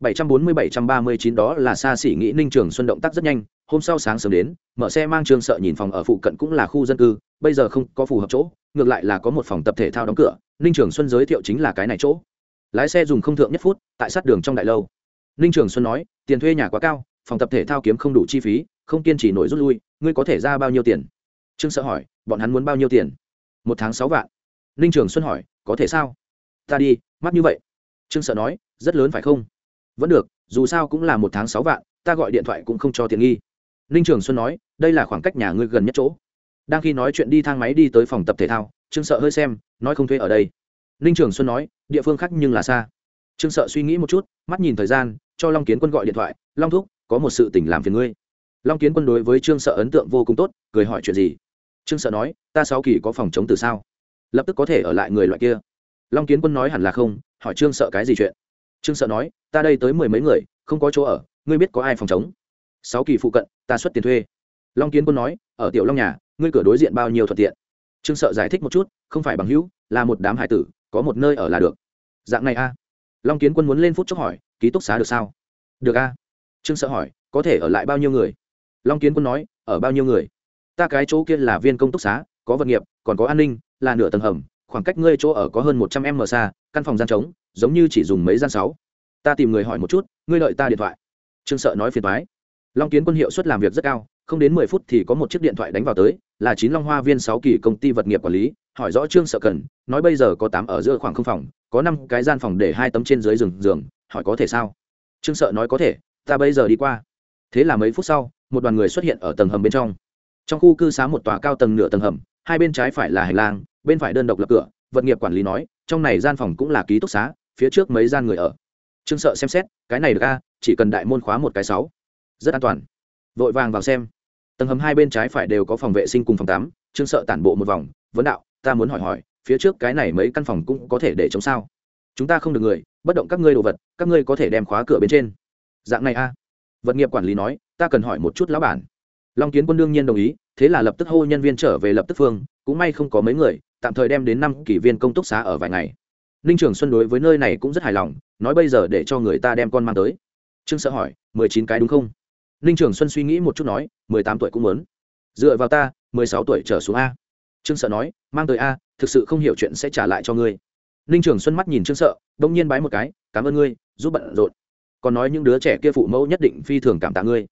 740-739 đó là xa xỉ nghĩ ninh trường xuân động tác rất nhanh, hôm sau sáng sớm đến, mở xe mang trường sợ nhìn phòng ở phụ cận cũng là khu dân cư, bây giờ không có phù hợp chỗ, ngược lại là có một phòng tập thể thao đóng cửa, ninh trường xuân giới thiệu chính là cái này chỗ. Lái xe dùng không thượng nhất phút, tại sát đường trong đại lâu. Ninh trường xuân nói, tiền thuê nhà quá cao, phòng tập thể thao kiếm không đủ chi phí, không kiên trì nổi rút lui, ngươi có thể ra bao nhiêu tiền? Trương sợ hỏi, bọn hắn muốn bao nhiêu tiền? Một tháng sáu vạn. Ninh trường xuân hỏi, có thể sao? Ta đi mắt như vậy. Trương sợ nói, rất lớn phải không? Vẫn được, dù sao cũng là một tháng sáu vạn, ta gọi điện thoại cũng không cho tiền nghi. Ninh trường xuân nói, đây là khoảng cách nhà ngươi gần nhất chỗ. Đang khi nói chuyện đi thang máy đi tới phòng tập thể thao, trương sợ hơi xem, nói không thuê ở đây. Ninh trường xuân nói, địa phương khác nhưng là xa. Trương sợ suy nghĩ một chút, mắt nhìn thời gian, cho long kiến quân gọi điện thoại, long thúc, có một sự tình làm phiền ngươi. Long kiến quân đối với trương sợ ấn tượng vô cùng tốt, cười hỏi chuyện gì? Trương sợ nói, ta sáu kỳ có phòng chống từ sao? Lập tức có thể ở lại người loại kia. Long kiến quân nói hẳn là không, hỏi trương sợ cái gì chuyện? Trương sợ nói ta đây tới mười mấy người, không có chỗ ở, ngươi biết có ai phòng chống? Sáu kỳ phụ cận, ta xuất tiền thuê. Long kiến quân nói, ở tiểu long nhà, ngươi cửa đối diện bao nhiêu thuận tiện? Trương sợ giải thích một chút, không phải bằng hữu, là một đám hải tử, có một nơi ở là được. Dạng này a? Long kiến quân muốn lên phút chốc hỏi, ký túc xá được sao? Được a. Trương sợ hỏi, có thể ở lại bao nhiêu người? Long kiến quân nói, ở bao nhiêu người? Ta cái chỗ kia là viên công túc xá, có vật nghiệp, còn có an ninh, là nửa tầng hầm, khoảng cách ngươi chỗ ở có hơn một trăm m xa, căn phòng gian trống, giống như chỉ dùng mấy gian sáu ta tìm người hỏi một chút, ngươi đợi ta điện thoại. Trương sợ nói phiền thoái long kiến quân hiệu suất làm việc rất cao, không đến mười phút thì có một chiếc điện thoại đánh vào tới, là chín long hoa viên sáu kỳ công ty vật nghiệp quản lý, hỏi rõ trương sợ cần, nói bây giờ có tám ở giữa khoảng không phòng, có năm cái gian phòng để hai tấm trên dưới giường giường, hỏi có thể sao? Trương sợ nói có thể, ta bây giờ đi qua. Thế là mấy phút sau, một đoàn người xuất hiện ở tầng hầm bên trong. Trong khu cư xá một tòa cao tầng nửa tầng hầm, hai bên trái phải là hành lang, bên phải đơn độc lập cửa, vật nghiệp quản lý nói, trong này gian phòng cũng là ký túc xá, phía trước mấy gian người ở trương sợ xem xét, cái này được a, chỉ cần đại môn khóa một cái sáu, rất an toàn. Vội vàng vào xem. Tầng hầm hai bên trái phải đều có phòng vệ sinh cùng phòng tắm, trương sợ tản bộ một vòng, vấn đạo, ta muốn hỏi hỏi, phía trước cái này mấy căn phòng cũng có thể để chống sao? Chúng ta không được người, bất động các ngươi đồ vật, các ngươi có thể đem khóa cửa bên trên. Dạng này a. Vật nghiệp quản lý nói, ta cần hỏi một chút lão bản. Long kiến quân đương nhiên đồng ý, thế là lập tức hô nhân viên trở về lập tức phương, cũng may không có mấy người, tạm thời đem đến năm kỷ viên công túc xá ở vài ngày. Ninh trường xuân đối với nơi này cũng rất hài lòng nói bây giờ để cho người ta đem con mang tới. Trương sợ hỏi, mười chín cái đúng không? Ninh trường xuân suy nghĩ một chút nói, mười tám tuổi cũng muốn dựa vào ta, mười sáu tuổi trở xuống a. Trương sợ nói, mang tới a, thực sự không hiểu chuyện sẽ trả lại cho ngươi. Ninh trường xuân mắt nhìn trương sợ đông nhiên bái một cái, cảm ơn ngươi, giúp bận rộn. Còn nói những đứa trẻ kia phụ mẫu nhất định phi thường cảm tạ ngươi.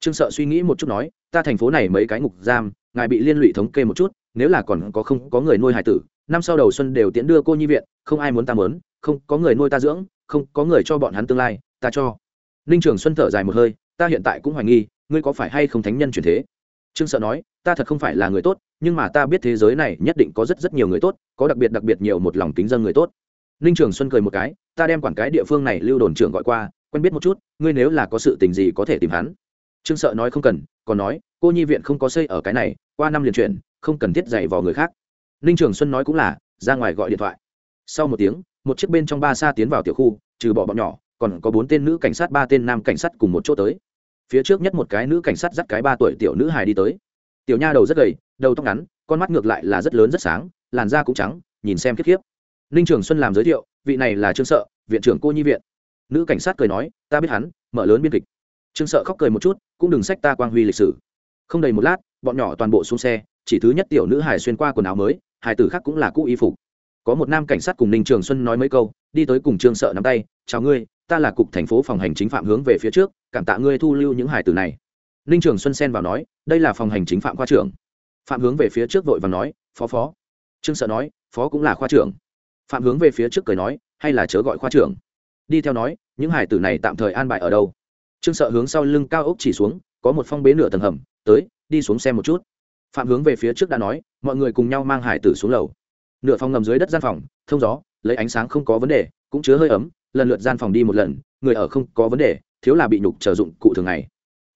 Trương sợ suy nghĩ một chút nói, ta thành phố này mấy cái ngục giam, ngài bị liên lụy thống kê một chút, nếu là còn có không có người nuôi hải tử, năm sau đầu xuân đều tiễn đưa cô nhi viện, không ai muốn ta mớn, không có người nuôi ta dưỡng không có người cho bọn hắn tương lai, ta cho. Ninh trường xuân thở dài một hơi, ta hiện tại cũng hoài nghi, ngươi có phải hay không thánh nhân truyền thế? Trương sợ nói, ta thật không phải là người tốt, nhưng mà ta biết thế giới này nhất định có rất rất nhiều người tốt, có đặc biệt đặc biệt nhiều một lòng kính dân người tốt. Ninh trường xuân cười một cái, ta đem quản cái địa phương này lưu đồn trưởng gọi qua, quen biết một chút, ngươi nếu là có sự tình gì có thể tìm hắn. Trương sợ nói không cần, còn nói, cô nhi viện không có xây ở cái này, qua năm liền chuyển, không cần thiết dày vào người khác. Ninh trường xuân nói cũng là, ra ngoài gọi điện thoại. Sau một tiếng một chiếc bên trong ba xa tiến vào tiểu khu, trừ bỏ bọn nhỏ, còn có bốn tên nữ cảnh sát, ba tên nam cảnh sát cùng một chỗ tới. Phía trước nhất một cái nữ cảnh sát dắt cái ba tuổi tiểu nữ hài đi tới. Tiểu nha đầu rất gầy, đầu tóc ngắn, con mắt ngược lại là rất lớn rất sáng, làn da cũng trắng, nhìn xem khiếp khiếp. Ninh trường xuân làm giới thiệu, vị này là trương sợ, viện trưởng cô nhi viện. Nữ cảnh sát cười nói, ta biết hắn, mở lớn biên kịch. Trương sợ khóc cười một chút, cũng đừng sách ta quang huy lịch sử. Không đầy một lát, bọn nhỏ toàn bộ xuống xe, chỉ thứ nhất tiểu nữ hài xuyên qua quần áo mới, hài tử khác cũng là cũ y phục có một nam cảnh sát cùng ninh trường xuân nói mấy câu, đi tới cùng trương sợ nắm tay, chào ngươi, ta là cục thành phố phòng hành chính phạm hướng về phía trước, cảm tạ ngươi thu lưu những hải tử này. Ninh trường xuân xen vào nói, đây là phòng hành chính phạm khoa trưởng. Phạm hướng về phía trước vội và nói, phó phó. Trương sợ nói, phó cũng là khoa trưởng. Phạm hướng về phía trước cười nói, hay là chớ gọi khoa trưởng. Đi theo nói, những hải tử này tạm thời an bài ở đâu? Trương sợ hướng sau lưng cao ốc chỉ xuống, có một phong bế nửa tầng hầm, tới, đi xuống xem một chút. Phạm hướng về phía trước đã nói, mọi người cùng nhau mang hải tử xuống lầu nửa phòng ngầm dưới đất gian phòng, thông gió, lấy ánh sáng không có vấn đề, cũng chứa hơi ấm, lần lượt gian phòng đi một lần, người ở không có vấn đề, thiếu là bị nhục trở dụng cụ thường ngày.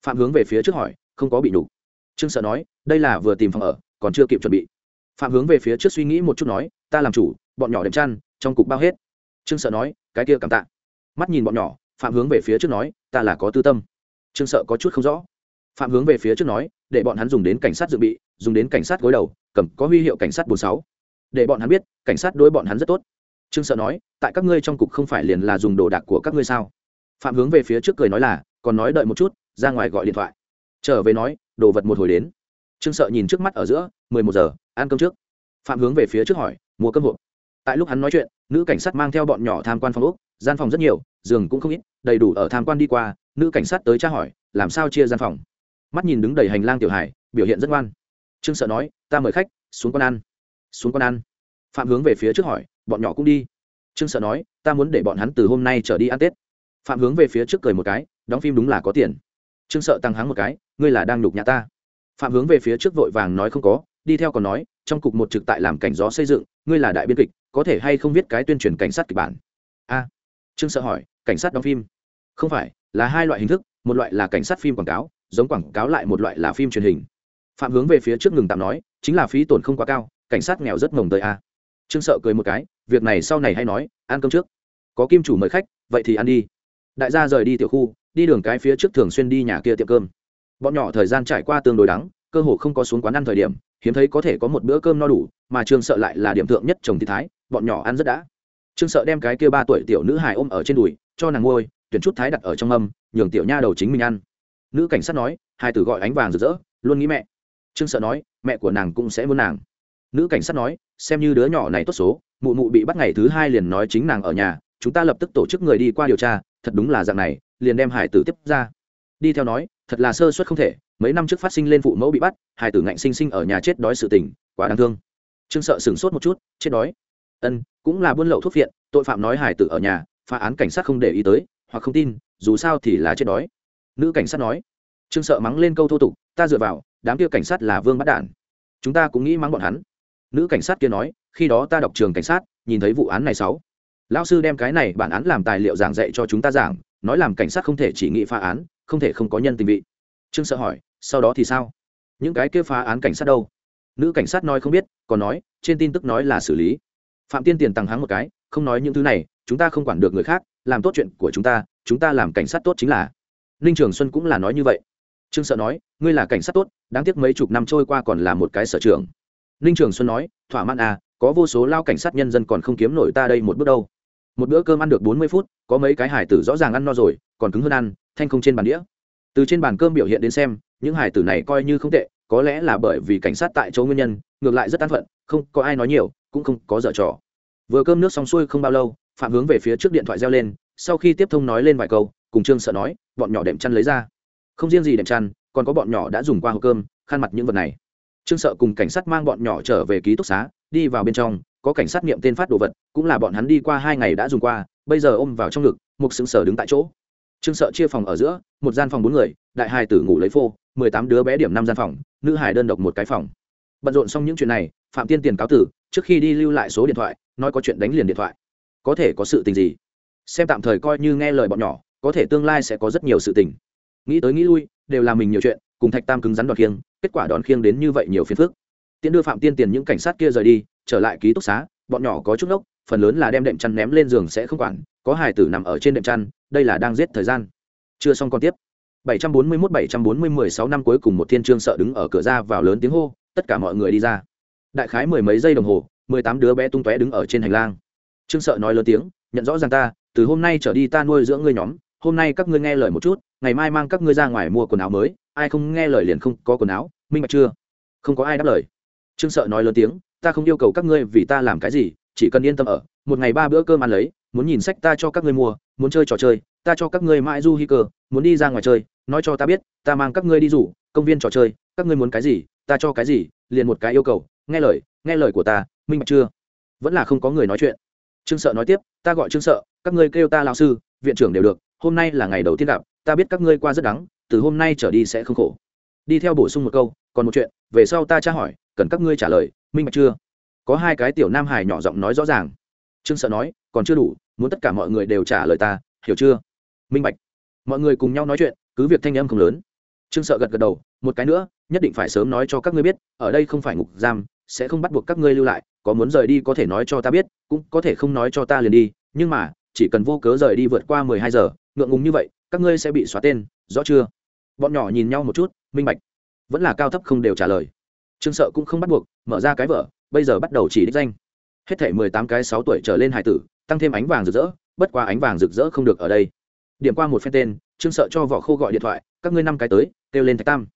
Phạm hướng về phía trước hỏi, không có bị nhục. Trương sợ nói, đây là vừa tìm phòng ở, còn chưa kịp chuẩn bị. Phạm hướng về phía trước suy nghĩ một chút nói, ta làm chủ, bọn nhỏ đệm chăn, trong cục bao hết. Trương sợ nói, cái kia cảm tạ. Mắt nhìn bọn nhỏ, phạm hướng về phía trước nói, ta là có tư tâm. Trương sợ có chút không rõ. Phạm hướng về phía trước nói, để bọn hắn dùng đến cảnh sát dự bị, dùng đến cảnh sát gối đầu, cầm có huy hiệu cảnh sát bốn sáu để bọn hắn biết, cảnh sát đối bọn hắn rất tốt. Trương sợ nói, tại các ngươi trong cục không phải liền là dùng đồ đạc của các ngươi sao? Phạm hướng về phía trước cười nói là, còn nói đợi một chút, ra ngoài gọi điện thoại. Trở về nói, đồ vật một hồi đến. Trương sợ nhìn trước mắt ở giữa, mười một giờ, ăn cơm trước. Phạm hướng về phía trước hỏi, mua cơm hộp? Tại lúc hắn nói chuyện, nữ cảnh sát mang theo bọn nhỏ tham quan phòng úc gian phòng rất nhiều, giường cũng không ít, đầy đủ ở tham quan đi qua, nữ cảnh sát tới tra hỏi, làm sao chia gian phòng? Mắt nhìn đứng đầy hành lang tiểu hải, biểu hiện rất ngoan. Trương sợ nói, ta mời khách, xuống con ăn xuống con ăn. Phạm hướng về phía trước hỏi, bọn nhỏ cũng đi. Trương sợ nói, ta muốn để bọn hắn từ hôm nay trở đi ăn tết. Phạm hướng về phía trước cười một cái, đóng phim đúng là có tiền. Trương sợ tăng hắng một cái, ngươi là đang nhục nhà ta. Phạm hướng về phía trước vội vàng nói không có, đi theo còn nói, trong cục một trực tại làm cảnh gió xây dựng, ngươi là đại biên kịch, có thể hay không viết cái tuyên truyền cảnh sát kịch bản? A. Trương sợ hỏi, cảnh sát đóng phim? Không phải, là hai loại hình thức, một loại là cảnh sát phim quảng cáo, giống quảng cáo lại một loại là phim truyền hình. Phạm hướng về phía trước ngừng tạm nói, chính là phí tổn không quá cao cảnh sát nghèo rất mồng tới a. Trương sợ cười một cái, việc này sau này hay nói, ăn cơm trước. Có kim chủ mời khách, vậy thì ăn đi. Đại gia rời đi tiểu khu, đi đường cái phía trước thường xuyên đi nhà kia tiệm cơm. Bọn nhỏ thời gian trải qua tương đối đắng, cơ hồ không có xuống quán ăn thời điểm, hiếm thấy có thể có một bữa cơm no đủ, mà trương sợ lại là điểm thượng nhất chồng thị thái, bọn nhỏ ăn rất đã. Trương sợ đem cái kia ba tuổi tiểu nữ hài ôm ở trên đùi, cho nàng ngôi, tuyển chút thái đặt ở trong âm nhường tiểu nha đầu chính mình ăn. Nữ cảnh sát nói, hai tử gọi ánh vàng rực rỡ, luôn nghĩ mẹ. Trương sợ nói, mẹ của nàng cũng sẽ muốn nàng nữ cảnh sát nói, xem như đứa nhỏ này tốt số, mụ mụ bị bắt ngày thứ hai liền nói chính nàng ở nhà, chúng ta lập tức tổ chức người đi qua điều tra, thật đúng là dạng này, liền đem hải tử tiếp ra. Đi theo nói, thật là sơ suất không thể, mấy năm trước phát sinh lên phụ mẫu bị bắt, hải tử ngạnh sinh sinh ở nhà chết đói sự tình, quá đáng thương. Trương sợ sửng sốt một chút, chết đói. Ân, cũng là buôn lậu thuốc viện tội phạm nói hải tử ở nhà, phá án cảnh sát không để ý tới, hoặc không tin, dù sao thì là chết đói. Nữ cảnh sát nói. Trương sợ mắng lên câu thô tục, ta dựa vào, đám kia cảnh sát là vương bắt đản chúng ta cũng nghĩ mắng bọn hắn nữ cảnh sát kia nói, khi đó ta đọc trường cảnh sát, nhìn thấy vụ án này sáu. Lão sư đem cái này bản án làm tài liệu giảng dạy cho chúng ta giảng, nói làm cảnh sát không thể chỉ nghĩ phá án, không thể không có nhân tình vị. Trương sợ hỏi, sau đó thì sao? Những cái kia phá án cảnh sát đâu? Nữ cảnh sát nói không biết, còn nói, trên tin tức nói là xử lý. Phạm tiên tiền tăng háng một cái, không nói những thứ này, chúng ta không quản được người khác, làm tốt chuyện của chúng ta chúng ta làm cảnh sát tốt chính là. Ninh trường xuân cũng là nói như vậy. Trương sợ nói, ngươi là cảnh sát tốt, đáng tiếc mấy chục năm trôi qua còn là một cái sở trường ninh trường xuân nói, thỏa mãn à có vô số lao cảnh sát nhân dân còn không kiếm nổi ta đây một bước đâu. Một bữa cơm ăn được bốn mươi phút, có mấy cái hải tử rõ ràng ăn no rồi, còn cứng hơn ăn, thanh không trên bàn đĩa. Từ trên bàn cơm biểu hiện đến xem, những hải tử này coi như không tệ, có lẽ là bởi vì cảnh sát tại chỗ nguyên nhân, ngược lại rất an phận, không có ai nói nhiều, cũng không có dở trò. Vừa cơm nước xong xuôi không bao lâu, phạm hướng về phía trước điện thoại reo lên, sau khi tiếp thông nói lên vài câu, cùng trương sợ nói, bọn nhỏ đệm chăn lấy ra. Không riêng gì đệm chăn, còn có bọn nhỏ đã dùng qua hộp cơm, khăn mặt những vật này trương sợ cùng cảnh sát mang bọn nhỏ trở về ký túc xá, đi vào bên trong, có cảnh sát nghiệm tên phát đồ vật, cũng là bọn hắn đi qua hai ngày đã dùng qua, bây giờ ôm vào trong ngực một sững sờ đứng tại chỗ. Trương sợ chia phòng ở giữa, một gian phòng bốn người, đại hai tử ngủ lấy phô, mười tám đứa bé điểm năm gian phòng, nữ hải đơn độc một cái phòng. Bận rộn xong những chuyện này, phạm tiên tiền cáo tử, trước khi đi lưu lại số điện thoại, nói có chuyện đánh liền điện thoại. Có thể có sự tình gì? Xem tạm thời coi như nghe lời bọn nhỏ, có thể tương lai sẽ có rất nhiều sự tình. Nghĩ tới nghĩ lui, đều là mình nhiều chuyện cùng thạch tam cứng rắn đòn khiêng, kết quả đòn khiêng đến như vậy nhiều phiền phức. Tiễn đưa phạm tiên tiền những cảnh sát kia rời đi, trở lại ký túc xá, bọn nhỏ có chút ngốc, phần lớn là đem đệm chăn ném lên giường sẽ không quản, có hải tử nằm ở trên đệm chăn, đây là đang giết thời gian. Chưa xong còn tiếp. 741 740 16 năm cuối cùng một thiên trương sợ đứng ở cửa ra vào lớn tiếng hô, tất cả mọi người đi ra. Đại khái mười mấy giây đồng hồ, mười tám đứa bé tung tóe đứng ở trên hành lang. Trương sợ nói lớn tiếng, nhận rõ ràng ta, từ hôm nay trở đi ta nuôi dưỡng ngươi nhóm, hôm nay các ngươi nghe lời một chút, ngày mai mang các ngươi ra ngoài mua quần áo mới ai không nghe lời liền không có quần áo, minh bạch chưa? Không có ai đáp lời. Trương sợ nói lớn tiếng, ta không yêu cầu các ngươi vì ta làm cái gì, chỉ cần yên tâm ở, một ngày ba bữa cơm ăn lấy, muốn nhìn sách ta cho các ngươi mua, muốn chơi trò chơi, ta cho các ngươi mãi du hi cơ, muốn đi ra ngoài chơi, nói cho ta biết, ta mang các ngươi đi rủ, công viên trò chơi, các ngươi muốn cái gì, ta cho cái gì, liền một cái yêu cầu, nghe lời nghe lời của ta, minh bạch chưa? Vẫn là không có người nói chuyện. Trương sợ nói tiếp, ta gọi trương sợ, các ngươi kêu ta lao sư, viện trưởng đều được, hôm nay là ngày đầu tiên gặp, ta biết các ngươi qua rất đắng từ hôm nay trở đi sẽ không khổ. Đi theo bổ sung một câu, còn một chuyện, về sau ta tra hỏi, cần các ngươi trả lời, minh bạch chưa? Có hai cái tiểu nam hải nhỏ giọng nói rõ ràng. Trương sợ nói, còn chưa đủ, muốn tất cả mọi người đều trả lời ta, hiểu chưa? Minh bạch. Mọi người cùng nhau nói chuyện, cứ việc thanh âm không lớn. Trương sợ gật gật đầu, một cái nữa, nhất định phải sớm nói cho các ngươi biết, ở đây không phải ngục giam, sẽ không bắt buộc các ngươi lưu lại, có muốn rời đi có thể nói cho ta biết, cũng có thể không nói cho ta liền đi, nhưng mà, chỉ cần vô cớ rời đi vượt qua mười hai giờ, ngượng ngùng như vậy, các ngươi sẽ bị xóa tên, rõ chưa? Bọn nhỏ nhìn nhau một chút, minh bạch. Vẫn là cao thấp không đều trả lời. Trương sợ cũng không bắt buộc, mở ra cái vở, bây giờ bắt đầu chỉ đích danh. Hết thể mười tám cái sáu tuổi trở lên hải tử, tăng thêm ánh vàng rực rỡ, bất qua ánh vàng rực rỡ không được ở đây. Điểm qua một phen tên, trương sợ cho vỏ khô gọi điện thoại, các ngươi năm cái tới, kêu lên thạch tam.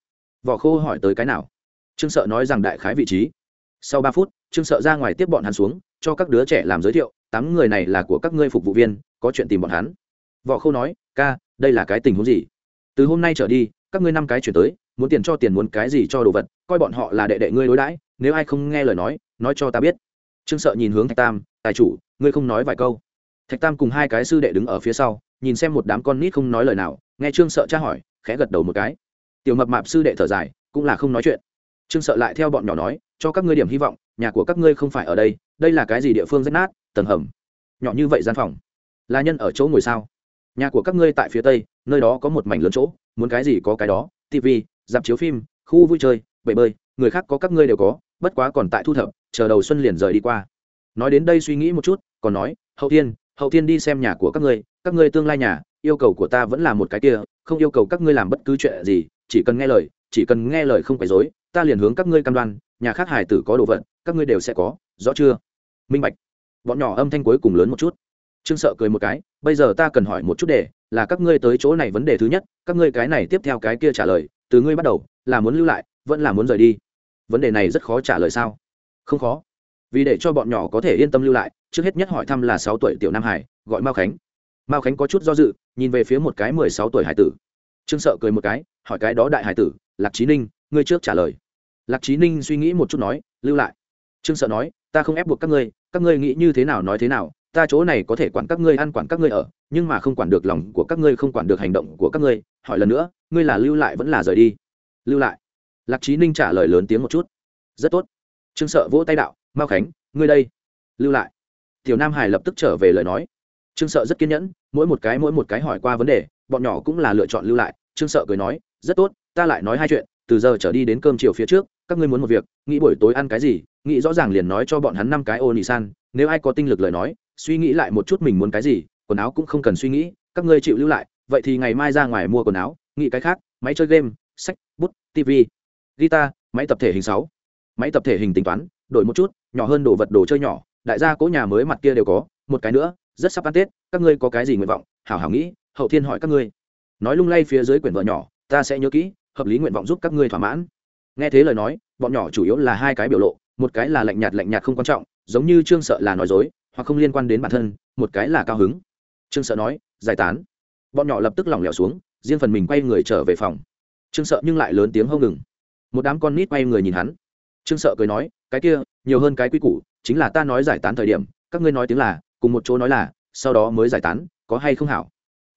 Vỏ khô hỏi tới cái nào? Trương sợ nói rằng đại khái vị trí. Sau ba phút, trương sợ ra ngoài tiếp bọn hắn xuống, cho các đứa trẻ làm giới thiệu, tám người này là của các ngươi phục vụ viên, có chuyện tìm bọn hắn. Vỏ khô nói, ca, đây là cái tình huống gì? Từ hôm nay trở đi, các ngươi năm cái chuyển tới, muốn tiền cho tiền, muốn cái gì cho đồ vật, coi bọn họ là đệ đệ ngươi đối đãi, nếu ai không nghe lời nói nói cho ta biết. Trương sợ nhìn hướng thạch tam, tài chủ, ngươi không nói vài câu. Thạch tam cùng hai cái sư đệ đứng ở phía sau, nhìn xem một đám con nít không nói lời nào, nghe trương sợ tra hỏi, khẽ gật đầu một cái. Tiểu mập mạp sư đệ thở dài, cũng là không nói chuyện. Trương sợ lại theo bọn nhỏ nói, cho các ngươi điểm hy vọng, nhà của các ngươi không phải ở đây đây là cái gì địa phương rách nát, tầng hầm. Nhỏ như vậy gian phòng. Là nhân ở chỗ ngồi sao? Nhà của các ngươi tại phía tây, nơi đó có một mảnh lớn chỗ, muốn cái gì có cái đó tv dạp chiếu phim, khu vui chơi, bể bơi, người khác có các ngươi đều có, bất quá còn tại thu thập, chờ đầu xuân liền rời đi qua. Nói đến đây suy nghĩ một chút, còn nói, hậu tiên hậu tiên đi xem nhà của các ngươi các ngươi tương lai nhà, yêu cầu của ta vẫn là một cái kia, không yêu cầu các ngươi làm bất cứ chuyện gì, chỉ cần nghe lời, chỉ cần nghe lời không phải dối ta liền hướng các ngươi cam đoan, nhà khác hải tử có đồ vật, các ngươi đều sẽ có, rõ chưa? Minh bạch. Bọn nhỏ âm thanh cuối cùng lớn một chút trương sợ cười một cái, bây giờ ta cần hỏi một chút để là các ngươi tới chỗ này vấn đề thứ nhất, các ngươi cái này tiếp theo cái kia trả lời, từ ngươi bắt đầu, là muốn lưu lại, vẫn là muốn rời đi? Vấn đề này rất khó trả lời sao? Không khó. Vì để cho bọn nhỏ có thể yên tâm lưu lại, trước hết nhất hỏi thăm là sáu tuổi tiểu nam hải, gọi mao khánh. Mao khánh có chút do dự, nhìn về phía một cái mười sáu tuổi hải tử. Trương sợ cười một cái, hỏi cái đó đại hải tử, lạc trí ninh, ngươi trước trả lời. Lạc trí ninh suy nghĩ một chút nói, lưu lại. Trương sợ nói, ta không ép buộc các ngươi các ngươi nghĩ như thế nào nói thế nào ta chỗ này có thể quản các ngươi ăn quản các ngươi ở, nhưng mà không quản được lòng của các ngươi, không quản được hành động của các ngươi. Hỏi lần nữa, ngươi là lưu lại vẫn là rời đi? Lưu lại. Lạc trí ninh trả lời lớn tiếng một chút. Rất tốt. Trương sợ vỗ tay đạo, mao khánh, ngươi đây, lưu lại. Tiểu nam hải lập tức trở về lời nói. Trương sợ rất kiên nhẫn, mỗi một cái, mỗi một cái hỏi qua vấn đề, bọn nhỏ cũng là lựa chọn lưu lại. Trương sợ cười nói, rất tốt, ta lại nói hai chuyện, từ giờ trở đi đến cơm chiều phía trước, các ngươi muốn một việc, nghĩ buổi tối ăn cái gì, nghĩ rõ ràng liền nói cho bọn hắn năm cái ô nị san, nếu ai có tinh lực lời nói suy nghĩ lại một chút mình muốn cái gì, quần áo cũng không cần suy nghĩ, các ngươi chịu lưu lại, vậy thì ngày mai ra ngoài mua quần áo, nghĩ cái khác, máy chơi game, sách, bút tv guitar, máy tập thể hình sáu, máy tập thể hình tính toán, đổi một chút, nhỏ hơn đồ vật đồ chơi nhỏ, đại gia cố nhà mới mặt kia đều có, một cái nữa, rất sắp ăn tết, các ngươi có cái gì nguyện vọng, hảo hảo nghĩ, hậu thiên hỏi các ngươi. Nói lung lay phía dưới quyển vợ nhỏ, ta sẽ nhớ kỹ, hợp lý nguyện vọng giúp các ngươi thỏa mãn. Nghe thế lời nói, bọn nhỏ chủ yếu là hai cái biểu lộ, một cái là lạnh nhạt lạnh nhạt không quan trọng, giống như trương sợ là nói dối hoặc không liên quan đến bản thân, một cái là cao hứng. Trương sợ nói, giải tán. Bọn nhỏ lập tức lỏng lẻo xuống, riêng phần mình quay người trở về phòng. Trương sợ nhưng lại lớn tiếng hông ngừng. Một đám con nít quay người nhìn hắn. Trương sợ cười nói, cái kia, nhiều hơn cái quy củ, chính là ta nói giải tán thời điểm, các ngươi nói tiếng là, cùng một chỗ nói là, sau đó mới giải tán, có hay không hảo?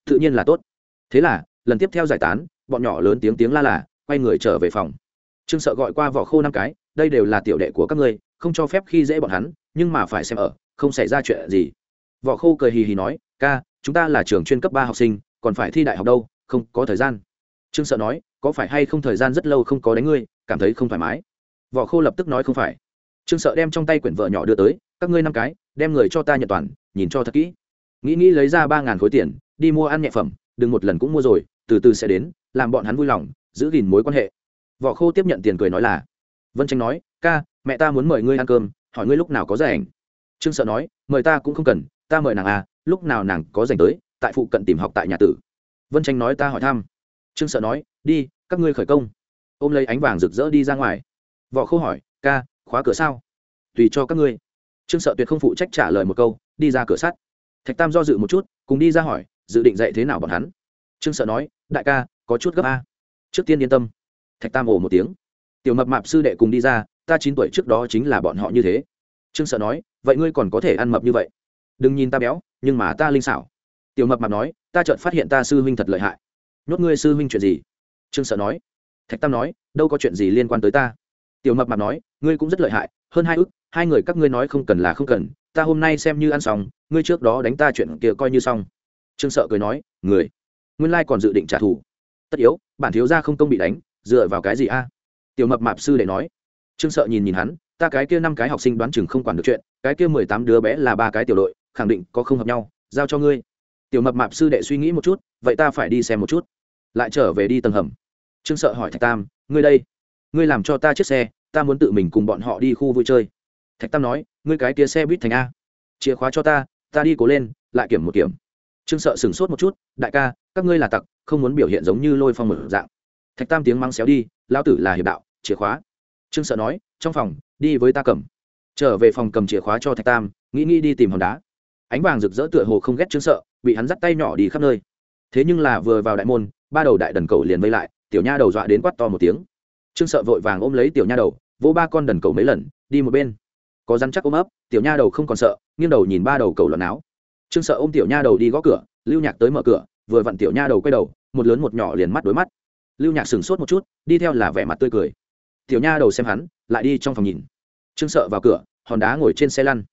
Tự nhiên là tốt. Thế là, lần tiếp theo giải tán, bọn nhỏ lớn tiếng tiếng la là, quay người trở về phòng. Trương sợ gọi qua vỏ khô năm cái, đây đều là tiểu đệ của các ngươi, không cho phép khi dễ bọn hắn, nhưng mà phải xem ở không xảy ra chuyện gì. Võ khô cười hì hì nói, ca, chúng ta là trường chuyên cấp ba học sinh, còn phải thi đại học đâu, không có thời gian. Trương sợ nói, có phải hay không thời gian rất lâu không có đánh ngươi, cảm thấy không thoải mái? Võ khô lập tức nói, không phải. Trương sợ đem trong tay quyển vợ nhỏ đưa tới, các ngươi năm cái, đem người cho ta nhận toàn, nhìn cho thật kỹ. Nghĩ nghĩ lấy ra ba ngàn khối tiền, đi mua ăn nhẹ phẩm, đừng một lần cũng mua rồi, từ từ sẽ đến, làm bọn hắn vui lòng, giữ gìn mối quan hệ. Võ khô tiếp nhận tiền cười nói là, vân tranh nói, ca, mẹ ta muốn mời ngươi ăn cơm, hỏi ngươi lúc nào có rảnh trương sợ nói, mời ta cũng không cần, ta mời nàng à lúc nào nàng có dành tới, tại phụ cận tìm học tại nhà tử. Vân tranh nói, ta hỏi thăm. Trương sợ nói, đi, các ngươi khởi công. Ôm lấy ánh vàng rực rỡ đi ra ngoài. Võ khô hỏi, ca, khóa cửa sao? Tùy cho các ngươi. Trương sợ tuyệt không phụ trách trả lời một câu, đi ra cửa sắt. Thạch tam do dự một chút, cùng đi ra hỏi, dự định dạy thế nào bọn hắn? Trương sợ nói, đại ca, có chút gấp a. Trước tiên yên tâm. Thạch tam ồ một tiếng. Tiểu mập mạp sư đệ cùng đi ra, ta chín tuổi trước đó chính là bọn họ như thế trương sợ nói, vậy ngươi còn có thể ăn mập như vậy? Đừng nhìn ta béo, nhưng mà ta linh xảo. Tiểu mập mạp nói, ta chợt phát hiện ta sư huynh thật lợi hại. Nhốt ngươi sư huynh chuyện gì? Trương sợ nói. Thạch tam nói, đâu có chuyện gì liên quan tới ta. Tiểu mập mạp nói, ngươi cũng rất lợi hại, hơn hai ức, hai người các ngươi nói không cần là không cần, ta hôm nay xem như ăn xong, ngươi trước đó đánh ta chuyện kia coi như xong. Trương sợ cười nói, người, nguyên lai còn dự định trả thù. Tất yếu, bản thiếu gia không công bị đánh, dựa vào cái gì a? Tiểu mập mạp sư để nói. Trương sợ nhìn nhìn hắn ta cái kia năm cái học sinh đoán chừng không quản được chuyện, cái kia mười tám đứa bé là ba cái tiểu đội, khẳng định có không hợp nhau, giao cho ngươi. Tiểu mập mạp sư đệ suy nghĩ một chút, vậy ta phải đi xem một chút. Lại trở về đi tầng hầm. Trương sợ hỏi thạch tam, ngươi đây, ngươi làm cho ta chiếc xe, ta muốn tự mình cùng bọn họ đi khu vui chơi. Thạch tam nói, ngươi cái kia xe buýt thành a. Chìa khóa cho ta ta đi cố lên, lại kiểm một kiểm. Trương sợ sửng sốt một chút, đại ca, các ngươi là tặc, không muốn biểu hiện giống như lôi phong mở dạng. Thạch tam tiếng mang xéo đi lao tử là hiệp đạo, chìa khóa. Trương sợ nói, trong phòng đi với ta cầm. Trở về phòng cầm chìa khóa cho thạch tam, nghĩ nghĩ đi tìm hòn đá. Ánh vàng rực rỡ tựa hồ không ghét chứng sợ, bị hắn dắt tay nhỏ đi khắp nơi. Thế nhưng là vừa vào đại môn, ba đầu đại đần cầu liền vây lại, tiểu nha đầu dọa đến quát to một tiếng. Trương sợ vội vàng ôm lấy tiểu nha đầu, vỗ ba con đần cầu mấy lần, đi một bên. Có rắn chắc ôm ấp, tiểu nha đầu không còn sợ, nghiêng đầu nhìn ba đầu cầu lọt áo trương sợ ôm tiểu nha đầu đi gõ cửa, lưu nhạc tới mở cửa, vừa vặn tiểu nha đầu quay đầu, một lớn một nhỏ liền mắt đối mắt. Lưu nhạc sửng sốt một chút, đi theo là vẻ mặt tươi cười tiểu nha đầu xem hắn, lại đi trong phòng nhìn. Trương sợ vào cửa, hòn đá ngồi trên xe lăn.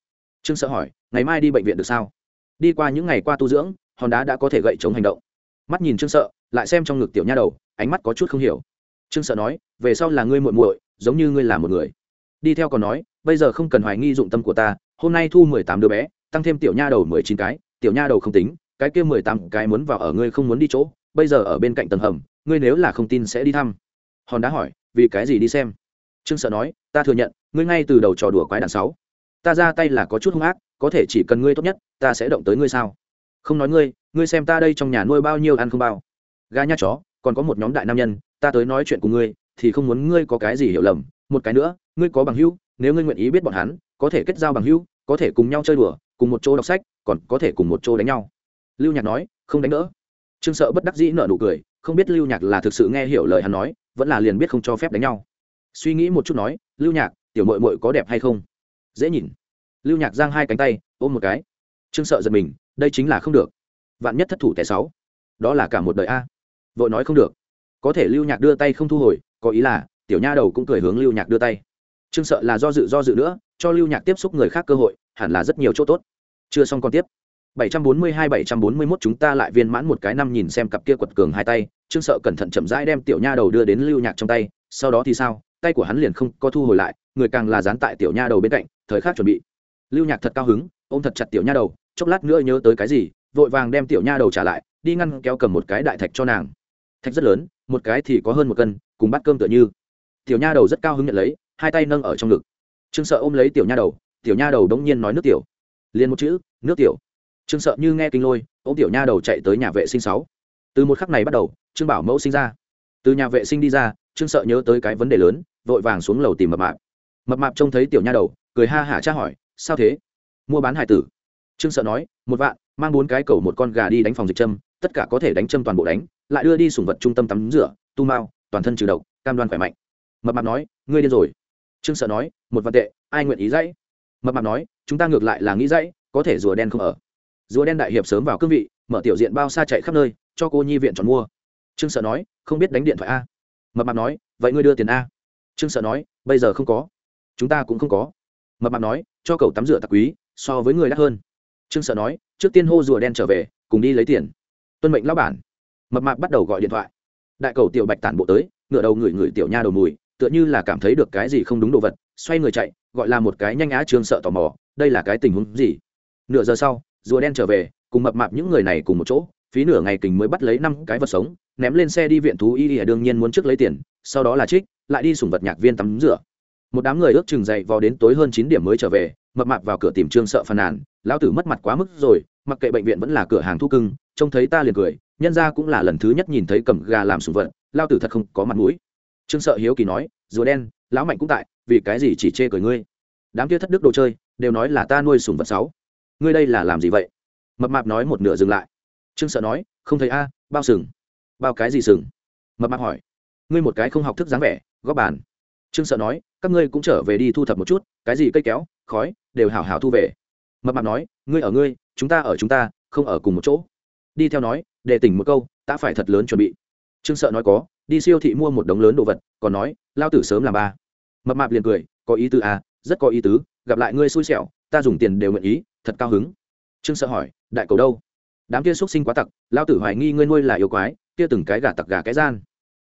Trương sợ hỏi, ngày mai đi bệnh viện được sao? Đi qua những ngày qua tu dưỡng, hòn đá đã có thể gậy chống hành động. Mắt nhìn trương sợ, lại xem trong ngực tiểu nha đầu, ánh mắt có chút không hiểu. Trương sợ nói, về sau là ngươi muội muội, giống như ngươi là một người. Đi theo còn nói, bây giờ không cần hoài nghi dụng tâm của ta, hôm nay thu mười tám đứa bé, tăng thêm tiểu nha đầu mười chín cái, tiểu nha đầu không tính, cái kia mười tám cái muốn vào ở ngươi không muốn đi chỗ, bây giờ ở bên cạnh tầng hầm, ngươi nếu là không tin sẽ đi thăm hòn đá hỏi, vì cái gì đi xem? Trương sợ nói, ta thừa nhận, ngươi ngay từ đầu trò đùa quái đạn sáu. Ta ra tay là có chút hung ác, có thể chỉ cần ngươi tốt nhất, ta sẽ động tới ngươi sao? Không nói ngươi ngươi xem ta đây trong nhà nuôi bao nhiêu ăn không bao. Gà nha chó, còn có một nhóm đại nam nhân, ta tới nói chuyện cùng ngươi, thì không muốn ngươi có cái gì hiểu lầm. Một cái nữa, ngươi có bằng hữu, nếu ngươi nguyện ý biết bọn hắn, có thể kết giao bằng hữu, có thể cùng nhau chơi đùa, cùng một chỗ đọc sách, còn có thể cùng một chỗ đánh nhau. Lưu nhạc nói, không đánh đỡ. Trương sợ bất đắc dĩ nợ nụ cười không biết lưu nhạc là thực sự nghe hiểu lời hắn nói, vẫn là liền biết không cho phép đánh nhau. Suy nghĩ một chút nói, lưu nhạc, tiểu mội mội có đẹp hay không? Dễ nhìn. Lưu nhạc giang hai cánh tay, ôm một cái. Trương sợ giật mình, đây chính là không được. Vạn nhất thất thủ tẻ sáu, đó là cả một đời a. Vội nói, không được. Có thể lưu nhạc đưa tay không thu hồi, có ý là, tiểu nha đầu cũng cười hướng lưu nhạc đưa tay. Trương sợ là do dự do dự nữa, cho lưu nhạc tiếp xúc người khác cơ hội, hẳn là rất nhiều chỗ tốt. Chưa xong còn tiếp. 742-741 chúng ta lại viên mãn một cái năm nhìn xem cặp kia quật cường hai tay, trương sợ cẩn thận chậm rãi đem tiểu nha đầu đưa đến lưu nhạc trong tay, sau đó thì sao? Tay của hắn liền không có thu hồi lại, người càng là dán tại tiểu nha đầu bên cạnh, thời khắc chuẩn bị. Lưu nhạc thật cao hứng, ôm thật chặt tiểu nha đầu, chốc lát nữa nhớ tới cái gì, vội vàng đem tiểu nha đầu trả lại, đi ngăn kéo cầm một cái đại thạch cho nàng. Thạch rất lớn, một cái thì có hơn một cân, cùng bát cơm tựa như. Tiểu nha đầu rất cao hứng nhận lấy, hai tay nâng ở trong ngực. Trương sợ ôm lấy tiểu nha đầu, tiểu nha đầu đống nhiên nói nước tiểu. Liền một chữ, nước tiểu trương sợ như nghe kinh lôi ô m tiểu nha đầu chạy tới nhà vệ sinh sáu. Từ một khắc này bắt đầu, trương bảo mẫu sinh ra. Từ nhà vệ sinh đi ra, trương sợ nhớ tới cái vấn đề lớn, vội vàng xuống lầu tìm mập mạp. Mập mạp trông thấy tiểu nha đầu, cười ha hả tra hỏi, sao thế? Mua bán hải tử? Trương sợ nói, một vạn, mang bốn cái cầu một con gà đi đánh phòng dịch châm, tất cả có thể đánh châm toàn bộ đánh, lại đưa đi sủng vật trung tâm tắm rửa, tu mao toàn thân trừ độc, cam đoan khỏe mạnh. Mập mạp nói, ngươi điên rồi. Trương sợ nói, một vạn tệ, ai nguyện ý dãy? Mập mạp nói, chúng ta ngược lại là nghĩ dãy, có thể rùa đen không ở rùa đen đại hiệp sớm vào cương vị, mở tiểu diện bao xa chạy khắp nơi, cho cô nhi viện chọn mua. Trương sợ nói, không biết đánh điện thoại a. Mập mạp nói, vậy ngươi đưa tiền a. Trương sợ nói, bây giờ không có. Chúng ta cũng không có. Mập mạp nói, cho cậu tắm rửa tạc quý, so với người đắt hơn. Trương sợ nói, trước tiên hô rùa đen trở về, cùng đi lấy tiền. Tuân mệnh lão bản. Mập mạp bắt đầu gọi điện thoại. Đại cầu tiểu bạch tản bộ tới, ngựa đầu ngửi ngửi tiểu nha đầu mùi, tựa như là cảm thấy được cái gì không đúng đồ vật, xoay người chạy, gọi là một cái nhanh á trương sợ tò mò, đây là cái tình huống gì? Nửa giờ sau rùa đen trở về, cùng mập mạp những người này cùng một chỗ, phí nửa ngày kình mới bắt lấy năm cái vật sống, ném lên xe đi viện thú y ỉa đương nhiên muốn trước lấy tiền, sau đó là trích, lại đi sủng vật nhạc viên tắm rửa. Một đám người ước chừng dậy vào đến tối hơn chín điểm mới trở về, mập mạp vào cửa tìm trương sợ phàn nàn, lão tử mất mặt quá mức rồi, mặc kệ bệnh viện vẫn là cửa hàng thu cưng, trông thấy ta liền cười, nhân ra cũng là lần thứ nhất nhìn thấy cầm gà làm sủng vật lao tử thật không có mặt mũi. Trương sợ hiếu kỳ nói, rùa đen, lão mạnh cũng tại, vì cái gì chỉ chê cười ngươi? Đám kia thất đức đồ chơi, đều nói là ta nuôi sủng vật sáu ngươi đây là làm gì vậy? Mập mạp nói một nửa dừng lại. Trương sợ nói, không thấy a, bao sừng. Bao cái gì sừng? Mập mạp hỏi. Ngươi một cái không học thức dáng vẻ góp bàn. Trương sợ nói, các ngươi cũng trở về đi thu thập một chút, cái gì cây kéo, khói, đều hảo hảo thu về. Mập mạp nói, ngươi ở ngươi, chúng ta ở chúng ta, không ở cùng một chỗ. Đi theo nói, để tỉnh một câu, ta phải thật lớn chuẩn bị. Trương sợ nói có, đi siêu thị mua một đống lớn đồ vật, còn nói, lao tử sớm làm ba. Mập mạp liền cười, có ý tứ à rất có ý tứ, gặp lại ngươi xui xẻo, ta dùng tiền đều nguyện ý thật cao hứng. Trương sợ hỏi, đại cầu đâu? Đám kia x sinh quá tặc lao tử hoài nghi ngươi nuôi là yêu quái, kia từng cái gà tặc gà cái gian.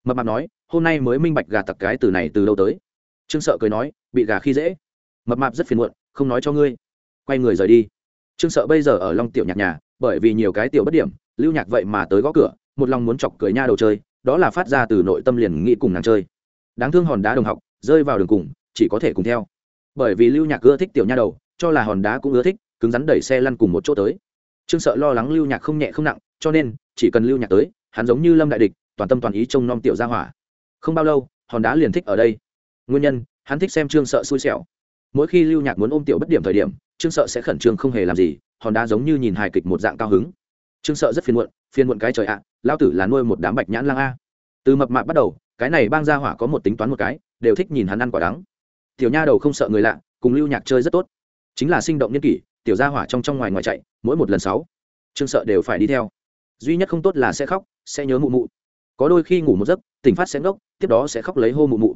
Mập mạp nói, hôm nay mới minh bạch gà tặc cái từ này từ đâu tới. Trương sợ cười nói, bị gà khi dễ. Mập mạp rất phiền muộn, không nói cho ngươi. Quay người rời đi. Trương sợ bây giờ ở long tiểu nhạc nhà, bởi vì nhiều cái tiểu bất điểm, lưu nhạc vậy mà tới gõ cửa, một lòng muốn chọc cười nha đầu chơi, đó là phát ra từ nội tâm liền nghĩ cùng nàng chơi. Đáng thương hòn đá đồng học, rơi vào đường cùng, chỉ có thể cùng theo. Bởi vì lưu nhạc ưa thích tiểu nha đầu cho là hòn đá cũng ưa thích cứng rắn đẩy xe lăn cùng một chỗ tới. Trương sợ lo lắng lưu nhạc không nhẹ không nặng cho nên chỉ cần lưu nhạc tới hắn giống như lâm đại địch toàn tâm toàn ý trông nom tiểu gia hỏa. Không bao lâu hòn đá liền thích ở đây. Nguyên nhân hắn thích xem trương sợ xui xẻo. Mỗi khi lưu nhạc muốn ôm tiểu bất điểm thời điểm trương sợ sẽ khẩn trương không hề làm gì hòn đá giống như nhìn hài kịch một dạng cao hứng. Trương sợ rất phiền muộn phiền muộn cái trời ạ à, lao tử là nuôi một đám bạch nhãn lang a. Từ mập mạp bắt đầu cái này bang gia hỏa có một tính toán một cái đều thích nhìn hắn ăn quả đắng. Tiểu nha đầu không sợ người lạ cùng lưu nhạc chơi rất tốt chính là sinh động nhân kỷ, tiểu gia hỏa trong trong ngoài ngoài chạy, mỗi một lần sáu, trương sợ đều phải đi theo. Duy nhất không tốt là sẽ khóc, sẽ nhớ mụ mụ. Có đôi khi ngủ một giấc, tỉnh phát sẽ ngốc, tiếp đó sẽ khóc lấy hô mụ mụ.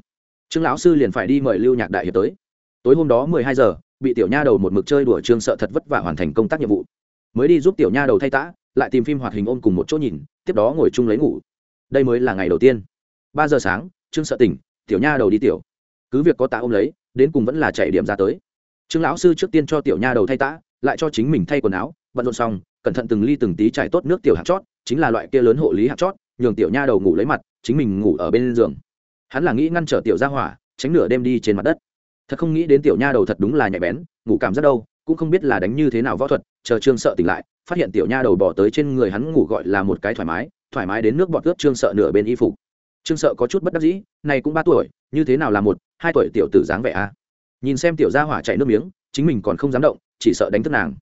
Trương lão sư liền phải đi mời lưu nhạc đại hiệp tới. Tối hôm đó mười hai giờ, bị tiểu nha đầu một mực chơi đùa trương sợ thật vất vả hoàn thành công tác nhiệm vụ. Mới đi giúp tiểu nha đầu thay tã, lại tìm phim hoạt hình ôm cùng một chỗ nhìn, tiếp đó ngồi chung lấy ngủ. Đây mới là ngày đầu tiên. Ba giờ sáng, trương sợ tỉnh, tiểu nha đầu đi tiểu. Cứ việc có tạ ôm lấy, đến cùng vẫn là chạy điểm ra tới trương lão sư trước tiên cho tiểu nha đầu thay tã, lại cho chính mình thay quần áo, bận rộn xong, cẩn thận từng ly từng tí trải tốt nước tiểu hạt chót, chính là loại kia lớn hộ lý hạt chót, nhường tiểu nha đầu ngủ lấy mặt, chính mình ngủ ở bên giường. Hắn là nghĩ ngăn trở tiểu ra hỏa, tránh nửa đêm đi trên mặt đất. Thật không nghĩ đến tiểu nha đầu thật đúng là nhạy bén, ngủ cảm rất đâu cũng không biết là đánh như thế nào võ thuật, chờ trương sợ tỉnh lại, phát hiện tiểu nha đầu bỏ tới trên người hắn ngủ gọi là một cái thoải mái thoải mái đến nước bọt ướt trương sợ nửa bên y phục. Trương sợ có chút bất đắc dĩ, này cũng ba tuổi, như thế nào là một, hai tuổi tiểu tử dáng vẻ a? à? Nhìn xem tiểu gia hỏa chạy nước miếng, chính mình còn không dám động, chỉ sợ đánh thức nàng.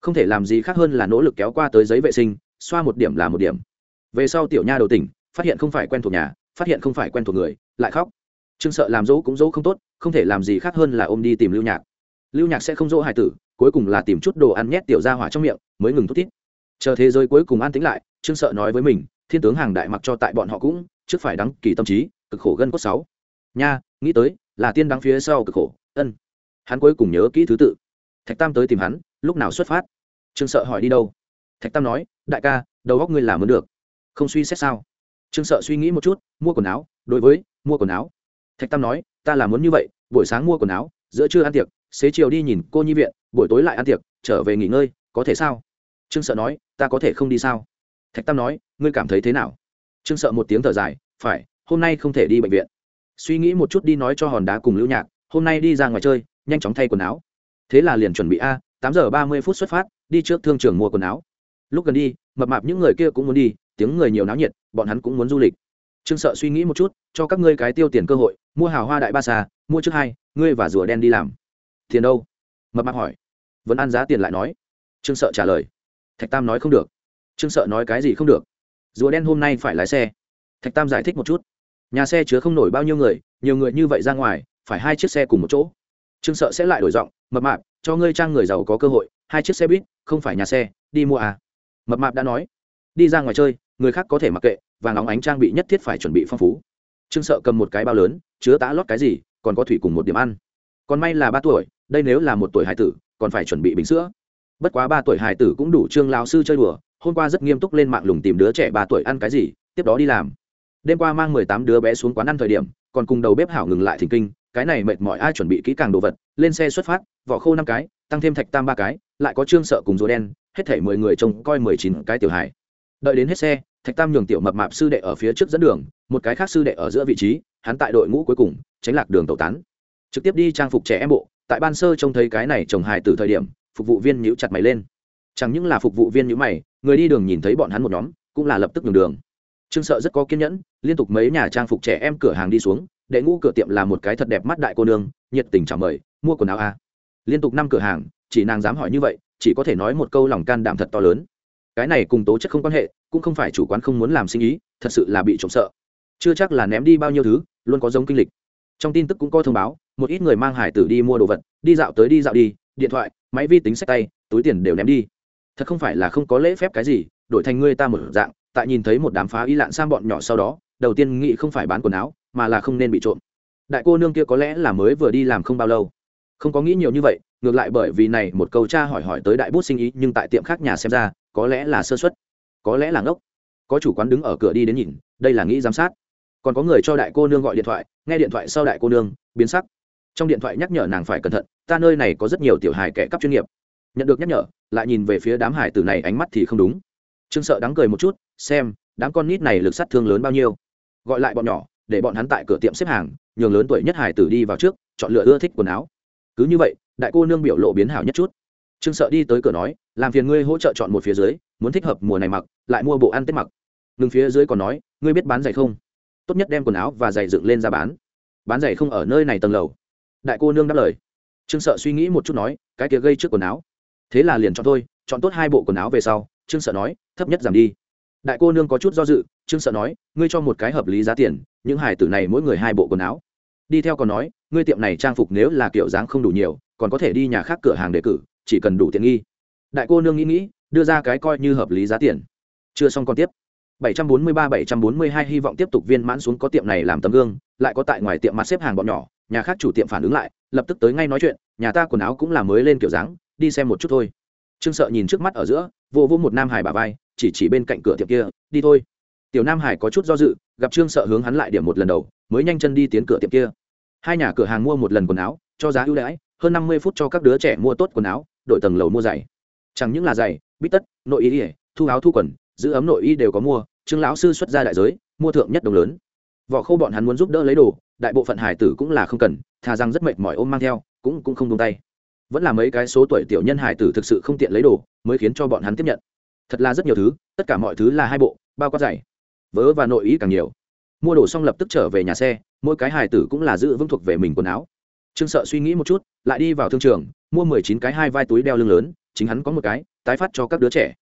Không thể làm gì khác hơn là nỗ lực kéo qua tới giấy vệ sinh, xoa một điểm là một điểm. Về sau tiểu nha đầu tỉnh, phát hiện không phải quen thuộc nhà, phát hiện không phải quen thuộc người, lại khóc. Trương sợ làm dỗ cũng dỗ không tốt, không thể làm gì khác hơn là ôm đi tìm lưu nhạc. Lưu nhạc sẽ không dỗ hài tử, cuối cùng là tìm chút đồ ăn nhét tiểu ra hỏa trong miệng, mới ngừng thút thít. Chờ thế giới cuối cùng an tính lại, trương sợ nói với mình, thiên tướng hàng đại mặc cho tại bọn họ cũng, trước phải đắng kỳ tâm trí, cực khổ gân cốt sáu. Nha, nghĩ tới, là tiên đắng phía sau cực khổ ân. Hắn cuối cùng nhớ kỹ thứ tự. Thạch tam tới tìm hắn, lúc nào xuất phát? Trương sợ hỏi đi đâu? Thạch tam nói, đại ca, đầu góc ngươi làm muốn được. Không suy xét sao? Trương sợ suy nghĩ một chút, mua quần áo, đối với, mua quần áo. Thạch tam nói, ta là muốn như vậy, buổi sáng mua quần áo, giữa trưa ăn tiệc, xế chiều đi nhìn cô nhi viện, buổi tối lại ăn tiệc, trở về nghỉ ngơi, có thể sao? Trương sợ nói, ta có thể không đi sao? Thạch tam nói, ngươi cảm thấy thế nào? Trương sợ một tiếng thở dài, phải, hôm nay không thể đi bệnh viện. Suy nghĩ một chút đi nói cho hòn đá cùng lưu nhạc hôm nay đi ra ngoài chơi, nhanh chóng thay quần áo. Thế là liền chuẩn bị a, tám giờ ba mươi phút xuất phát, đi trước thương trường mua quần áo. Lúc gần đi, mập mạp những người kia cũng muốn đi, tiếng người nhiều náo nhiệt, bọn hắn cũng muốn du lịch. Trương sợ suy nghĩ một chút, cho các ngươi cái tiêu tiền cơ hội, mua hào hoa đại ba xà, mua trước hai, ngươi và rùa đen đi làm. Tiền đâu? Mập mạp hỏi. Vẫn ăn giá tiền lại nói. Trương sợ trả lời. Thạch tam nói không được. Trương sợ nói cái gì không được. Rùa đen hôm nay phải lái xe. Thạch tam giải thích một chút. Nhà xe chứa không nổi bao nhiêu người, nhiều người như vậy ra ngoài phải hai chiếc xe cùng một chỗ. Trương sợ sẽ lại đổi giọng, mập mạp, cho ngươi trang người giàu có cơ hội, hai chiếc xe buýt, không phải nhà xe, đi mua à. Mập mạp đã nói, đi ra ngoài chơi, người khác có thể mặc kệ và nóng ánh trang bị nhất thiết phải chuẩn bị phong phú. Trương sợ cầm một cái bao lớn, chứa tá lót cái gì, còn có thủy cùng một điểm ăn. Còn may là ba tuổi, đây nếu là một tuổi hải tử, còn phải chuẩn bị bình sữa. Bất quá ba tuổi hải tử cũng đủ trương lao sư chơi đùa, hôm qua rất nghiêm túc lên mạng lùng tìm đứa trẻ ba tuổi ăn cái gì, tiếp đó đi làm. Đêm qua mang mười tám đứa bé xuống quán ăn thời điểm, còn cùng đầu bếp hảo ngừng lại thỉnh kinh cái này mệt mỏi ai chuẩn bị kỹ càng đồ vật, lên xe xuất phát, vỏ khô năm cái, tăng thêm thạch tam ba cái, lại có trương sợ cùng rùa đen, hết thể mười người trông coi mười chín cái tiểu hài. Đợi đến hết xe, thạch tam nhường tiểu mập mạp sư đệ ở phía trước dẫn đường, một cái khác sư đệ ở giữa vị trí, hắn tại đội ngũ cuối cùng, tránh lạc đường tẩu tán. Trực tiếp đi trang phục trẻ em bộ, tại ban sơ trông thấy cái này chồng hài từ thời điểm, phục vụ viên nhíu chặt mày lên. Chẳng những là phục vụ viên nhíu mày, người đi đường nhìn thấy bọn hắn một nhóm, cũng là lập tức nhường đường. Trương sợ rất có kiên nhẫn, liên tục mấy nhà trang phục trẻ em cửa hàng đi xuống đệ ngũ cửa tiệm là một cái thật đẹp mắt đại cô nương, nhiệt tình chào mời, mua quần áo a liên tục năm cửa hàng, chỉ nàng dám hỏi như vậy, chỉ có thể nói một câu lòng can đảm thật to lớn. Cái này cùng tố chất không quan hệ, cũng không phải chủ quán không muốn làm sinh ý, thật sự là bị trộm sợ. Chưa chắc là ném đi bao nhiêu thứ, luôn có giống kinh lịch. Trong tin tức cũng có thông báo, một ít người mang hải tử đi mua đồ vật, đi dạo tới đi dạo đi, điện thoại, máy vi tính sách tay, túi tiền đều ném đi. Thật không phải là không có lễ phép cái gì, đổi thành ngươi ta một dạng, tại nhìn thấy một đám phá y lạn sang bọn nhỏ sau đó, đầu tiên nghĩ không phải bán quần áo mà là không nên bị trộm. Đại cô nương kia có lẽ là mới vừa đi làm không bao lâu. Không có nghĩ nhiều như vậy, ngược lại bởi vì này một câu cha hỏi hỏi tới đại bút sinh ý, nhưng tại tiệm khác nhà xem ra, có lẽ là sơ xuất có lẽ là ngốc. Có chủ quán đứng ở cửa đi đến nhìn, đây là nghĩ giám sát. Còn có người cho đại cô nương gọi điện thoại, nghe điện thoại sau đại cô nương, biến sắc. Trong điện thoại nhắc nhở nàng phải cẩn thận, ta nơi này có rất nhiều tiểu hài kẻ cấp chuyên nghiệp. Nhận được nhắc nhở, lại nhìn về phía đám hải tử này ánh mắt thì không đúng. Trương sợ đáng cười một chút, xem, đám con nít này lực sát thương lớn bao nhiêu. Gọi lại bọn nhỏ để bọn hắn tại cửa tiệm xếp hàng nhường lớn tuổi nhất hải tử đi vào trước chọn lựa ưa thích quần áo. Cứ như vậy đại cô nương biểu lộ biến hảo nhất chút. Trương sợ đi tới cửa nói làm phiền ngươi hỗ trợ chọn một phía dưới muốn thích hợp mùa này mặc lại mua bộ ăn tết mặc. Ngừng phía dưới còn nói ngươi biết bán giày không? Tốt nhất đem quần áo và giày dựng lên ra bán. Bán giày không ở nơi này tầng lầu. Đại cô nương đáp lời. Trương sợ suy nghĩ một chút nói cái kia gây trước quần áo. Thế là liền chọn thôi, chọn tốt hai bộ quần áo về sau. Trương sợ nói thấp nhất giảm đi đại cô nương có chút do dự, trương sợ nói, ngươi cho một cái hợp lý giá tiền, những hải tử này mỗi người hai bộ quần áo. Đi theo còn nói, ngươi tiệm này trang phục nếu là kiểu dáng không đủ nhiều, còn có thể đi nhà khác cửa hàng đề cử, chỉ cần đủ tiện nghi. Đại cô nương nghĩ nghĩ, đưa ra cái coi như hợp lý giá tiền. Chưa xong còn tiếp. 743-742 hy vọng tiếp tục viên mãn xuống có tiệm này làm tấm gương, lại có tại ngoài tiệm mặt xếp hàng bọn nhỏ, nhà khác chủ tiệm phản ứng lại, lập tức tới ngay nói chuyện, nhà ta quần áo cũng là mới lên kiểu dáng, đi xem một chút thôi. Trương sợ nhìn trước mắt ở giữa vô vô một nam hải bà vai chỉ chỉ bên cạnh cửa tiệm kia, đi thôi. Tiểu nam hải có chút do dự, gặp trương sợ hướng hắn lại điểm một lần đầu, mới nhanh chân đi tiến cửa tiệm kia. Hai nhà cửa hàng mua một lần quần áo, cho giá ưu đãi, hơn năm mươi phút cho các đứa trẻ mua tốt quần áo đội tầng lầu mua giày. Chẳng những là giày, bít tất, nội y ỉa thu áo thu quần, giữ ấm nội y đều có mua, trương lão sư xuất ra đại giới, mua thượng nhất đồng lớn. Vỏ khâu bọn hắn muốn giúp đỡ lấy đồ, đại bộ phận hải tử cũng là không cần, thà rằng rất mệt mỏi ôm mang theo, cũng cũng không tung tay. Vẫn là mấy cái số tuổi tiểu nhân hải tử thực sự không tiện lấy đồ, mới khiến cho bọn hắn tiếp nhận thật là rất nhiều thứ, tất cả mọi thứ là hai bộ, bao quát dày vớ và nội ý càng nhiều. Mua đồ xong lập tức trở về nhà xe, mỗi cái hài tử cũng là giữ vững thuộc về mình quần áo. Trương sợ suy nghĩ một chút, lại đi vào thương trường, mua mười chín cái hai vai túi đeo lưng lớn, chính hắn có một cái, tái phát cho các đứa trẻ.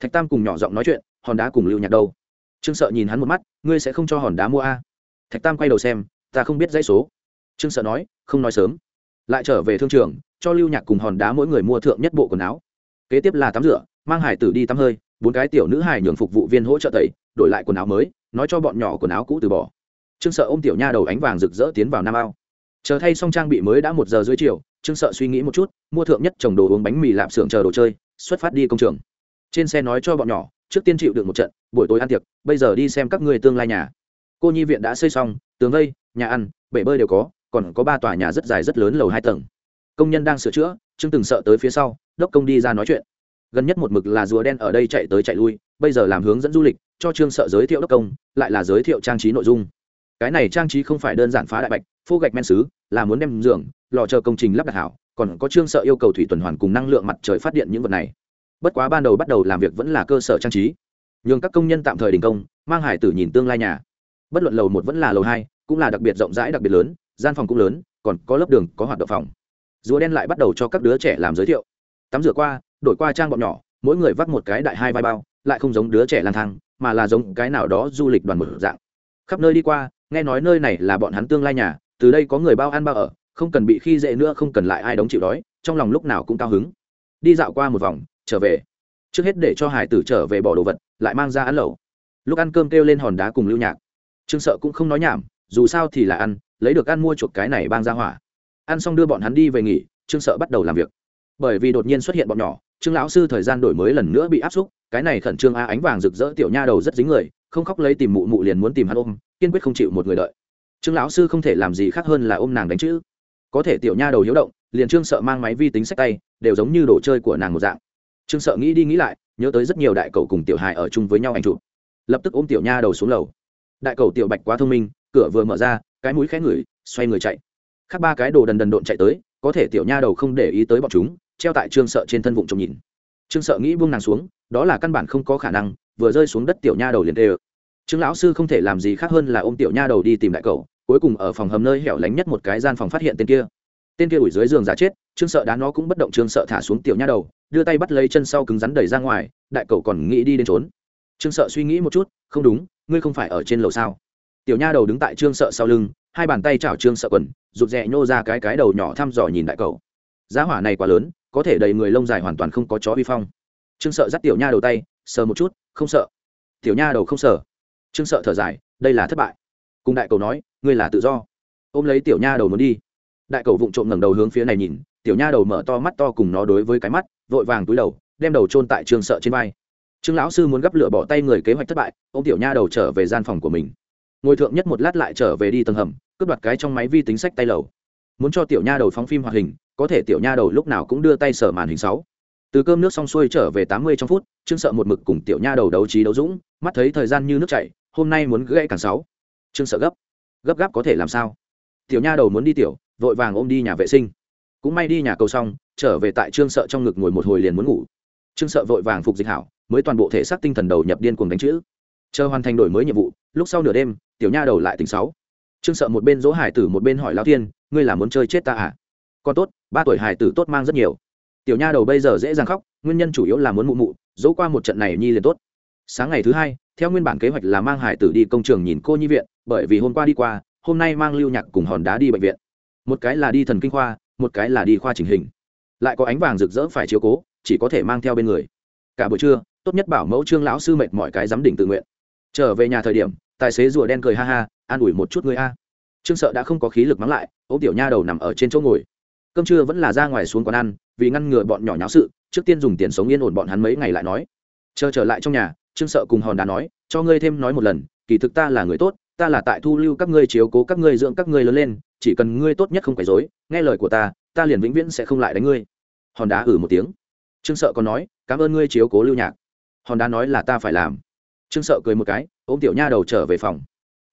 Thạch tam cùng nhỏ giọng nói chuyện, hòn đá cùng lưu nhạc đâu? Trương sợ nhìn hắn một mắt, ngươi sẽ không cho hòn đá mua a thạch tam quay đầu xem, ta không biết dãy số. Trương sợ nói, không nói sớm. Lại trở về thương trường, cho lưu nhạc cùng hòn đá mỗi người mua thượng nhất bộ quần áo. Kế tiếp là tắm rửa mang hải tử đi tắm hơi, bốn cái tiểu nữ hải nhường phục vụ viên hỗ trợ tẩy, đổi lại quần áo mới, nói cho bọn nhỏ quần áo cũ từ bỏ. Trương sợ ôm tiểu nha đầu ánh vàng rực rỡ tiến vào nam ao. Chờ thay xong trang bị mới đã một giờ dưới chiều, trương sợ suy nghĩ một chút, mua thượng nhất trồng đồ uống bánh mì lạp xưởng chờ đồ chơi, xuất phát đi công trường. Trên xe nói cho bọn nhỏ, trước tiên chịu được một trận, buổi tối ăn tiệc, bây giờ đi xem các người tương lai nhà. Cô nhi viện đã xây xong, tường vây, nhà ăn, bể bơi đều có, còn có ba tòa nhà rất dài rất lớn lầu hai tầng. Công nhân đang sửa chữa, trương từng sợ tới phía sau, đốc công đi ra nói chuyện gần nhất một mực là rùa đen ở đây chạy tới chạy lui, bây giờ làm hướng dẫn du lịch, cho trương sợ giới thiệu đốc công, lại là giới thiệu trang trí nội dung. Cái này trang trí không phải đơn giản phá đại bạch, phô gạch men xứ, là muốn đem giường, lò chờ công trình lắp đặt hảo, còn có trương sợ yêu cầu thủy tuần hoàn cùng năng lượng mặt trời phát điện những vật này. Bất quá ban đầu bắt đầu làm việc vẫn là cơ sở trang trí. Nhường các công nhân tạm thời đình công, mang hải tử nhìn tương lai nhà. Bất luận lầu một vẫn là lầu hai, cũng là đặc biệt rộng rãi đặc biệt lớn, gian phòng cũng lớn, còn có lớp đường, có hoạt động phòng. Rùa đen lại bắt đầu cho các đứa trẻ làm giới thiệu. Tắm rửa qua đổi qua trang bọn nhỏ, mỗi người vắt một cái đại hai vai bao, lại không giống đứa trẻ lang thang, mà là giống cái nào đó du lịch đoàn một dạng. Khắp nơi đi qua, nghe nói nơi này là bọn hắn tương lai nhà, từ đây có người bao ăn bao ở, không cần bị khi dễ nữa, không cần lại ai đóng chịu đói, trong lòng lúc nào cũng cao hứng. Đi dạo qua một vòng, trở về. Trước hết để cho hải tử trở về bỏ đồ vật, lại mang ra ăn lẩu. Lúc ăn cơm kêu lên hòn đá cùng lưu nhạc. Trương sợ cũng không nói nhảm, dù sao thì là ăn, lấy được ăn mua chuộc cái này bang ra hỏa. Ăn xong đưa bọn hắn đi về nghỉ, trương sợ bắt đầu làm việc. Bởi vì đột nhiên xuất hiện bọn nhỏ trương lão sư thời gian đổi mới lần nữa bị áp xúc, cái này khẩn trương a, ánh vàng rực rỡ tiểu nha đầu rất dính người, không khóc lấy tìm mụ mụ liền muốn tìm hắn ôm, kiên quyết không chịu một người đợi. Trương lão sư không thể làm gì khác hơn là ôm nàng đánh chữ. Có thể tiểu nha đầu hiếu động, liền trương sợ mang máy vi tính sách tay, đều giống như đồ chơi của nàng một dạng. Trương sợ nghĩ đi nghĩ lại, nhớ tới rất nhiều đại cầu cùng tiểu hài ở chung với nhau anh chụp. Lập tức ôm tiểu nha đầu xuống lầu. Đại cầu tiểu bạch quá thông minh, cửa vừa mở ra, cái mũi khẽ ngửi, xoay người chạy. Khác ba cái đồ đần đần độn chạy tới, có thể tiểu nha đầu không để ý tới bọn chúng treo tại trương sợ trên thân vụng trông nhìn. Trương sợ nghĩ buông nàng xuống, đó là căn bản không có khả năng, vừa rơi xuống đất tiểu nha đầu liền tê ơ trương lão sư không thể làm gì khác hơn là ôm tiểu nha đầu đi tìm đại cầu cuối cùng ở phòng hầm nơi hẻo lánh nhất một cái gian phòng phát hiện tên kia. Tên kia ủi dưới giường giả chết, trương sợ đá nó cũng bất động trương sợ thả xuống tiểu nha đầu, đưa tay bắt lấy chân sau cứng rắn đẩy ra ngoài, đại cầu còn nghĩ đi đến trốn. Trương sợ suy nghĩ một chút, không đúng, ngươi không phải ở trên lầu sao? Tiểu nha đầu đứng tại trương sợ sau lưng, hai bàn tay chảo trương sợ quần, rụt rè nhô ra cái cái đầu nhỏ thăm dò nhìn đại cầu giá hỏa này quá lớn có thể đầy người lông dài hoàn toàn không có chó vi phong. Trương sợ dắt tiểu nha đầu tay, sờ một chút, không sợ. Tiểu nha đầu không sợ trương sợ thở dài, đây là thất bại. Cùng đại cầu nói, ngươi là tự do. Ôm lấy tiểu nha đầu muốn đi. Đại cầu vụng trộm ngẩng đầu hướng phía này nhìn, tiểu nha đầu mở to mắt to cùng nó đối với cái mắt, vội vàng túi đầu, đem đầu chôn tại trương sợ trên vai. Trương lão sư muốn gấp lửa bỏ tay người kế hoạch thất bại ô m tiểu nha đầu trở về gian phòng của mình. Ngồi thượng nhất một lát lại trở về đi tầng hầm, cướp đoạt cái trong máy vi tính sách tay lầu. Muốn cho tiểu nha đầu phóng phim hoạt hình có thể tiểu nha đầu lúc nào cũng đưa tay sở màn hình sáu. Từ cơm nước xong xuôi trở về tám mươi trong phút, trương sợ một mực cùng tiểu nha đầu đấu trí đấu dũng, mắt thấy thời gian như nước chảy, hôm nay muốn gãy càng sáu. Trương sợ gấp. Gấp gáp có thể làm sao? Tiểu nha đầu muốn đi tiểu, vội vàng ôm đi nhà vệ sinh. Cũng may đi nhà cầu xong, trở về tại trương sợ trong ngực ngồi một hồi liền muốn ngủ. Trương sợ vội vàng phục dịch hảo, mới toàn bộ thể xác tinh thần đầu nhập điên cuồng đánh chữ. Chờ hoàn thành đổi mới nhiệm vụ, lúc sau nửa đêm, tiểu nha đầu lại tỉnh sáu. Trương sợ một bên dỗ hải tử một bên hỏi lao thiên, ngươi là muốn chơi chết ta à? Con tốt, ba tuổi hải tử tốt mang rất nhiều. Tiểu nha đầu bây giờ dễ dàng khóc, nguyên nhân chủ yếu là muốn mụ mụ dỗ qua một trận này nhi liền tốt. Sáng ngày thứ hai, theo nguyên bản kế hoạch là mang hải tử đi công trường nhìn cô nhi viện, bởi vì hôm qua đi qua, hôm nay mang lưu nhạc cùng hòn đá đi bệnh viện. Một cái là đi thần kinh khoa, một cái là đi khoa chỉnh hình. Lại có ánh vàng rực rỡ phải chiếu cố, chỉ có thể mang theo bên người. Cả buổi trưa, tốt nhất bảo mẫu trương lão sư mệt mọi cái giám đỉnh tự nguyện. Trở về nhà thời điểm, tài xế rùa đen cười ha ha, an ủi một chút người a. Trương sợ đã không có khí lực mắng lại ô tiểu nha đầu nằm ở trên chỗ ngồi cơm trưa vẫn là ra ngoài xuống quán ăn, vì ngăn ngừa bọn nhỏ nháo sự, trước tiên dùng tiền sống yên ổn bọn hắn mấy ngày lại nói. Chờ trở lại trong nhà, trương sợ cùng hòn đá nói, cho ngươi thêm nói một lần, kỳ thực ta là người tốt, ta là tại thu lưu các ngươi chiếu cố các ngươi dưỡng các ngươi lớn lên, chỉ cần ngươi tốt nhất không phải dối nghe lời của ta ta liền vĩnh viễn sẽ không lại đánh ngươi. Hòn đá ử một tiếng. Trương sợ còn nói, cảm ơn ngươi chiếu cố lưu nhạc. Hòn đá nói là ta phải làm. Trương sợ cười một cái, ôm tiểu nha đầu trở về phòng.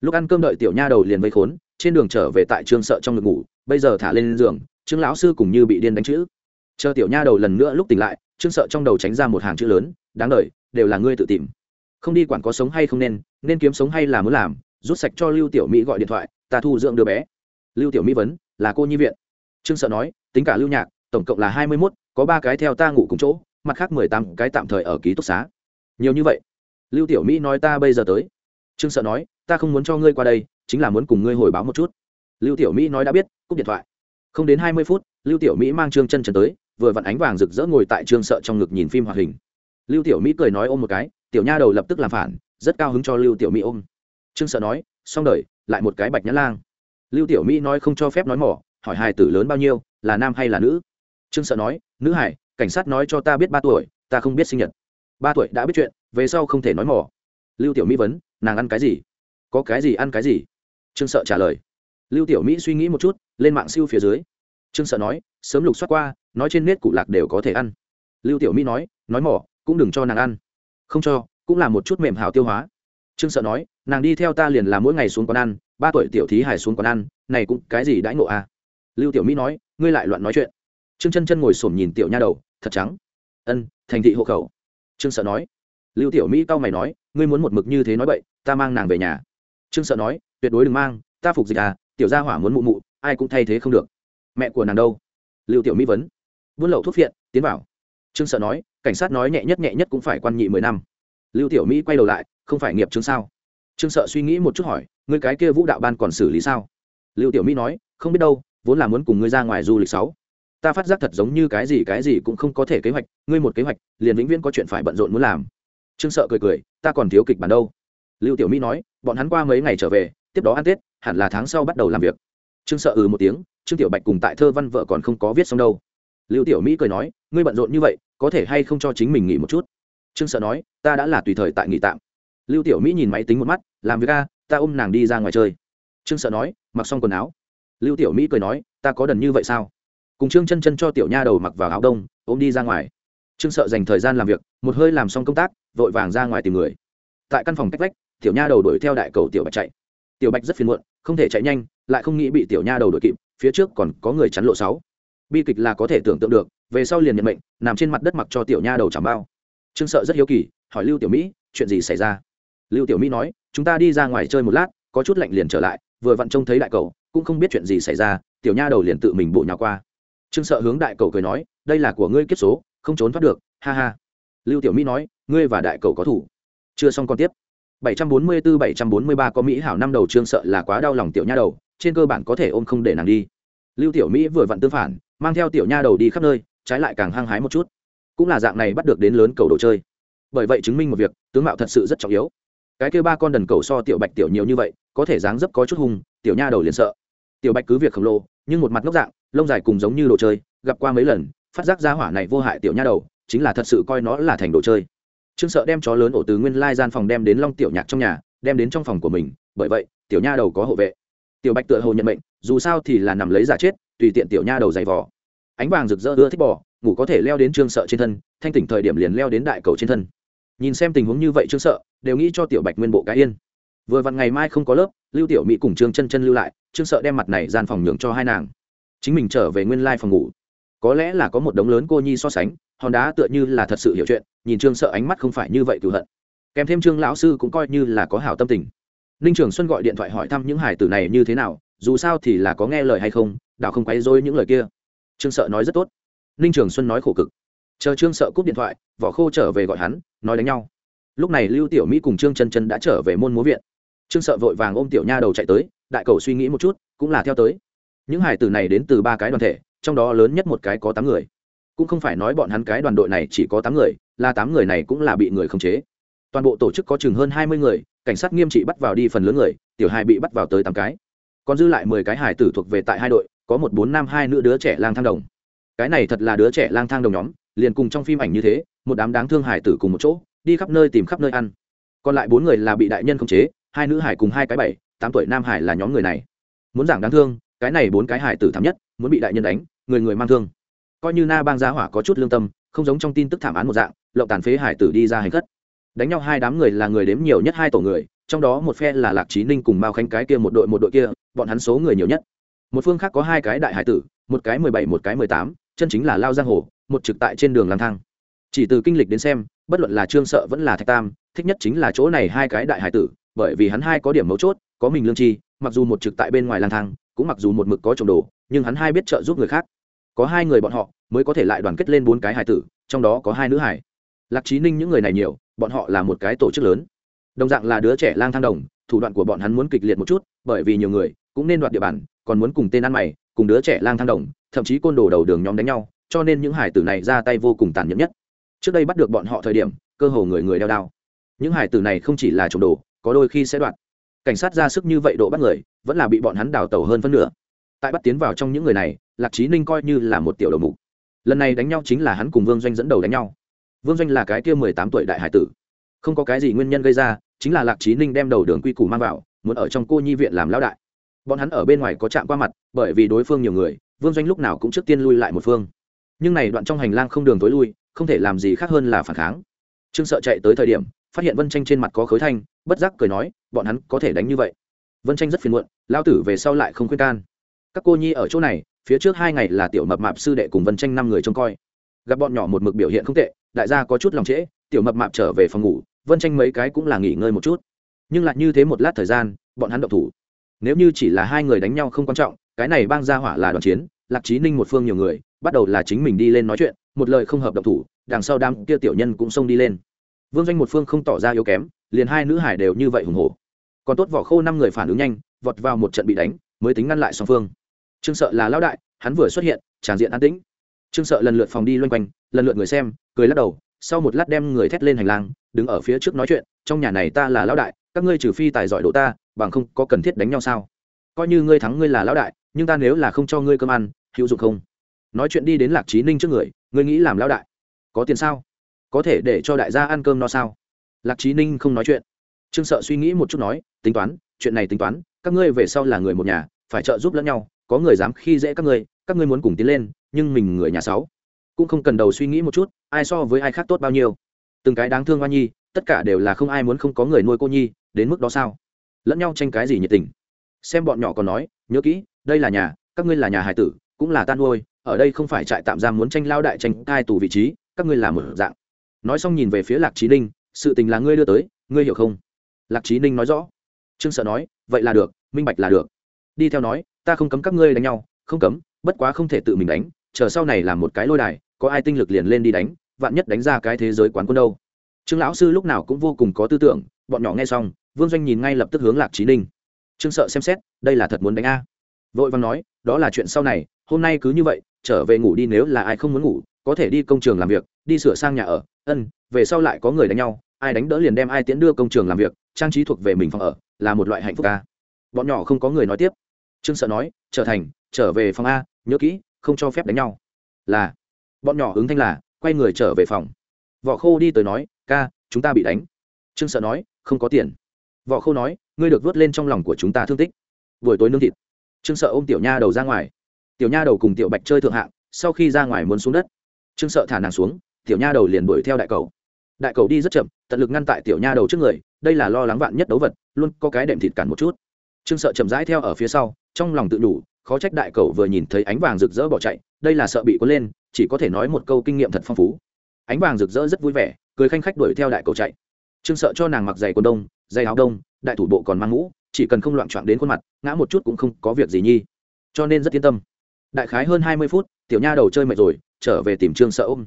Lúc ăn cơm đợi tiểu nha đầu liền vây khốn, trên đường trở về tại trương sợ trong ngực ngủ, bây giờ thả lên giường trương lão sư cùng như bị điên đánh chữ. Chờ tiểu nha đầu lần nữa lúc tỉnh lại, trương sợ trong đầu tránh ra một hàng chữ lớn, đáng đ đều là ngươi tự tìm. Không đi quản có sống hay không nên nên kiếm sống hay là muốn làm, rút sạch cho lưu tiểu mỹ gọi điện thoại, ta thu dưỡng đứa bé. Lưu tiểu mỹ vấn, là cô nhi viện. Trương sợ nói, tính cả lưu nhạc, tổng cộng là hai mươi mốt, có ba cái theo ta ngủ cùng chỗ, mặt khác mười tám cái tạm thời ở ký túc xá. Nhiều như vậy. Lưu tiểu mỹ nói, ta bây giờ tới. Trương sợ nói, ta không muốn cho ngươi qua đây, chính là muốn cùng ngươi hồi báo một chút. Lưu tiểu mỹ nói, đã biết, cúp điện thoại không đến hai mươi phút, lưu tiểu mỹ mang trương chân trần tới, vừa vặn ánh vàng rực rỡ ngồi tại trương sợ trong ngực nhìn phim hoạt hình. Lưu tiểu mỹ cười nói ôm một cái, tiểu nha đầu lập tức làm phản, rất cao hứng cho lưu tiểu mỹ ôm. Trương sợ nói, xong đời, lại một cái bạch nhã lang. Lưu tiểu mỹ nói không cho phép nói mỏ, hỏi hài tử lớn bao nhiêu, là nam hay là nữ? Trương sợ nói, nữ hải, cảnh sát nói cho ta biết ba tuổi, ta không biết sinh nhật. Ba tuổi đã biết chuyện, về sau không thể nói mỏ. Lưu tiểu mỹ vấn, nàng ăn cái gì? Có cái gì ăn cái gì? Trương sợ trả lời. Lưu tiểu mỹ suy nghĩ một chút lên mạng siêu phía dưới. Trương sợ nói, sớm lục xoát qua, nói trên nết cụ lạc đều có thể ăn. Lưu tiểu mỹ nói nói mỏ, cũng đừng cho nàng ăn. Không cho, cũng là một chút mềm hào tiêu hóa. Trương sợ nói, nàng đi theo ta liền là mỗi ngày xuống quán ăn, ba tuổi tiểu thí hải xuống quán ăn, này cũng cái gì đãi ngộ à? Lưu tiểu mỹ nói, ngươi lại loạn nói chuyện. Trương chân chân ngồi xổm nhìn tiểu nha đầu, thật trắng. Ân, thành thị hộ khẩu. Trương sợ nói. Lưu tiểu mỹ cau mày nói, ngươi muốn một mực như thế nói vậy ta mang nàng về nhà. Trương sợ nói, tuyệt đối đừng mang, ta phục dịch à tiểu gia hỏa muốn mụ mụ ai cũng thay thế không được. Mẹ của nàng đâu? Lưu tiểu mỹ vấn. Buôn lậu thuốc phiện, tiến vào. Trương sợ nói, cảnh sát nói nhẹ nhất nhẹ nhất cũng phải quan nhị mười năm. Lưu tiểu mỹ quay đầu lại, không phải nghiệp chứng sao? Trương sợ suy nghĩ một chút hỏi, ngươi cái kia vũ đạo ban còn xử lý sao? Lưu tiểu mỹ nói, không biết đâu, vốn là muốn cùng ngươi ra ngoài du lịch sáu. Ta phát giác thật giống như cái gì cái gì cũng không có thể kế hoạch, ngươi một kế hoạch, liền vĩnh viễn có chuyện phải bận rộn muốn làm. Trương sợ cười cười, ta còn thiếu kịch bản đâu. Lưu tiểu mỹ nói, bọn hắn qua mấy ngày trở về, tiếp đó ăn tết, hẳn là tháng sau bắt đầu làm việc trương sợ ừ một tiếng, trương tiểu bạch cùng tại thơ văn vợ còn không có viết xong đâu. Lưu tiểu mỹ cười nói, ngươi bận rộn như vậy, có thể hay không cho chính mình nghỉ một chút? Trương sợ nói, ta đã là tùy thời tại nghỉ tạm. Lưu tiểu mỹ nhìn máy tính một mắt, làm việc a, ta ôm nàng đi ra ngoài chơi. Trương sợ nói, mặc xong quần áo. Lưu tiểu mỹ cười nói, ta có đần như vậy sao? Cùng trương chân chân cho tiểu nha đầu mặc vào áo đông, ôm đi ra ngoài. Trương sợ dành thời gian làm việc, một hơi làm xong công tác, vội vàng ra ngoài tìm người. Tại căn phòng cách vách, tiểu nha đầu đuổi theo đại cầu tiểu bạch chạy tiểu bạch rất phiền muộn, không thể chạy nhanh, lại không nghĩ bị tiểu nha đầu đuổi kịp, phía trước còn có người chắn lộ sáu. Bi kịch là có thể tưởng tượng được, về sau liền nhận mệnh, nằm trên mặt đất mặc cho tiểu nha đầu chảm bao. Trương sợ rất hiếu kỳ, hỏi lưu tiểu mỹ, chuyện gì xảy ra? Lưu tiểu mỹ nói, chúng ta đi ra ngoài chơi một lát, có chút lạnh liền trở lại, vừa vặn trông thấy đại cầu cũng không biết chuyện gì xảy ra, tiểu nha đầu liền tự mình bộ nhào qua. Trương sợ hướng đại cầu cười nói, đây là của ngươi kiếp số, không trốn thoát được, ha ha. Lưu tiểu mỹ nói, ngươi và đại cầu có thủ. Chưa xong còn tiếp. 744-743 có mỹ hảo năm đầu trương sợ là quá đau lòng tiểu nha đầu, trên cơ bản có thể ôm không để nàng đi. Lưu tiểu mỹ vừa vặn tương phản, mang theo tiểu nha đầu đi khắp nơi, trái lại càng hăng hái một chút. Cũng là dạng này bắt được đến lớn cầu đồ chơi. Bởi vậy chứng minh một việc, tướng mạo thật sự rất trọng yếu. Cái kêu ba con đần cầu so tiểu bạch tiểu nhiều như vậy, có thể dáng dấp có chút hung, tiểu nha đầu liền sợ. Tiểu bạch cứ việc khổng lồ, nhưng một mặt ngốc dạng, lông dài cùng giống như đồ chơi, gặp qua mấy lần, phát giác ra hỏa này vô hại tiểu nha đầu, chính là thật sự coi nó là thành đồ chơi trương sợ đem chó lớn ổ từ nguyên lai gian phòng đem đến long tiểu nhạc trong nhà, đem đến trong phòng của mình, bởi vậy, tiểu nha đầu có hộ vệ. Tiểu bạch tựa hồ nhận mệnh, dù sao thì là nằm lấy giả chết, tùy tiện tiểu nha đầu dày vỏ ánh vàng rực rỡ ưa thích bỏ ngủ có thể leo đến trương sợ trên thân, thanh tỉnh thời điểm liền leo đến đại cầu trên thân. Nhìn xem tình huống như vậy trương sợ, đều nghĩ cho tiểu bạch nguyên bộ cái yên. Vừa vặn ngày mai không có lớp, lưu tiểu mỹ cùng trương chân chân lưu lại, trương sợ đem mặt này gian phòng nhường cho hai nàng. Chính mình trở về nguyên lai phòng ngủ. Có lẽ là có một đống lớn cô nhi so sánh hòn đá tựa như là thật sự hiểu chuyện, nhìn trương sợ ánh mắt không phải như vậy cựu hận. Kèm thêm trương lão sư cũng coi như là có hảo tâm tình. Ninh trường xuân gọi điện thoại hỏi thăm những hải tử này như thế nào, dù sao thì là có nghe lời hay không, đảo không quấy dối những lời kia. Trương sợ nói rất tốt. Ninh trường xuân nói khổ cực. Chờ trương sợ cúp điện thoại, vỏ khô trở về gọi hắn, nói đánh nhau. Lúc này lưu tiểu mỹ cùng trương chân chân đã trở về môn múa viện. Trương sợ vội vàng ôm tiểu nha đầu chạy tới, đại cầu suy nghĩ một chút, cũng là theo tới. Những hải tử này đến từ ba cái đoàn thể, trong đó lớn nhất một cái có tám người cũng không phải nói bọn hắn cái đoàn đội này chỉ có tám người, là tám người này cũng là bị người khống chế. Toàn bộ tổ chức có chừng hơn hai mươi người, cảnh sát nghiêm trị bắt vào đi phần lớn người, tiểu hai bị bắt vào tới tám cái. Còn dư lại mười cái hải tử thuộc về tại hai đội, có một bốn nam hai nữ đứa trẻ lang thang đồng. Cái này thật là đứa trẻ lang thang đồng nhóm, liền cùng trong phim ảnh như thế, một đám đáng thương hải tử cùng một chỗ, đi khắp nơi tìm khắp nơi ăn. Còn lại bốn người là bị đại nhân khống chế, hai nữ hải cùng hai cái bảy, tám tuổi nam hải là nhóm người này. Muốn giảng đáng thương, cái này bốn cái hải tử thảm nhất, muốn bị đại nhân đánh, người người mang thương coi như na bang gia hỏa có chút lương tâm, không giống trong tin tức thảm án một dạng, lộng tàn phế hải tử đi ra hành khất. Đánh nhau hai đám người là người đếm nhiều nhất hai tổ người, trong đó một phe là lạc trí ninh cùng mao khánh cái kia một đội một đội kia, bọn hắn số người nhiều nhất. Một phương khác có hai cái đại hải tử, một cái mười bảy, một cái mười tám, chân chính là lao giang hồ, một trực tại trên đường lang thang. Chỉ từ kinh lịch đến xem, bất luận là trương sợ vẫn là thạch tam, thích nhất chính là chỗ này hai cái đại hải tử, bởi vì hắn hai có điểm mấu chốt, có mình lương tri, mặc dù một trực tại bên ngoài lang thang, cũng mặc dù một mực có trồng đồ, nhưng hắn hai biết trợ giúp người khác có hai người bọn họ mới có thể lại đoàn kết lên bốn cái hải tử, trong đó có hai nữ hải. Lạc trí ninh những người này nhiều, bọn họ là một cái tổ chức lớn. Đồng dạng là đứa trẻ lang thang đồng, thủ đoạn của bọn hắn muốn kịch liệt một chút, bởi vì nhiều người cũng nên đoạt địa bàn, còn muốn cùng tên ăn mày, cùng đứa trẻ lang thang đồng, thậm chí côn đồ đầu đường nhóm đánh nhau, cho nên những hải tử này ra tay vô cùng tàn nhẫn nhất. Trước đây bắt được bọn họ thời điểm, cơ hồ người người đeo đao những hải tử này không chỉ là trộm đồ, có đôi khi sẽ đoạt. Cảnh sát ra sức như vậy độ bắt người, vẫn là bị bọn hắn đào tẩu hơn phân nửa tại bắt tiến vào trong những người này, lạc trí ninh coi như là một tiểu đầu mục. Lần này đánh nhau chính là hắn cùng vương doanh dẫn đầu đánh nhau. Vương doanh là cái kia mười tám tuổi đại hải tử. Không có cái gì nguyên nhân gây ra, chính là lạc trí ninh đem đầu đường quy củ mang vào, muốn ở trong cô nhi viện làm lão đại. Bọn hắn ở bên ngoài có chạm qua mặt, bởi vì đối phương nhiều người, vương doanh lúc nào cũng trước tiên lui lại một phương. Nhưng này đoạn trong hành lang không đường tối lui, không thể làm gì khác hơn là phản kháng. Trương sợ chạy tới thời điểm, phát hiện vân tranh trên mặt có khối thanh, bất giác cười nói, bọn hắn có thể đánh như vậy. Vân tranh rất phiền muộn lao tử về sau lại không khuyên can các cô nhi ở chỗ này, phía trước hai ngày là tiểu mập mạp sư đệ cùng vân tranh năm người trông coi. Gặp bọn nhỏ một mực biểu hiện không tệ, đại gia có chút lòng trễ, tiểu mập mạp trở về phòng ngủ, vân tranh mấy cái cũng là nghỉ ngơi một chút. Nhưng lại như thế một lát thời gian, bọn hắn động thủ. Nếu như chỉ là hai người đánh nhau không quan trọng, cái này bang ra hỏa là đoàn chiến, lạc trí ninh một phương nhiều người, bắt đầu là chính mình đi lên nói chuyện, một lời không hợp động thủ, đằng sau đám kia tiểu nhân cũng xông đi lên. Vương doanh một phương không tỏ ra yếu kém, liền hai nữ hải đều như vậy hùng hổ. Còn tốt vỏ khô năm người phản ứng nhanh, vọt vào một trận bị đánh, mới tính ngăn lại song phương trương sợ là lão đại, hắn vừa xuất hiện, tràn diện an tĩnh. Trương sợ lần lượt phòng đi loanh quanh, lần lượt người xem, cười lắc đầu, sau một lát đem người thét lên hành lang, đứng ở phía trước nói chuyện, trong nhà này ta là lão đại, các ngươi trừ phi tài giỏi độ ta, bằng không có cần thiết đánh nhau sao? Coi như ngươi thắng ngươi là lão đại, nhưng ta nếu là không cho ngươi cơm ăn, hữu dụng không? Nói chuyện đi đến lạc trí ninh trước người, ngươi nghĩ làm lão đại, có tiền sao? Có thể để cho đại gia ăn cơm no sao? Lạc trí ninh không nói chuyện. Trương sợ suy nghĩ một chút nói, tính toán, chuyện này tính toán, các ngươi về sau là người một nhà, phải trợ giúp lẫn nhau có người dám khi dễ các ngươi các ngươi muốn cùng tiến lên, nhưng mình người nhà sáu cũng không cần đầu suy nghĩ một chút, ai so với ai khác tốt bao nhiêu. Từng cái đáng thương hoa nhi, tất cả đều là không ai muốn không có người nuôi cô nhi, đến mức đó sao? Lẫn nhau tranh cái gì nhiệt tình? Xem bọn nhỏ còn nói, nhớ kỹ, đây là nhà, các ngươi là nhà hải tử, cũng là tan nuôi, ở đây không phải trại tạm giam muốn tranh lao đại tranh cai tù vị trí, các ngươi là một dạng. Nói xong nhìn về phía lạc trí ninh, sự tình là ngươi đưa tới, ngươi hiểu không? Lạc trí ninh nói rõ. Trương sợ nói, vậy là được, minh bạch là được. Đi theo nói ta không cấm các ngươi đánh nhau, không cấm, bất quá không thể tự mình đánh, chờ sau này làm một cái lôi đài, có ai tinh lực liền lên đi đánh, vạn nhất đánh ra cái thế giới quán quân đâu. Trương lão sư lúc nào cũng vô cùng có tư tưởng, bọn nhỏ nghe xong, vương doanh nhìn ngay lập tức hướng lạc trí ninh. Trương sợ xem xét, đây là thật muốn đánh a. Vội văn nói, đó là chuyện sau này, hôm nay cứ như vậy, trở về ngủ đi nếu là ai không muốn ngủ, có thể đi công trường làm việc, đi sửa sang nhà ở, ân, về sau lại có người đánh nhau, ai đánh đỡ liền đem ai tiến đưa công trường làm việc, trang trí thuộc về mình phòng ở, là một loại hạnh phúc ca bọn nhỏ không có người nói tiếp trương sợ nói, trở thành, trở về phòng a, nhớ kỹ, không cho phép đánh nhau. Là, bọn nhỏ ứng thanh là, quay người trở về phòng. Võ khô đi tới nói, ca, chúng ta bị đánh. Trương sợ nói, không có tiền. Võ khô nói, ngươi được vớt lên trong lòng của chúng ta thương tích. Buổi tối nương thịt. Trương sợ ôm tiểu nha đầu ra ngoài. Tiểu nha đầu cùng tiểu bạch chơi thượng hạng, sau khi ra ngoài muốn xuống đất. Trương sợ thả nàng xuống, tiểu nha đầu liền đuổi theo đại cầu. Đại cầu đi rất chậm, tận lực ngăn tại tiểu nha đầu trước người, đây là lo lắng vạn nhất đấu vật, luôn có cái đệm thịt cản một chút. Trương sợ chậm rãi theo ở phía sau trong lòng tự đủ, khó trách đại cầu vừa nhìn thấy ánh vàng rực rỡ bỏ chạy, đây là sợ bị cuốn lên, chỉ có thể nói một câu kinh nghiệm thật phong phú. Ánh vàng rực rỡ rất vui vẻ, cười khanh khách đuổi theo đại cầu chạy. Trương sợ cho nàng mặc giày quần đông, giày áo đông, đại thủ bộ còn mang mũ, chỉ cần không loạn trọn đến khuôn mặt, ngã một chút cũng không có việc gì nhi. Cho nên rất yên tâm. Đại khái hơn hai mươi phút, tiểu nha đầu chơi mệt rồi, trở về tìm trương sợ ôm.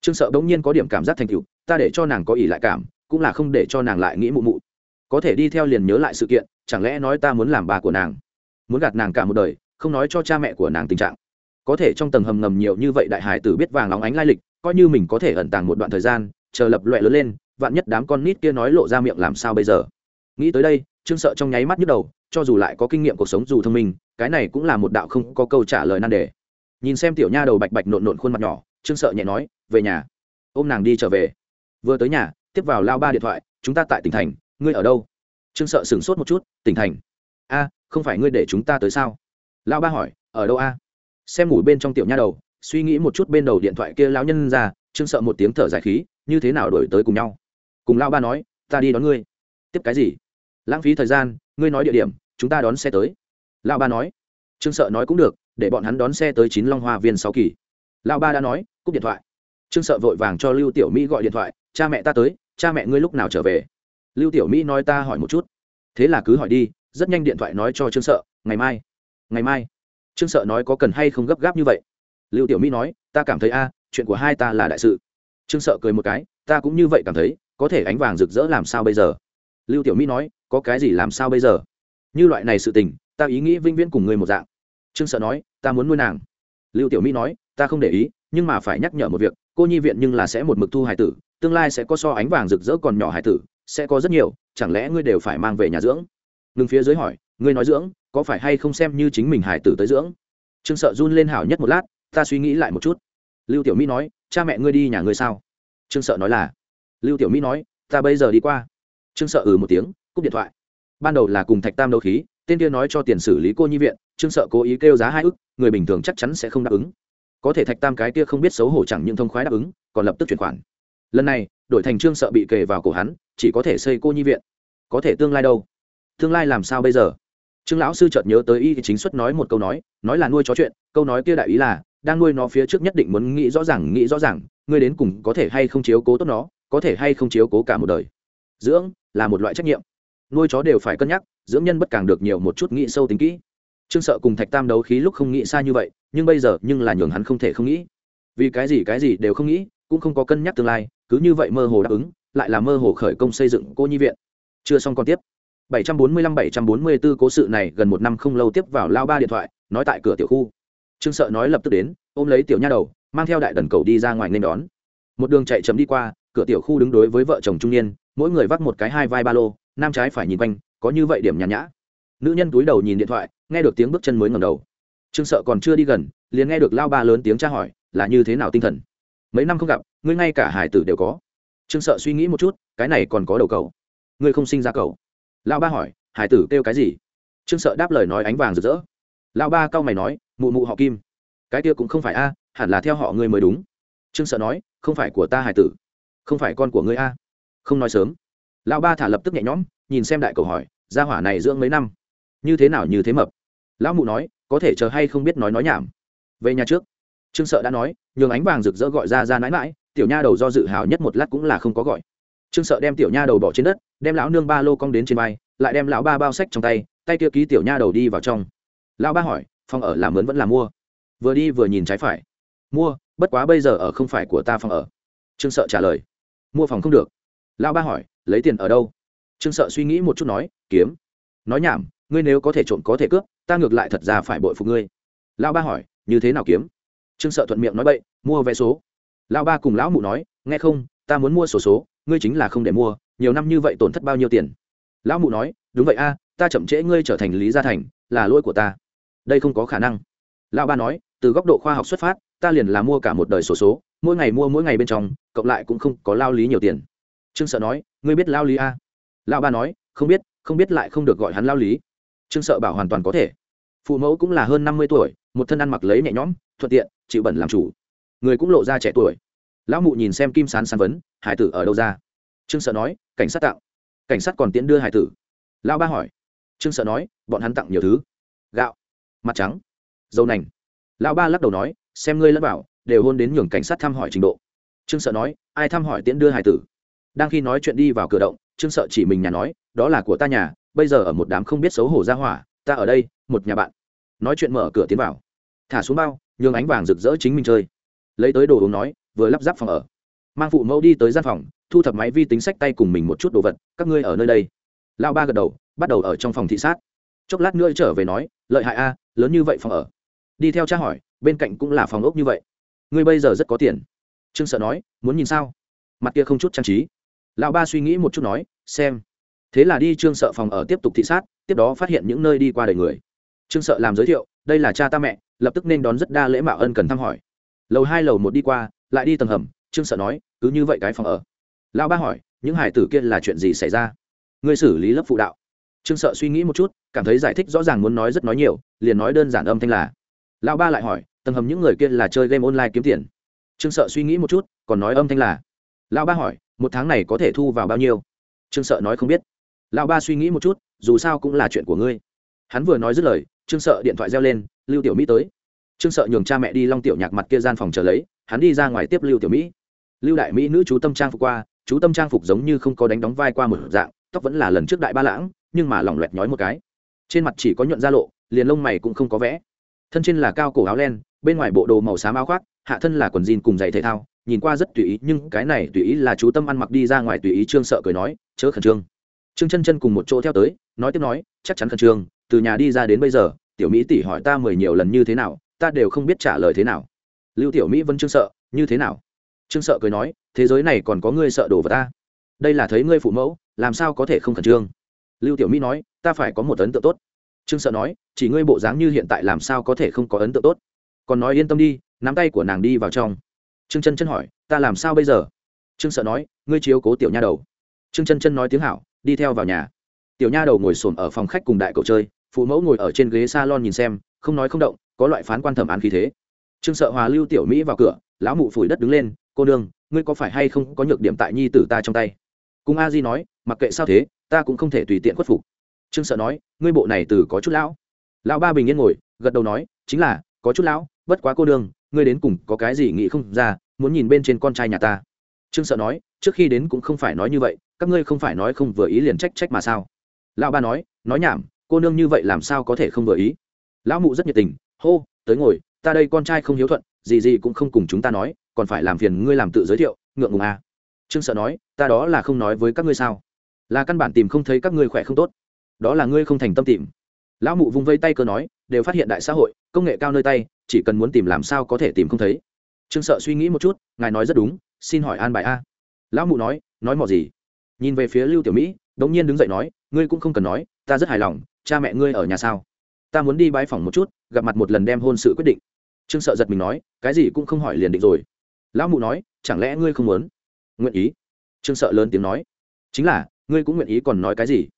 Trương sợ bỗng nhiên có điểm cảm giác thành tựu, ta để cho nàng có ỷ lại cảm, cũng là không để cho nàng lại nghĩ mụ mụ. Có thể đi theo liền nhớ lại sự kiện, chẳng lẽ nói ta muốn làm bà của nàng? Muốn gạt nàng cả một đời, không nói cho cha mẹ của nàng tình trạng. Có thể trong tầng hầm ngầm nhiều như vậy đại hải tử biết vàng óng ánh lai lịch, coi như mình có thể ẩn tàng một đoạn thời gian, chờ lập loẹ lớn lên, vạn nhất đám con nít kia nói lộ ra miệng làm sao bây giờ? Nghĩ tới đây, trương sợ trong nháy mắt nhức đầu, cho dù lại có kinh nghiệm cuộc sống dù thông minh, cái này cũng là một đạo không có câu trả lời nan đề. Nhìn xem tiểu nha đầu bạch bạch nộn nộn khuôn mặt nhỏ, trương sợ nhẹ nói, về nhà. Ôm nàng đi trở về. Vừa tới nhà, tiếp vào lao ba điện thoại, chúng ta tại tỉnh thành, ngươi ở đâu? Trương sợ sửng sốt một chút, tỉnh thành. A không phải ngươi để chúng ta tới sao? Lão ba hỏi, ở đâu a? Xem ngủ bên trong tiểu nha đầu, suy nghĩ một chút bên đầu điện thoại kia lão nhân ra trương sợ một tiếng thở dài khí, như thế nào đổi tới cùng nhau? Cùng lão ba nói, ta đi đón ngươi. Tiếp cái gì? Lãng phí thời gian, ngươi nói địa điểm, chúng ta đón xe tới. Lão ba nói trương sợ nói cũng được, để bọn hắn đón xe tới chín long hoa viên sáu kỳ. Lão ba đã nói, cúp điện thoại. Trương sợ vội vàng cho lưu tiểu mỹ gọi điện thoại, cha mẹ ta tới, cha mẹ ngươi lúc nào trở về? Lưu tiểu mỹ nói ta hỏi một chút. Thế là cứ hỏi đi rất nhanh điện thoại nói cho trương sợ, ngày mai ngày mai, trương sợ nói có cần hay không gấp gáp như vậy? Lưu tiểu mỹ nói, ta cảm thấy a, chuyện của hai ta là đại sự. Trương sợ cười một cái, ta cũng như vậy cảm thấy, có thể ánh vàng rực rỡ làm sao bây giờ? Lưu tiểu mỹ nói, có cái gì làm sao bây giờ? Như loại này sự tình, ta ý nghĩ vinh viễn cùng người một dạng. Trương sợ nói, ta muốn nuôi nàng. Lưu tiểu mỹ nói, ta không để ý, nhưng mà phải nhắc nhở một việc, cô nhi viện nhưng là sẽ một mực thu hải tử, tương lai sẽ có so ánh vàng rực rỡ còn nhỏ hải tử, sẽ có rất nhiều, chẳng lẽ ngươi đều phải mang về nhà dưỡng? Ngừng phía dưới hỏi, ngươi nói dưỡng, có phải hay không xem như chính mình hải tử tới dưỡng? Trương sợ run lên hảo nhất một lát, ta suy nghĩ lại một chút. Lưu tiểu mỹ nói, cha mẹ ngươi đi nhà ngươi sao? Trương sợ nói là, lưu tiểu mỹ nói, ta bây giờ đi qua. Trương sợ ừ một tiếng, cúp điện thoại. Ban đầu là cùng thạch tam đấu khí, tên kia nói cho tiền xử lý cô nhi viện, trương sợ cố ý kêu giá hai ức, người bình thường chắc chắn sẽ không đáp ứng. Có thể thạch tam cái kia không biết xấu hổ chẳng những thông khoái đáp ứng, còn lập tức chuyển khoản. Lần này, đổi thành trương sợ bị kề vào cổ hắn, chỉ có thể xây cô nhi viện. Có thể tương lai đâu? Tương lai làm sao bây giờ? Trương lão sư chợt nhớ tới y chính xuất nói một câu nói nói là nuôi chó chuyện, câu nói kia đại ý là, đang nuôi nó phía trước nhất định muốn nghĩ rõ ràng, nghĩ rõ ràng, ngươi đến cùng có thể hay không chiếu cố tốt nó, có thể hay không chiếu cố cả một đời. Dưỡng là một loại trách nhiệm. Nuôi chó đều phải cân nhắc, dưỡng nhân bất càng được nhiều một chút nghĩ sâu tính kỹ. Trương sợ cùng thạch tam đấu khí lúc không nghĩ xa như vậy, nhưng bây giờ nhưng là nhường hắn không thể không nghĩ. Vì cái gì cái gì đều không nghĩ, cũng không có cân nhắc tương lai, cứ như vậy mơ hồ đáp ứng, lại là mơ hồ khởi công xây dựng cô nhi viện. Chưa xong còn tiếp. 745-744 cố sự này gần một năm không lâu tiếp vào lao ba điện thoại, nói tại cửa tiểu khu. Trương sợ nói lập tức đến, ôm lấy tiểu nha đầu, mang theo đại đần cầu đi ra ngoài nên đón. Một đường chạy chấm đi qua, cửa tiểu khu đứng đối với vợ chồng trung niên, mỗi người vác một cái hai vai ba lô, nam trái phải nhìn quanh, có như vậy điểm nhàn nhã. Nữ nhân túi đầu nhìn điện thoại, nghe được tiếng bước chân mới ngầm đầu. Trương sợ còn chưa đi gần, liền nghe được lao ba lớn tiếng tra hỏi, là như thế nào tinh thần? Mấy năm không gặp, ngươi ngay cả hải tử đều có. Trương sợ suy nghĩ một chút, cái này còn có đầu cầu. Ngươi không sinh ra cầu lão ba hỏi, hải tử kêu cái gì? Trương sợ đáp lời nói ánh vàng rực rỡ. Lão ba cau mày nói, mụ mụ họ kim. Cái kia cũng không phải a, hẳn là theo họ ngươi mới đúng. Trương sợ nói, không phải của ta hải tử, không phải con của ngươi a. Không nói sớm. Lão ba thả lập tức nhẹ nhõm, nhìn xem đại cầu hỏi, gia hỏa này dưỡng mấy năm? Như thế nào như thế mập? Lão mụ nói, có thể chờ hay không biết nói nói nhảm. Về nhà trước. Trương sợ đã nói, nhường ánh vàng rực rỡ gọi ra ra mãi mãi, tiểu nha đầu do dự hào nhất một lát cũng là không có gọi trương sợ đem tiểu nha đầu bỏ trên đất đem lão nương ba lô cong đến trên vai lại đem lão ba bao sách trong tay tay kia ký tiểu nha đầu đi vào trong. Lão ba hỏi phòng ở làm mướn vẫn là mua? Vừa đi vừa nhìn trái phải. Mua bất quá bây giờ ở không phải của ta phòng ở. Trương sợ trả lời mua phòng không được. Lão ba hỏi lấy tiền ở đâu? Trương sợ suy nghĩ một chút nói kiếm. Nói nhảm ngươi nếu có thể trộm có thể cướp ta ngược lại thật ra phải bội phục ngươi. Lão ba hỏi như thế nào kiếm? Trương sợ thuận miệng nói bậy mua vé số. Lão ba cùng lão mụ nói nghe không ta muốn mua sổ số, số ngươi chính là không để mua nhiều năm như vậy tổn thất bao nhiêu tiền? Lão mụ nói đúng vậy a ta chậm trễ ngươi trở thành lý gia thành là lỗi của ta. Đây không có khả năng. Lão ba nói từ góc độ khoa học xuất phát ta liền là mua cả một đời sổ số, số mỗi ngày mua mỗi ngày bên trong cộng lại cũng không có lao lý nhiều tiền. Trương sợ nói ngươi biết lao lý a? Lão ba nói không biết không biết lại không được gọi hắn lao lý. Trương sợ bảo hoàn toàn có thể. Phụ mẫu cũng là hơn năm mươi tuổi một thân ăn mặc lấy nhẹ nhõm thuận tiện chịu bẩn làm chủ. Người cũng lộ ra trẻ tuổi lão mụ nhìn xem kim sán sán vấn, hải tử ở đâu ra? Trương sợ nói, cảnh sát tặng cảnh sát còn tiễn đưa hải tử? Lão ba hỏi. Trương sợ nói, bọn hắn tặng nhiều thứ. Gạo. Mặt trắng. Dầu nành. Lão ba lắc đầu nói, xem ngươi lẫn bảo đều hôn đến nhường cảnh sát thăm hỏi trình độ. Trương sợ nói, ai thăm hỏi tiễn đưa hải tử? Đang khi nói chuyện đi vào cửa động, trương sợ chỉ mình nhà nói, đó là của ta nhà, bây giờ ở một đám không biết xấu hổ ra hỏa, ta ở đây, một nhà bạn. Nói chuyện mở cửa tiến vào. Thả xuống bao, nhường ánh vàng rực rỡ chính mình chơi. Lấy tới đồ uống nói vừa lắp ráp phòng ở. Mang phụ mẫu đi tới gian phòng, thu thập máy vi tính sách tay cùng mình một chút đồ vật, các ngươi ở nơi đây. Lao ba gật đầu, bắt đầu ở trong phòng thị sát. Chốc lát nữa trở về nói, lợi hại a, lớn như vậy phòng ở. Đi theo cha hỏi, bên cạnh cũng là phòng ốc như vậy? Ngươi bây giờ rất có tiền. Trương sợ nói, muốn nhìn sao? Mặt kia không chút trang trí. Lão ba suy nghĩ một chút nói, xem. Thế là đi trương sợ phòng ở tiếp tục thị sát, tiếp đó phát hiện những nơi đi qua đời người. Trương sợ làm giới thiệu, đây là cha ta mẹ, lập tức nên đón rất đa lễ mạo ân cần thăm hỏi. Lầu hai, lầu một đi qua lại đi tầng hầm, trương sợ nói, cứ như vậy cái phòng ở. Lão ba hỏi, những hải tử kia là chuyện gì xảy ra? Ngươi xử lý lớp phụ đạo. Trương sợ suy nghĩ một chút, cảm thấy giải thích rõ ràng muốn nói rất nói nhiều, liền nói đơn giản âm thanh là, lão ba lại hỏi, tầng hầm những người kia là chơi game online kiếm tiền? Trương sợ suy nghĩ một chút, còn nói âm thanh là, lão ba hỏi, một tháng này có thể thu vào bao nhiêu? Trương sợ nói không biết. Lão ba suy nghĩ một chút, dù sao cũng là chuyện của ngươi. Hắn vừa nói dứt lời, trương sợ điện thoại reo lên, lưu tiểu mỹ tới. Trương sợ nhường cha mẹ đi long tiểu nhạc mặt kia gian phòng chờ lấy hắn đi ra ngoài tiếp lưu tiểu mỹ. Lưu đại mỹ nữ chú tâm trang phục qua, chú tâm trang phục giống như không có đánh đóng vai qua một dạng, tóc vẫn là lần trước đại ba lãng, nhưng mà lỏng loẹt nhói một cái. Trên mặt chỉ có nhuận da lộ, liền lông mày cũng không có vẽ. Thân trên là cao cổ áo len, bên ngoài bộ đồ màu xám áo khoác, hạ thân là quần jean cùng giày thể thao, nhìn qua rất tùy ý, nhưng cái này tùy ý là chú tâm ăn mặc đi ra ngoài tùy ý trương sợ cười nói, chớ khẩn trương. Trương chân chân cùng một chỗ theo tới, nói tiếp nói, chắc chắn khẩn trương, từ nhà đi ra đến bây giờ, tiểu mỹ tỷ hỏi ta mười nhiều lần như thế nào, ta đều không biết trả lời thế nào lưu tiểu mỹ vẫn trương sợ, như thế nào? Trương sợ cười nói, thế giới này còn có ngươi sợ đồ vật ta? Đây là thấy ngươi phụ mẫu, làm sao có thể không khẩn trương? Lưu tiểu mỹ nói, ta phải có một ấn tượng tốt. Trương sợ nói, chỉ ngươi bộ dáng như hiện tại làm sao có thể không có ấn tượng tốt? Còn nói yên tâm đi, nắm tay của nàng đi vào trong. Trương chân chân hỏi, ta làm sao bây giờ? Trương sợ nói, ngươi chiếu cố tiểu nha đầu. Trương chân chân nói tiếng hảo, đi theo vào nhà. Tiểu nha đầu ngồi s m ở phòng khách cùng đại cậu chơi, phụ mẫu ngồi ở trên ghế s a lon nhìn xem, không nói không động, có loại phán quan thẩm án khí thế trương sợ hòa lưu tiểu mỹ vào cửa, lão mụ phủi đất đứng lên, cô nương, ngươi có phải hay không có nhược điểm tại nhi tử ta trong tay? Cung a di nói, mặc kệ sao thế, ta cũng không thể tùy tiện khuất phục. Trương sợ nói, ngươi bộ này từ có chút lão. Lão ba bình yên ngồi, gật đầu nói, chính là, có chút lão, bất quá cô nương, ngươi đến cùng có cái gì nghĩ không ra, muốn nhìn bên trên con trai nhà ta. Trương sợ nói, trước khi đến cũng không phải nói như vậy, các ngươi không phải nói không vừa ý liền trách trách mà sao? Lão ba nói nói nhảm, cô nương như vậy làm sao có thể không vừa ý? Lão mụ rất nhiệt tình, hô, tới ngồi ta đây con trai không hiếu thuận, gì gì cũng không cùng chúng ta nói, còn phải làm phiền ngươi làm tự giới thiệu, ngượng ngùng à. trương sợ nói, ta đó là không nói với các ngươi sao? Là căn bản tìm không thấy các ngươi khỏe không tốt. Đó là ngươi không thành tâm tìm. Lão mụ vung vây tay cơ nói, đều phát hiện đại xã hội, công nghệ cao nơi tay, chỉ cần muốn tìm làm sao có thể tìm không thấy. Trương sợ suy nghĩ một chút, ngài nói rất đúng, xin hỏi an bài a. Lão mụ nói nói mò gì? Nhìn về phía lưu tiểu mỹ đ ỗ n g nhiên đứng dậy nói, ngươi cũng không cần nói, ta rất hài lòng, cha mẹ ngươi ở nhà sao? Ta muốn đi bãi phòng một chút, gặp mặt một lần đem hôn sự quyết định. Trương sợ giật mình nói, cái gì cũng không hỏi liền định rồi. Lão mụ nói, chẳng lẽ ngươi không muốn? Nguyện ý. Trương sợ lớn tiếng nói. Chính là, ngươi cũng nguyện ý còn nói cái gì?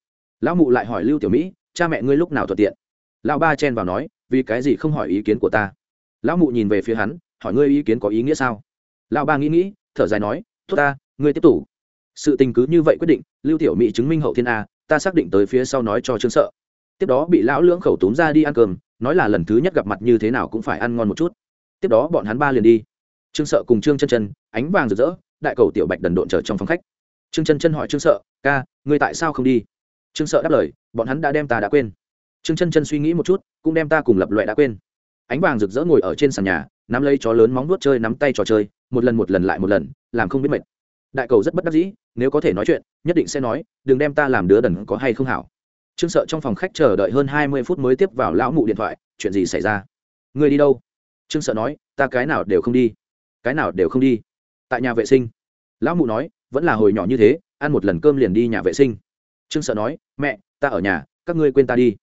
Lão mụ lại hỏi lưu tiểu mỹ, cha mẹ ngươi lúc nào thuận tiện? Lão ba chen vào nói, vì cái gì không hỏi ý kiến của ta? Lão mụ nhìn về phía hắn, hỏi ngươi ý kiến có ý nghĩa sao? Lão ba nghĩ nghĩ, thở dài nói, tốt ta, ngươi tiếp tục. Sự tình cứ như vậy quyết định, lưu tiểu mỹ chứng minh hậu thiên a, ta xác định tới phía sau nói cho trương sợ tiếp đó bị lão lưỡng khẩu túm ra đi ăn cơm, nói là lần thứ nhất gặp mặt như thế nào cũng phải ăn ngon một chút. Tiếp đó bọn hắn ba liền đi. Trương sợ cùng trương chân chân, ánh vàng rực rỡ, đại cầu tiểu bạch đần độn chờ trong phòng khách. Trương chân chân hỏi trương sợ, ca, ngươi tại sao không đi? Trương sợ đáp lời, bọn hắn đã đem ta đã quên. Trương chân chân suy nghĩ một chút, cũng đem ta cùng lập loại đã quên. Ánh vàng rực rỡ ngồi ở trên sàn nhà, nắm lấy chó lớn móng nuốt chơi, nắm tay trò chơi, một lần một lần lại một lần, làm không biết mệt. Đại cầu rất bất đắc dĩ, nếu có thể nói chuyện, nhất định sẽ nói, đừng đem ta làm đứa đần có hay không hảo trương sợ trong phòng khách chờ đợi hơn hai mươi phút mới tiếp vào lão mụ điện thoại, chuyện gì xảy ra? Người đi đâu? Trương sợ nói, ta cái nào đều không đi. Cái nào đều không đi? Tại nhà vệ sinh. Lão mụ nói, vẫn là hồi nhỏ như thế, ăn một lần cơm liền đi nhà vệ sinh. Trương sợ nói, mẹ, ta ở nhà, các ngươi quên ta đi.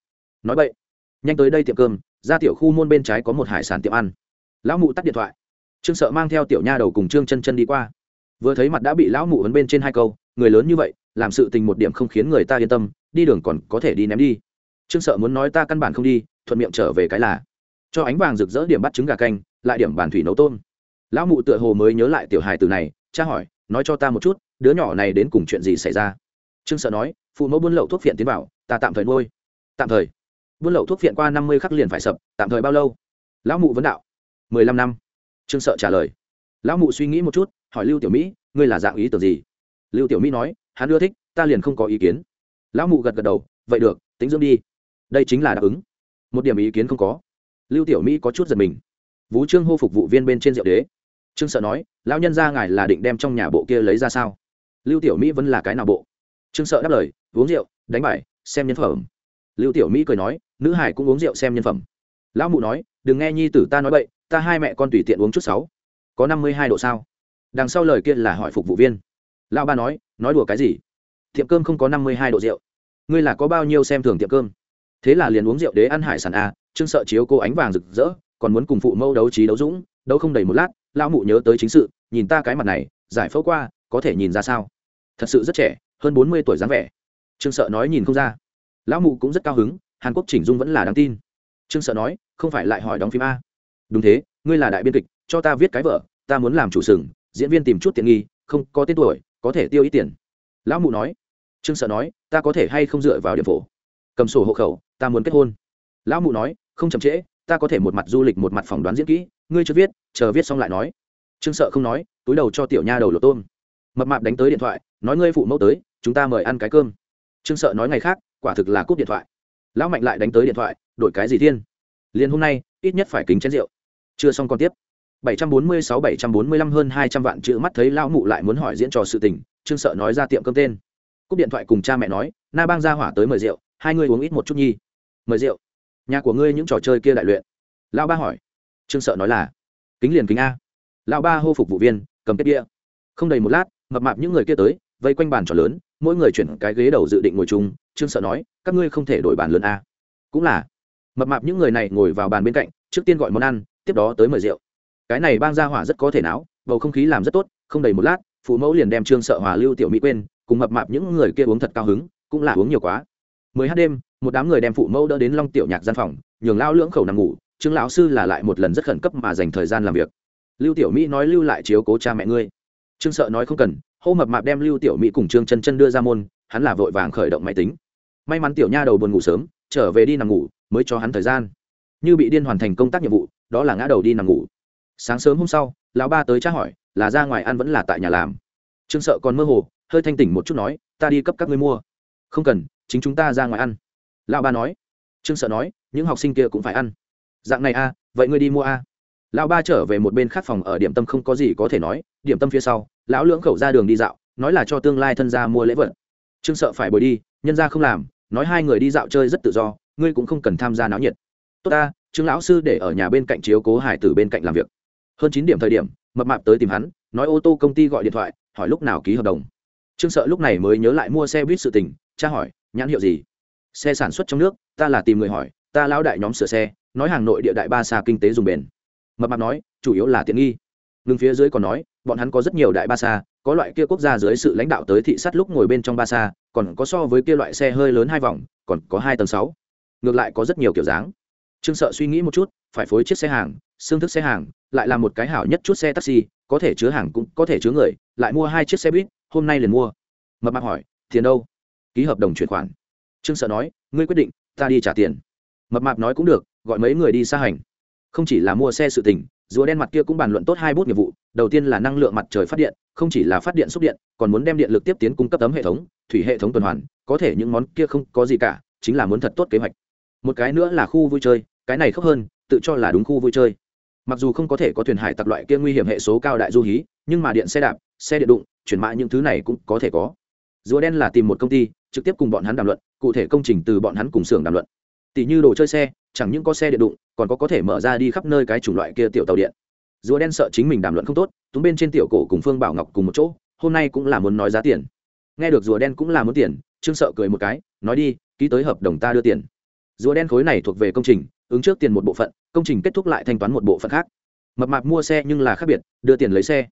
Nói vậy nhanh tới đây tiệm cơm, ra tiểu khu môn bên trái có một hải sản tiệm ăn. Lão mụ tắt điện thoại. Trương sợ mang theo tiểu nha đầu cùng trương chân chân đi qua. Vừa thấy mặt đã bị lão mụ vấn bên trên hai câu, người lớn như vậy, làm sự tình một điểm không khiến người ta yên tâm đi đường còn có thể đi ném đi. Trương sợ muốn nói ta căn bản không đi, thuận miệng trở về cái là, cho ánh vàng rực rỡ điểm bắt trứng gà canh, lại điểm bàn thủy nấu tôm. Lão mụ tựa hồ mới nhớ lại tiểu hài từ này, cha hỏi, nói cho ta một chút, đứa nhỏ này đến cùng chuyện gì xảy ra? Trương sợ nói, phụ mẫu buôn lậu thuốc phiện tiến vào ta tạm thời nuôi. Tạm thời. Buôn lậu thuốc phiện qua năm mươi khắc liền phải sập, tạm thời bao lâu? Lão mụ vấn đạo. mười lăm năm. Trương sợ trả lời. Lão mụ suy nghĩ một chút, hỏi lưu tiểu mỹ, ngươi là dạng ý tưởng gì? Lưu tiểu mỹ nói, hắn ưa thích, ta liền không có ý kiến lão mụ gật gật đầu, vậy được, tính dưỡng đi. Đây chính là đáp ứng. Một điểm ý kiến không có. Lưu tiểu mỹ có chút giật mình. Vũ trương hô phục vụ viên bên trên rượu đế. Trương sợ nói, lão nhân ra ngài là định đem trong nhà bộ kia lấy ra sao? Lưu tiểu mỹ vẫn là cái nào bộ? Trương sợ đáp lời, uống rượu, đánh bài, xem nhân phẩm. Lưu tiểu mỹ cười nói, nữ hải cũng uống rượu xem nhân phẩm. Lão mụ nói, đừng nghe nhi tử ta nói bậy, ta hai mẹ con tùy tiện uống chút sáu. Có năm mươi hai độ sao? Đằng sau lời kia là hỏi phục vụ viên. Lão ba nói nói đùa cái gì? Tiệm cơm không có năm mươi hai độ rượu ngươi là có bao nhiêu xem thường tiệm cơm? Thế là liền uống rượu đế ăn hải sản a, trương sợ chiếu cô ánh vàng rực rỡ, còn muốn cùng phụ mâu đấu trí đấu dũng, đấu không đầy một lát, lão mụ nhớ tới chính sự, nhìn ta cái mặt này, giải phẫu qua, có thể nhìn ra sao? Thật sự rất trẻ, hơn bốn mươi tuổi dáng vẻ. Trương sợ nói nhìn không ra. Lão mụ cũng rất cao hứng, hàn quốc chỉnh dung vẫn là đáng tin. Trương sợ nói, không phải lại hỏi đóng phim a. Đúng thế, ngươi là đại biên kịch, cho ta viết cái vợ ta muốn làm chủ sừng, diễn viên tìm chút tiện nghi, không có tên tuổi, có thể tiêu ít tiền. Lão mụ nói trương sợ nói, ta có thể hay không dựa vào điểm phổ? Cầm sổ hộ khẩu, ta muốn kết hôn. Lão mụ nói, không chậm trễ, ta có thể một mặt du lịch một mặt phỏng đoán diễn kỹ, ngươi chưa viết, chờ viết xong lại nói. Trương sợ không nói, túi đầu cho tiểu nha đầu lột tôm. Mập mạp đánh tới điện thoại, nói, ngươi phụ mẫu tới, chúng ta mời ăn cái cơm. Trương sợ nói ngày khác, quả thực là cúp điện thoại. Lão mạnh lại đánh tới điện thoại, đổi cái gì thiên? Liền hôm nay, ít nhất phải kính chén rượu. Chưa xong còn tiếp. 746-745 hơn 200 vạn chữ mắt thấy lão mụ lại muốn hỏi diễn trò sự tình, trương sợ nói ra tiệm cơm tên cúp điện thoại cùng cha mẹ nói, na bang ra hỏa tới mời rượu, hai ngươi uống ít một chút nhi. Mời rượu? Nhà của ngươi những trò chơi kia đại luyện? Lão ba hỏi. Trương sợ nói là, kính liền kính a. Lão ba hô phục vụ viên, cầm kết đĩa không đầy một lát, mập mạp những người kia tới, vây quanh bàn trò lớn, mỗi người chuyển cái ghế đầu dự định ngồi chung. Trương sợ nói, các ngươi không thể đổi bàn lớn a. Cũng là, mập mạp những người này ngồi vào bàn bên cạnh, trước tiên gọi món ăn, tiếp đó tới mời rượu. Cái này bang ra hỏa rất có thể não bầu không khí làm rất tốt, không đầy một lát, phụ mẫu liền đem trương sợ hòa lưu tiểu mỹ quên cùng mập mạp những người kia uống thật cao hứng, cũng là uống nhiều quá. Mười h đêm, một đám người đem phụ mẫu đỡ đến long tiểu nhạc gian phòng, nhường lao lưỡng khẩu nằm ngủ, trương lão sư là lại một lần rất khẩn cấp mà dành thời gian làm việc. Lưu tiểu mỹ nói lưu lại chiếu cố cha mẹ ngươi. Trương sợ nói không cần, hô mập mạp đem lưu tiểu mỹ cùng trương chân chân đưa ra môn, hắn là vội vàng khởi động máy tính. May mắn tiểu nha đầu buồn ngủ sớm, trở về đi nằm ngủ, mới cho hắn thời gian. Như bị điên hoàn thành công tác nhiệm vụ, đó là ngã đầu đi nằm ngủ. Sáng sớm hôm sau, lão ba tới tra hỏi, là ra ngoài ăn vẫn là tại nhà làm. Trương sợ còn mơ hồ hơi thanh tỉnh một chút nói ta đi cấp các ngươi mua. Không cần chính chúng ta ra ngoài ăn. Lão ba nói. Trương sợ nói những học sinh kia cũng phải ăn. Dạng này a à, vậy ngươi đi mua a à. lão ba trở về một bên khác phòng ở điểm tâm không có gì có thể nói điểm tâm phía sau lão lưỡng khẩu ra đường đi dạo nói là cho tương lai thân gia mua lễ vật. Trương sợ phải bồi đi nhân ra không làm nói hai người đi dạo chơi rất tự do ngươi cũng không cần tham gia náo nhiệt. Tốt ta trương lão sư để ở nhà bên cạnh chiếu cố hải tử bên cạnh làm việc. Hơn chín điểm thời điểm mập mạp tới tìm hắn nói ô tô công ty gọi điện thoại hỏi lúc nào ký hợp đồng trương sợ lúc này mới nhớ lại mua xe buýt sự tình, cha hỏi, nhãn hiệu gì? Xe sản xuất trong nước, ta là tìm người hỏi, ta lão đại nhóm sửa xe, nói hàng nội địa đại ba xa kinh tế dùng bền. Mập mạp nói, chủ yếu là tiện nghi. Ngừng phía dưới còn nói, bọn hắn có rất nhiều đại ba xa, có loại kia quốc gia dưới sự lãnh đạo tới thị sát lúc ngồi bên trong ba xa, còn có so với kia loại xe hơi lớn hai vòng, còn có hai tầng sáu. Ngược lại có rất nhiều kiểu dáng. Trương sợ suy nghĩ một chút, phải phối chiếc xe hàng, xương thức xe hàng, lại là một cái hảo nhất chút xe taxi, có thể chứa hàng cũng có thể chứa người, lại mua hai chiếc xe buýt hôm nay liền mua. Mập mạp hỏi, tiền đâu? Ký hợp đồng chuyển khoản. Trương sợ nói, ngươi quyết định, ta đi trả tiền. Mập mạp nói cũng được, gọi mấy người đi xa hành. Không chỉ là mua xe sự tình, rùa đen mặt kia cũng bàn luận tốt hai bút nghiệp vụ. Đầu tiên là năng lượng mặt trời phát điện, không chỉ là phát điện xúc điện, còn muốn đem điện lực tiếp tiến cung cấp tấm hệ thống, thủy hệ thống tuần hoàn, có thể những món kia không có gì cả, chính là muốn thật tốt kế hoạch. Một cái nữa là khu vui chơi, cái này khóc hơn, tự cho là đúng khu vui chơi. Mặc dù không có thể có thuyền hải tặc loại kia nguy hiểm hệ số cao đại du hí, nhưng mà điện xe đạp xe điện đụng, chuyển mã những thứ này cũng có thể có. Rùa đen là tìm một công ty, trực tiếp cùng bọn hắn đàm luận, cụ thể công trình từ bọn hắn cùng xưởng đàm luận. Tỷ như đồ chơi xe, chẳng những có xe điện đụng, còn có có thể mở ra đi khắp nơi cái chủng loại kia tiểu tàu điện. Rùa đen sợ chính mình đàm luận không tốt túng bên trên tiểu cổ cùng phương bảo ngọc cùng một chỗ, hôm nay cũng là muốn nói giá tiền. Nghe được rùa đen cũng là muốn tiền, trương sợ cười một cái, nói đi, ký tới hợp đồng ta đưa tiền. Rùa đen khối này thuộc về công trình, ứng trước tiền một bộ phận, công trình kết thúc lại thanh toán một bộ phận khác. Mập mạp mua xe nhưng là khác biệt, đưa tiền lấy xe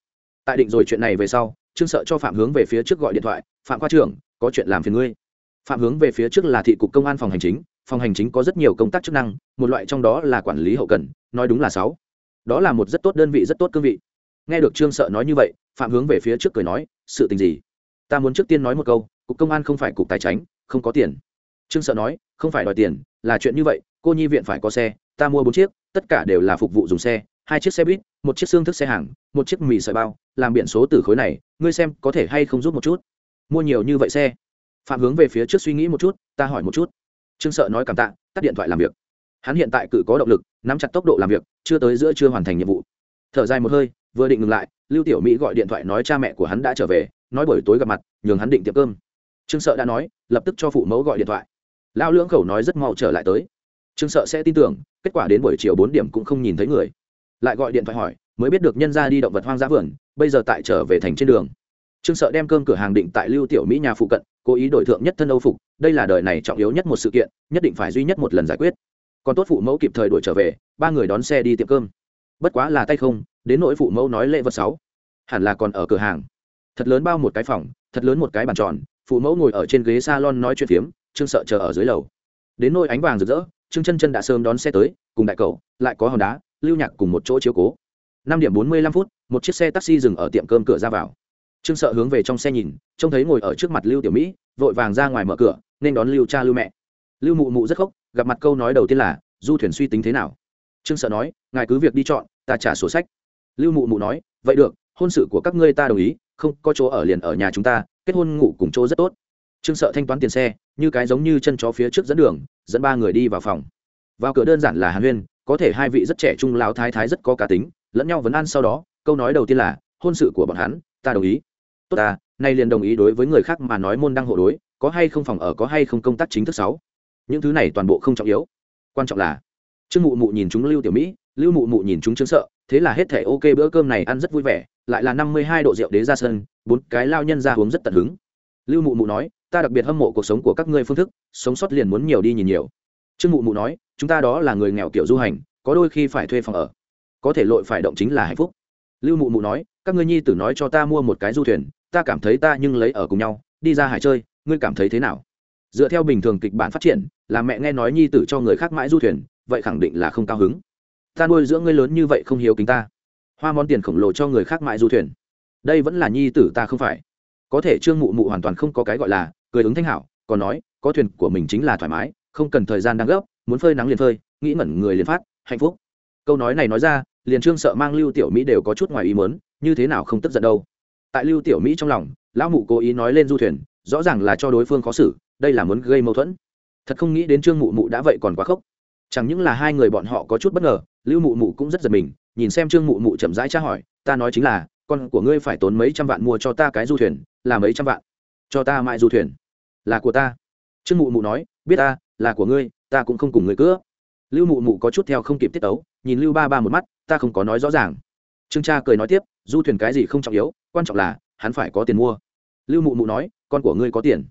tại định rồi chuyện này về sau, trương sợ cho phạm hướng về phía trước gọi điện thoại, phạm khoa trưởng, có chuyện làm phiền ngươi. Phạm hướng về phía trước là thị cục công an phòng hành chính, phòng hành chính có rất nhiều công tác chức năng, một loại trong đó là quản lý hậu cần, nói đúng là sáu. Đó là một rất tốt đơn vị, rất tốt cương vị. Nghe được trương sợ nói như vậy, phạm hướng về phía trước cười nói, sự tình gì? Ta muốn trước tiên nói một câu, cục công an không phải cục tài chính, không có tiền. Trương sợ nói, không phải đòi tiền, là chuyện như vậy, cô nhi viện phải có xe, ta mua bốn chiếc, tất cả đều là phục vụ dùng xe hai chiếc xe buýt, một chiếc xương thức xe hàng, một chiếc mì sợi bao, làm biển số từ khối này, ngươi xem có thể hay không giúp một chút. Mua nhiều như vậy xe. Phạm hướng về phía trước suy nghĩ một chút, ta hỏi một chút. Trương sợ nói cảm tạ, tắt điện thoại làm việc. Hắn hiện tại cự có động lực, nắm chặt tốc độ làm việc, chưa tới giữa chưa hoàn thành nhiệm vụ. Thở dài một hơi, vừa định ngừng lại, lưu tiểu mỹ gọi điện thoại nói cha mẹ của hắn đã trở về, nói buổi tối gặp mặt, nhường hắn định tiệm cơm. Trương sợ đã nói, lập tức cho phụ mẫu gọi điện thoại. Lao lưỡng khẩu nói rất mau trở lại tới. Trương sợ sẽ tin tưởng, kết quả đến buổi chiều bốn điểm cũng không nhìn thấy người lại gọi điện thoại hỏi, mới biết được nhân ra đi động vật hoang dã vườn, bây giờ tại trở về thành trên đường. Trương sợ đem cơm cửa hàng định tại lưu tiểu mỹ nhà phụ cận, cố ý đổi thượng nhất thân âu phục, đây là đời này trọng yếu nhất một sự kiện, nhất định phải duy nhất một lần giải quyết. Còn tốt phụ mẫu kịp thời đuổi trở về, ba người đón xe đi tiệm cơm. Bất quá là tay không, đến nỗi phụ mẫu nói lễ vật sáu. Hẳn là còn ở cửa hàng. Thật lớn bao một cái phòng, thật lớn một cái bàn tròn, phụ mẫu ngồi ở trên ghế salon nói chuyện phiếm, trương sợ chờ ở dưới lầu. Đến nôi ánh vàng rực rỡ, trương chân chân đã sớm đón xe tới, cùng đại cậu, lại có hòn đá lưu nhạc cùng một chỗ chiếu cố. Năm điểm bốn mươi lăm phút, một chiếc xe taxi dừng ở tiệm cơm cửa ra vào. Trương sợ hướng về trong xe nhìn, trông thấy ngồi ở trước mặt lưu tiểu mỹ, vội vàng ra ngoài mở cửa, nên đón lưu cha lưu mẹ. Lưu mụ mụ rất khóc, gặp mặt câu nói đầu tiên là, du thuyền suy tính thế nào? Trương sợ nói, ngài cứ việc đi chọn, ta trả sổ sách. Lưu mụ mụ nói, vậy được, hôn sự của các ngươi ta đồng ý, không có chỗ ở liền ở nhà chúng ta, kết hôn ngủ cùng chỗ rất tốt. Trương sợ thanh toán tiền xe, như cái giống như chân chó phía trước dẫn đường, dẫn ba người đi vào phòng. Vào cửa đơn giản là hàn huyên có thể hai vị rất trẻ trung lão thái thái rất có cá tính, lẫn nhau vấn an sau đó, câu nói đầu tiên là, hôn sự của bọn hắn, ta đồng ý. Tốt ta, nay liền đồng ý đối với người khác mà nói môn đăng hộ đối, có hay không phòng ở, có hay không công tác chính thức sáu. Những thứ này toàn bộ không trọng yếu. Quan trọng là, trương mụ mụ nhìn chúng lưu tiểu mỹ, lưu mụ mụ nhìn chúng trương sợ, thế là hết thể ok, bữa cơm này ăn rất vui vẻ, lại là năm mươi hai độ rượu đế ra sân, bốn cái lao nhân ra uống rất tận hứng. Lưu mụ mụ nói, ta đặc biệt hâm mộ cuộc sống của các ngươi phương thức, sống sót liền muốn nhiều đi nhìn nhiều. Trương mụ mụ nói chúng ta đó là người nghèo kiểu du hành, có đôi khi phải thuê phòng ở. Có thể lội phải động chính là hạnh phúc. Lưu mụ mụ nói, các ngươi nhi tử nói cho ta mua một cái du thuyền, ta cảm thấy ta nhưng lấy ở cùng nhau, đi ra hải chơi, ngươi cảm thấy thế nào? Dựa theo bình thường kịch bản phát triển, là mẹ nghe nói nhi tử cho người khác mãi du thuyền, vậy khẳng định là không cao hứng. Ta nuôi dưỡng ngươi lớn như vậy không hiếu kính ta. Hoa món tiền khổng lồ cho người khác mãi du thuyền. Đây vẫn là nhi tử ta không phải. Có thể trương mụ mụ hoàn toàn không có cái gọi là cười ứng thanh hảo, còn nói, có thuyền của mình chính là thoải mái, không cần thời gian đang gấp muốn phơi nắng liền phơi, nghĩ ngẩn người liền phát, hạnh phúc. Câu nói này nói ra, liền trương sợ mang lưu tiểu mỹ đều có chút ngoài ý mớn như thế nào không tức giận đâu. Tại lưu tiểu mỹ trong lòng, lão mụ cố ý nói lên du thuyền, rõ ràng là cho đối phương khó xử, đây là muốn gây mâu thuẫn. Thật không nghĩ đến trương mụ mụ đã vậy còn quá khốc. Chẳng những là hai người bọn họ có chút bất ngờ, lưu mụ mụ cũng rất giật mình, nhìn xem trương mụ mụ chậm rãi tra hỏi, ta nói chính là, con của ngươi phải tốn mấy trăm vạn mua cho ta cái du thuyền, là mấy trăm vạn? Cho ta mãi du thuyền. Là của ta. Trương mụ mụ nói, biết ta, là của ngươi ta cũng không cùng người cưa. lưu mụ mụ có chút theo không kịp tiết tấu, nhìn lưu ba ba một mắt, ta không có nói rõ ràng. Trương cha cười nói tiếp, du thuyền cái gì không trọng yếu, quan trọng là, hắn phải có tiền mua. Lưu mụ mụ nói, con của ngươi có tiền.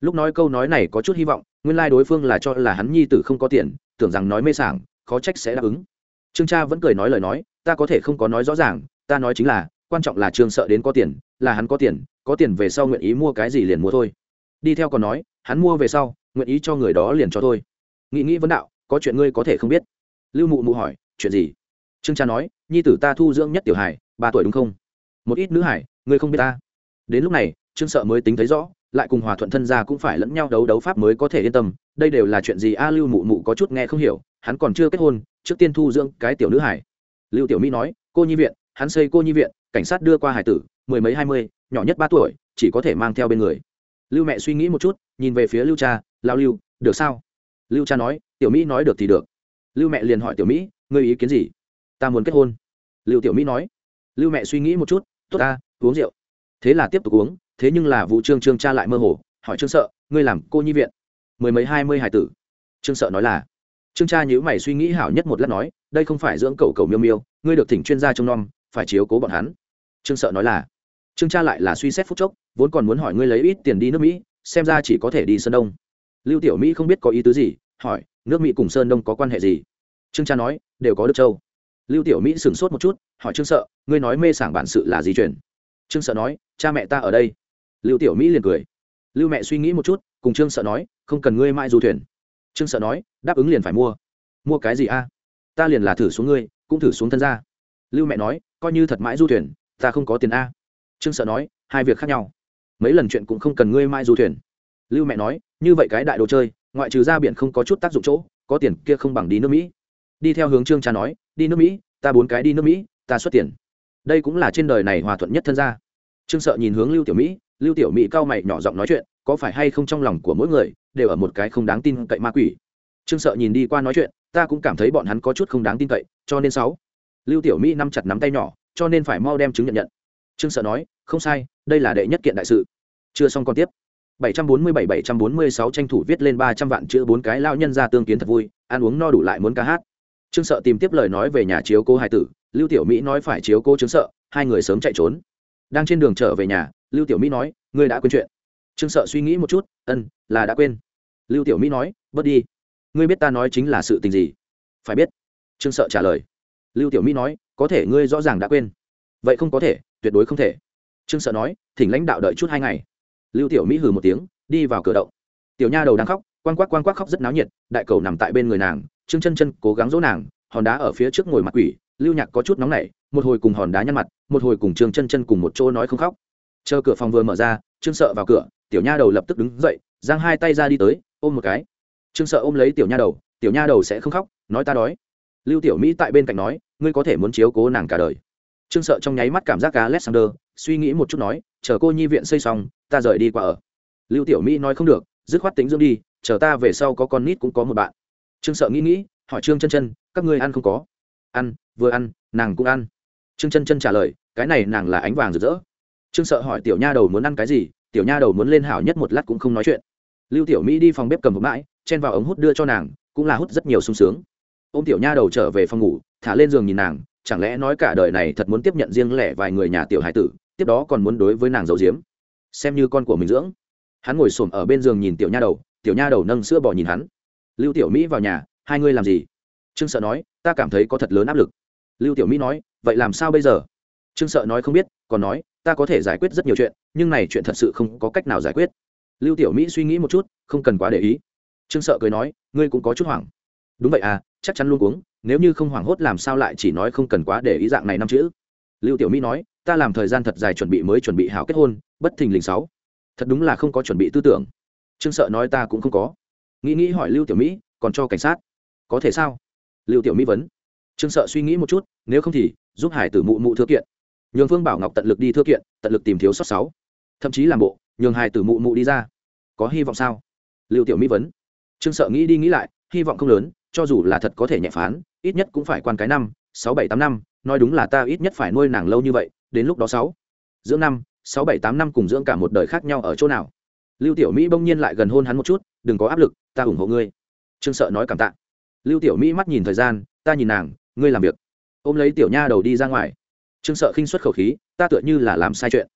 Lúc nói câu nói này có chút hy vọng, nguyên lai、like、đối phương là cho là hắn nhi tử không có tiền, tưởng rằng nói mê sảng, khó trách sẽ đáp ứng. Trương cha vẫn cười nói lời nói, ta có thể không có nói rõ ràng, ta nói chính là, quan trọng là trương sợ đến có tiền, là hắn có tiền có tiền về sau nguyện ý mua cái gì liền mua thôi. Đi theo còn nói, hắn mua về sau, nguyện ý cho người đó liền cho thôi nghĩ nghĩ vấn đạo, có chuyện ngươi có thể không biết. Lưu mụ mụ hỏi, chuyện gì? Trương cha nói, nhi tử ta thu dưỡng nhất tiểu hải ba tuổi đúng không? Một ít nữ hải ngươi không biết ta. Đến lúc này, trương sợ mới tính thấy rõ, lại cùng hòa thuận thân gia cũng phải lẫn nhau đấu đấu pháp mới có thể yên tâm. Đây đều là chuyện gì a? Lưu mụ mụ có chút nghe không hiểu, hắn còn chưa kết hôn, trước tiên thu dưỡng cái tiểu nữ hải lưu tiểu mỹ nói, cô nhi viện, hắn xây cô nhi viện, cảnh sát đưa qua hải tử, mười mấy hai mươi, nhỏ nhất ba tuổi, chỉ có thể mang theo bên người. Lưu mẹ suy nghĩ một chút, nhìn về phía lưu cha, lao lưu, được sao? Lưu cha nói, tiểu mỹ nói được thì được. Lưu mẹ liền hỏi tiểu mỹ, ngươi ý kiến gì? Ta muốn kết hôn. Lưu tiểu mỹ nói, lưu mẹ suy nghĩ một chút, tốt ta, uống rượu. Thế là tiếp tục uống, thế nhưng là vũ trương trương cha lại mơ hồ, hỏi trương sợ, ngươi làm cô nhi viện? Mười mấy hai mươi hải tử. Trương sợ nói là, trương cha nhữ mày suy nghĩ hảo nhất một lát nói, đây không phải dưỡng cầu cầu miêu miêu, ngươi được thỉnh chuyên gia trông nom, phải chiếu cố bọn hắn. Trương sợ nói là, trương cha lại là suy xét phút chốc, vốn còn muốn hỏi ngươi lấy ít tiền đi nước mỹ, xem ra chỉ có thể đi sơn đông lưu tiểu mỹ không biết có ý tứ gì, hỏi, nước mỹ cùng sơn đông có quan hệ gì? Trương cha nói, đều có đức châu. Lưu tiểu mỹ sửng sốt một chút, hỏi trương sợ, ngươi nói mê sảng bản sự là gì chuyển trương sợ nói, cha mẹ ta ở đây. Lưu tiểu mỹ liền cười. Lưu mẹ suy nghĩ một chút, cùng trương sợ nói, không cần ngươi mãi du thuyền. Trương sợ nói, đáp ứng liền phải mua. Mua cái gì a? Ta liền là thử xuống ngươi, cũng thử xuống thân ra lưu mẹ nói, coi như thật mãi du thuyền, ta không có tiền a. Trương sợ nói, hai việc khác nhau. Mấy lần chuyện cũng không cần ngươi mãi du thuyền lưu mẹ nói, như vậy cái đại đồ chơi, ngoại trừ ra biển không có chút tác dụng chỗ, có tiền kia không bằng đi nước mỹ. Đi theo hướng trương cha nói, đi nước mỹ, ta bốn cái đi nước mỹ, ta xuất tiền. Đây cũng là trên đời này hòa thuận nhất thân gia. Trương sợ nhìn hướng lưu tiểu mỹ, lưu tiểu mỹ cao mày nhỏ giọng nói chuyện, có phải hay không trong lòng của mỗi người, đều ở một cái không đáng tin cậy ma quỷ? Trương sợ nhìn đi qua nói chuyện, ta cũng cảm thấy bọn hắn có chút không đáng tin cậy, cho nên sáu. Lưu tiểu mỹ nắm chặt nắm tay nhỏ, cho nên phải mau đem chứng nhận nhận. Trương sợ nói, không sai, đây là đệ nhất kiện đại sự. Chưa xong còn tiếp. 747-746 tranh thủ viết lên 300 vạn chữ bốn cái lao nhân ra tương kiến thật vui, ăn uống no đủ lại muốn ca hát. Trương sợ tìm tiếp lời nói về nhà chiếu cô hai tử, lưu tiểu mỹ nói phải chiếu cô chứng sợ, hai người sớm chạy trốn. Đang trên đường trở về nhà, lưu tiểu mỹ nói, ngươi đã quên chuyện. Trương sợ suy nghĩ một chút, ân, là đã quên. Lưu tiểu mỹ nói, bớt đi. Ngươi biết ta nói chính là sự tình gì? Phải biết. Trương sợ trả lời. Lưu tiểu mỹ nói, có thể ngươi rõ ràng đã quên. Vậy không có thể, tuyệt đối không thể. Trương sợ nói, thỉnh lãnh đạo đợi chút hai ngày lưu tiểu mỹ hừ một tiếng, đi vào cửa động. Tiểu nha đầu đang khóc quan quắc quan quắc khóc rất náo nhiệt, đại cầu nằm tại bên người nàng, trương chân chân cố gắng dỗ nàng, hòn đá ở phía trước ngồi mặt quỷ, lưu nhạc có chút nóng nảy, một hồi cùng hòn đá nhăn mặt, một hồi cùng trương chân chân cùng một chỗ nói không khóc. Chờ cửa phòng vừa mở ra, trương sợ vào cửa, tiểu nha đầu lập tức đứng dậy, giang hai tay ra đi tới, ôm một cái. Trương sợ ôm lấy tiểu nha đầu, tiểu nha đầu sẽ không khóc, nói ta đói. Lưu tiểu mỹ tại bên cạnh nói, ngươi có thể muốn chiếu cố nàng cả đời. Trương sợ trong nháy mắt cảm giác cá alexander suy nghĩ một chút nói, chờ cô nhi viện xây xong ta rời đi qua ở. Lưu tiểu mỹ nói không được, dứt khoát tính dưỡng đi, chờ ta về sau có con nít cũng có một bạn. Trương sợ nghĩ nghĩ, hỏi trương chân chân, các ngươi ăn không có? Ăn, vừa ăn, nàng cũng ăn. Trương chân chân trả lời, cái này nàng là ánh vàng rực rỡ. Trương sợ hỏi tiểu nha đầu muốn ăn cái gì, tiểu nha đầu muốn lên hảo nhất một lát cũng không nói chuyện. Lưu tiểu mỹ đi phòng bếp cầm một mãi, chen vào ống hút đưa cho nàng, cũng là hút rất nhiều sung sướng. Ô m tiểu nha đầu trở về phòng ngủ, thả lên giường nhìn nàng, chẳng lẽ nói cả đời này thật muốn tiếp nhận riêng lẻ vài người nhà tiểu hải tử, tiếp đó còn muốn đối với nàng giấu diếm xem như con của mình dưỡng. Hắn ngồi s ổ m ở bên giường nhìn tiểu nha đầu, tiểu nha đầu nâng sữa bò nhìn hắn. Lưu tiểu mỹ vào nhà, hai ngươi làm gì? Trương sợ nói, ta cảm thấy có thật lớn áp lực. Lưu tiểu mỹ nói, vậy làm sao bây giờ? Trương sợ nói không biết, còn nói, ta có thể giải quyết rất nhiều chuyện, nhưng này chuyện thật sự không có cách nào giải quyết. Lưu tiểu mỹ suy nghĩ một chút, không cần quá để ý. Trương sợ cười nói, ngươi cũng có chút hoảng. Đúng vậy à chắc chắn luôn uống nếu như không hoảng hốt làm sao lại chỉ nói không cần quá để ý dạng này năm chữ? Lưu tiểu mỹ nói, ta làm thời gian thật dài chuẩn bị mới chuẩn bị hảo kết hôn bất thình lình sáu. Thật đúng là không có chuẩn bị tư tưởng. Trương sợ nói ta cũng không có. Nghĩ nghĩ hỏi lưu tiểu mỹ, còn cho cảnh sát. Có thể sao? Lưu tiểu mỹ vấn. Trương sợ suy nghĩ một chút, nếu không thì, giúp hải tử mụ mụ thư kiện. Nhường phương bảo ngọc tận lực đi thư kiện, tận lực tìm thiếu sót sáu. Thậm chí làm bộ, nhường hải tử mụ mụ đi ra. Có hy vọng sao? Lưu tiểu mỹ vấn. Trương sợ nghĩ đi nghĩ lại, hy vọng không lớn, cho dù là thật có thể nhẹ phán, ít nhất cũng phải quan cái năm, sáu, bảy, tám năm, nói đúng là ta ít nhất phải nuôi nàng lâu như vậy, đến lúc đó sáu. Dưỡng năm sáu bảy tám năm cùng dưỡng cả một đời khác nhau ở chỗ nào? Lưu tiểu mỹ bỗng nhiên lại gần hôn hắn một chút, đừng có áp lực, ta ủng hộ ngươi. Trương sợ nói cảm tạ. Lưu tiểu mỹ mắt nhìn thời gian, ta nhìn nàng, ngươi làm việc. Ôm lấy tiểu nha đầu đi ra ngoài. Trương sợ khinh xuất khẩu khí, ta tựa như là làm sai chuyện.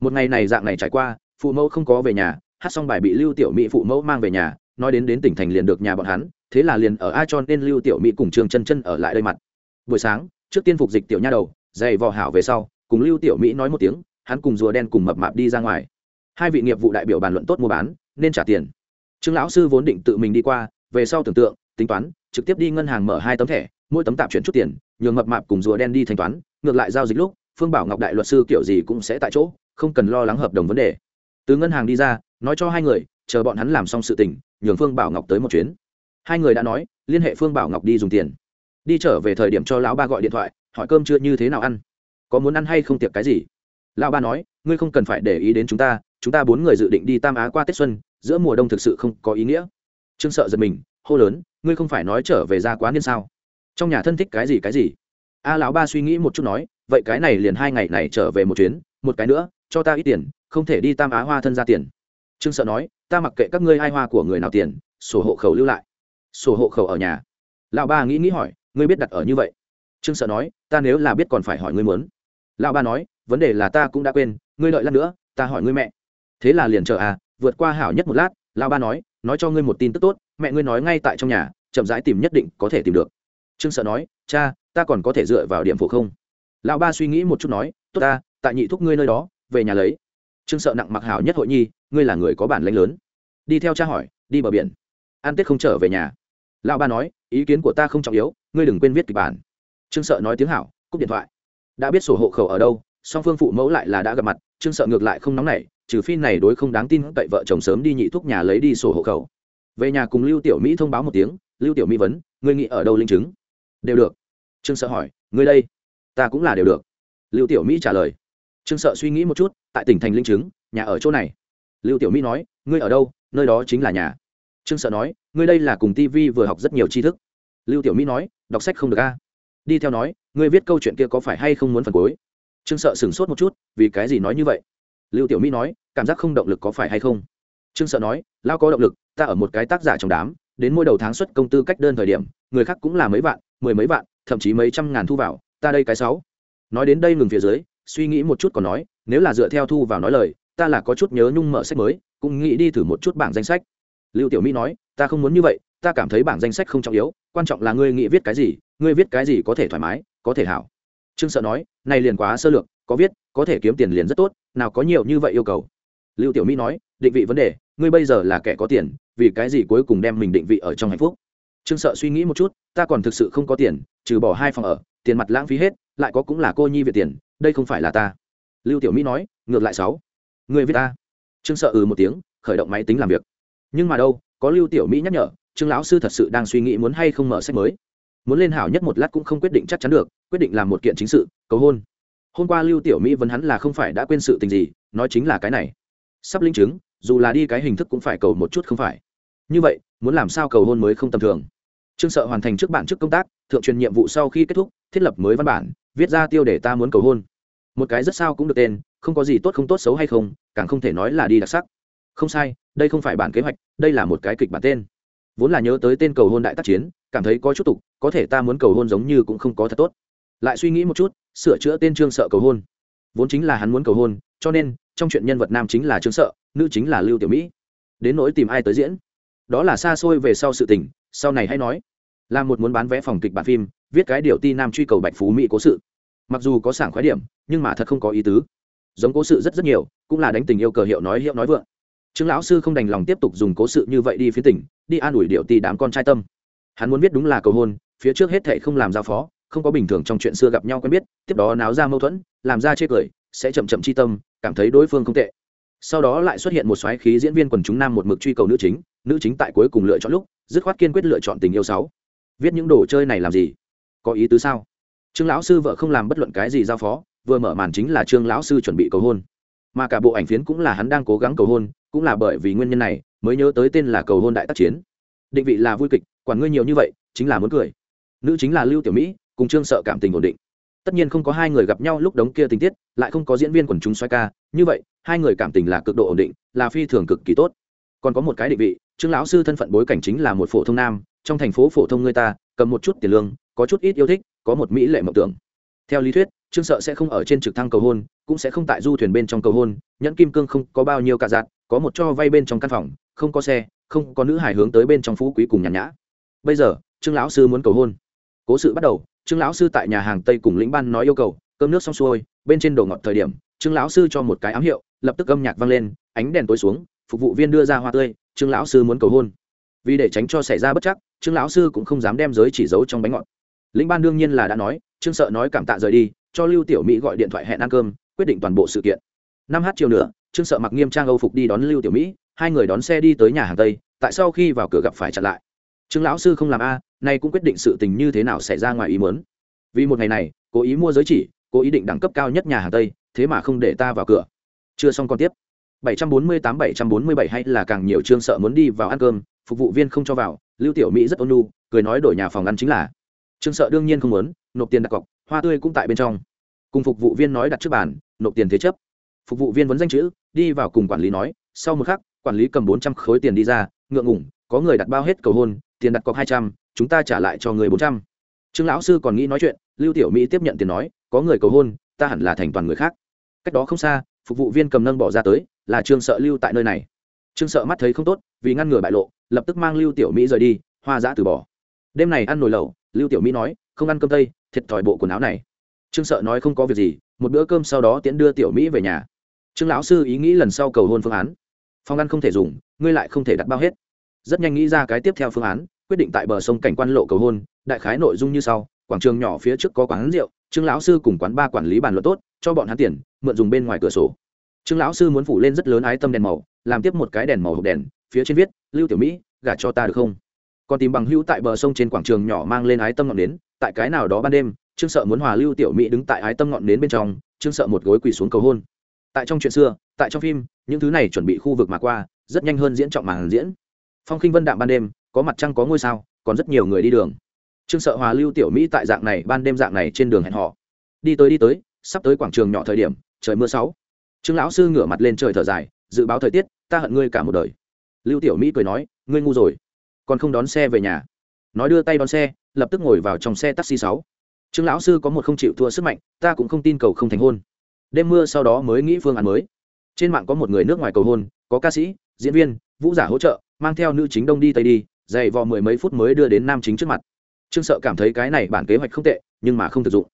Một ngày này dạng này trải qua, phụ mẫu không có về nhà, hát xong bài bị lưu tiểu mỹ phụ mẫu mang về nhà, nói đến đến tỉnh thành liền được nhà bọn hắn, thế là liền ở ai cho nên lưu tiểu mỹ cùng trương chân chân ở lại đây mặt. Buổi sáng, trước tiên phục dịch tiểu nha đầu dày vò hảo về sau, cùng lưu tiểu mỹ nói một tiếng hắn cùng rùa đen cùng mập mạp đi ra ngoài. Hai vị nghiệp vụ đại biểu bàn luận tốt mua bán, nên trả tiền. Trương lão sư vốn định tự mình đi qua, về sau tưởng tượng, tính toán, trực tiếp đi ngân hàng mở hai tấm thẻ, mỗi tấm tạm chuyển chút tiền, nhường mập mạp cùng rùa đen đi thanh toán, ngược lại giao dịch lúc, phương bảo ngọc đại luật sư kiểu gì cũng sẽ tại chỗ, không cần lo lắng hợp đồng vấn đề. Từ ngân hàng đi ra, nói cho hai người, chờ bọn hắn làm xong sự tình, nhường phương bảo ngọc tới một chuyến. Hai người đã nói, liên hệ phương bảo ngọc đi dùng tiền. Đi trở về thời điểm cho lão ba gọi điện thoại, hỏi cơm chưa như thế nào ăn, có muốn ăn hay không tiệc cái gì lão ba nói, ngươi không cần phải để ý đến chúng ta chúng ta bốn người dự định đi tam á qua tết xuân, giữa mùa đông thực sự không có ý nghĩa. Trương sợ giật mình, hô lớn, ngươi không phải nói trở về ra quá niên sao? Trong nhà thân thích cái gì cái gì? A à, lão ba suy nghĩ một chút nói, vậy cái này liền hai ngày này trở về một chuyến, một cái nữa, cho ta ít tiền, không thể đi tam á hoa thân ra tiền. Trương sợ nói, ta mặc kệ các ngươi hai hoa của người nào tiền, sổ hộ khẩu lưu lại. Sổ hộ khẩu ở nhà. Lão ba nghĩ nghĩ hỏi, ngươi biết đặt ở như vậy? Trương sợ nói, ta nếu là biết còn phải hỏi ngươi muốn. Lão ba nói vấn đề là ta cũng đã quên, ngươi đợi lát nữa, ta hỏi ngươi mẹ. Thế là liền chờ à vượt qua hảo nhất một lát, lão ba nói nói cho ngươi một tin tức tốt, mẹ ngươi nói ngay tại trong nhà, chậm rãi tìm nhất định có thể tìm được. Trương sợ nói, cha, ta còn có thể dựa vào điểm phổ không? Lão ba suy nghĩ một chút nói, tốt ta, tại nhị thúc ngươi nơi đó, về nhà lấy. Trương sợ nặng mặc hảo nhất hội nhi, ngươi là người có bản lãnh lớn. Đi theo cha hỏi, đi bờ biển. An tết không trở về nhà. Lão ba nói, ý kiến của ta không trọng yếu, ngươi đừng quên viết kịch bản. Trương sợ nói tiếng hảo, cúp điện thoại. Đã biết sổ hộ khẩu ở đâu song phương phụ mẫu lại là đã gặp mặt, trương sợ ngược lại không nóng nảy, trừ phi này đối không đáng tin cậy vợ chồng sớm đi nhị thuốc nhà lấy đi sổ hộ khẩu. Về nhà cùng lưu tiểu mỹ thông báo một tiếng, lưu tiểu mỹ vấn, ngươi nghĩ ở đâu linh chứng? Đều được. Trương sợ hỏi, ngươi đây? Ta cũng là đều được. Lưu tiểu mỹ trả lời, trương sợ suy nghĩ một chút, tại tỉnh thành linh chứng, nhà ở chỗ này. Lưu tiểu mỹ nói, ngươi ở đâu? Nơi đó chính là nhà. Trương sợ nói, ngươi đây là cùng tv vừa học rất nhiều tri thức. Lưu tiểu mỹ nói, đọc sách không được a. Đi theo nói, ngươi viết câu chuyện kia có phải hay không muốn phần cuối trương sợ sửng sốt một chút, vì cái gì nói như vậy? Lưu tiểu mỹ nói, cảm giác không động lực có phải hay không? Trương sợ nói lao có động lực, ta ở một cái tác giả trong đám, đến mỗi đầu tháng xuất công tư cách đơn thời điểm, người khác cũng là mấy vạn, mười mấy vạn, thậm chí mấy trăm ngàn thu vào, ta đây cái sáu. Nói đến đây ngừng phía dưới, suy nghĩ một chút còn nói, nếu là dựa theo thu vào nói lời, ta là có chút nhớ nhung mở sách mới, cũng nghĩ đi thử một chút bảng danh sách. Lưu tiểu mỹ nói, ta không muốn như vậy, ta cảm thấy bảng danh sách không trọng yếu, quan trọng là ngươi nghĩ viết cái gì, ngươi viết cái gì có thể thoải mái, có thể hảo trương sợ nói, này liền quá sơ lược, có viết, có thể kiếm tiền liền rất tốt, nào có nhiều như vậy yêu cầu. Lưu tiểu mỹ nói, định vị vấn đề, ngươi bây giờ là kẻ có tiền, vì cái gì cuối cùng đem mình định vị ở trong hạnh phúc? Trương sợ suy nghĩ một chút, ta còn thực sự không có tiền, trừ bỏ hai phòng ở, tiền mặt lãng phí hết, lại có cũng là cô nhi về tiền, đây không phải là ta. Lưu tiểu mỹ nói, ngược lại sáu người viết ta. Trương sợ ừ một tiếng, khởi động máy tính làm việc. Nhưng mà đâu, có lưu tiểu mỹ nhắc nhở, trương lão sư thật sự đang suy nghĩ muốn hay không mở sách mới? Muốn lên hảo nhất một lát cũng không quyết định chắc chắn được, quyết định làm một kiện chính sự, cầu hôn. Hôm qua lưu tiểu mỹ vấn hắn là không phải đã quên sự tình gì, nói chính là cái này. Sắp linh chứng, dù là đi cái hình thức cũng phải cầu một chút không phải. Như vậy, muốn làm sao cầu hôn mới không tầm thường. Trương sợ hoàn thành trước bản trước công tác, thượng truyền nhiệm vụ sau khi kết thúc, thiết lập mới văn bản, viết ra tiêu để ta muốn cầu hôn. Một cái rất sao cũng được tên, không có gì tốt không tốt xấu hay không, càng không thể nói là đi đặc sắc. Không sai, đây không phải bản kế hoạch, đây là một cái kịch bản tên vốn là nhớ tới tên cầu hôn đại tác chiến, cảm thấy có chút tục, có thể ta muốn cầu hôn giống như cũng không có thật tốt. Lại suy nghĩ một chút, sửa chữa tên trương sợ cầu hôn. Vốn chính là hắn muốn cầu hôn, cho nên, trong chuyện nhân vật nam chính là trương sợ, nữ chính là lưu tiểu mỹ. Đến nỗi tìm ai tới diễn, đó là xa xôi về sau sự tình, sau này hãy nói. Là một muốn bán vé phòng kịch bản phim, viết cái điều ti nam truy cầu bạch phú mỹ cố sự. Mặc dù có sảng khoái điểm, nhưng mà thật không có ý tứ. Giống cố sự rất rất nhiều, cũng là đánh tình yêu cờ hiệu nói hiệu nói vượng trương lão sư không đành lòng tiếp tục dùng cố sự như vậy đi phía tỉnh, đi an ủi điệu ti đám con trai tâm. Hắn muốn biết đúng là cầu hôn, phía trước hết thệ không làm giao phó, không có bình thường trong chuyện xưa gặp nhau quen biết, tiếp đó náo ra mâu thuẫn, làm ra chê cười, sẽ chậm chậm chi tâm, cảm thấy đối phương không tệ. Sau đó lại xuất hiện một xoáy khí diễn viên quần chúng nam một mực truy cầu nữ chính nữ chính tại cuối cùng lựa chọn lúc, dứt khoát kiên quyết lựa chọn tình yêu sáu. Viết những đồ chơi này làm gì? Có ý tứ sao? Trương lão sư vợ không làm bất luận cái gì giao phó, vừa mở màn chính là trương lão sư chuẩn bị cầu hôn. Mà cả bộ ảnh phiến cũng là hắn đang cố gắng cầu hôn cũng là bởi vì nguyên nhân này mới nhớ tới tên là cầu hôn đại tác chiến. Định vị là vui kịch, quản ngươi nhiều như vậy, chính là muốn cười. Nữ chính là lưu tiểu mỹ, cùng trương sợ cảm tình ổn định. Tất nhiên không có hai người gặp nhau lúc đống kia tình tiết, lại không có diễn viên quần chúng xoay ca, như vậy, hai người cảm tình là cực độ ổn định, là phi thường cực kỳ tốt. Còn có một cái định vị, trương lão sư thân phận bối cảnh chính là một phổ thông nam, trong thành phố phổ thông người ta, cầm một chút tiền lương, có chút ít yêu thích, có một mỹ lệ mộng tưởng. Theo lý thuyết, trương sợ sẽ không ở trên trực thăng cầu hôn, cũng sẽ không tại du thuyền bên trong cầu hôn, nhẫn kim cương không có bao nhiêu cả dạng có một cho vay bên trong căn phòng, không có xe, không có nữ hải hướng tới bên trong phú quý cùng nhàn nhã. Bây giờ, trương lão sư muốn cầu hôn. Cố sự bắt đầu, trương lão sư tại nhà hàng tây cùng lĩnh ban nói yêu cầu, cơm nước xong xuôi, bên trên đồ ngọt thời điểm, trương lão sư cho một cái ám hiệu, lập tức âm nhạc vang lên, ánh đèn tối xuống, phục vụ viên đưa ra hoa tươi, trương lão sư muốn cầu hôn. Vì để tránh cho xảy ra bất chắc, trương lão sư cũng không dám đem giới chỉ giấu trong bánh ngọt. Lĩnh ban đương nhiên là đã nói, trương sợ nói cảm tạ rời đi, cho lưu tiểu mỹ gọi điện thoại hẹn ăn cơm, quyết định toàn bộ sự kiện. Năm h chiều nữa trương sợ mặc nghiêm trang âu phục đi đón lưu tiểu mỹ, hai người đón xe đi tới nhà hàng tây, tại sau khi vào cửa gặp phải chặn lại. Trương lão sư không làm a, nay cũng quyết định sự tình như thế nào xảy ra ngoài ý muốn. Vì một ngày này, cố ý mua giới chỉ, cố ý định đẳng cấp cao nhất nhà hàng tây, thế mà không để ta vào cửa. Chưa xong còn tiếp. 748-747 hay là càng nhiều trương sợ muốn đi vào ăn cơm, phục vụ viên không cho vào, lưu tiểu mỹ rất ôn nhu, cười nói đổi nhà phòng ăn chính là. Trương sợ đương nhiên không muốn, nộp tiền đặt cọc, hoa tươi cũng tại bên trong. Cùng phục vụ viên nói đặt trước bàn, nộp tiền thế chấp. Phục vụ viên vấn danh chữ đi vào cùng quản lý nói, sau một khắc, quản lý cầm bốn trăm khối tiền đi ra, ngượng ngủng có người đặt bao hết cầu hôn, tiền đặt cọc hai trăm, chúng ta trả lại cho người bốn trăm. Trương lão sư còn nghĩ nói chuyện, lưu tiểu mỹ tiếp nhận tiền nói, có người cầu hôn, ta hẳn là thành toàn người khác. Cách đó không xa, phục vụ viên cầm nâng bỏ ra tới, là trương sợ lưu tại nơi này. Trương sợ mắt thấy không tốt, vì ngăn ngừa bại lộ, lập tức mang lưu tiểu mỹ rời đi, hoa giã từ bỏ. Đêm này ăn nồi lẩu, lưu tiểu mỹ nói, không ăn cơm tây, thiệt thòi bộ quần áo này. Trương sợ nói không có việc gì, một bữa cơm sau đó tiễn đưa tiểu mỹ về nhà trương lão sư ý nghĩ lần sau cầu hôn phương án. Phòng ăn không thể dùng, ngươi lại không thể đặt bao hết. Rất nhanh nghĩ ra cái tiếp theo phương án, quyết định tại bờ sông cảnh quan lộ cầu hôn, đại khái nội dung như sau. Quảng trường nhỏ phía trước có quán rượu, trương lão sư cùng quán ba quản lý bàn luận tốt, cho bọn hắn tiền, mượn dùng bên ngoài cửa sổ. Trương lão sư muốn phủ lên rất lớn ái tâm đèn màu, làm tiếp một cái đèn màu hộp đèn, phía trên viết, lưu tiểu mỹ, gả cho ta được không? Còn tìm bằng hữu tại bờ sông trên quảng trường nhỏ mang lên ái tâm ngọn nến. tại cái nào đó ban đêm, trương sợ muốn hòa lưu tiểu mỹ đứng tại ái tâm ngọn nến bên trong, trương sợ một gối quỳ xuống cầu hôn tại trong chuyện xưa, tại trong phim, những thứ này chuẩn bị khu vực mà qua, rất nhanh hơn diễn trọng màn diễn. Phong khinh vân đạm ban đêm, có mặt trăng có ngôi sao, còn rất nhiều người đi đường. Trương sợ hòa, lưu tiểu mỹ tại dạng này, ban đêm dạng này trên đường hẹn họ đi tới đi tới, sắp tới quảng trường nhỏ thời điểm, trời mưa sáu. Trương lão sư ngửa mặt lên trời thở dài, dự báo thời tiết, ta hận ngươi cả một đời. Lưu tiểu mỹ cười nói, ngươi ngu rồi. Còn không đón xe về nhà. Nói đưa tay đón xe, lập tức ngồi vào trong xe taxi sáu. Trương lão sư có một không chịu thua sức mạnh, ta cũng không tin cầu không thành hôn đêm mưa sau đó mới nghĩ phương án mới. Trên mạng có một người nước ngoài cầu hôn, có ca sĩ, diễn viên, vũ giả hỗ trợ, mang theo nữ chính đông đi tây đi, dày vò mười mấy phút mới đưa đến nam chính trước mặt. Trương sợ cảm thấy cái này bản kế hoạch không tệ, nhưng mà không thực dụng.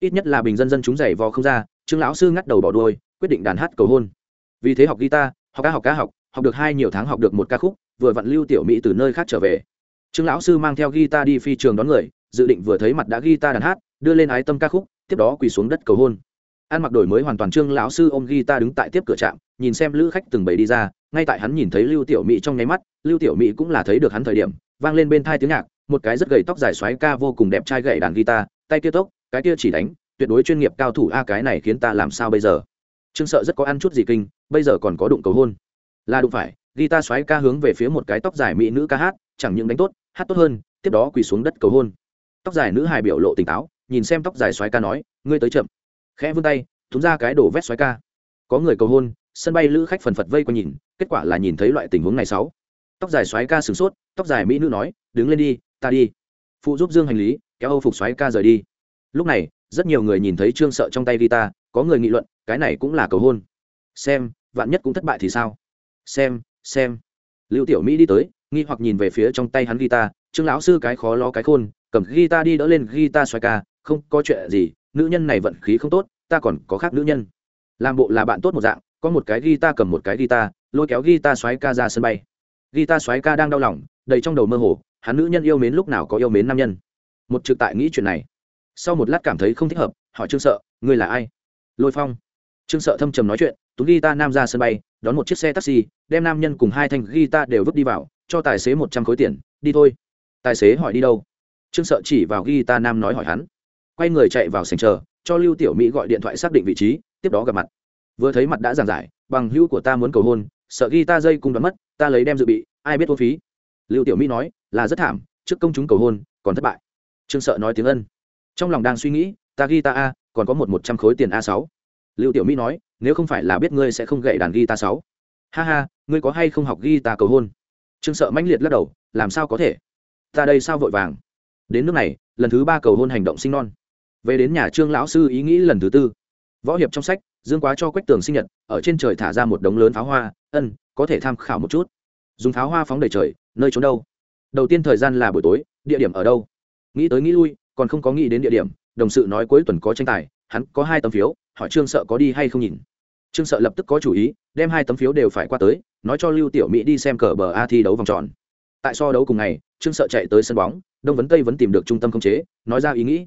Ít nhất là bình dân dân chúng dày vò không ra, trương lão sư ngắt đầu bỏ đuôi, quyết định đàn hát cầu hôn. Vì thế học guitar, học ca học ca học học được hai nhiều tháng học được một ca khúc, vừa vặn lưu tiểu mỹ từ nơi khác trở về. Trương lão sư mang theo guitar đi phi trường đón người, dự định vừa thấy mặt đã guitar đàn hát, đưa lên ái tâm ca khúc, tiếp đó quỳ xuống đất cầu hôn ăn mặc đổi mới hoàn toàn trương lão sư ôm guitar đứng tại tiếp cửa trạm, nhìn xem lữ khách từng bầy đi ra, ngay tại hắn nhìn thấy lưu tiểu mỹ trong nháy mắt, lưu tiểu mỹ cũng là thấy được hắn thời điểm, vang lên bên thai tiếng nhạc, một cái rất gầy tóc dài xoáy ca vô cùng đẹp trai gậy đàn guitar, tay kia tốc, cái kia chỉ đánh, tuyệt đối chuyên nghiệp cao thủ a, cái này khiến ta làm sao bây giờ? Trương sợ rất có ăn chút gì kinh, bây giờ còn có đụng cầu hôn. Là đụng phải, guitar xoáy ca hướng về phía một cái tóc dài mỹ nữ ca hát, chẳng những đánh tốt, hát tốt hơn, tiếp đó quỳ xuống đất cầu hôn. Tóc dài nữ hài biểu lộ tỉnh táo, nhìn xem tóc dài xoáy ca nói, ngươi tới chậm khẽ vươn tay, thúng ra cái đổ vét xoáy ca. Có người cầu hôn, sân bay lữ khách phần phật vây qua nhìn, kết quả là nhìn thấy loại tình huống này sáu. Tóc dài xoáy ca sửng sốt, tóc dài mỹ nữ nói, đứng lên đi, ta đi. Phụ giúp dương hành lý, kéo âu phục xoáy ca rời đi. Lúc này, rất nhiều người nhìn thấy trương sợ trong tay guitar, có người nghị luận, cái này cũng là cầu hôn. Xem, vạn nhất cũng thất bại thì sao? Xem xem. Lưu tiểu mỹ đi tới, nghi hoặc nhìn về phía trong tay hắn guitar, trương lão sư cái khó lo cái khôn, cầm guitar đi đỡ lên guitar xoáy ca không có chuyện gì, nữ nhân này vận khí không tốt, ta còn có khác nữ nhân. Làm bộ là bạn tốt một dạng, có một cái guitar cầm một cái guitar, lôi kéo guitar xoáy ca ra sân bay. Guitar xoáy ca đang đau lòng, đầy trong đầu mơ hồ, hắn nữ nhân yêu mến lúc nào có yêu mến nam nhân. Một trực tại nghĩ chuyện này. Sau một lát cảm thấy không thích hợp, hỏi trương sợ, ngươi là ai? Lôi phong. Trương sợ thâm trầm nói chuyện tú guitar nam ra sân bay, đón một chiếc xe taxi, đem nam nhân cùng hai thanh guitar đều vứt đi vào, cho tài xế một trăm khối tiền, đi thôi. Tài xế hỏi đi đâu? Trương sợ chỉ vào guitar nam nói hỏi hắn quay người chạy vào sảnh chờ, cho lưu tiểu mỹ gọi điện thoại xác định vị trí, tiếp đó gặp mặt. Vừa thấy mặt đã giảng giải, bằng hữu của ta muốn cầu hôn, sợ ghi ta dây cùng đoán mất, ta lấy đem dự bị, ai biết vô phí. Lưu tiểu mỹ nói, là rất thảm, trước công chúng cầu hôn, còn thất bại. Trương sợ nói tiếng ân. Trong lòng đang suy nghĩ, ta ghi ta a, còn có một một trăm khối tiền a sáu. Lưu tiểu mỹ nói, nếu không phải là biết ngươi sẽ không gậy đàn ghi ta sáu. Ha ha, ngươi có hay không học ghi ta cầu hôn? Trương sợ mãnh liệt lắc đầu, làm sao có thể? Ta đây sao vội vàng? Đến nước này, lần thứ ba cầu hôn hành động sinh non về đến nhà trương lão sư ý nghĩ lần thứ tư. Võ hiệp trong sách, dương quá cho quách tường sinh nhật, ở trên trời thả ra một đống lớn pháo hoa, ân, có thể tham khảo một chút. Dùng pháo hoa phóng đầy trời, nơi trốn đâu? Đầu tiên thời gian là buổi tối, địa điểm ở đâu? Nghĩ tới nghĩ lui, còn không có nghĩ đến địa điểm, đồng sự nói cuối tuần có tranh tài, hắn có hai tấm phiếu, hỏi trương sợ có đi hay không nhìn. Trương sợ lập tức có chủ ý, đem hai tấm phiếu đều phải qua tới, nói cho lưu tiểu mỹ đi xem cờ bờ a thi đấu vòng tròn. Tại so đấu cùng ngày, trương sợ chạy tới sân bóng, đông vấn tây vẫn tìm được trung tâm khống chế, nói ra ý nghĩ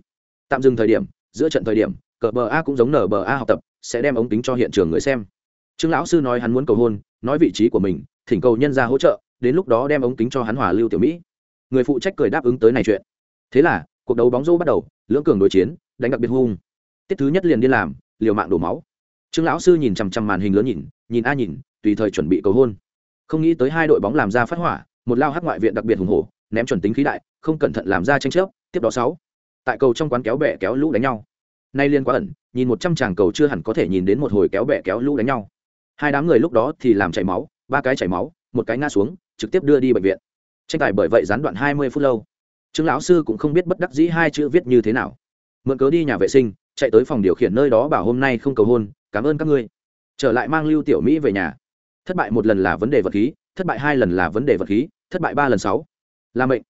tạm dừng thời điểm, giữa trận thời điểm, cờ bờ a cũng giống nở bờ a học tập, sẽ đem ống kính cho hiện trường người xem. Trương lão sư nói hắn muốn cầu hôn, nói vị trí của mình, thỉnh cầu nhân ra hỗ trợ, đến lúc đó đem ống kính cho hắn hòa lưu tiểu mỹ. Người phụ trách cười đáp ứng tới này chuyện. Thế là, cuộc đấu bóng rô bắt đầu, lưỡng cường đối chiến, đánh đặc biệt hung. Tiết thứ nhất liền đi làm, liều mạng đổ máu. Trương lão sư nhìn chằm chằm màn hình lớn nhìn nhìn a nhìn, tùy thời chuẩn bị cầu hôn. Không nghĩ tới hai đội bóng làm ra phát hỏa, một lao hát ngoại viện đặc biệt hùng hổ, ném chuẩn tính khí đại, không cẩn thận làm ra tranh chấp, tiếp đó sáu tại cầu trong quán kéo bẹ kéo lũ đánh nhau. Nay liên quá ẩn, nhìn một trăm tràng cầu chưa hẳn có thể nhìn đến một hồi kéo bẹ kéo lũ đánh nhau. Hai đám người lúc đó thì làm chảy máu, ba cái chảy máu, một cái ngã xuống, trực tiếp đưa đi bệnh viện. Tranh tài bởi vậy gián đoạn hai mươi phút lâu. Chứng lão sư cũng không biết bất đắc dĩ hai chữ viết như thế nào. Mượn cớ đi nhà vệ sinh, chạy tới phòng điều khiển nơi đó bảo hôm nay không cầu hôn, cảm ơn các ngươi. Trở lại mang lưu tiểu mỹ về nhà. Thất bại một lần là vấn đề vật khí, thất bại hai lần là vấn đề vật khí, thất bại ba lần sáu là mệnh.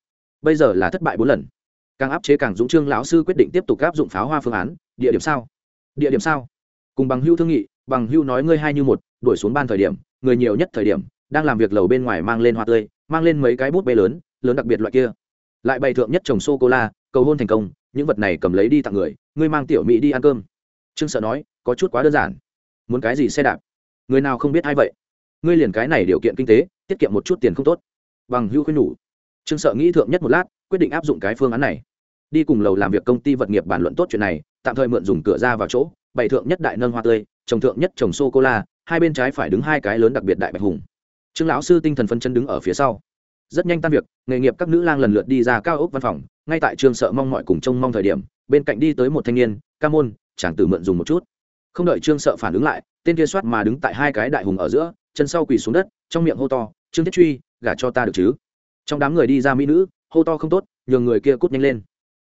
Bây giờ là thất bại bốn lần càng áp chế càng dũng trương lão sư quyết định tiếp tục áp dụng pháo hoa phương án, địa điểm sao? Địa điểm sao? Cùng bằng hưu thương nghị, bằng hưu nói ngươi hai như một, đuổi xuống ban thời điểm, người nhiều nhất thời điểm, đang làm việc lầu bên ngoài mang lên hoa tươi, mang lên mấy cái bút bê lớn lớn đặc biệt loại kia. Lại bày thượng nhất trồng sô cô la cầu hôn thành công, những vật này cầm lấy đi tặng người, ngươi mang tiểu mỹ đi ăn cơm. Trương sợ nói, có chút quá đơn giản. Muốn cái gì xe đạp? Người nào không biết ai vậy? Ngươi liền cái này điều kiện kinh tế, tiết kiệm một chút tiền không tốt. Bằng hưu khuyên nhủ. Trương sợ nghĩ thượng nhất một lát, quyết định áp dụng cái phương án này đi cùng lầu làm việc công ty vật nghiệp bàn luận tốt chuyện này, tạm thời mượn dùng cửa ra vào chỗ, bày thượng nhất đại nâng hoa tươi, trồng thượng nhất trồng sô cô la hai bên trái phải đứng hai cái lớn đặc biệt đại bạch hùng. Trương lão sư tinh thần phân chân đứng ở phía sau. Rất nhanh tan việc, nghề nghiệp các nữ lang lần lượt đi ra cao ốc văn phòng, ngay tại trường sợ mong mọi cùng trông mong thời điểm, bên cạnh đi tới một thanh niên, ca môn, chàng tử mượn dùng một chút. Không đợi trương sợ phản ứng lại, tên kia soát mà đứng tại hai cái đại hùng ở giữa, chân sau quỳ xuống đất, trong miệng hô to, trương thiết truy, gả cho ta được chứ? Trong đám người đi ra mỹ nữ, hô to không tốt, nhường người kia cút nhanh lên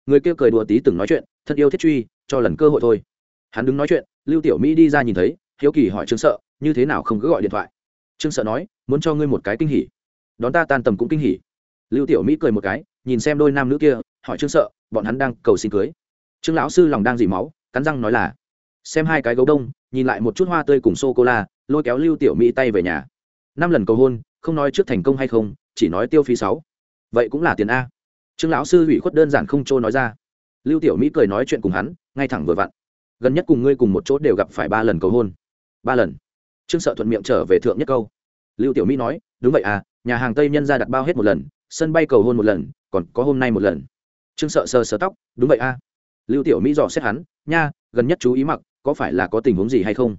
người kia cười đùa tí từng nói chuyện, thật yêu thiết truy, cho lần cơ hội thôi. Hắn đứng nói chuyện, lưu tiểu mỹ đi ra nhìn thấy, hiếu kỳ hỏi trương sợ, như thế nào không cứ gọi điện thoại? Trương sợ nói, muốn cho ngươi một cái kinh hỉ. Đón ta tan tầm cũng kinh hỉ. Lưu tiểu mỹ cười một cái, nhìn xem đôi nam nữ kia, hỏi trương sợ, bọn hắn đang cầu xin cưới. Trương lão sư lòng đang dỉ máu, cắn răng nói là, xem hai cái gấu đông, nhìn lại một chút hoa tươi cùng sô cô la lôi kéo lưu tiểu mỹ tay về nhà. Năm lần cầu hôn, không nói trước thành công hay không, chỉ nói tiêu phí sáu. Vậy cũng là tiền a trương lão sư hủy khuất đơn giản không trôi nói ra. Lưu tiểu mỹ cười nói chuyện cùng hắn, ngay thẳng vừa vặn. Gần nhất cùng ngươi cùng một chỗ đều gặp phải ba lần cầu hôn. Ba lần. Trương sợ thuận miệng trở về thượng nhất câu. Lưu tiểu mỹ nói, đúng vậy à nhà hàng tây nhân ra đặt bao hết một lần, sân bay cầu hôn một lần, còn có hôm nay một lần. Trương sợ sờ sờ tóc, đúng vậy à. Lưu tiểu mỹ dò xét hắn, nha, gần nhất chú ý mặc, có phải là có tình huống gì hay không?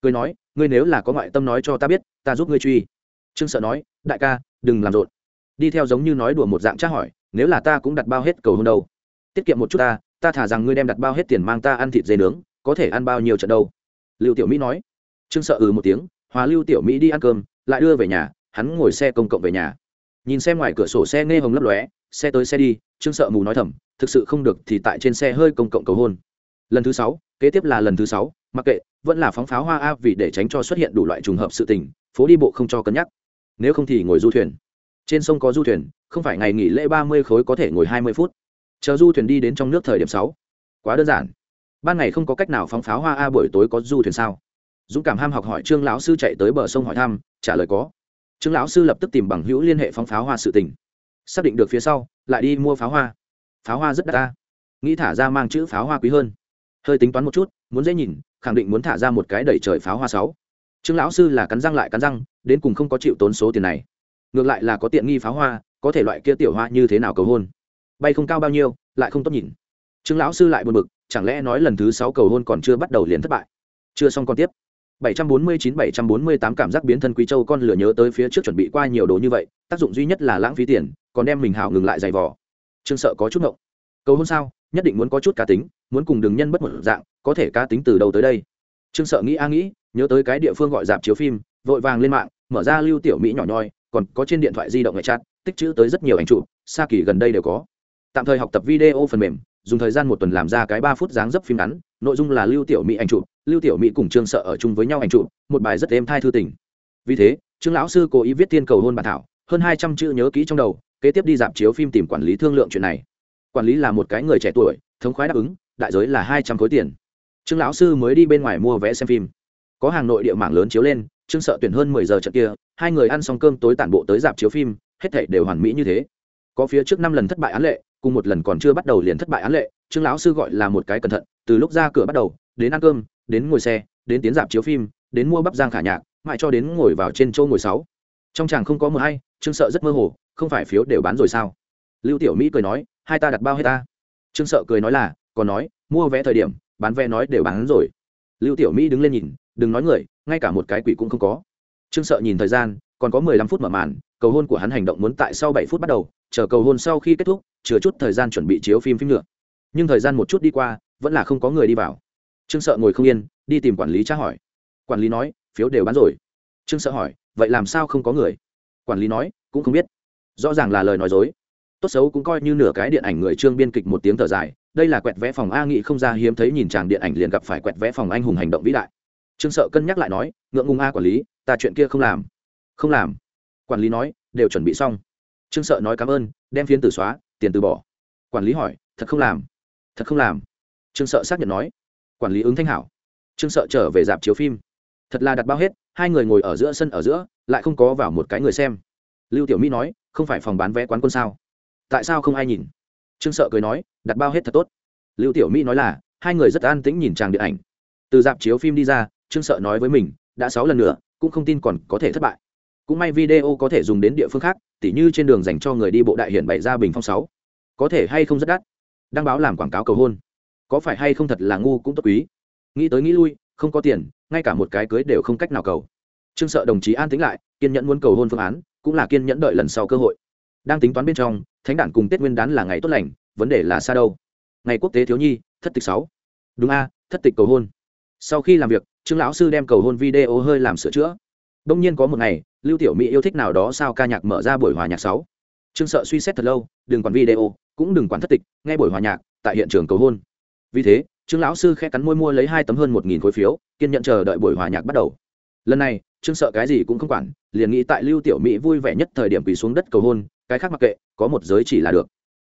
Cười nói, ngươi nếu là có ngoại tâm nói cho ta biết, ta giúp ngươi truy. Trương sợ nói, đại ca, đừng làm rộn. Đi theo giống như nói đùa một dạng tra hỏi nếu là ta cũng đặt bao hết cầu hôn đâu. Tiết kiệm một chút ta ta thả rằng ngươi đem đặt bao hết tiền mang ta ăn thịt dê nướng, có thể ăn bao nhiêu trận đâu? Lưu tiểu mỹ nói. Trương sợ ừ một tiếng, hòa lưu tiểu mỹ đi ăn cơm, lại đưa về nhà, hắn ngồi xe công cộng về nhà. Nhìn xem ngoài cửa sổ xe nghe hồng lấp lóe, xe tới xe đi, trương sợ mù nói thầm, thực sự không được thì tại trên xe hơi công cộng cầu hôn. Lần thứ sáu, kế tiếp là lần thứ sáu, mặc kệ, vẫn là phóng pháo hoa a vì để tránh cho xuất hiện đủ loại trùng hợp sự tình, phố đi bộ không cho cân nhắc. Nếu không thì ngồi du thuyền. Trên sông có du thuyền không phải ngày nghỉ lễ ba mươi khối có thể ngồi hai mươi phút. Chờ du thuyền đi đến trong nước thời điểm sáu. Quá đơn giản. Ban ngày không có cách nào phóng pháo hoa a, buổi tối có du thuyền sao? Dũng cảm ham học hỏi trương lão sư chạy tới bờ sông hỏi thăm, trả lời có. Trương lão sư lập tức tìm bằng hữu liên hệ phóng pháo hoa sự tình. Xác định được phía sau, lại đi mua pháo hoa. Pháo hoa rất đắt ta nghĩ thả ra mang chữ pháo hoa quý hơn. Hơi tính toán một chút, muốn dễ nhìn, khẳng định muốn thả ra một cái đẩy trời pháo hoa sáu. Trương lão sư là cắn răng lại cắn răng, đến cùng không có chịu tốn số tiền này. Ngược lại là có tiện nghi pháo hoa có thể loại kia tiểu hoa như thế nào cầu hôn? Bay không cao bao nhiêu, lại không tốt nhìn. Trương lão sư lại buồn bực, chẳng lẽ nói lần thứ sáu cầu hôn còn chưa bắt đầu liền thất bại? Chưa xong còn tiếp. 749-748 cảm giác biến thân quý châu con lửa nhớ tới phía trước chuẩn bị qua nhiều đồ như vậy, tác dụng duy nhất là lãng phí tiền, còn đem mình hảo ngừng lại giày vò. Trương sợ có chút ngộng. Cầu hôn sao? Nhất định muốn có chút cá tính, muốn cùng đường nhân bất một dạng, có thể cá tính từ đầu tới đây? Trương sợ nghĩ a nghĩ, nhớ tới cái địa phương gọi dạp chiếu phim, vội vàng lên mạng, mở ra lưu tiểu mỹ nhỏ nhoi, còn có trên điện thoại di động ngoại chặt tích chữ tới rất nhiều ảnh chụp xa kỳ gần đây đều có. Tạm thời học tập video phần mềm, dùng thời gian một tuần làm ra cái ba phút dáng dấp phim ngắn, nội dung là lưu tiểu mỹ ảnh chụp lưu tiểu mỹ cùng trương sợ ở chung với nhau ảnh chụp một bài rất êm thai thư tình. Vì thế, trương lão sư cố ý viết tiên cầu hôn bản thảo, hơn hai trăm chữ nhớ kỹ trong đầu, kế tiếp đi dạp chiếu phim tìm quản lý thương lượng chuyện này. Quản lý là một cái người trẻ tuổi, thống khoái đáp ứng, đại giới là hai trăm khối tiền. Trương lão sư mới đi bên ngoài mua vé xem phim. Có hàng nội địa mạng lớn chiếu lên, trương sợ tuyển hơn mười giờ trận kia, hai người ăn xong cơm tối tản bộ tới dạp chiếu phim hết thảy đều hoàn mỹ như thế. Có phía trước năm lần thất bại án lệ, cùng một lần còn chưa bắt đầu liền thất bại án lệ, trương lão sư gọi là một cái cẩn thận, từ lúc ra cửa bắt đầu, đến ăn cơm, đến ngồi xe, đến tiến dạp chiếu phim, đến mua bắp giang khả nhạc, mãi cho đến ngồi vào trên châu ngồi sáu. Trong chàng không có mờ hay, trương sợ rất mơ hồ, không phải phiếu đều bán rồi sao? Lưu tiểu mỹ cười nói, hai ta đặt bao hết ta. Trương sợ cười nói là, còn nói, mua vé thời điểm, bán vé nói đều bán rồi. Lưu tiểu mỹ đứng lên nhìn, đừng nói người, ngay cả một cái quỷ cũng không có. Trương sợ nhìn thời gian còn có mười lăm phút mở màn, cầu hôn của hắn hành động muốn tại sau bảy phút bắt đầu, chờ cầu hôn sau khi kết thúc, chừa chút thời gian chuẩn bị chiếu phim phim nữa. Nhưng thời gian một chút đi qua, vẫn là không có người đi vào. Trương sợ ngồi không yên, đi tìm quản lý tra hỏi. Quản lý nói, phiếu đều bán rồi. Trương sợ hỏi, vậy làm sao không có người? Quản lý nói, cũng không biết. Rõ ràng là lời nói dối. Tốt xấu cũng coi như nửa cái điện ảnh người trương biên kịch một tiếng thở dài, đây là quẹt vẽ phòng a nghị không ra hiếm thấy nhìn chàng điện ảnh liền gặp phải quẹt vẽ phòng anh hùng hành động vĩ đại. Trương sợ cân nhắc lại nói, ngượng ngùng a quản lý, ta chuyện kia không làm không làm. Quản lý nói, đều chuẩn bị xong. Trương sợ nói cảm ơn, đem phiến từ xóa, tiền từ bỏ. Quản lý hỏi, thật không làm? Thật không làm. Trương sợ xác nhận nói. Quản lý ứng thanh hảo. Trương sợ trở về dạp chiếu phim. Thật là đặt bao hết, hai người ngồi ở giữa sân ở giữa, lại không có vào một cái người xem. Lưu tiểu mỹ nói, không phải phòng bán vé quán quân sao? Tại sao không ai nhìn? Trương sợ cười nói, đặt bao hết thật tốt. Lưu tiểu mỹ nói là, hai người rất an tĩnh nhìn tràng điện ảnh. Từ dạp chiếu phim đi ra, trương sợ nói với mình, đã sáu lần nữa, cũng không tin còn có thể thất bại cũng may video có thể dùng đến địa phương khác, tỉ như trên đường dành cho người đi bộ đại hiển bày ra bình phong sáu. Có thể hay không rất đắt. Đăng báo làm quảng cáo cầu hôn. Có phải hay không thật là ngu cũng tốt quý. Nghĩ tới nghĩ lui, không có tiền, ngay cả một cái cưới đều không cách nào cầu. Trương sợ đồng chí an tính lại, kiên nhẫn muốn cầu hôn phương án, cũng là kiên nhẫn đợi lần sau cơ hội. Đang tính toán bên trong, thánh đản cùng tết nguyên đán là ngày tốt lành, vấn đề là xa đâu. Ngày quốc tế thiếu nhi, thất tịch sáu. Đúng a, thất tịch cầu hôn. Sau khi làm việc, trương lão sư đem cầu hôn video hơi làm sửa chữa đông nhiên có một ngày, lưu tiểu mỹ yêu thích nào đó sao ca nhạc mở ra buổi hòa nhạc sáu. Trương sợ suy xét thật lâu, đừng quản video, cũng đừng quản thất tịch, nghe buổi hòa nhạc, tại hiện trường cầu hôn. Vì thế, trương lão sư khẽ cắn môi mua lấy hai tấm hơn một nghìn khối phiếu, kiên nhận chờ đợi buổi hòa nhạc bắt đầu. Lần này, trương sợ cái gì cũng không quản, liền nghĩ tại lưu tiểu mỹ vui vẻ nhất thời điểm quỳ xuống đất cầu hôn, cái khác mặc kệ, có một giới chỉ là được.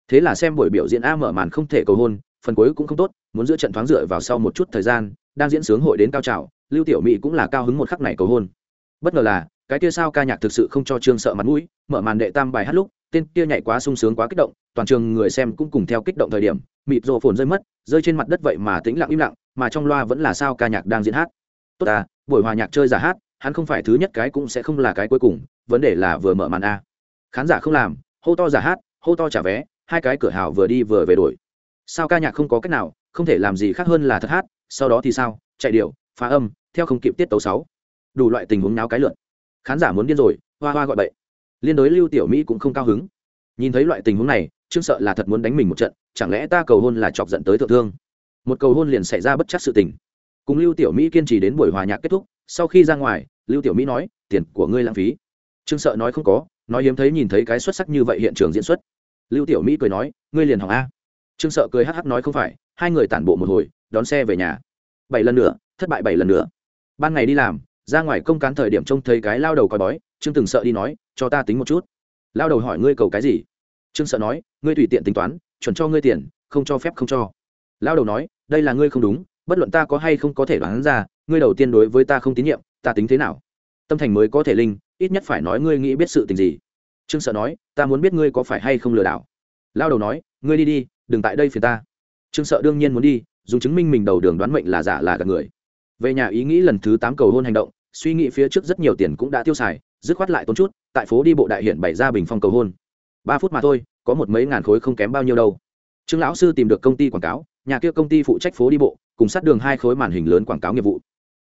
Thế là xem buổi biểu diễn a mở màn không thể cầu hôn, phần cuối cũng không tốt, muốn giữa trận thoáng dựa vào sau một chút thời gian, đang diễn sướng hội đến cao trào, lưu tiểu mỹ cũng là cao hứng một khắc này cầu hôn bất ngờ là, cái kia sao ca nhạc thực sự không cho trương sợ mặt mũi, mở màn đệ tam bài hát lúc, tên kia nhảy quá sung sướng quá kích động, toàn trường người xem cũng cùng theo kích động thời điểm, mịt rộ phồn rơi mất, rơi trên mặt đất vậy mà tĩnh lặng im lặng, mà trong loa vẫn là sao ca nhạc đang diễn hát. Tốt à buổi hòa nhạc chơi giả hát, hắn không phải thứ nhất cái cũng sẽ không là cái cuối cùng, vấn đề là vừa mở màn a. Khán giả không làm, hô to giả hát, hô to trả vé, hai cái cửa hào vừa đi vừa về đổi. Sao ca nhạc không có cách nào, không thể làm gì khác hơn là thật hát, sau đó thì sao, chạy điệu, phá âm, theo không kịp tiết tấu sáu đủ loại tình huống náo cái lượn. Khán giả muốn điên rồi, hoa hoa gọi bậy. Liên đối lưu tiểu mỹ cũng không cao hứng. Nhìn thấy loại tình huống này, trương sợ là thật muốn đánh mình một trận, chẳng lẽ ta cầu hôn là chọc giận tới thượng thương? Một cầu hôn liền xảy ra bất chắc sự tình. Cùng lưu tiểu mỹ kiên trì đến buổi hòa nhạc kết thúc, sau khi ra ngoài, lưu tiểu mỹ nói, tiền của ngươi lãng phí. Trương sợ nói, không có. Nói hiếm thấy nhìn thấy cái xuất sắc như vậy hiện trường diễn xuất. Lưu tiểu mỹ cười nói, ngươi liền hỏng a. Trương sợ cười hắc hắc nói, không phải, hai người tản bộ một hồi, đón xe về nhà. Bảy lần nữa, thất bại bảy lần nữa. Ban ngày đi làm ra ngoài công cán thời điểm trông thấy cái lao đầu coi bói, trương từng sợ đi nói, cho ta tính một chút. Lao đầu hỏi, ngươi cầu cái gì? Trương sợ nói, ngươi tùy tiện tính toán, chuẩn cho ngươi tiền, không cho phép không cho. Lao đầu nói, đây là ngươi không đúng, bất luận ta có hay không có thể đoán ra, ngươi đầu tiên đối với ta không tín nhiệm, ta tính thế nào? Tâm thành mới có thể linh, ít nhất phải nói ngươi nghĩ biết sự tình gì. Trương sợ nói, ta muốn biết ngươi có phải hay không lừa đảo. Lao đầu nói, ngươi đi đi, đừng tại đây phiền ta. Trương sợ đương nhiên muốn đi, dùng chứng minh mình đầu đường đoán mệnh là giả là gạt người về nhà ý nghĩ lần thứ tám cầu hôn hành động, suy nghĩ phía trước rất nhiều tiền cũng đã tiêu xài, dứt khoát lại tốn chút, tại phố đi bộ đại hiện bày ra bình phong cầu hôn. Ba phút mà thôi, có một mấy ngàn khối không kém bao nhiêu đâu. Trương lão sư tìm được công ty quảng cáo, nhà kia công ty phụ trách phố đi bộ, cùng sát đường hai khối màn hình lớn quảng cáo nghiệp vụ.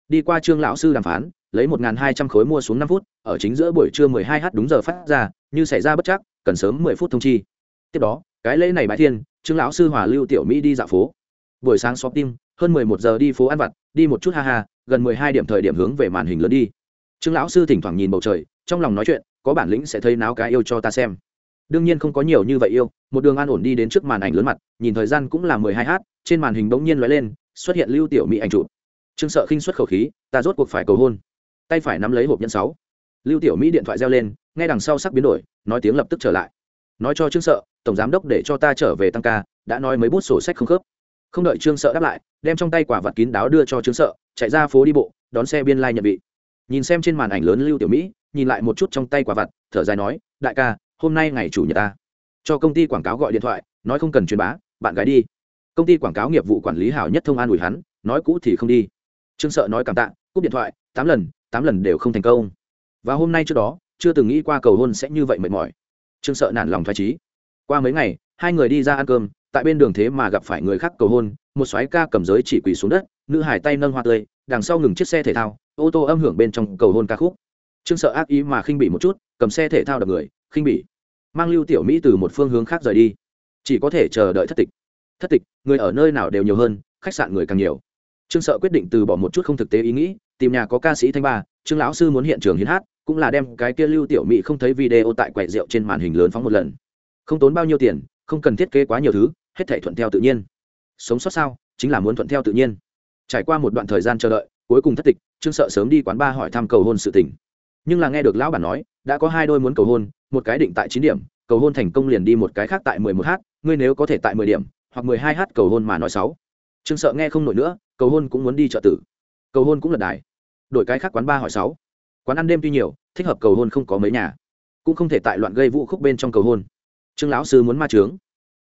Đi qua trương lão sư đàm phán, lấy một hai trăm khối mua xuống năm phút, ở chính giữa buổi trưa mười hai h đúng giờ phát ra, như xảy ra bất chắc, cần sớm mười phút thông chi. Tiếp đó, cái lễ này bãi thiên, trương lão sư hòa lưu tiểu mỹ đi dạo phố. Buổi sáng shopping hơn mười một giờ đi phố ăn vặt, đi một chút ha ha, gần mười hai điểm thời điểm hướng về màn hình lớn đi. Trương lão sư thỉnh thoảng nhìn bầu trời, trong lòng nói chuyện, có bản lĩnh sẽ thấy náo cái yêu cho ta xem. Đương nhiên không có nhiều như vậy yêu, một đường an ổn đi đến trước màn ảnh lớn mặt, nhìn thời gian cũng là mười hai h trên màn hình bỗng nhiên lóe lên, xuất hiện lưu tiểu mỹ ảnh chụp. Trương sợ khinh xuất khẩu khí, ta rốt cuộc phải cầu hôn. Tay phải nắm lấy hộp nhân sáu. Lưu tiểu mỹ điện thoại reo lên, nghe đằng sau sắc biến đổi, nói tiếng lập tức trở lại. Nói cho trương sợ, tổng giám đốc để cho ta trở về tăng ca, đã nói mấy bút sổ sách không khớp không đợi trương sợ đáp lại, đem trong tay quả vật kín đáo đưa cho trương sợ, chạy ra phố đi bộ, đón xe biên lai nhận vị. Nhìn xem trên màn ảnh lớn lưu tiểu mỹ, nhìn lại một chút trong tay quả vật thở dài nói, đại ca, hôm nay ngày chủ nhật ta. Cho công ty quảng cáo gọi điện thoại, nói không cần truyền bá, bạn gái đi. Công ty quảng cáo nghiệp vụ quản lý hảo nhất thông an ủi hắn, nói cũ thì không đi. Trương sợ nói cảm tạ, cúp điện thoại, tám lần tám lần đều không thành công. Và hôm nay trước đó, chưa từng nghĩ qua cầu hôn sẽ như vậy mệt mỏi. Trương sợ nản lòng thoải trí qua mấy ngày, hai người đi ra ăn cơm tại bên đường thế mà gặp phải người khác cầu hôn, một soái ca cầm giới chỉ quỳ xuống đất, nữ hải tay nâng hoa tươi, đằng sau ngừng chiếc xe thể thao, ô tô âm hưởng bên trong cầu hôn ca khúc. Trương sợ ác ý mà khinh bị một chút, cầm xe thể thao đập người, khinh bỉ. Mang lưu tiểu mỹ từ một phương hướng khác rời đi. Chỉ có thể chờ đợi thất tịch. Thất tịch, người ở nơi nào đều nhiều hơn, khách sạn người càng nhiều. Trương sợ quyết định từ bỏ một chút không thực tế ý nghĩ, tìm nhà có ca sĩ thanh ba, trương lão sư muốn hiện trường hiến hát, cũng là đem cái kia lưu tiểu mỹ không thấy video tại quầy rượu trên màn hình lớn phóng một lần. Không tốn bao nhiêu tiền, không cần thiết kế quá nhiều thứ hết thể thuận theo tự nhiên. Sống sót sao? Chính là muốn thuận theo tự nhiên. Trải qua một đoạn thời gian chờ đợi, cuối cùng thất tịch, trương sợ sớm đi quán ba hỏi thăm cầu hôn sự tình. Nhưng là nghe được lão bản nói, đã có hai đôi muốn cầu hôn, một cái định tại chín điểm, cầu hôn thành công liền đi một cái khác tại mười một h ngươi nếu có thể tại mười điểm, hoặc mười hai h cầu hôn mà nói sáu. Trương sợ nghe không nổi nữa, cầu hôn cũng muốn đi chợ tử. Cầu hôn cũng lật đài. Đổi cái khác quán ba hỏi sáu. Quán ăn đêm tuy nhiều, thích hợp cầu hôn không có mấy nhà. Cũng không thể tại loạn gây vũ khúc bên trong cầu hôn. Trương lão sư muốn ma trướng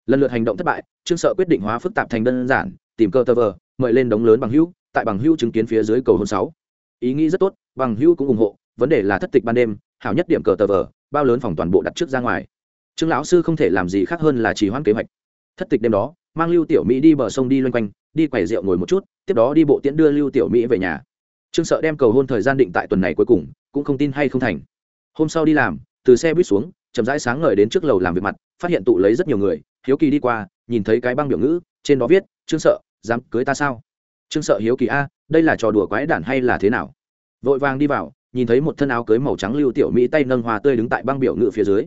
lần lượt hành động thất bại, trương sợ quyết định hóa phức tạp thành đơn giản, tìm cơ tờ vờ, mời lên đống lớn bằng hữu, tại bằng hữu chứng kiến phía dưới cầu hôn sáu. Ý nghĩ rất tốt, bằng hữu cũng ủng hộ, vấn đề là thất tịch ban đêm, hảo nhất điểm cờ tờ vờ, bao lớn phòng toàn bộ đặt trước ra ngoài. Trương lão sư không thể làm gì khác hơn là trì hoãn kế hoạch. Thất tịch đêm đó, mang lưu tiểu mỹ đi bờ sông đi loanh quanh, đi quầy rượu ngồi một chút, tiếp đó đi bộ tiễn đưa lưu tiểu mỹ về nhà. Trương sợ đem cầu hôn thời gian định tại tuần này cuối cùng, cũng không tin hay không thành. Hôm sau đi làm, từ xe buýt xuống, chậm rãi sáng ngời đến trước lầu làm việc mặt, phát hiện tụ lấy rất nhiều người hiếu kỳ đi qua, nhìn thấy cái băng biểu ngữ, trên đó viết, trương sợ, dám cưới ta sao? Trương sợ hiếu kỳ, a, đây là trò đùa quái đản hay là thế nào? Vội vàng đi vào, nhìn thấy một thân áo cưới màu trắng lưu tiểu mỹ tay nâng hoa tươi đứng tại băng biểu ngữ phía dưới.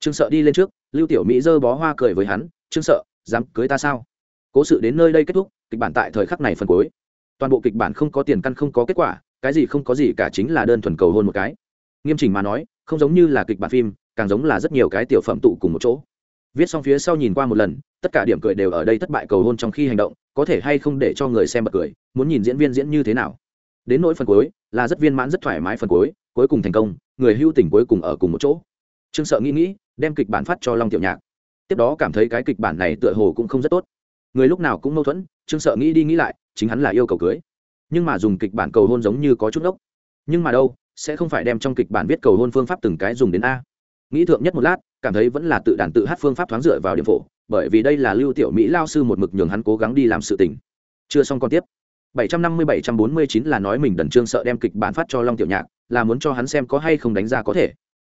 Trương sợ đi lên trước, lưu tiểu mỹ giơ bó hoa cười với hắn, trương sợ, dám cưới ta sao? Cố sự đến nơi đây kết thúc, kịch bản tại thời khắc này phần cuối. Toàn bộ kịch bản không có tiền căn, không có kết quả, cái gì không có gì cả chính là đơn thuần cầu hôn một cái. Nghiêm chỉnh mà nói, không giống như là kịch bản phim, càng giống là rất nhiều cái tiểu phẩm tụ cùng một chỗ viết xong phía sau nhìn qua một lần, tất cả điểm cười đều ở đây thất bại cầu hôn trong khi hành động, có thể hay không để cho người xem bật cười, muốn nhìn diễn viên diễn như thế nào. Đến nỗi phần cuối, là rất viên mãn, rất thoải mái phần cuối cuối cùng thành công, người hưu tình cuối cùng ở cùng một chỗ. Trương sợ nghĩ nghĩ, đem kịch bản phát cho long tiểu nhạc. Tiếp đó cảm thấy cái kịch bản này tựa hồ cũng không rất tốt. Người lúc nào cũng mâu thuẫn, trương sợ nghĩ đi nghĩ lại, chính hắn là yêu cầu cưới. Nhưng mà dùng kịch bản cầu hôn giống như có chút ốc nhưng mà đâu, sẽ không phải đem trong kịch bản viết cầu hôn phương pháp từng cái dùng đến a. Nghĩ thượng nhất một lát cảm thấy vẫn là tự đàn tự hát phương pháp thoáng dựa vào điểm phổ, bởi vì đây là lưu tiểu mỹ lao sư một mực nhường hắn cố gắng đi làm sự tình. Chưa xong còn tiếp. 750-749 là nói mình đần trương sợ đem kịch bản phát cho long tiểu nhạc, là muốn cho hắn xem có hay không đánh ra có thể.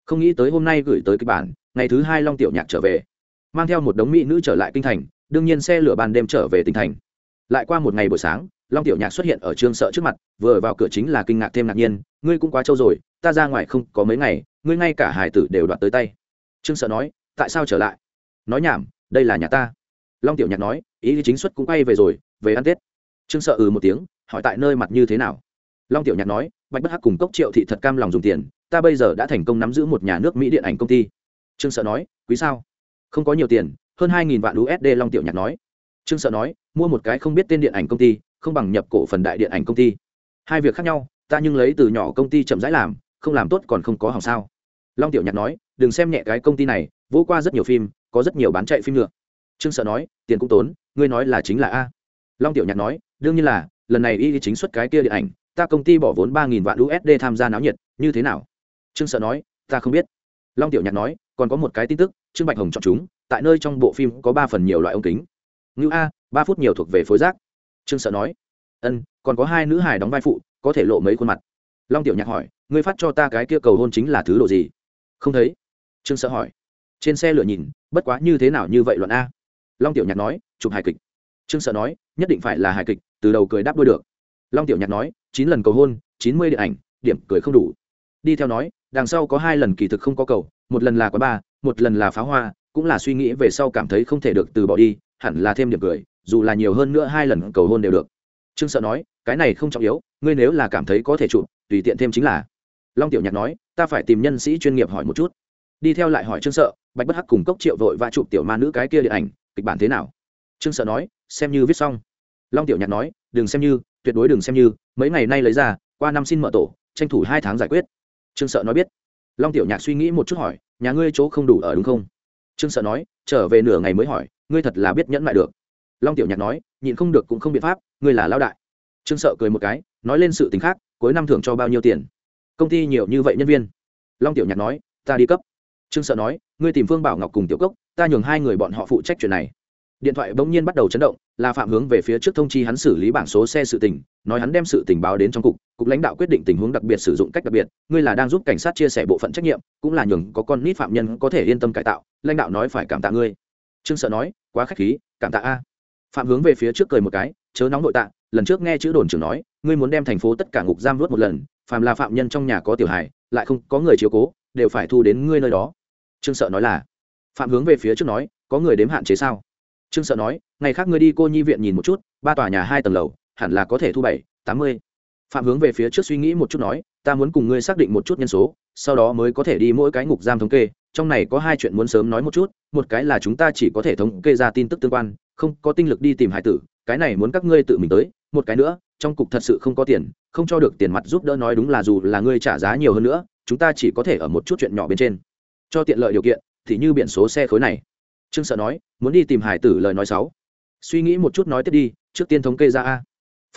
Không nghĩ tới hôm nay gửi tới kịch bản, ngày thứ hai long tiểu nhạc trở về. Mang theo một đống mỹ nữ trở lại kinh thành, đương nhiên xe lửa ban đêm trở về tỉnh thành. Lại qua một ngày buổi sáng, long tiểu nhạc xuất hiện ở trương sợ trước mặt, vừa vào cửa chính là kinh ngạc thêm ngạc nhiên, ngươi cũng quá trâu rồi, ta ra ngoài không có mấy ngày, ngươi ngay cả hải tử đều đoạt tới tay trương sợ nói, tại sao trở lại? Nói nhảm, đây là nhà ta. Long tiểu nhạc nói, ý chính xuất cũng quay về rồi, về ăn tết. Trương sợ ừ một tiếng, hỏi tại nơi mặt như thế nào. Long tiểu nhạc nói, bạch bất hắc cùng cốc triệu thị thật cam lòng dùng tiền, ta bây giờ đã thành công nắm giữ một nhà nước mỹ điện ảnh công ty. Trương sợ nói, quý sao? Không có nhiều tiền, hơn hai nghìn vạn usd long tiểu nhạc nói. Trương sợ nói, mua một cái không biết tên điện ảnh công ty, không bằng nhập cổ phần đại điện ảnh công ty. Hai việc khác nhau, ta nhưng lấy từ nhỏ công ty chậm rãi làm, không làm tốt còn không có hỏng sao. Long tiểu nhạc nói đừng xem nhẹ cái công ty này vỗ qua rất nhiều phim, có rất nhiều bán chạy phim nữa. Trương sợ nói, tiền cũng tốn, ngươi nói là chính là a. Long tiểu nhạc nói, đương nhiên là, lần này y chính xuất cái kia điện ảnh, ta công ty bỏ vốn ba nghìn vạn usd tham gia náo nhiệt, như thế nào? Trương sợ nói, ta không biết. Long tiểu nhạc nói, còn có một cái tin tức, trương bạch hồng chọn chúng, tại nơi trong bộ phim có ba phần nhiều loại ống kính. Ngữ a, ba phút nhiều thuộc về phối giác trương sợ nói, ân, còn có hai nữ hài đóng vai phụ, có thể lộ mấy khuôn mặt. Long tiểu nhạc hỏi, ngươi phát cho ta cái kia cầu hôn chính là thứ độ gì? Không thấy trương sợ hỏi. Trên xe lửa nhìn, bất quá như thế nào như vậy luận a? Long tiểu nhạc nói, chụp hài kịch. Trương sợ nói, nhất định phải là hài kịch, từ đầu cười đáp đôi được. Long tiểu nhạc nói, chín lần cầu hôn, chín mươi điện ảnh, điểm cười không đủ. Đi theo nói, đằng sau có hai lần kỳ thực không có cầu, một lần là quá ba một lần là pháo hoa, cũng là suy nghĩ về sau cảm thấy không thể được từ bỏ đi, hẳn là thêm điểm cười, dù là nhiều hơn nữa hai lần cầu hôn đều được. Trương sợ nói, cái này không trọng yếu, ngươi nếu là cảm thấy có thể chụp, tùy tiện thêm chính là. Long tiểu nhạc nói, ta phải tìm nhân sĩ chuyên nghiệp hỏi một chút đi theo lại hỏi trương sợ, bạch bất hắc cùng cốc triệu vội và chụp tiểu ma nữ cái kia điện ảnh, kịch bản thế nào? Trương sợ nói, xem như viết xong. Long tiểu nhạc nói, đừng xem như, tuyệt đối đừng xem như, mấy ngày nay lấy ra, qua năm xin mở tổ, tranh thủ hai tháng giải quyết. Trương sợ nói biết. Long tiểu nhạc suy nghĩ một chút hỏi, nhà ngươi chỗ không đủ ở đúng không? Trương sợ nói, trở về nửa ngày mới hỏi, ngươi thật là biết nhẫn lại được. Long tiểu nhạc nói, nhịn không được cũng không biện pháp, ngươi là lao đại. Trương sợ cười một cái, nói lên sự t ì n h khác, cuối năm thưởng cho bao nhiêu tiền? Công ty nhiều như vậy nhân viên. Long tiểu nhạc nói, ta đi cấp trương sợ nói, ngươi tìm phương bảo ngọc cùng tiểu cốc, ta nhường hai người bọn họ phụ trách chuyện này. Điện thoại bỗng nhiên bắt đầu chấn động, là phạm hướng về phía trước thông chi hắn xử lý bảng số xe sự tình, nói hắn đem sự tình báo đến trong cục cục lãnh đạo quyết định tình huống đặc biệt sử dụng cách đặc biệt, ngươi là đang giúp cảnh sát chia sẻ bộ phận trách nhiệm, cũng là nhường có con nít phạm nhân có thể yên tâm cải tạo, lãnh đạo nói phải cảm tạ ngươi. Trương sợ nói, quá khách khí, cảm tạ a. Phạm hướng về phía trước cười một cái, chớ nóng nội tạ, lần trước nghe chữ đồn trưởng nói, ngươi muốn đem thành phố tất cả ngục giam luốt một lần, phàm là phạm nhân trong nhà có tiểu hài, lại không có người chiếu cố, đều phải thu đến ngươi nơi đó trương sợ nói là, phạm hướng về phía trước nói, có người đếm hạn chế sao? Trương sợ nói, ngày khác ngươi đi cô nhi viện nhìn một chút, ba tòa nhà hai tầng lầu, hẳn là có thể thu bảy, tám mươi. Phạm hướng về phía trước suy nghĩ một chút nói, ta muốn cùng ngươi xác định một chút nhân số, sau đó mới có thể đi mỗi cái ngục giam thống kê, trong này có hai chuyện muốn sớm nói một chút, một cái là chúng ta chỉ có thể thống kê ra tin tức tương quan, không có tinh lực đi tìm hải tử, cái này muốn các ngươi tự mình tới, một cái nữa, trong cục thật sự không có tiền, không cho được tiền mặt giúp đỡ nói đúng là dù là ngươi trả giá nhiều hơn nữa, chúng ta chỉ có thể ở một chút chuyện nhỏ bên trên cho tiện lợi điều kiện, thì như biển số xe khối này. Trương sợ nói, muốn đi tìm hải tử lời nói sáu suy nghĩ một chút nói tiếp đi, trước tiên thống kê ra a.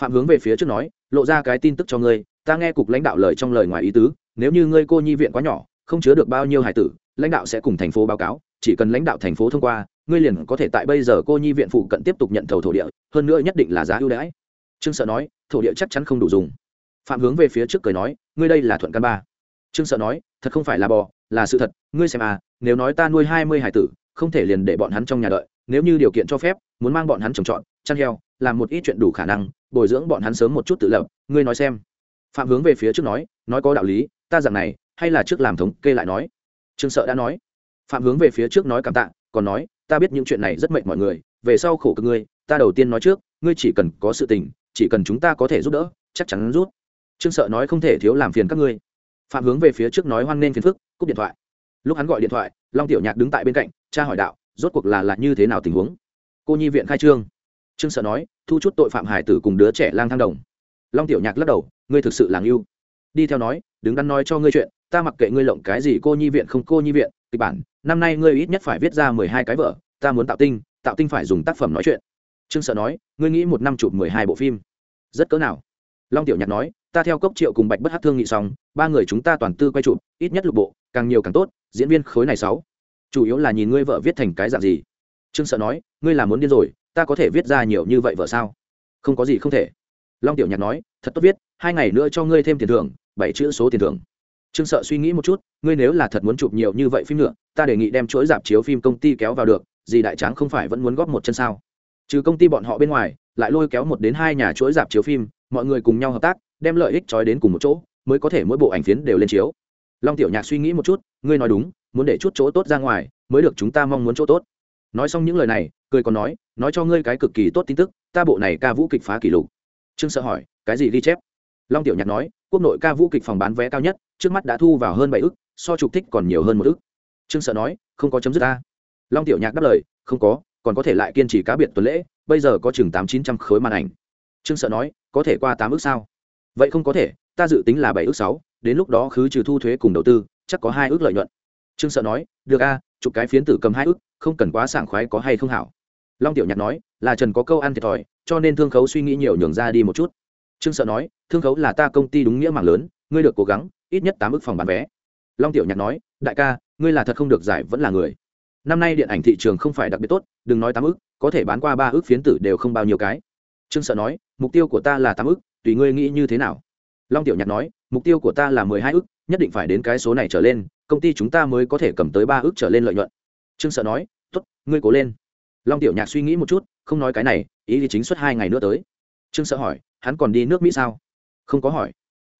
Phạm hướng về phía trước nói, lộ ra cái tin tức cho ngươi, ta nghe cục lãnh đạo lời trong lời ngoài ý tứ, nếu như ngươi cô nhi viện quá nhỏ, không chứa được bao nhiêu hải tử, lãnh đạo sẽ cùng thành phố báo cáo, chỉ cần lãnh đạo thành phố thông qua, ngươi liền có thể tại bây giờ cô nhi viện phụ cận tiếp tục nhận thầu thổ địa, hơn nữa nhất định là giá ưu đãi. Trương sợ nói, thổ địa chắc chắn không đủ dùng. Phạm hướng về phía trước cười nói, ngươi đây là thuận căn ba. Trương sợ nói, thật không phải là bò là sự thật, ngươi xem à nếu nói ta nuôi hai mươi hải tử, không thể liền để bọn hắn trong nhà đợi, nếu như điều kiện cho phép, muốn mang bọn hắn trồng trọt, chăn heo, làm một ít chuyện đủ khả năng, bồi dưỡng bọn hắn sớm một chút tự lập, ngươi nói xem. Phạm hướng về phía trước nói nói có đạo lý, ta rằng này, hay là trước làm thống kê lại nói. Trương sợ đã nói. Phạm hướng về phía trước nói cảm tạ, còn nói, ta biết những chuyện này rất mệt mọi người, về sau khổ cực ngươi, ta đầu tiên nói trước, ngươi chỉ cần có sự tình, chỉ cần chúng ta có thể giúp đỡ, chắc chắn rút. Trương sợ nói không thể thiếu làm phiền các ngươi. Phạm hướng về phía trước nói hoan nên phiền phức cúp điện thoại. Lúc hắn gọi điện thoại long tiểu nhạc đứng tại bên cạnh cha hỏi đạo rốt cuộc là là như thế nào tình huống? Cô nhi viện khai trương. Trương sợ nói thu chút tội phạm hải tử cùng đứa trẻ lang thang đồng. Long tiểu nhạc lắc đầu ngươi thực sự là yêu, đi theo nói đứng đắn nói cho ngươi chuyện ta mặc kệ ngươi lộng cái gì cô nhi viện không cô nhi viện kịch bản năm nay ngươi ít nhất phải viết ra mười hai cái vở ta muốn tạo tinh tạo tinh phải dùng tác phẩm nói chuyện. Trương sợ nói ngươi nghĩ một năm chụp mười hai bộ phim rất cỡ nào? Long tiểu nhạc nói, ta theo cốc triệu cùng bạch bất hát thương nghị xong, ba người chúng ta toàn tư quay chụp, ít nhất lục bộ, càng nhiều càng tốt, diễn viên khối này sáu. Chủ yếu là nhìn ngươi vợ viết thành cái dạng gì. Trương sợ nói, ngươi là muốn điên rồi, ta có thể viết ra nhiều như vậy vợ sao? Không có gì không thể. Long tiểu nhạc nói, thật tốt viết, hai ngày nữa cho ngươi thêm tiền thưởng, bảy chữ số tiền thưởng. Trương sợ suy nghĩ một chút, ngươi nếu là thật muốn chụp nhiều như vậy phim nữa, ta đề nghị đem chuỗi dạp chiếu phim công ty kéo vào được, gì đại tráng không phải vẫn muốn góp một chân sao? Trừ công ty bọn họ bên ngoài lại lôi kéo một đến hai nhà chuỗi dạp chiếu phim, mọi người cùng nhau hợp tác, đem lợi ích trói đến cùng một chỗ, mới có thể mỗi bộ ảnh phiến đều lên chiếu. Long tiểu nhạc suy nghĩ một chút, ngươi nói đúng, muốn để chút chỗ tốt ra ngoài, mới được chúng ta mong muốn chỗ tốt. Nói xong những lời này, cười còn nói nói cho ngươi cái cực kỳ tốt tin tức, ta bộ này ca vũ kịch phá kỷ lục. Trương sợ hỏi, cái gì ghi chép? Long tiểu nhạc nói, quốc nội ca vũ kịch phòng bán vé cao nhất, trước mắt đã thu vào hơn bảy ức, so trục thích còn nhiều hơn một ức. Trương sợ nói, không có chấm dứt ta. Long tiểu nhạc đáp lời, không có, còn có thể lại kiên trì cá biệt tuần lễ bây giờ có chừng tám chín trăm khối màn ảnh. Trương sợ nói, có thể qua tám ước sao? Vậy không có thể, ta dự tính là bảy ước sáu, đến lúc đó khứ trừ thu thuế cùng đầu tư, chắc có hai ước lợi nhuận. Trương sợ nói, được a, chụp cái phiến tử cầm hai ước, không cần quá sảng khoái có hay không hảo. Long tiểu nhạc nói, là trần có câu ăn thiệt thòi, cho nên thương khấu suy nghĩ nhiều nhường ra đi một chút. Trương sợ nói, thương khấu là ta công ty đúng nghĩa mạng lớn, ngươi được cố gắng, ít nhất tám ước phòng bán vé. Long tiểu nhạc nói, đại ca, ngươi là thật không được giải vẫn là người. Năm nay điện ảnh thị trường không phải đặc biệt tốt, đừng nói tám ước có thể bán qua ba ước phiến tử đều không bao nhiêu cái. Trương sợ nói, mục tiêu của ta là tám ước, tùy ngươi nghĩ như thế nào? Long tiểu nhạc nói, mục tiêu của ta là mười hai ước, nhất định phải đến cái số này trở lên, công ty chúng ta mới có thể cầm tới ba ước trở lên lợi nhuận. Trương sợ nói t ố t ngươi cố lên. Long tiểu nhạc suy nghĩ một chút, không nói cái này, ý thì chính suốt hai ngày nữa tới. Trương sợ hỏi, hắn còn đi nước mỹ sao? Không có hỏi.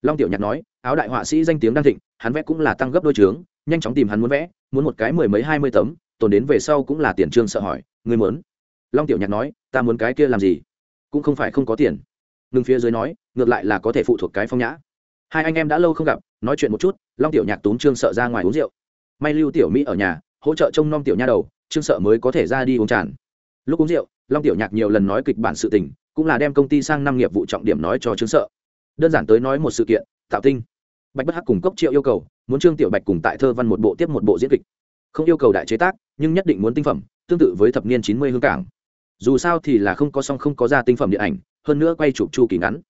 Long tiểu nhạc nói, áo đại họa sĩ danh tiếng đang thịnh, hắn vẽ cũng là tăng gấp đôi trướng, nhanh chóng tìm hắn muốn vẽ, muốn một cái mười mấy hai mươi tấm, tồn đến về sau cũng là tiền. Trương sợ hỏi, ngươi muốn? Long tiểu nhạc nói, ta muốn cái kia làm gì? Cũng không phải không có tiền. Ngừng phía dưới nói, ngược lại là có thể phụ thuộc cái phong nhã. Hai anh em đã lâu không gặp, nói chuyện một chút, long tiểu nhạc túm trương sợ ra ngoài uống rượu. May lưu tiểu mỹ ở nhà, hỗ trợ trông nom tiểu nha đầu, trương sợ mới có thể ra đi uống tràn. Lúc uống rượu, long tiểu nhạc nhiều lần nói kịch bản sự tình, cũng là đem công ty sang năm nghiệp vụ trọng điểm nói cho trương sợ. Đơn giản tới nói một sự kiện, tạo tinh. Bạch bất hắc cùng cốc triệu yêu cầu, muốn trương tiểu bạch cùng tại thơ văn một bộ tiếp một bộ diễn kịch. Không yêu cầu đại chế tác, nhưng nhất định muốn tinh phẩm, tương tự với thập niên chín mươi hương cảng dù sao thì là không có song không có ra tinh phẩm điện ảnh, hơn nữa quay chụp chu kỳ ngắn.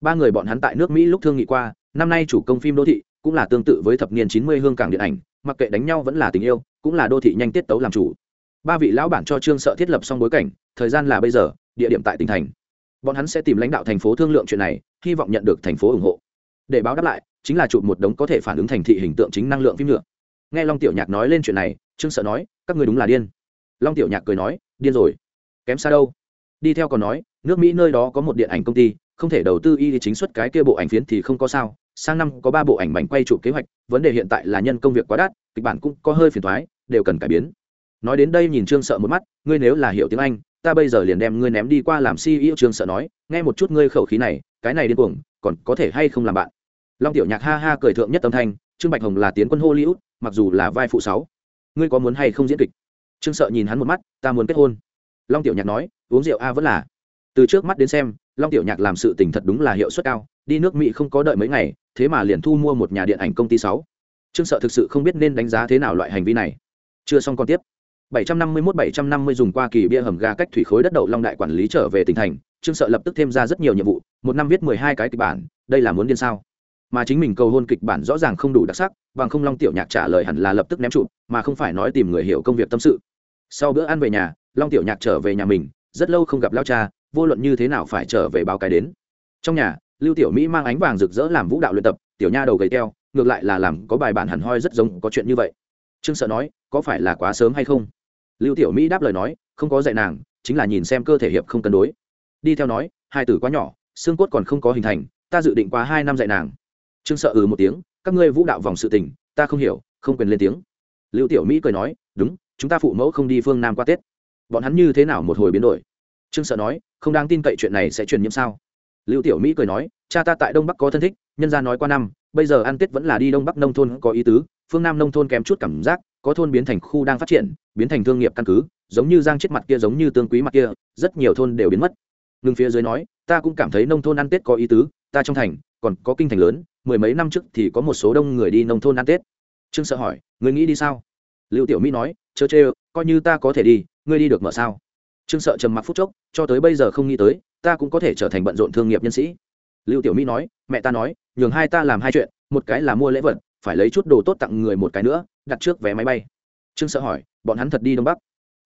Ba người bọn hắn tại nước mỹ lúc thương nghị qua, năm nay chủ công phim đô thị cũng là tương tự với thập niên chín mươi hương cảng điện ảnh, mặc kệ đánh nhau vẫn là tình yêu, cũng là đô thị nhanh tiết tấu làm chủ. Ba vị lão bản cho trương sợ thiết lập xong bối cảnh, thời gian là bây giờ, địa điểm tại tỉnh thành. Bọn hắn sẽ tìm lãnh đạo thành phố thương lượng chuyện này, hy vọng nhận được thành phố ủng hộ. Để báo đáp lại, chính là chụp một đống có thể phản ứng thành thị hình tượng chính năng lượng phim nữa. Nghe long tiểu nhạc nói lên chuyện này, trương sợ nói, các người đúng là điên. Long tiểu nhạc cười nói, điên rồi kém xa đâu. Đi theo còn nói, nước mỹ nơi đó có một điện ảnh công ty, không thể đầu tư y thì chính xuất cái kia bộ ảnh phiến thì không có sao. Sang năm có ba bộ ảnh mảnh quay chụp kế hoạch, vấn đề hiện tại là nhân công việc quá đắt, kịch bản cũng có hơi phiền thoái đều cần cải biến. Nói đến đây nhìn trương sợ một mắt, ngươi nếu là hiểu tiếng anh, ta bây giờ liền đem ngươi ném đi qua làm ceo trương sợ nói, nghe một chút ngươi khẩu khí này, cái này điên cuồng, còn có thể hay không làm bạn? Long tiểu nhạc ha ha cười thượng nhất tâm thanh, trương bạch hồng là tiến quân hollywood, mặc dù là vai phụ sáu. Ngươi có muốn hay không diễn kịch? Trương sợ nhìn hắn một mắt, ta muốn kết hôn long tiểu nhạc nói, uống rượu a vẫn là. Từ trước mắt đến xem, long tiểu nhạc làm sự tình thật đúng là hiệu suất cao, đi nước mỹ không có đợi mấy ngày, thế mà liền thu mua một nhà điện ảnh công ty sáu. Trương sợ thực sự không biết nên đánh giá thế nào loại hành vi này. Chưa xong còn tiếp. 751-750 dùng qua kỳ bia hầm ga cách thủy khối đất đậu long đại quản lý trở về tỉnh thành, trương sợ lập tức thêm ra rất nhiều nhiệm vụ, một năm viết 12 cái kịch bản, đây là muốn điên sao? Mà chính mình cầu hôn kịch bản rõ ràng không đủ đặc sắc, bằng không long tiểu nhạc trả lời hẳn là lập tức ném trụ, mà không phải nói tìm người hiểu công việc tâm sự sau bữa ăn về nhà, long tiểu nhạc trở về nhà mình, rất lâu không gặp lao cha, vô luận như thế nào phải trở về báo cái đến. Trong nhà, lưu tiểu mỹ mang ánh vàng rực rỡ làm vũ đạo luyện tập, tiểu nha đầu gầy teo, ngược lại là làm có bài bản hẳn hoi rất giống, có chuyện như vậy. Trương sợ nói, có phải là quá sớm hay không? Lưu tiểu mỹ đáp lời nói, không có dạy nàng, chính là nhìn xem cơ thể hiệp không cân đối. Đi theo nói, hai tử quá nhỏ, xương cốt còn không có hình thành, ta dự định qua hai năm dạy nàng. Trương sợ ừ một tiếng, các ngươi vũ đạo vòng sự tình, ta không hiểu, không quyền lên tiếng. Lưu tiểu mỹ cười nói, đúng chúng ta phụ mẫu không đi phương nam qua tết bọn hắn như thế nào một hồi biến đổi trương sợ nói không đáng tin cậy chuyện này sẽ truyền nhiễm sao lưu tiểu mỹ cười nói cha ta tại đông bắc có thân thích nhân gia nói qua năm bây giờ ăn tết vẫn là đi đông bắc nông thôn có ý tứ phương nam nông thôn kém chút cảm giác có thôn biến thành khu đang phát triển biến thành thương nghiệp căn cứ giống như giang chết mặt kia giống như tương quý mặt kia rất nhiều thôn đều biến mất ngừng phía dưới nói ta cũng cảm thấy nông thôn ăn tết có ý tứ ta trong thành còn có kinh thành lớn mười mấy năm trước thì có một số đông người đi nông thôn ăn tết trương sợ hỏi người nghĩ đi sao lưu tiểu mỹ nói chớ chê, coi như ta có thể đi, ngươi đi được mở sao? Trương sợ trầm mặc phút chốc, cho tới bây giờ không nghĩ tới, ta cũng có thể trở thành bận rộn thương nghiệp nhân sĩ. Lưu tiểu mỹ nói, mẹ ta nói, nhường hai ta làm hai chuyện, một cái là mua lễ vật, phải lấy chút đồ tốt tặng người một cái nữa, đặt trước vé máy bay. Trương sợ hỏi, bọn hắn thật đi đông bắc?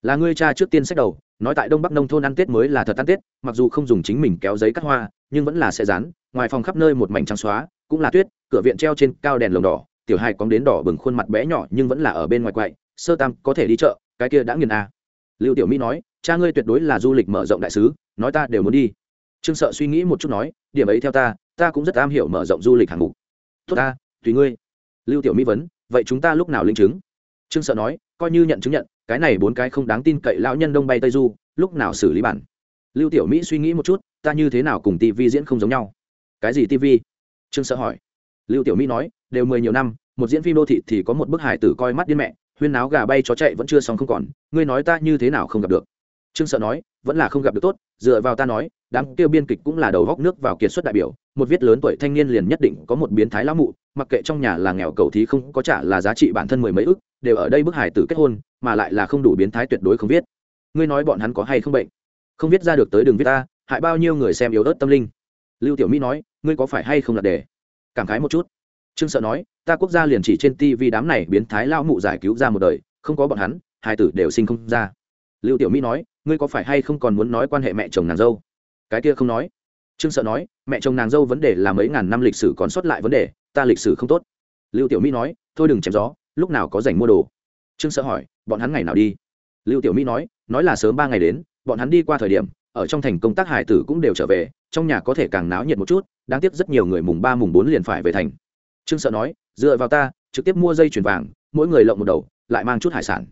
Là ngươi cha trước tiên sách đầu, nói tại đông bắc nông thôn ăn tết mới là thật ăn tết, mặc dù không dùng chính mình kéo giấy cắt hoa, nhưng vẫn là sẽ dán, ngoài phòng khắp nơi một mảnh trắng xóa, cũng là tuyết, cửa viện treo trên cao đèn lồng đỏ, tiểu hai cóng đến đỏ bừng khuôn mặt bé nhỏ nhưng vẫn là ở bên ngoài quậy sơ tam, có thể đi chợ, cái kia đã nghiền à. lưu tiểu mỹ nói, cha ngươi tuyệt đối là du lịch mở rộng đại sứ, nói ta đều muốn đi. Trương sợ suy nghĩ một chút nói, điểm ấy theo ta ta cũng rất am hiểu mở rộng du lịch hàng mục. Tốt ta, tùy ngươi. Lưu tiểu mỹ vấn, vậy chúng ta lúc nào linh chứng? Trương sợ nói, coi như nhận chứng nhận, cái này bốn cái không đáng tin cậy lão nhân đông bay tây du, lúc nào xử lý bản? Lưu tiểu mỹ suy nghĩ một chút, ta như thế nào cùng tv diễn không giống nhau? Cái gì tv trương sợ hỏi. Lưu tiểu mỹ nói, đều mười nhiều năm, một diễn phim đô thị thì có một bức hải tử coi mắt điên mẹ huyên náo gà bay chó chạy vẫn chưa xong không còn, ngươi nói ta như thế nào không gặp được? Trương sợ nói, vẫn là không gặp được tốt, dựa vào ta nói, đám kêu biên kịch cũng là đầu góc nước vào kiệt xuất đại biểu, một viết lớn tuổi thanh niên liền nhất định có một biến thái lão mụ, mặc kệ trong nhà là nghèo cầu thí không có trả là giá trị bản thân mười mấy ức, đều ở đây bức hải tử kết hôn, mà lại là không đủ biến thái tuyệt đối không viết. Ngươi nói bọn hắn có hay không bệnh? Không viết ra được tới đường viết ta, hại bao nhiêu người xem yếu ớt tâm linh. Lưu tiểu mỹ nói, ngươi có phải hay không là đề? Cảm khái một chút trương sợ nói, ta quốc gia liền chỉ trên tv đám này biến thái lao mụ giải cứu ra một đời, không có bọn hắn, hai tử đều sinh không ra. Lưu tiểu mỹ nói, ngươi có phải hay không còn muốn nói quan hệ mẹ chồng nàng dâu? Cái kia không nói. Trương sợ nói, mẹ chồng nàng dâu vấn đề là mấy ngàn năm lịch sử còn sót lại vấn đề, ta lịch sử không tốt. Lưu tiểu mỹ nói, thôi đừng chém gió, lúc nào có dành mua đồ. Trương sợ hỏi, bọn hắn ngày nào đi? Lưu tiểu mỹ nói nói là sớm ba ngày đến, bọn hắn đi qua thời điểm, ở trong thành công tác hải tử cũng đều trở về, trong nhà có thể càng náo nhiệt một chút, đáng tiếc rất nhiều người mùng ba mùng bốn liền phải về thành trương sợ nói, dựa vào ta, trực tiếp mua dây chuyền vàng, mỗi người lộng một đầu, lại mang chút hải sản.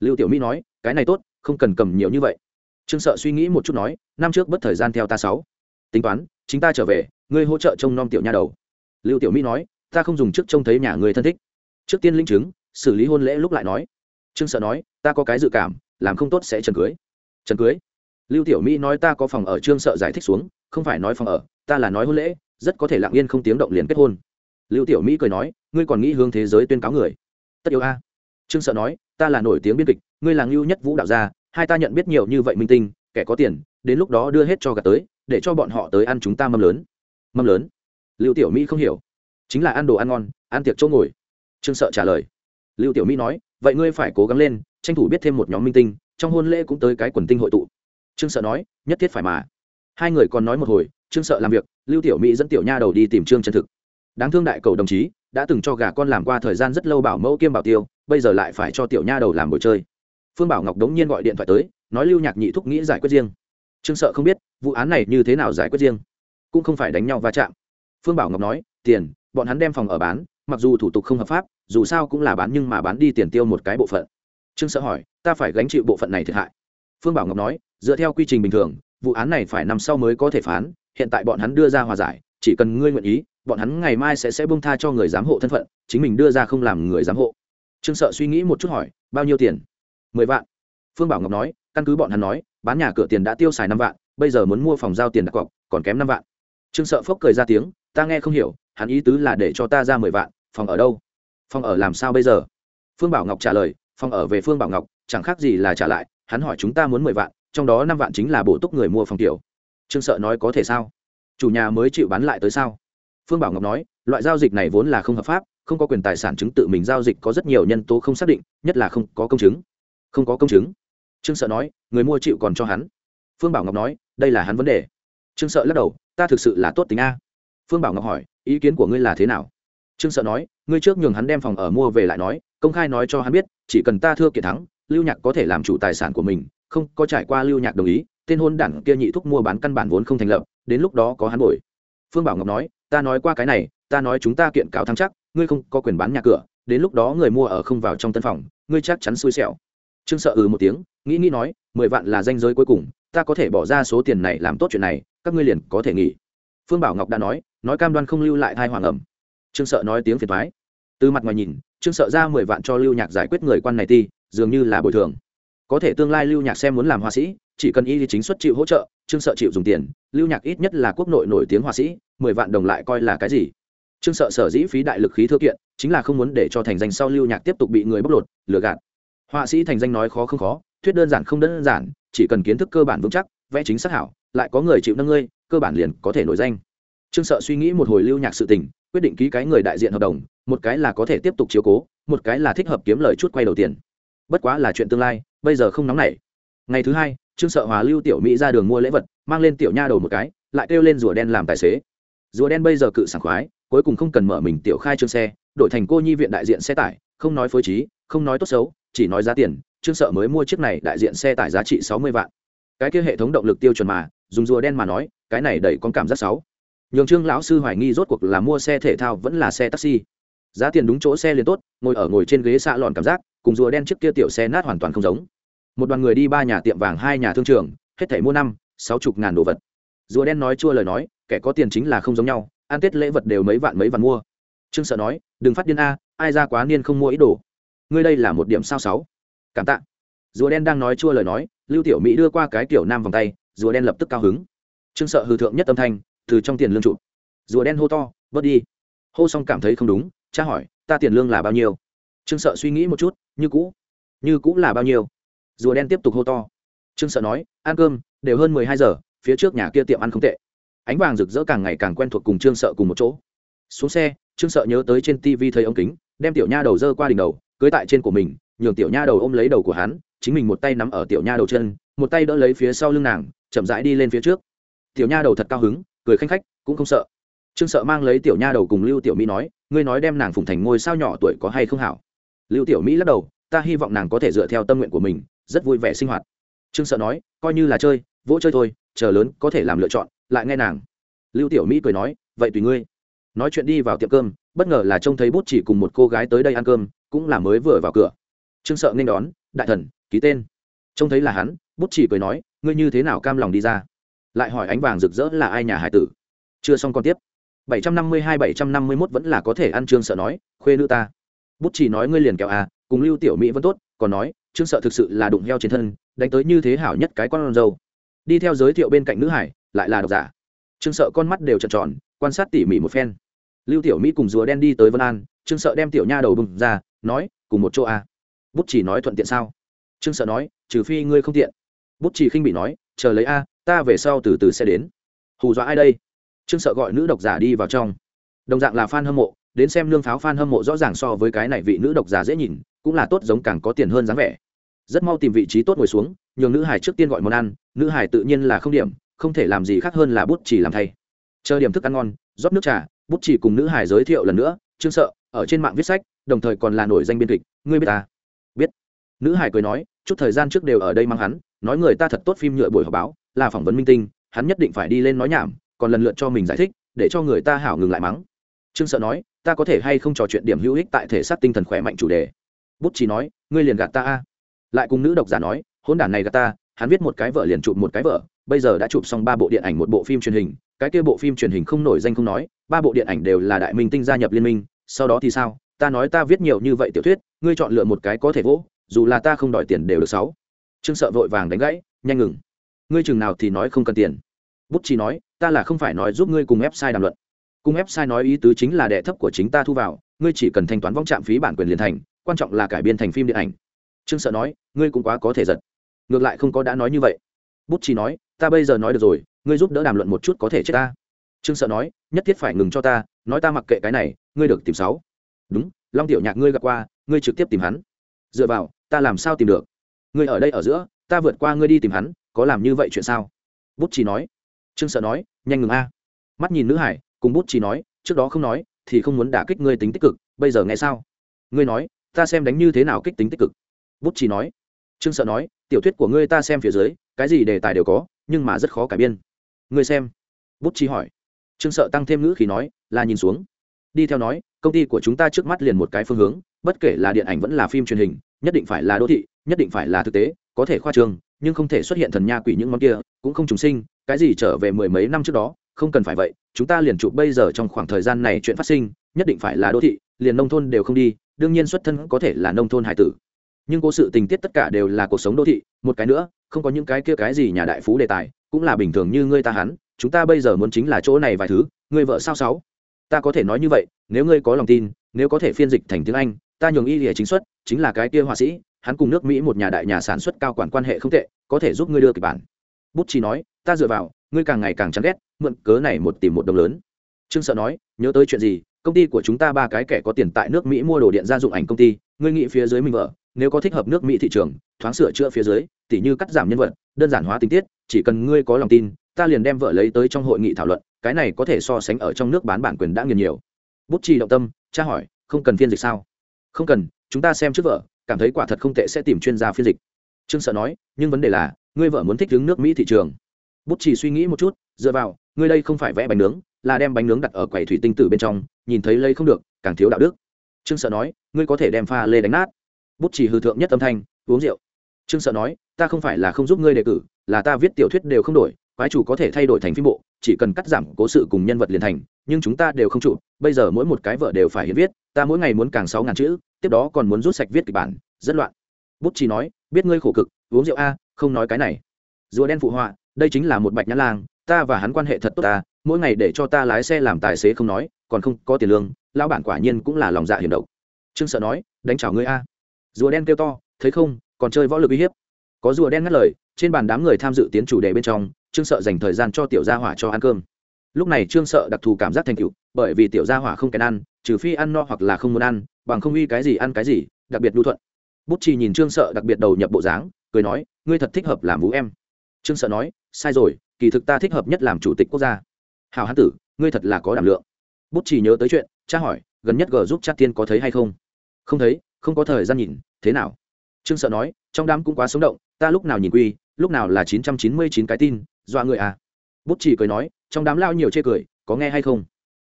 Lưu tiểu mỹ nói, cái này tốt, không cần cầm nhiều như vậy. Trương sợ suy nghĩ một chút nói, năm trước bất thời gian theo ta sáu. Tính toán, chính ta trở về, ngươi hỗ trợ trông nom tiểu nha đầu. Lưu tiểu mỹ nói, ta không dùng trước trông thấy nhà người thân thích. Trước tiên linh chứng, xử lý hôn lễ lúc lại nói. Trương sợ nói, ta có cái dự cảm, làm không tốt sẽ trần cưới. Trần cưới? Lưu tiểu mỹ nói, ta có phòng ở. Trương sợ giải thích xuống, không phải nói phòng ở, ta là nói hôn lễ, rất có thể lặng yên không tiếng động liền kết hôn lưu tiểu mỹ cười nói, ngươi còn nghĩ hướng thế giới tuyên cáo người? Tất yếu a. Trương sợ nói, ta là nổi tiếng biên kịch, ngươi là ngưu nhất vũ đạo gia, hai ta nhận biết nhiều như vậy minh tinh, kẻ có tiền, đến lúc đó đưa hết cho gạt tới, để cho bọn họ tới ăn chúng ta mâm lớn. Mâm lớn? Lưu tiểu mỹ không hiểu. Chính là ăn đồ ăn ngon, ăn tiệc chỗ ngồi. Trương sợ trả lời. Lưu tiểu mỹ nói, vậy ngươi phải cố gắng lên, tranh thủ biết thêm một nhóm minh tinh, trong hôn lễ cũng tới cái quần tinh hội tụ. Trương sợ nói, nhất thiết phải mà. Hai người còn nói một hồi, trương sợ làm việc, lưu tiểu mỹ dẫn tiểu nha đầu đi tìm trương chân thực đáng thương đại cầu đồng chí, đã từng cho gà con làm qua thời gian rất lâu bảo mẫu kiêm bảo tiêu, bây giờ lại phải cho tiểu nha đầu làm buổi chơi. Phương bảo ngọc đống nhiên gọi điện thoại tới, nói lưu nhạc nhị thúc nghĩ giải quyết riêng. Trương sợ không biết, vụ án này như thế nào giải quyết riêng? Cũng không phải đánh nhau va chạm. Phương bảo ngọc nói, tiền, bọn hắn đem phòng ở bán, mặc dù thủ tục không hợp pháp, dù sao cũng là bán nhưng mà bán đi tiền tiêu một cái bộ phận. Trương sợ hỏi, ta phải gánh chịu bộ phận này thiệt hại. Phương bảo ngọc nói, dựa theo quy trình bình thường, vụ án này phải năm sau mới có thể phán, hiện tại bọn hắn đưa ra hòa giải, chỉ cần ngươi nguyện ý bọn hắn ngày mai sẽ sẽ bông tha cho người giám hộ thân phận, chính mình đưa ra không làm người giám hộ. Trương sợ suy nghĩ một chút hỏi, bao nhiêu tiền? Mười vạn. Phương bảo ngọc nói, căn cứ bọn hắn nói, bán nhà cửa tiền đã tiêu xài năm vạn, bây giờ muốn mua phòng giao tiền đặt cọc, còn kém năm vạn. Trương sợ phốc cười ra tiếng, ta nghe không hiểu, hắn ý tứ là để cho ta ra mười vạn, phòng ở đâu? Phòng ở làm sao bây giờ? Phương bảo ngọc trả lời, phòng ở về phương bảo ngọc, chẳng khác gì là trả lại, hắn hỏi chúng ta muốn mười vạn, trong đó năm vạn chính là bổ túc người mua phòng tiểu. Trương sợ nói, có thể sao? Chủ nhà mới chịu bán lại tới sao? Phương bảo ngọc nói, loại giao dịch này vốn là không hợp pháp, không có quyền tài sản chứng tự mình giao dịch có rất nhiều nhân tố không xác định, nhất là không có công chứng. Không có công chứng. Trương sợ nói, người mua chịu còn cho hắn. Phương bảo ngọc nói, đây là hắn vấn đề. Trương sợ lắc đầu, ta thực sự là tốt tính a. Phương bảo ngọc hỏi, ý kiến của ngươi là thế nào? Trương sợ nói, ngươi trước nhường hắn đem phòng ở mua về lại nói, công khai nói cho hắn biết, chỉ cần ta thưa kiện thắng, lưu nhạc có thể làm chủ tài sản của mình, không có trải qua lưu nhạc đồng ý, tên hôn đảng kia nhị thúc mua bán căn bản vốn không thành lập, đến lúc đó có hắn bồi. Phương bảo ngọc nói ta nói qua cái này, ta nói chúng ta kiện cáo thắng chắc, ngươi không có quyền bán nhà cửa, đến lúc đó người mua ở không vào trong tân phòng, ngươi chắc chắn xui xẻo. Trương sợ ừ một tiếng, nghĩ nghĩ nói, mười vạn là danh giới cuối cùng, ta có thể bỏ ra số tiền này làm tốt chuyện này, các ngươi liền có thể nghỉ. Phương bảo ngọc đã nói nói cam đoan không lưu lại thai hoàng ẩm. Trương sợ nói tiếng phiền thoái từ mặt ngoài nhìn, trương sợ ra mười vạn cho lưu nhạc giải quyết người quan này ti, dường như là bồi thường. Có thể tương lai lưu nhạc xem muốn làm họa sĩ chỉ cần y chính xuất chịu hỗ trợ, trương sợ chịu dùng tiền, lưu nhạc ít nhất là quốc nội nổi tiếng họa sĩ, mười vạn đồng lại coi là cái gì? Trương sợ sở dĩ phí đại lực khí thư kiện, chính là không muốn để cho thành danh sau lưu nhạc tiếp tục bị người bóc lột, lừa gạt. Họa sĩ thành danh nói khó không khó, thuyết đơn giản không đơn giản, chỉ cần kiến thức cơ bản vững chắc, vẽ chính xác hảo, lại có người chịu nâng ngươi, cơ bản liền có thể nổi danh. Trương sợ suy nghĩ một hồi lưu nhạc sự tình, quyết định ký cái người đại diện hợp đồng, một cái là có thể tiếp tục chiếu cố, một cái là thích hợp kiếm lời chút quay đầu tiền. Bất quá là chuyện tương lai, bây giờ không nóng nảy. Ngày thứ hai trương sợ hòa lưu tiểu mỹ ra đường mua lễ vật, mang lên tiểu nha đầu một cái, lại kêu lên rùa đen làm tài xế. Rùa đen bây giờ cự sảng khoái, cuối cùng không cần mở mình tiểu khai trương xe, đổi thành cô nhi viện đại diện xe tải, không nói phối trí, không nói tốt xấu, chỉ nói giá tiền, trương sợ mới mua chiếc này đại diện xe tải giá trị sáu mươi vạn. Cái kia hệ thống động lực tiêu chuẩn mà, dùng rùa đen mà nói, cái này đầy con cảm giác sáu. Nhường trương lão sư hoài nghi rốt cuộc là mua xe thể thao vẫn là xe taxi. Giá tiền đúng chỗ xe liền tốt, ngồi ở ngồi trên ghế xạ lòn cảm giác, cùng rùa đen trước kia tiểu xe nát hoàn toàn không giống một đoàn người đi ba nhà tiệm vàng, hai nhà thương trường, hết thảy mua năm, sáu chục ngàn đồ vật. Rùa đen nói chua lời nói, kẻ có tiền chính là không giống nhau, ăn tết lễ vật đều mấy vạn mấy vạn mua. Trương sợ nói, đừng phát điên a, ai ra quá niên không mua ít đồ. Ngươi đây là một điểm sao sáu? Cảm tạ. Rùa đen đang nói chua lời nói, lưu tiểu mỹ đưa qua cái kiểu nam vòng tay, rùa đen lập tức cao hứng. Trương sợ hư thượng nhất âm thanh, từ trong tiền lương trụ. Rùa đen hô to, bớt đi. Hô xong cảm thấy không đúng, cha hỏi, ta tiền lương là bao nhiêu? Trương sợ suy nghĩ một chút, như cũ. Như cũ là bao nhiêu? Rùa đen tiếp tục hô to. Trương sợ nói, ăn cơm, đều hơn mười hai giờ, phía trước nhà kia tiệm ăn không tệ. Ánh vàng rực rỡ càng ngày càng quen thuộc cùng trương sợ cùng một chỗ. Xuống xe, trương sợ nhớ tới trên tv thấy ống kính, đem tiểu nha đầu dơ qua đỉnh đầu, cưới tại trên của mình, nhường tiểu nha đầu ôm lấy đầu của hắn, chính mình một tay nắm ở tiểu nha đầu chân, một tay đỡ lấy phía sau lưng nàng, chậm rãi đi lên phía trước. Tiểu nha đầu thật cao hứng, cười khanh khách, cũng không sợ. Trương sợ mang lấy tiểu nha đầu cùng lưu tiểu mỹ nói, ngươi nói đem nàng phùng thành ngôi sao nhỏ tuổi có hay không hảo? Lưu tiểu mỹ lắc đầu, ta hy vọng nàng có thể dựa theo tâm nguyện của mình rất vui vẻ sinh hoạt. Trương sợ nói, coi như là chơi, vỗ chơi thôi, chờ lớn có thể làm lựa chọn, lại nghe nàng. Lưu tiểu mỹ cười nói, vậy tùy ngươi. Nói chuyện đi vào tiệm cơm, bất ngờ là trông thấy bút chỉ cùng một cô gái tới đây ăn cơm, cũng là mới vừa vào cửa. Trương sợ nên đón, đại thần, ký tên. Trông thấy là hắn, bút chỉ cười nói, ngươi như thế nào cam lòng đi ra? Lại hỏi ánh vàng rực rỡ là ai nhà hải tử. Chưa xong còn tiếp. 752-751 vẫn là có thể ăn trương sợ nói, khuê nữ ta. Bút chỉ nói, ngươi liền kẹo à cùng lưu tiểu mỹ vẫn tốt, còn nói trương sợ thực sự là đụng heo trên thân, đánh tới như thế hảo nhất cái con râu đi theo giới thiệu bên cạnh nữ hải, lại là độc giả. Trương sợ con mắt đều trợn tròn, quan sát tỉ mỉ một phen. Lưu tiểu mỹ cùng rùa đen đi tới vân an, trương sợ đem tiểu nha đầu bừng ra, nói, cùng một chỗ à. bút chỉ nói thuận tiện sao? Trương sợ nói, trừ phi ngươi không tiện. Bút chỉ khinh bị nói, chờ lấy a, ta về sau từ từ sẽ đến. Hù dọa ai đây? Trương sợ gọi nữ độc giả đi vào trong. Đồng dạng là f a n hâm mộ, đến xem lương pháo f a n hâm mộ rõ ràng so với cái này vị nữ độc giả dễ nhìn, cũng là tốt giống càng có tiền hơn dáng vẻ rất mau tìm vị trí tốt ngồi xuống, nhường nữ hải trước tiên gọi món ăn, nữ hải tự nhiên là không điểm, không thể làm gì khác hơn là bút chỉ làm thay. Chờ điểm thức ăn ngon, rót nước trà, bút chỉ cùng nữ hải giới thiệu lần nữa, trương sợ, ở trên mạng viết sách, đồng thời còn là nổi danh biên kịch, ngươi biết ta? Biết. Nữ hải cười nói, chút thời gian trước đều ở đây mang hắn, nói người ta thật tốt phim nhựa buổi họp báo, là phỏng vấn minh tinh, hắn nhất định phải đi lên nói nhảm, còn lần lượt cho mình giải thích, để cho người ta hảo ngừng lại mắng. Trương sợ nói, ta có thể hay không trò chuyện điểm hữu ích tại thể xác tinh thần khỏe mạnh chủ đề? Bút chỉ nói, ngươi liền gạt ta a lại cùng nữ độc giả nói hôn đản này gà ta, hắn viết một cái vợ liền chụp một cái vợ bây giờ đã chụp xong ba bộ điện ảnh, một bộ phim truyền hình, cái kia bộ phim truyền hình không nổi danh không nói, ba bộ điện ảnh đều là đại minh tinh gia nhập liên minh, sau đó thì sao? Ta nói ta viết nhiều như vậy tiểu thuyết, ngươi chọn lựa một cái có thể vỗ, dù là ta không đòi tiền đều được sáu. Trương sợ vội vàng đánh gãy, nhanh ngừng. Ngươi chừng nào thì nói không cần tiền. Bút chỉ nói, ta là không phải nói giúp ngươi cùng website đàm luận. Cùng website nói ý tứ chính là đệ thấp của chính ta thu vào, ngươi chỉ cần thanh toán vong trạm phí bản quyền liền thành, quan trọng là cải biên thành phim điện ảnh trương sợ nói, ngươi cũng quá có thể giật. Ngược lại không có đã nói như vậy. Bút chỉ nói, ta bây giờ nói được rồi, ngươi giúp đỡ đàm luận một chút có thể chết ta. Trương sợ nói, nhất thiết phải ngừng cho ta, nói ta mặc kệ cái này, ngươi được tìm sáu. Đúng, long tiểu nhạc ngươi gặp qua, ngươi trực tiếp tìm hắn. Dựa vào, ta làm sao tìm được? Ngươi ở đây ở giữa, ta vượt qua ngươi đi tìm hắn, có làm như vậy chuyện sao? Bút chỉ nói. Trương sợ nói, nhanh ngừng a. Mắt nhìn nữ hải, cùng bút chỉ nói, trước đó không nói, thì không muốn đả kích ngươi tính tích cực, bây giờ nghe sao? Ngươi nói, ta xem đánh như thế nào kích tính tích cực? Bút chỉ nói. Trương sợ nói, tiểu thuyết của ngươi ta xem phía dưới, cái gì đề tài đều có, nhưng mà rất khó cải biên. Ngươi xem. Bút chỉ hỏi. Trương sợ tăng thêm ngữ khi nói, là nhìn xuống. Đi theo nói, công ty của chúng ta trước mắt liền một cái phương hướng, bất kể là điện ảnh vẫn là phim truyền hình, nhất định phải là đô thị, nhất định phải là thực tế, có thể khoa trương nhưng không thể xuất hiện thần nha quỷ những món kia, cũng không trùng sinh, cái gì trở về mười mấy năm trước đó, không cần phải vậy, chúng ta liền chụp bây giờ trong khoảng thời gian này chuyện phát sinh, nhất định phải là đô thị, liền nông thôn đều không đi, đương nhiên xuất thân có thể là nông thôn hải tử nhưng cố sự tình tiết tất cả đều là cuộc sống đô thị, một cái nữa, không có những cái kia cái gì nhà đại phú đề tài, cũng là bình thường như ngươi ta hắn, chúng ta bây giờ muốn chính là chỗ này vài thứ, ngươi vợ sao sáu? Ta có thể nói như vậy, nếu ngươi có lòng tin, nếu có thể phiên dịch thành tiếng anh, ta nhường y lìa chính xuất, chính là cái kia họa sĩ, hắn cùng nước mỹ một nhà đại nhà sản xuất cao quản quan hệ không tệ, có thể giúp ngươi đưa kịch bản. Bút chỉ nói, ta dựa vào, ngươi càng ngày càng chán ghét, mượn cớ này một tìm một đồng lớn. Trương sợ nói, nhớ tới chuyện gì, công ty của chúng ta ba cái kẻ có tiền tại nước mỹ mua đồ điện gia dụng ảnh công ty, ngươi nghĩ phía dưới mình vợ nếu có thích hợp nước mỹ thị trường, thoáng sửa chữa phía dưới, tỉ như cắt giảm nhân vật, đơn giản hóa tình tiết, chỉ cần ngươi có lòng tin, ta liền đem vợ lấy tới trong hội nghị thảo luận, cái này có thể so sánh ở trong nước bán bản quyền đã nghiền nhiều. Bút chi động tâm, tra hỏi, không cần phiên dịch sao? Không cần, chúng ta xem trước vợ, cảm thấy quả thật không tệ sẽ tìm chuyên gia phiên dịch. Trương sợ nói, nhưng vấn đề là, ngươi vợ muốn thích đứng nước mỹ thị trường. Bút chỉ suy nghĩ một chút, dựa vào, ngươi đây không phải vẽ bánh nướng, là đem bánh nướng đặt ở quầy thủy tinh tử bên trong, nhìn thấy lây không được, càng thiếu đạo đức. Trương sợ nói, ngươi có thể đem pha lê đánh nát bút chỉ hư thượng nhất âm thanh, uống rượu. Trương sợ nói, ta không phải là không giúp ngươi đề cử, là ta viết tiểu thuyết đều không đổi, quái chủ có thể thay đổi thành phim bộ, chỉ cần cắt giảm cố sự cùng nhân vật liền thành, nhưng chúng ta đều không chụp bây giờ mỗi một cái vợ đều phải hiện viết, ta mỗi ngày muốn càng sáu ngàn chữ, tiếp đó còn muốn rút sạch viết kịch bản, rất loạn. Bút chỉ nói, biết ngươi khổ cực, uống rượu a, không nói cái này. Rùa đen phụ họa, đây chính là một bạch nhãn lang, ta và hắn quan hệ thật tốt ta, mỗi ngày để cho ta lái xe làm tài xế không nói, còn không có tiền lương, lão bản quả nhiên cũng là lòng dạ hiểm độc. Trương sợ nói, đánh chào ngươi a rùa đen kêu to, thấy không, còn chơi võ lực uy hiếp. Có rùa đen ngắt lời, trên bàn đám người tham dự tiến chủ đề bên trong, trương sợ dành thời gian cho tiểu gia hỏa cho ăn cơm. Lúc này trương sợ đặc thù cảm giác thành cựu bởi vì tiểu gia hỏa không kèn ăn, trừ phi ăn no hoặc là không muốn ăn, bằng không uy cái gì ăn cái gì, đặc biệt lưu thuận. Bút chỉ nhìn trương sợ đặc biệt đầu nhập bộ dáng, cười nói, ngươi thật thích hợp làm vũ em. Trương sợ nói, sai rồi, kỳ thực ta thích hợp nhất làm chủ tịch quốc gia. Hào hán tử, ngươi thật là có đảm lượng. Bút chỉ nhớ tới chuyện cha hỏi, gần nhất g giúp cha tiên có thấy hay không? Không thấy không có thời gian nhìn, thế nào? Trương sợ nói, trong đám cũng quá sống động, ta lúc nào nhìn quy, lúc nào là chín trăm chín mươi chín cái tin, dọa người à? Bút chỉ cười nói, trong đám lao nhiều chê cười, có nghe hay không?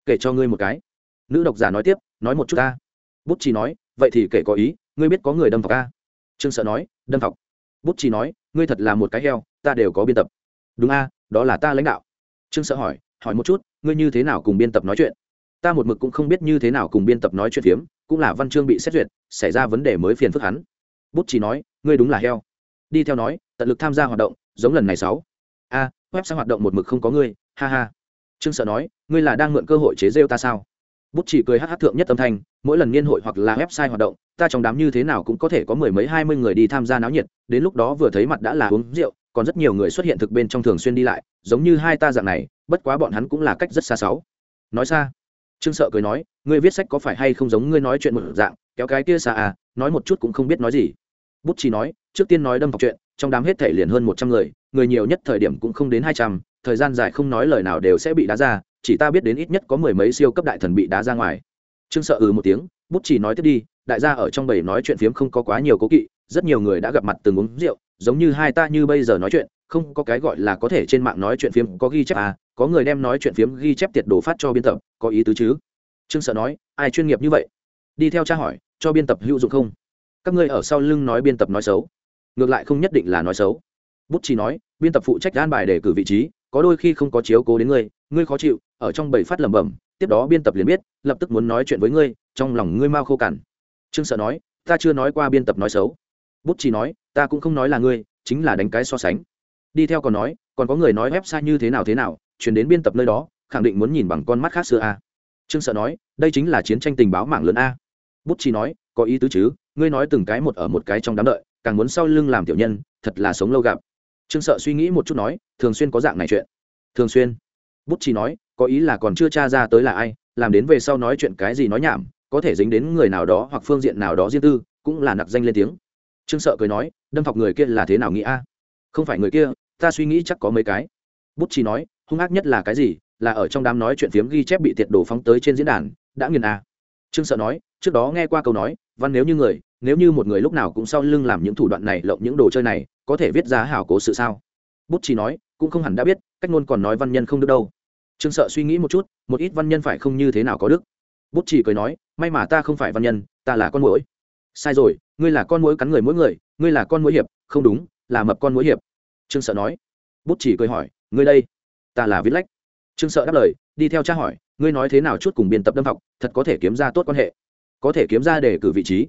Kể cho ngươi một cái. Nữ độc giả nói tiếp, nói một chút ta. Bút chỉ nói, vậy thì kể có ý, ngươi biết có người đâm thọc a à? trương sợ nói, đâm thọc bút chỉ nói, ngươi thật là một cái heo, ta đều có biên tập. Đúng a đó là ta lãnh đạo. Trương sợ hỏi hỏi một chút, ngươi như thế nào cùng biên tập nói chuyện? Ta một mực cũng không biết như thế nào cùng biên tập nói chuyện phiếm, cũng là văn chương bị xét duyệt, xảy ra vấn đề mới phiền phức hắn. Bút chỉ nói, ngươi đúng là heo. Đi theo nói, tận lực tham gia hoạt động, giống lần này sáu. A, web sang hoạt động một mực không có ngươi, ha ha. Trương sợ nói, ngươi là đang mượn cơ hội chế rêu ta sao? Bút chỉ cười hát hát thượng nhất âm thanh, mỗi lần niên hội hoặc là website hoạt động, ta trong đám như thế nào cũng có thể có mười mấy hai mươi người đi tham gia náo nhiệt, đến lúc đó vừa thấy mặt đã là uống rượu, còn rất nhiều người xuất hiện thực bên trong thường xuyên đi lại, giống như hai ta dạng này, bất quá bọn hắn cũng là cách rất xa sáu. Nói xa trương sợ cười nói, ngươi viết sách có phải hay không giống ngươi nói chuyện một dạng, kéo cái kia xa à nói một chút cũng không biết nói gì. Bút chỉ nói, trước tiên nói đâm học chuyện, trong đám hết thể liền hơn một trăm người người nhiều nhất thời điểm cũng không đến hai trăm, thời gian dài không nói lời nào đều sẽ bị đá ra, chỉ ta biết đến ít nhất có mười mấy siêu cấp đại thần bị đá ra ngoài. Trương sợ ừ một tiếng, bút chỉ nói tiếp đi, đại gia ở trong bầy nói chuyện phiếm không có quá nhiều cố kỵ, rất nhiều người đã gặp mặt từng uống rượu, giống như hai ta như bây giờ nói chuyện, không có cái gọi là có thể trên mạng nói chuyện phiếm có ghi chép à có người đem nói chuyện phiếm ghi chép tiệt đồ phát cho biên tập, có ý tứ chứ? Trương sợ nói, ai chuyên nghiệp như vậy? Đi theo tra hỏi, cho biên tập hữu dụng không? Các ngươi ở sau lưng nói biên tập nói xấu. Ngược lại không nhất định là nói xấu. Bút chỉ nói, biên tập phụ trách gan bài để cử vị trí, có đôi khi không có chiếu cố đến ngươi ngươi khó chịu, ở trong bầy phát lẩm bẩm, tiếp đó biên tập liền biết, lập tức muốn nói chuyện với ngươi, trong lòng ngươi mau khô cằn. Trương sợ nói, ta chưa nói qua biên tập nói xấu. Bút chỉ nói, ta cũng không nói là ngươi, chính là đánh cái so sánh. Đi theo còn nói, còn có người nói website như thế nào thế nào chuyển đến biên tập nơi đó, khẳng định muốn nhìn bằng con mắt khác xưa a. Trương sợ nói, đây chính là chiến tranh tình báo mạng lớn a. Bút chi nói, có ý tứ chứ, ngươi nói từng cái một ở một cái trong đám đợi, càng muốn sau lưng làm tiểu nhân, thật là sống lâu gặp. Trương sợ suy nghĩ một chút nói, thường xuyên có dạng này chuyện. Thường xuyên. Bút chi nói, có ý là còn chưa tra ra tới là ai, làm đến về sau nói chuyện cái gì nói nhảm, có thể dính đến người nào đó hoặc phương diện nào đó riêng tư, cũng là nặc danh lên tiếng. Trương sợ cười nói, đâm thọc người kia là thế nào nghĩ a? Không phải người kia, ta suy nghĩ chắc có mấy cái. Bút chi nói hung ác nhất là cái gì? Là ở trong đám nói chuyện phiếm ghi chép bị tiệt đổ phóng tới trên diễn đàn, đã nghiền à. trương sợ nói, trước đó nghe qua câu nói, văn nếu như người, nếu như một người lúc nào cũng sau lưng làm những thủ đoạn này lộng những đồ chơi này, có thể viết ra hảo cố sự sao? Bút chỉ nói, cũng không hẳn đã biết, cách ngôn còn nói văn nhân không được đâu. Trương sợ suy nghĩ một chút, một ít văn nhân phải không như thế nào có đức. Bút chỉ cười nói, may mà ta không phải văn nhân, ta là con mũi sai rồi, ngươi là con mũi cắn người mỗi người, ngươi là con mũi hiệp, không đúng, là mập con mũi hiệp. Trương sợ nói. Bút chỉ cười hỏi, ngươi đây? Ta là viết lách. Trương sợ đáp lời, đi theo cha hỏi, ngươi nói thế nào chút cùng biên tập đâm học, thật có thể kiếm ra tốt quan hệ. Có thể kiếm ra để cử vị trí.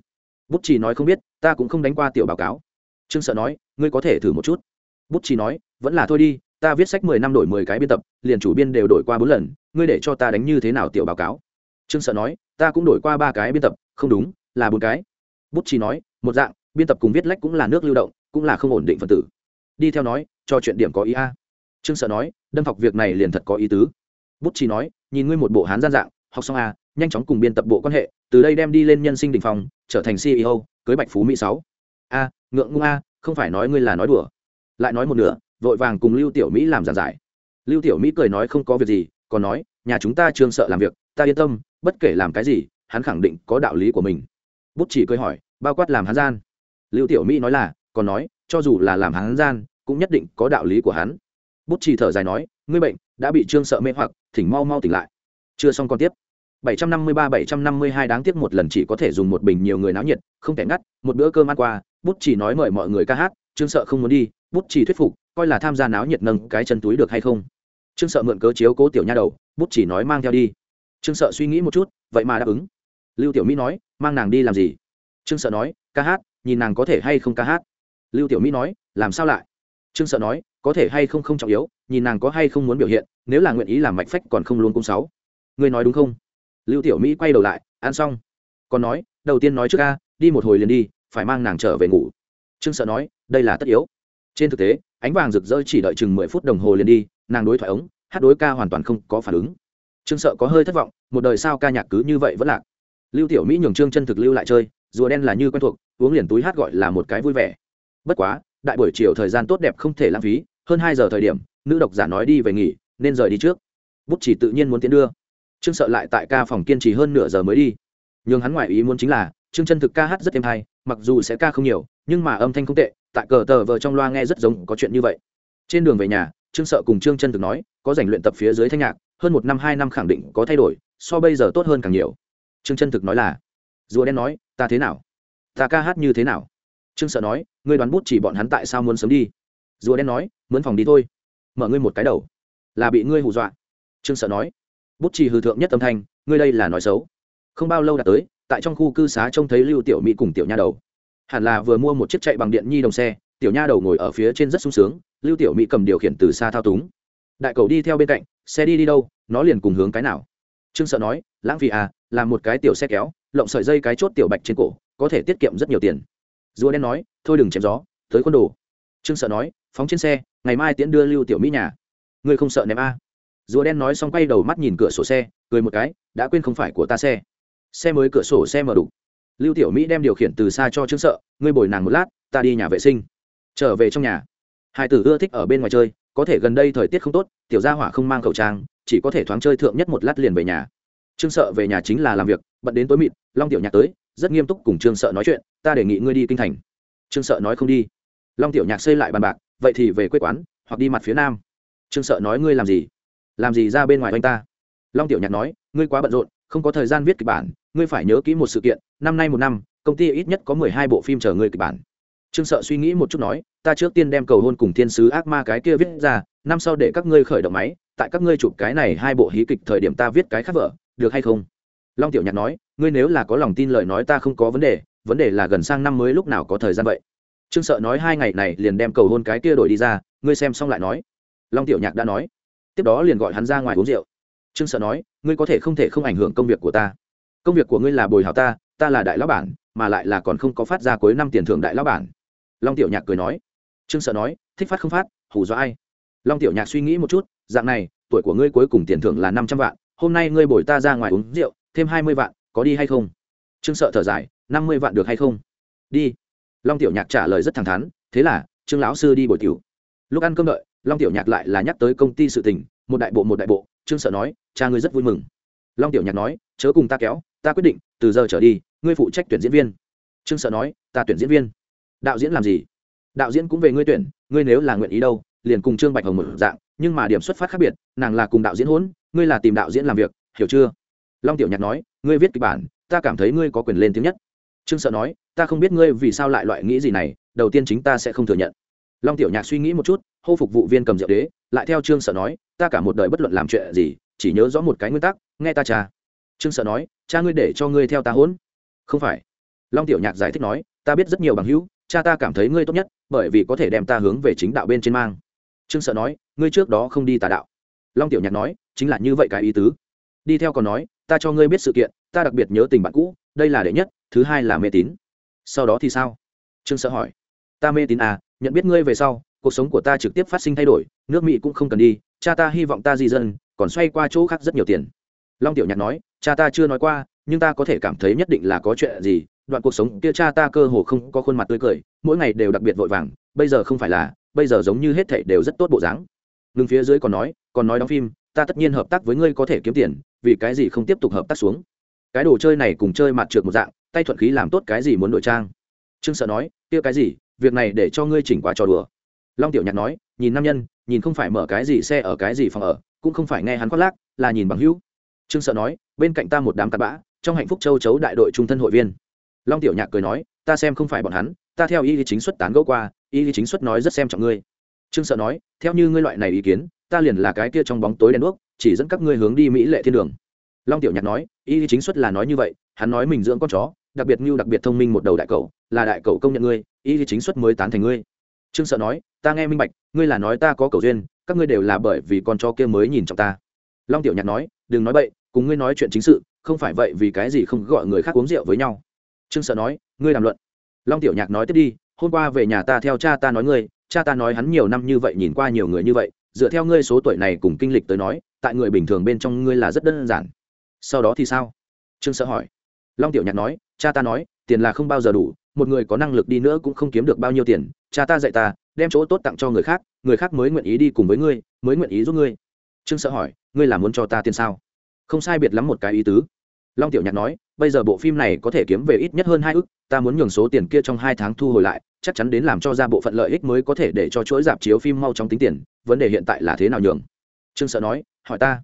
Bút chỉ nói không biết, ta cũng không đánh qua tiểu báo cáo. Trương sợ nói, ngươi có thể thử một chút. Bút chỉ nói, vẫn là thôi đi, ta viết sách mười năm đổi mười cái biên tập, liền chủ biên đều đổi qua bốn lần, ngươi để cho ta đánh như thế nào tiểu báo cáo? Trương sợ nói, ta cũng đổi qua ba cái biên tập, không đúng, là bốn cái. Bút chỉ nói, một dạng, biên tập cùng viết lách cũng là nước lưu động, cũng là không ổn định phần tử. Đi theo nói, cho chuyện điểm có ý a trương sợ nói, đâm học việc này liền thật có ý tứ. Bút chỉ nói, nhìn ngươi một bộ hán gian dạng, học xong a nhanh chóng cùng biên tập bộ quan hệ, từ đây đem đi lên nhân sinh đình phòng trở thành ceo cưới bạch phú mỹ sáu. A, ngượng ngung a, không phải nói ngươi là nói đùa. Lại nói một nửa, vội vàng cùng lưu tiểu mỹ làm giàn giải. Lưu tiểu mỹ cười nói không có việc gì, còn nói, nhà chúng ta trương sợ làm việc, ta yên tâm, bất kể làm cái gì, hắn khẳng định có đạo lý của mình. Bút chỉ cười hỏi, bao quát làm hắn gian? Lưu tiểu mỹ nói là, còn nói, cho dù là làm hắn gian, cũng nhất định có đạo lý của hắn bút chỉ thở dài nói, ngươi bệnh, đã bị trương sợ mê hoặc, thỉnh mau mau tỉnh lại. Chưa xong còn tiếp. 753-752 đáng tiếc một lần chỉ có thể dùng một bình nhiều người náo nhiệt, không thể ngắt, một bữa cơm ăn qua, bút chỉ nói mời mọi người ca hát, trương sợ không muốn đi, bút chỉ thuyết phục, coi là tham gia náo nhiệt nâng cái chân túi được hay không. Trương sợ mượn cớ chiếu cố tiểu nha đầu, bút chỉ nói mang theo đi. Trương sợ suy nghĩ một chút, vậy mà đáp ứng. Lưu tiểu mỹ nói, mang nàng đi làm gì? Trương sợ nói, ca hát, nhìn nàng có thể hay không ca hát. Lưu tiểu mỹ nói, làm sao lại? Trương sợ nói, có thể hay không không trọng yếu, nhìn nàng có hay không muốn biểu hiện, nếu là nguyện ý làm mạch phách còn không luôn cũng sáu. Ngươi nói đúng không? Lưu tiểu mỹ quay đầu lại, ăn xong. Còn nói, đầu tiên nói trước ca, đi một hồi liền đi, phải mang nàng trở về ngủ. Trương sợ nói, đây là tất yếu. Trên thực tế, ánh vàng rực rỡ chỉ đợi chừng mười phút đồng hồ liền đi, nàng đối thoại ống, hát đối ca hoàn toàn không có phản ứng. Trương sợ có hơi thất vọng, một đời sao ca nhạc cứ như vậy vẫn lạc. Lưu tiểu mỹ nhường trương chân thực lưu lại chơi, rùa đen là như quen thuộc, uống liền túi hát gọi là một cái vui vẻ. Bất quá đại buổi chiều thời gian tốt đẹp không thể lãng phí, hơn hai giờ thời điểm, nữ độc giả nói đi về nghỉ, nên rời đi trước. Bút chỉ tự nhiên muốn tiến đưa. Trương sợ lại tại ca phòng kiên trì hơn nửa giờ mới đi. Nhưng hắn ngoại ý muốn chính là, trương chân thực ca hát rất êm hay, mặc dù sẽ ca không nhiều, nhưng mà âm thanh không tệ, tại cờ tờ vờ trong loa nghe rất giống có chuyện như vậy. Trên đường về nhà, trương sợ cùng trương chân thực nói, có giành luyện tập phía dưới thanh nhạc, hơn một năm, hai năm khẳng định có thay đổi, so bây giờ tốt hơn càng nhiều. Trương chân thực nói là, rùa đen nói, ta thế nào? Ta ca hát như thế nào? Trương sợ nói, ngươi đoán bút chỉ bọn hắn tại sao muốn sớm đi? Rùa đen nói, mướn phòng đi thôi. Mở ngươi một cái đầu. Là bị ngươi hù dọa. Trương sợ nói, bút chỉ hư thượng nhất âm thanh, ngươi đây là nói xấu. Không bao lâu đã tới, tại trong khu cư xá trông thấy lưu tiểu mỹ cùng tiểu nha đầu. Hẳn là vừa mua một chiếc chạy bằng điện nhi đồng xe, tiểu nha đầu ngồi ở phía trên rất sung sướng, lưu tiểu mỹ cầm điều khiển từ xa thao túng. Đại cầu đi theo bên cạnh, xe đi đi đâu, nó liền cùng hướng cái nào? Trương sợ nói, lãng phí à làm một cái tiểu xe kéo, lộng sợi dây cái chốt tiểu bạch trên cổ, có thể tiết kiệm rất nhiều tiền rùa đen nói, thôi đừng chém gió, tới quân đồ. Trương sợ nói, phóng trên xe, ngày mai tiễn đưa lưu tiểu mỹ nhà. Ngươi không sợ ném a? À. rùa đen nói xong quay đầu mắt nhìn cửa sổ xe, cười một cái, đã quên không phải của ta xe. Xe mới cửa sổ xe mở đủ. Lưu tiểu mỹ đem điều khiển từ xa cho trương sợ, ngươi bồi nàng một lát, ta đi nhà vệ sinh. Trở về trong nhà. Hai tử ưa thích ở bên ngoài chơi, có thể gần đây thời tiết không tốt, tiểu gia hỏa không mang khẩu trang, chỉ có thể thoáng chơi thượng nhất một lát liền về nhà. Trương sợ về nhà chính là làm việc, bận đến tối mịt, long tiểu nhạc tới, rất nghiêm túc cùng trương sợ nói chuyện ta đề nghị ngươi đi kinh thành. Trương sợ nói không đi. Long tiểu nhạc xây lại bàn bạc, vậy thì về quê quán, hoặc đi mặt phía nam. Trương sợ nói ngươi làm gì? Làm gì ra bên ngoài anh ta? Long tiểu nhạc nói, ngươi quá bận rộn, không có thời gian viết kịch bản, ngươi phải nhớ kỹ một sự kiện, năm nay một năm, công ty ít nhất có mười hai bộ phim chờ ngươi kịch bản. Trương sợ suy nghĩ một chút nói, ta trước tiên đem cầu hôn cùng thiên sứ ác ma cái kia viết ra, năm sau để các ngươi khởi động máy, tại các ngươi chụp cái này hai bộ hí kịch thời điểm ta viết cái khác vợ được hay không? Long tiểu nhạc nói, ngươi nếu là có lòng tin lời nói ta không có vấn đề vấn đề là gần sang năm mới lúc nào có thời gian vậy? Trương sợ nói hai ngày này liền đem cầu hôn cái kia đổi đi ra, ngươi xem xong lại nói. Long tiểu nhạc đã nói. Tiếp đó liền gọi hắn ra ngoài uống rượu. Trương sợ nói, ngươi có thể không thể không ảnh hưởng công việc của ta. Công việc của ngươi là bồi hảo ta ta là đại lão bản, mà lại là còn không có phát ra cuối năm tiền thưởng đại lão bản. Long tiểu nhạc cười nói. Trương sợ nói, thích phát không phát, hù do ai? Long tiểu nhạc suy nghĩ một chút, dạng này, tuổi của ngươi cuối cùng tiền thưởng là năm trăm vạn, hôm nay ngươi bồi ta ra ngoài uống rượu, thêm hai mươi vạn, có đi hay không? Trương sợ thở dài năm mươi vạn được hay không? Đi. Long tiểu nhạc trả lời rất thẳng thắn, thế là, trương lão sư đi bồi tiểu. Lúc ăn cơm đợi, long tiểu nhạc lại là nhắc tới công ty sự tình, một đại bộ một đại bộ, trương sợ nói, cha ngươi rất vui mừng. Long tiểu nhạc nói, chớ cùng ta kéo, ta quyết định, từ giờ trở đi, ngươi phụ trách tuyển diễn viên. Trương sợ nói, ta tuyển diễn viên. Đạo diễn làm gì? Đạo diễn cũng về ngươi tuyển, ngươi nếu là nguyện ý đâu, liền cùng trương bạch hồng một dạng, nhưng mà điểm xuất phát khác biệt, nàng là cùng đạo diễn hỗn, ngươi là tìm đạo diễn làm việc, hiểu chưa? Long tiểu nhạc nói, ngươi viết kịch bản, ta cảm thấy ngươi có quyền lên tiếng nhất trương sợ nói, ta không biết ngươi vì sao lại loại nghĩ gì này, đầu tiên chính ta sẽ không thừa nhận. Long tiểu nhạc suy nghĩ một chút, hô phục vụ viên cầm rượu đế, lại theo trương sợ nói, ta cả một đời bất luận làm chuyện gì, chỉ nhớ rõ một cái nguyên tắc, nghe ta cha. Trương sợ nói, cha ngươi để cho ngươi theo ta hỗn không phải. Long tiểu nhạc giải thích nói, ta biết rất nhiều bằng hữu, cha ta cảm thấy ngươi tốt nhất, bởi vì có thể đem ta hướng về chính đạo bên trên mang. Trương sợ nói, ngươi trước đó không đi tà đạo. Long tiểu nhạc nói, chính là như vậy cái ý tứ. Đi theo còn nói, ta cho ngươi biết sự kiện, ta đặc biệt nhớ tình bạn cũ, đây là đệ nhất thứ hai là mê tín. Sau đó thì sao? Trương sợ hỏi. Ta mê tín à nhận biết ngươi về sau, cuộc sống của ta trực tiếp phát sinh thay đổi, nước mỹ cũng không cần đi, cha ta hy vọng ta di dân, còn xoay qua chỗ khác rất nhiều tiền. Long tiểu nhạc nói, cha ta chưa nói qua, nhưng ta có thể cảm thấy nhất định là có chuyện gì, đoạn cuộc sống kia cha ta cơ hồ không có khuôn mặt tươi cười, mỗi ngày đều đặc biệt vội vàng, bây giờ không phải là, bây giờ giống như hết thảy đều rất tốt bộ dáng. Ngưng phía dưới còn nói còn nói đóng phim, ta tất nhiên hợp tác với ngươi có thể kiếm tiền, vì cái gì không tiếp tục hợp tác xuống? Cái đồ chơi này cùng chơi mặt trượt một dạng tay thuận khí làm tốt cái gì muốn đổi trang. Trương sợ nói, kia cái gì? Việc này để cho ngươi chỉnh quá trò đùa. Long tiểu nhạc nói, nhìn nam nhân, nhìn không phải mở cái gì xe ở cái gì phòng ở, cũng không phải nghe hắn khoác lác, là nhìn bằng hữu. Trương sợ nói, bên cạnh ta một đám cặp bã, trong hạnh phúc châu chấu đại đội trung thân hội viên. Long tiểu nhạc cười nói, ta xem không phải bọn hắn, ta theo y lý chính xuất tán gẫu qua, y lý chính xuất nói rất xem trọng ngươi. Trương sợ nói, theo như ngươi loại này ý kiến, ta liền là cái kia trong bóng tối đèn đuốc, chỉ dẫn các ngươi hướng đi mỹ lệ thiên đường. Long tiểu nhạc nói, y lý chính xuất là nói như vậy, hắn nói mình dưỡng con chó đặc biệt như đặc biệt thông minh một đầu đại cậu, là đại cậu công nhận ngươi y lý chính xuất mới tán thành ngươi. Trương sợ nói, ta nghe minh bạch, ngươi là nói ta có cầu duyên, các ngươi đều là bởi vì con chó kia mới nhìn trọng ta. Long tiểu nhạc nói, đừng nói bậy, cùng ngươi nói chuyện chính sự, không phải vậy vì cái gì không gọi người khác uống rượu với nhau. Trương sợ nói, ngươi đàm luận. Long tiểu nhạc nói, tiếp đi, hôm qua về nhà ta theo cha ta nói ngươi, cha ta nói hắn nhiều năm như vậy nhìn qua nhiều người như vậy, dựa theo ngươi số tuổi này cùng kinh lịch tới nói, tại người bình thường bên trong ngươi là rất đơn giản. Sau đó thì sao? Trương sợ hỏi. Long tiểu nhạc nói cha ta nói, tiền là không bao giờ đủ, một người có năng lực đi nữa cũng không kiếm được bao nhiêu tiền, cha ta dạy ta, đem chỗ tốt tặng cho người khác người khác mới nguyện ý đi cùng với ngươi, mới nguyện ý giúp ngươi. Trương sợ hỏi, ngươi là muốn cho ta tiền sao? Không sai biệt lắm một cái ý tứ. Long tiểu nhạc nói, bây giờ bộ phim này có thể kiếm về ít nhất hơn hai ước ta muốn nhường số tiền kia trong hai tháng thu hồi lại, chắc chắn đến làm cho ra bộ phận lợi ích mới có thể để cho chuỗi dạp chiếu phim mau chóng tính tiền, vấn đề hiện tại là thế nào nhường? Trương sợ nói, hỏi ta.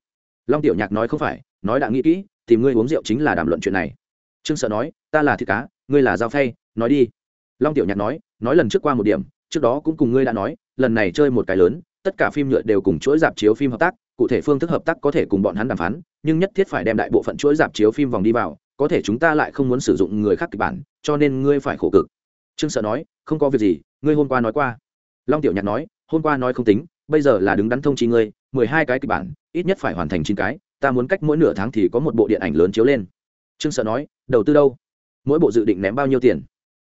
Long tiểu nhạc nói không phải, nói đã nghĩ kỹ, tìm ngươi uống rượu chính là đàm luận chuyện này trương sợ nói, ta là thịt cá, ngươi là dao phay, nói đi. Long tiểu nhạc nói nói lần trước qua một điểm, trước đó cũng cùng ngươi đã nói, lần này chơi một cái lớn, tất cả phim nhựa đều cùng chuỗi dạp chiếu phim hợp tác, cụ thể phương thức hợp tác có thể cùng bọn hắn đàm phán, nhưng nhất thiết phải đem đại bộ phận chuỗi dạp chiếu phim vòng đi vào, có thể chúng ta lại không muốn sử dụng người khác kịch bản, cho nên ngươi phải khổ cực. Trương sợ nói, không có việc gì, ngươi hôm qua nói qua. Long tiểu nhạc nói, hôm qua nói không tính, bây giờ là đứng đắn thông chi ngươi, mười hai cái kịch bản, ít nhất phải hoàn thành chín cái, ta muốn cách mỗi nửa tháng thì có một bộ điện ảnh lớn chiếu lên trương sợ nói, đầu tư đâu? Mỗi bộ dự định ném bao nhiêu tiền?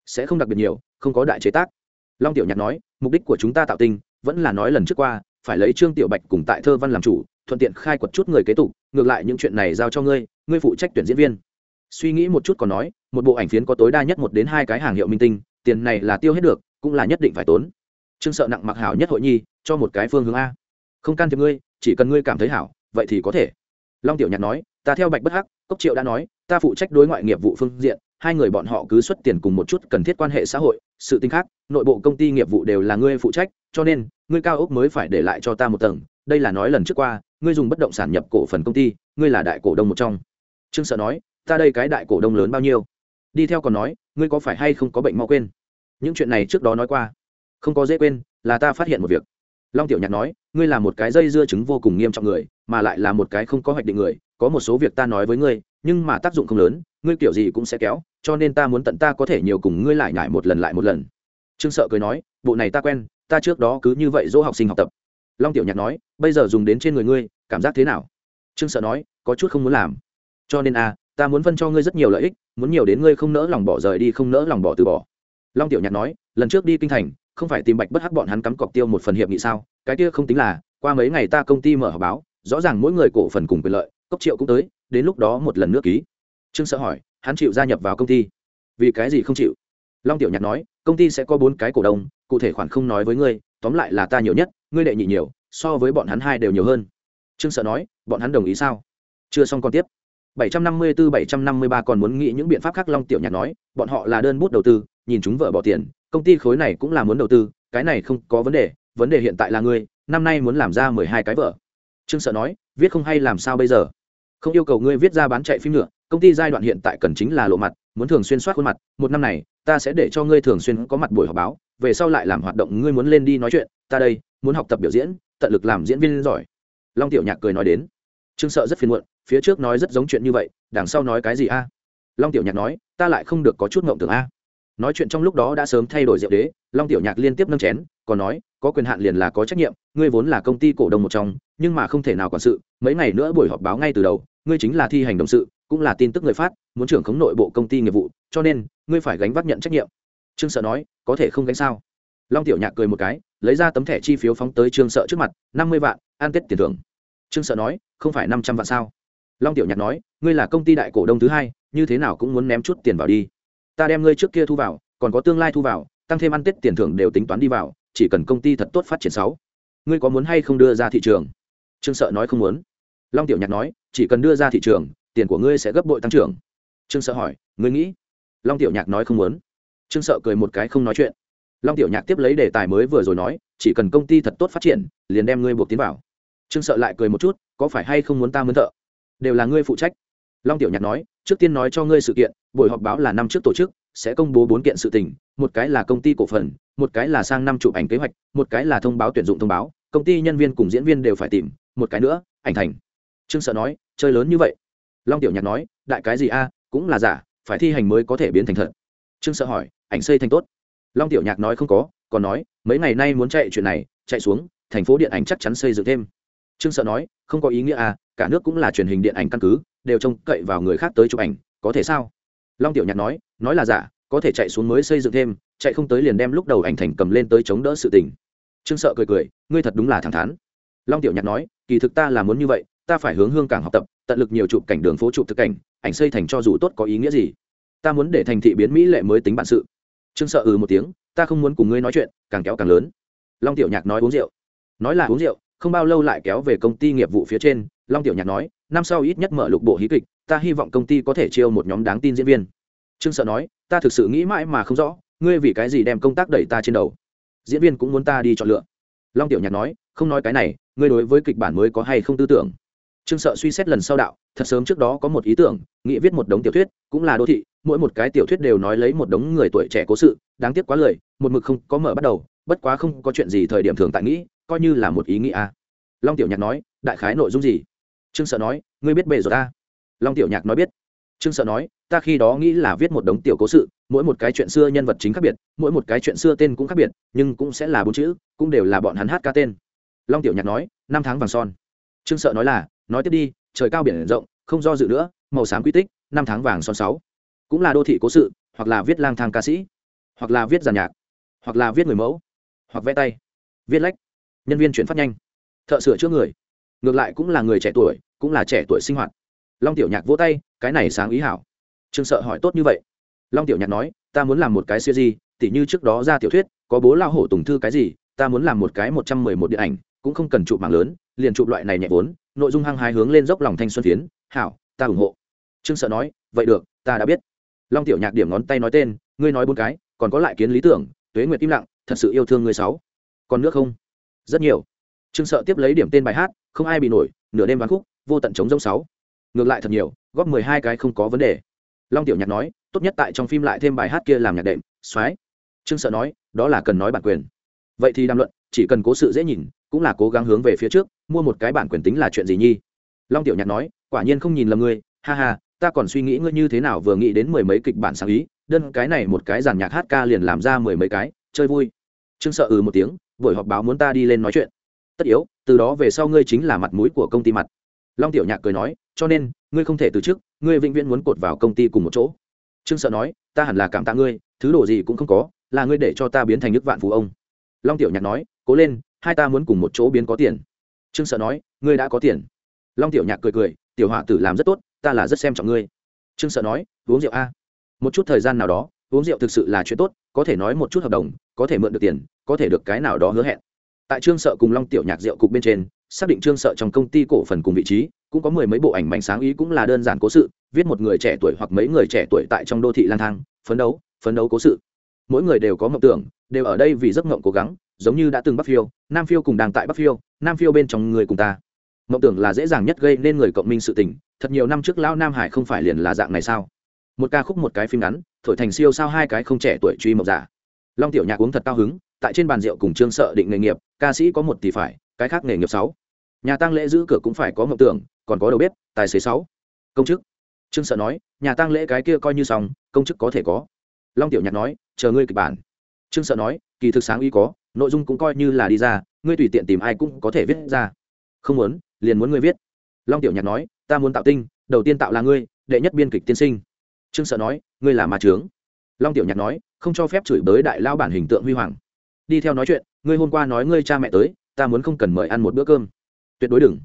Sẽ không đặc biệt nhiều, không có đại chế tác. Long tiểu nhạc nói, mục đích của chúng ta tạo tinh, vẫn là nói lần trước qua, phải lấy trương tiểu bạch cùng tại thơ văn làm chủ, thuận tiện khai quật chút người kế tục, ngược lại những chuyện này giao cho ngươi ngươi phụ trách tuyển diễn viên. Suy nghĩ một chút còn nói, một bộ ảnh phiến có tối đa nhất một đến hai cái hàng hiệu minh tinh, tiền này là tiêu hết được, cũng là nhất định phải tốn. Trương sợ nặng mặc hảo nhất hội nhi, cho một cái phương hướng a. Không can thiệp ngươi, chỉ cần ngươi cảm thấy hảo, vậy thì có thể. Long tiểu nhạc nói ta theo bạch bất hắc, cốc triệu đã nói, ta phụ trách đối ngoại nghiệp vụ phương diện, hai người bọn họ cứ xuất tiền cùng một chút cần thiết quan hệ xã hội, sự tinh khác, nội bộ công ty nghiệp vụ đều là ngươi phụ trách, cho nên, ngươi cao ốc mới phải để lại cho ta một tầng, đây là nói lần trước qua, ngươi dùng bất động sản nhập cổ phần công ty, ngươi là đại cổ đông một trong. Trương sợ nói, ta đây cái đại cổ đông lớn bao nhiêu? Đi theo còn nói, ngươi có phải hay không có bệnh mau quên? Những chuyện này trước đó nói qua. Không có dễ quên, là ta phát hiện một việc. Long tiểu nhạc nói, ngươi là một cái dây dưa chứng vô cùng nghiêm trọng người mà lại là một cái không có hoạch định người có một số việc ta nói với ngươi nhưng mà tác dụng không lớn ngươi kiểu gì cũng sẽ kéo cho nên ta muốn tận ta có thể nhiều cùng ngươi lại nhải một lần lại một lần. Trương sợ cười nói bộ này ta quen ta trước đó cứ như vậy dỗ học sinh học tập. Long tiểu nhạc nói bây giờ dùng đến trên người ngươi cảm giác thế nào? Trương sợ nói có chút không muốn làm. Cho nên a à, ta muốn phân cho ngươi rất nhiều lợi ích muốn nhiều đến ngươi không nỡ lòng bỏ rời đi không nỡ lòng bỏ từ bỏ. Long tiểu nhạc nói lần trước đi kinh thành không phải tìm bạch bất hắc bọn hắn cắm cọc tiêu một phần hiệp nghị sao? Cái kia không tính là qua mấy ngày ta công ty mở họp báo rõ ràng mỗi người cổ phần cùng quyền lợi, cốc triệu cũng tới, đến lúc đó một lần nữa ký. Trương sợ hỏi, hắn chịu gia nhập vào công ty? Vì cái gì không chịu? Long tiểu nhạc nói, công ty sẽ có bốn cái cổ đông, cụ thể khoản không nói với ngươi, tóm lại là ta nhiều nhất, ngươi đệ nhị nhiều, so với bọn hắn hai đều nhiều hơn. Trương sợ nói, bọn hắn đồng ý sao? Chưa xong còn tiếp. 754-753 còn muốn nghĩ những biện pháp khác, long tiểu nhạc nói, bọn họ là đơn bút đầu tư, nhìn chúng vợ bỏ tiền, công ty khối này cũng là muốn đầu tư, cái này không có vấn đề vấn đề hiện tại là ngươi, năm nay muốn làm ra mười hai cái vợ trương sợ nói, viết không hay làm sao bây giờ? Không yêu cầu ngươi viết ra bán chạy phim nữa, công ty giai đoạn hiện tại cần chính là lộ mặt, muốn thường xuyên soát khuôn mặt, một năm này, ta sẽ để cho ngươi thường xuyên có mặt buổi họp báo, về sau lại làm hoạt động, ngươi muốn lên đi nói chuyện, ta đây, muốn học tập biểu diễn, tận lực làm diễn viên giỏi. Long tiểu nhạc cười nói đến. Trương sợ rất phiền muộn, phía trước nói rất giống chuyện như vậy, đằng sau nói cái gì a? Long tiểu nhạc nói, ta lại không được có chút ngộng tưởng a nói chuyện trong lúc đó đã sớm thay đổi diệu đế, long tiểu nhạc liên tiếp nâng chén, còn nói, có quyền hạn liền là có trách nhiệm, ngươi vốn là công ty cổ đông một trong, nhưng mà không thể nào quản sự, mấy ngày nữa buổi họp báo ngay từ đầu, ngươi chính là thi hành động sự, cũng là tin tức người phát, muốn trưởng khống nội bộ công ty nghiệp vụ, cho nên, ngươi phải gánh vác nhận trách nhiệm. Trương sợ nói, có thể không gánh sao? Long tiểu nhạc cười một cái, lấy ra tấm thẻ chi phiếu phóng tới trương sợ trước mặt, năm mươi vạn an tết tiền thưởng. Trương sợ nói, không phải năm trăm vạn sao? Long tiểu nhạc nói, ngươi là công ty đại cổ đông thứ hai, như thế nào cũng muốn ném chút tiền vào đi ta đem ngươi trước kia thu vào, còn có tương lai thu vào, tăng thêm ăn tết tiền thưởng đều tính toán đi vào, chỉ cần công ty thật tốt phát triển sáu. Ngươi có muốn hay không đưa ra thị trường? Trương sợ nói không muốn. Long tiểu nhạc nói, chỉ cần đưa ra thị trường, tiền của ngươi sẽ gấp bội tăng trưởng. Trương sợ hỏi, ngươi nghĩ? Long tiểu nhạc nói không muốn. Trương sợ cười một cái không nói chuyện. Long tiểu nhạc tiếp lấy đề tài mới vừa rồi nói, chỉ cần công ty thật tốt phát triển, liền đem ngươi buộc tiến vào. Trương sợ lại cười một chút, có phải hay không muốn ta mướn thợ? Đều là ngươi phụ trách long tiểu nhạc nói, trước tiên nói cho ngươi sự kiện, buổi họp báo là năm trước tổ chức, sẽ công bố bốn kiện sự tình, một cái là công ty cổ phần, một cái là sang năm chụp ảnh kế hoạch, một cái là thông báo tuyển dụng thông báo, công ty nhân viên cùng diễn viên đều phải tìm, một cái nữa, ảnh thành. Trương sợ nói, chơi lớn như vậy. Long tiểu nhạc nói, đại cái gì a, cũng là giả, phải thi hành mới có thể biến thành thật. Trương sợ hỏi, ảnh xây thành tốt? Long tiểu nhạc nói, không có, còn nói, mấy ngày nay muốn chạy chuyện này, chạy xuống, thành phố điện ảnh chắc chắn xây dựng thêm. Trương sợ nói, không có ý nghĩa à cả nước cũng là truyền hình điện ảnh căn cứ đều trông cậy vào người khác tới chụp ảnh, có thể sao? Long tiểu nhạc nói nói là giả, có thể chạy xuống mới xây dựng thêm, chạy không tới liền đem lúc đầu ảnh thành cầm lên tới chống đỡ sự tình. Trương sợ cười cười, ngươi thật đúng là thẳng thắn. Long tiểu nhạc nói, kỳ thực ta là muốn như vậy, ta phải hướng hương cảng học tập, tận lực nhiều chụp cảnh đường phố chụp thực cảnh, ảnh xây thành cho dù tốt có ý nghĩa gì. Ta muốn để thành thị biến mỹ lệ mới tính bản sự. Trương sợ ừ một tiếng, ta không muốn cùng ngươi nói chuyện, càng kéo càng lớn. Long tiểu nhạc nói uống rượu. Nói là uống rượu, không bao lâu lại kéo về công ty nghiệp vụ phía trên, long tiểu nhạc nói năm sau ít nhất mở lục bộ hí kịch, ta hy vọng công ty có thể chiêu một nhóm đáng tin diễn viên. Trương sợ nói, ta thực sự nghĩ mãi mà không rõ, ngươi vì cái gì đem công tác đẩy ta trên đầu? Diễn viên cũng muốn ta đi chọn lựa. Long tiểu nhạc nói, không nói cái này, ngươi đối với kịch bản mới có hay không tư tưởng? Trương sợ suy xét lần sau đạo, thật sớm trước đó có một ý tưởng nghĩ viết một đống tiểu thuyết, cũng là đô thị, mỗi một cái tiểu thuyết đều nói lấy một đống người tuổi trẻ cố sự, đáng tiếc quá lời, một mực không có mở bắt đầu, bất quá không có chuyện gì thời điểm thường tại nghĩ, coi như là một ý nghĩ long tiểu nhạc nói, đại khái nội dung gì? Trương sợ nói, ngươi biết bề rồi ta? Long tiểu nhạc nói biết. Trương sợ nói, ta khi đó nghĩ là viết một đống tiểu cố sự, mỗi một cái chuyện xưa nhân vật chính khác biệt, mỗi một cái chuyện xưa tên cũng khác biệt, nhưng cũng sẽ là bốn chữ, cũng đều là bọn hắn hát ca tên. Long tiểu nhạc nói, năm tháng vàng son. Trương sợ nói là, nói tiếp đi, trời cao biển rộng, không do dự nữa, màu xám quy tích, năm tháng vàng son sáu. Cũng là đô thị cố sự, hoặc là viết lang thang ca sĩ, hoặc là viết giàn nhạc, hoặc là viết người mẫu, hoặc vẽ tay, viết lách, nhân viên chuyển phát nhanh, thợ sửa chữa người ngược lại cũng là người trẻ tuổi, cũng là trẻ tuổi sinh hoạt. Long tiểu nhạc vỗ tay, cái này sáng ý hảo. Trương sợ hỏi tốt như vậy. Long tiểu nhạc nói, ta muốn làm một cái siêu di tỉ như trước đó ra tiểu thuyết, có bố lao hổ tùng thư cái gì, ta muốn làm một cái một trăm mười một điện ảnh, cũng không cần chụp mạng lớn, liền chụp loại này nhẹ vốn, nội dung hăng hái hướng lên dốc lòng thanh xuân phiến, hảo, ta ủng hộ. Trương sợ nói, vậy được, ta đã biết. Long tiểu nhạc điểm ngón tay nói tên, ngươi nói bốn cái, còn có lại kiến lý tưởng, tuế nguyệt im lặng, thật sự yêu thương ngươi sáu. Còn nước không? Rất nhiều. Trương sợ tiếp lấy điểm tên bài hát không ai bị nổi, nửa đêm ván khúc, vô tận chống rông sáu. Ngược lại thật nhiều, góp mười hai cái không có vấn đề. Long tiểu nhạc nói, tốt nhất tại trong phim lại thêm bài hát kia làm nhạc đệm, soái. Trương sợ nói, đó là cần nói bản quyền. Vậy thì đàm luận, chỉ cần cố sự dễ nhìn, cũng là cố gắng hướng về phía trước, mua một cái bản quyền tính là chuyện gì nhi? Long tiểu nhạc nói, quả nhiên không nhìn lầm ngươi, ha ha, ta còn suy nghĩ ngươi như thế nào vừa nghĩ đến mười mấy kịch bản sáng ý, đơn cái này một cái giàn nhạc hát ca liền làm ra mười mấy cái, chơi vui. Trương sợ ừ một tiếng, buổi họp báo muốn ta đi lên nói chuyện tất yếu, từ đó về sau ngươi chính là mặt mũi của công ty mặt. Long tiểu nhạc cười nói, cho nên, ngươi không thể từ chức, ngươi vĩnh viễn muốn cột vào công ty cùng một chỗ. Trương sợ nói, ta hẳn là cảm tạ ngươi, thứ đồ gì cũng không có, là ngươi để cho ta biến thành nước vạn phú ông. Long tiểu nhạc nói, cố lên, hai ta muốn cùng một chỗ biến có tiền. Trương sợ nói, ngươi đã có tiền. Long tiểu nhạc cười cười, tiểu họa tử làm rất tốt, ta là rất xem trọng ngươi. Trương sợ nói, uống rượu a. Một chút thời gian nào đó, uống rượu thực sự là chuyện tốt, có thể nói một chút hợp đồng, có thể mượn được tiền, có thể được cái nào đó hứa hẹn tại trương sợ cùng long tiểu nhạc rượu cục bên trên, xác định trương sợ trong công ty cổ phần cùng vị trí, cũng có mười mấy bộ ảnh mảnh sáng ý cũng là đơn giản cố sự, viết một người trẻ tuổi hoặc mấy người trẻ tuổi tại trong đô thị lang thang, phấn đấu phấn đấu cố sự. Mỗi người đều có mộng tưởng, đều ở đây vì giấc mộng cố gắng, giống như đã từng bắc phiêu, nam phiêu cùng đang tại bắc phiêu, nam phiêu bên trong người cùng ta. Mộng tưởng là dễ dàng nhất gây nên người cộng minh sự tình, thật nhiều năm trước lão nam hải không phải liền là dạng này sao? Một ca khúc một cái phim ngắn, thổi thành siêu sao hai cái không trẻ tuổi truy mộng giả. Long tiểu nhạc uống thật cao hứng tại trên bàn rượu cùng trương sợ định nghề nghiệp, ca sĩ có một tỷ phải, cái khác nghề nghiệp sáu. Nhà tăng lễ giữ cửa cũng phải có mộng tưởng, còn có đầu bếp, tài xế sáu. Công chức. Trương sợ nói, nhà tăng lễ cái kia coi như xong, công chức có thể có. Long tiểu nhạc nói, chờ ngươi kịch bản. Trương sợ nói, kỳ thực sáng ý có, nội dung cũng coi như là đi ra, ngươi tùy tiện tìm ai cũng có thể viết ra. Không muốn, liền muốn ngươi viết. Long tiểu nhạc nói, ta muốn tạo tinh, đầu tiên tạo là ngươi, đệ nhất biên kịch tiên sinh. Trương sợ nói, ngươi là ma trướng long tiểu nhạc nói, không cho phép chửi bới đại lao bản hình tượng huy hoàng đi theo nói chuyện, ngươi hôm qua nói ngươi cha mẹ tới, ta muốn không cần mời ăn một bữa cơm. Tuyệt đối đừng.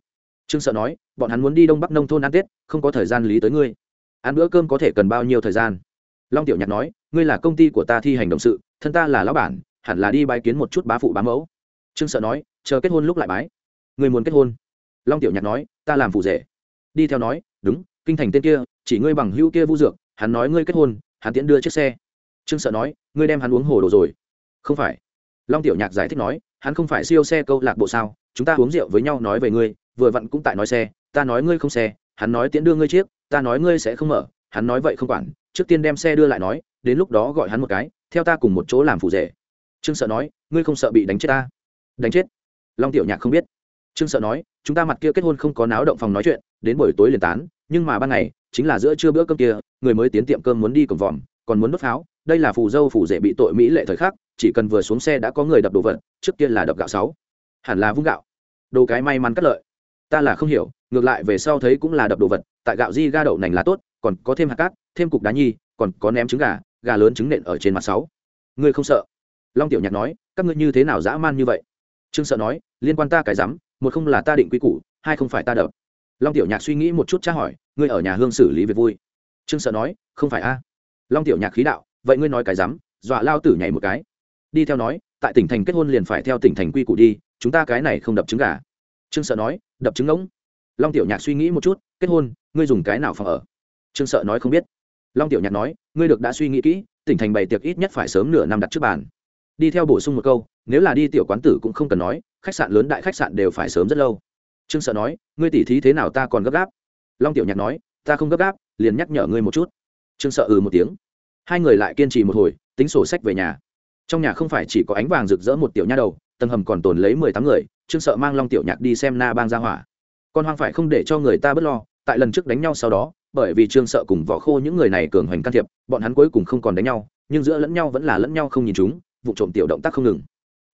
Trương sợ nói, bọn hắn muốn đi đông bắc nông thôn ăn tết, không có thời gian lý tới ngươi. Ăn bữa cơm có thể cần bao nhiêu thời gian? Long tiểu nhạc nói, ngươi là công ty của ta thi hành động sự, thân ta là lão bản, hẳn là đi bái kiến một chút bá phụ bá mẫu. Trương sợ nói, chờ kết hôn lúc lại bái. Người muốn kết hôn? Long tiểu nhạc nói, ta làm phụ rể. Đi theo nói, đúng, kinh thành tên kia, chỉ ngươi bằng hữu kia vu dược, hắn nói ngươi kết hôn, hắn tiễn đưa chiếc xe. Trương sợ nói, ngươi đem hắn uống hồ đồ rồi. Không phải long tiểu nhạc giải thích nói, hắn không phải siêu xe câu lạc bộ sao, chúng ta uống rượu với nhau nói về ngươi, vừa vặn cũng tại nói xe, ta nói ngươi không xe, hắn nói tiễn đưa ngươi chiếc, ta nói ngươi sẽ không mở, hắn nói vậy không quản, trước tiên đem xe đưa lại nói, đến lúc đó gọi hắn một cái, theo ta cùng một chỗ làm phụ rể. Trương sợ nói, ngươi không sợ bị đánh chết ta? Đánh chết? Long tiểu nhạc không biết. Trương sợ nói, chúng ta mặt kia kết hôn không có náo động phòng nói chuyện, đến buổi tối liền tán, nhưng mà ban ngày, chính là giữa trưa bữa cơm kia, người mới tiến tiệm cơm muốn đi cầm vòm, còn muốn đốt pháo, đây là phù dâu phù rể bị tội mỹ lệ thời khắc chỉ cần vừa xuống xe đã có người đập đồ vật, trước kia là đập gạo sáu. Hẳn là vung gạo. Đồ cái may mắn cắt lợi. Ta là không hiểu, ngược lại về sau thấy cũng là đập đồ vật, tại gạo di ga đậu nành là tốt, còn có thêm hạt cát, thêm cục đá nhi, còn có ném trứng gà gà lớn trứng nện ở trên mặt sáu. Ngươi không sợ? Long tiểu nhạc nói, các ngươi như thế nào dã man như vậy? Trương sợ nói, liên quan ta cái rắm, một không là ta định quy củ, hai không phải ta đập. Long tiểu nhạc suy nghĩ một chút tra hỏi, ngươi ở nhà hương xử lý việc vui. Trương sợ nói, không phải a. Long tiểu nhạc khí đạo, vậy ngươi nói cái rắm, dọa lao tử nhảy một cái đi theo nói, tại tỉnh thành kết hôn liền phải theo tỉnh thành quy củ đi, chúng ta cái này không đập trứng gà. Trương sợ nói, đập trứng ngỗng. Long tiểu nhạc suy nghĩ một chút, kết hôn, ngươi dùng cái nào phòng ở? Trương sợ nói không biết. Long tiểu nhạc nói, ngươi được đã suy nghĩ kỹ, tỉnh thành bày tiệc ít nhất phải sớm nửa năm đặt trước bàn. Đi theo bổ sung một câu, nếu là đi tiểu quán tử cũng không cần nói, khách sạn lớn đại khách sạn đều phải sớm rất lâu. Trương sợ nói, ngươi tỉ thí thế nào ta còn gấp gáp. Long tiểu nhạc nói, ta không gấp gáp, liền nhắc nhở ngươi một chút. Trương sợ ừ một tiếng. Hai người lại kiên trì một hồi, tính sổ sách về nhà trong nhà không phải chỉ có ánh vàng rực rỡ một tiểu nha đầu, tầng hầm còn tồn lấy mười tám người, trương sợ mang long tiểu nhạc đi xem na bang ra hỏa. Con hoang phải không để cho người ta bớt lo, tại lần trước đánh nhau sau đó, bởi vì trương sợ cùng vỏ khô những người này cường hoành can thiệp, bọn hắn cuối cùng không còn đánh nhau, nhưng giữa lẫn nhau vẫn là lẫn nhau không nhìn chúng, vụ trộm tiểu động tác không ngừng.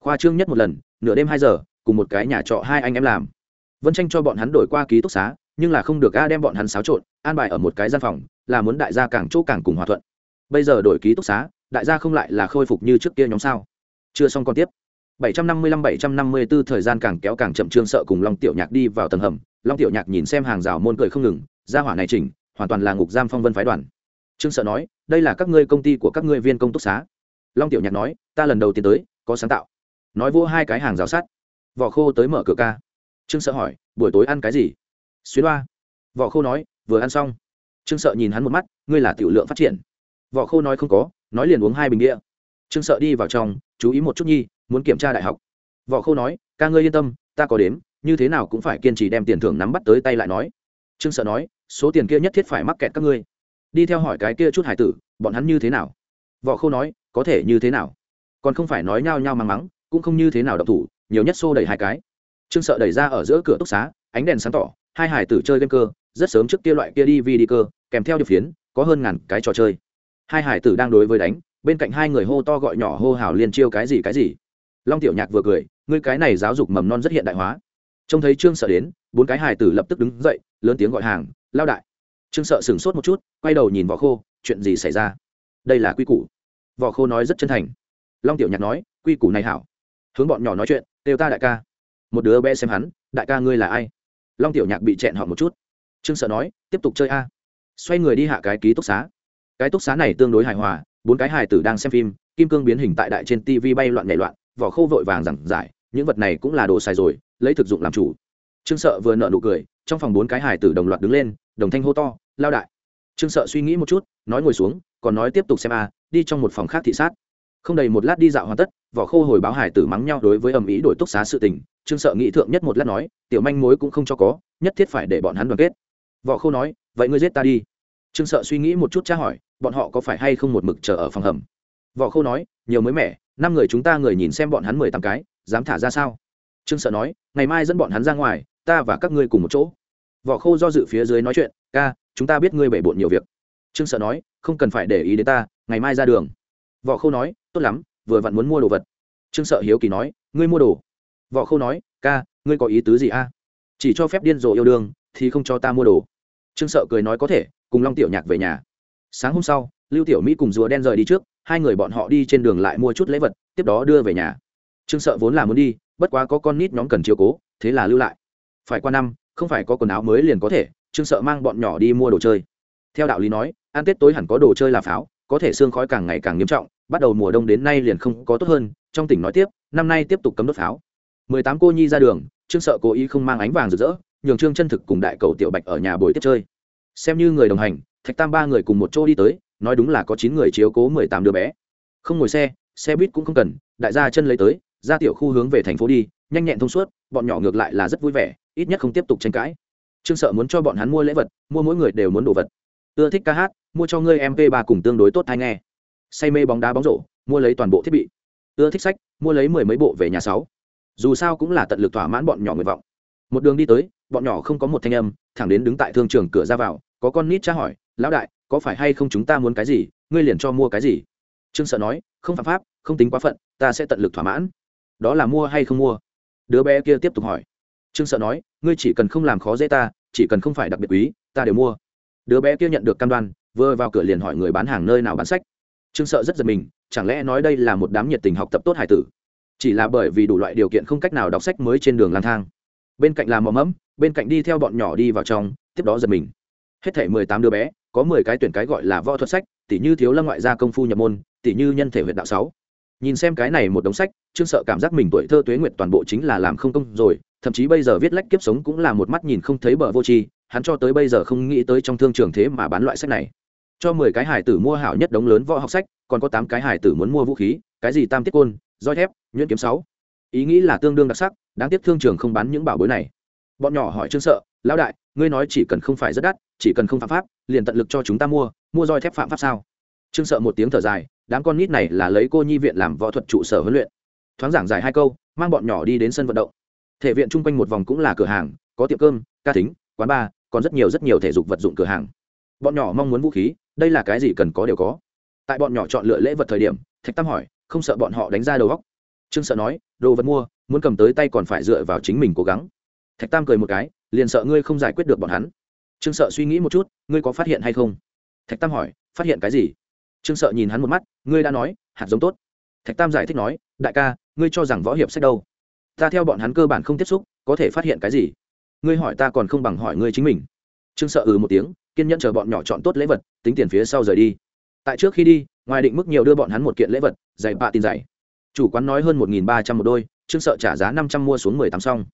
Khoa trương nhất một lần, nửa đêm hai giờ, cùng một cái nhà trọ hai anh em làm. Vân tranh cho bọn hắn đổi qua ký túc xá, nhưng là không được a đem bọn hắn xáo trộn, an bài ở một cái gian phòng, là muốn đại gia càng chỗ càng cùng hòa thuận. Bây giờ đổi ký túc xá đại gia không lại là khôi phục như trước kia nhóm sao? Chưa xong còn tiếp. 755-754 thời gian càng kéo càng chậm, trương sợ cùng long tiểu nhạc đi vào tầng hầm. Long tiểu nhạc nhìn xem hàng rào môn cười không ngừng ra hỏa này chỉnh, hoàn toàn là ngục giam phong vân phái đoàn. Trương sợ nói, đây là các ngươi công ty của các ngươi viên công túc xá. Long tiểu nhạc nói, ta lần đầu tiên tới, có sáng tạo. Nói vô hai cái hàng rào sắt. Vỏ khô tới mở cửa ca. Trương sợ hỏi, buổi tối ăn cái gì? Xuyến hoa. Vỏ khô nói, vừa ăn xong. Trương sợ nhìn hắn một mắt, ngươi là tiểu lượng phát triển. Vỏ khô nói không có nói liền uống hai bình địa trương sợ đi vào trong, chú ý một chút nhi, muốn kiểm tra đại học. Võ khâu nói, ca ngươi yên tâm, ta có đếm, như thế nào cũng phải kiên trì đem tiền thưởng nắm bắt tới tay lại nói. Trương sợ nói, số tiền kia nhất thiết phải mắc kẹt các ngươi. Đi theo hỏi cái kia chút hải tử, bọn hắn như thế nào? Võ khâu nói, có thể như thế nào? Còn không phải nói nhao nhao mang mắng, cũng không như thế nào độc thủ, nhiều nhất xô đẩy hai cái. Trương sợ đẩy ra ở giữa cửa túc xá, ánh đèn sáng tỏ, hai hải tử chơi game cơ, rất sớm trước kia loại kia đi vi đi cơ, kèm theo điều phiến, có hơn ngàn cái trò chơi hai hải tử đang đối với đánh, bên cạnh hai người hô to gọi nhỏ hô hào liên chiêu cái gì cái gì. Long tiểu nhạc vừa cười, ngươi cái này giáo dục mầm non rất hiện đại hóa. Trông thấy trương sợ đến, bốn cái hải tử lập tức đứng dậy, lớn tiếng gọi hàng, lao đại. Trương sợ sửng sốt một chút, quay đầu nhìn vỏ khô, chuyện gì xảy ra? Đây là quy củ. Vỏ khô nói rất chân thành. Long tiểu nhạc nói, quy củ này hảo. Hướng bọn nhỏ nói chuyện đều ta đại ca. Một đứa bé xem hắn, đại ca ngươi là ai? Long tiểu nhạc bị chẹn họ một chút. Trương sợ nói, tiếp tục chơi a. Xoay người đi hạ cái ký túc xá cái túc xá này tương đối hài hòa, bốn cái hài tử đang xem phim, kim cương biến hình tại đại trên tv bay loạn nhảy loạn, vỏ khô vội vàng giảng giải, những vật này cũng là đồ xài rồi, lấy thực dụng làm chủ. Trương sợ vừa nợ nụ cười, trong phòng bốn cái hài tử đồng loạt đứng lên, đồng thanh hô to, lao đại. Trương sợ suy nghĩ một chút, nói ngồi xuống, còn nói tiếp tục xem a, đi trong một phòng khác thị sát. Không đầy một lát đi dạo hoàn tất, vỏ khô hồi báo hải tử mắng nhau đối với ầm ĩ đổi túc xá sự tình, trương sợ nghĩ thượng nhất một lát nói, tiểu manh mối cũng không cho có, nhất thiết phải để bọn hắn đoàn kết. Vỏ khô nói, vậy ngươi giết ta đi trương sợ suy nghĩ một chút tra hỏi, bọn họ có phải hay không một mực chờ ở phòng hầm? Võ khô nói, nhiều mới mẻ, năm người chúng ta người nhìn xem bọn hắn mười tám cái, dám thả ra sao? Trương sợ nói, ngày mai dẫn bọn hắn ra ngoài, ta và các ngươi cùng một chỗ. Võ khô do dự phía dưới nói chuyện, ca, chúng ta biết ngươi bể bộn nhiều việc. Trương sợ nói, không cần phải để ý đến ta, ngày mai ra đường. Võ khâu nói, tốt lắm, vừa vặn muốn mua đồ vật. Trương sợ hiếu kỳ nói, ngươi mua đồ? Võ khâu nói, ca, ngươi có ý tứ gì a? Chỉ cho phép điên rồ yêu đương, thì không cho ta mua đồ. Trương sợ cười nói, có thể cùng long tiểu nhạc về nhà. Sáng hôm sau, lưu tiểu mỹ cùng rùa đen rời đi trước, hai người bọn họ đi trên đường lại mua chút lễ vật, tiếp đó đưa về nhà. Trương sợ vốn là muốn đi, bất quá có con nít nhóm cần chiều cố, thế là lưu lại. Phải qua năm, không phải có quần áo mới liền có thể, trương sợ mang bọn nhỏ đi mua đồ chơi. Theo đạo lý nói, ăn tết tối hẳn có đồ chơi là pháo, có thể xương khói càng ngày càng nghiêm trọng, bắt đầu mùa đông đến nay liền không có tốt hơn, trong tỉnh nói tiếp, năm nay tiếp tục cấm đốt pháo. Mười tám cô nhi ra đường, trương sợ cố ý không mang ánh vàng rực rỡ, nhường trương chân thực cùng đại cầu tiểu bạch ở nhà bồi tiếp chơi xem như người đồng hành, thạch tam ba người cùng một chỗ đi tới, nói đúng là có chín người chiếu cố mười tám đứa bé. Không ngồi xe xe buýt cũng không cần, đại gia chân lấy tới, ra tiểu khu hướng về thành phố đi, nhanh nhẹn thông suốt, bọn nhỏ ngược lại là rất vui vẻ, ít nhất không tiếp tục tranh cãi. Trương sợ muốn cho bọn hắn mua lễ vật, mua mỗi người đều muốn đồ vật. Ưa thích ca hát, mua cho ngươi mp ba cùng tương đối tốt hay nghe. Say mê bóng đá bóng rổ, mua lấy toàn bộ thiết bị. Ưa thích sách, mua lấy mười mấy bộ về nhà sáu. Dù sao cũng là tận lực thỏa mãn bọn nhỏ nguyện vọng một đường đi tới, bọn nhỏ không có một thanh âm, thẳng đến đứng tại thương trường cửa ra vào, có con nít tra hỏi, lão đại, có phải hay không chúng ta muốn cái gì? Ngươi liền cho mua cái gì? Trương sợ nói, không phạm pháp, không tính quá phận, ta sẽ tận lực thỏa mãn. Đó là mua hay không mua? Đứa bé kia tiếp tục hỏi. Trương sợ nói, ngươi chỉ cần không làm khó dễ ta, chỉ cần không phải đặc biệt quý, ta đều mua. Đứa bé kia nhận được cam đoan, vừa vào cửa liền hỏi người bán hàng nơi nào bán sách. Trương sợ rất giật mình, chẳng lẽ nói đây là một đám nhiệt tình học tập tốt hải tử? Chỉ là bởi vì đủ loại điều kiện không cách nào đọc sách mới trên đường lang thang bên cạnh là mò mẫm, bên cạnh đi theo bọn nhỏ đi vào trong, tiếp đó giật mình. Hết thể mười tám đứa bé, có mười cái tuyển cái gọi là võ thuật sách tỷ như thiếu lâm ngoại gia công phu nhập môn tỷ như nhân thể huyện đạo sáu. Nhìn xem cái này một đống sách, trương sợ cảm giác mình tuổi thơ tuế nguyệt toàn bộ chính là làm không công rồi, thậm chí bây giờ viết lách kiếp sống cũng là một mắt nhìn không thấy bờ vô tri, hắn cho tới bây giờ không nghĩ tới trong thương trường thế mà bán loại sách này. Cho mười cái hải tử mua hảo nhất đống lớn võ học sách, còn có tám cái hải tử muốn mua vũ khí, cái gì tam tiết côn, roi thép, nhuyễn kiếm sáu ý nghĩ là tương đương đặc sắc, đáng tiếc thương trường không bán những bảo bối này. Bọn nhỏ hỏi trương sợ, lão đại, ngươi nói chỉ cần không phải rất đắt, chỉ cần không phạm pháp, liền tận lực cho chúng ta mua mua roi thép phạm pháp sao? Trương sợ một tiếng thở dài, đám con nít này là lấy cô nhi viện làm võ thuật trụ sở huấn luyện. Thoáng giảng dài hai câu, mang bọn nhỏ đi đến sân vận động. Thể viện chung quanh một vòng cũng là cửa hàng, có tiệm cơm, ca thính, quán bar, còn rất nhiều rất nhiều thể dục vật dụng cửa hàng. Bọn nhỏ mong muốn vũ khí, đây là cái gì cần có đều có. Tại bọn nhỏ chọn lựa lễ vật thời điểm, thạch tam hỏi, không sợ bọn họ đánh ra đầu góc trương sợ nói, đồ vật mua, muốn cầm tới tay còn phải dựa vào chính mình cố gắng. Thạch tam cười một cái, liền sợ ngươi không giải quyết được bọn hắn. Trương sợ suy nghĩ một chút, ngươi có phát hiện hay không? Thạch tam hỏi, phát hiện cái gì? Trương sợ nhìn hắn một mắt, ngươi đã nói, hạt giống tốt. Thạch tam giải thích nói, đại ca, ngươi cho rằng võ hiệp sách đâu? Ta theo bọn hắn cơ bản không tiếp xúc, có thể phát hiện cái gì? Ngươi hỏi ta còn không bằng hỏi ngươi chính mình. Trương sợ ừ một tiếng, kiên nhẫn chờ bọn nhỏ chọn tốt lễ vật, tính tiền phía sau rời đi. Tại trước khi đi, ngoài định mức nhiều đưa bọn hắn một kiện lễ vật, giày bạ tin giày chủ quán nói hơn một nghìn ba trăm một đôi, trương sợ trả giá năm trăm mua xuống mười tám xong.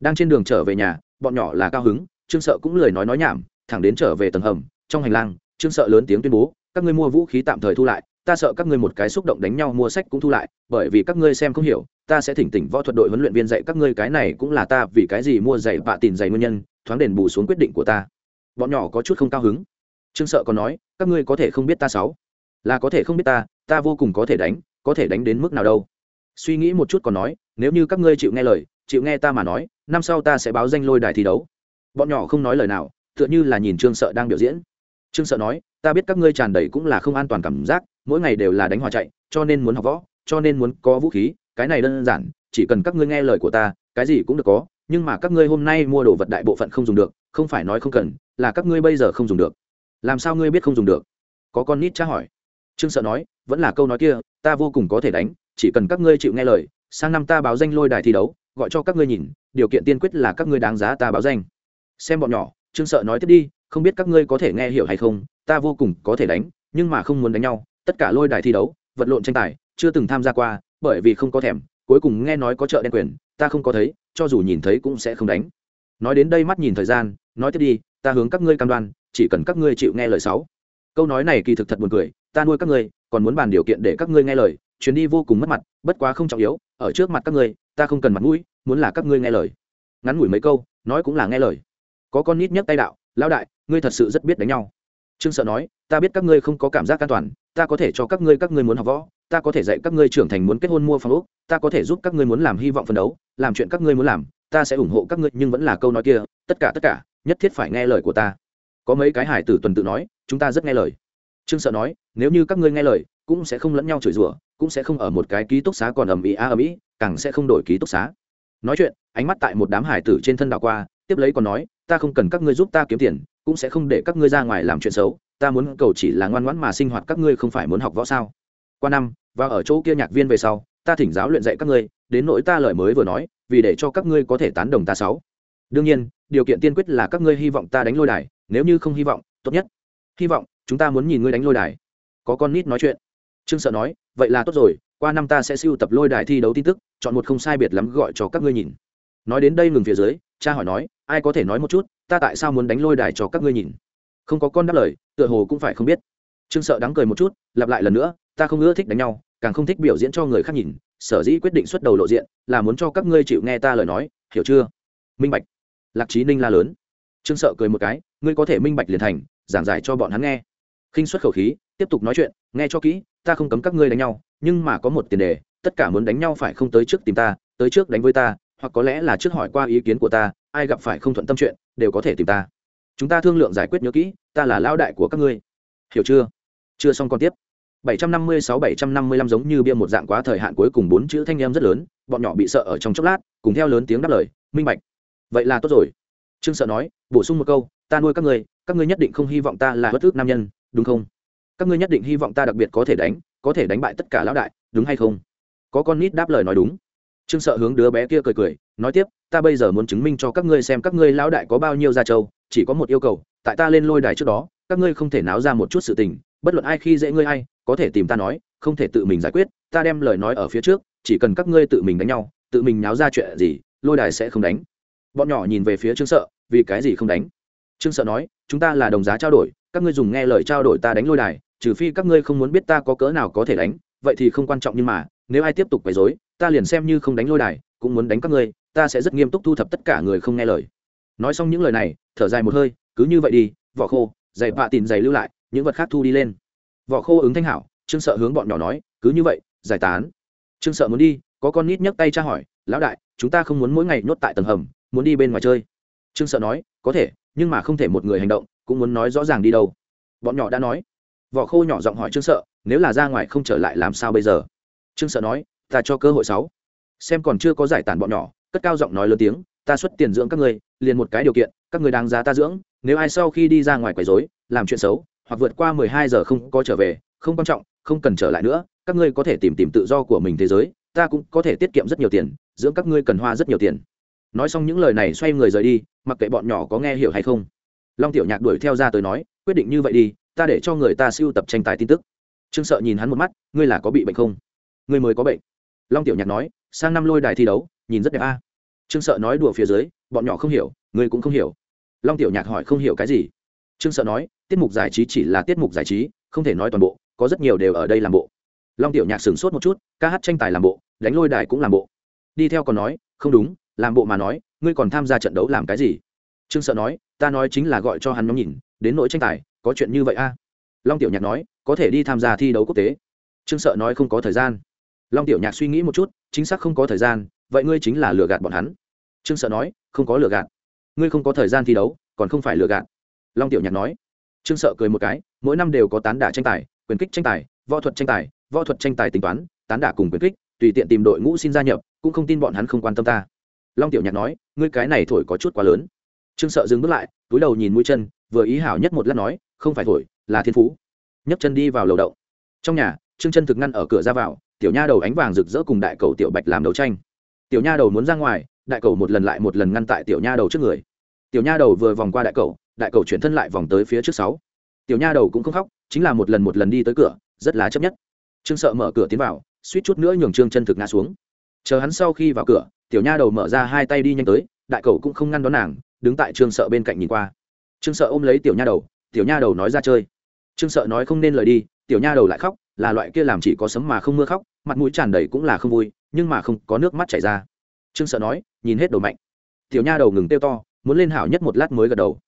Đang trên đường trở về nhà, bọn nhỏ là cao hứng, trương sợ cũng lười nói nói nhảm, thẳng đến trở về tầng hầm, trong hành lang, trương sợ lớn tiếng tuyên bố, các ngươi mua vũ khí tạm thời thu lại, ta sợ các ngươi một cái xúc động đánh nhau mua sách cũng thu lại, bởi vì các ngươi xem không hiểu, ta sẽ thỉnh tỉnh võ thuật đội huấn luyện viên dạy các ngươi cái này cũng là ta vì cái gì mua giày bạ tìm giày nguyên nhân, thoáng đền bù xuống quyết định của ta. Bọn nhỏ có chút không cao hứng. Trương sợ còn nói, các ngươi có thể không biết ta sáu là có thể không biết ta ta vô cùng có thể đánh có thể đánh đến mức nào đâu. Suy nghĩ một chút còn nói, nếu như các ngươi chịu nghe lời, chịu nghe ta mà nói, năm sau ta sẽ báo danh lôi đài thi đấu. Bọn nhỏ không nói lời nào, tựa như là nhìn trương sợ đang biểu diễn. Trương sợ nói, ta biết các ngươi tràn đầy cũng là không an toàn cảm giác, mỗi ngày đều là đánh hòa chạy, cho nên muốn học võ, cho nên muốn có vũ khí, cái này đơn giản, chỉ cần các ngươi nghe lời của ta, cái gì cũng được có, nhưng mà các ngươi hôm nay mua đồ vật đại bộ phận không dùng được, không phải nói không cần, là các ngươi bây giờ không dùng được. Làm sao ngươi biết không dùng được? Có con nít tra hỏi. Trương sợ nói, vẫn là câu nói kia ta vô cùng có thể đánh, chỉ cần các ngươi chịu nghe lời, sang năm ta báo danh lôi đài thi đấu, gọi cho các ngươi nhìn, điều kiện tiên quyết là các ngươi đáng giá ta báo danh. Xem bọn nhỏ, trương sợ nói tiếp đi, không biết các ngươi có thể nghe hiểu hay không, ta vô cùng có thể đánh, nhưng mà không muốn đánh nhau, tất cả lôi đài thi đấu, vật lộn tranh tài, chưa từng tham gia qua, bởi vì không có thèm, cuối cùng nghe nói có chợ đen quyền, ta không có thấy, cho dù nhìn thấy cũng sẽ không đánh. Nói đến đây mắt nhìn thời gian, nói tiếp đi, ta hướng các ngươi cam đoan, chỉ cần các ngươi chịu nghe lời sáu. Câu nói này kỳ thực thật buồn cười, ta nuôi các ngươi còn muốn bàn điều kiện để các ngươi nghe lời, chuyến đi vô cùng mất mặt, bất quá không trọng yếu, ở trước mặt các ngươi, ta không cần mặt mũi, muốn là các ngươi nghe lời. Ngắn ngủi mấy câu, nói cũng là nghe lời. Có con nít nhấc tay đạo, lão đại, ngươi thật sự rất biết đánh nhau. Trương sợ nói, ta biết các ngươi không có cảm giác an toàn, ta có thể cho các ngươi các ngươi muốn học võ, ta có thể dạy các ngươi trưởng thành muốn kết hôn mua phòng ốc, ta có thể giúp các ngươi muốn làm hy vọng phấn đấu, làm chuyện các ngươi muốn làm, ta sẽ ủng hộ các ngươi, nhưng vẫn là câu nói kia, tất cả tất cả, nhất thiết phải nghe lời của ta. Có mấy cái hải tử tuần tự nói, chúng ta rất nghe lời trương sợ nói, nếu như các ngươi nghe lời, cũng sẽ không lẫn nhau chửi rủa, cũng sẽ không ở một cái ký túc xá còn ầm ĩ a ầm ĩ, càng sẽ không đổi ký túc xá. Nói chuyện, ánh mắt tại một đám hải tử trên thân đảo qua, tiếp lấy còn nói, ta không cần các ngươi giúp ta kiếm tiền, cũng sẽ không để các ngươi ra ngoài làm chuyện xấu, ta muốn cầu chỉ là ngoan ngoãn mà sinh hoạt các ngươi không phải muốn học võ sao? Qua năm, và ở chỗ kia nhạc viên về sau, ta thỉnh giáo luyện dạy các ngươi, đến nỗi ta lời mới vừa nói, vì để cho các ngươi có thể tán đồng ta sáu. Đương nhiên, điều kiện tiên quyết là các ngươi hy vọng ta đánh lôi đài, nếu như không hy vọng, tốt nhất. Hy vọng chúng ta muốn nhìn ngươi đánh lôi đài. Có con nít nói chuyện. Trương sợ nói, vậy là tốt rồi, qua năm ta sẽ siêu tập lôi đài thi đấu tin tức, chọn một không sai biệt lắm gọi cho các ngươi nhìn. Nói đến đây ngừng phía dưới, cha hỏi nói, ai có thể nói một chút, ta tại sao muốn đánh lôi đài cho các ngươi nhìn? Không có con đáp lời, tựa hồ cũng phải không biết. Trương sợ đắng cười một chút, lặp lại lần nữa, ta không ưa thích đánh nhau, càng không thích biểu diễn cho người khác nhìn, sở dĩ quyết định xuất đầu lộ diện, là muốn cho các ngươi chịu nghe ta lời nói, hiểu chưa? Minh bạch. Lạc trí ninh la lớn. Trương sợ cười một cái, ngươi có thể minh bạch liền thành, giảng giải cho bọn hắn nghe khinh xuất khẩu khí, tiếp tục nói chuyện, nghe cho kỹ, ta không cấm các ngươi đánh nhau, nhưng mà có một tiền đề, tất cả muốn đánh nhau phải không tới trước tìm ta, tới trước đánh với ta, hoặc có lẽ là trước hỏi qua ý kiến của ta, ai gặp phải không thuận tâm chuyện, đều có thể tìm ta. Chúng ta thương lượng giải quyết nhớ kỹ, ta là lao đại của các ngươi. Hiểu chưa? Chưa xong còn tiếp. 756-755 giống như bia một dạng quá thời hạn cuối cùng bốn chữ thanh em rất lớn, bọn nhỏ bị sợ ở trong chốc lát, cùng theo lớn tiếng đáp lời, minh bạch. Vậy là tốt rồi. Trương sợ nói, bổ sung một câu, ta nuôi các ngươi các ngươi nhất định không hy vọng ta là bất ước nam nhân đúng không? Các ngươi nhất định hy vọng ta đặc biệt có thể đánh, có thể đánh bại tất cả lão đại, đúng hay không? Có con nít đáp lời nói đúng. Trương sợ hướng đứa bé kia cười cười, nói tiếp, ta bây giờ muốn chứng minh cho các ngươi xem các ngươi lão đại có bao nhiêu gia châu chỉ có một yêu cầu, tại ta lên lôi đài trước đó, các ngươi không thể náo ra một chút sự tình, bất luận ai khi dễ ngươi hay có thể tìm ta nói, không thể tự mình giải quyết, ta đem lời nói ở phía trước, chỉ cần các ngươi tự mình đánh nhau, tự mình náo ra chuyện gì, lôi đài sẽ không đánh. Bọn nhỏ nhìn về phía trương sợ, vì cái gì không đánh? Trương sợ nói, chúng ta là đồng giá trao đổi các ngươi dùng nghe lời trao đổi ta đánh lôi đài, trừ phi các ngươi không muốn biết ta có cỡ nào có thể đánh, vậy thì không quan trọng nhưng mà, nếu ai tiếp tục quấy rối, ta liền xem như không đánh lôi đài, cũng muốn đánh các ngươi, ta sẽ rất nghiêm túc thu thập tất cả người không nghe lời. Nói xong những lời này, thở dài một hơi, cứ như vậy đi, vỏ khô giày vạ tìm giày lưu lại, những vật khác thu đi lên. Vỏ khô ứng thanh hảo, trương sợ hướng bọn nhỏ nói, cứ như vậy, giải tán. Trương sợ muốn đi, có con nít nhấc tay tra hỏi, lão đại, chúng ta không muốn mỗi ngày nhốt tại tầng hầm, muốn đi bên ngoài chơi. Trương sợ nói, có thể, nhưng mà không thể một người hành động cũng muốn nói rõ ràng đi đâu. Bọn nhỏ đã nói. Vỏ khô nhỏ giọng hỏi trương sợ, nếu là ra ngoài không trở lại làm sao bây giờ? Trương sợ nói, ta cho cơ hội sáu. Xem còn chưa có giải tản bọn nhỏ, cất cao giọng nói lớn tiếng, ta xuất tiền dưỡng các ngươi, liền một cái điều kiện, các người đáng giá ta dưỡng, nếu ai sau khi đi ra ngoài quấy rối, làm chuyện xấu, hoặc vượt qua mười hai giờ không có trở về, không quan trọng, không cần trở lại nữa, các ngươi có thể tìm tìm tự do của mình thế giới, ta cũng có thể tiết kiệm rất nhiều tiền, dưỡng các ngươi cần hoa rất nhiều tiền. Nói xong những lời này xoay người rời đi, mặc kệ bọn nhỏ có nghe hiểu hay không long tiểu nhạc đuổi theo ra tới nói, quyết định như vậy đi, ta để cho người ta siêu tập tranh tài tin tức. Trương sợ nhìn hắn một mắt, ngươi là có bị bệnh không? Ngươi mới có bệnh. Long tiểu nhạc nói, sang năm lôi đài thi đấu, nhìn rất đẹp a. Trương sợ nói đùa phía dưới, bọn nhỏ không hiểu, ngươi cũng không hiểu. Long tiểu nhạc hỏi, không hiểu cái gì? Trương sợ nói, tiết mục giải trí chỉ là tiết mục giải trí, không thể nói toàn bộ, có rất nhiều đều ở đây làm bộ. Long tiểu nhạc sửng sốt một chút, ca hát tranh tài làm bộ, đánh lôi đài cũng làm bộ. Đi theo còn nói, không đúng, làm bộ mà nói, ngươi còn tham gia trận đấu làm cái gì? Trương sợ nói, ta nói chính là gọi cho hắn nhóm nhìn, đến nỗi tranh tài, có chuyện như vậy a? Long tiểu nhạc nói, có thể đi tham gia thi đấu quốc tế. Trương sợ nói, không có thời gian. Long tiểu nhạc suy nghĩ một chút, chính xác không có thời gian, vậy ngươi chính là lừa gạt bọn hắn. Trương sợ nói, không có lừa gạt. Ngươi không có thời gian thi đấu, còn không phải lừa gạt. Long tiểu nhạc nói. Trương sợ cười một cái, mỗi năm đều có tán đả tranh tài, quyền kích tranh tài, võ thuật tranh tài, võ thuật tranh tài tính toán, tán đả cùng quyền kích, tùy tiện tìm đội ngũ xin gia nhập, cũng không tin bọn hắn không quan tâm ta. Long tiểu nhạc nói, ngươi cái này thổi có chút quá lớn trương sợ dừng bước lại, túi đầu nhìn mũi chân, vừa ý hảo nhất một lát nói, không phải thổi, là thiên phú. Nhấc chân đi vào lầu đậu. Trong nhà, trương chân thực ngăn ở cửa ra vào, tiểu nha đầu ánh vàng rực rỡ cùng đại cầu tiểu bạch làm đấu tranh. Tiểu nha đầu muốn ra ngoài, đại cầu một lần lại một lần ngăn tại tiểu nha đầu trước người. Tiểu nha đầu vừa vòng qua đại cầu đại cầu chuyển thân lại vòng tới phía trước sáu. Tiểu nha đầu cũng không khóc, chính là một lần một lần đi tới cửa, rất là chấp nhất. Trương sợ mở cửa tiến vào, suýt chút nữa nhường trương chân thực ngã xuống. Chờ hắn sau khi vào cửa, tiểu nha đầu mở ra hai tay đi nhanh tới, đại cầu cũng không ngăn đón nàng đứng tại trương sợ bên cạnh nhìn qua. Trương sợ ôm lấy tiểu nha đầu, tiểu nha đầu nói ra chơi. Trương sợ nói không nên lời đi, tiểu nha đầu lại khóc, là loại kia làm chỉ có sấm mà không mưa khóc, mặt mũi tràn đầy cũng là không vui, nhưng mà không có nước mắt chảy ra. Trương sợ nói, nhìn hết đầu mạnh. Tiểu nha đầu ngừng tiêu to, muốn lên hảo nhất một lát mới gật đầu.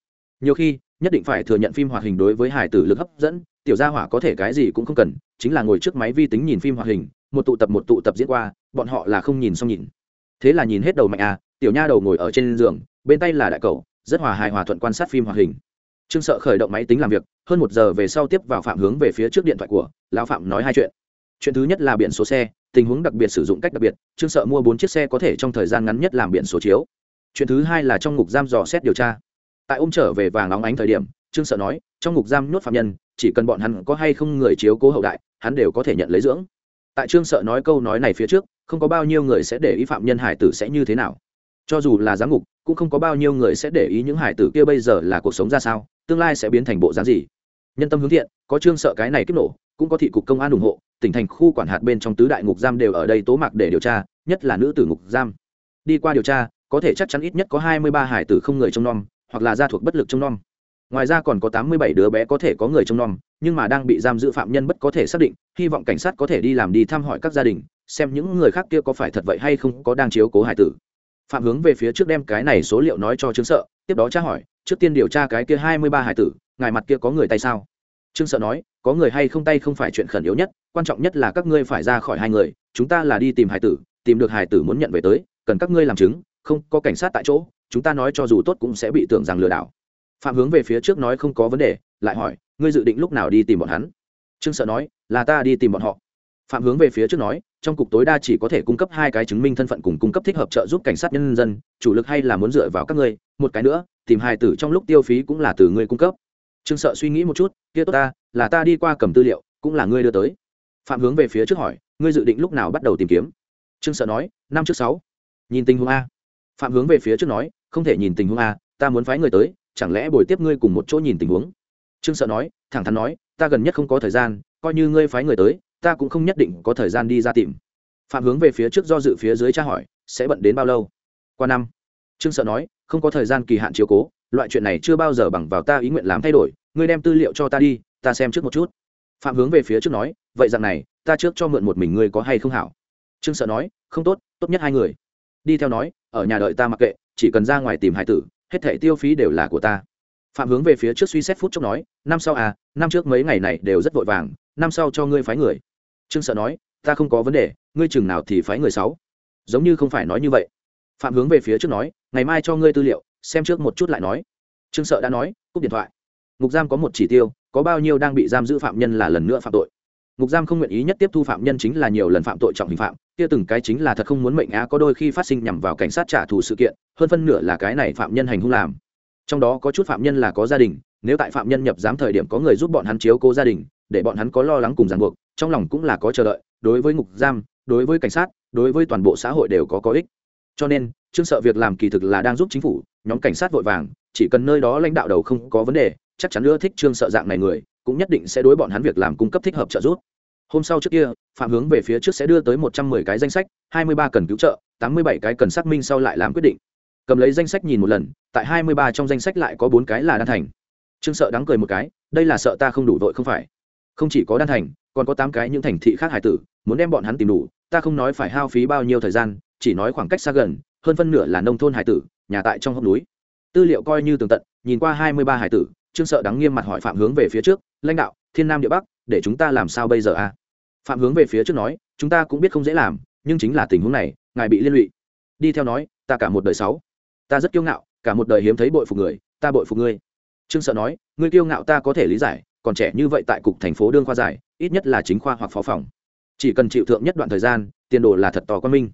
Nhiều khi, nhất định phải thừa nhận phim hoạt hình đối với hải tử lực hấp dẫn, tiểu gia hỏa có thể cái gì cũng không cần, chính là ngồi trước máy vi tính nhìn phim hoạt hình, một tụ tập một tụ tập diễn qua, bọn họ là không nhìn xong nhìn. Thế là nhìn hết đầu mạnh à tiểu nha đầu ngồi ở trên giường bên tay là đại cầu, rất hòa hài hòa thuận quan sát phim hoạt hình. Trương sợ khởi động máy tính làm việc, hơn một giờ về sau tiếp vào phạm hướng về phía trước điện thoại của lão phạm nói hai chuyện. Chuyện thứ nhất là biển số xe, tình huống đặc biệt sử dụng cách đặc biệt, trương sợ mua bốn chiếc xe có thể trong thời gian ngắn nhất làm biển số chiếu. Chuyện thứ hai là trong ngục giam dò xét điều tra. Tại ôm trở về vàng óng ánh thời điểm, trương sợ nói, trong ngục giam nhốt phạm nhân, chỉ cần bọn hắn có hay không người chiếu cố hậu đại, hắn đều có thể nhận lấy dưỡng. Tại trương sợ nói câu nói này phía trước, không có bao nhiêu người sẽ để ý phạm nhân hải tử sẽ như thế nào. Cho dù là giám ngục cũng không có bao nhiêu người sẽ để ý những hải tử kia bây giờ là cuộc sống ra sao, tương lai sẽ biến thành bộ dáng gì. Nhân tâm hướng thiện, có trương sợ cái này kích nổ, cũng có thị cục công an ủng hộ, tỉnh thành khu quản hạt bên trong tứ đại ngục giam đều ở đây tố mạc để điều tra, nhất là nữ tử ngục giam. Đi qua điều tra, có thể chắc chắn ít nhất có hai mươi ba hải tử không người trông nom, hoặc là gia thuộc bất lực trông nom. Ngoài ra còn có tám mươi bảy đứa bé có thể có người trông nom, nhưng mà đang bị giam giữ phạm nhân bất có thể xác định, hy vọng cảnh sát có thể đi làm đi thăm hỏi các gia đình, xem những người khác kia có phải thật vậy hay không có đang chiếu cố hải tử phạm hướng về phía trước đem cái này số liệu nói cho chứng sợ, tiếp đó tra hỏi, trước tiên điều tra cái kia hai mươi ba hải tử, ngài mặt kia có người tay sao? Trương sợ nói, có người hay không tay không phải chuyện khẩn yếu nhất, quan trọng nhất là các ngươi phải ra khỏi hai người, chúng ta là đi tìm hải tử, tìm được hải tử muốn nhận về tới, cần các ngươi làm chứng, không có cảnh sát tại chỗ, chúng ta nói cho dù tốt cũng sẽ bị tưởng rằng lừa đảo. Phạm hướng về phía trước nói không có vấn đề, lại hỏi, ngươi dự định lúc nào đi tìm bọn hắn? Trương sợ nói, là ta đi tìm bọn họ phạm hướng về phía trước nói, trong cục tối đa chỉ có thể cung cấp hai cái chứng minh thân phận cùng cung cấp thích hợp trợ giúp cảnh sát nhân dân, chủ lực hay là muốn dựa vào các ngươi, một cái nữa, tìm hài tử trong lúc tiêu phí cũng là từ ngươi cung cấp. Trương sợ suy nghĩ một chút, kia tốt ta, là ta đi qua cầm tư liệu, cũng là ngươi đưa tới. Phạm hướng về phía trước hỏi, ngươi dự định lúc nào bắt đầu tìm kiếm? Trương sợ nói, năm trước sáu. Nhìn tình huống a. Phạm hướng về phía trước nói, không thể nhìn tình huống a, ta muốn phái người tới, chẳng lẽ bồi tiếp ngươi cùng một chỗ nhìn tình huống? Trương sợ nói, thẳng thắn nói, ta gần nhất không có thời gian, coi như ngươi phái người tới ta cũng không nhất định có thời gian đi ra tìm. Phạm hướng về phía trước do dự phía dưới tra hỏi, sẽ bận đến bao lâu? Qua năm. Trương sợ nói, không có thời gian kỳ hạn chiếu cố, loại chuyện này chưa bao giờ bằng vào ta ý nguyện làm thay đổi, ngươi đem tư liệu cho ta đi, ta xem trước một chút. Phạm hướng về phía trước nói, vậy rằng này, ta trước cho mượn một mình ngươi có hay không hảo? Trương sợ nói, không tốt tốt nhất hai người. Đi theo nói, ở nhà đợi ta mặc kệ, chỉ cần ra ngoài tìm hải tử, hết thẻ tiêu phí đều là của ta phạm hướng về phía trước suy xét phút chốc nói, năm sau à năm trước mấy ngày này đều rất vội vàng, năm sau cho ngươi phái người. Trương sợ nói, ta không có vấn đề, ngươi chừng nào thì phái người sáu. Giống như không phải nói như vậy. Phạm hướng về phía trước nói, ngày mai cho ngươi tư liệu, xem trước một chút lại nói. Trương sợ đã nói, cúp điện thoại. Ngục giam có một chỉ tiêu, có bao nhiêu đang bị giam giữ phạm nhân là lần nữa phạm tội. Ngục giam không nguyện ý nhất tiếp thu phạm nhân chính là nhiều lần phạm tội trọng hình phạm, kia từng cái chính là thật không muốn mệnh á có đôi khi phát sinh nhằm vào cảnh sát trả thù sự kiện, hơn phân nửa là cái này phạm nhân hành hung làm trong đó có chút phạm nhân là có gia đình, nếu tại phạm nhân nhập giám thời điểm có người giúp bọn hắn chiếu cố gia đình, để bọn hắn có lo lắng cùng ràng buộc, trong lòng cũng là có chờ đợi, đối với ngục giam, đối với cảnh sát, đối với toàn bộ xã hội đều có có ích. Cho nên, trương sợ việc làm kỳ thực là đang giúp chính phủ, nhóm cảnh sát vội vàng, chỉ cần nơi đó lãnh đạo đầu không có vấn đề, chắc chắn nữa thích trương sợ dạng này người, cũng nhất định sẽ đối bọn hắn việc làm cung cấp thích hợp trợ giúp. Hôm sau trước kia, phạm hướng về phía trước sẽ đưa tới một trăm mười cái danh sách, hai mươi ba cần cứu trợ, tám mươi bảy cái cần xác minh sau lại làm quyết định cầm lấy danh sách nhìn một lần, tại hai mươi ba trong danh sách lại có bốn cái là đan thành. Trương sợ đắng cười một cái, đây là sợ ta không đủ vội không phải. Không chỉ có đan thành, còn có tám cái những thành thị khác hải tử, muốn đem bọn hắn tìm đủ, ta không nói phải hao phí bao nhiêu thời gian, chỉ nói khoảng cách xa gần, hơn phân nửa là nông thôn hải tử, nhà tại trong hốc núi. Tư liệu coi như tường tận, nhìn qua hai mươi ba hải tử, trương sợ đắng nghiêm mặt hỏi phạm hướng về phía trước, lãnh đạo, thiên nam địa bắc, để chúng ta làm sao bây giờ a? À? phạm hướng về phía trước nói, chúng ta cũng biết không dễ làm, nhưng chính là tình huống này, ngài bị liên lụy. Đi theo nói, ta cả một đời sáu ta rất kiêu ngạo, cả một đời hiếm thấy bội phục người, ta bội phục ngươi. Trương sợ nói, ngươi kiêu ngạo ta có thể lý giải, còn trẻ như vậy tại cục thành phố đương khoa giải, ít nhất là chính khoa hoặc phó phòng. Chỉ cần chịu thượng nhất đoạn thời gian, tiền đồ là thật to quan minh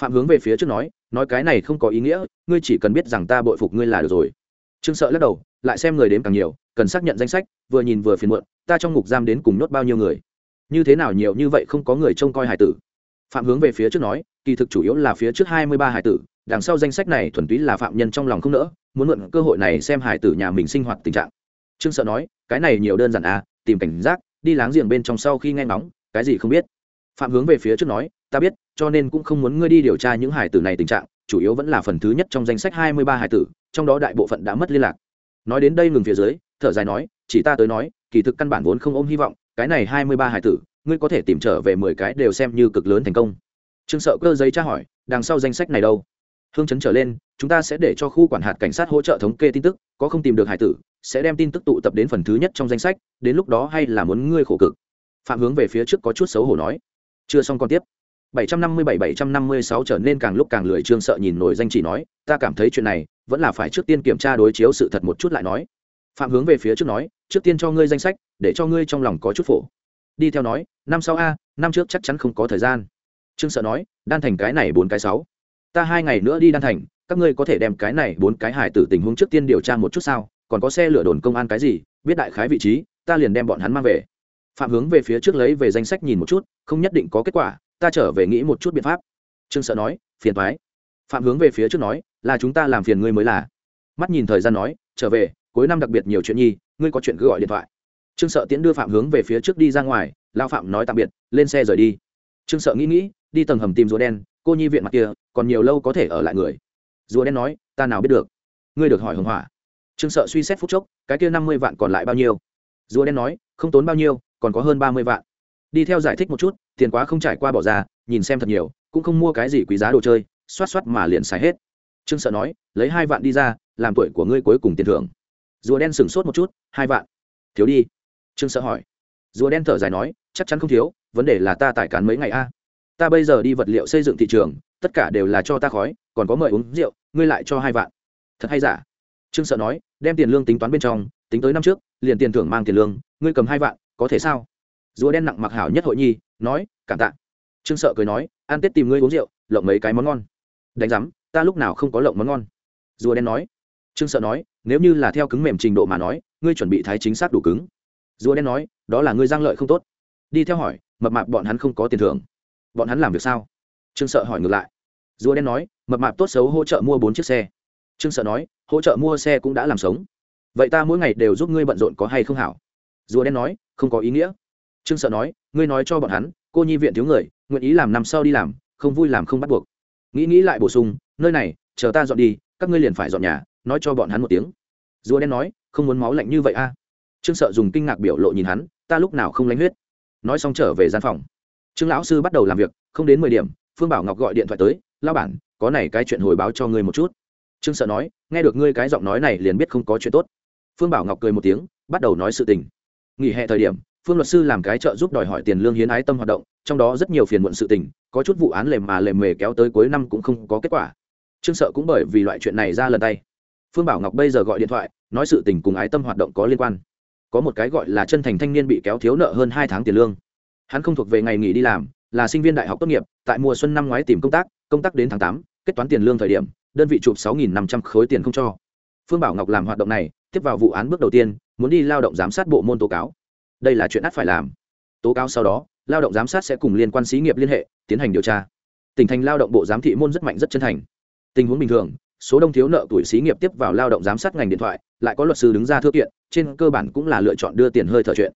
phạm hướng về phía trước nói nói cái này không có ý nghĩa, ngươi chỉ cần biết rằng ta bội phục ngươi là được rồi. Trương sợ lắc đầu, lại xem người đến càng nhiều, cần xác nhận danh sách, vừa nhìn vừa phiền muộn, ta trong ngục giam đến cùng nhốt bao nhiêu người? Như thế nào nhiều như vậy không có người trông coi hải tử? Phạm hướng về phía trước nói, kỳ thực chủ yếu là phía trước hai mươi ba hải tử đằng sau danh sách này thuần túy là phạm nhân trong lòng không nỡ, muốn mượn cơ hội này xem hải tử nhà mình sinh hoạt tình trạng. Trương sợ nói, cái này nhiều đơn giản à tìm cảnh giác, đi láng giềng bên trong sau khi nghe ngóng, cái gì không biết. Phạm hướng về phía trước nói, ta biết, cho nên cũng không muốn ngươi đi điều tra những hải tử này tình trạng, chủ yếu vẫn là phần thứ nhất trong danh sách hai mươi ba hải tử, trong đó đại bộ phận đã mất liên lạc. Nói đến đây ngừng phía dưới, thở dài nói, chỉ ta tới nói, kỳ thực căn bản vốn không ôm hy vọng, cái này hai mươi ba hải tử, ngươi có thể tìm trở về mười cái đều xem như cực lớn thành công. Trương sợ cơ giấy tra hỏi, đằng sau danh sách này đâu? Hương chấn trở lên, chúng ta sẽ để cho khu quản hạt cảnh sát hỗ trợ thống kê tin tức, có không tìm được hải tử, sẽ đem tin tức tụ tập đến phần thứ nhất trong danh sách, đến lúc đó hay là muốn ngươi khổ cực. Phạm hướng về phía trước có chút xấu hổ nói. Chưa xong còn tiếp. 757-756 trở nên càng lúc càng lười trương sợ nhìn nổi danh chỉ nói, ta cảm thấy chuyện này, vẫn là phải trước tiên kiểm tra đối chiếu sự thật một chút lại nói. Phạm hướng về phía trước nói, trước tiên cho ngươi danh sách, để cho ngươi trong lòng có chút phổ. Đi theo nói, năm sau a, năm trước chắc chắn không có thời gian. Trương sợ nói, đan thành cái này bốn cái sáu ta hai ngày nữa đi đan thành, các ngươi có thể đem cái này bốn cái hải tử tình huống trước tiên điều tra một chút sao, còn có xe lửa đồn công an cái gì, biết đại khái vị trí, ta liền đem bọn hắn mang về. Phạm hướng về phía trước lấy về danh sách nhìn một chút, không nhất định có kết quả, ta trở về nghĩ một chút biện pháp. Trương sợ nói, phiền thoái phạm hướng về phía trước nói, là chúng ta làm phiền ngươi mới là. Mắt nhìn thời gian nói, trở về, cuối năm đặc biệt nhiều chuyện nhi, ngươi có chuyện cứ gọi điện thoại. Trương sợ tiễn đưa phạm hướng về phía trước đi ra ngoài lao phạm nói tạm biệt, lên xe rời đi. Trương sợ nghĩ nghĩ, đi tầng hầm tìm rùa đen cô nhi viện mặt kia, còn nhiều lâu có thể ở lại người. Rùa đen nói, ta nào biết được. Ngươi được hỏi hồng hỏa. Trương sợ suy xét phút chốc, cái kia năm mươi vạn còn lại bao nhiêu? Rùa đen nói, không tốn bao nhiêu, còn có hơn ba mươi vạn. Đi theo giải thích một chút, tiền quá không trải qua bỏ ra, nhìn xem thật nhiều, cũng không mua cái gì quý giá đồ chơi, xoát xoát mà liền xài hết. Trương sợ nói, lấy hai vạn đi ra, làm tuổi của ngươi cuối cùng tiền thưởng. Rùa đen sửng sốt một chút, hai vạn. Thiếu đi. Trương sợ hỏi. Rùa đen thở dài nói, chắc chắn không thiếu, vấn đề là ta tải cán mấy ngày a ta bây giờ đi vật liệu xây dựng thị trường, tất cả đều là cho ta khói, còn có mời uống rượu, ngươi lại cho hai vạn. Thật hay giả? Trương sợ nói, đem tiền lương tính toán bên trong, tính tới năm trước, liền tiền thưởng mang tiền lương, ngươi cầm hai vạn, có thể sao? Rùa đen nặng mặc hảo nhất hội nhi, nói, cảm tạ. Trương sợ cười nói, ăn tết tìm ngươi uống rượu, lộng mấy cái món ngon. Đánh giám, ta lúc nào không có lộng món ngon? Rùa đen nói. Trương sợ nói, nếu như là theo cứng mềm trình độ mà nói, ngươi chuẩn bị thái chính xác đủ cứng. Rùa đen nói, đó là ngươi giang lợi không tốt. Đi theo hỏi, mập mạp bọn hắn không có tiền thưởng bọn hắn làm việc sao? Trương sợ hỏi ngược lại. Rùa đen nói, mập mạp tốt xấu hỗ trợ mua bốn chiếc xe. Trương sợ nói, hỗ trợ mua xe cũng đã làm sống. Vậy ta mỗi ngày đều giúp ngươi bận rộn có hay không hảo? Rùa đen nói, không có ý nghĩa. Trương sợ nói, ngươi nói cho bọn hắn, cô nhi viện thiếu người, nguyện ý làm năm sau đi làm, không vui làm không bắt buộc. Nghĩ nghĩ lại bổ sung, nơi này, chờ ta dọn đi, các ngươi liền phải dọn nhà, nói cho bọn hắn một tiếng. Rùa đen nói, không muốn máu lạnh như vậy a. Trương sợ dùng kinh ngạc biểu lộ nhìn hắn, ta lúc nào không lánh huyết. Nói xong trở về gian phòng trương lão sư bắt đầu làm việc, không đến mười điểm, phương bảo ngọc gọi điện thoại tới lao bản, có này cái chuyện hồi báo cho ngươi một chút. Trương sợ nói, nghe được ngươi cái giọng nói này liền biết không có chuyện tốt. Phương bảo ngọc cười một tiếng, bắt đầu nói sự tình. Nghỉ hè thời điểm, phương luật sư làm cái trợ giúp đòi hỏi tiền lương hiến ái tâm hoạt động, trong đó rất nhiều phiền muộn sự tình, có chút vụ án lề mà lề mề kéo tới cuối năm cũng không có kết quả. Trương sợ cũng bởi vì loại chuyện này ra lần tay. Phương bảo ngọc bây giờ gọi điện thoại, nói sự tình cùng ái tâm hoạt động có liên quan. Có một cái gọi là chân thành thanh niên bị kéo thiếu nợ hơn hai tháng tiền lương hắn không thuộc về ngày nghỉ đi làm, là sinh viên đại học tốt nghiệp, tại mùa xuân năm ngoái tìm công tác công tác đến tháng tám, kết toán tiền lương thời điểm, đơn vị chụp sáu năm trăm khối tiền không cho. Phương bảo ngọc làm hoạt động này, tiếp vào vụ án bước đầu tiên, muốn đi lao động giám sát bộ môn tố cáo. Đây là chuyện ắt phải làm. Tố cáo sau đó, lao động giám sát sẽ cùng liên quan xí nghiệp liên hệ, tiến hành điều tra. Tỉnh thành lao động bộ giám thị môn rất mạnh, rất chân thành. Tình huống bình thường, số đông thiếu nợ tuổi xí nghiệp tiếp vào lao động giám sát ngành điện thoại, lại có luật sư đứng ra thư kiện, trên cơ bản cũng là lựa chọn đưa tiền hơi thở chuyện.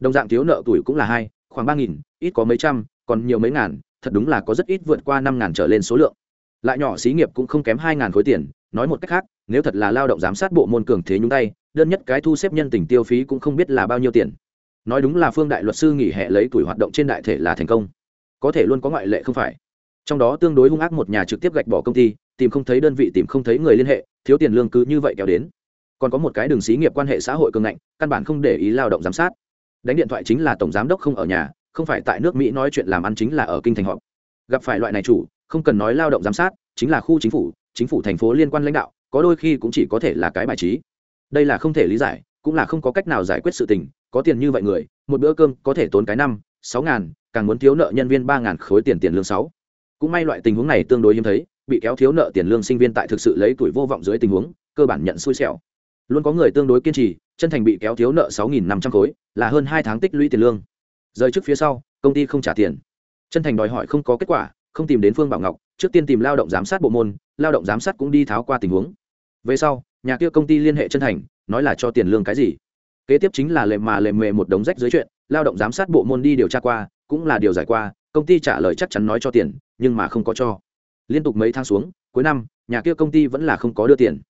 Đồng dạng thiếu nợ tuổi cũng là hai khoảng ba nghìn, ít có mấy trăm, còn nhiều mấy ngàn, thật đúng là có rất ít vượt qua năm ngàn trở lên số lượng. Lại nhỏ xí nghiệp cũng không kém hai ngàn khối tiền, nói một cách khác, nếu thật là lao động giám sát bộ môn cường thế nhúng tay, đơn nhất cái thu xếp nhân tình tiêu phí cũng không biết là bao nhiêu tiền. Nói đúng là phương đại luật sư nghỉ hè lấy tuổi hoạt động trên đại thể là thành công. Có thể luôn có ngoại lệ không phải. Trong đó tương đối hung ác một nhà trực tiếp gạch bỏ công ty, tìm không thấy đơn vị, tìm không thấy người liên hệ, thiếu tiền lương cứ như vậy kéo đến. Còn có một cái đường xí nghiệp quan hệ xã hội cường ngạnh, căn bản không để ý lao động giám sát đánh điện thoại chính là tổng giám đốc không ở nhà, không phải tại nước mỹ nói chuyện làm ăn chính là ở kinh thành họp. Gặp phải loại này chủ, không cần nói lao động giám sát, chính là khu chính phủ chính phủ thành phố liên quan lãnh đạo, có đôi khi cũng chỉ có thể là cái bài trí. Đây là không thể lý giải, cũng là không có cách nào giải quyết sự tình, có tiền như vậy người, một bữa cơm có thể tốn cái năm, sáu ngàn, càng muốn thiếu nợ nhân viên ba ngàn khối tiền tiền lương sáu. Cũng may loại tình huống này tương đối hiếm thấy, bị kéo thiếu nợ tiền lương sinh viên tại thực sự lấy tuổi vô vọng dưới tình huống, cơ bản nhận xui xẻo. Luôn có người tương đối kiên trì chân thành bị kéo thiếu nợ sáu nghìn năm trăm khối, là hơn hai tháng tích lũy tiền lương. Rời trước phía sau, công ty không trả tiền. Chân thành đòi hỏi không có kết quả, không tìm đến phương bảo ngọc, trước tiên tìm lao động giám sát bộ môn, lao động giám sát cũng đi tháo qua tình huống. Về sau, nhà kia công ty liên hệ chân thành, nói là cho tiền lương cái gì. Kế tiếp chính là lệ mà lệ mề một đống rách dưới chuyện, lao động giám sát bộ môn đi điều tra qua, cũng là điều giải qua, công ty trả lời chắc chắn nói cho tiền, nhưng mà không có cho. Liên tục mấy tháng xuống, cuối năm, nhà kia công ty vẫn là không có đưa tiền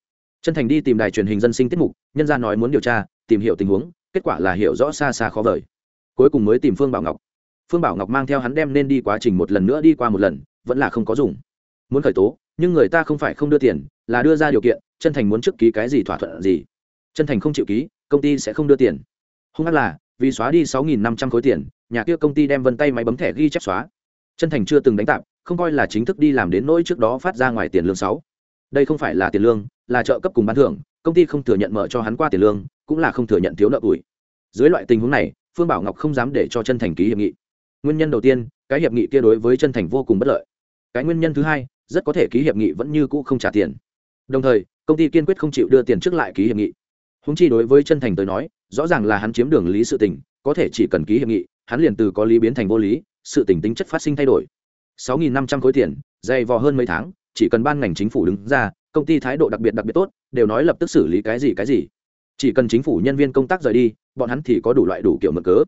chân thành đi tìm đài truyền hình dân sinh tiết mục, nhân ra nói muốn điều tra, tìm hiểu tình huống, kết quả là hiểu rõ xa xa khó vời. Cuối cùng mới tìm phương bảo ngọc. Phương bảo ngọc mang theo hắn đem nên đi quá trình một lần nữa đi qua một lần, vẫn là không có dùng. Muốn khởi tố, nhưng người ta không phải không đưa tiền, là đưa ra điều kiện, chân thành muốn trước ký cái gì thỏa thuận gì. Chân thành không chịu ký, công ty sẽ không đưa tiền. Hung hát là, vì xóa đi sáu nghìn năm trăm khối tiền, nhà kia công ty đem vân tay máy bấm thẻ ghi chép xóa. Chân thành chưa từng đánh tạp, không coi là chính thức đi làm đến nỗi trước đó phát ra ngoài tiền lương sáu. Đây không phải là tiền lương là trợ cấp cùng bán thưởng, công ty không thừa nhận mở cho hắn qua tiền lương, cũng là không thừa nhận thiếu nợ tuổi. Dưới loại tình huống này, phương bảo ngọc không dám để cho chân thành ký hiệp nghị. Nguyên nhân đầu tiên, cái hiệp nghị kia đối với chân thành vô cùng bất lợi. Cái nguyên nhân thứ hai, rất có thể ký hiệp nghị vẫn như cũ không trả tiền. Đồng thời, công ty kiên quyết không chịu đưa tiền trước lại ký hiệp nghị. Húng chi đối với chân thành tới nói, rõ ràng là hắn chiếm đường lý sự tình, có thể chỉ cần ký hiệp nghị, hắn liền từ có lý biến thành vô lý, sự tình tính chất phát sinh thay đổi. Sáu nghìn năm trăm khối tiền, dày vò hơn mấy tháng, chỉ cần ban ngành chính phủ đứng ra công ty thái độ đặc biệt đặc biệt tốt, đều nói lập tức xử lý cái gì cái gì. Chỉ cần chính phủ nhân viên công tác rời đi, bọn hắn thì có đủ loại đủ kiểu mở cớ.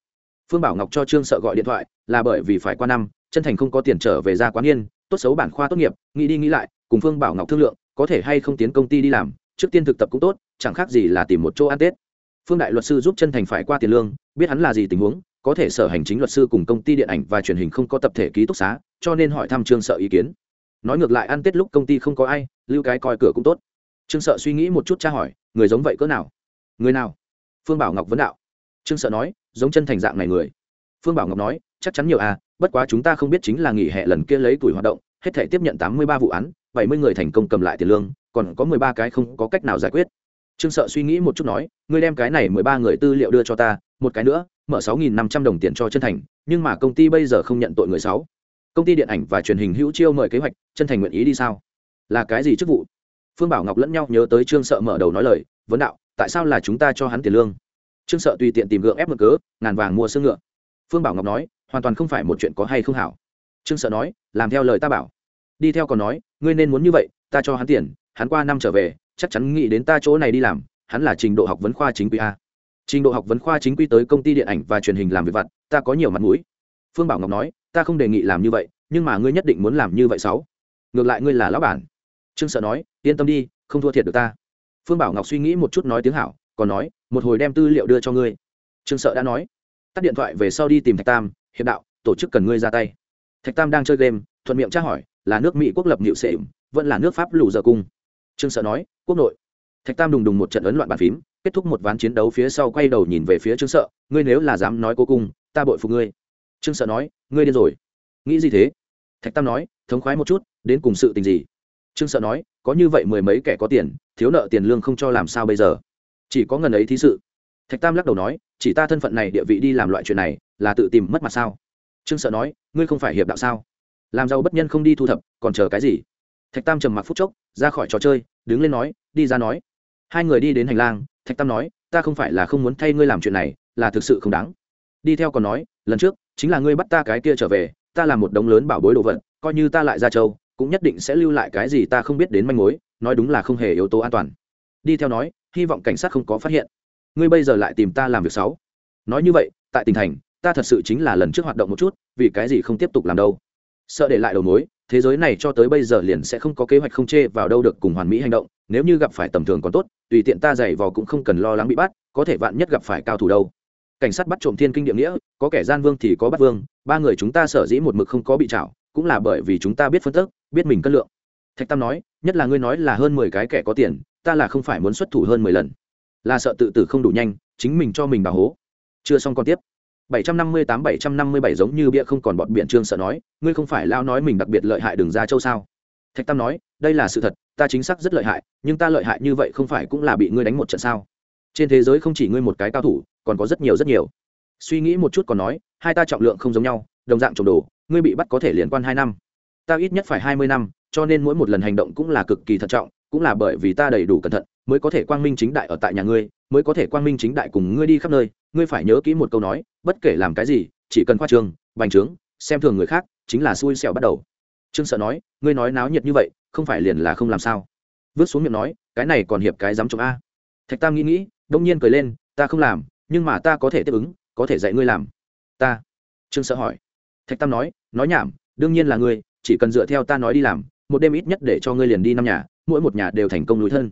Phương bảo ngọc cho trương sợ gọi điện thoại, là bởi vì phải qua năm, chân thành không có tiền trở về ra quán yên, tốt xấu bản khoa tốt nghiệp, nghĩ đi nghĩ lại, cùng phương bảo ngọc thương lượng, có thể hay không tiến công ty đi làm, trước tiên thực tập cũng tốt, chẳng khác gì là tìm một chỗ ăn tết. Phương đại luật sư giúp chân thành phải qua tiền lương, biết hắn là gì tình huống, có thể sở hành chính luật sư cùng công ty điện ảnh và truyền hình không có tập thể ký túc xá, cho nên hỏi thăm trương sợ ý kiến nói ngược lại ăn tết lúc công ty không có ai, lưu cái coi cửa cũng tốt. Trương sợ suy nghĩ một chút tra hỏi, người giống vậy cỡ nào? Người nào? Phương bảo ngọc vấn đạo. Trương sợ nói, giống chân thành dạng này người. Phương bảo ngọc nói, chắc chắn nhiều à bất quá chúng ta không biết chính là nghỉ hè lần kia lấy tuổi hoạt động, hết thể tiếp nhận tám mươi ba vụ án, bảy mươi người thành công cầm lại tiền lương, còn có mười ba cái không có cách nào giải quyết. Trương sợ suy nghĩ một chút nói, ngươi đem cái này mười ba người tư liệu đưa cho ta, một cái nữa, mở sáu nghìn năm trăm đồng tiền cho chân thành, nhưng mà công ty bây giờ không nhận tội người sáu công ty điện ảnh và truyền hình hữu chiêu mời kế hoạch, chân thành nguyện ý đi sao? Là cái gì chức vụ? Phương bảo ngọc lẫn nhau nhớ tới trương sợ mở đầu nói lời, vấn đạo, tại sao là chúng ta cho hắn tiền lương? Trương sợ tùy tiện tìm gượng ép mực cớ, ngàn vàng mua xương ngựa. Phương bảo ngọc nói, hoàn toàn không phải một chuyện có hay không hảo. Trương sợ nói, làm theo lời ta bảo. Đi theo còn nói, ngươi nên muốn như vậy, ta cho hắn tiền, hắn qua năm trở về, chắc chắn nghĩ đến ta chỗ này đi làm, hắn là trình độ học vấn khoa chính quy a. Trình độ học vấn khoa chính quy tới công ty điện ảnh và truyền hình làm việc vặt, ta có nhiều mặt mũi. Phương bảo ngọc nói ta không đề nghị làm như vậy, nhưng mà ngươi nhất định muốn làm như vậy sáu. Ngược lại ngươi là lão bản. Trương sợ nói, yên tâm đi, không thua thiệt được ta. Phương bảo ngọc suy nghĩ một chút nói tiếng hảo, còn nói, một hồi đem tư liệu đưa cho ngươi. Trương sợ đã nói, tắt điện thoại về sau đi tìm thạch tam, hiệp đạo, tổ chức cần ngươi ra tay. Thạch tam đang chơi game, thuận miệng tra hỏi, là nước mỹ quốc lập nhịu sệ vẫn là nước pháp lù giờ cung? Trương sợ nói, quốc nội. Thạch tam đùng đùng một trận ấn loạn bàn phím, kết thúc một ván chiến đấu phía sau quay đầu nhìn về phía trương sợ, ngươi nếu là dám nói cố cung, ta bội phục ngươi trương sợ nói, ngươi điên rồi. Nghĩ gì thế? Thạch tam nói, thống khoái một chút, đến cùng sự tình gì? Trương sợ nói, có như vậy mười mấy kẻ có tiền, thiếu nợ tiền lương không cho làm sao bây giờ? Chỉ có ngần ấy thí sự. Thạch tam lắc đầu nói, chỉ ta thân phận này địa vị đi làm loại chuyện này, là tự tìm mất mặt sao? Trương sợ nói, ngươi không phải hiệp đạo sao? Làm giàu bất nhân không đi thu thập, còn chờ cái gì? Thạch tam trầm mặc phút chốc, ra khỏi trò chơi, đứng lên nói, đi ra nói. Hai người đi đến hành lang, thạch tam nói, ta không phải là không muốn thay ngươi làm chuyện này, là thực sự không đáng. Đi theo còn nói, lần trước chính là ngươi bắt ta cái kia trở về, ta là một đống lớn bảo bối đồ vật, coi như ta lại ra châu, cũng nhất định sẽ lưu lại cái gì ta không biết đến manh mối, nói đúng là không hề yếu tố an toàn. Đi theo nói, hy vọng cảnh sát không có phát hiện. Ngươi bây giờ lại tìm ta làm việc xấu. Nói như vậy, tại tỉnh thành, ta thật sự chính là lần trước hoạt động một chút, vì cái gì không tiếp tục làm đâu? Sợ để lại đầu mối, thế giới này cho tới bây giờ liền sẽ không có kế hoạch không chê vào đâu được cùng hoàn mỹ hành động, nếu như gặp phải tầm thường còn tốt, tùy tiện ta giày vò cũng không cần lo lắng bị bắt, có thể vạn nhất gặp phải cao thủ đâu cảnh sát bắt trộm thiên kinh địa nghĩa có kẻ gian vương thì có bắt vương ba người chúng ta sở dĩ một mực không có bị chảo cũng là bởi vì chúng ta biết phân tức biết mình cân lượng thạch tam nói nhất là ngươi nói là hơn mười cái kẻ có tiền ta là không phải muốn xuất thủ hơn mười lần là sợ tự tử không đủ nhanh chính mình cho mình bảo hố chưa xong còn tiếp 758 757 giống như bia không còn bọn biển trương sợ nói, ngươi không phải lao nói mình đặc biệt lợi hại đường ra châu sao? Thạch Tam nói, đây là sự thật, ta chính xác rất lợi hại, nhưng ta lợi hại như vậy không phải cũng là bị ngươi đánh một trận sao? Trên thế giới không chỉ ngươi một cái cao thủ, còn có rất nhiều rất nhiều. Suy nghĩ một chút còn nói, hai ta trọng lượng không giống nhau, đồng dạng trồng đồ, ngươi bị bắt có thể liên quan hai năm. Ta ít nhất phải 20 năm, cho nên mỗi một lần hành động cũng là cực kỳ thận trọng, cũng là bởi vì ta đầy đủ cẩn thận, mới có thể quang minh chính đại ở tại nhà ngươi, mới có thể quang minh chính đại cùng ngươi đi khắp nơi, ngươi phải nhớ kỹ một câu nói bất kể làm cái gì chỉ cần khoa trường bành trướng xem thường người khác chính là xui xẻo bắt đầu trương sợ nói ngươi nói náo nhiệt như vậy không phải liền là không làm sao vứt xuống miệng nói cái này còn hiệp cái dám chống a thạch tam nghĩ nghĩ đông nhiên cười lên ta không làm nhưng mà ta có thể tiếp ứng, có thể dạy ngươi làm. Ta. Trương sợ hỏi. Thạch tam nói nói nhảm, đương nhiên là ngươi, chỉ cần dựa theo ta nói đi làm, một đêm ít nhất để cho ngươi liền đi năm nhà, mỗi một nhà đều thành công núi thân.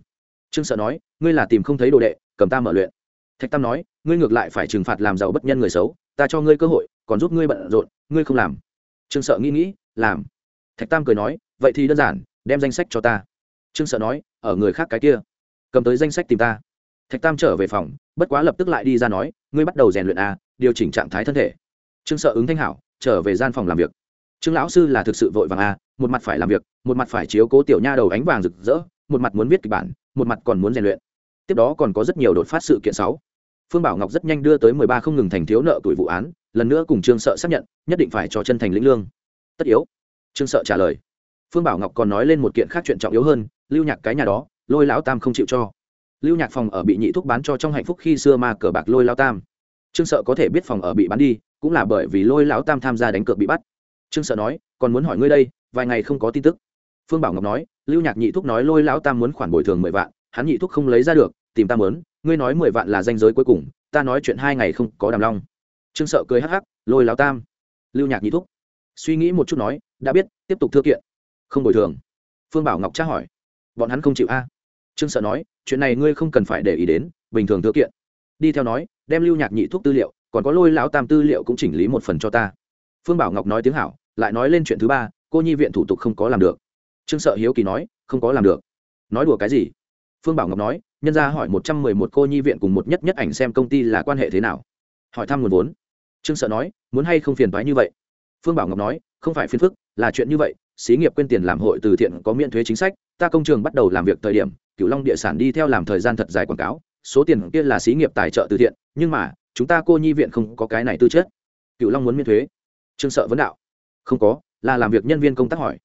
Trương sợ nói, ngươi là tìm không thấy đồ đệ, cầm ta mở luyện. Thạch tam nói, ngươi ngược lại phải trừng phạt làm giàu bất nhân người xấu, ta cho ngươi cơ hội, còn giúp ngươi bận rộn, ngươi không làm. Trương sợ nghĩ nghĩ, làm. Thạch tam cười nói, vậy thì đơn giản, đem danh sách cho ta. Trương sợ nói, ở người khác cái kia, cầm tới danh sách tìm ta thạch tam trở về phòng, bất quá lập tức lại đi ra nói, ngươi bắt đầu rèn luyện a điều chỉnh trạng thái thân thể. Trương sợ ứng thanh hảo, trở về gian phòng làm việc. Trương lão sư là thực sự vội vàng a một mặt phải làm việc, một mặt phải chiếu cố tiểu nha đầu ánh vàng rực rỡ, một mặt muốn viết kịch bản, một mặt còn muốn rèn luyện. Tiếp đó còn có rất nhiều đột phát sự kiện sáu. Phương bảo ngọc rất nhanh đưa tới mười ba không ngừng thành thiếu nợ tuổi vụ án, lần nữa cùng trương sợ xác nhận, nhất định phải cho chân thành lĩnh lương. Tất yếu. Trương sợ trả lời. Phương bảo ngọc còn nói lên một kiện khác chuyện trọng yếu hơn, lưu nhạc cái nhà đó, lôi lão tam không chịu cho lưu nhạc phòng ở bị nhị thúc bán cho trong hạnh phúc khi xưa ma cờ bạc lôi lão tam. Trương sợ có thể biết phòng ở bị bán đi, cũng là bởi vì lôi lão tam tham gia đánh cược bị bắt. Trương sợ nói, còn muốn hỏi ngươi đây, vài ngày không có tin tức. Phương bảo ngọc nói, lưu nhạc nhị thúc nói lôi lão tam muốn khoản bồi thường mười vạn, hắn nhị thúc không lấy ra được, tìm ta mớn ngươi nói mười vạn là danh giới cuối cùng, ta nói chuyện hai ngày không có đàm long. Trương sợ cười hắc hắc, lôi lão tam. Lưu nhạc nhị thúc suy nghĩ một chút nói, đã biết, tiếp tục thư kiện, không bồi thường. Phương bảo ngọc tra hỏi, bọn hắn không chịu a? Trương sợ nói, chuyện này ngươi không cần phải để ý đến, bình thường thư kiện. Đi theo nói, đem lưu nhạc nhị thuốc tư liệu, còn có lôi lão tam tư liệu cũng chỉnh lý một phần cho ta. Phương bảo ngọc nói tiếng hảo, lại nói lên chuyện thứ ba, cô nhi viện thủ tục không có làm được. Trương sợ hiếu kỳ nói, không có làm được. Nói đùa cái gì? Phương bảo ngọc nói, nhân ra hỏi một trăm mười một cô nhi viện cùng một nhất nhất ảnh xem công ty là quan hệ thế nào. Hỏi thăm nguồn vốn. Trương sợ nói, muốn hay không phiền thoái như vậy? Phương bảo ngọc nói, không phải phiền phức, là chuyện như vậy, xí nghiệp quên tiền làm hội từ thiện có miễn thuế chính sách, ta công trường bắt đầu làm việc thời điểm cửu long địa sản đi theo làm thời gian thật dài quảng cáo, số tiền kia là xí nghiệp tài trợ từ thiện, nhưng mà, chúng ta cô nhi viện không có cái này tư chất. Cửu long muốn miễn thuế. Trương sợ vấn đạo. Không có, là làm việc nhân viên công tác hỏi.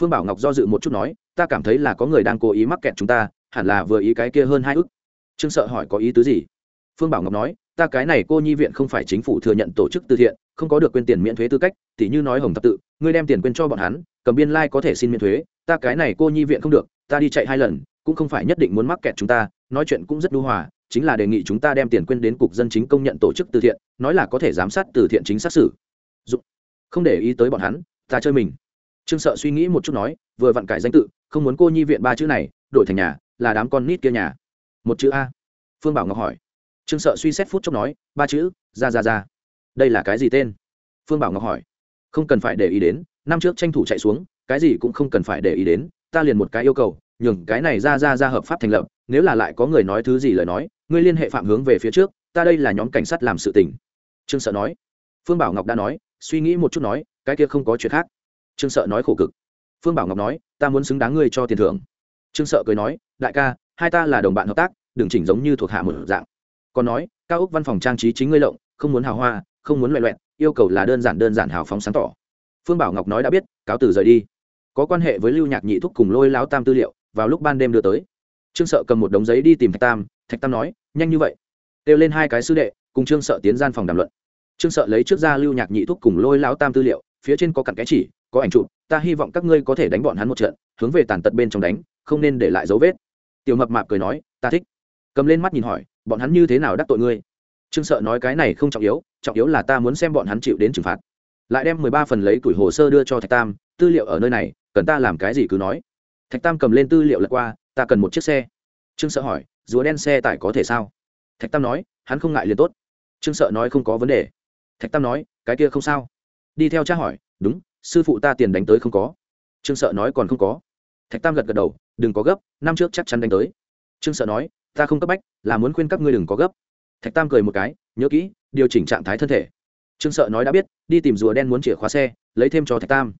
Phương bảo ngọc do dự một chút nói, ta cảm thấy là có người đang cố ý mắc kẹt chúng ta, hẳn là vừa ý cái kia hơn hai ức. Trương sợ hỏi có ý tứ gì? Phương bảo ngọc nói, ta cái này cô nhi viện không phải chính phủ thừa nhận tổ chức từ thiện, không có được quên tiền miễn thuế tư cách thì như nói hồng thập tự, ngươi đem tiền quên cho bọn hắn, cầm biên lai、like、có thể xin miễn thuế, ta cái này cô nhi viện không được, ta đi chạy hai lần cũng không phải nhất định muốn mắc kẹt chúng ta, nói chuyện cũng rất đu hòa, chính là đề nghị chúng ta đem tiền quên đến cục dân chính công nhận tổ chức từ thiện, nói là có thể giám sát từ thiện chính xác xử. Dụng không để ý tới bọn hắn, ta chơi mình. Trương sợ suy nghĩ một chút nói, vừa vặn cải danh tự, không muốn cô nhi viện ba chữ này, đổi thành nhà, là đám con nít kia nhà. Một chữ a. Phương bảo ngọc hỏi. Trương sợ suy xét phút chốc nói, ba chữ, ra ra ra. Đây là cái gì tên? Phương bảo ngọc hỏi. Không cần phải để ý đến, năm trước tranh thủ chạy xuống, cái gì cũng không cần phải để ý đến, ta liền một cái yêu cầu nhường cái này ra ra ra hợp pháp thành lập, nếu là lại có người nói thứ gì lời nói, ngươi liên hệ phạm hướng về phía trước, ta đây là nhóm cảnh sát làm sự tình. Trương sợ nói. Phương bảo ngọc đã nói, suy nghĩ một chút nói, cái kia không có chuyện khác. Trương sợ nói khổ cực. Phương bảo ngọc nói, ta muốn xứng đáng ngươi cho tiền thưởng. Trương sợ cười nói, đại ca, hai ta là đồng bạn hợp tác, đừng chỉnh giống như thuộc hạ một dạng. Còn nói, cao ốc văn phòng trang trí chính ngươi lộng, không muốn hào hoa, không muốn loẹ loẹn yêu cầu là đơn giản đơn giản hào phóng sáng tỏ. Phương bảo ngọc nói đã biết, cáo từ rời đi. Có quan hệ với lưu nhạc nhị thúc cùng lôi láo tam tư liệu vào lúc ban đêm đưa tới. Trương sợ cầm một đống giấy đi tìm thạch tam thạch tam nói, nhanh như vậy. Kêu lên hai cái sư đệ, cùng trương sợ tiến gian phòng đàm luận. Trương sợ lấy trước ra lưu nhạc nhị thúc cùng lôi lão tam tư liệu, phía trên có cặn cái chỉ, có ảnh chụp, ta hy vọng các ngươi có thể đánh bọn hắn một trận, hướng về tàn tật bên trong đánh, không nên để lại dấu vết. Tiểu mập mạp cười nói, ta thích. Cầm lên mắt nhìn hỏi, bọn hắn như thế nào đắc tội ngươi? Trương sợ nói, cái này không trọng yếu trọng yếu là ta muốn xem bọn hắn chịu đến trừng phạt. Lại đem mười ba phần lấy tuổi hồ sơ đưa cho thạch tam, tư liệu ở nơi này, cần ta làm cái gì cứ nói thạch tam cầm lên tư liệu lật qua, ta cần một chiếc xe. Trương sợ hỏi, rùa đen xe tải có thể sao? Thạch tam nói, hắn không ngại liền tốt. Trương sợ nói, không có vấn đề. Thạch tam nói, cái kia không sao. Đi theo cha hỏi, đúng, sư phụ ta tiền đánh tới không có? Trương sợ nói, còn không có. Thạch tam gật gật đầu, đừng có gấp, năm trước chắc chắn đánh tới. Trương sợ nói, ta không cấp bách, là muốn khuyên các ngươi đừng có gấp. Thạch tam cười một cái, nhớ kỹ, điều chỉnh trạng thái thân thể. Trương sợ nói, đã biết, đi tìm rùa đen muốn chìa khóa xe, lấy thêm cho thạch tam.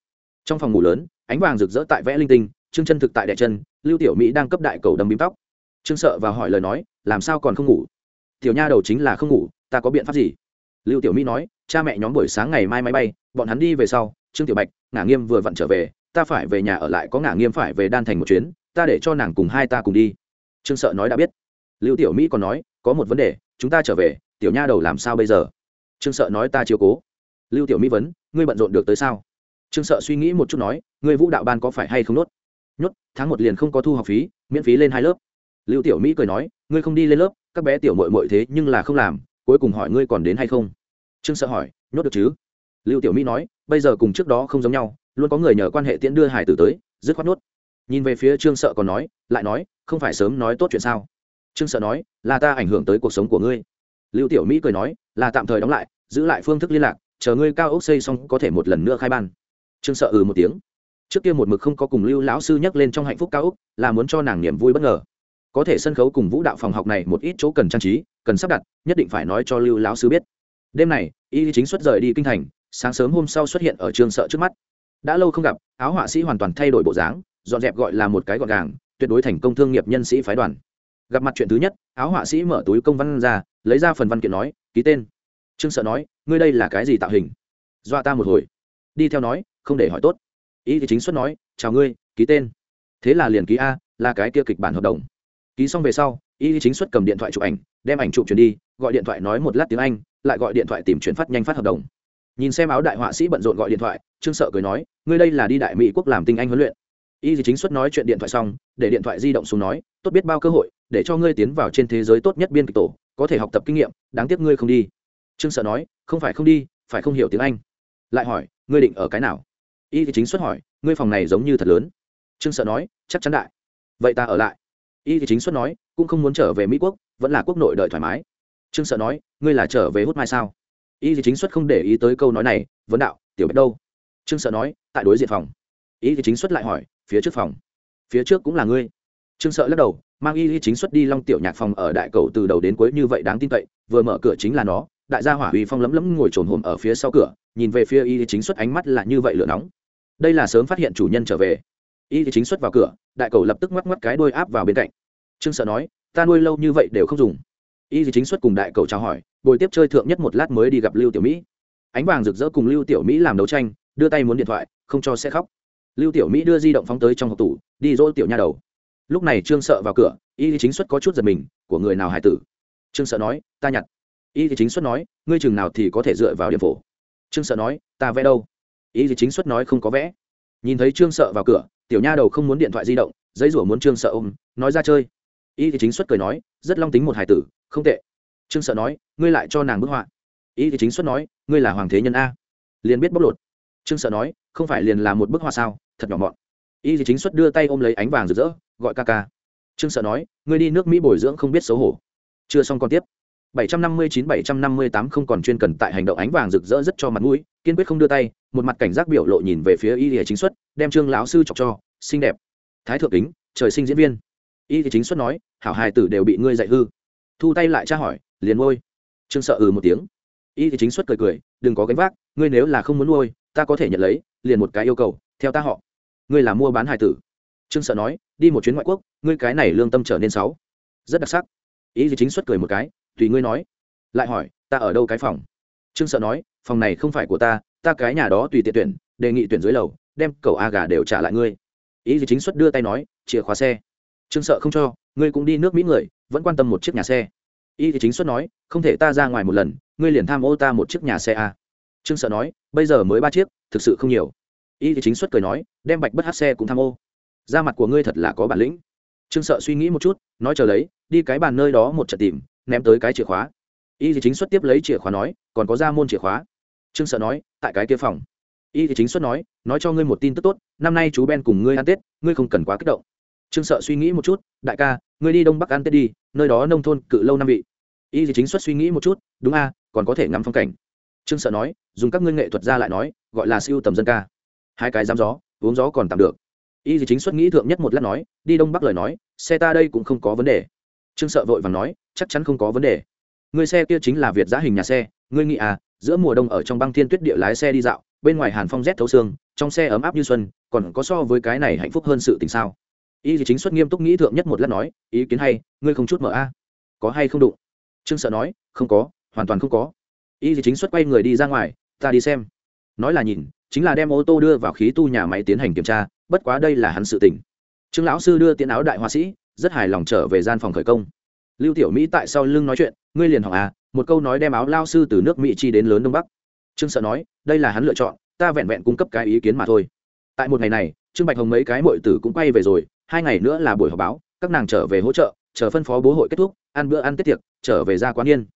Trong phòng ngủ lớn, ánh vàng rực rỡ tại vẽ linh tinh trương chân thực tại đẻ chân, lưu tiểu mỹ đang cấp đại cầu đâm bím tóc. Trương sợ và hỏi lời nói, làm sao còn không ngủ? Tiểu nha đầu chính là không ngủ, ta có biện pháp gì? Lưu tiểu mỹ nói, cha mẹ nhóm buổi sáng ngày mai máy bay, bọn hắn đi về sau, trương tiểu bạch, ngả nghiêm vừa vặn trở về, ta phải về nhà ở lại có ngả nghiêm phải về đan thành một chuyến, ta để cho nàng cùng hai ta cùng đi. Trương sợ nói đã biết. Lưu tiểu mỹ còn nói, có một vấn đề, chúng ta trở về, tiểu nha đầu làm sao bây giờ? Trương sợ nói, ta chiếu cố. Lưu tiểu mỹ vấn, ngươi bận rộn được tới sao? Trương sợ suy nghĩ một chút nói, ngươi vũ đạo ban có phải hay không nốt? Nhốt, tháng một liền không có thu học phí, miễn phí lên hai lớp. Lưu tiểu mỹ cười nói, ngươi không đi lên lớp, các bé tiểu mội mội thế nhưng là không làm, cuối cùng hỏi ngươi còn đến hay không? Trương sợ hỏi, nhốt được chứ? Lưu tiểu mỹ nói, bây giờ cùng trước đó không giống nhau, luôn có người nhờ quan hệ tiễn đưa hải tử tới, dứt khoát nhốt. Nhìn về phía trương sợ còn nói, lại nói, không phải sớm nói tốt chuyện sao? Trương sợ nói, là ta ảnh hưởng tới cuộc sống của ngươi. Lưu tiểu mỹ cười nói, là tạm thời đóng lại, giữ lại phương thức liên lạc, chờ ngươi cao ốc xây xong có thể một lần nữa khai ban. Trương sợ ừ một tiếng trước kia một mực không có cùng lưu lão sư nhắc lên trong hạnh phúc cao úc, là muốn cho nàng niềm vui bất ngờ. Có thể sân khấu cùng vũ đạo phòng học này một ít chỗ cần trang trí, cần sắp đặt, nhất định phải nói cho lưu lão sư biết. Đêm này, y chính xuất rời đi kinh thành, sáng sớm hôm sau xuất hiện ở trường sợ trước mắt. Đã lâu không gặp, áo họa sĩ hoàn toàn thay đổi bộ dáng, dọn dẹp gọi là một cái gọn gàng, tuyệt đối thành công thương nghiệp nhân sĩ phái đoàn. Gặp mặt chuyện thứ nhất, áo họa sĩ mở túi công văn ra, lấy ra phần văn kiện nói, ký tên. Trương sợ nói, ngươi đây là cái gì tạo hình? Dọa ta một hồi. Đi theo nói, không để hỏi tốt y thì chính xuất nói, chào ngươi, ký tên. Thế là liền ký a, là cái kia kịch bản hợp đồng. Ký xong về sau y chính xuất cầm điện thoại chụp ảnh, đem ảnh chụp chuyển đi, gọi điện thoại nói một lát tiếng anh, lại gọi điện thoại tìm chuyển phát nhanh phát hợp đồng. Nhìn xem áo đại họa sĩ bận rộn gọi điện thoại, trương sợ cười nói, ngươi đây là đi đại mỹ quốc làm tinh anh huấn luyện. Y chính xuất nói chuyện điện thoại xong, để điện thoại di động xuống nói, tốt biết bao cơ hội, để cho ngươi tiến vào trên thế giới tốt nhất biên kịch tổ, có thể học tập kinh nghiệm, đáng tiếc ngươi không đi. Trương sợ nói, không phải không đi, phải không hiểu tiếng anh. Lại hỏi, ngươi định ở cái nào? Y thì chính xuất hỏi, ngươi phòng này giống như thật lớn. Trương sợ nói, chắc chắn đại. Vậy ta ở lại. Y thì chính xuất nói, cũng không muốn trở về mỹ quốc, vẫn là quốc nội đợi thoải mái. Trương sợ nói, ngươi là trở về hút mai sao? Y thì chính xuất không để ý tới câu nói này, vấn đạo, tiểu bạch đâu? Trương sợ nói, tại đối diện phòng. Y thì chính xuất lại hỏi, phía trước phòng? Phía trước cũng là ngươi. Trương sợ lắc đầu, mang y thì chính xuất đi long tiểu nhạc phòng ở đại cầu từ đầu đến cuối như vậy đáng tin cậy, vừa mở cửa chính là nó. Đại gia hỏa uy phong lấm lấm ngồi trồn hồm ở phía sau cửa, nhìn về phía y y chính xuất ánh mắt là như vậy lửa nóng đây là sớm phát hiện chủ nhân trở về. Y thì chính xuất vào cửa, đại cầu lập tức ngoắc ngoắc cái đuôi áp vào bên cạnh. Trương sợ nói, ta nuôi lâu như vậy đều không dùng. Y thì chính xuất cùng đại cầu chào hỏi, bồi tiếp chơi thượng nhất một lát mới đi gặp lưu tiểu mỹ. Ánh vàng rực rỡ cùng lưu tiểu mỹ làm đấu tranh, đưa tay muốn điện thoại, không cho sẽ khóc. Lưu tiểu mỹ đưa di động phóng tới trong hộp tủ, đi dỗ tiểu nha đầu. Lúc này trương sợ vào cửa, y chính xuất có chút giật mình, của người nào hải tử? Trương sợ nói, ta nhặt. Y chính xuất nói, ngươi chừng nào thì có thể dựa vào điểm phổ? Trương sợ nói, ta vẽ đâu? Ý gì chính xuất nói không có vẽ. Nhìn thấy trương sợ vào cửa, tiểu nha đầu không muốn điện thoại di động, giấy rủa muốn trương sợ ôm, nói ra chơi. Ý thì chính xuất cười nói, rất long tính một hải tử, không tệ. Trương sợ nói, ngươi lại cho nàng bức họa. Thì chính xuất nói, ngươi là hoàng thế nhân a. Liền biết bóc lột. Trương sợ nói, không phải liền là một bức họa sao, thật nhỏ mọn. Ý thì chính xuất đưa tay ôm lấy ánh vàng rực rỡ, gọi ca ca. Trương sợ nói, ngươi đi nước mỹ bồi dưỡng không biết xấu hổ. Chưa xong còn tiếp. 759-758 không còn chuyên cần tại hành động ánh vàng rực rỡ rất cho mặt mũi, kiên quyết không đưa tay, một mặt cảnh giác biểu lộ nhìn về phía y Lệ chính xuất, đem trương lão sư chọc cho, xinh đẹp. Thái thượng kính, trời sinh diễn viên. Y Lệ chính xuất nói, hảo hài tử đều bị ngươi dạy hư. Thu tay lại tra hỏi, liền ngôi. Trương sợ ừ một tiếng. Y Lệ chính xuất cười cười, đừng có gánh vác, ngươi nếu là không muốn nuôi ta có thể nhận lấy, liền một cái yêu cầu, theo ta họ. Ngươi là mua bán hài tử. Trương sợ nói, đi một chuyến ngoại quốc, ngươi cái này lương tâm trở nên xấu. Rất đặc sắc. Ý Lệ chính xuất cười một cái tùy ngươi nói. Lại hỏi, ta ở đâu cái phòng? Trương sợ nói, phòng này không phải của ta ta cái nhà đó tùy tiện tuyển, đề nghị tuyển dưới lầu, đem cầu a gà đều trả lại ngươi. Ý gì chính xuất đưa tay nói, chìa khóa xe. Trương sợ không cho, ngươi cũng đi nước mỹ người, vẫn quan tâm một chiếc nhà xe. Y thì chính xuất nói, không thể ta ra ngoài một lần, ngươi liền tham ô ta một chiếc nhà xe a. Trương sợ nói, bây giờ mới ba chiếc, thực sự không nhiều. Y thì chính xuất cười nói, đem bạch bất hát xe cũng tham ô. Da mặt của ngươi thật là có bản lĩnh. Trương sợ suy nghĩ một chút, nói chờ lấy, đi cái bàn nơi đó một trận tìm ném tới cái chìa khóa. Y thì chính xuất tiếp lấy chìa khóa nói, còn có ra môn chìa khóa. Trương sợ nói, tại cái kia phòng. Y thì chính xuất nói nói cho ngươi một tin tức tốt, năm nay chú ben cùng ngươi ăn tết, ngươi không cần quá kích động. Trương sợ suy nghĩ một chút, đại ca, ngươi đi đông bắc ăn tết đi, nơi đó nông thôn cự lâu năm vị. Y thì chính xuất suy nghĩ một chút, đúng a, còn có thể ngắm phong cảnh. Trương sợ nói, dùng các ngươi nghệ thuật ra lại nói, gọi là siêu tầm dân ca. Hai cái dám gió, uống gió còn tạm được. Y thì chính xuất nghĩ thượng nhất một lát nói, đi đông bắc lời nói, xe ta đây cũng không có vấn đề. Trương sợ vội vàng nói chắc chắn không có vấn đề. Người xe kia chính là việt giá hình nhà xe, ngươi nghĩ à giữa mùa đông ở trong băng thiên tuyết địa lái xe đi dạo, bên ngoài hàn phong rét thấu xương, trong xe ấm áp như xuân, còn có so với cái này hạnh phúc hơn sự tình sao? Y thì chính xuất nghiêm túc nghĩ thượng nhất một lát nói, ý kiến hay, ngươi không chút mở a. Có hay không đụng? Trương sợ nói, không có, hoàn toàn không có. Y thì chính xuất quay người đi ra ngoài, ta đi xem. Nói là nhìn, chính là đem ô tô đưa vào khí tu nhà máy tiến hành kiểm tra, bất quá đây là hắn sự tình. Trương lão sư đưa tiến áo đại họa sĩ, rất hài lòng trở về gian phòng khởi công lưu tiểu mỹ tại sau lưng nói chuyện, ngươi liền hỏng à? Một câu nói đem áo lao sư từ nước mỹ chi đến lớn đông bắc. Trương sợ nói, đây là hắn lựa chọn, ta vẹn vẹn cung cấp cái ý kiến mà thôi. Tại một ngày này, trương bạch hồng mấy cái mội tử cũng quay về rồi, hai ngày nữa là buổi họp báo, các nàng trở về hỗ trợ, chờ phân phó bố hội kết thúc, ăn bữa ăn tiết tiệc, trở về ra quán yên.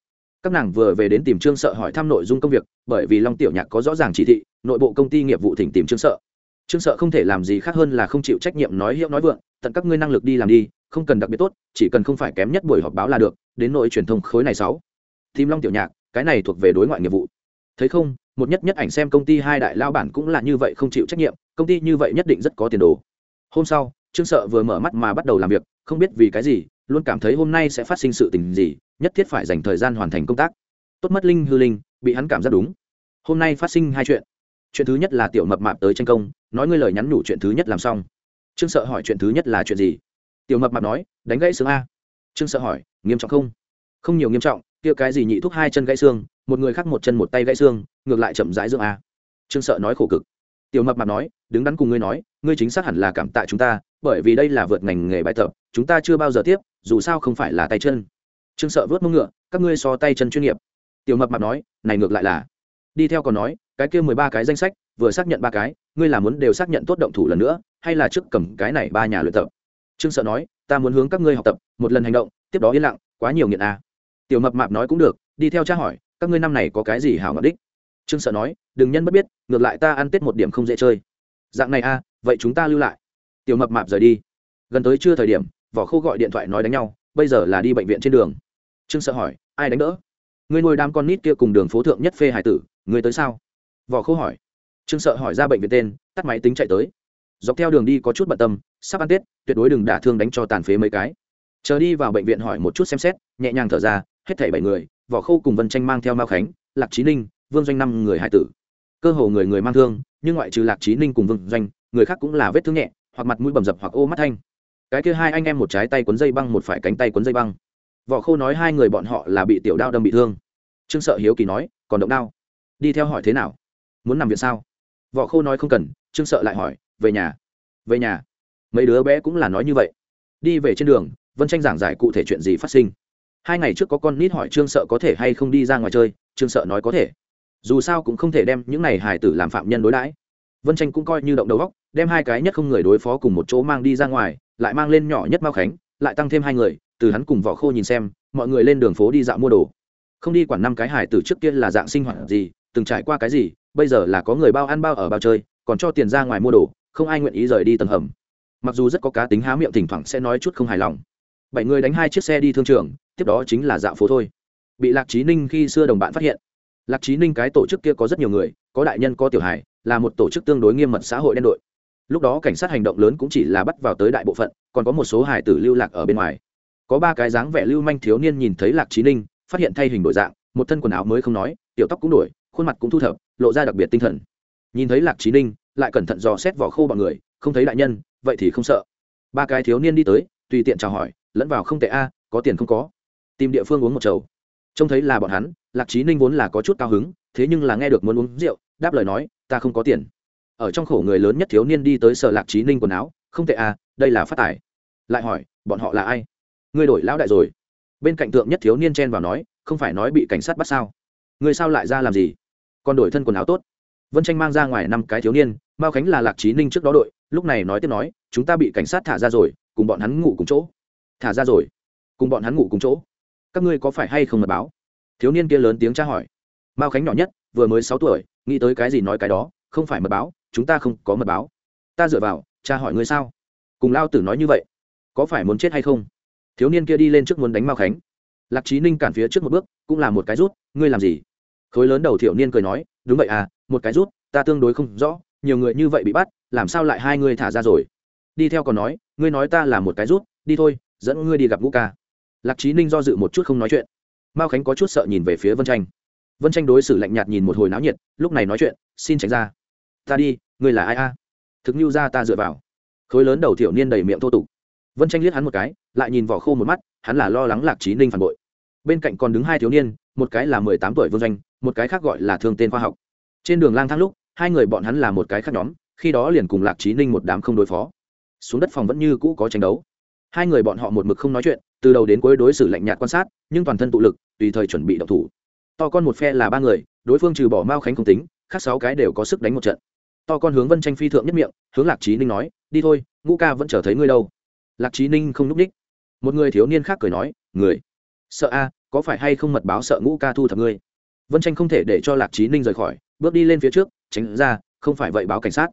Các nàng vừa về đến tìm trương sợ hỏi thăm nội dung công việc, bởi vì long tiểu nhạc có rõ ràng chỉ thị, nội bộ công ty nghiệp vụ thỉnh tìm trương sợ. Trương sợ không thể làm gì khác hơn là không chịu trách nhiệm nói hiệu nói vượng, tận các ngươi năng lực đi làm đi không cần đặc biệt tốt, chỉ cần không phải kém nhất buổi họp báo là được, đến nội truyền thông khối này sáu. Tìm long tiểu nhạc, cái này thuộc về đối ngoại nghiệp vụ. Thấy không, một nhất nhất ảnh xem công ty hai đại lao bản cũng là như vậy không chịu trách nhiệm, công ty như vậy nhất định rất có tiền đồ. Hôm sau, trương sợ vừa mở mắt mà bắt đầu làm việc, không biết vì cái gì, luôn cảm thấy hôm nay sẽ phát sinh sự tình gì, nhất thiết phải dành thời gian hoàn thành công tác. Tốt mất linh hư linh, bị hắn cảm giác đúng. Hôm nay phát sinh hai chuyện. Chuyện thứ nhất là tiểu mập mạp tới tranh công, nói ngươi lời nhắn nhủ chuyện thứ nhất làm xong. Trương sợ hỏi chuyện thứ nhất là chuyện gì? Tiểu mập mạp nói, đánh gãy xương a. Trương sợ hỏi, nghiêm trọng không? Không nhiều nghiêm trọng, kia cái gì nhị thuốc hai chân gãy xương, một người khác một chân một tay gãy xương, ngược lại chậm rãi dưỡng a. Trương sợ nói khổ cực. Tiểu mập mạp nói, đứng đắn cùng ngươi nói, ngươi chính xác hẳn là cảm tạ chúng ta, bởi vì đây là vượt ngành nghề bài tập, chúng ta chưa bao giờ tiếp, dù sao không phải là tay chân. Trương sợ vớt mông ngựa, các ngươi so tay chân chuyên nghiệp. Tiểu mập mạp nói, này ngược lại là. Đi theo còn nói, cái kia mười ba cái danh sách, vừa xác nhận ba cái, ngươi là muốn đều xác nhận tốt động thủ lần nữa, hay là trước cầm cái này ba nhà luyện tập? Trương sợ nói ta muốn hướng các ngươi học tập một lần hành động tiếp đó yên lặng quá nhiều nghiện à. tiểu mập mạp nói cũng được đi theo cha hỏi các ngươi năm này có cái gì hảo ngọc đích? Trương sợ nói đừng nhân bất biết ngược lại ta ăn tết một điểm không dễ chơi. Dạng này a à, vậy chúng ta lưu lại. Tiểu mập mạp rời đi. Gần tới chưa thời điểm vỏ khô gọi điện thoại nói đánh nhau bây giờ là đi bệnh viện trên đường. Trương sợ hỏi ai đánh đỡ? Người nuôi đám con nít kia cùng đường phố thượng nhất phê hải tử người tới sao? Vỏ khô hỏi. Trương sợ hỏi ra bệnh viện tên tắt máy tính chạy tới dọc theo đường đi có chút bận tâm, sắp ăn tết, tuyệt đối đừng đả thương đánh cho tàn phế mấy cái. Chờ đi vào bệnh viện hỏi một chút xem xét, nhẹ nhàng thở ra, hết thảy bảy người vỏ khô cùng vân tranh mang theo mao khánh, lạc trí ninh, vương doanh năm người hải tử. Cơ hồ người người mang thương, nhưng ngoại trừ lạc trí ninh cùng vương doanh, người khác cũng là vết thương nhẹ, hoặc mặt mũi bầm dập hoặc ô mắt thanh. Cái kia hai anh em một trái tay cuốn dây băng, một phải cánh tay cuốn dây băng. Võ khô nói hai người bọn họ là bị tiểu đao đâm bị thương. Trương sợ hiếu kỳ nói, còn động đao? Đi theo hỏi thế nào? Muốn nằm viện sao? Võ khô nói, không cần. Trương sợ lại hỏi về nhà. Về nhà. Mấy đứa bé cũng là nói như vậy. Đi về trên đường, vân tranh giảng giải cụ thể chuyện gì phát sinh. Hai ngày trước có con nít hỏi trương sợ có thể hay không đi ra ngoài chơi, trương sợ nói có thể. Dù sao cũng không thể đem những này hải tử làm phạm nhân đối đãi. Vân tranh cũng coi như động đầu góc đem hai cái nhất không người đối phó cùng một chỗ mang đi ra ngoài, lại mang lên nhỏ nhất mao khánh, lại tăng thêm hai người, từ hắn cùng vỏ khô nhìn xem, mọi người lên đường phố đi dạo mua đồ. Không đi quản năm cái hải tử trước kia là dạng sinh hoạt gì, từng trải qua cái gì, bây giờ là có người bao ăn bao ở bao chơi, còn cho tiền ra ngoài mua đồ không ai nguyện ý rời đi tầng hầm. Mặc dù rất có cá tính há miệng thỉnh thoảng sẽ nói chút không hài lòng. Bảy người đánh hai chiếc xe đi thương trường, tiếp đó chính là dạo phố thôi. Bị lạc trí ninh khi xưa đồng bạn phát hiện. Lạc trí ninh cái tổ chức kia có rất nhiều người, có đại nhân, có tiểu hài, là một tổ chức tương đối nghiêm mật xã hội đen đội. Lúc đó cảnh sát hành động lớn cũng chỉ là bắt vào tới đại bộ phận, còn có một số hải tử lưu lạc ở bên ngoài. Có ba cái dáng vẻ lưu manh thiếu niên nhìn thấy lạc trí ninh, phát hiện thay hình đổi dạng, một thân quần áo mới không nói, tiểu tóc cũng đổi, khuôn mặt cũng thu thập, lộ ra đặc biệt tinh thần. Nhìn thấy lạc trí ninh lại cẩn thận dò xét vỏ khô bọn người, không thấy đại nhân, vậy thì không sợ. Ba cái thiếu niên đi tới, tùy tiện chào hỏi, lẫn vào không tệ a, có tiền không có. Tìm địa phương uống một chầu. Trông thấy là bọn hắn, lạc trí ninh vốn là có chút cao hứng, thế nhưng là nghe được muốn uống rượu, đáp lời nói, ta không có tiền. Ở trong khổ người lớn nhất thiếu niên đi tới sở lạc trí ninh quần áo, không tệ à đây là phát tài. Lại hỏi, bọn họ là ai? Ngươi đổi lão đại rồi. Bên cạnh tượng nhất thiếu niên chen vào nói, không phải nói bị cảnh sát bắt sao? Ngươi sao lại ra làm gì? Còn đổi thân quần áo tốt vân tranh mang ra ngoài năm cái thiếu niên, mao khánh là lạc trí ninh trước đó đội, lúc này nói tiếp nói, chúng ta bị cảnh sát thả ra rồi, cùng bọn hắn ngủ cùng chỗ. Thả ra rồi? Cùng bọn hắn ngủ cùng chỗ? Các ngươi có phải hay không mật báo? Thiếu niên kia lớn tiếng tra hỏi. Mao khánh nhỏ nhất, vừa mới sáu tuổi, nghĩ tới cái gì nói cái đó, không phải mật báo, chúng ta không có mật báo. Ta dựa vào cha hỏi ngươi sao? Cùng lao tử nói như vậy, có phải muốn chết hay không? Thiếu niên kia đi lên trước muốn đánh mao khánh. Lạc trí ninh cản phía trước một bước, cũng là một cái rút, ngươi làm gì? Khối lớn đầu thiểu niên cười nói đúng vậy à một cái rút, ta tương đối không rõ, nhiều người như vậy bị bắt, làm sao lại hai ngươi thả ra rồi? Đi theo còn nói, ngươi nói ta là một cái rút, đi thôi, dẫn ngươi đi gặp ngũ ca. Lạc trí ninh do dự một chút không nói chuyện. Mao khánh có chút sợ nhìn về phía vân tranh. Vân tranh đối xử lạnh nhạt nhìn một hồi náo nhiệt, lúc này nói chuyện, xin tránh ra. Ta đi, ngươi là ai a? Thực như ra ta dựa vào. Khối lớn đầu thiểu niên đầy miệng thô tục. Vân tranh liếc hắn một cái, lại nhìn vỏ khô một mắt, hắn là lo lắng lạc trí ninh phản bội. Bên cạnh còn đứng hai thiếu niên, một cái là mười tám tuổi vương doanh một cái khác gọi là thương tên khoa học. Trên đường lang thang lúc, hai người bọn hắn là một cái khác nhóm, khi đó liền cùng lạc trí ninh một đám không đối phó. Xuống đất phòng vẫn như cũ có tranh đấu. Hai người bọn họ một mực không nói chuyện, từ đầu đến cuối đối xử lạnh nhạt quan sát, nhưng toàn thân tụ lực, tùy thời chuẩn bị động thủ. To con một phe là ba người, đối phương trừ bỏ mao khánh không tính, khác sáu cái đều có sức đánh một trận. To con hướng vân tranh phi thượng nhất miệng, hướng lạc trí ninh nói, đi thôi, ngũ ca vẫn chờ thấy ngươi đâu. Lạc trí ninh không n ú c ních một người thiếu niên khác cười nói, người, sợ a, có phải hay không mật báo sợ ngũ ca thu thập ngươi? Vân tranh không thể để cho lạc trí ninh rời khỏi, bước đi lên phía trước, tránh ra, không phải vậy báo cảnh sát.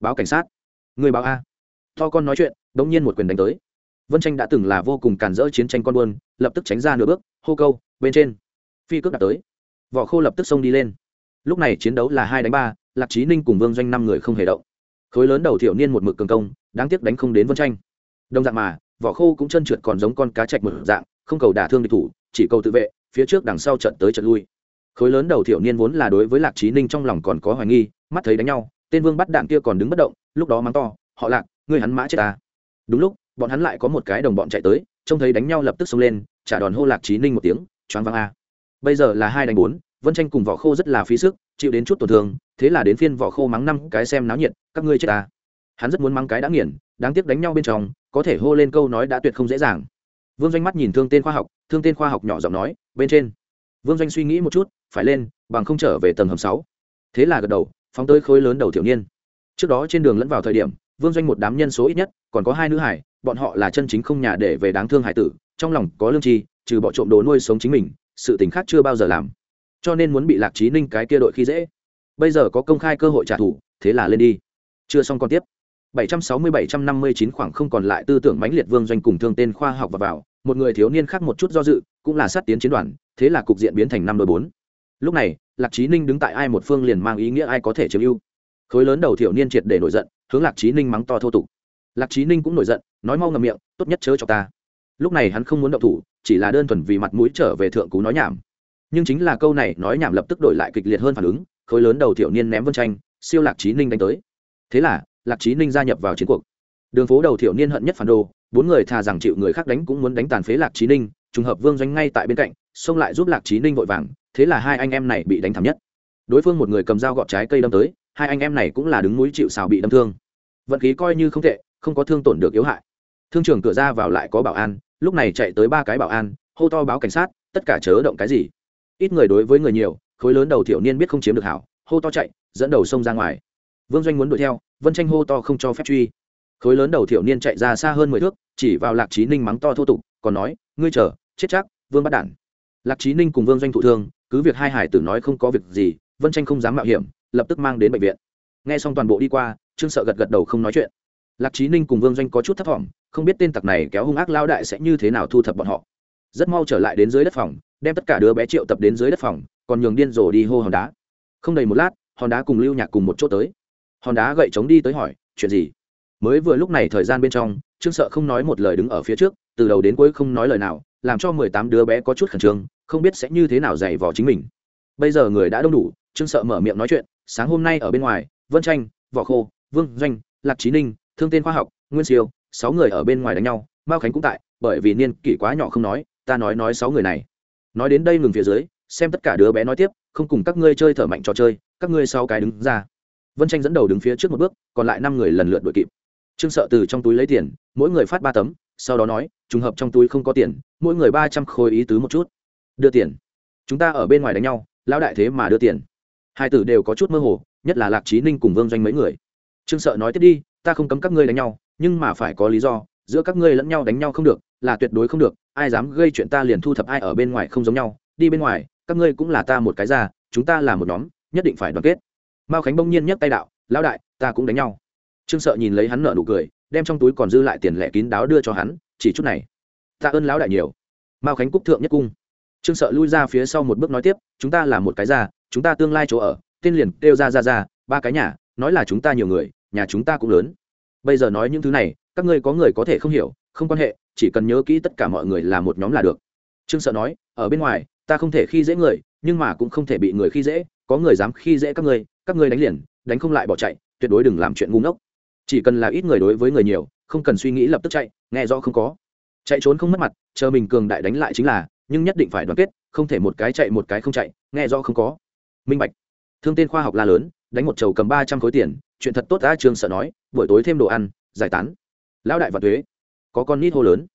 Báo cảnh sát? Người báo a. To con nói chuyện đ ỗ n g nhiên một quyền đánh tới. Vân tranh đã từng là vô cùng cản rỡ chiến tranh con buôn, lập tức tránh ra nửa bước, hô câu, bên trên. Phi cước đặt tới. Vỏ khô lập tức xông đi lên. Lúc này chiến đấu là hai đánh ba, lạc trí ninh cùng vương doanh năm người không hề động. Khối lớn đầu thiểu niên một mực cường công, đáng tiếc đánh không đến vân tranh. Đồng dạng mà vỏ khô cũng chân trượt còn giống con cá chạch một dạng, không cầu đả thương địch thủ, chỉ cầu tự vệ, phía trước đằng sau trận tới trận lui khối lớn đầu thiểu niên vốn là đối với lạc trí ninh trong lòng còn có hoài nghi, mắt thấy đánh nhau, tên vương bắt đạn kia còn đứng bất động, lúc đó mắng to, họ lạc, ngươi hắn mã chết ta. Đúng lúc, bọn hắn lại có một cái đồng bọn chạy tới, trông thấy đánh nhau lập tức xông lên trả đòn hô lạc trí ninh một tiếng, choáng văng a. Bây giờ là hai đánh bốn, vân tranh cùng vỏ khô rất là phí sức, chịu đến chút tổn thương, thế là đến phiên vỏ khô mắng năm cái xem náo nhiệt, các ngươi chết ta. Hắn rất muốn mắng cái đã nghiền, đáng tiếc đánh nhau bên trong, có thể hô lên câu nói đã tuyệt không dễ dàng. Vương doanh mắt nhìn thương tên khoa học, thương tên khoa học nhỏ giọng nói, bên trên. Vương doanh suy nghĩ một chút phải lên, bằng không trở về tầng hầm sáu. Thế là gật đầu, phóng tới khối lớn đầu thiểu niên. Trước đó trên đường lẫn vào thời điểm, vương doanh một đám nhân số ít nhất, còn có hai nữ hải, bọn họ là chân chính không nhà để về đáng thương hải tử, trong lòng có lương tri, trừ bọn trộm đồ nuôi sống chính mình, sự tình khác chưa bao giờ làm. Cho nên muốn bị lạc trí ninh cái kia đội khi dễ. Bây giờ có công khai cơ hội trả thù, thế là lên đi. Chưa xong còn tiếp. 760-759 khoảng không còn lại tư tưởng mãnh liệt vương doanh cùng thương tên khoa học và vào, một người thiếu niên khác một chút do dự, cũng là sát tiến chiến đoàn, thế là cục diện biến thành năm đôi bốn lúc này, lạc trí ninh đứng tại ai một phương liền mang ý nghĩa ai có thể chiếm ưu. Khối lớn đầu thiểu niên triệt để nổi giận, hướng lạc trí ninh mắng to thô tục. Lạc trí ninh cũng nổi giận, nói mau ngầm miệng, tốt nhất chớ cho ta. Lúc này hắn không muốn động thủ, chỉ là đơn thuần vì mặt mũi trở về thượng cú nói nhảm. Nhưng chính là câu này nói nhảm lập tức đổi lại kịch liệt hơn phản ứng, khối lớn đầu thiểu niên ném vân tranh, siêu lạc trí ninh đánh tới. Thế là, lạc trí ninh gia nhập vào chiến cuộc. Đường phố đầu thiểu niên hận nhất phản đồ, bốn người thà rằng chịu người khác đánh cũng muốn đánh tàn phế lạc trí ninh, trùng hợp vương doanh ngay tại bên cạnh, xông lại giúp lạc trí ninh vội vàng thế là hai anh em này bị đánh thảm nhất. Đối phương một người cầm dao gọt trái cây đâm tới, hai anh em này cũng là đứng núi chịu xào bị đâm thương. Vận khí coi như không tệ, không có thương tổn được yếu hại. Thương trường cửa ra vào lại có bảo an, lúc này chạy tới ba cái bảo an, hô to báo cảnh sát, tất cả chớ động cái gì. Ít người đối với người nhiều, khối lớn đầu thiểu niên biết không chiếm được hảo, hô to chạy, dẫn đầu sông ra ngoài. Vương doanh muốn đuổi theo, vân tranh hô to không cho phép truy. Khối lớn đầu thiểu niên chạy ra xa hơn mười thước, chỉ vào lạc trí ninh mắng to thô tục, còn nói, ngươi chờ, chết chắc, vương bắt đản lạc trí ninh cùng vương doanh thụ thương cứ việc hai hải tử nói không có việc gì, vân tranh không dám mạo hiểm, lập tức mang đến bệnh viện. Nghe xong toàn bộ đi qua, trương sợ gật gật đầu không nói chuyện. Lạc trí ninh cùng vương doanh có chút thấp t không biết tên tặc này kéo hung ác lao đại sẽ như thế nào thu thập bọn họ. Rất mau trở lại đến dưới đất phòng, đem tất cả đứa bé triệu tập đến dưới đất phòng, còn nhường điên rồ đi hô hòn đá. Không đầy một lát, hòn đá cùng lưu nhạc cùng một chỗ tới. Hòn đá gậy chống đi tới hỏi, chuyện gì? Mới vừa lúc này thời gian bên trong, trương sợ không nói một lời đứng ở phía trước, từ đầu đến cuối không nói lời nào, làm cho mười tám đứa bé có chút khẩn trương không biết sẽ như thế nào dày vò chính mình. Bây giờ người đã đông đủ, trương sợ mở miệng nói chuyện, sáng hôm nay ở bên ngoài, vân tranh võ khô, vương doanh, lạc trí ninh, thương tên khoa học, nguyên siêu, sáu người ở bên ngoài đánh nhau, mao khánh cũng tại, bởi vì niên kỷ quá nhỏ không nói, ta nói nói sáu người này. Nói đến đây ngừng phía dưới, xem tất cả đứa bé nói tiếp, không cùng các ngươi chơi thở mạnh trò chơi, các ngươi sau cái đứng ra. Vân tranh dẫn đầu đứng phía trước một bước, còn lại năm người lần lượt đuổi kịp. Trương sợ từ trong túi lấy tiền, mỗi người phát ba tấm, sau đó nói, trùng hợp trong túi không có tiền, mỗi người ba trăm khối ý tứ một chút đưa tiền. Chúng ta ở bên ngoài đánh nhau, lão đại thế mà đưa tiền. Hai tử đều có chút mơ hồ, nhất là lạc trí ninh cùng vương doanh mấy người. Trương sợ nói tiếp đi, ta không cấm các ngươi đánh nhau, nhưng mà phải có lý do, giữa các ngươi lẫn nhau đánh nhau không được, là tuyệt đối không được, ai dám gây chuyện ta liền thu thập ai ở bên ngoài không giống nhau, đi bên ngoài, các ngươi cũng là ta một cái ra chúng ta là một nhóm, nhất định phải đoàn kết. Mao khánh bỗng nhiên nhấc tay đạo, lão đại, ta cũng đánh nhau. Trương sợ nhìn lấy hắn nở nụ cười, đem trong túi còn dư lại tiền lẻ kín đáo đưa cho hắn, chỉ chút này tạ ơn lão đại nhiều. Mao khánh cúc thượng nhất cung trương sợ lui ra phía sau một bước nói tiếp, chúng ta là một cái ra chúng ta tương lai chỗ ở. Tên liền kêu ra ra ra, ba cái nhà, nói là chúng ta nhiều người, nhà chúng ta cũng lớn. Bây giờ nói những thứ này, các ngươi có người có thể không hiểu, không quan hệ, chỉ cần nhớ kỹ tất cả mọi người là một nhóm là được. Trương sợ nói, ở bên ngoài, ta không thể khi dễ người, nhưng mà cũng không thể bị người khi dễ, có người dám khi dễ các ngươi các ngươi đánh liền, đánh không lại bỏ chạy, tuyệt đối đừng làm chuyện ngu ngốc. Chỉ cần là ít người đối với người nhiều, không cần suy nghĩ lập tức chạy, nghe rõ không có. Chạy trốn không mất mặt, chờ mình cường đại đánh lại chính là nhưng nhất định phải đoàn kết, không thể một cái chạy một cái không chạy, nghe rõ không có. Minh bạch, thương tên khoa học la lớn, đánh một chầu cầm ba trăm khối tiền, chuyện thật tốt đã trương sợ nói, buổi tối thêm đồ ăn, giải tán. Lão đại và thuế, có con nít hô lớn.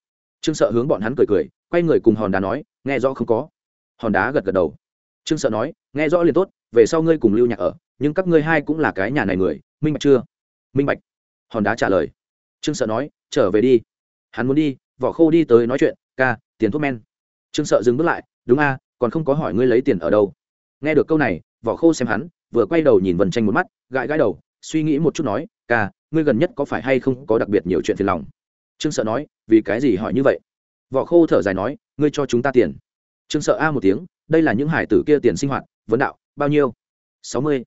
Trương sợ hướng bọn hắn cười cười, quay người cùng hòn đá nói, nghe rõ không có. Hòn đá gật gật đầu. Trương sợ nói, nghe rõ liền tốt, về sau ngươi cùng lưu nhạc ở, nhưng các ngươi hai cũng là cái nhà này người, minh bạch chưa? Minh bạch, hòn đá trả lời. Trương sợ nói, trở về đi. Hắn muốn đi, vỏ khô đi tới nói chuyện, ca, tiền thuốc men trương sợ dừng bước lại, đúng a, còn không có hỏi ngươi lấy tiền ở đâu. Nghe được câu này, vỏ khô xem hắn, vừa quay đầu nhìn vần tranh một mắt, gãi gãi đầu, suy nghĩ một chút nói, ca, ngươi gần nhất có phải hay không có đặc biệt nhiều chuyện phiền lòng? Trương sợ nói, vì cái gì hỏi như vậy? Vỏ khô thở dài nói, ngươi cho chúng ta tiền. Trương sợ a một tiếng, đây là những hải tử kia tiền sinh hoạt, vấn đạo, bao nhiêu? Sáu mươi.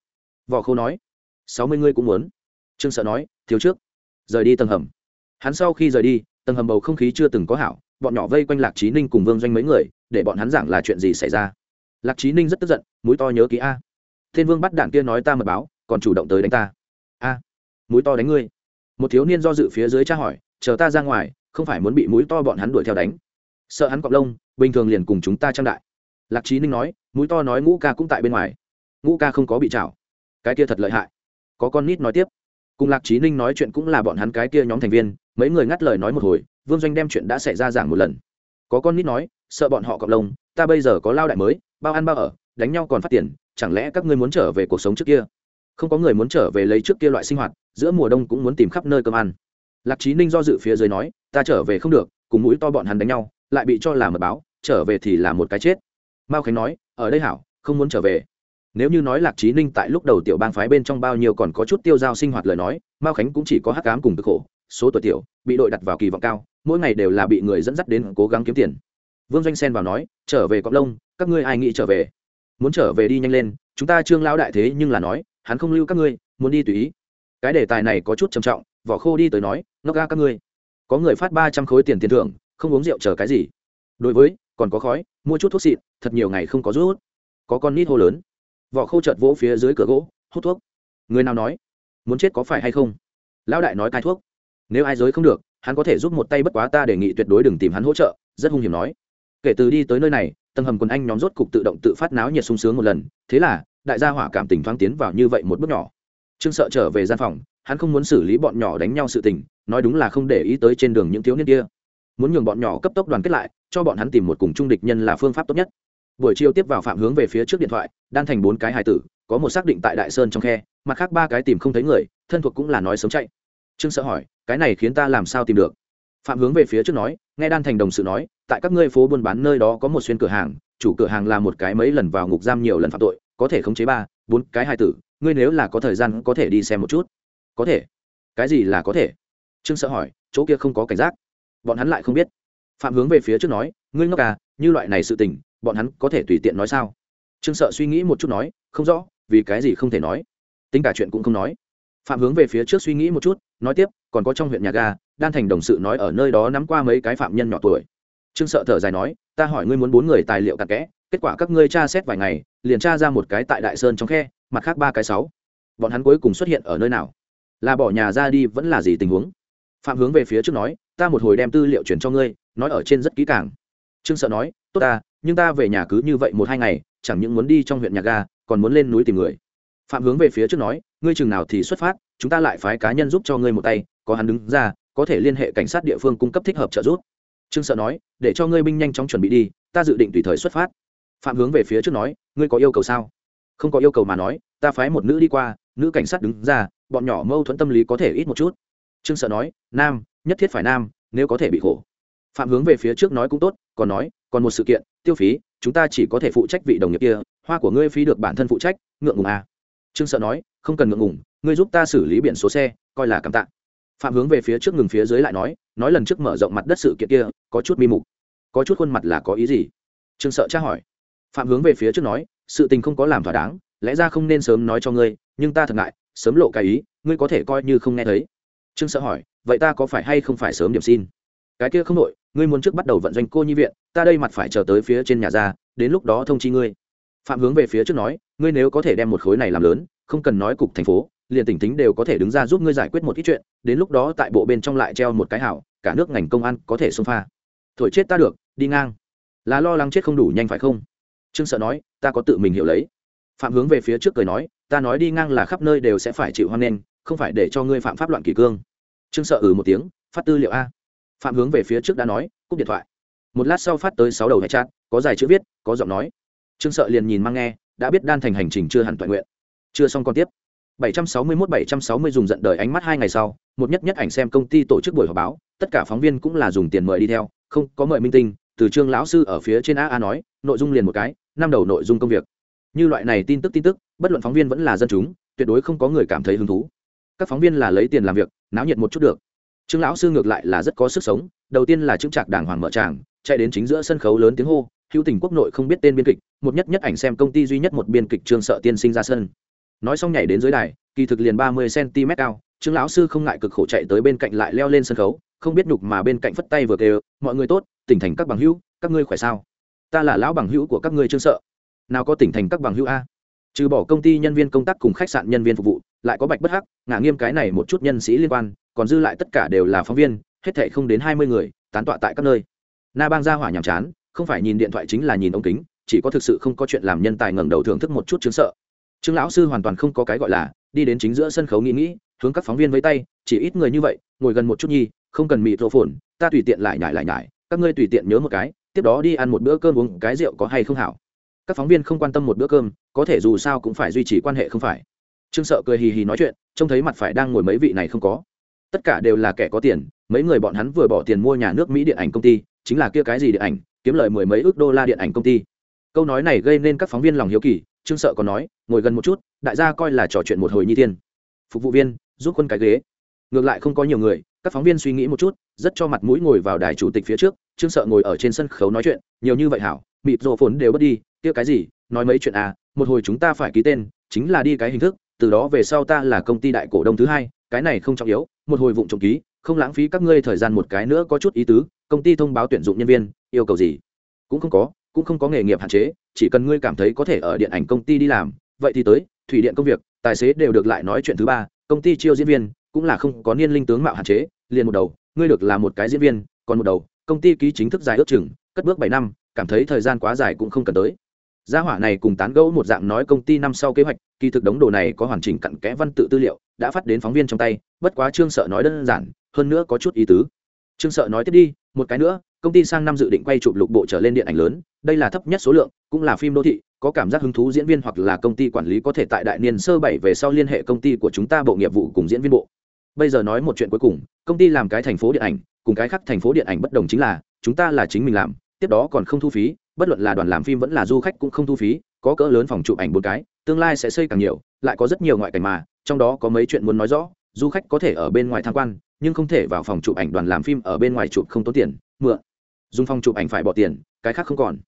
Vỏ khô nói, sáu mươi ngươi cũng muốn. Trương sợ nói, thiếu trước. Rời đi tầng hầm. Hắn sau khi rời đi, tầng hầm bầu không khí chưa từng có hảo bọn nhỏ vây quanh lạc trí ninh cùng vương doanh mấy người, để bọn hắn giảng là chuyện gì xảy ra. Lạc trí ninh rất tức giận, mũi to nhớ ký a. Thiên vương bắt đạn kia nói ta mật báo, còn chủ động tới đánh ta. A, mũi to đánh ngươi. Một thiếu niên do dự phía dưới tra hỏi, chờ ta ra ngoài, không phải muốn bị mũi to bọn hắn đuổi theo đánh? Sợ hắn cọp lông, bình thường liền cùng chúng ta trang đại. Lạc trí ninh nói, mũi to nói ngũ ca cũng tại bên ngoài. Ngũ ca không có bị chảo cái kia thật lợi hại. Có con nít nói tiếp. Cùng lạc trí ninh nói chuyện cũng là bọn hắn cái kia nhóm thành viên, mấy người ngắt lời nói một hồi vương doanh đem chuyện đã xảy ra giảng một lần. Có con nít nói, sợ bọn họ cọp lông, ta bây giờ có lao đại mới, bao ăn bao ở, đánh nhau còn phát tiền, chẳng lẽ các ngươi muốn trở về cuộc sống trước kia? Không có người muốn trở về lấy trước kia loại sinh hoạt, giữa mùa đông cũng muốn tìm khắp nơi cơm ăn. Lạc trí ninh do dự phía dưới nói, ta trở về không được, cùng mũi to bọn hắn đánh nhau, lại bị cho là mật báo, trở về thì là một cái chết. Mao khánh nói, ở đây hảo, không muốn trở về. Nếu như nói lạc trí ninh tại lúc đầu tiểu bang phái bên trong bao nhiêu còn có chút tiêu dao sinh hoạt lời nói, mao khánh cũng chỉ có hắc cám cùng cực khổ, số tuổi tiểu, bị đội đặt vào kỳ vọng cao mỗi ngày đều là bị người dẫn dắt đến cố gắng kiếm tiền. Vương doanh Sen vào nói, trở về cọc lông, các ngươi ai nghĩ trở về? Muốn trở về đi nhanh lên, chúng ta trương lão đại thế nhưng là nói, hắn không lưu các ngươi, muốn đi tùy ý. Cái đề tài này có chút trầm trọng, vỏ khô đi tới nói, ngốc ga các ngươi, có người phát ba trăm khối tiền tiền thưởng, không uống rượu chờ cái gì? Đối với, còn có khói, mua chút thuốc xịn thật nhiều ngày không có rút. Có con nít hô lớn. Vỏ khô chợt vỗ phía dưới cửa gỗ, hút thuốc. Người nào nói, muốn chết có phải hay không? Lão đại nói cai thuốc. Nếu ai giới không được hắn có thể giúp một tay bất quá ta đề nghị tuyệt đối đừng tìm hắn hỗ trợ, rất hung hiểm nói. Kể từ đi tới nơi này, tầng hầm quần anh nhóm rốt cục tự động tự phát náo nhiệt sung sướng một lần, thế là, đại gia hỏa cảm tình thoáng tiến vào như vậy một bước nhỏ. Trương sợ trở về gian phòng, hắn không muốn xử lý bọn nhỏ đánh nhau sự tình, nói đúng là không để ý tới trên đường những thiếu niên kia. Muốn nhường bọn nhỏ cấp tốc đoàn kết lại, cho bọn hắn tìm một cùng trung địch nhân là phương pháp tốt nhất. Buổi chiều tiếp vào phạm hướng về phía trước điện thoại, đan thành bốn cái hài tử, có một xác định tại đại sơn trong khe, mặt khác ba cái tìm không thấy người, thân thuộc cũng là nói sống chạy. Trương sợ hỏi cái này khiến ta làm sao tìm được? Phạm hướng về phía trước nói, nghe đan thành đồng sự nói, tại các ngươi phố buôn bán nơi đó có một xuyên cửa hàng, chủ cửa hàng là một cái mấy lần vào ngục giam nhiều lần phạm tội, có thể khống chế ba, bốn cái hai tử, ngươi nếu là có thời gian có thể đi xem một chút. Có thể. Cái gì là có thể? Trương sợ hỏi, chỗ kia không có cảnh giác. Bọn hắn lại không biết. Phạm hướng về phía trước nói, ngươi ngốc à như loại này sự tình, bọn hắn có thể tùy tiện nói sao? Trương sợ suy nghĩ một chút nói, không rõ, vì cái gì không thể nói. Tính cả chuyện cũng không nói. Phạm hướng về phía trước suy nghĩ một chút, nói tiếp còn có trong huyện nhà ga, đan thành đồng sự nói ở nơi đó nắm qua mấy cái phạm nhân nhỏ tuổi. Trương sợ thở dài nói, ta hỏi ngươi muốn bốn người tài liệu cặn kẽ, kết quả các ngươi tra xét vài ngày, liền tra ra một cái tại đại sơn trong khe, mặt khác ba cái sáu. Bọn hắn cuối cùng xuất hiện ở nơi nào? Là bỏ nhà ra đi vẫn là gì tình huống? Phạm hướng về phía trước nói, ta một hồi đem tư liệu chuyển cho ngươi, nói ở trên rất kỹ càng. Trương sợ nói, tốt ta, nhưng ta về nhà cứ như vậy một hai ngày, chẳng những muốn đi trong huyện nhà ga, còn muốn lên núi tìm người. Phạm hướng về phía trước nói, ngươi chừng nào thì xuất phát, chúng ta lại phái cá nhân giúp cho ngươi một tay có hắn đứng ra, có thể liên hệ cảnh sát địa phương cung cấp thích hợp trợ giúp. Trương sợ nói, để cho ngươi binh nhanh chóng chuẩn bị đi, ta dự định tùy thời xuất phát. Phạm hướng về phía trước nói, ngươi có yêu cầu sao? Không có yêu cầu mà nói, ta phái một nữ đi qua, nữ cảnh sát đứng ra, bọn nhỏ mâu thuẫn tâm lý có thể ít một chút. Trương sợ nói, nam, nhất thiết phải nam, nếu có thể bị khổ. Phạm hướng về phía trước nói cũng tốt, còn nói, còn một sự kiện, tiêu phí, chúng ta chỉ có thể phụ trách vị đồng nghiệp kia, hoa của ngươi phí được bản thân phụ trách, ngượng ngùng à. trương sợ nói, không cần ngượng ngùng, ngươi giúp ta xử lý biển số xe, coi là cảm tạ phạm hướng về phía trước ngừng phía dưới lại nói nói lần trước mở rộng mặt đất sự kiện kia, có chút mi mục, có chút khuôn mặt là có ý gì? Trương sợ tra hỏi. Phạm hướng về phía trước nói, sự tình không có làm thỏa đáng, lẽ ra không nên sớm nói cho ngươi, nhưng ta thật ngại, sớm lộ cái ý, ngươi có thể coi như không nghe thấy. Trương sợ hỏi, vậy ta có phải hay không phải sớm điểm xin? Cái kia không nội ngươi muốn trước bắt đầu vận doanh cô nhi viện, ta đây mặt phải chờ tới phía trên nhà ra, đến lúc đó thông chi ngươi. Phạm hướng về phía trước nói, ngươi nếu có thể đem một khối này làm lớn, không cần nói cục thành phố liền tỉnh tính đều có thể đứng ra giúp ngươi giải quyết một ít chuyện, đến lúc đó tại bộ bên trong lại treo một cái hảo, cả nước ngành công an có thể xông pha. Thổi chết ta được, đi ngang. Là lo lắng chết không đủ nhanh phải không? Trương sợ nói, ta có tự mình hiểu lấy. Phạm hướng về phía trước cười nói, ta nói đi ngang là khắp nơi đều sẽ phải chịu hoan nghênh, không phải để cho ngươi phạm pháp loạn kỷ cương. Trương sợ ừ một tiếng, phát tư liệu a. Phạm hướng về phía trước đã nói, cúp điện thoại. Một lát sau phát tới sáu đầu hay chat có dài chữ viết, có giọng nói. Trương sợ liền nhìn mang nghe, đã biết đan thành hành trình chưa hẳn toàn nguyện. Chưa xong còn tiếp. 761-760 dùng giận đời ánh mắt hai ngày sau, một nhất nhất ảnh xem công ty tổ chức buổi họp báo, tất cả phóng viên cũng là dùng tiền mời đi theo, không, có mời minh tinh, từ trương lão sư ở phía trên a a nói, nội dung liền một cái, năm đầu nội dung công việc. Như loại này tin tức tin tức, bất luận phóng viên vẫn là dân chúng, tuyệt đối không có người cảm thấy hứng thú. Các phóng viên là lấy tiền làm việc, náo nhiệt một chút được. Trương lão sư ngược lại là rất có sức sống, đầu tiên là chứng trạc đàng hoàng mở tràng, chạy đến chính giữa sân khấu lớn tiếng hô, hữu tình quốc nội không biết tên biên kịch, một nhất nhất ảnh xem công ty duy nhất một biên kịch trương sợ tiên sinh ra sân nói xong nhảy đến dưới đài, kỳ thực liền ba mươi cm cao, trương lão sư không ngại cực khổ chạy tới bên cạnh lại leo lên sân khấu, không biết nhục mà bên cạnh phất tay vừa kêu, mọi người tốt, tỉnh thành các bằng hữu, các ngươi khỏe sao? Ta là lão bằng hữu của các ngươi trương sợ. Nào có tỉnh thành các bằng hữu a? Trừ bỏ công ty nhân viên công tác cùng khách sạn nhân viên phục vụ, lại có bạch bất hắc ngả nghiêm cái này một chút nhân sĩ liên quan, còn dư lại tất cả đều là phóng viên, hết thệ không đến hai mươi người, tán tọa tại các nơi. Na bang ra hỏa nhàm chán, không phải nhìn điện thoại chính là nhìn ống kính, chỉ có thực sự không có chuyện làm nhân tài ngẩng đầu thưởng thức một chút chứng sợ trương lão sư hoàn toàn không có cái gọi là đi đến chính giữa sân khấu nghĩ nghĩ, hướng các phóng viên với tay, chỉ ít người như vậy, ngồi gần một chút nhi, không cần mịt rộ phồn, ta tùy tiện lại nhải lại nhải, các ngươi tùy tiện nhớ một cái, tiếp đó đi ăn một bữa cơm uống, cái rượu có hay không hảo. Các phóng viên không quan tâm một bữa cơm, có thể dù sao cũng phải duy trì quan hệ không phải. Trương sợ cười hì hì nói chuyện, trông thấy mặt phải đang ngồi mấy vị này không có. Tất cả đều là kẻ có tiền, mấy người bọn hắn vừa bỏ tiền mua nhà nước mỹ điện ảnh công ty, chính là kia cái gì điện ảnh, kiếm lời mười mấy ước đô la điện ảnh công ty. Câu nói này gây nên các phóng viên lòng hiếu kỳ trương sợ còn nói, ngồi gần một chút, đại gia coi là trò chuyện một hồi nhi tiên. Phục vụ viên, giúp quân cái ghế. Ngược lại không có nhiều người, các phóng viên suy nghĩ một chút, rất cho mặt mũi ngồi vào đài chủ tịch phía trước, trương sợ ngồi ở trên sân khấu nói chuyện, nhiều như vậy hảo, mịt rộ phồn đều bớt đi, kia cái gì, nói mấy chuyện à một hồi chúng ta phải ký tên, chính là đi cái hình thức, từ đó về sau ta là công ty đại cổ đông thứ hai, cái này không trọng yếu, một hồi vụng trộm ký, không lãng phí các ngươi thời gian một cái nữa có chút ý tứ, công ty thông báo tuyển dụng nhân viên, yêu cầu gì? Cũng không có cũng không có nghề nghiệp hạn chế, chỉ cần ngươi cảm thấy có thể ở điện ảnh công ty đi làm, vậy thì tới, thủy điện công việc, tài xế đều được lại nói chuyện thứ ba, công ty chiêu diễn viên cũng là không có niên linh tướng mạo hạn chế, liền một đầu, ngươi được là một cái diễn viên, còn một đầu, công ty ký chính thức dài ước chừng, cất bước bảy năm, cảm thấy thời gian quá dài cũng không cần tới. Gia hỏa này cùng tán gẫu một dạng nói công ty năm sau kế hoạch, kỳ thực đống đồ này có hoàn chỉnh cặn kẽ văn tự tư liệu, đã phát đến phóng viên trong tay, bất quá trương sợ nói đơn giản, hơn nữa có chút ý tứ trương sợ nói tiếp đi, một cái nữa, công ty sang năm dự định quay chụp lục bộ trở lên điện ảnh lớn, đây là thấp nhất số lượng, cũng là phim đô thị, có cảm giác hứng thú diễn viên hoặc là công ty quản lý có thể tại đại niên sơ bảy về sau liên hệ công ty của chúng ta bộ nghiệp vụ cùng diễn viên bộ. Bây giờ nói một chuyện cuối cùng, công ty làm cái thành phố điện ảnh, cùng cái khác thành phố điện ảnh bất đồng chính là, chúng ta là chính mình làm, tiếp đó còn không thu phí, bất luận là đoàn làm phim vẫn là du khách cũng không thu phí, có cỡ lớn phòng chụp ảnh bốn cái, tương lai sẽ xây càng nhiều, lại có rất nhiều ngoại cảnh mà, trong đó có mấy chuyện muốn nói rõ, du khách có thể ở bên ngoài tham quan nhưng không thể vào phòng chụp ảnh đoàn làm phim ở bên ngoài chụp không tốn tiền, mượn. Dùng phòng chụp ảnh phải bỏ tiền, cái khác không còn.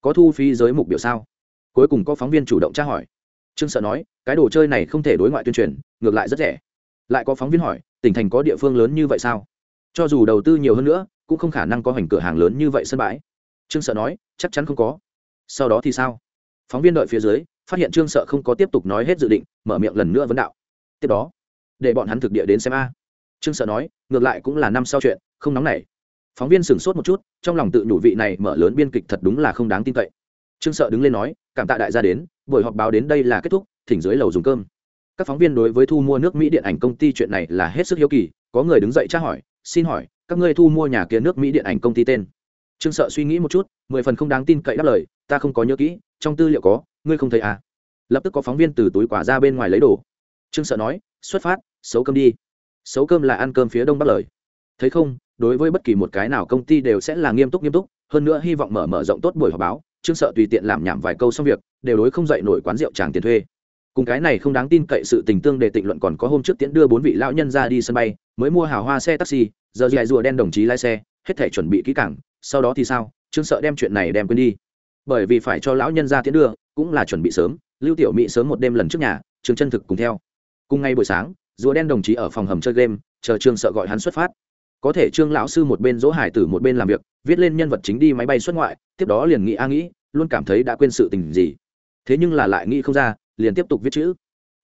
Có thu phí giới mục biểu sao? Cuối cùng có phóng viên chủ động tra hỏi. Trương sợ nói, cái đồ chơi này không thể đối ngoại tuyên truyền, ngược lại rất rẻ. Lại có phóng viên hỏi, tỉnh thành có địa phương lớn như vậy sao? Cho dù đầu tư nhiều hơn nữa, cũng không khả năng có hoành cửa hàng lớn như vậy sân bãi. Trương sợ nói, chắc chắn không có. Sau đó thì sao? Phóng viên đợi phía dưới, phát hiện trương sợ không có tiếp tục nói hết dự định, mở miệng lần nữa vấn đạo. Tiếp đó, để bọn hắn thực địa đến xem a trương sợ nói, ngược lại cũng là năm sau chuyện, không nóng nảy. Phóng viên sửng sốt một chút, trong lòng tự nhủ vị này mở lớn biên kịch thật đúng là không đáng tin cậy. Trương sợ đứng lên nói, cảm tạ đại gia đến, buổi họp báo đến đây là kết thúc, thỉnh dưới lầu dùng cơm. Các phóng viên đối với thu mua nước mỹ điện ảnh công ty chuyện này là hết sức hiếu kỳ, có người đứng dậy tra hỏi, xin hỏi, các ngươi thu mua nhà kia nước mỹ điện ảnh công ty tên? Trương sợ suy nghĩ một chút, mười phần không đáng tin cậy đáp lời, ta không có nhớ kỹ, trong tư liệu có, ngươi không thấy à? Lập tức có phóng viên từ túi quả ra bên ngoài lấy đồ. Trương sợ nói, xuất phát, xấu cơm đi xấu cơm là ăn cơm phía đông bắc lời. Thấy không, đối với bất kỳ một cái nào công ty đều sẽ là nghiêm túc nghiêm túc, hơn nữa hy vọng mở mở rộng tốt buổi họp báo chương sợ tùy tiện làm nhảm vài câu xong việc, đều đối không dậy nổi quán rượu tràng tiền thuê. Cùng cái này không đáng tin cậy sự tình tương để tịnh luận còn có hôm trước tiễn đưa bốn vị lão nhân ra đi sân bay, mới mua hào hoa xe taxi, giờ dài rùa đen đồng chí lái xe, hết thể chuẩn bị kỹ cảng sau đó thì sao chương sợ đem chuyện này đem quên đi. Bởi vì phải cho lão nhân ra tiễn đưa, cũng là chuẩn bị sớm, lưu tiểu mỹ sớm một đêm lần trước nhà trương chân thực cùng theo. Cùng ngay buổi sáng rùa đen đồng chí ở phòng hầm chơi game, chờ trương sợ gọi hắn xuất phát. Có thể trương lão sư một bên dỗ hải tử một bên làm việc, viết lên nhân vật chính đi máy bay xuất ngoại, tiếp đó liền nghĩ a nghĩ, luôn cảm thấy đã quên sự tình gì. Thế nhưng là lại nghĩ không ra, liền tiếp tục viết chữ.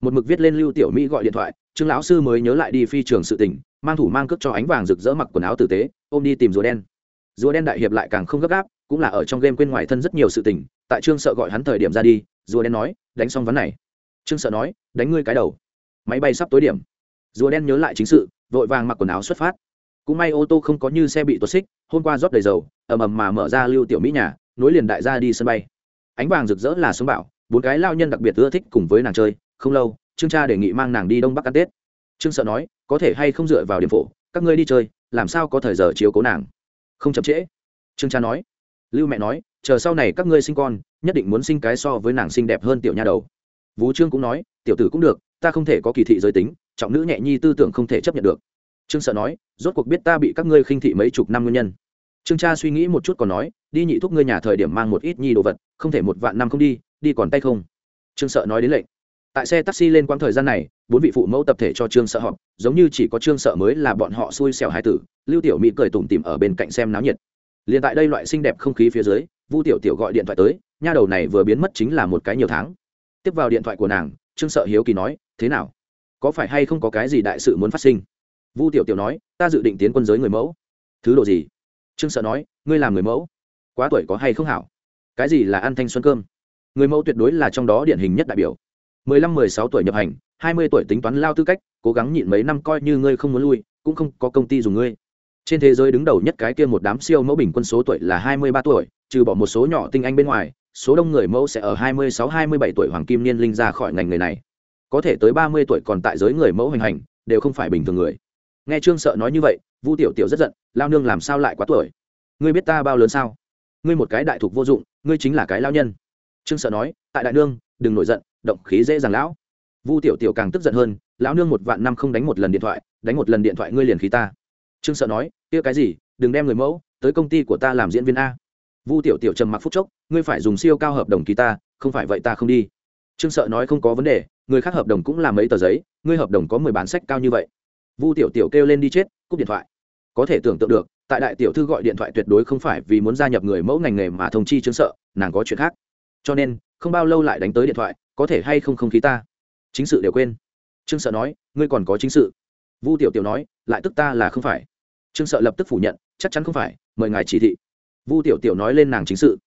Một mực viết lên lưu tiểu mỹ gọi điện thoại, trương lão sư mới nhớ lại đi phi trường sự tình, mang thủ mang cước cho ánh vàng rực rỡ mặc quần áo tử tế, ôm đi tìm rùa đen. Rùa đen đại hiệp lại càng không gấp gáp, cũng là ở trong game quên ngoài thân rất nhiều sự tình, tại trương sợ gọi hắn thời điểm ra đi, rùa đen nói, đánh xong vấn này. Trương sợ nói, đánh ngươi cái đầu máy bay sắp tối điểm. Rùa đen nhớ lại chính sự, vội vàng mặc quần áo xuất phát. Cũng may ô tô không có như xe bị tuột xích, hôm qua rót đầy dầu, ầm ầm mà mở ra lưu tiểu mỹ nhà, nối liền đại gia đi sân bay. Ánh vàng rực rỡ là sống bảo bốn cái lao nhân đặc biệt ưa thích cùng với nàng chơi, không lâu, trương cha đề nghị mang nàng đi đông bắc ăn tết. Trương sợ nói, có thể hay không dựa vào điểm phổ, các ngươi đi chơi, làm sao có thời giờ chiếu cố nàng? Không chậm trễ. Trương cha nói. Lưu mẹ nói, chờ sau này các ngươi sinh con, nhất định muốn sinh cái so với nàng xinh đẹp hơn tiểu nha đầu. Vũ trương cũng nói, tiểu tử cũng được ta không thể có kỳ thị giới tính, trọng nữ nhẹ nhi tư tưởng không thể chấp nhận được. Trương sợ nói, rốt cuộc biết ta bị các ngươi khinh thị mấy chục năm nguyên nhân. Trương cha suy nghĩ một chút còn nói, đi nhị thúc ngươi nhà thời điểm mang một ít nhi đồ vật, không thể một vạn năm không đi đi còn tay không. Trương sợ nói đến lệnh. Tại xe taxi lên quãng thời gian này, bốn vị phụ mẫu tập thể cho trương sợ họp, giống như chỉ có trương sợ mới là bọn họ xui xẻo hai tử, lưu tiểu mỹ cười tủm tìm ở bên cạnh xem náo nhiệt. Liền tại đây loại xinh đẹp không khí phía dưới, vu tiểu tiểu gọi điện thoại tới, nha đầu này vừa biến mất chính là một cái nhiều tháng. Tiếp vào điện thoại của nàng, trương sợ hiếu kỳ nói thế nào? Có phải hay không có cái gì đại sự muốn phát sinh? Vu tiểu tiểu nói, ta dự định tiến quân giới người mẫu. Thứ độ gì? Trương sợ nói, ngươi làm người mẫu? Quá tuổi có hay không hảo? Cái gì là ăn thanh xuân cơm? Người mẫu tuyệt đối là trong đó điển hình nhất đại biểu. Mười lăm, mười sáu tuổi nhập hành, hai mươi tuổi tính toán lao tư cách, cố gắng nhịn mấy năm coi như ngươi không muốn lui, cũng không có công ty dùng ngươi. Trên thế giới đứng đầu nhất cái kia một đám siêu mẫu bình quân số tuổi là hai mươi ba tuổi, trừ bỏ một số nhỏ tinh anh bên ngoài, số đông người mẫu sẽ ở hai mươi sáu, hai mươi bảy tuổi hoàng kim niên linh ra khỏi ngành người này có thể tới ba mươi tuổi còn tại giới người mẫu hành hành, đều không phải bình thường người. Nghe trương sợ nói như vậy, vu tiểu tiểu rất giận, lao nương làm sao lại quá tuổi? Ngươi biết ta bao lớn sao? Ngươi một cái đại thục vô dụng, ngươi chính là cái lao nhân. Trương sợ nói, tại đại nương, đừng nổi giận, động khí dễ dàng lão. Vu tiểu tiểu càng tức giận hơn, lão nương một vạn năm không đánh một lần điện thoại, đánh một lần điện thoại ngươi liền khí ta. Trương sợ nói, kia cái gì, đừng đem người mẫu, tới công ty của ta làm diễn viên a. Vu tiểu tiểu trầm mặc phút chốc, ngươi phải dùng siêu cao hợp đồng ký ta, không phải vậy ta không đi trương sợ nói không có vấn đề, người khác hợp đồng cũng là mấy tờ giấy, ngươi hợp đồng có mười bản sách cao như vậy. Vu tiểu tiểu kêu lên đi chết, cúp điện thoại. Có thể tưởng tượng được, tại đại tiểu thư gọi điện thoại tuyệt đối không phải vì muốn gia nhập người mẫu ngành nghề mà thông chi Trương sợ, nàng có chuyện khác. Cho nên, không bao lâu lại đánh tới điện thoại, có thể hay không không khí ta? Chính sự đều quên. Trương sợ nói, ngươi còn có chính sự. Vu tiểu tiểu nói, lại tức ta là không phải. Trương sợ lập tức phủ nhận, chắc chắn không phải, mời ngài chỉ thị. Vu tiểu tiểu nói lên nàng chính sự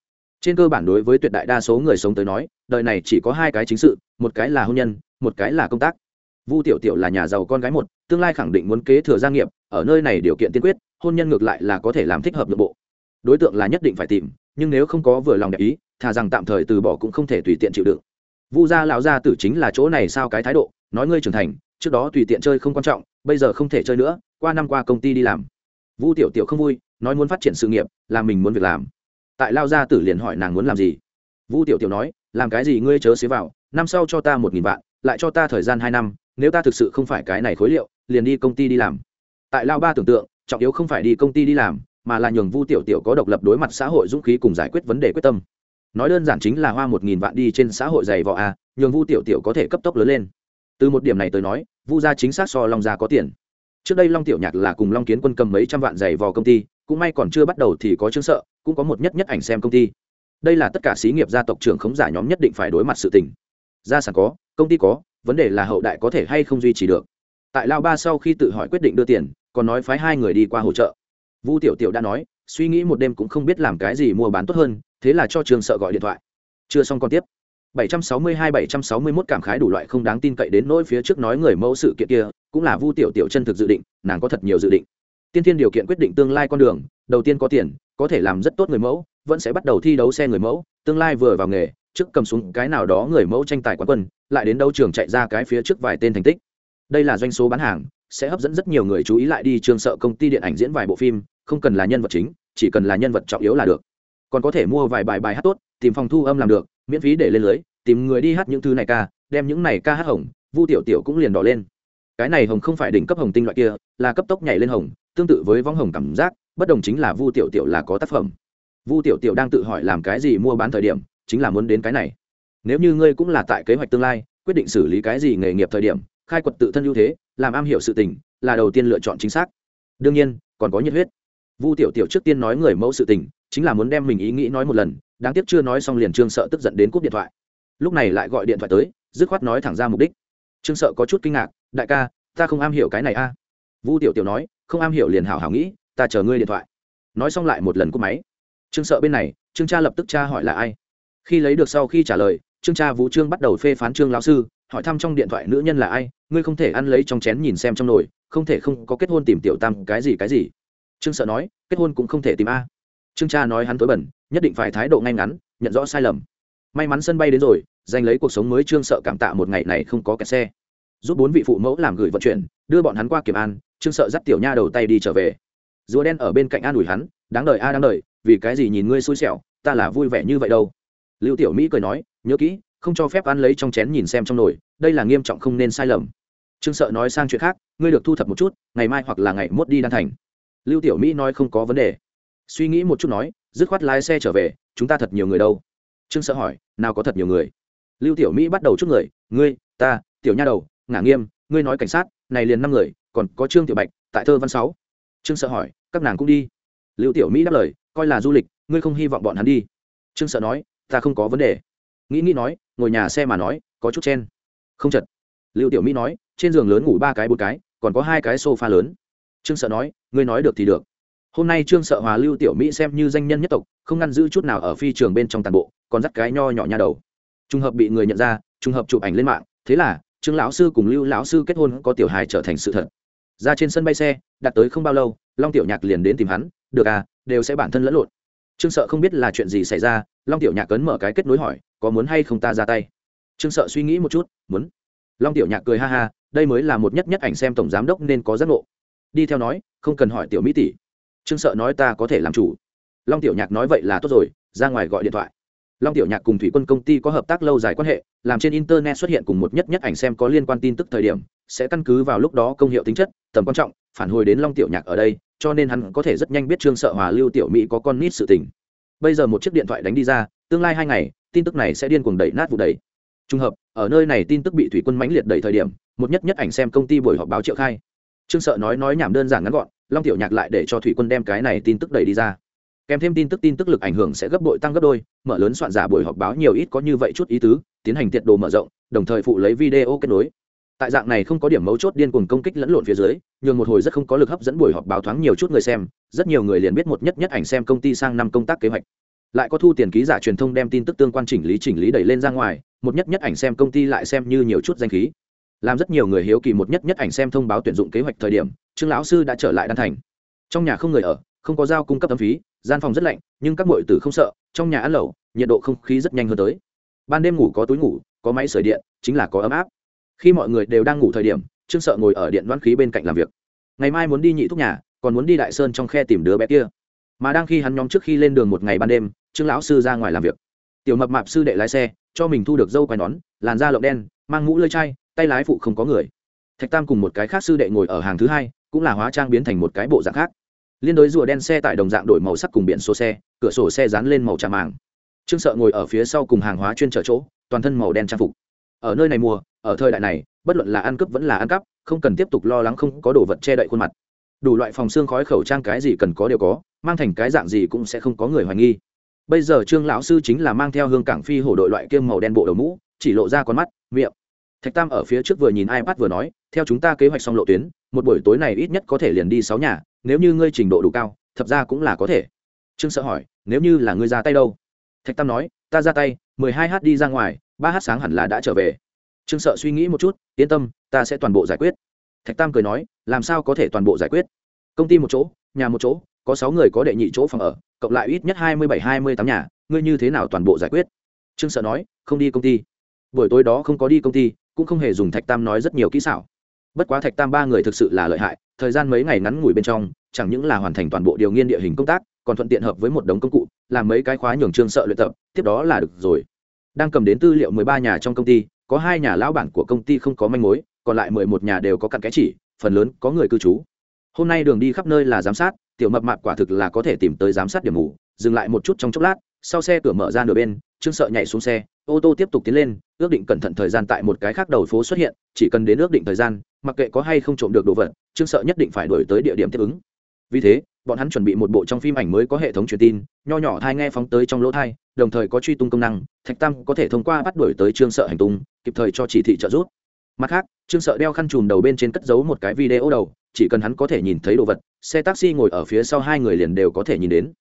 trên cơ bản đối với tuyệt đại đa số người sống tới nói, đời này chỉ có hai cái chính sự, một cái là hôn nhân, một cái là công tác. Vu tiểu tiểu là nhà giàu con gái một, tương lai khẳng định muốn kế thừa gia nghiệp, ở nơi này điều kiện tiên quyết, hôn nhân ngược lại là có thể làm thích hợp nội bộ. Đối tượng là nhất định phải tìm, nhưng nếu không có vừa lòng đẹp ý, thà rằng tạm thời từ bỏ cũng không thể tùy tiện chịu đựng. Vu gia lão gia tử chính là chỗ này sao cái thái độ, nói ngươi trưởng thành, trước đó tùy tiện chơi không quan trọng, bây giờ không thể chơi nữa, qua năm qua công ty đi làm. Vu tiểu tiểu không vui, nói muốn phát triển sự nghiệp là mình muốn việc làm tại lao gia tử liền hỏi nàng muốn làm gì. Vu tiểu tiểu nói, làm cái gì ngươi chớ xế vào, năm sau cho ta một nghìn vạn, lại cho ta thời gian hai năm, nếu ta thực sự không phải cái này khối liệu, liền đi công ty đi làm. Tại lao ba tưởng tượng, trọng yếu không phải đi công ty đi làm, mà là nhường vu tiểu tiểu có độc lập đối mặt xã hội dũng khí cùng giải quyết vấn đề quyết tâm. Nói đơn giản chính là hoa một nghìn vạn đi trên xã hội dày vò a, nhường vu tiểu tiểu có thể cấp tốc lớn lên. Từ một điểm này tới nói, vu gia chính xác so long gia có tiền. Trước đây long tiểu nhạc là cùng long kiến quân cầm mấy trăm vạn giày vò công ty cũng may còn chưa bắt đầu thì có chứng sợ, cũng có một nhất nhất ảnh xem công ty. Đây là tất cả xí nghiệp gia tộc trưởng khống giả nhóm nhất định phải đối mặt sự tình. Gia sản có, công ty có, vấn đề là hậu đại có thể hay không duy trì được. Tại lao ba sau khi tự hỏi quyết định đưa tiền, còn nói phái hai người đi qua hỗ trợ. Vu tiểu tiểu đã nói, suy nghĩ một đêm cũng không biết làm cái gì mua bán tốt hơn, thế là cho trường sợ gọi điện thoại. Chưa xong còn tiếp. 762-761 cảm khái đủ loại không đáng tin cậy đến nỗi phía trước nói người mẫu sự kiện kia, cũng là vu tiểu tiểu chân thực dự định, nàng có thật nhiều dự định tiên thiên điều kiện quyết định tương lai con đường, đầu tiên có tiền, có thể làm rất tốt người mẫu, vẫn sẽ bắt đầu thi đấu xe người mẫu, tương lai vừa vào nghề, trước cầm xuống cái nào đó người mẫu tranh tài quán quân, lại đến đấu trường chạy ra cái phía trước vài tên thành tích. Đây là doanh số bán hàng, sẽ hấp dẫn rất nhiều người chú ý lại đi trường sợ công ty điện ảnh diễn vài bộ phim, không cần là nhân vật chính, chỉ cần là nhân vật trọng yếu là được. Còn có thể mua vài bài bài hát tốt, tìm phòng thu âm làm được, miễn phí để lên lưới, tìm người đi hát những thứ này ca, đem những này ca hát hồng, vu tiểu tiểu cũng liền đỏ lên. Cái này hồng không phải đỉnh cấp hồng tinh loại kia, là cấp tốc nhảy lên hồng tương tự với võng hồng cảm giác, bất đồng chính là vu tiểu tiểu là có tác phẩm. Vu tiểu tiểu đang tự hỏi làm cái gì mua bán thời điểm, chính là muốn đến cái này. Nếu như ngươi cũng là tại kế hoạch tương lai, quyết định xử lý cái gì nghề nghiệp thời điểm, khai quật tự thân ưu thế, làm am hiểu sự tình, là đầu tiên lựa chọn chính xác. Đương nhiên, còn có nhiệt huyết. Vu tiểu tiểu trước tiên nói người mẫu sự tình, chính là muốn đem mình ý nghĩ nói một lần, đáng tiếc chưa nói xong liền trương sợ tức giận đến cúp điện thoại. Lúc này lại gọi điện thoại tới, dứt khoát nói thẳng ra mục đích. Trương sợ có chút kinh ngạc, đại ca, ta không am hiểu cái này a. Vu tiểu tiểu nói không am hiểu liền hảo hảo nghĩ, ta chờ ngươi điện thoại. Nói xong lại một lần cúp máy. Trương sợ bên này, trương cha lập tức cha hỏi là ai. Khi lấy được sau khi trả lời, trương cha vũ trương bắt đầu phê phán trương lão sư, hỏi thăm trong điện thoại nữ nhân là ai, ngươi không thể ăn lấy trong chén nhìn xem trong nồi, không thể không có kết hôn tìm tiểu tam cái gì cái gì. Trương sợ nói, kết hôn cũng không thể tìm a. Trương cha nói hắn tối bẩn, nhất định phải thái độ ngay ngắn, nhận rõ sai lầm. May mắn sân bay đến rồi, giành lấy cuộc sống mới trương sợ cảm tạ một ngày này không có kẹt xe. Giúp bốn vị phụ mẫu làm gửi vận chuyển, đưa bọn hắn qua kiểm an trương sợ dắt tiểu nha đầu tay đi trở về. Rùa đen ở bên cạnh an ủi hắn, đáng đợi a, đáng đợi vì cái gì nhìn ngươi xui xẻo, ta là vui vẻ như vậy đâu? Lưu tiểu mỹ cười nói, nhớ kỹ, không cho phép ăn lấy trong chén nhìn xem trong nồi, đây là nghiêm trọng không nên sai lầm. Trương sợ nói sang chuyện khác, ngươi được thu thập một chút, ngày mai hoặc là ngày mốt đi đan thành. Lưu tiểu mỹ nói không có vấn đề. Suy nghĩ một chút nói, dứt khoát lái xe trở về, chúng ta thật nhiều người đâu? Trương sợ hỏi, nào có thật nhiều người? Lưu tiểu mỹ bắt đầu chút người, ngươi, ta, tiểu nha đầu, ngả nghiêm, ngươi nói cảnh sát, này liền năm người còn có trương tiểu bạch tại thơ văn sáu. Trương sợ hỏi, các nàng cũng đi. Lưu tiểu mỹ đáp lời, coi là du lịch, ngươi không hy vọng bọn hắn đi. Trương sợ nói, ta không có vấn đề. Nghĩ nghĩ nói, ngồi nhà xe mà nói, có chút chen. Không chật. Lưu tiểu mỹ nói, trên giường lớn ngủ ba cái bốn cái, còn có hai cái sofa lớn. Trương sợ nói, ngươi nói được thì được. Hôm nay trương sợ hòa lưu tiểu mỹ xem như danh nhân nhất tộc, không ngăn giữ chút nào ở phi trường bên trong tàn bộ, còn dắt cái nho nhỏ nha đầu. Trùng hợp bị người nhận ra, trùng hợp chụp ảnh lên mạng, thế là trương lão sư cùng lưu lão sư kết hôn có tiểu hài trở thành sự thật ra trên sân bay xe, đặt tới không bao lâu, long tiểu nhạc liền đến tìm hắn, được à đều sẽ bản thân lẫn lộn. Trương sợ không biết là chuyện gì xảy ra, long tiểu nhạc cấn mở cái kết nối hỏi, có muốn hay không ta ra tay? Trương sợ suy nghĩ một chút, muốn. Long tiểu nhạc cười ha ha, đây mới là một nhất nhất ảnh xem tổng giám đốc nên có giác ngộ. Đi theo nói, không cần hỏi tiểu mỹ tỷ. Trương sợ nói, ta có thể làm chủ. Long tiểu nhạc nói, vậy là tốt rồi, ra ngoài gọi điện thoại. Long tiểu nhạc cùng thủy quân công ty có hợp tác lâu dài quan hệ, làm trên internet xuất hiện cùng một nhất nhất ảnh xem có liên quan tin tức thời điểm sẽ căn cứ vào lúc đó công hiệu tính chất, tầm quan trọng, phản hồi đến long tiểu nhạc ở đây, cho nên hắn có thể rất nhanh biết trương sợ hòa lưu tiểu mỹ có con nít sự tình. Bây giờ một chiếc điện thoại đánh đi ra, tương lai hai ngày, tin tức này sẽ điên cuồng đẩy nát vụ đẩy. Trùng hợp, ở nơi này tin tức bị thủy quân mãnh liệt đẩy thời điểm, một nhất nhất ảnh xem công ty buổi họp báo triệu khai. Trương sợ nói nói nhảm đơn giản ngắn gọn, long tiểu nhạc lại để cho thủy quân đem cái này tin tức đẩy đi ra. Kèm thêm tin tức tin tức lực ảnh hưởng sẽ gấp bội tăng gấp đôi, mở lớn soạn giả buổi họp báo nhiều ít có như vậy chút ý tứ, tiến hành tiệt đồ mở rộng, đồng thời phụ lấy video kết nối tại dạng này không có điểm mấu chốt điên cuồng công kích lẫn lộn phía dưới, nhường một hồi rất không có lực hấp dẫn buổi họp báo thoáng nhiều chút người xem, rất nhiều người liền biết một nhất nhất ảnh xem công ty sang năm công tác kế hoạch. Lại có thu tiền ký giả truyền thông đem tin tức tương quan chỉnh lý chỉnh lý đẩy lên ra ngoài, một nhất nhất ảnh xem công ty lại xem như nhiều chút danh khí. Làm rất nhiều người hiếu kỳ một nhất nhất ảnh xem thông báo tuyển dụng kế hoạch thời điểm, trương lão sư đã trở lại đan thành. Trong nhà không người ở, không có giao cung cấp tấm phí, gian phòng rất lạnh, nhưng các mọi tử không sợ, trong nhà ăn lẩu, nhiệt độ không khí rất nhanh hơn tới. Ban đêm ngủ có túi ngủ, có máy sưởi điện, chính là có ấm áp khi mọi người đều đang ngủ thời điểm, trương sợ ngồi ở điện đoán khí bên cạnh làm việc. Ngày mai muốn đi nhị thúc nhà, còn muốn đi đại sơn trong khe tìm đứa bé kia. Mà đang khi hắn nhóm trước khi lên đường một ngày ban đêm, trương lão sư ra ngoài làm việc. Tiểu mập mạp sư đệ lái xe, cho mình thu được dâu quai nón, làn da lộng đen, mang mũ lơi chai, tay lái phụ không có người. Thạch tam cùng một cái khác sư đệ ngồi ở hàng thứ hai, cũng là hóa trang biến thành một cái bộ dạng khác. Liên đối rùa đen xe tại đồng dạng đổi màu sắc cùng biển số xe, cửa sổ xe dán lên màu trà màng. Trương sợ ngồi ở phía sau cùng hàng hóa chuyên chở chỗ, toàn thân màu đen trang phục. Ở nơi này mùa ở thời đại này, bất luận là ăn cướp vẫn là ăn cắp, không cần tiếp tục lo lắng không có đồ vật che đậy khuôn mặt. Đủ loại phòng xương khói khẩu trang cái gì cần có đều có, mang thành cái dạng gì cũng sẽ không có người hoài nghi. Bây giờ trương lão sư chính là mang theo hương cảng phi hổ đội loại kiêm màu đen bộ đầu mũ, chỉ lộ ra con mắt, miệng. Thạch tam ở phía trước vừa nhìn ipad vừa nói, theo chúng ta kế hoạch xong lộ tuyến, một buổi tối này ít nhất có thể liền đi sáu nhà, nếu như ngươi trình độ đủ cao, thật ra cũng là có thể. Trương sợ hỏi, nếu như là ngươi ra tay đâu? Thạch tam nói, ta ra tay, mười hai h đi ra ngoài, ba h sáng hẳn là đã trở về trương sợ suy nghĩ một chút, yên tâm, ta sẽ toàn bộ giải quyết. Thạch tam cười nói, làm sao có thể toàn bộ giải quyết? Công ty một chỗ, nhà một chỗ, có sáu người có đệ nhị chỗ phòng ở, cộng lại ít nhất hai mươi bảy, hai mươi tám nhà, ngươi như thế nào toàn bộ giải quyết? Trương sợ nói, không đi công ty. Buổi tối đó không có đi công ty, cũng không hề dùng thạch tam nói rất nhiều kỹ xảo. Bất quá thạch tam ba người thực sự là lợi hại, thời gian mấy ngày ngắn ngủi bên trong, chẳng những là hoàn thành toàn bộ điều nghiên địa hình công tác, còn thuận tiện hợp với một đống công cụ, làm mấy cái khóa nhường trương sợ luyện tập, tiếp đó là được rồi. Đang cầm đến tư liệu mười ba nhà trong công ty có hai nhà lão bản của công ty không có manh mối, còn lại mười một nhà đều có cặn kẽ chỉ, phần lớn có người cư trú. Hôm nay đường đi khắp nơi là giám sát, tiểu mập mạp quả thực là có thể tìm tới giám sát điểm mù, dừng lại một chút trong chốc lát, sau xe cửa mở ra nửa bên, trương sợ nhảy xuống xe, ô tô tiếp tục tiến lên, ước định cẩn thận thời gian tại một cái khác đầu phố xuất hiện, chỉ cần đến ước định thời gian, mặc kệ có hay không trộm được đồ vật, trương sợ nhất định phải đổi tới địa điểm tiếp ứng. Vì thế bọn hắn chuẩn bị một bộ trong phim ảnh mới có hệ thống truyền tin, nho nhỏ thai nghe phóng tới trong lỗ thai, đồng thời có truy tung công năng, thạch tam có thể thông qua bắt đuổi tới trương sợ hành tung, kịp thời cho chỉ thị trợ giúp. Mặt khác, trương sợ đeo khăn chùm đầu bên trên cất giấu một cái video đầu, chỉ cần hắn có thể nhìn thấy đồ vật, xe taxi ngồi ở phía sau hai người liền đều có thể nhìn đến.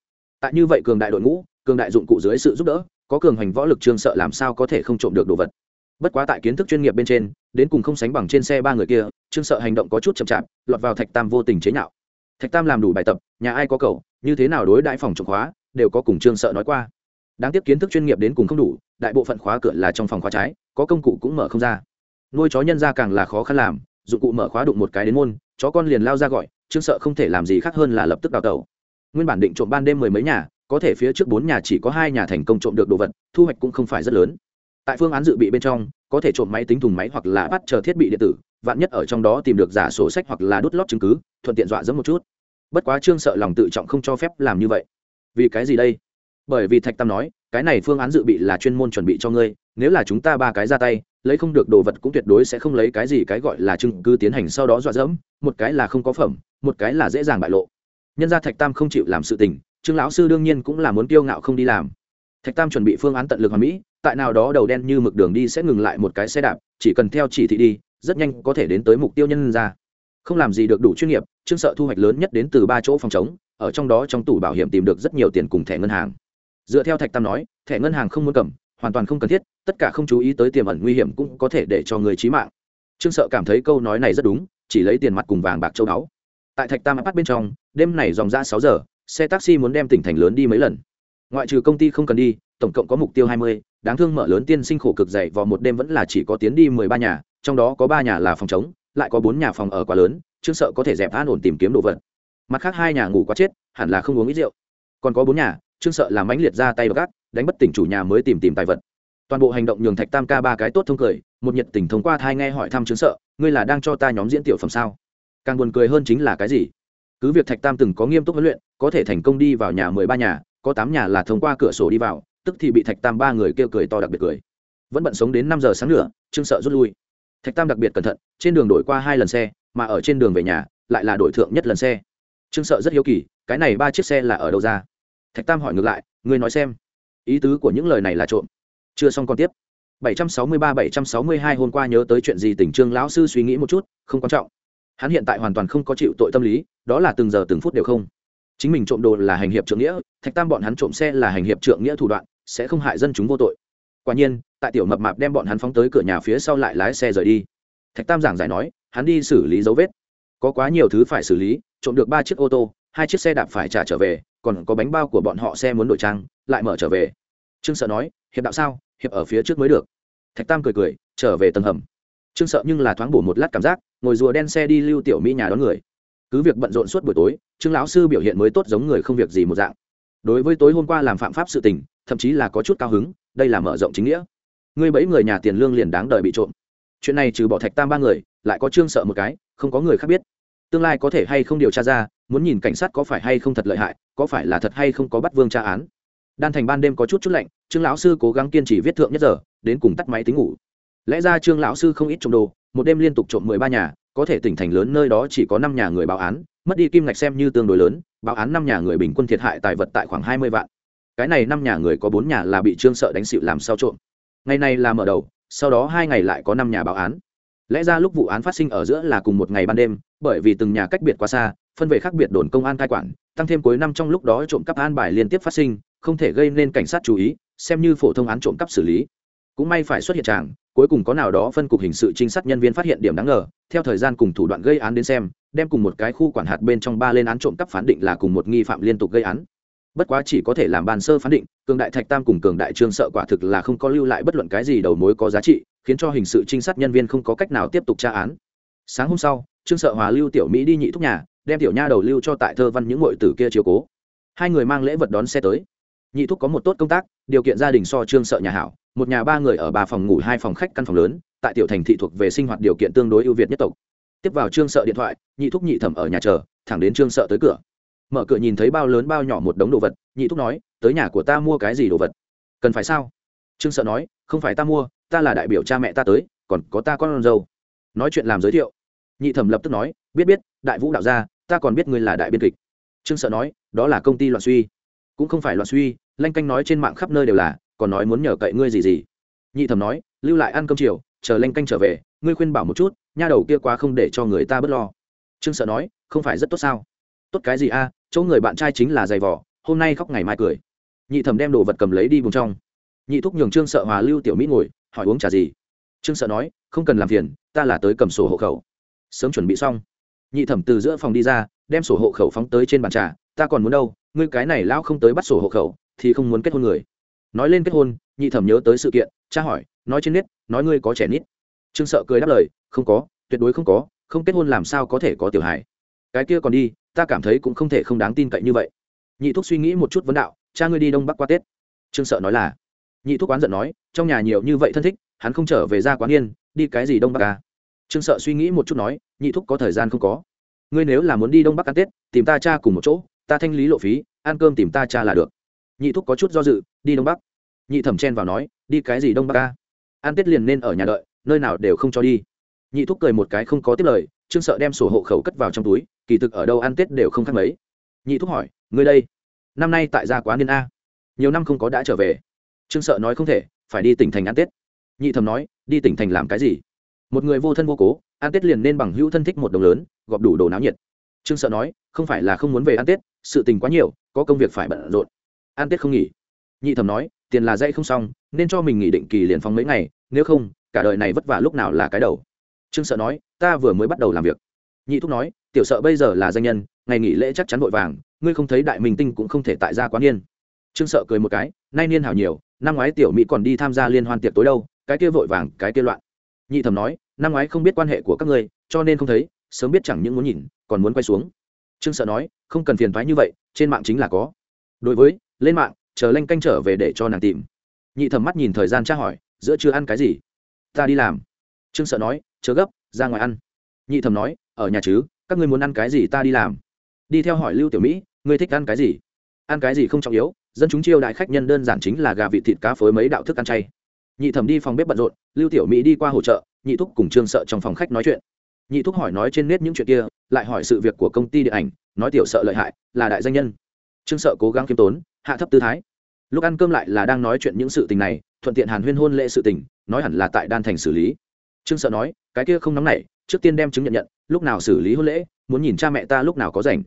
Tại như vậy cường đại đội ngũ, cường đại dụng cụ dưới sự giúp đỡ, có cường hành võ lực trương sợ làm sao có thể không trộm được đồ vật? Bất quá tại kiến thức chuyên nghiệp bên trên, đến cùng không sánh bằng trên xe ba người kia, trương sợ hành động có chút chậm chạp, lọt vào thạch tam vô tình chế nhạo. Thạch tam làm đủ bài tập nhà ai có cầu như thế nào đối đãi phòng trộm khóa, đều có cùng trương sợ nói qua. Đáng tiếc kiến thức chuyên nghiệp đến cùng không đủ, đại bộ phận khóa cửa là trong phòng khóa trái, có công cụ cũng mở không ra. Nuôi chó nhân ra càng là khó khăn làm, dụng cụ mở khóa đụng một cái đến môn, chó con liền lao ra gọi, trương sợ không thể làm gì khác hơn là lập tức đào tẩu. Nguyên bản định trộm ban đêm mười mấy nhà, có thể phía trước bốn nhà chỉ có hai nhà thành công trộm được đồ vật, thu hoạch cũng không phải rất lớn. Tại phương án dự bị bên trong, có thể trộm máy tính thùng máy hoặc là bắt chờ thiết bị điện tử, vạn nhất ở trong đó tìm được giả sổ sách hoặc là đút lót chứng cứ, thuận tiện dọa dẫm một chút bất quá trương sợ lòng tự trọng không cho phép làm như vậy. Vì cái gì đây? Bởi vì thạch tam nói, cái này phương án dự bị là chuyên môn chuẩn bị cho ngươi, nếu là chúng ta ba cái ra tay, lấy không được đồ vật cũng tuyệt đối sẽ không lấy cái gì cái gọi là chứng cứ tiến hành sau đó dọa dẫm, một cái là không có phẩm, một cái là dễ dàng bại lộ. Nhân gia thạch tam không chịu làm sự tình, trương lão sư đương nhiên cũng là muốn kiêu ngạo không đi làm. Thạch tam chuẩn bị phương án tận lực hoàn mỹ, tại nào đó đầu đen như mực đường đi sẽ ngừng lại một cái xe đạp, chỉ cần theo chỉ thị đi, rất nhanh có thể đến tới mục tiêu nhân ra không làm gì được đủ chuyên nghiệp trương sợ thu hoạch lớn nhất đến từ ba chỗ phòng chống, ở trong đó trong tủ bảo hiểm tìm được rất nhiều tiền cùng thẻ ngân hàng. Dựa theo thạch tam nói, thẻ ngân hàng không muốn cầm, hoàn toàn không cần thiết, tất cả không chú ý tới tiềm ẩn nguy hiểm cũng có thể để cho người trí mạng. Trương sợ cảm thấy câu nói này rất đúng, chỉ lấy tiền mặt cùng vàng bạc châu báu. Tại thạch tam bắt bên trong, đêm này dòng ra sáu giờ, xe taxi muốn đem tỉnh thành lớn đi mấy lần. Ngoại trừ công ty không cần đi, tổng cộng có mục tiêu hai mươi, đáng thương mở lớn tiên sinh khổ cực dậy vào một đêm vẫn là chỉ có tiến đi mười ba nhà, trong đó có ba nhà là phòng chống lại có bốn nhà phòng ở quá lớn, trương sợ có thể dẹp an ổn tìm kiếm đồ vật. Mặt khác hai nhà ngủ quá chết, hẳn là không uống ít rượu. Còn có bốn nhà, trương sợ làm mãnh liệt ra tay gác đánh bất tỉnh chủ nhà mới tìm tìm tài vật. Toàn bộ hành động nhường thạch tam ca ba cái tốt thông cười, một nhiệt tình thông qua thai nghe hỏi thăm trương sợ, ngươi là đang cho ta nhóm diễn tiểu phẩm sao? Càng buồn cười hơn chính là cái gì? Cứ việc thạch tam từng có nghiêm túc huấn luyện, có thể thành công đi vào nhà mười ba nhà, có tám nhà là thông qua cửa sổ đi vào, tức thì bị thạch tam ba người kêu cười to đặc biệt cười. Vẫn bận sống đến năm giờ sáng nữa, trương sợ rút lui thạch tam đặc biệt cẩn thận, trên đường đổi qua hai lần xe, mà ở trên đường về nhà, lại là đổi thượng nhất lần xe. Trương sợ rất hiếu kỳ, cái này ba chiếc xe là ở đâu ra? Thạch tam hỏi ngược lại, ngươi nói xem. Ý tứ của những lời này là trộm. Chưa xong còn tiếp. 763-762 hôm qua nhớ tới chuyện gì tỉnh trương lão sư suy nghĩ một chút, không quan trọng. Hắn hiện tại hoàn toàn không có chịu tội tâm lý, đó là từng giờ từng phút đều không. Chính mình trộm đồ là hành hiệp trượng nghĩa, thạch tam bọn hắn trộm xe là hành hiệp trượng nghĩa thủ đoạn, sẽ không hại dân chúng vô tội. Quả nhiên tại tiểu mập mạp đem bọn hắn phóng tới cửa nhà phía sau lại lái xe rời đi. Thạch tam giảng giải nói, hắn đi xử lý dấu vết. Có quá nhiều thứ phải xử lý, trộm được ba chiếc ô tô, hai chiếc xe đạp phải trả trở về, còn có bánh bao của bọn họ xe muốn đổi trang, lại mở trở về. Trương sợ nói, hiệp đạo sao? Hiệp ở phía trước mới được. Thạch tam cười cười, trở về tầng hầm. Trương sợ nhưng là thoáng bổ một lát cảm giác, ngồi rùa đen xe đi lưu tiểu mỹ nhà đón người. Cứ việc bận rộn suốt buổi tối, trương lão sư biểu hiện mới tốt giống người không việc gì một dạng. Đối với tối hôm qua làm phạm pháp sự tình, thậm chí là có chút cao hứng, đây là mở rộng chính nghĩa ngươi bẫy người nhà tiền lương liền đáng đợi bị trộm. Chuyện này trừ bỏ thạch tam ba người, lại có trương sợ một cái, không có người khác biết. Tương lai có thể hay không điều tra ra, muốn nhìn cảnh sát có phải hay không thật lợi hại, có phải là thật hay không có bắt vương tra án. Đan thành ban đêm có chút chút lạnh, trương lão sư cố gắng kiên trì viết thượng nhất giờ, đến cùng tắt máy tính ngủ. Lẽ ra trương lão sư không ít trộm đồ, một đêm liên tục trộm mười ba nhà, có thể tỉnh thành lớn nơi đó chỉ có năm nhà người báo án, mất đi kim ngạch xem như tương đối lớn, báo án năm nhà người bình quân thiệt hại tài vật tại khoảng hai mươi vạn. Cái này năm nhà người có bốn nhà là bị trương sợ đánh xịu làm sao trộm ngày này là mở đầu, sau đó hai ngày lại có năm nhà báo án. Lẽ ra lúc vụ án phát sinh ở giữa là cùng một ngày ban đêm, bởi vì từng nhà cách biệt quá xa, phân về khác biệt đồn công an cai quản, tăng thêm cuối năm trong lúc đó trộm cắp an bài liên tiếp phát sinh, không thể gây nên cảnh sát chú ý, xem như phổ thông án trộm cắp xử lý. Cũng may phải xuất hiện tràng, cuối cùng có nào đó phân cục hình sự trinh sát nhân viên phát hiện điểm đáng ngờ, theo thời gian cùng thủ đoạn gây án đến xem, đem cùng một cái khu quản hạt bên trong ba lên án trộm cắp phán định là cùng một nghi phạm liên tục gây án bất quá chỉ có thể làm bàn sơ phán định, cường đại thạch tam cùng cường đại trương sợ quả thực là không có lưu lại bất luận cái gì đầu mối có giá trị, khiến cho hình sự trinh sát nhân viên không có cách nào tiếp tục tra án. Sáng hôm sau, trương sợ hòa lưu tiểu mỹ đi nhị thúc nhà, đem tiểu nha đầu lưu cho tại thơ văn những ngội tử kia chiều cố. Hai người mang lễ vật đón xe tới. Nhị thúc có một tốt công tác, điều kiện gia đình so trương sợ nhà hảo, một nhà ba người ở ba phòng ngủ, hai phòng khách căn phòng lớn, tại tiểu thành thị thuộc về sinh hoạt điều kiện tương đối ưu việt nhất tộc. Tiếp vào trương sợ điện thoại, nhị thúc nhị thẩm ở nhà chờ, thẳng đến trương sợ tới cửa mở cửa nhìn thấy bao lớn bao nhỏ một đống đồ vật, nhị thúc nói, tới nhà của ta mua cái gì đồ vật? Cần phải sao? Trương sợ nói, không phải ta mua, ta là đại biểu cha mẹ ta tới, còn có ta con dâu. Nói chuyện làm giới thiệu. Nhị thẩm lập tức nói, biết biết, đại vũ đạo gia, ta còn biết ngươi là đại biên kịch. Trương sợ nói, đó là công ty loạn suy. Cũng không phải loạn suy, lanh canh nói trên mạng khắp nơi đều là, còn nói muốn nhờ cậy ngươi gì gì. Nhị thẩm nói, lưu lại ăn cơm chiều, chờ lanh canh trở về, ngươi khuyên bảo một chút, nha đầu kia quá không để cho người ta bớt lo. Trương sợ nói, không phải rất tốt sao? Tốt cái gì a chỗ người bạn trai chính là giày vỏ hôm nay khóc ngày mai cười. Nhị thẩm đem đồ vật cầm lấy đi vùng trong. Nhị thúc nhường trương sợ hòa lưu tiểu mỹ ngồi, hỏi uống trà gì? Trương sợ nói, không cần làm phiền, ta là tới cầm sổ hộ khẩu. Sớm chuẩn bị xong. Nhị thẩm từ giữa phòng đi ra, đem sổ hộ khẩu phóng tới trên bàn trà, ta còn muốn đâu, ngươi cái này lão không tới bắt sổ hộ khẩu, thì không muốn kết hôn người. Nói lên kết hôn, nhị thẩm nhớ tới sự kiện, cha hỏi, nói trên nết, nói ngươi có trẻ nít. Trương sợ cười đáp lời, không có, tuyệt đối không có, không kết hôn làm sao có thể có tiểu hài. Cái kia còn đi ta cảm thấy cũng không thể không đáng tin cậy như vậy. Nhị thúc suy nghĩ một chút vấn đạo, cha ngươi đi đông bắc qua tết. Trương sợ nói là, nhị thúc oán giận nói, trong nhà nhiều như vậy thân thích, hắn không trở về ra quán yên, đi cái gì đông bắc à? trương sợ suy nghĩ một chút nói, nhị thúc có thời gian không có. Ngươi nếu là muốn đi đông bắc ăn tết, tìm ta cha cùng một chỗ, ta thanh lý lộ phí, ăn cơm tìm ta cha là được. Nhị thúc có chút do dự, đi đông bắc. Nhị thẩm chen vào nói, đi cái gì đông bắc ca ăn tết liền nên ở nhà đợi, nơi nào đều không cho đi. Nhị thúc cười một cái không có tiếp lời trương sợ đem sổ hộ khẩu cất vào trong túi, kỳ thực ở đâu ăn tết đều không khác mấy. Nhị thúc hỏi, ngươi đây, năm nay tại gia quá niên a? Nhiều năm không có đã trở về. Trương sợ nói, không thể, phải đi tỉnh thành ăn tết. Nhị thẩm nói, đi tỉnh thành làm cái gì? Một người vô thân vô cố, ăn tết liền nên bằng hữu thân thích một đồng lớn, gọp đủ đồ náo nhiệt. Trương sợ nói, không phải là không muốn về ăn tết, sự tình quá nhiều, có công việc phải bận rộn. Ăn tết không nghỉ. Nhị thẩm nói, tiền là dây không xong, nên cho mình nghỉ định kỳ liền phóng mấy ngày, nếu không, cả đời này vất vả lúc nào là cái đầu trương sợ nói, ta vừa mới bắt đầu làm việc. Nhị thúc nói, tiểu sợ bây giờ là danh nhân, ngày nghỉ lễ chắc chắn vội vàng, ngươi không thấy đại minh tinh cũng không thể tại gia quán niên trương sợ cười một cái, nay niên hảo nhiều, năm ngoái tiểu mỹ còn đi tham gia liên hoan tiệc tối đâu, cái kia vội vàng, cái kia loạn. Nhị thẩm nói, năm ngoái không biết quan hệ của các ngươi, cho nên không thấy, sớm biết chẳng những muốn nhìn, còn muốn quay xuống. Trương sợ nói, không cần phiền thoái như vậy, trên mạng chính là có. Đối với, lên mạng, chờ lanh canh trở về để cho nàng tìm. Nhị thẩm mắt nhìn thời gian tra hỏi, giữa chưa ăn cái gì? Ta đi làm trương sợ nói, chớ gấp, ra ngoài ăn. Nhị thẩm nói, ở nhà chứ, các ngươi muốn ăn cái gì ta đi làm. Đi theo hỏi lưu tiểu mỹ, ngươi thích ăn cái gì? Ăn cái gì không trọng yếu, dân chúng chiêu đại khách nhân đơn giản chính là gà vịt thịt cá phối mấy đạo thức ăn chay. Nhị thẩm đi phòng bếp bận rộn, lưu tiểu mỹ đi qua hỗ trợ, nhị thúc cùng trương sợ trong phòng khách nói chuyện. Nhị thúc hỏi nói trên nét những chuyện kia, lại hỏi sự việc của công ty điện ảnh, nói tiểu sợ lợi hại, là đại danh nhân. Trương sợ cố gắng kiêm tốn, hạ thấp tư thái. Lúc ăn cơm lại là đang nói chuyện những sự tình này, thuận tiện hàn huyên hôn lệ sự tình, nói hẳn là tại đan thành xử lý trương sợ nói, cái kia không nóng nảy trước tiên đem chứng nhận nhận, lúc nào xử lý hôn lễ, muốn nhìn cha mẹ ta lúc nào có rảnh.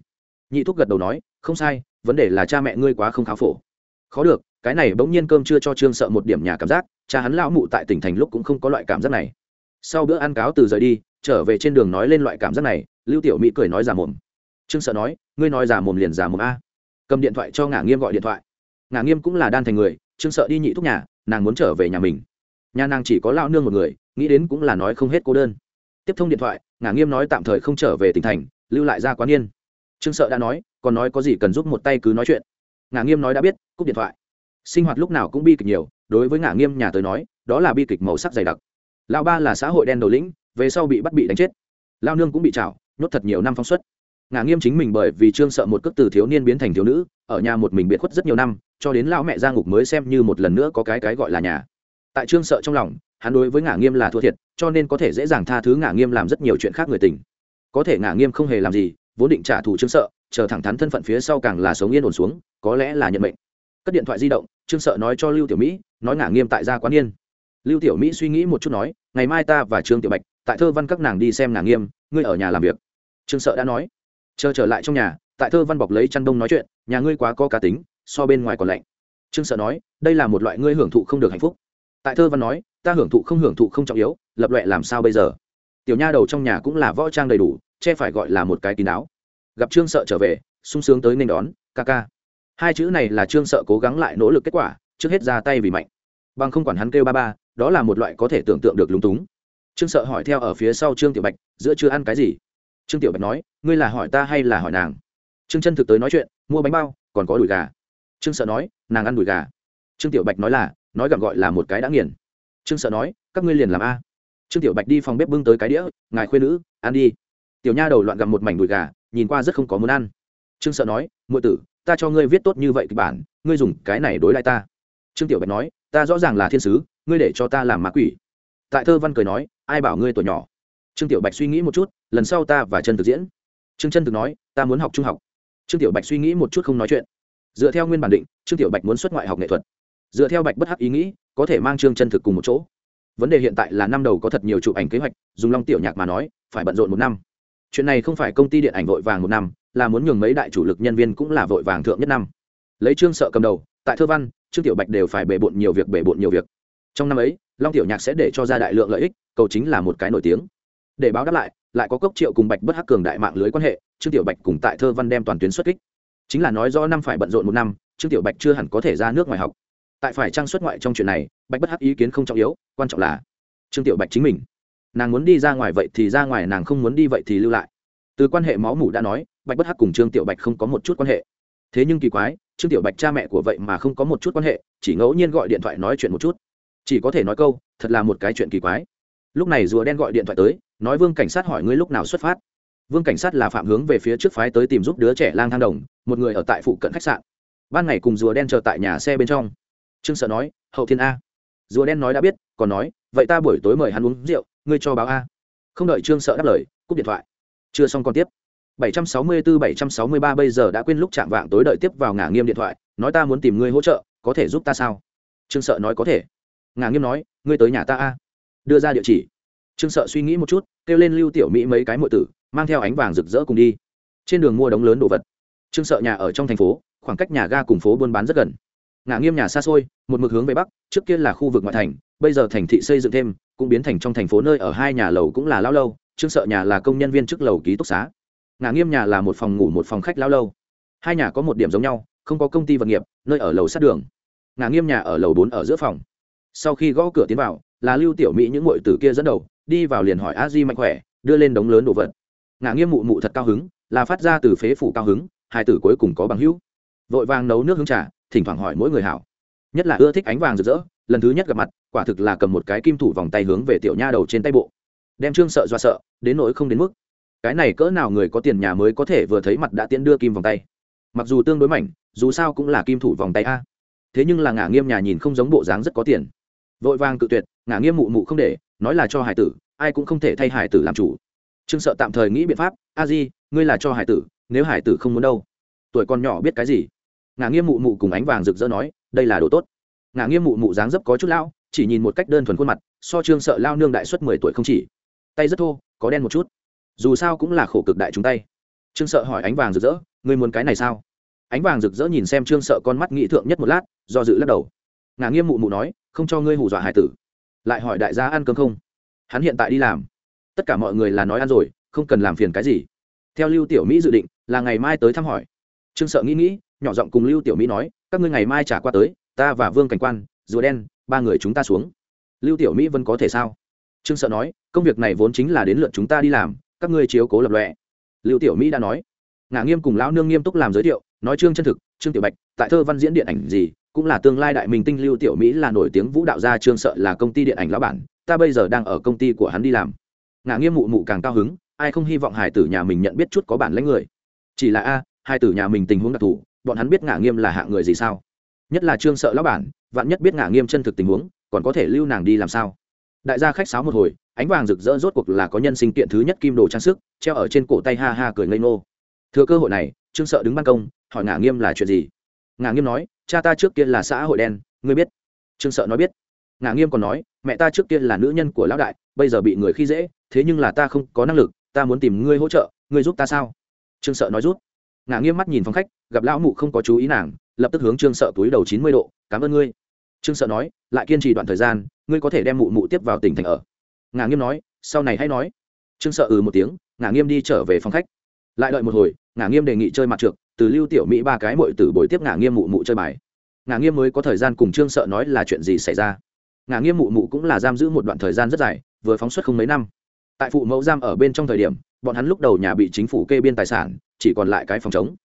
Nhị thúc gật đầu nói, không sai, vấn đề là cha mẹ ngươi quá không khá phổ. Khó được, cái này bỗng nhiên cơm chưa cho trương sợ một điểm nhà cảm giác, cha hắn lão mụ tại tỉnh thành lúc cũng không có loại cảm giác này. Sau bữa ăn cáo từ rời đi, trở về trên đường nói lên loại cảm giác này, lưu tiểu mỹ cười nói giả mồm. Trương sợ nói, ngươi nói giả mồm liền giả mồm a. Cầm điện thoại cho ngả nghiêm gọi điện thoại. Ngả nghiêm cũng là đan thành người, trương sợ đi nhị thúc nhà, nàng muốn trở về nhà mình. Nhà nàng chỉ có lao nương một người nghĩ đến cũng là nói không hết cô đơn. Tiếp thông điện thoại, ngả nghiêm nói tạm thời không trở về tỉnh thành, lưu lại ra quán yên. Trương sợ đã nói, còn nói có gì cần giúp một tay cứ nói chuyện. Ngả nghiêm nói đã biết, cúp điện thoại. Sinh hoạt lúc nào cũng bi kịch nhiều, đối với ngả nghiêm nhà tới nói, đó là bi kịch màu sắc dày đặc. Lão ba là xã hội đen đầu lĩnh, về sau bị bắt bị đánh chết. Lao nương cũng bị trảo, nhốt thật nhiều năm phóng xuất. Ngả nghiêm chính mình bởi vì trương sợ một cước từ thiếu niên biến thành thiếu nữ, ở nhà một mình biệt khuất rất nhiều năm, cho đến lão mẹ ra ngục mới xem như một lần nữa có cái cái gọi là nhà. Tại trương sợ trong lòng hắn đối với ngả nghiêm là thua thiệt, cho nên có thể dễ dàng tha thứ ngả nghiêm làm rất nhiều chuyện khác người tình. Có thể ngả nghiêm không hề làm gì, vốn định trả thù trương sợ, chờ thẳng thắn thân phận phía sau càng là sống yên ổn xuống, có lẽ là nhận mệnh. Cất điện thoại di động, trương sợ nói cho lưu tiểu mỹ, nói ngả nghiêm tại gia quán yên. Lưu tiểu mỹ suy nghĩ một chút nói, ngày mai ta và trương tiểu bạch, tại thơ văn các nàng đi xem ngả nghiêm, ngươi ở nhà làm việc. Trương sợ đã nói, chờ trở lại trong nhà, tại thơ văn bọc lấy chăn đông nói chuyện, nhà ngươi quá có cá tính, so bên ngoài còn lạnh. Trương sợ nói, đây là một loại ngươi hưởng thụ không được hạnh phúc tại thơ văn nói, ta hưởng thụ không hưởng thụ không trọng yếu, lập loại làm sao bây giờ? Tiểu nha đầu trong nhà cũng là võ trang đầy đủ, che phải gọi là một cái kín áo gặp trương sợ trở về, sung sướng tới nên đón, ca ca. Hai chữ này là trương sợ cố gắng lại nỗ lực kết quả, trước hết ra tay vì mạnh. Bằng không quản hắn kêu ba ba, đó là một loại có thể tưởng tượng được lúng túng. Trương sợ hỏi theo ở phía sau trương tiểu bạch, giữa chưa ăn cái gì? Trương tiểu bạch nói, ngươi là hỏi ta hay là hỏi nàng? Trương chân thực tới nói chuyện, mua bánh bao, còn có đùi gà. Trương sợ nói, nàng ăn đùi gà. Trương tiểu bạch nói là nói gặm gọi là một cái đã nghiền. Trương sợ nói, các ngươi liền làm a. Trương tiểu bạch đi phòng bếp bưng tới cái đĩa, ngài khuyên nữ, ăn đi. Tiểu nha đầu loạn gặm một mảnh đùi gà, nhìn qua rất không có muốn ăn. Trương sợ nói ngụy tử, ta cho ngươi viết tốt như vậy kịch bản, ngươi dùng cái này đối lại ta. Trương tiểu bạch nói, ta rõ ràng là thiên sứ, ngươi để cho ta làm ma quỷ. Tại thơ văn cười nói, ai bảo ngươi tuổi nhỏ. Trương tiểu bạch suy nghĩ một chút, lần sau ta và chân thực diễn. Trương chân thực nói, ta muốn học trung học. Trương tiểu bạch suy nghĩ một chút không nói chuyện. Dựa theo nguyên bản định, trương tiểu bạch muốn xuất ngoại học nghệ thuật dựa theo bạch bất hắc ý nghĩ, có thể mang trương chân thực cùng một chỗ. Vấn đề hiện tại là năm đầu có thật nhiều chụp ảnh kế hoạch, dùng long tiểu nhạc mà nói, phải bận rộn một năm. Chuyện này không phải công ty điện ảnh vội vàng một năm, là muốn nhường mấy đại chủ lực nhân viên cũng là vội vàng thượng nhất năm. Lấy trương sợ cầm đầu, tại thơ văn, trương tiểu bạch đều phải bề bộn nhiều việc bề bộn nhiều việc. Trong năm ấy, long tiểu nhạc sẽ để cho ra đại lượng lợi ích, cầu chính là một cái nổi tiếng. Để báo đáp lại lại có cốc triệu cùng bạch bất hắc cường đại mạng lưới quan hệ, trương tiểu bạch cùng tại thơ văn đem toàn tuyến xuất kích. Chính là nói rõ năm phải bận rộn một năm, trương tiểu bạch chưa hẳn có thể ra nước ngoài học tại phải trang xuất ngoại trong chuyện này, bạch bất hắc ý kiến không trọng yếu, quan trọng là trương tiểu bạch chính mình. Nàng muốn đi ra ngoài vậy thì ra ngoài, nàng không muốn đi vậy thì lưu lại. Từ quan hệ máu mủ đã nói, bạch bất hắc cùng trương tiểu bạch không có một chút quan hệ. Thế nhưng kỳ quái, trương tiểu bạch cha mẹ của vậy mà không có một chút quan hệ, chỉ ngẫu nhiên gọi điện thoại nói chuyện một chút. Chỉ có thể nói câu, thật là một cái chuyện kỳ quái. Lúc này rùa đen gọi điện thoại tới, nói vương cảnh sát hỏi ngươi lúc nào xuất phát. Vương cảnh sát là phạm hướng về phía trước phái tới tìm giúp đứa trẻ lang thang đồng, một người ở tại phụ cận khách sạn. Ban ngày cùng rùa đen chờ tại nhà xe bên trong trương sợ nói, hậu thiên a. Rùa đen nói đã biết, còn nói, vậy ta buổi tối mời hắn uống rượu, ngươi cho báo a. Không đợi trương sợ đáp lời, cúp điện thoại. Chưa xong còn tiếp. 764-763 bây giờ đã quên lúc chạm vạng tối đợi tiếp vào ngả nghiêm điện thoại, nói ta muốn tìm ngươi hỗ trợ, có thể giúp ta sao? Trương sợ nói có thể. Ngả nghiêm nói, ngươi tới nhà ta a. Đưa ra địa chỉ. Trương sợ suy nghĩ một chút, kêu lên lưu tiểu mỹ mấy cái mọi tử, mang theo ánh vàng rực rỡ cùng đi. Trên đường mua đống lớn đồ vật. Trương sợ nhà ở trong thành phố, khoảng cách nhà ga cùng phố buôn bán rất gần. Ngã nghiêm nhà xa xôi, một mực hướng về bắc, trước kia là khu vực ngoại thành, bây giờ thành thị xây dựng thêm, cũng biến thành trong thành phố nơi ở hai nhà lầu cũng là lao lâu trương sợ nhà là công nhân viên trước lầu ký túc xá. Ngã nghiêm nhà là một phòng ngủ, một phòng khách lao lâu. Hai nhà có một điểm giống nhau, không có công ty vật nghiệp, nơi ở lầu sát đường. Ngã nghiêm nhà ở lầu bốn ở giữa phòng. Sau khi gõ cửa tiến vào, là lưu tiểu mỹ những ngội từ kia dẫn đầu, đi vào liền hỏi a di mạnh khỏe, đưa lên đống lớn đồ vật. Ngã nghiêm mụ mụ thật cao hứng, là phát ra từ phế phủ cao hứng, hai tử cuối cùng có bằng hữu. Vội vàng nấu nước hứng trà thỉnh thoảng hỏi mỗi người hảo. Nhất là ưa thích ánh vàng rực rỡ, lần thứ nhất gặp mặt, quả thực là cầm một cái kim thủ vòng tay hướng về tiểu nha đầu trên tay bộ. Đem trương sợ do sợ, đến nỗi không đến mức. Cái này cỡ nào người có tiền nhà mới có thể vừa thấy mặt đã tiễn đưa kim vòng tay. Mặc dù tương đối mảnh, dù sao cũng là kim thủ vòng tay a. Thế nhưng là ngả nghiêm nhà nhìn không giống bộ dáng rất có tiền. Vội vàng cự tuyệt, ngả nghiêm mụ mụ không để, nói là cho hải tử, ai cũng không thể thay hải tử làm chủ. Trương sợ tạm thời nghĩ biện pháp, a di, ngươi là cho hải tử, nếu hải tử không muốn đâu. Tuổi con nhỏ biết cái gì? Ngà nghiêm mụ mụ cùng ánh vàng rực rỡ nói, đây là đồ tốt. Ngà nghiêm mụ mụ dáng dấp có chút lão, chỉ nhìn một cách đơn thuần khuôn mặt, so trương sợ lao nương đại suất mười tuổi không chỉ. Tay rất thô, có đen một chút. Dù sao cũng là khổ cực đại chúng tay. Trương sợ hỏi ánh vàng rực rỡ, ngươi muốn cái này sao? Ánh vàng rực rỡ nhìn xem trương sợ con mắt nghĩ thượng nhất một lát, do dự lắc đầu. Ngà nghiêm mụ mụ nói, không cho ngươi hù dọa hải tử. Lại hỏi đại gia ăn cơm không? Hắn hiện tại đi làm. Tất cả mọi người là nói ăn rồi, không cần làm phiền cái gì. Theo lưu tiểu mỹ dự định, là ngày mai tới thăm hỏi. Trương sợ nghĩ nghĩ nhỏ giọng cùng lưu tiểu mỹ nói, các ngươi ngày mai trả qua tới, ta và vương cảnh quan, rùa đen, ba người chúng ta xuống. Lưu tiểu mỹ vẫn có thể sao? Trương sợ nói, công việc này vốn chính là đến lượt chúng ta đi làm, các ngươi chiếu cố lập lọe lưu tiểu mỹ đã nói. Ngạ nghiêm cùng lão nương nghiêm túc làm giới thiệu, nói trương chân thực, trương tiểu bạch, tại thơ văn diễn điện ảnh gì, cũng là tương lai đại minh tinh lưu tiểu mỹ là nổi tiếng vũ đạo gia trương sợ là công ty điện ảnh lão bản, ta bây giờ đang ở công ty của hắn đi làm. Ngạ nghiêm mụ mụ càng cao hứng, ai không hy vọng hải tử nhà mình nhận biết chút có bản lãnh người. Chỉ là a, hai tử nhà mình tình huống đặc thù bọn hắn biết ngả nghiêm là hạng người gì sao? Nhất là trương sợ lão bản, vạn nhất biết ngả nghiêm chân thực tình huống, còn có thể lưu nàng đi làm sao? Đại gia khách sáo một hồi, ánh vàng rực rỡ rốt cuộc là có nhân sinh kiện thứ nhất kim đồ trang sức, treo ở trên cổ tay ha ha cười ngây ngô. Thừa cơ hội này, trương sợ đứng ban công, hỏi ngả nghiêm là chuyện gì? Ngả nghiêm nói, cha ta trước kia là xã hội đen, ngươi biết? Trương sợ nói biết. Ngả nghiêm còn nói, mẹ ta trước kia là nữ nhân của lão đại, bây giờ bị người khi dễ, thế nhưng là ta không có năng lực, ta muốn tìm ngươi hỗ trợ, ngươi giúp ta sao? Trương sợ nói rút ngả nghiêm mắt nhìn phòng khách, gặp lão mụ không có chú ý nàng, lập tức hướng trương sợ túi đầu chín mươi độ, cảm ơn ngươi. Trương sợ nói, lại kiên trì đoạn thời gian, ngươi có thể đem mụ mụ tiếp vào tỉnh thành ở. Ngả nghiêm nói, sau này hãy nói. Trương sợ ừ một tiếng, ngả nghiêm đi trở về phòng khách. Lại đợi một hồi, ngả nghiêm đề nghị chơi mặt trượt từ lưu tiểu mỹ ba cái mội tử bồi tiếp ngả nghiêm mụ mụ chơi bài. Ngả nghiêm mới có thời gian cùng trương sợ nói là chuyện gì xảy ra. Ngả nghiêm mụ mụ cũng là giam giữ một đoạn thời gian rất dài, vừa phóng xuất không mấy năm. Tại phụ mẫu giam ở bên trong thời điểm, bọn hắn lúc đầu nhà bị chính phủ kê biên tài sản chỉ còn lại cái phòng trống,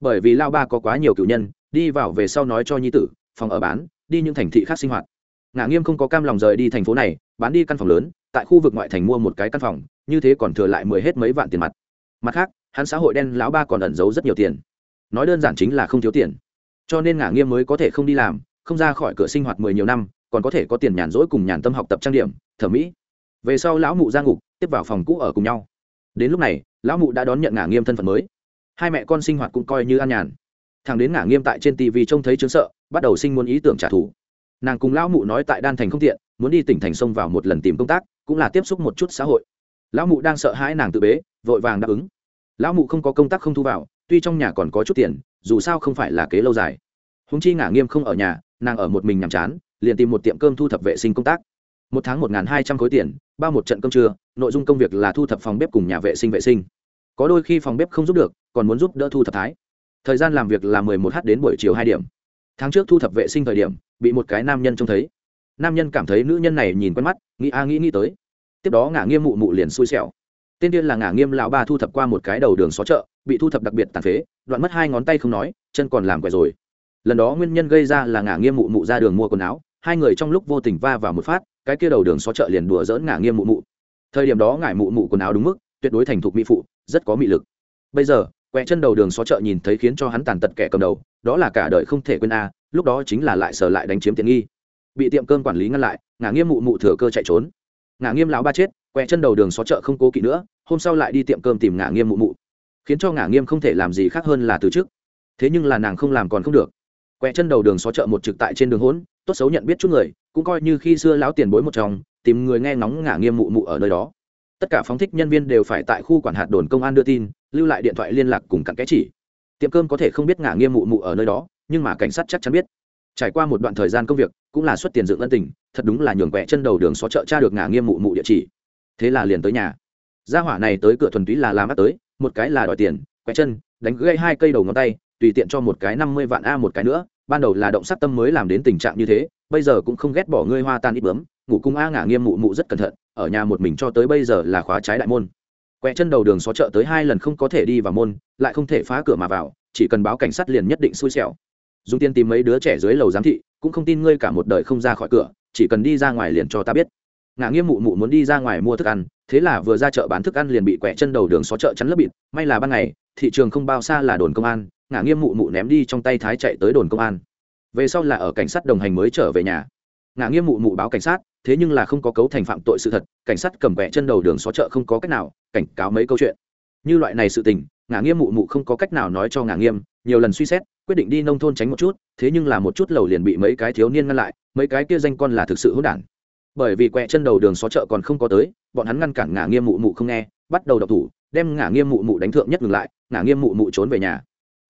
bởi vì lao ba có quá nhiều cựu nhân đi vào về sau nói cho nhi tử phòng ở bán đi những thành thị khác sinh hoạt. Ngã nghiêm không có cam lòng rời đi thành phố này bán đi căn phòng lớn tại khu vực ngoại thành mua một cái căn phòng như thế còn thừa lại mười hết mấy vạn tiền mặt. Mặt khác hắn xã hội đen lão ba còn ẩn giấu rất nhiều tiền. Nói đơn giản chính là không thiếu tiền. Cho nên ngã nghiêm mới có thể không đi làm không ra khỏi cửa sinh hoạt mười nhiều năm còn có thể có tiền nhàn rỗi cùng nhàn tâm học tập trang điểm thẩm mỹ. Về sau lão mụ ra ngục tiếp vào phòng cũ ở cùng nhau. Đến lúc này lão mụ đã đón nhận ngả nghiêm thân phận mới hai mẹ con sinh hoạt cũng coi như an nhàn. Thằng đến ngả nghiêm tại trên tv trông thấy chứng sợ, bắt đầu sinh muốn ý tưởng trả thù. Nàng cùng lão mụ nói tại đan thành không tiện, muốn đi tỉnh thành sông vào một lần tìm công tác, cũng là tiếp xúc một chút xã hội. Lão mụ đang sợ hãi nàng tự bế, vội vàng đáp ứng. Lão mụ không có công tác không thu vào, tuy trong nhà còn có chút tiền, dù sao không phải là kế lâu dài. Húng chi ngả nghiêm không ở nhà, nàng ở một mình nhàm chán, liền tìm một tiệm cơm thu thập vệ sinh công tác. Một tháng một hai trăm khối tiền, bao một trận cơm trưa, nội dung công việc là thu thập phòng bếp cùng nhà vệ sinh vệ sinh. Có đôi khi phòng bếp không giúp được còn muốn giúp đỡ thu thập thái. Thời gian làm việc là mười một h đến buổi chiều hai điểm. Tháng trước thu thập vệ sinh thời điểm, bị một cái nam nhân trông thấy. Nam nhân cảm thấy nữ nhân này nhìn quen mắt, nghĩ a nghĩ nghĩ tới. Tiếp đó ngả nghiêm mụ mụ liền xui xẻo. Tên tiên là ngả nghiêm lão ba thu thập qua một cái đầu đường xó chợ, bị thu thập đặc biệt tàn phế, đoạn mất hai ngón tay không nói, chân còn làm quẻ rồi. Lần đó nguyên nhân gây ra là ngả nghiêm mụ mụ ra đường mua quần áo, hai người trong lúc vô tình va vào một phát, cái kia đầu đường xó chợ liền đùa dỡn ngả nghiêm mụ mụ. Thời điểm đó ngải mụ mụ quần áo đúng mức, tuyệt đối thành thục mỹ phụ, rất có mị lực. Bây giờ quẹ chân đầu đường xó chợ nhìn thấy khiến cho hắn tàn tật kẻ cầm đầu, đó là cả đời không thể quên a, lúc đó chính là lại sở lại đánh chiếm tiện nghi. Bị tiệm cơm quản lý ngăn lại, ngả nghiêm mụ mụ thừa cơ chạy trốn. Ngả nghiêm lão ba chết, quẹ chân đầu đường xó chợ không cố kỵ nữa, hôm sau lại đi tiệm cơm tìm ngả nghiêm mụ mụ. Khiến cho ngả nghiêm không thể làm gì khác hơn là từ trước thế nhưng là nàng không làm còn không được. Quẹ chân đầu đường xó chợ một trực tại trên đường hỗn, tốt xấu nhận biết chút người, cũng coi như khi xưa lão tiền bối một chồng, tìm người nghe ngóng ngả nghiêm mụ mụ ở nơi đó. Tất cả phóng thích nhân viên đều phải tại khu quản hạt đồn công an đưa tin lưu lại điện thoại liên lạc cùng cặn kẽ chỉ. Tiệm cơm có thể không biết ngả nghiêm mụ mụ ở nơi đó, nhưng mà cảnh sát chắc chắn biết. Trải qua một đoạn thời gian công việc, cũng là xuất tiền dựng ân tình, thật đúng là nhường quẹ chân đầu đường xó chợ cha được ngả nghiêm mụ mụ địa chỉ. Thế là liền tới nhà. Gia hỏa này tới cửa thuần túy là làm mắt tới, một cái là đòi tiền quẹ chân, đánh gãy hai cây đầu ngón tay, tùy tiện cho một cái năm mươi vạn a một cái nữa, ban đầu là động sát tâm mới làm đến tình trạng như thế, bây giờ cũng không ghét bỏ ngươi hoa tan ít bướm, ngủ cung a ngả nghiêm mụ mụ rất cẩn thận, ở nhà một mình cho tới bây giờ là khóa trái đại môn quẹ chân đầu đường xó chợ tới hai lần không có thể đi vào môn, lại không thể phá cửa mà vào, chỉ cần báo cảnh sát liền nhất định xui xẻo. Dùng tiền tìm mấy đứa trẻ dưới lầu giám thị, cũng không tin ngươi cả một đời không ra khỏi cửa, chỉ cần đi ra ngoài liền cho ta biết. Ngã nghiêm mụ mụ muốn đi ra ngoài mua thức ăn, thế là vừa ra chợ bán thức ăn liền bị quẹ chân đầu đường xó chợ chắn lấp bịt, may là ban ngày, thị trường không bao xa là đồn công an ngã nghiêm mụ mụ ném đi trong tay thái chạy tới đồn công an. Về sau là ở cảnh sát đồng hành mới trở về nhà. Ngã nghiêm mụ mụ báo cảnh sát thế nhưng là không có cấu thành phạm tội sự thật, cảnh sát cầm quẹ chân đầu đường xó chợ không có cách nào cảnh cáo mấy câu chuyện. Như loại này sự tình, ngả nghiêm mụ mụ không có cách nào nói cho ngả nghiêm, nhiều lần suy xét, quyết định đi nông thôn tránh một chút, thế nhưng là một chút lầu liền bị mấy cái thiếu niên ngăn lại, mấy cái kia danh con là thực sự hỗn đản. Bởi vì quẹ chân đầu đường xó chợ còn không có tới, bọn hắn ngăn cản ngả nghiêm mụ mụ không nghe, bắt đầu độc thủ, đem ngả nghiêm mụ mụ đánh thượng nhất ngừng lại, ngả nghiêm mụ mụ trốn về nhà.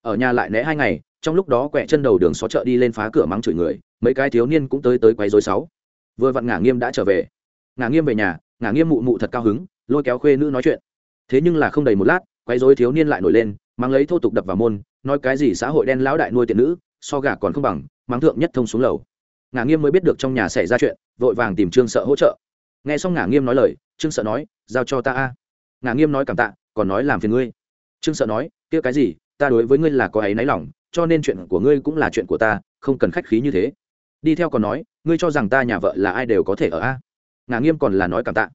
Ở nhà lại né hai ngày, trong lúc đó quẹ chân đầu đường xó chợ đi lên phá cửa mắng chửi người, mấy cái thiếu niên cũng tới tới quấy dối sáu vừa vặn ngả nghiêm đã trở về. Ngả nghiêm về nhà, ngả nghiêm mụ mụ thật cao hứng, lôi kéo khuê nữ nói chuyện. Thế nhưng là không đầy một lát quấy dối thiếu niên lại nổi lên, mang lấy thô tục đập vào môn, nói cái gì xã hội đen lão đại nuôi tiện nữ, so gà còn không bằng mang thượng nhất thông xuống lầu. Ngả nghiêm mới biết được trong nhà xảy ra chuyện, vội vàng tìm trương sợ hỗ trợ. Nghe xong ngả nghiêm nói lời, trương sợ nói, giao cho ta a. Ngả nghiêm nói cảm tạ, còn nói làm phiền ngươi. Trương sợ nói, kia cái gì, ta đối với ngươi là có ấy náy lòng, cho nên chuyện của ngươi cũng là chuyện của ta, không cần khách khí như thế đi theo còn nói, ngươi cho rằng ta nhà vợ là ai đều có thể ở a? Ngà nghiêm còn là nói cảm tạ.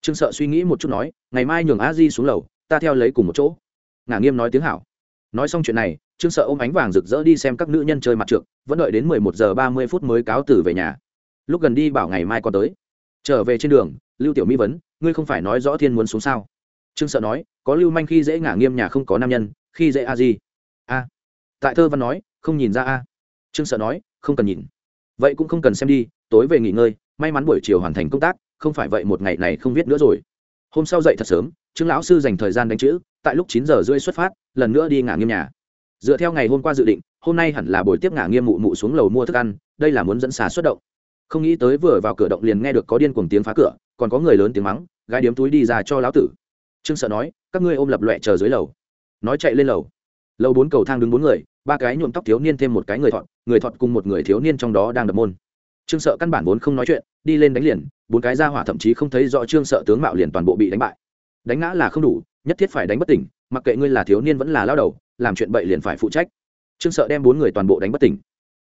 Trương sợ suy nghĩ một chút nói, ngày mai nhường a di xuống lầu, ta theo lấy cùng một chỗ. Ngà nghiêm nói tiếng hảo. Nói xong chuyện này, trương sợ ôm ánh vàng rực rỡ đi xem các nữ nhân chơi mặt trượt vẫn đợi đến mười một giờ ba mươi phút mới cáo tử về nhà. Lúc gần đi bảo ngày mai còn tới. Trở về trên đường, lưu tiểu mỹ vấn, ngươi không phải nói rõ thiên muốn xuống sao? Trương sợ nói, có lưu manh khi dễ ngả nghiêm nhà không có nam nhân, khi dễ a gì a. Tại thơ văn nói, không nhìn ra a. Trương sợ nói, không cần nhìn vậy cũng không cần xem đi, tối về nghỉ ngơi, may mắn buổi chiều hoàn thành công tác, không phải vậy một ngày này không viết nữa rồi. Hôm sau dậy thật sớm, trương lão sư dành thời gian đánh chữ, tại lúc chín giờ rưỡi xuất phát, lần nữa đi ngả nghiêm nhà. Dựa theo ngày hôm qua dự định, hôm nay hẳn là buổi tiếp ngả nghiêm mụ mụ xuống lầu mua thức ăn, đây là muốn dẫn xà xuất động. Không nghĩ tới vừa vào cửa động liền nghe được có điên cuồng tiếng phá cửa, còn có người lớn tiếng mắng, gái điếm túi đi ra cho lão tử. Trương sợ nói, các ngươi ôm lập loẹ chờ dưới lầu. Nói chạy lên lầu. Lầu bốn cầu thang đứng bốn người ba cái nhuộm tóc thiếu niên thêm một cái người thọt người thọt cùng một người thiếu niên trong đó đang đập môn. Trương sợ căn bản vốn không nói chuyện, đi lên đánh liền, bốn cái ra hỏa thậm chí không thấy rõ trương sợ tướng mạo liền toàn bộ bị đánh bại. Đánh ngã là không đủ, nhất thiết phải đánh bất tỉnh, mặc kệ ngươi là thiếu niên vẫn là lao đầu, làm chuyện bậy liền phải phụ trách. Trương sợ đem bốn người toàn bộ đánh bất tỉnh.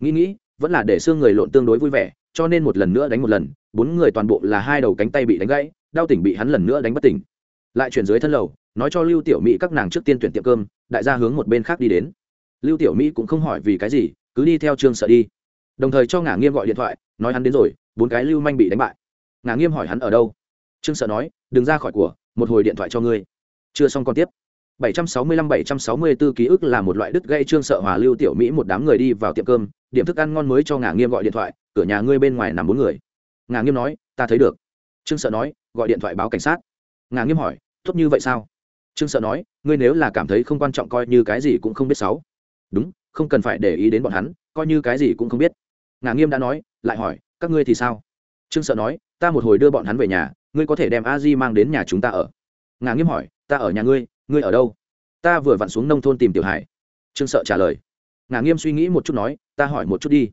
Nghĩ nghĩ, vẫn là để xương người lộn tương đối vui vẻ, cho nên một lần nữa đánh một lần, bốn người toàn bộ là hai đầu cánh tay bị đánh gãy, đau tỉnh bị hắn lần nữa đánh bất tỉnh. Lại chuyển dưới thân lầu, nói cho lưu tiểu mỹ các nàng trước tiên tuyển tiệm cơm, đại gia hướng một bên khác đi đến lưu tiểu mỹ cũng không hỏi vì cái gì, cứ đi theo trương sợ đi. Đồng thời cho ngả nghiêm gọi điện thoại, nói hắn đến rồi, bốn cái lưu manh bị đánh bại. Ngả nghiêm hỏi hắn ở đâu. Trương sợ nói, đừng ra khỏi của, một hồi điện thoại cho ngươi. Chưa xong còn tiếp. 765-764 ký ức là một loại đứt gây trương sợ hòa lưu tiểu mỹ một đám người đi vào tiệm cơm, điểm thức ăn ngon mới cho ngả nghiêm gọi điện thoại, cửa nhà ngươi bên ngoài nằm bốn người. Ngả nghiêm nói, ta thấy được. Trương sợ nói, gọi điện thoại báo cảnh sát. Ngả nghiêm hỏi, tốt như vậy sao? Trương sợ nói, ngươi nếu là cảm thấy không quan trọng coi như cái gì cũng không biết sáu đúng, không cần phải để ý đến bọn hắn, coi như cái gì cũng không biết. Ngà nghiêm đã nói, lại hỏi, các ngươi thì sao? Trương sợ nói, ta một hồi đưa bọn hắn về nhà, ngươi có thể đem a di mang đến nhà chúng ta ở. Ngà nghiêm hỏi, ta ở nhà ngươi ngươi ở đâu? Ta vừa vặn xuống nông thôn tìm tiểu hải. Trương sợ trả lời. Ngà nghiêm suy nghĩ một chút nói, ta hỏi một chút đi.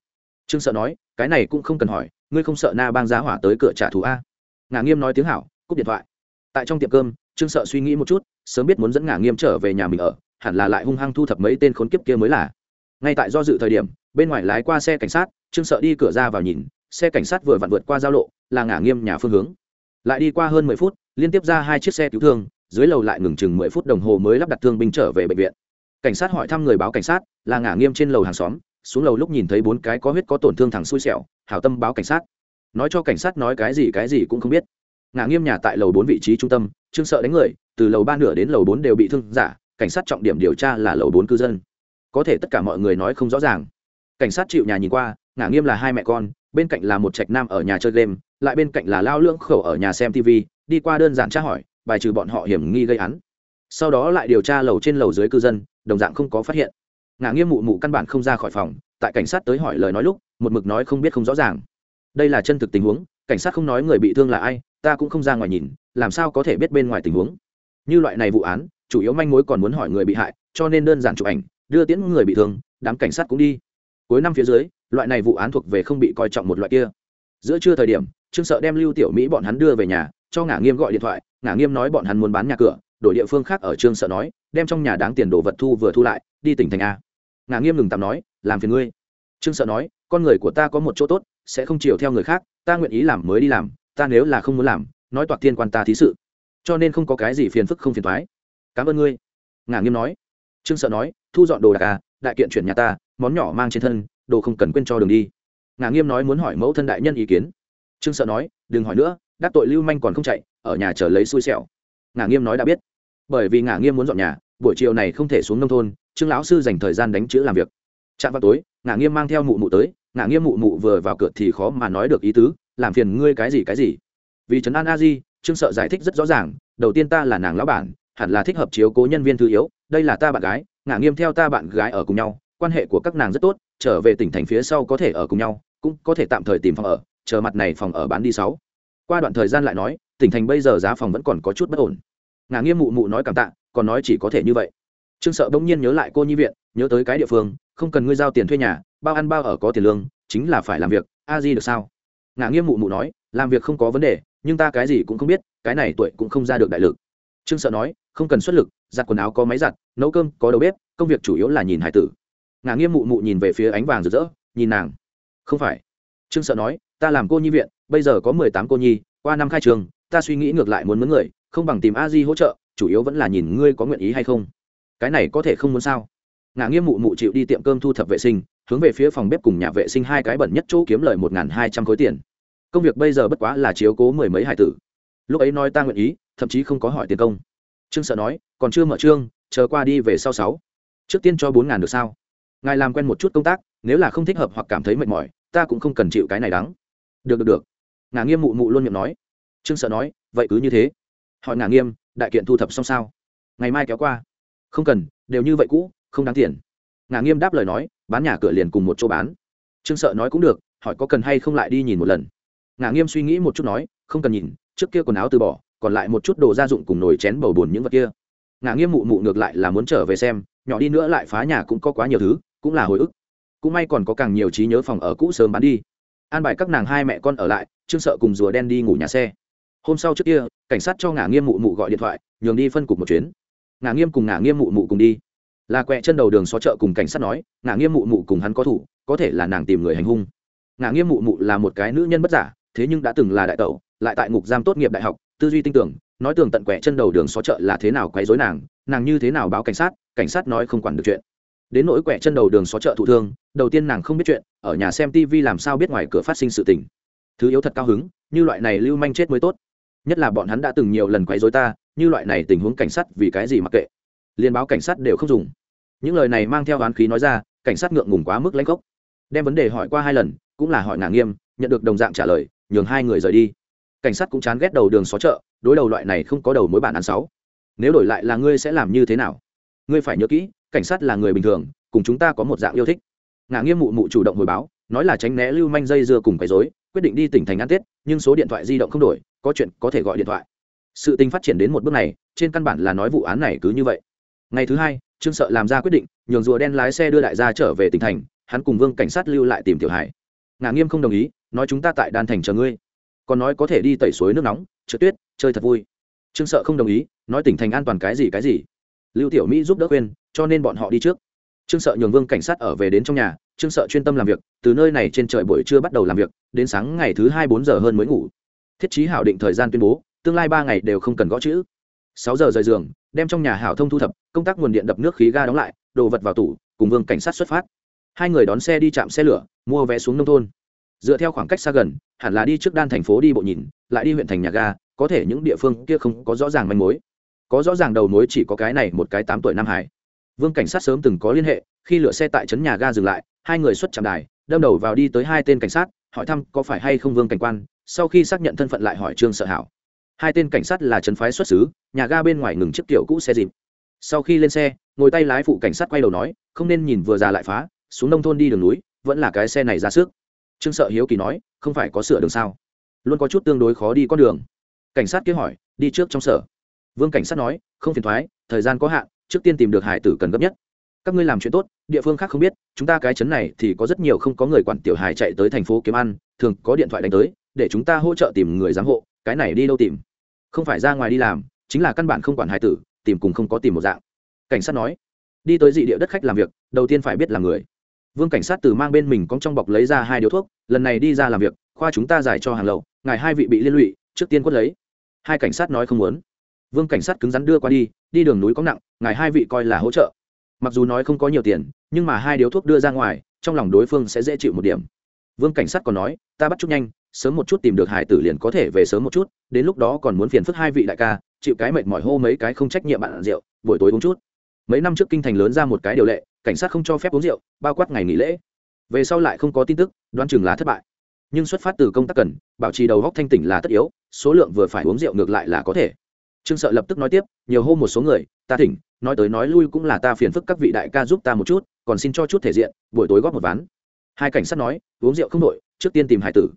Trương sợ nói, cái này cũng không cần hỏi, ngươi không sợ na bang giá hỏa tới cửa trả thù a? Ngà nghiêm nói tiếng hảo, cúp điện thoại. Tại trong tiệm cơm, trương sợ suy nghĩ một chút, sớm biết muốn dẫn ngà nghiêm trở về nhà mình ở hẳn là lại hung hăng thu thập mấy tên khốn kiếp kia mới là. Ngay tại do dự thời điểm, bên ngoài lái qua xe cảnh sát, trương sợ đi cửa ra vào nhìn, xe cảnh sát vừa vặn vượt qua giao lộ, là ngả nghiêm nhà phương hướng. Lại đi qua hơn mười phút, liên tiếp ra hai chiếc xe cứu thương, dưới lầu lại ngừng chừng mười phút đồng hồ mới lắp đặt thương binh trở về bệnh viện. Cảnh sát hỏi thăm người báo cảnh sát, là ngả nghiêm trên lầu hàng xóm, xuống lầu lúc nhìn thấy bốn cái có huyết có tổn thương thằng xui xẻo, hảo tâm báo cảnh sát. Nói cho cảnh sát nói cái gì cái gì cũng không biết. Ngả nghiêm nhà tại lầu bốn vị trí trung tâm, trương sợ đánh người, từ lầu ba nửa đến lầu bốn đều bị thương giả cảnh sát trọng điểm điều tra là lầu bốn cư dân. Có thể tất cả mọi người nói không rõ ràng. Cảnh sát chịu nhà nhìn qua, ngả nghiêm là hai mẹ con, bên cạnh là một trạch nam ở nhà chơi game, lại bên cạnh là lao lưỡng khẩu ở nhà xem tv đi qua đơn giản tra hỏi, bài trừ bọn họ hiểm nghi gây án. Sau đó lại điều tra lầu trên lầu dưới cư dân, đồng dạng không có phát hiện. Ngả nghiêm mụ mụ căn bản không ra khỏi phòng, tại cảnh sát tới hỏi lời nói lúc, một mực nói không biết không rõ ràng. Đây là chân thực tình huống, cảnh sát không nói người bị thương là ai, ta cũng không ra ngoài nhìn, làm sao có thể biết bên ngoài tình huống. Như loại này vụ án chủ yếu manh mối còn muốn hỏi người bị hại, cho nên đơn giản chụp ảnh, đưa tiễn người bị thương, đám cảnh sát cũng đi. Cuối năm phía dưới, loại này vụ án thuộc về không bị coi trọng một loại kia. Giữa trưa thời điểm, trương sợ đem lưu tiểu mỹ bọn hắn đưa về nhà, cho ngả nghiêm gọi điện thoại, ngả nghiêm nói bọn hắn muốn bán nhà cửa, đổi địa phương khác ở trương sợ nói, đem trong nhà đáng tiền đồ vật thu vừa thu lại, đi tỉnh thành a. Ngả nghiêm ngừng tạm nói, làm phiền ngươi. Trương sợ nói, con người của ta có một chỗ tốt, sẽ không chiều theo người khác, ta nguyện ý làm mới đi làm, ta nếu là không muốn làm, nói toạc tiên quan ta thí sự. Cho nên không có cái gì phiền phức không phiền thoái cảm ơn ngươi. Ngả nghiêm nói. Trương sợ nói, thu dọn đồ đạc à đại kiện chuyển nhà ta, món nhỏ mang trên thân, đồ không cần quên cho đường đi. Ngả nghiêm nói muốn hỏi mẫu thân đại nhân ý kiến. Trương sợ nói, đừng hỏi nữa, đắc tội lưu manh còn không chạy, ở nhà chờ lấy xui xẻo. Ngả nghiêm nói đã biết. Bởi vì ngả nghiêm muốn dọn nhà, buổi chiều này không thể xuống nông thôn, trương lão sư dành thời gian đánh chữ làm việc. Chạm vào tối, ngả nghiêm mang theo mụ mụ tới, ngả nghiêm mụ mụ vừa vào cửa thì khó mà nói được ý tứ, làm phiền ngươi cái gì cái gì? Vì trấn an a di, trương sợ giải thích rất rõ ràng, đầu tiên ta là nàng lão bản hẳn là thích hợp chiếu cố nhân viên thứ yếu, đây là ta bạn gái, ngả nghiêm theo ta bạn gái ở cùng nhau, quan hệ của các nàng rất tốt, trở về tỉnh thành phía sau có thể ở cùng nhau, cũng có thể tạm thời tìm phòng ở, chờ mặt này phòng ở bán đi sáu. Qua đoạn thời gian lại nói, tỉnh thành bây giờ giá phòng vẫn còn có chút bất ổn. Ngả nghiêm mụ mụ nói cảm tạ, còn nói chỉ có thể như vậy. Trương sợ bỗng nhiên nhớ lại cô nhi viện, nhớ tới cái địa phương, không cần ngươi giao tiền thuê nhà, bao ăn bao ở có tiền lương, chính là phải làm việc, a di được sao? Ngả nghiêm mụ mụ nói, làm việc không có vấn đề, nhưng ta cái gì cũng không biết, cái này tuổi cũng không ra được đại lực trương sợ nói, không cần xuất lực, giặt quần áo có máy giặt, nấu cơm có đầu bếp, công việc chủ yếu là nhìn hải tử. Ngà nghiêm mụ mụ nhìn về phía ánh vàng rực rỡ, nhìn nàng. Không phải. Trương sợ nói, ta làm cô nhi viện, bây giờ có mười tám cô nhi, qua năm khai trường, ta suy nghĩ ngược lại muốn mướn người, không bằng tìm a di hỗ trợ, chủ yếu vẫn là nhìn ngươi có nguyện ý hay không. Cái này có thể không muốn sao? Ngà nghiêm mụ mụ chịu đi tiệm cơm thu thập vệ sinh, hướng về phía phòng bếp cùng nhà vệ sinh hai cái bẩn nhất chỗ kiếm lời một hai trăm khối tiền. Công việc bây giờ bất quá là chiếu cố mười mấy hải tử. Lúc ấy nói ta nguyện ý thậm chí không có hỏi tiền công. Trương sợ nói, còn chưa mở trương, chờ qua đi về sau sáu. Trước tiên cho bốn ngàn được sao? Ngài làm quen một chút công tác, nếu là không thích hợp hoặc cảm thấy mệt mỏi, ta cũng không cần chịu cái này đắng. Được được được. Ngà nghiêm mụ mụ luôn miệng nói. Trương sợ nói, vậy cứ như thế. Hỏi ngà nghiêm, đại kiện thu thập xong sao? Ngày mai kéo qua. Không cần, đều như vậy cũ, không đáng tiền. Ngà nghiêm đáp lời nói, bán nhà cửa liền cùng một chỗ bán. Trương sợ nói cũng được, hỏi có cần hay không lại đi nhìn một lần. Ngà nghiêm suy nghĩ một chút nói, không cần nhìn, trước kia quần áo từ bỏ còn lại một chút đồ gia dụng cùng nồi chén bầu bùn những vật kia. Ngà nghiêm mụ mụ ngược lại là muốn trở về xem, nhỏ đi nữa lại phá nhà cũng có quá nhiều thứ, cũng là hồi ức. Cũng may còn có càng nhiều trí nhớ phòng ở cũ sớm bán đi. An bài các nàng hai mẹ con ở lại, trương sợ cùng rùa đen đi ngủ nhà xe. Hôm sau trước kia, cảnh sát cho ngả nghiêm mụ mụ gọi điện thoại, nhường đi phân cục một chuyến. Ngả nghiêm cùng ngả nghiêm mụ mụ cùng đi. Là quẹ chân đầu đường xó chợ cùng cảnh sát nói, ngả nghiêm mụ mụ cùng hắn có thủ, có thể là nàng tìm người hành hung. Ngả nghiêm mụ mụ là một cái nữ nhân bất giả, thế nhưng đã từng là đại tẩu, lại tại ngục giam tốt nghiệp đại học tư duy tinh tưởng, nói tường tận quẹ chân đầu đường xó chợ là thế nào quấy dối nàng nàng như thế nào báo cảnh sát cảnh sát nói không quản được chuyện. Đến nỗi quẹ chân đầu đường xó chợ thụ thương, đầu tiên nàng không biết chuyện, ở nhà xem tv làm sao biết ngoài cửa phát sinh sự tình. Thứ yếu thật cao hứng, như loại này lưu manh chết mới tốt. Nhất là bọn hắn đã từng nhiều lần quấy dối ta, như loại này tình huống cảnh sát vì cái gì mặc kệ. Liên báo cảnh sát đều không dùng. Những lời này mang theo oán khí nói ra, cảnh sát ngượng ngùng quá mức lãnh gốc. Đem vấn đề hỏi qua hai lần, cũng là hỏi ngả nghiêm, nhận được đồng dạng trả lời, nhường hai người rời đi cảnh sát cũng chán ghét đầu đường xó chợ, đối đầu loại này không có đầu mối bản án sáu. Nếu đổi lại là ngươi sẽ làm như thế nào? Ngươi phải nhớ kỹ, cảnh sát là người bình thường, cùng chúng ta có một dạng yêu thích. Ngã nghiêm mụ mụ chủ động hồi báo, nói là tránh né lưu manh dây dưa cùng quấy dối quyết định đi tỉnh thành ăn tết, nhưng số điện thoại di động không đổi, có chuyện có thể gọi điện thoại. Sự tình phát triển đến một bước này, trên căn bản là nói vụ án này cứ như vậy. Ngày thứ hai, trương sợ làm ra quyết định, nhường rùa đen lái xe đưa đại gia trở về tỉnh thành, hắn cùng vương cảnh sát lưu lại tìm tiểu hải. Ngã nghiêm không đồng ý, nói chúng ta tại đan thành chờ ngươi còn nói có thể đi tẩy suối nước nóng, trượt tuyết, chơi thật vui. Trương sợ không đồng ý, nói tỉnh thành an toàn cái gì cái gì. Lưu tiểu mỹ giúp đỡ khuyên, cho nên bọn họ đi trước. Trương sợ nhường vương cảnh sát ở về đến trong nhà, trương sợ chuyên tâm làm việc, từ nơi này trên trời buổi trưa bắt đầu làm việc, đến sáng ngày thứ hai bốn giờ hơn mới ngủ. Thiết chí hảo định thời gian tuyên bố, tương lai ba ngày đều không cần gõ chữ. Sáu giờ rời giường, đem trong nhà hảo thông thu thập, công tác nguồn điện đập nước khí ga đóng lại, đồ vật vào tủ, cùng vương cảnh sát xuất phát. Hai người đón xe đi chạm xe lửa, mua vé xuống nông thôn dựa theo khoảng cách xa gần, hẳn là đi trước đan thành phố đi bộ nhìn, lại đi huyện thành nhà ga, có thể những địa phương kia không có rõ ràng manh mối. Có rõ ràng đầu mối chỉ có cái này một cái tám tuổi nam hải. Vương cảnh sát sớm từng có liên hệ, khi lựa xe tại trấn nhà ga dừng lại, hai người xuất trạm đài, đâm đầu vào đi tới hai tên cảnh sát, hỏi thăm có phải hay không vương cảnh quan, sau khi xác nhận thân phận lại hỏi trương sợ hảo. Hai tên cảnh sát là trấn phái xuất xứ, nhà ga bên ngoài ngừng chiếc kiểu cũ xe dịp. Sau khi lên xe, ngồi tay lái phụ cảnh sát quay đầu nói, không nên nhìn vừa già lại phá, xuống nông thôn đi đường núi, vẫn là cái xe này ra sức trương sợ hiếu kỳ nói, không phải có sửa đường sao? Luôn có chút tương đối khó đi con đường. Cảnh sát kia hỏi, đi trước trong sở. Vương cảnh sát nói, không phiền thoái, thời gian có hạn, trước tiên tìm được hải tử cần gấp nhất. Các ngươi làm chuyện tốt, địa phương khác không biết, chúng ta cái chấn này thì có rất nhiều không có người quản tiểu hải chạy tới thành phố kiếm ăn, thường có điện thoại đánh tới, để chúng ta hỗ trợ tìm người giám hộ, cái này đi đâu tìm? Không phải ra ngoài đi làm, chính là căn bản không quản hải tử, tìm cùng không có tìm một dạng. Cảnh sát nói, đi tới dị địa đất khách làm việc, đầu tiên phải biết là người vương cảnh sát từ mang bên mình cong trong bọc lấy ra hai điếu thuốc, lần này đi ra làm việc, khoa chúng ta giải cho hàng lậu, ngài hai vị bị liên lụy, trước tiên quất lấy. Hai cảnh sát nói không muốn. Vương cảnh sát cứng rắn đưa qua đi đi đường núi có nặng, ngài hai vị coi là hỗ trợ. Mặc dù nói không có nhiều tiền, nhưng mà hai điếu thuốc đưa ra ngoài, trong lòng đối phương sẽ dễ chịu một điểm. Vương cảnh sát còn nói, ta bắt chút nhanh, sớm một chút tìm được hải tử liền có thể về sớm một chút, đến lúc đó còn muốn phiền phức hai vị đại ca, chịu cái mệt mỏi hô mấy cái không trách nhiệm bạn rượu, buổi tối uống chút. Mấy năm trước kinh thành lớn ra một cái điều lệ cảnh sát không cho phép uống rượu, bao quát ngày nghỉ lễ. Về sau lại không có tin tức, đoán chừng là thất bại. Nhưng xuất phát từ công tác cần, bảo trì đầu góc thanh tỉnh là tất yếu, số lượng vừa phải uống rượu ngược lại là có thể. Trương sợ lập tức nói tiếp, nhiều hôm một số người, ta thỉnh, nói tới nói lui cũng là ta phiền phức các vị đại ca giúp ta một chút, còn xin cho chút thể diện, buổi tối góp một ván. Hai cảnh sát nói, uống rượu không đội, trước tiên tìm hải tử.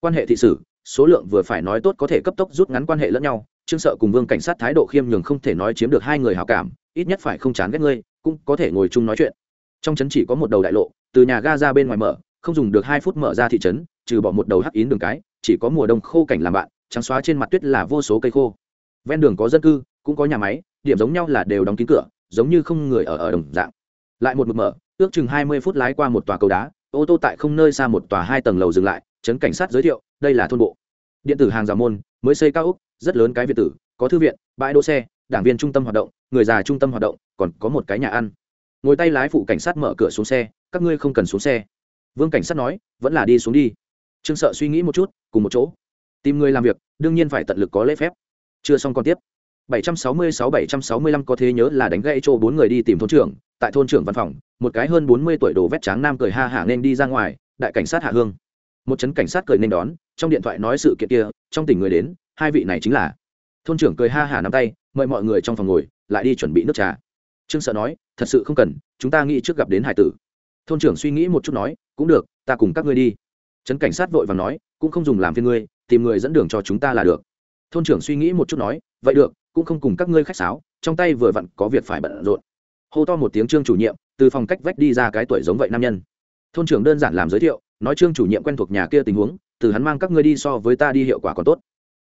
Quan hệ thị sử số lượng vừa phải nói tốt có thể cấp tốc rút ngắn quan hệ lẫn nhau. Trương sợ cùng vương cảnh sát thái độ khiêm nhường không thể nói chiếm được hai người hào cảm, ít nhất phải không chán ghét ngươi cũng có thể ngồi chung nói chuyện. Trong trấn chỉ có một đầu đại lộ, từ nhà ga ra bên ngoài mở, không dùng được hai phút mở ra thị trấn, trừ bỏ một đầu hắc yến đường cái, chỉ có mùa đông khô cảnh làm bạn, trắng xóa trên mặt tuyết là vô số cây khô. Ven đường có dân cư, cũng có nhà máy, điểm giống nhau là đều đóng kín cửa, giống như không người ở ở đồng dạng. Lại một mực mở, ước chừng hai mươi phút lái qua một tòa cầu đá, ô tô tại không nơi xa một tòa hai tầng lầu dừng lại, trấn cảnh sát giới thiệu, đây là thôn bộ. Điện tử hàng rào môn, mới xây cao úc, rất lớn cái việt tử, có thư viện, bãi đỗ xe đảng viên trung tâm hoạt động, người già trung tâm hoạt động, còn có một cái nhà ăn. Ngồi tay lái phụ cảnh sát mở cửa xuống xe, các ngươi không cần xuống xe. Vương cảnh sát nói, vẫn là đi xuống đi. Trương sợ suy nghĩ một chút, cùng một chỗ. Tìm người làm việc, đương nhiên phải tận lực có lễ phép. Chưa xong còn tiếp. 766-765 có thế nhớ là đánh gãy chỗ bốn người đi tìm thôn trưởng, tại thôn trưởng văn phòng, một cái hơn 40 tuổi đồ vét tráng nam cười ha hả nên đi ra ngoài, đại cảnh sát hạ hương. Một chấn cảnh sát cười nên đón, trong điện thoại nói sự kiện kia, trong tỉnh người đến, hai vị này chính là. Thôn trưởng cười ha hả nắm tay mời mọi người trong phòng ngồi, lại đi chuẩn bị nước trà. Trương sợ nói, thật sự không cần, chúng ta nghĩ trước gặp đến hải tử. Thôn trưởng suy nghĩ một chút nói, cũng được, ta cùng các ngươi đi. Trấn cảnh sát vội và nói, cũng không dùng làm phiên ngươi, tìm người dẫn đường cho chúng ta là được. Thôn trưởng suy nghĩ một chút nói, vậy được, cũng không cùng các ngươi khách sáo, trong tay vừa vặn có việc phải bận rộn. Hô to một tiếng trương chủ nhiệm, từ phòng cách vách đi ra cái tuổi giống vậy nam nhân. Thôn trưởng đơn giản làm giới thiệu, nói, trương chủ nhiệm quen thuộc nhà kia tình huống, từ hắn mang các ngươi đi so với ta đi hiệu quả còn tốt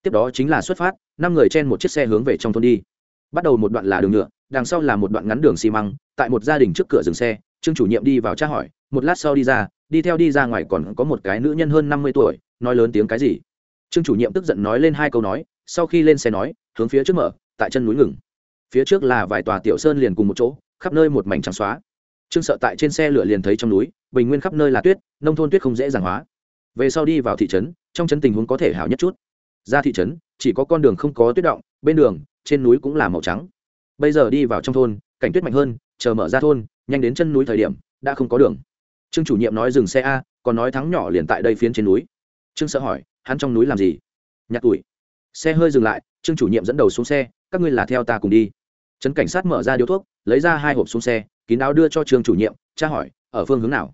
tiếp đó chính là xuất phát, năm người chen một chiếc xe hướng về trong thôn đi. Bắt đầu một đoạn là đường nhựa, đằng sau là một đoạn ngắn đường xi măng, tại một gia đình trước cửa dừng xe, trương chủ nhiệm đi vào tra hỏi, một lát sau đi ra, đi theo đi ra ngoài còn có một cái nữ nhân hơn năm mươi tuổi, nói lớn tiếng cái gì? Trương chủ nhiệm tức giận nói lên hai câu nói, sau khi lên xe nói, hướng phía trước mở, tại chân núi ngừng. Phía trước là vài tòa tiểu sơn liền cùng một chỗ, khắp nơi một mảnh trắng xóa. Trương sợ tại trên xe lửa liền thấy trong núi, bình nguyên khắp nơi là tuyết, nông thôn tuyết không dễ dàng hóa. Về sau đi vào thị trấn, trong trấn tình huống có thể hảo nhất chút ra thị trấn, chỉ có con đường không có tuyết động, bên đường, trên núi cũng là màu trắng. Bây giờ đi vào trong thôn, cảnh tuyết mạnh hơn, chờ mở ra thôn, nhanh đến chân núi thời điểm, đã không có đường. Trương chủ nhiệm nói dừng xe a, còn nói thắng nhỏ liền tại đây phiến trên núi. Trương sợ hỏi, hắn trong núi làm gì? Nhặt tuổi. Xe hơi dừng lại, trương chủ nhiệm dẫn đầu xuống xe, các ngươi là theo ta cùng đi. Trấn cảnh sát mở ra điếu thuốc, lấy ra hai hộp xuống xe, kín áo đưa cho trương chủ nhiệm, tra hỏi, ở phương hướng nào?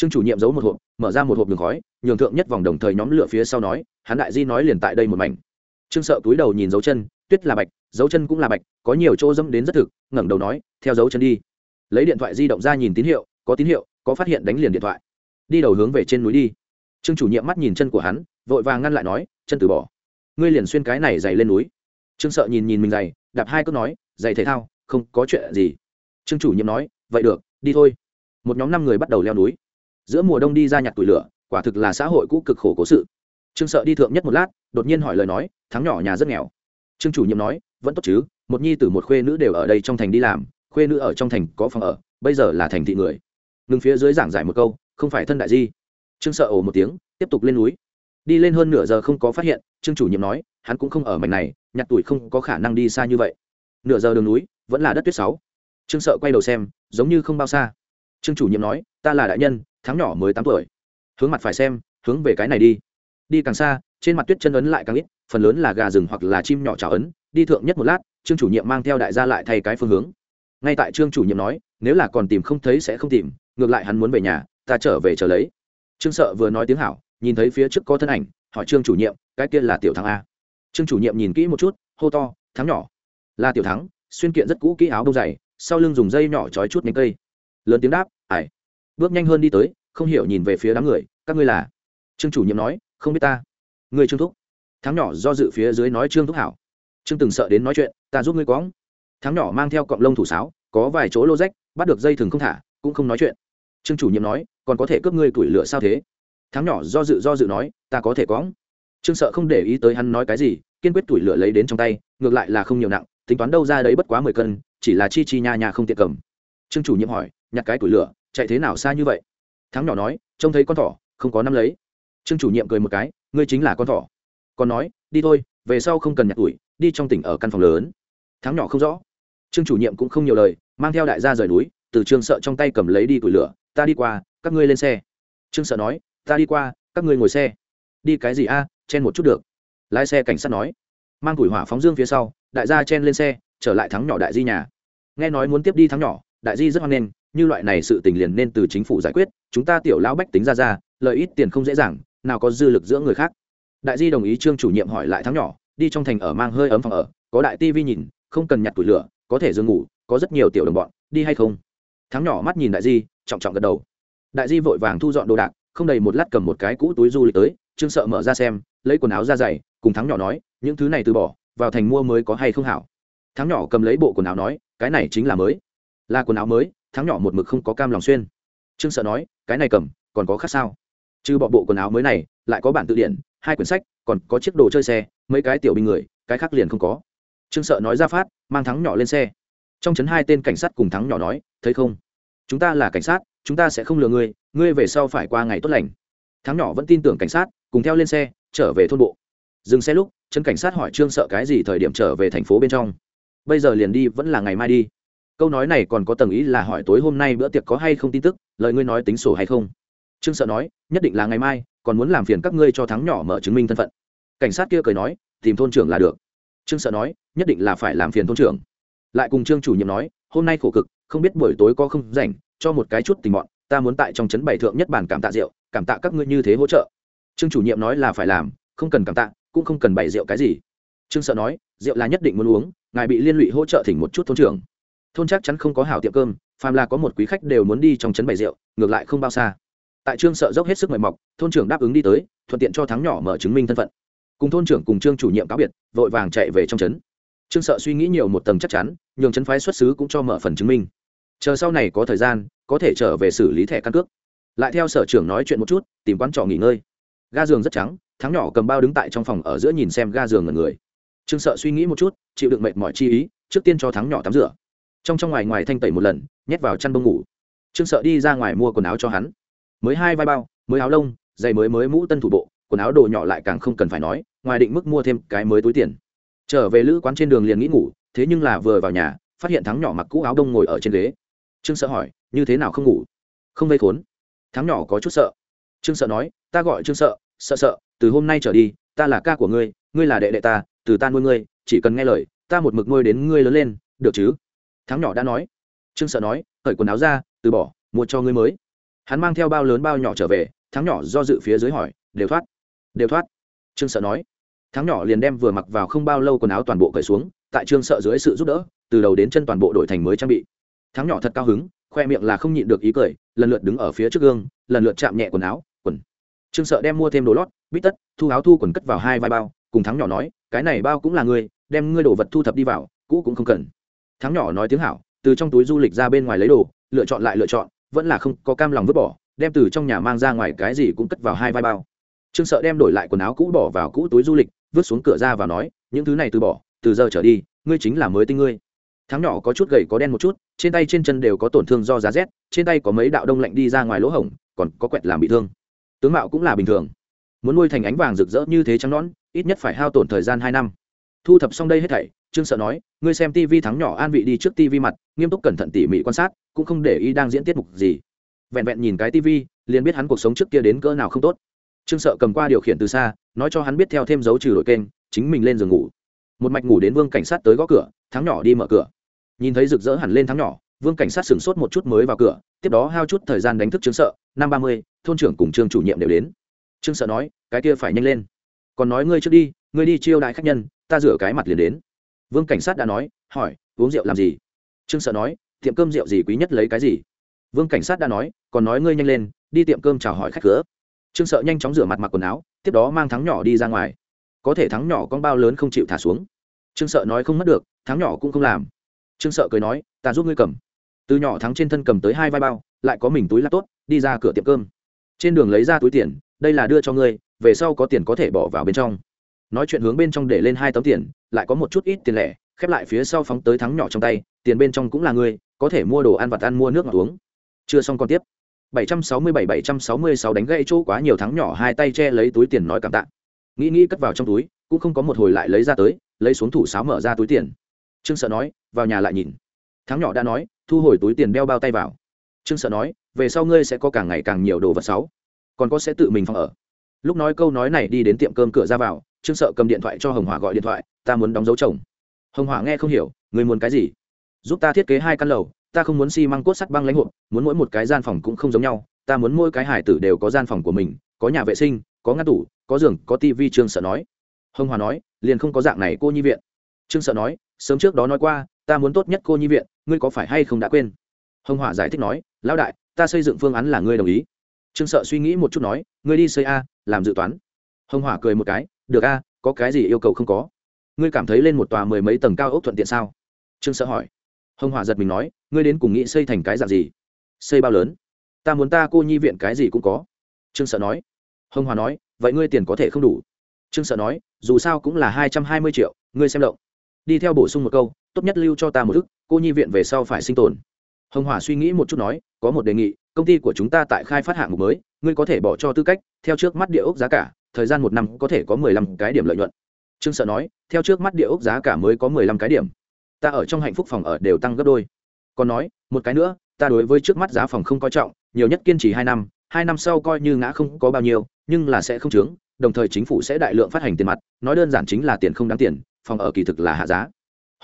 Trương chủ nhiệm giấu một hộp, mở ra một hộp đường khói, nhường thượng nhất vòng đồng thời nhóm lửa phía sau nói, hắn đại di nói liền tại đây một mảnh. Trương sợ túi đầu nhìn dấu chân, tuyết là bạch, dấu chân cũng là bạch, có nhiều chỗ dẫm đến rất thực. Ngẩng đầu nói, theo dấu chân đi. Lấy điện thoại di động ra nhìn tín hiệu, có tín hiệu, có phát hiện đánh liền điện thoại. Đi đầu hướng về trên núi đi. Trương chủ nhiệm mắt nhìn chân của hắn, vội vàng ngăn lại nói, chân từ bỏ. Ngươi liền xuyên cái này dày lên núi. Trương sợ nhìn nhìn mình giày đạp hai cước nói giày thể thao, không có chuyện gì. Trương chủ nhiệm nói, vậy được, đi thôi. Một nhóm năm người bắt đầu leo núi giữa mùa đông đi ra nhặt tủi lửa, quả thực là xã hội cũ cực khổ cố sự. Trương sợ đi thượng nhất một lát, đột nhiên hỏi lời nói, thắng nhỏ nhà rất nghèo. Trương chủ nhiệm nói, vẫn tốt chứ, một nhi tử một khuê nữ đều ở đây trong thành đi làm, khuê nữ ở trong thành có phòng ở, bây giờ là thành thị người. Ngừng phía dưới giảng giải một câu, không phải thân đại di. Trương sợ ồ một tiếng, tiếp tục lên núi. Đi lên hơn nửa giờ không có phát hiện, trương chủ nhiệm nói, hắn cũng không ở mảnh này, nhặt tuổi không có khả năng đi xa như vậy. Nửa giờ đường núi, vẫn là đất tuyết sáu. Trương sợ quay đầu xem, giống như không bao xa. Trương chủ nhiệm nói, ta là đại nhân tháng nhỏ mới tám tuổi. Hướng mặt phải xem, hướng về cái này đi. Đi càng xa, trên mặt tuyết chân ấn lại càng ít, phần lớn là gà rừng hoặc là chim nhỏ trào ấn, đi thượng nhất một lát, trương chủ nhiệm mang theo đại gia lại thay cái phương hướng. Ngay tại trương chủ nhiệm nói, nếu là còn tìm không thấy sẽ không tìm, ngược lại hắn muốn về nhà, ta trở về chờ lấy. Trương sợ vừa nói tiếng hảo, nhìn thấy phía trước có thân ảnh, hỏi trương chủ nhiệm, cái kia là tiểu thắng a. Trương chủ nhiệm nhìn kỹ một chút, hô to, thắng nhỏ. Là tiểu thắng, xuyên kiện rất cũ, kỹ áo đông dày, sau lưng dùng dây nhỏ trói chút nhánh cây. Lớn tiếng đáp ải bước nhanh hơn đi tới, không hiểu nhìn về phía đám người, các ngươi là? Trương chủ nhiệm nói, không biết ta. Người trương thúc. Thắng nhỏ do dự phía dưới nói trương thúc hảo. Trương từng sợ đến nói chuyện, ta giúp ngươi quõng. Thắng nhỏ mang theo cọng lông thủ sáo, có vài chỗ lô rách, bắt được dây thừng không thả, cũng không nói chuyện. Trương chủ nhiệm nói, còn có thể cướp ngươi tuổi lửa sao thế? Thắng nhỏ do dự do dự nói, ta có thể quõng. Trương sợ không để ý tới hắn nói cái gì, kiên quyết tuổi lửa lấy đến trong tay, ngược lại là không nhiều nặng, tính toán đâu ra đấy bất quá mười cân, chỉ là chi chi nha nha không tiện cầm. Trương chủ nhiệm hỏi, nhặt cái tuổi lửa chạy thế nào xa như vậy? Thắng nhỏ nói, trông thấy con thỏ, không có năm lấy. Trương chủ nhiệm cười một cái, ngươi chính là con thỏ. Còn nói, đi thôi, về sau không cần nhặt tuổi, đi trong tỉnh ở căn phòng lớn. Thắng nhỏ không rõ. Trương chủ nhiệm cũng không nhiều lời, mang theo đại gia rời núi, từ trương sợ trong tay cầm lấy đi củi lửa, ta đi qua, các ngươi lên xe. Trương sợ nói, ta đi qua, các ngươi ngồi xe. Đi cái gì a? Chen một chút được. Lái xe cảnh sát nói. Mang củi hỏa phóng dương phía sau, đại gia chen lên xe, trở lại thắng nhỏ đại di nhà. Nghe nói muốn tiếp đi thắng nhỏ đại di rất hoan nghênh, như loại này sự tình liền nên từ chính phủ giải quyết, chúng ta tiểu lão bách tính ra ra, lợi ít tiền không dễ dàng, nào có dư lực giữa người khác. Đại di đồng ý trương chủ nhiệm hỏi lại thắng nhỏ, đi trong thành ở mang hơi ấm phòng ở, có đại tivi nhìn, không cần nhặt tủi lửa, có thể giường ngủ, có rất nhiều tiểu đồng bọn, đi hay không? Thắng nhỏ mắt nhìn đại di, trọng trọng gật đầu. Đại di vội vàng thu dọn đồ đạc, không đầy một lát cầm một cái cũ túi du lịch tới, trương sợ mở ra xem, lấy quần áo ra giày, cùng thắng nhỏ nói, những thứ này từ bỏ, vào thành mua mới có hay không hảo? Thắng nhỏ cầm lấy bộ quần áo nói, cái này chính là mới là quần áo mới, thắng nhỏ một mực không có cam lòng xuyên. Trương sợ nói, cái này cầm, còn có khác sao? Chứ bọ bộ quần áo mới này, lại có bản tự điển hai quyển sách, còn có chiếc đồ chơi xe, mấy cái tiểu binh người, cái khác liền không có. Trương sợ nói ra phát, mang thắng nhỏ lên xe. Trong chấn hai tên cảnh sát cùng thắng nhỏ nói, thấy không? Chúng ta là cảnh sát, chúng ta sẽ không lừa ngươi ngươi về sau phải qua ngày tốt lành. Thắng nhỏ vẫn tin tưởng cảnh sát, cùng theo lên xe, trở về thôn bộ. Dừng xe lúc chân cảnh sát hỏi trương sợ cái gì thời điểm trở về thành phố bên trong. Bây giờ liền đi, vẫn là ngày mai đi câu nói này còn có tầng ý là hỏi tối hôm nay bữa tiệc có hay không tin tức, lời ngươi nói tính sổ hay không? Trương sợ nói, nhất định là ngày mai, còn muốn làm phiền các ngươi cho thắng nhỏ mở chứng minh thân phận. Cảnh sát kia cười nói, tìm thôn trưởng là được. Trương sợ nói, nhất định là phải làm phiền thôn trưởng. Lại cùng trương chủ nhiệm nói, hôm nay khổ cực, không biết buổi tối có không rảnh, cho một cái chút tình bọn ta muốn tại trong trấn bày thượng nhất bản cảm tạ rượu, cảm tạ các ngươi như thế hỗ trợ. Trương chủ nhiệm nói là phải làm, không cần cảm tạ, cũng không cần bày rượu cái gì. Trương sợ nói, rượu là nhất định muốn uống, ngài bị liên lụy hỗ trợ thỉnh một chút thôn trưởng thôn chắc chắn không có hảo tiệm cơm, phàm là có một quý khách đều muốn đi trong trấn bày rượu, ngược lại không bao xa. Tại trương sợ dốc hết sức mời mọc, thôn trưởng đáp ứng đi tới, thuận tiện cho thắng nhỏ mở chứng minh thân phận. Cùng thôn trưởng cùng trương chủ nhiệm cáo biệt, vội vàng chạy về trong trấn. Trương sợ suy nghĩ nhiều một tầng chắc chắn, nhường trấn phái xuất xứ cũng cho mở phần chứng minh. Chờ sau này có thời gian, có thể trở về xử lý thẻ căn cước. Lại theo sở trưởng nói chuyện một chút, tìm quán trọ nghỉ ngơi. Ga giường rất trắng, thắng nhỏ cầm bao đứng tại trong phòng ở giữa nhìn xem ga giường ngần người. Trương sợ suy nghĩ một chút, chịu đựng mệt mỏi chi ý, trước tiên cho thắng nhỏ tắm rửa trong trong ngoài ngoài thanh tẩy một lần, nhét vào chăn bông ngủ. Trương sợ đi ra ngoài mua quần áo cho hắn. Mới hai vai bao, mới áo lông, giày mới mới mũ tân thủ bộ, quần áo đồ nhỏ lại càng không cần phải nói, ngoài định mức mua thêm cái mới túi tiền. Trở về lữ quán trên đường liền nghĩ ngủ, thế nhưng là vừa vào nhà, phát hiện thắng nhỏ mặc cũ áo đông ngồi ở trên ghế. Trương sợ hỏi, như thế nào không ngủ? Không vây khốn. Thắng nhỏ có chút sợ. Trương sợ nói, ta gọi trương sợ sợ sợ, từ hôm nay trở đi, ta là ca của ngươi ngươi là đệ đệ ta, từ ta nuôi ngươi, chỉ cần nghe lời, ta một mực nuôi đến ngươi lớn lên, được chứ? Thắng nhỏ đã nói. Trương sợ nói, cởi quần áo ra, từ bỏ, mua cho ngươi mới. Hắn mang theo bao lớn bao nhỏ trở về, thắng nhỏ do dự phía dưới hỏi, đều thoát? Đều thoát. Trương sợ nói. Thắng nhỏ liền đem vừa mặc vào không bao lâu quần áo toàn bộ cởi xuống, tại trương sợ dưới sự giúp đỡ, từ đầu đến chân toàn bộ đổi thành mới trang bị. Thắng nhỏ thật cao hứng, khoe miệng là không nhịn được ý cười, lần lượt đứng ở phía trước gương, lần lượt chạm nhẹ quần áo, quần. Trương sợ đem mua thêm đồ lót, bít tất, thu áo thu quần cất vào hai vai bao, cùng thắng nhỏ nói, cái này bao cũng là ngươi, đem ngươi đồ vật thu thập đi vào, cũ cũng không cần thắng nhỏ nói tiếng hảo, từ trong túi du lịch ra bên ngoài lấy đồ, lựa chọn lại lựa chọn, vẫn là không có cam lòng vứt bỏ, đem từ trong nhà mang ra ngoài cái gì cũng cất vào hai vai bao. Trương sợ đem đổi lại quần áo cũ bỏ vào cũ túi du lịch, vứt xuống cửa ra và nói, những thứ này từ bỏ, từ giờ trở đi, ngươi chính là mới tinh ngươi. Thắng nhỏ có chút gầy có đen một chút, trên tay trên chân đều có tổn thương do giá rét, trên tay có mấy đạo đông lạnh đi ra ngoài lỗ hổng, còn có quẹt làm bị thương. Tướng mạo cũng là bình thường. Muốn nuôi thành ánh vàng rực rỡ như thế trắng nón ít nhất phải hao tổn thời gian hai năm. Thu thập xong đây hết thảy trương sợ nói, ngươi xem tivi thắng nhỏ an vị đi trước tivi mặt, nghiêm túc cẩn thận tỉ mỉ quan sát, cũng không để ý đang diễn tiết mục gì. Vẹn vẹn nhìn cái tivi liền biết hắn cuộc sống trước kia đến cỡ nào không tốt. Trương sợ cầm qua điều khiển từ xa, nói cho hắn biết theo thêm dấu trừ đội kênh, chính mình lên giường ngủ. Một mạch ngủ đến vương cảnh sát tới gõ cửa, thắng nhỏ đi mở cửa. Nhìn thấy rực rỡ hẳn lên thắng nhỏ, vương cảnh sát sửng sốt một chút mới vào cửa, tiếp đó hao chút thời gian đánh thức trương sợ, năm ba mươi, thôn trưởng cùng trương chủ nhiệm đều đến. Trương sợ nói, cái kia phải nhanh lên. Còn nói ngươi trước đi, ngươi đi chiêu đại khách nhân, ta rửa cái mặt liền đến vương cảnh sát đã nói, hỏi, uống rượu làm gì? Trương sợ nói, tiệm cơm rượu gì quý nhất lấy cái gì? Vương cảnh sát đã nói, còn nói ngươi nhanh lên, đi tiệm cơm chào hỏi khách cửa. Trương sợ nhanh chóng rửa mặt mặc quần áo, tiếp đó mang thắng nhỏ đi ra ngoài. Có thể thắng nhỏ con bao lớn không chịu thả xuống. Trương sợ nói không mất được, thắng nhỏ cũng không làm. Trương sợ cười nói, ta giúp ngươi cầm. Từ nhỏ thắng trên thân cầm tới hai vai bao, lại có mình túi lắp tốt, đi ra cửa tiệm cơm. Trên đường lấy ra túi tiền, đây là đưa cho ngươi, về sau có tiền có thể bỏ vào bên trong. Nói chuyện hướng bên trong để lên hai tấm tiền lại có một chút ít tiền lẻ, khép lại phía sau phóng tới thắng nhỏ trong tay, tiền bên trong cũng là ngươi có thể mua đồ ăn vặt ăn, mua nước ngọt uống. Chưa xong còn tiếp. 767-766 đánh gãy chỗ quá nhiều thắng nhỏ, hai tay che lấy túi tiền nói cảm tạ. Nghĩ nghĩ cất vào trong túi, cũng không có một hồi lại lấy ra tới, lấy xuống thủ sáo mở ra túi tiền. Trương sợ nói, vào nhà lại nhìn. Thắng nhỏ đã nói, thu hồi túi tiền đeo bao tay vào. Trương sợ nói, về sau ngươi sẽ có càng ngày càng nhiều đồ vật sáu còn có sẽ tự mình phòng ở. Lúc nói câu nói này đi đến tiệm cơm cửa ra vào trương sợ cầm điện thoại cho hồng hỏa gọi điện thoại, ta muốn đóng dấu chồng. Hồng hỏa nghe không hiểu người muốn cái gì? Giúp ta thiết kế hai căn lầu, ta không muốn xi、si、măng cốt sắt băng lãnh hộp, muốn mỗi một cái gian phòng cũng không giống nhau, ta muốn mỗi cái hải tử đều có gian phòng của mình, có nhà vệ sinh, có ngăn tủ, có giường, có tivi trương sợ nói. Hồng hòa nói, liền không có dạng này cô nhi viện. Trương sợ nói, sớm trước đó nói qua, ta muốn tốt nhất cô nhi viện, ngươi có phải hay không đã quên? Hồng hòa giải thích nói, lão đại, ta xây dựng phương án là ngươi đồng ý. Trương sợ suy nghĩ một chút nói, ngươi đi xây a, làm dự toán. Hồng Hòa cười một cái được a, có cái gì yêu cầu không có? Ngươi cảm thấy lên một tòa mười mấy tầng cao ốc thuận tiện sao? Trương sợ hỏi. Hồng hòa giật mình nói, ngươi đến cùng nghĩ xây thành cái dạng gì? Xây bao lớn? Ta muốn ta cô nhi viện cái gì cũng có. Trương sợ nói. Hồng hòa nói, vậy ngươi tiền có thể không đủ. Trương sợ nói, dù sao cũng là hai trăm hai mươi triệu, ngươi xem động đi theo bổ sung một câu, tốt nhất lưu cho ta một thức cô nhi viện về sau phải sinh tồn. Hồng hòa suy nghĩ một chút nói, có một đề nghị, công ty của chúng ta tại khai phát hạng mục mới, ngươi có thể bỏ cho tư cách, theo trước mắt địa ốc giá cả thời gian một năm có thể có mười lăm cái điểm lợi nhuận. Trương sợ nói, theo trước mắt địa ốc giá cả mới có mười lăm cái điểm. Ta ở trong hạnh phúc phòng ở đều tăng gấp đôi. Còn nói, một cái nữa, ta đối với trước mắt giá phòng không coi trọng, nhiều nhất kiên trì hai năm hai năm sau coi như ngã không có bao nhiêu, nhưng là sẽ không chướng, đồng thời chính phủ sẽ đại lượng phát hành tiền mặt, nói đơn giản chính là tiền không đáng tiền, phòng ở kỳ thực là hạ giá.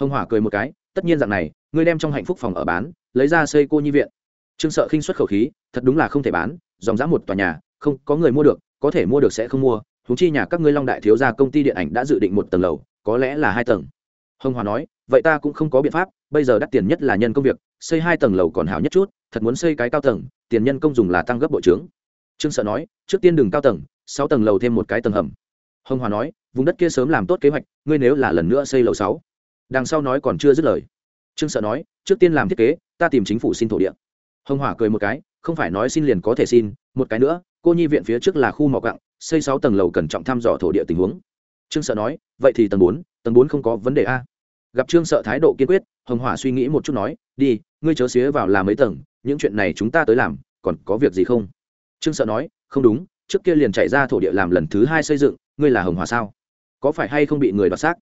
Hồng hỏa cười một cái, tất nhiên dạng này, ngươi đem trong hạnh phúc phòng ở bán, lấy ra xây cô nhi viện. Trương sợ khinh xuất khẩu khí, thật đúng là không thể bán, dòng giá một tòa nhà, không có người mua được có thể mua được sẽ không mua húng chi nhà các ngươi long đại thiếu gia công ty điện ảnh đã dự định một tầng lầu, có lẽ là hai tầng. Hồng hòa nói, vậy ta cũng không có biện pháp, bây giờ đắt tiền nhất là nhân công việc, xây hai tầng lầu còn hảo nhất chút, thật muốn xây cái cao tầng, tiền nhân công dùng là tăng gấp bộ trướng trương sợ nói, trước tiên đừng cao tầng, sáu tầng lầu thêm một cái tầng hầm. Hồng hòa nói, vùng đất kia sớm làm tốt kế hoạch, ngươi nếu là lần nữa xây lầu sáu, đằng sau nói còn chưa dứt lời. Trương sợ nói, trước tiên làm thiết kế, ta tìm chính phủ xin thổ địa. Hồng hòa cười một cái, không phải nói xin liền có thể xin, một cái nữa cô nhi viện phía trước là khu mỏ cặng xây sáu tầng lầu cẩn trọng thăm dò thổ địa tình huống. Trương sợ nói, vậy thì tầng bốn tầng bốn không có vấn đề a. Gặp trương sợ thái độ kiên quyết, hồng hỏa suy nghĩ một chút nói, đi, ngươi chớ xía vào làm mấy tầng, những chuyện này chúng ta tới làm, còn có việc gì không? Trương sợ nói, không đúng, trước kia liền chạy ra thổ địa làm lần thứ hai xây dựng, ngươi là hồng hỏa sao? Có phải hay không bị người đoạt xác?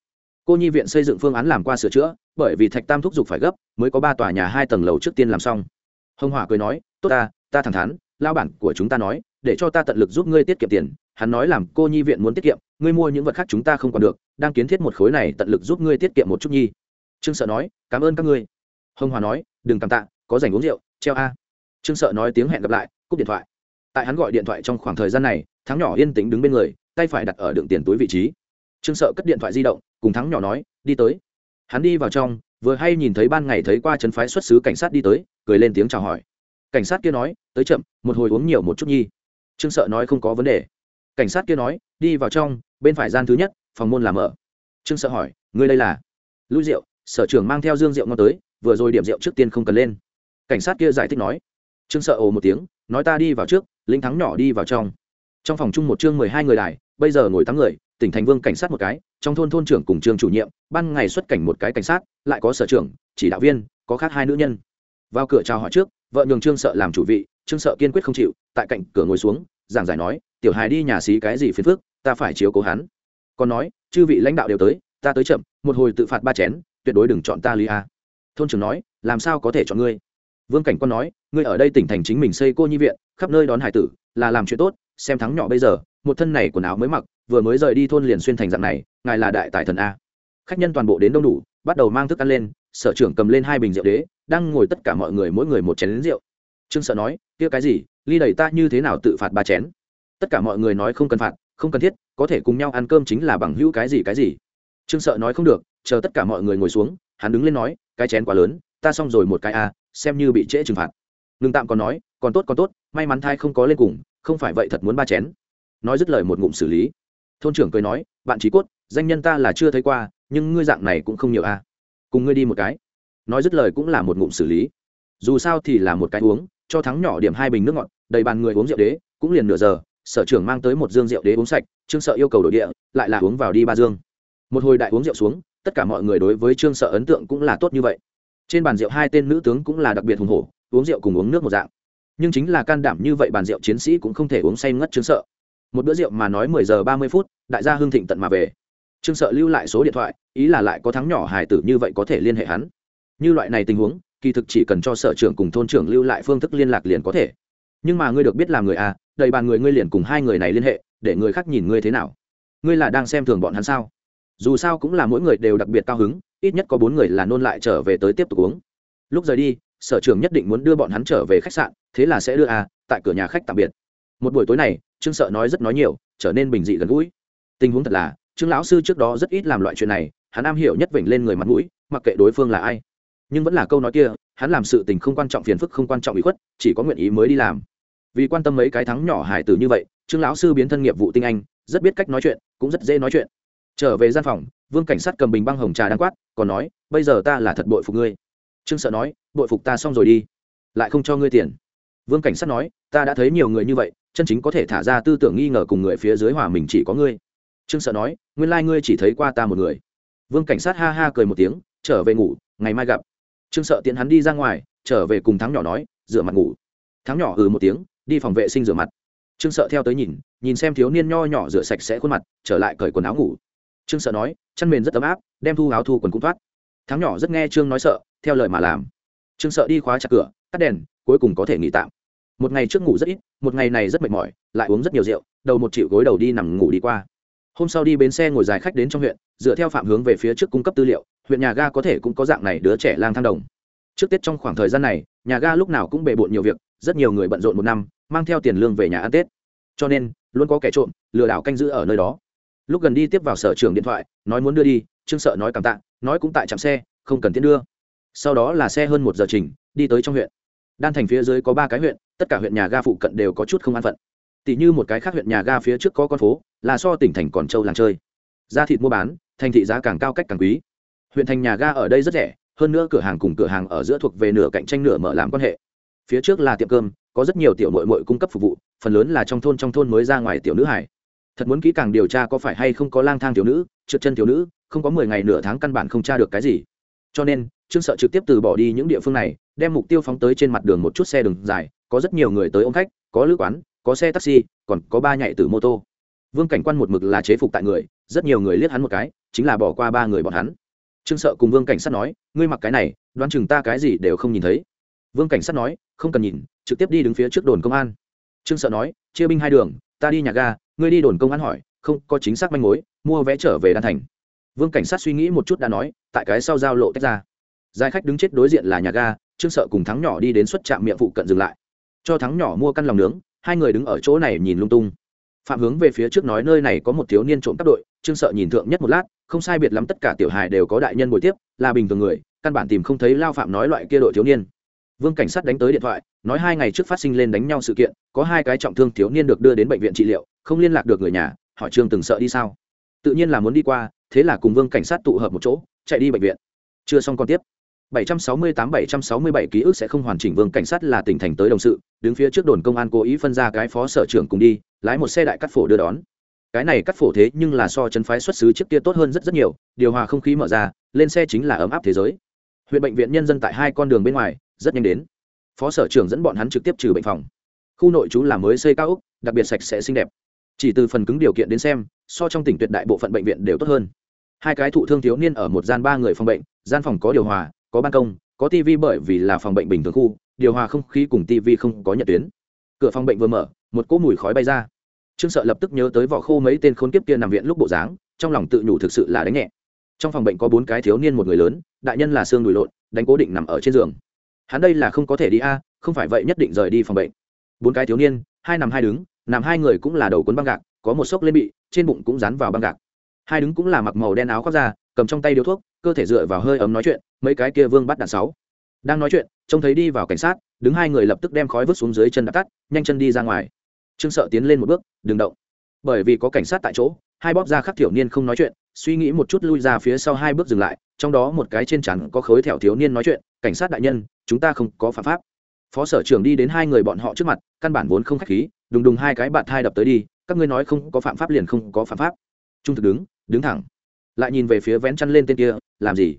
Cô nhi viện xây dựng phương án làm qua sửa chữa, bởi vì thạch tam thúc giục phải gấp, mới có ba tòa nhà hai tầng lầu trước tiên làm xong. Hồng hỏa cười nói, tốt ta ta thẳng thắn lao bản của chúng ta nói, để cho ta tận lực giúp ngươi tiết kiệm tiền. Hắn nói làm cô nhi viện muốn tiết kiệm, ngươi mua những vật khác chúng ta không còn được, đang kiến thiết một khối này tận lực giúp ngươi tiết kiệm một chút nhi. Trương sợ nói, cảm ơn các ngươi. Hồng hòa nói, đừng cảm tạ, có dành uống rượu, treo a. Trương sợ nói tiếng hẹn gặp lại, cúp điện thoại. Tại hắn gọi điện thoại trong khoảng thời gian này, thắng nhỏ yên tĩnh đứng bên người, tay phải đặt ở đựng tiền túi vị trí. Trương sợ cất điện thoại di động, cùng thắng nhỏ nói, đi tới. Hắn đi vào trong, vừa hay nhìn thấy ban ngày thấy qua trấn phái xuất xứ cảnh sát đi tới, cười lên tiếng chào hỏi cảnh sát kia nói, tới chậm, một hồi uống nhiều một chút nhi. Trương sợ nói không có vấn đề. Cảnh sát kia nói, đi vào trong, bên phải gian thứ nhất, phòng môn làm ở trương sợ hỏi, ngươi đây là? Lui rượu sở trưởng mang theo dương rượu ngon tới, vừa rồi điểm rượu trước tiên không cần lên. Cảnh sát kia giải thích nói. Trương sợ ồ một tiếng, nói ta đi vào trước, lính thắng nhỏ đi vào trong. Trong phòng chung một chương mười hai người đài, bây giờ ngồi tám người, tỉnh thành vương cảnh sát một cái, trong thôn thôn trưởng cùng trường chủ nhiệm, ban ngày xuất cảnh một cái cảnh sát, lại có sở trưởng, chỉ đạo viên, có khác hai nữ nhân. Vào cửa chào hỏi trước vợ nhường trương sợ làm chủ vị, trương sợ kiên quyết không chịu, tại cạnh cửa ngồi xuống, giảng giải nói, tiểu hài đi nhà xí cái gì phiền phức, ta phải chiếu cố hắn. Còn nói, chư vị lãnh đạo đều tới, ta tới chậm, một hồi tự phạt ba chén, tuyệt đối đừng chọn ta lý a. Thôn trưởng nói, làm sao có thể chọn ngươi? Vương cảnh quan nói, ngươi ở đây tỉnh thành chính mình xây cô nhi viện, khắp nơi đón hải tử, là làm chuyện tốt, xem thắng nhỏ bây giờ, một thân này quần áo mới mặc, vừa mới rời đi thôn liền xuyên thành dạng này, ngài là đại tài thần a. Khách nhân toàn bộ đến đông đủ, bắt đầu mang thức ăn lên, sở trưởng cầm lên hai bình rượu đế đang ngồi tất cả mọi người mỗi người một chén lính rượu. Trương sợ nói, kia cái gì? Ly đầy ta như thế nào tự phạt ba chén? Tất cả mọi người nói không cần phạt, không cần thiết, có thể cùng nhau ăn cơm chính là bằng hữu cái gì cái gì. Trương sợ nói không được, chờ tất cả mọi người ngồi xuống, hắn đứng lên nói, cái chén quá lớn, ta xong rồi một cái a xem như bị trễ trừng phạt. Ngừng tạm còn nói, còn tốt còn tốt, may mắn thai không có lên cùng, không phải vậy thật muốn ba chén. Nói dứt lời một ngụm xử lý. Thôn trưởng cười nói, bạn trí cốt, danh nhân ta là chưa thấy qua, nhưng ngươi dạng này cũng không nhiều a cùng ngươi đi một cái nói dứt lời cũng là một ngụm xử lý. Dù sao thì là một cái uống, cho thắng nhỏ điểm hai bình nước ngọt, đầy bàn người uống rượu đế, cũng liền nửa giờ, sở trưởng mang tới một dương rượu đế uống sạch, trương sợ yêu cầu đổi địa, lại là uống vào đi ba dương. Một hồi đại uống rượu xuống, tất cả mọi người đối với trương sợ ấn tượng cũng là tốt như vậy. Trên bàn rượu hai tên nữ tướng cũng là đặc biệt hùng hổ, uống rượu cùng uống nước một dạng. Nhưng chính là can đảm như vậy bàn rượu chiến sĩ cũng không thể uống say ngất trương sợ. Một bữa rượu mà nói mười giờ ba mươi phút, đại gia hưng thịnh tận mà về. Trương sợ lưu lại số điện thoại, ý là lại có thắng nhỏ hài tử như vậy có thể liên hệ hắn như loại này tình huống, kỳ thực chỉ cần cho sở trưởng cùng thôn trưởng lưu lại phương thức liên lạc liền có thể. Nhưng mà ngươi được biết làm người à đầy bàn người ngươi liền cùng hai người này liên hệ, để người khác nhìn ngươi thế nào? Ngươi là đang xem thường bọn hắn sao? Dù sao cũng là mỗi người đều đặc biệt cao hứng, ít nhất có bốn người là nôn lại trở về tới tiếp tục uống. Lúc rời đi, sở trưởng nhất định muốn đưa bọn hắn trở về khách sạn, thế là sẽ đưa à tại cửa nhà khách tạm biệt. Một buổi tối này, trương sợ nói rất nói nhiều, trở nên bình dị gần gũi. Tình huống thật là, trương lão sư trước đó rất ít làm loại chuyện này, hắn am hiểu nhất vểnh lên người mặt mũi, mặc kệ đối phương là ai nhưng vẫn là câu nói kia, hắn làm sự tình không quan trọng phiền phức, không quan trọng bị khuất, chỉ có nguyện ý mới đi làm. Vì quan tâm mấy cái thắng nhỏ hải tử như vậy, trương lão sư biến thân nghiệp vụ tinh anh, rất biết cách nói chuyện, cũng rất dễ nói chuyện. Trở về gian phòng, vương cảnh sát cầm bình băng hồng trà đang quát, còn nói, bây giờ ta là thật bội phục ngươi. Trương sợ nói, bội phục ta xong rồi đi, lại không cho ngươi tiền. Vương cảnh sát nói, ta đã thấy nhiều người như vậy, chân chính có thể thả ra tư tưởng nghi ngờ cùng người phía dưới hòa mình chỉ có ngươi. Trương sợ nói, nguyên lai、like、ngươi chỉ thấy qua ta một người. Vương cảnh sát ha ha cười một tiếng, trở về ngủ, ngày mai gặp trương sợ tiện hắn đi ra ngoài, trở về cùng thắng nhỏ nói, rửa mặt ngủ. Thắng nhỏ ừ một tiếng, đi phòng vệ sinh rửa mặt. Trương sợ theo tới nhìn nhìn xem thiếu niên nho nhỏ rửa sạch sẽ khuôn mặt, trở lại cởi quần áo ngủ. Trương sợ nói, chăn mền rất ấm áp, đem thu áo thu quần cũng thoát. Thắng nhỏ rất nghe trương nói sợ, theo lời mà làm. Trương sợ đi khóa chặt cửa, tắt đèn, cuối cùng có thể nghỉ tạm. Một ngày trước ngủ rất ít, một ngày này rất mệt mỏi, lại uống rất nhiều rượu, đầu một triệu gối đầu đi nằm ngủ đi qua hôm sau đi bến xe ngồi dài khách đến trong huyện, dựa theo phạm hướng về phía trước cung cấp tư liệu, huyện nhà ga có thể cũng có dạng này đứa trẻ lang thang đồng. Trước tết trong khoảng thời gian này, nhà ga lúc nào cũng bề bộn nhiều việc, rất nhiều người bận rộn một năm, mang theo tiền lương về nhà ăn tết. Cho nên, luôn có kẻ trộm, lừa đảo canh giữ ở nơi đó. Lúc gần đi tiếp vào sở trường điện thoại, nói muốn đưa đi, trương sợ nói cảm tạ, nói cũng tại trạm xe, không cần tiến đưa. Sau đó là xe hơn một giờ trình, đi tới trong huyện. Đan thành phía dưới có ba cái huyện, tất cả huyện nhà ga phụ cận đều có chút không an phận tỷ như một cái khác huyện nhà ga phía trước có con phố, là so tỉnh thành còn châu làng chơi. Da thịt mua bán, thành thị giá càng cao cách càng quý. Huyện thành nhà ga ở đây rất rẻ, hơn nữa cửa hàng cùng cửa hàng ở giữa thuộc về nửa cạnh tranh nửa mở làm quan hệ. Phía trước là tiệm cơm, có rất nhiều tiểu nội mội cung cấp phục vụ, phần lớn là trong thôn trong thôn mới ra ngoài tiểu nữ hải. Thật muốn kỹ càng điều tra có phải hay không có lang thang thiếu nữ, trượt chân thiếu nữ, không có mười ngày nửa tháng căn bản không tra được cái gì. Cho nên, trương sợ trực tiếp từ bỏ đi những địa phương này, đem mục tiêu phóng tới trên mặt đường một chút xe đường dài, có rất nhiều người tới ôm khách, có lữ quán có xe taxi, còn có ba nhạy từ mô tô. Vương cảnh quan một mực là chế phục tại người, rất nhiều người liếc hắn một cái, chính là bỏ qua ba người bọn hắn. Trương sợ cùng vương cảnh sát nói, ngươi mặc cái này, đoán chừng ta cái gì đều không nhìn thấy. Vương cảnh sát nói, không cần nhìn, trực tiếp đi đứng phía trước đồn công an. Trương sợ nói, chia binh hai đường, ta đi nhà ga, ngươi đi đồn công an hỏi, không có chính xác manh mối, mua vé trở về đan thành. Vương cảnh sát suy nghĩ một chút đã nói, tại cái sau giao lộ tách ra. Giai khách đứng chết đối diện là nhà ga, trương sợ cùng thắng nhỏ đi đến xuất trạm miệng phụ cận dừng lại. Cho thắng nhỏ mua căn lòng nướng hai người đứng ở chỗ này nhìn lung tung. Phạm hướng về phía trước nói nơi này có một thiếu niên trộm cắp đội, trương sợ nhìn thượng nhất một lát, không sai biệt lắm tất cả tiểu hài đều có đại nhân buổi tiếp, là bình thường người, căn bản tìm không thấy lao phạm nói loại kia đội thiếu niên. Vương cảnh sát đánh tới điện thoại, nói hai ngày trước phát sinh lên đánh nhau sự kiện, có hai cái trọng thương thiếu niên được đưa đến bệnh viện trị liệu, không liên lạc được người nhà, hỏi trương từng sợ đi sao. Tự nhiên là muốn đi qua, thế là cùng vương cảnh sát tụ hợp một chỗ, chạy đi bệnh viện. Chưa xong còn tiếp. 768-767 ký ức sẽ không hoàn chỉnh, vương cảnh sát là tỉnh thành tới đồng sự, đứng phía trước đồn công an cố ý phân ra cái phó sở trưởng cùng đi, lái một xe đại cắt phổ đưa đón. Cái này cắt phổ thế nhưng là so chân phái xuất xứ trước kia tốt hơn rất rất nhiều, điều hòa không khí mở ra, lên xe chính là ấm áp thế giới. Huyện bệnh viện nhân dân tại hai con đường bên ngoài, rất nhanh đến. Phó sở trưởng dẫn bọn hắn trực tiếp trừ bệnh phòng. Khu nội trú là mới xây cao úc đặc biệt sạch sẽ xinh đẹp. Chỉ từ phần cứng điều kiện đến xem, so trong tỉnh tuyệt đại bộ phận bệnh viện đều tốt hơn. Hai cái thụ thương thiếu niên ở một gian ba người phòng bệnh, gian phòng có điều hòa có ban công, có tv bởi vì là phòng bệnh bình thường khu, điều hòa không khí cùng tv không có nhận tuyến. Cửa phòng bệnh vừa mở, một cỗ mùi khói bay ra. Trương sợ lập tức nhớ tới vỏ khô mấy tên khốn kiếp kia nằm viện lúc bộ dáng, trong lòng tự nhủ thực sự là đánh nhẹ. Trong phòng bệnh có bốn cái thiếu niên một người lớn, đại nhân là xương đùi lộn, đánh cố định nằm ở trên giường. Hắn đây là không có thể đi a, không phải vậy nhất định rời đi phòng bệnh. Bốn cái thiếu niên, hai nằm hai đứng, nằm hai người cũng là đầu cuốn băng gạc, có một sốc lên bị, trên bụng cũng dán vào băng gạc. Hai đứng cũng là mặc màu đen áo khoác ra cầm trong tay điếu thuốc, cơ thể dựa vào hơi ấm nói chuyện, mấy cái kia vương bắt đạn sáu. Đang nói chuyện, trông thấy đi vào cảnh sát, đứng hai người lập tức đem khói vứt xuống dưới chân đã tắt, nhanh chân đi ra ngoài. Trương sợ tiến lên một bước, đừng động. Bởi vì có cảnh sát tại chỗ, hai bóp ra khắc thiểu niên không nói chuyện, suy nghĩ một chút lui ra phía sau hai bước dừng lại, trong đó một cái trên chắn có khối thẻo thiếu niên nói chuyện, cảnh sát đại nhân, chúng ta không có phạm pháp. Phó sở trưởng đi đến hai người bọn họ trước mặt, căn bản vốn không khách khí, đùng đùng hai cái bạn thai đập tới đi, các ngươi nói không có phạm pháp liền không có phạm pháp. Trung thực đứng đứng thẳng lại nhìn về phía vén chăn lên tên kia, làm gì?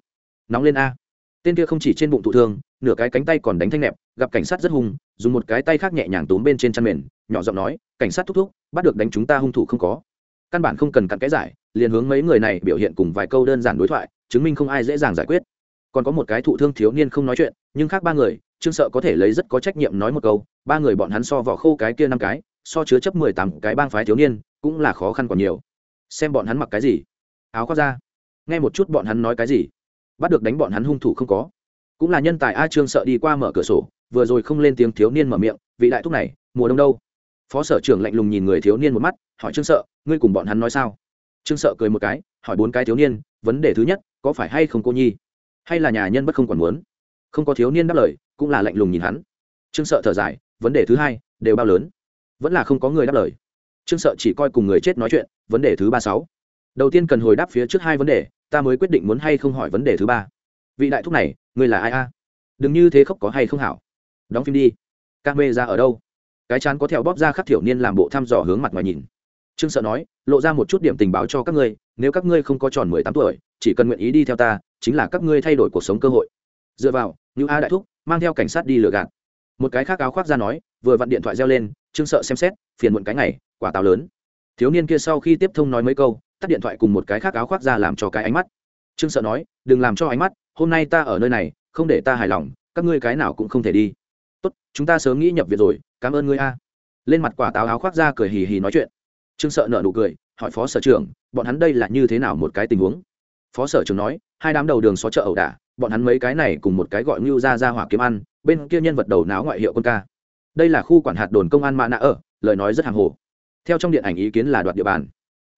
Nóng lên a. Tên kia không chỉ trên bụng thụ thương, nửa cái cánh tay còn đánh thanh nẹp, gặp cảnh sát rất hung, dùng một cái tay khác nhẹ nhàng túm bên trên chăn mền, nhỏ giọng nói, cảnh sát thúc thúc, bắt được đánh chúng ta hung thủ không có. Căn bản không cần cặn cái giải, liền hướng mấy người này biểu hiện cùng vài câu đơn giản đối thoại, chứng minh không ai dễ dàng giải quyết. Còn có một cái thụ thương thiếu niên không nói chuyện, nhưng khác ba người, trương sợ có thể lấy rất có trách nhiệm nói một câu, ba người bọn hắn so vỏ khô cái kia năm cái, so chứa chấp mười tám cái bang phái thiếu niên, cũng là khó khăn còn nhiều. Xem bọn hắn mặc cái gì áo khoác ra. Nghe một chút bọn hắn nói cái gì, bắt được đánh bọn hắn hung thủ không có. Cũng là nhân tài a trương sợ đi qua mở cửa sổ, vừa rồi không lên tiếng thiếu niên mở miệng, vị đại thúc này, mùa đông đâu? Phó sở trưởng lạnh lùng nhìn người thiếu niên một mắt, hỏi trương sợ, ngươi cùng bọn hắn nói sao? Trương sợ cười một cái, hỏi bốn cái thiếu niên, vấn đề thứ nhất, có phải hay không cô nhi? Hay là nhà nhân bất không còn muốn? Không có thiếu niên đáp lời, cũng là lạnh lùng nhìn hắn. Trương sợ thở dài, vấn đề thứ hai, đều bao lớn. Vẫn là không có người đáp lời. Trương sợ chỉ coi cùng người chết nói chuyện, vấn đề thứ ba sáu đầu tiên cần hồi đáp phía trước hai vấn đề, ta mới quyết định muốn hay không hỏi vấn đề thứ ba. Vị đại thúc này, người là ai a? Đừng như thế khóc có hay không hảo. Đóng phim đi. Ca mê ra ở đâu? Cái chán có theo bóp ra khắc thiểu niên làm bộ thăm dò hướng mặt ngoài nhìn. Trương sợ nói, lộ ra một chút điểm tình báo cho các ngươi, nếu các ngươi không có tròn mười tám tuổi, chỉ cần nguyện ý đi theo ta, chính là các ngươi thay đổi cuộc sống cơ hội. Dựa vào như a đại thúc, mang theo cảnh sát đi lừa gạt. Một cái khác áo khoác ra nói, vừa vặn điện thoại reo lên, trương sợ xem xét, phiền muộn cái ngày, quả táo lớn. Thiếu niên kia sau khi tiếp thông nói mấy câu tắt điện thoại cùng một cái khác áo khoác ra làm cho cái ánh mắt. Trương sợ nói, đừng làm cho ánh mắt, hôm nay ta ở nơi này, không để ta hài lòng, các ngươi cái nào cũng không thể đi. Tốt, chúng ta sớm nghĩ nhập viện rồi, cảm ơn ngươi a. Lên mặt quả táo áo khoác ra cười hì hì nói chuyện. Trương sợ nợ nụ cười, hỏi phó sở trưởng, bọn hắn đây là như thế nào một cái tình huống? Phó sở trưởng nói, hai đám đầu đường xó chợ ẩu đả, bọn hắn mấy cái này cùng một cái gọi ngưu ra ra hỏa kiếm ăn, bên kia nhân vật đầu náo ngoại hiệu quân ca. Đây là khu quản hạt đồn công an mã nạ ở, lời nói rất hàng hồ. Theo trong điện ảnh ý kiến là đoạt địa bàn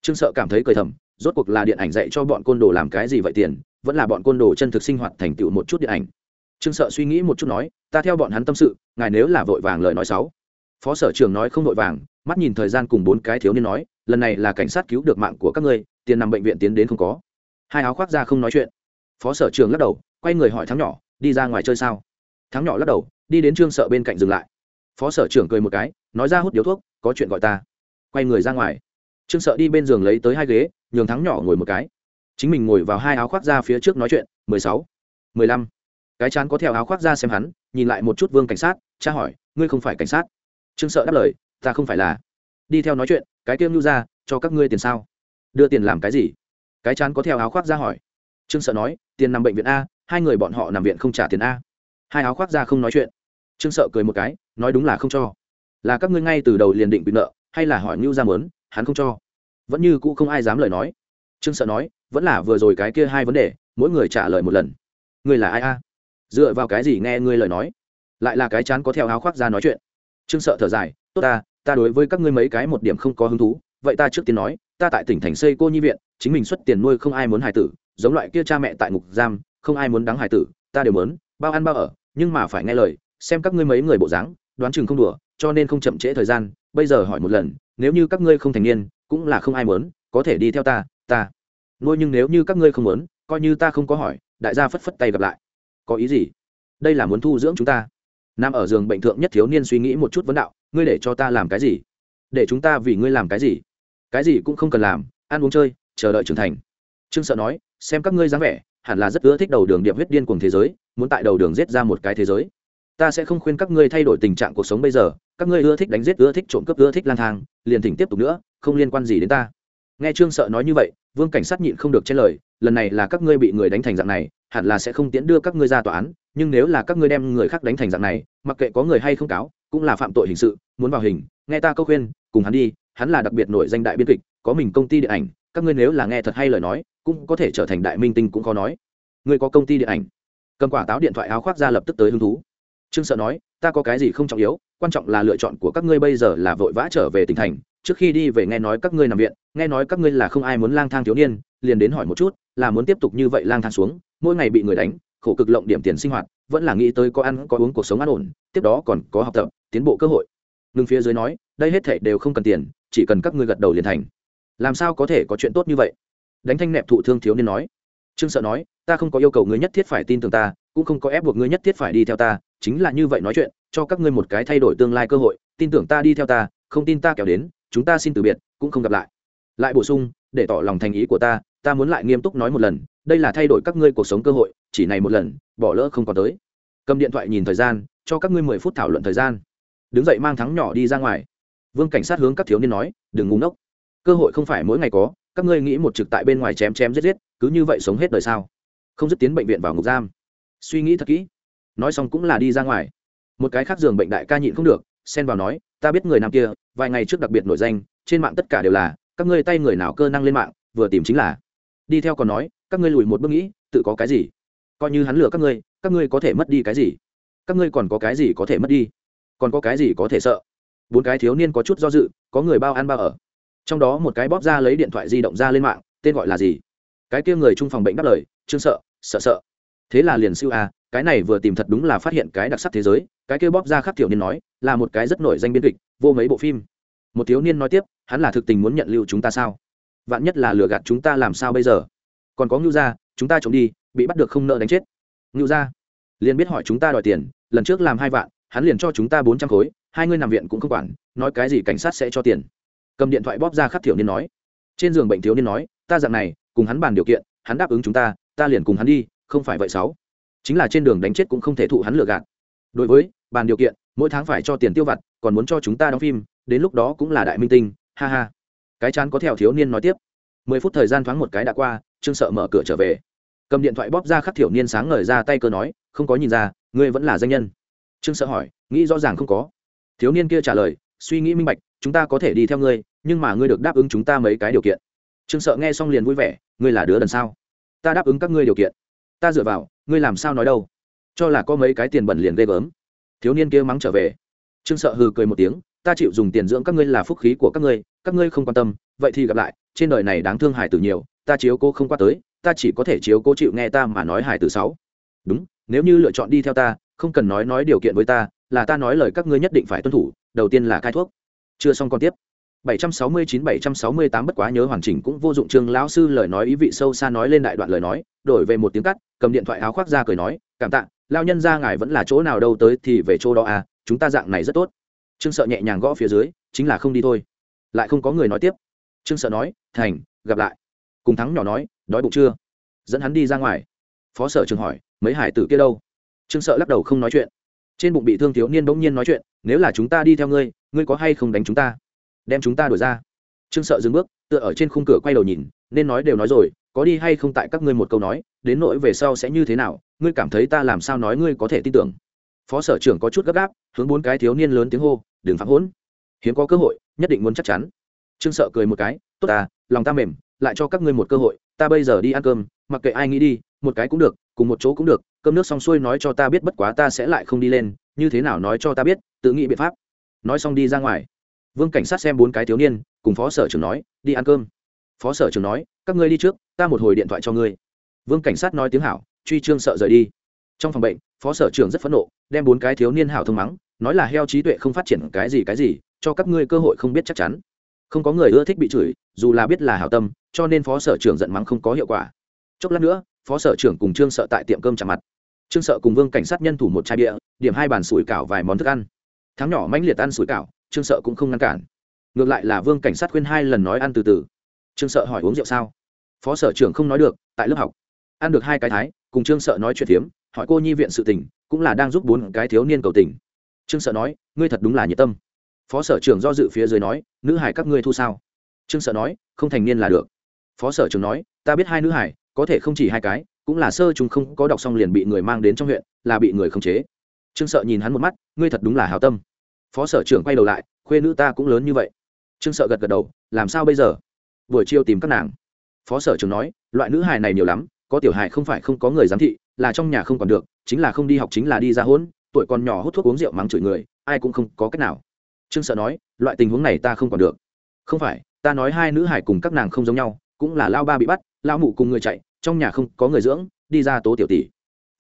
trương sợ cảm thấy cười thầm, rốt cuộc là điện ảnh dạy cho bọn côn đồ làm cái gì vậy tiền, vẫn là bọn côn đồ chân thực sinh hoạt thành tựu một chút điện ảnh. Trương sợ suy nghĩ một chút nói, ta theo bọn hắn tâm sự, ngài nếu là vội vàng lời nói sáu phó sở trưởng nói không vội vàng, mắt nhìn thời gian cùng bốn cái thiếu niên nói, lần này là cảnh sát cứu được mạng của các ngươi, tiền nằm bệnh viện tiến đến không có. Hai áo khoác ra không nói chuyện. Phó sở trường lắc đầu, quay người hỏi thắng nhỏ, đi ra ngoài chơi sao? Thắng nhỏ lắc đầu, đi đến trương sợ bên cạnh dừng lại. Phó sở trưởng cười một cái, nói ra hút điếu thuốc, có chuyện gọi ta. Quay người ra ngoài trương sợ đi bên giường lấy tới hai ghế, nhường thắng nhỏ ngồi một cái. Chính mình ngồi vào hai áo khoác ra phía trước nói chuyện, mười sáu, mười lăm. Cái chán có theo áo khoác ra xem hắn, nhìn lại một chút vương cảnh sát cha hỏi, ngươi không phải cảnh sát? Trương sợ đáp lời, ta không phải là. Đi theo nói chuyện, cái tiêm nhu ra cho các ngươi tiền sao? Đưa tiền làm cái gì? Cái chán có theo áo khoác ra hỏi. Trương sợ nói, tiền nằm bệnh viện a, hai người bọn họ nằm viện không trả tiền a. Hai áo khoác ra không nói chuyện. Trương sợ cười một cái, nói đúng là không cho. Là các ngươi ngay từ đầu liền định bị nợ, hay là hỏi ngưu ra mớn hắn không cho. Vẫn như cũ không ai dám lời nói. Trương sợ nói, vẫn là vừa rồi cái kia hai vấn đề, mỗi người trả lời một lần. Ngươi là ai a? Dựa vào cái gì nghe ngươi lời nói? Lại là cái chán có theo áo khoác ra nói chuyện. Trương sợ thở dài, tốt ta ta đối với các ngươi mấy cái một điểm không có hứng thú. Vậy ta trước tiên nói, ta tại tỉnh thành xây cô nhi viện, chính mình xuất tiền nuôi không ai muốn hài tử, giống loại kia cha mẹ tại ngục giam, không ai muốn đắng hài tử, ta đều muốn, bao ăn bao ở, nhưng mà phải nghe lời, xem các ngươi mấy người bộ dáng, đoán chừng không đùa, cho nên không chậm trễ thời gian bây giờ hỏi một lần, nếu như các ngươi không thành niên, cũng là không ai muốn, có thể đi theo ta ta. Nuôi nhưng nếu như các ngươi không muốn, coi như ta không có hỏi, đại gia phất phất tay gặp lại. Có ý gì? Đây là muốn thu dưỡng chúng ta. Nam ở giường bệnh thượng nhất thiếu niên suy nghĩ một chút vấn đạo, ngươi để cho ta làm cái gì? Để chúng ta vì ngươi làm cái gì? Cái gì cũng không cần làm, ăn uống chơi, chờ đợi trưởng thành. Trương sợ nói, xem các ngươi dáng vẻ, hẳn là rất ưa thích đầu đường điệp huyết điên cùng thế giới, muốn tại đầu đường giết ra một cái thế giới ta sẽ không khuyên các ngươi thay đổi tình trạng cuộc sống bây giờ, các ngươi ưa thích đánh giết, ưa thích trộm cướp, ưa thích lang thang, liền thỉnh tiếp tục nữa, không liên quan gì đến ta. Nghe trương sợ nói như vậy, vương cảnh sát nhịn không được chen lời, lần này là các ngươi bị người đánh thành dạng này, hẳn là sẽ không tiễn đưa các ngươi ra tòa án, nhưng nếu là các ngươi đem người khác đánh thành dạng này, mặc kệ có người hay không cáo, cũng là phạm tội hình sự, muốn vào hình, nghe ta câu khuyên, cùng hắn đi, hắn là đặc biệt nổi danh đại biên kịch, có mình công ty điện ảnh, các ngươi nếu là nghe thật hay lời nói, cũng có thể trở thành đại minh tinh cũng khó nói. Ngươi có công ty điện ảnh? Cầm quả táo điện thoại áo khoác ra lập tức tới hứng thú trương sợ nói, ta có cái gì không trọng yếu, quan trọng là lựa chọn của các ngươi bây giờ là vội vã trở về tỉnh thành. Trước khi đi về nghe nói các ngươi nằm viện, nghe nói các ngươi là không ai muốn lang thang thiếu niên, liền đến hỏi một chút, là muốn tiếp tục như vậy lang thang xuống, mỗi ngày bị người đánh, khổ cực lộng điểm tiền sinh hoạt, vẫn là nghĩ tới có ăn, có uống, cuộc sống an ổn, tiếp đó còn có học tập, tiến bộ cơ hội. Ngưng phía dưới nói, đây hết thể đều không cần tiền, chỉ cần các ngươi gật đầu liền thành. Làm sao có thể có chuyện tốt như vậy? Đánh thanh nẹp thụ thương thiếu niên nói trương sợ nói, ta không có yêu cầu ngươi nhất thiết phải tin tưởng ta, cũng không có ép buộc ngươi nhất thiết phải đi theo ta, chính là như vậy nói chuyện, cho các ngươi một cái thay đổi tương lai cơ hội, tin tưởng ta đi theo ta, không tin ta kéo đến, chúng ta xin từ biệt, cũng không gặp lại. Lại bổ sung, để tỏ lòng thành ý của ta ta muốn lại nghiêm túc nói một lần, đây là thay đổi các ngươi cuộc sống cơ hội, chỉ này một lần, bỏ lỡ không còn tới. Cầm điện thoại nhìn thời gian, cho các ngươi mười phút thảo luận thời gian. Đứng dậy mang thắng nhỏ đi ra ngoài. Vương cảnh sát hướng các thiếu niên nói, đừng ngu ngốc. Cơ hội không phải mỗi ngày có các ngươi nghĩ một trực tại bên ngoài chém chém giết giết, cứ như vậy sống hết đời sao? Không dứt tiến bệnh viện vào ngục giam. Suy nghĩ thật kỹ. Nói xong cũng là đi ra ngoài. Một cái khác giường bệnh đại ca nhịn không được, xen vào nói, ta biết người nam kia, vài ngày trước đặc biệt nổi danh, trên mạng tất cả đều là, các ngươi tay người nào cơ năng lên mạng, vừa tìm chính là. Đi theo còn nói, các ngươi lùi một bước nghĩ, tự có cái gì? Coi như hắn lừa các ngươi các ngươi có thể mất đi cái gì? Các ngươi còn có cái gì có thể mất đi? Còn có cái gì có thể sợ? Bốn cái thiếu niên có chút do dự, có người bao ăn bao ở trong đó một cái bóp ra lấy điện thoại di động ra lên mạng, tên gọi là gì? Cái kia người trung phòng bệnh đáp lời chương sợ sợ sợ. Thế là liền siêu a cái này vừa tìm thật đúng là phát hiện cái đặc sắc thế giới, cái kia bóp ra khắc thiểu niên nói, là một cái rất nổi danh biên kịch, vô mấy bộ phim. Một thiếu niên nói tiếp, hắn là thực tình muốn nhận lưu chúng ta sao? Vạn nhất là lừa gạt chúng ta làm sao bây giờ? Còn có ngưu gia, chúng ta trộm đi, bị bắt được không nợ đánh chết. Ngưu gia liền biết hỏi chúng ta đòi tiền, lần trước làm hai vạn, hắn liền cho chúng ta bốn trăm khối, hai người nằm viện cũng không quản, nói cái gì cảnh sát sẽ cho tiền cầm điện thoại bóp ra khắc thiểu niên nói. Trên giường bệnh thiếu niên nói, ta dạng này, cùng hắn bàn điều kiện, hắn đáp ứng chúng ta ta liền cùng hắn đi, không phải vậy sáu. Chính là trên đường đánh chết cũng không thể thụ hắn lừa gạt. Đối với, bàn điều kiện, mỗi tháng phải cho tiền tiêu vặt, còn muốn cho chúng ta đóng phim, đến lúc đó cũng là đại minh tinh, ha ha. Cái chán có theo thiếu niên nói tiếp. Mười phút thời gian thoáng một cái đã qua, trương sợ mở cửa trở về. Cầm điện thoại bóp ra khắc thiểu niên sáng ngời ra tay cơ nói, không có nhìn ra, ngươi vẫn là danh nhân. Trương sợ hỏi, nghĩ rõ ràng không có. Thiếu niên kia trả lời, suy nghĩ minh bạch chúng ta có thể đi theo ngươi, nhưng mà ngươi được đáp ứng chúng ta mấy cái điều kiện. Trương sợ nghe xong liền vui vẻ, ngươi là đứa đần sao? Ta đáp ứng các ngươi điều kiện. Ta dựa vào, ngươi làm sao nói đâu? Cho là có mấy cái tiền bẩn liền ghê gớm. Thiếu niên kia mắng trở về. Trương sợ hừ cười một tiếng, ta chịu dùng tiền dưỡng các ngươi là phúc khí của các ngươi các ngươi không quan tâm, vậy thì gặp lại, trên đời này đáng thương hải tử nhiều, ta chiếu cô không qua tới, ta chỉ có thể chiếu cố chịu nghe ta mà nói hải tử sáu. Đúng, nếu như lựa chọn đi theo ta, không cần nói nói điều kiện với ta, là ta nói lời các ngươi nhất định phải tuân thủ, đầu tiên là khai thuốc chưa xong còn tiếp. 769-768 bất quá nhớ hoàn chỉnh cũng vô dụng trương lão sư lời nói ý vị sâu xa nói lên đại đoạn lời nói, đổi về một tiếng cắt, cầm điện thoại áo khoác ra cười nói, cảm tạ lao nhân ra ngài vẫn là chỗ nào đâu tới thì về chỗ đó à chúng ta dạng này rất tốt. Trương sợ nhẹ nhàng gõ phía dưới, chính là không đi thôi. Lại không có người nói tiếp. Trương sợ nói, thành, gặp lại. Cùng thắng nhỏ nói, đói bụng chưa? Dẫn hắn đi ra ngoài. Phó sở trường hỏi, mấy hải tử kia đâu? Trương sợ lắc đầu không nói chuyện trên bụng bị thương thiếu niên bỗng nhiên nói chuyện, nếu là chúng ta đi theo ngươi ngươi có hay không đánh chúng ta? Đem chúng ta đuổi ra. Trương sợ dừng bước, tựa ở trên khung cửa quay đầu nhìn, nên nói đều nói rồi, có đi hay không tại các ngươi một câu nói, đến nỗi về sau sẽ như thế nào, ngươi cảm thấy ta làm sao nói ngươi có thể tin tưởng? Phó sở trưởng có chút gấp gáp, hướng bốn cái thiếu niên lớn tiếng hô, đừng phạm hỗn. Hiếm có cơ hội, nhất định muốn chắc chắn. Trương sợ cười một cái, tốt à lòng ta mềm, lại cho các ngươi một cơ hội, ta bây giờ đi ăn cơm, mặc kệ ai nghĩ đi, một cái cũng được, cùng một chỗ cũng được cơm nước xong xuôi nói cho ta biết bất quá ta sẽ lại không đi lên, như thế nào nói cho ta biết, tự nghĩ biện pháp. Nói xong đi ra ngoài. Vương cảnh sát xem bốn cái thiếu niên, cùng phó sở trưởng nói, đi ăn cơm. Phó sở trưởng nói, các ngươi đi trước, ta một hồi điện thoại cho ngươi. Vương cảnh sát nói tiếng hảo, truy trương sợ rời đi. Trong phòng bệnh, phó sở trưởng rất phẫn nộ, đem bốn cái thiếu niên hảo thông mắng, nói là heo trí tuệ không phát triển cái gì cái gì, cho các ngươi cơ hội không biết chắc chắn. Không có người ưa thích bị chửi, dù là biết là hảo tâm, cho nên phó sở trưởng giận mắng không có hiệu quả. Chốc lát nữa phó sở trưởng cùng trương sợ tại tiệm cơm chạm mặt. Trương sợ cùng vương cảnh sát nhân thủ một chai bia, điểm hai bàn sủi cảo vài món thức ăn. Thắng nhỏ mãnh liệt ăn sủi cảo, trương sợ cũng không ngăn cản. Ngược lại là vương cảnh sát khuyên hai lần nói ăn từ từ. Trương sợ hỏi uống rượu sao? Phó sở trưởng không nói được, tại lớp học. Ăn được hai cái thái, cùng trương sợ nói chuyện phiếm, hỏi cô nhi viện sự tình, cũng là đang giúp bốn cái thiếu niên cầu tình. Trương sợ nói, ngươi thật đúng là nhiệt tâm. Phó sở trưởng do dự phía dưới nói, nữ hải các ngươi thu sao? Trương sợ nói, không thành niên là được. Phó sở trưởng nói, ta biết hai nữ hải có thể không chỉ hai cái, cũng là sơ chúng không có đọc xong liền bị người mang đến trong huyện, là bị người khống chế. Trương sợ nhìn hắn một mắt, ngươi thật đúng là hào tâm. Phó sở trưởng quay đầu lại, khuê nữ ta cũng lớn như vậy. Trương sợ gật gật đầu, làm sao bây giờ? Buổi chiều tìm các nàng. Phó sở trưởng nói, loại nữ hài này nhiều lắm, có tiểu hài không phải không có người giám thị, là trong nhà không còn được, chính là không đi học chính là đi ra hỗn tuổi còn nhỏ hút thuốc uống rượu mắng chửi người, ai cũng không có cách nào. Trương sợ nói, loại tình huống này ta không còn được. Không phải, ta nói hai nữ hải cùng các nàng không giống nhau, cũng là lao ba bị bắt, lao mụ cùng người chạy trong nhà không có người dưỡng, đi ra tố tiểu tỷ.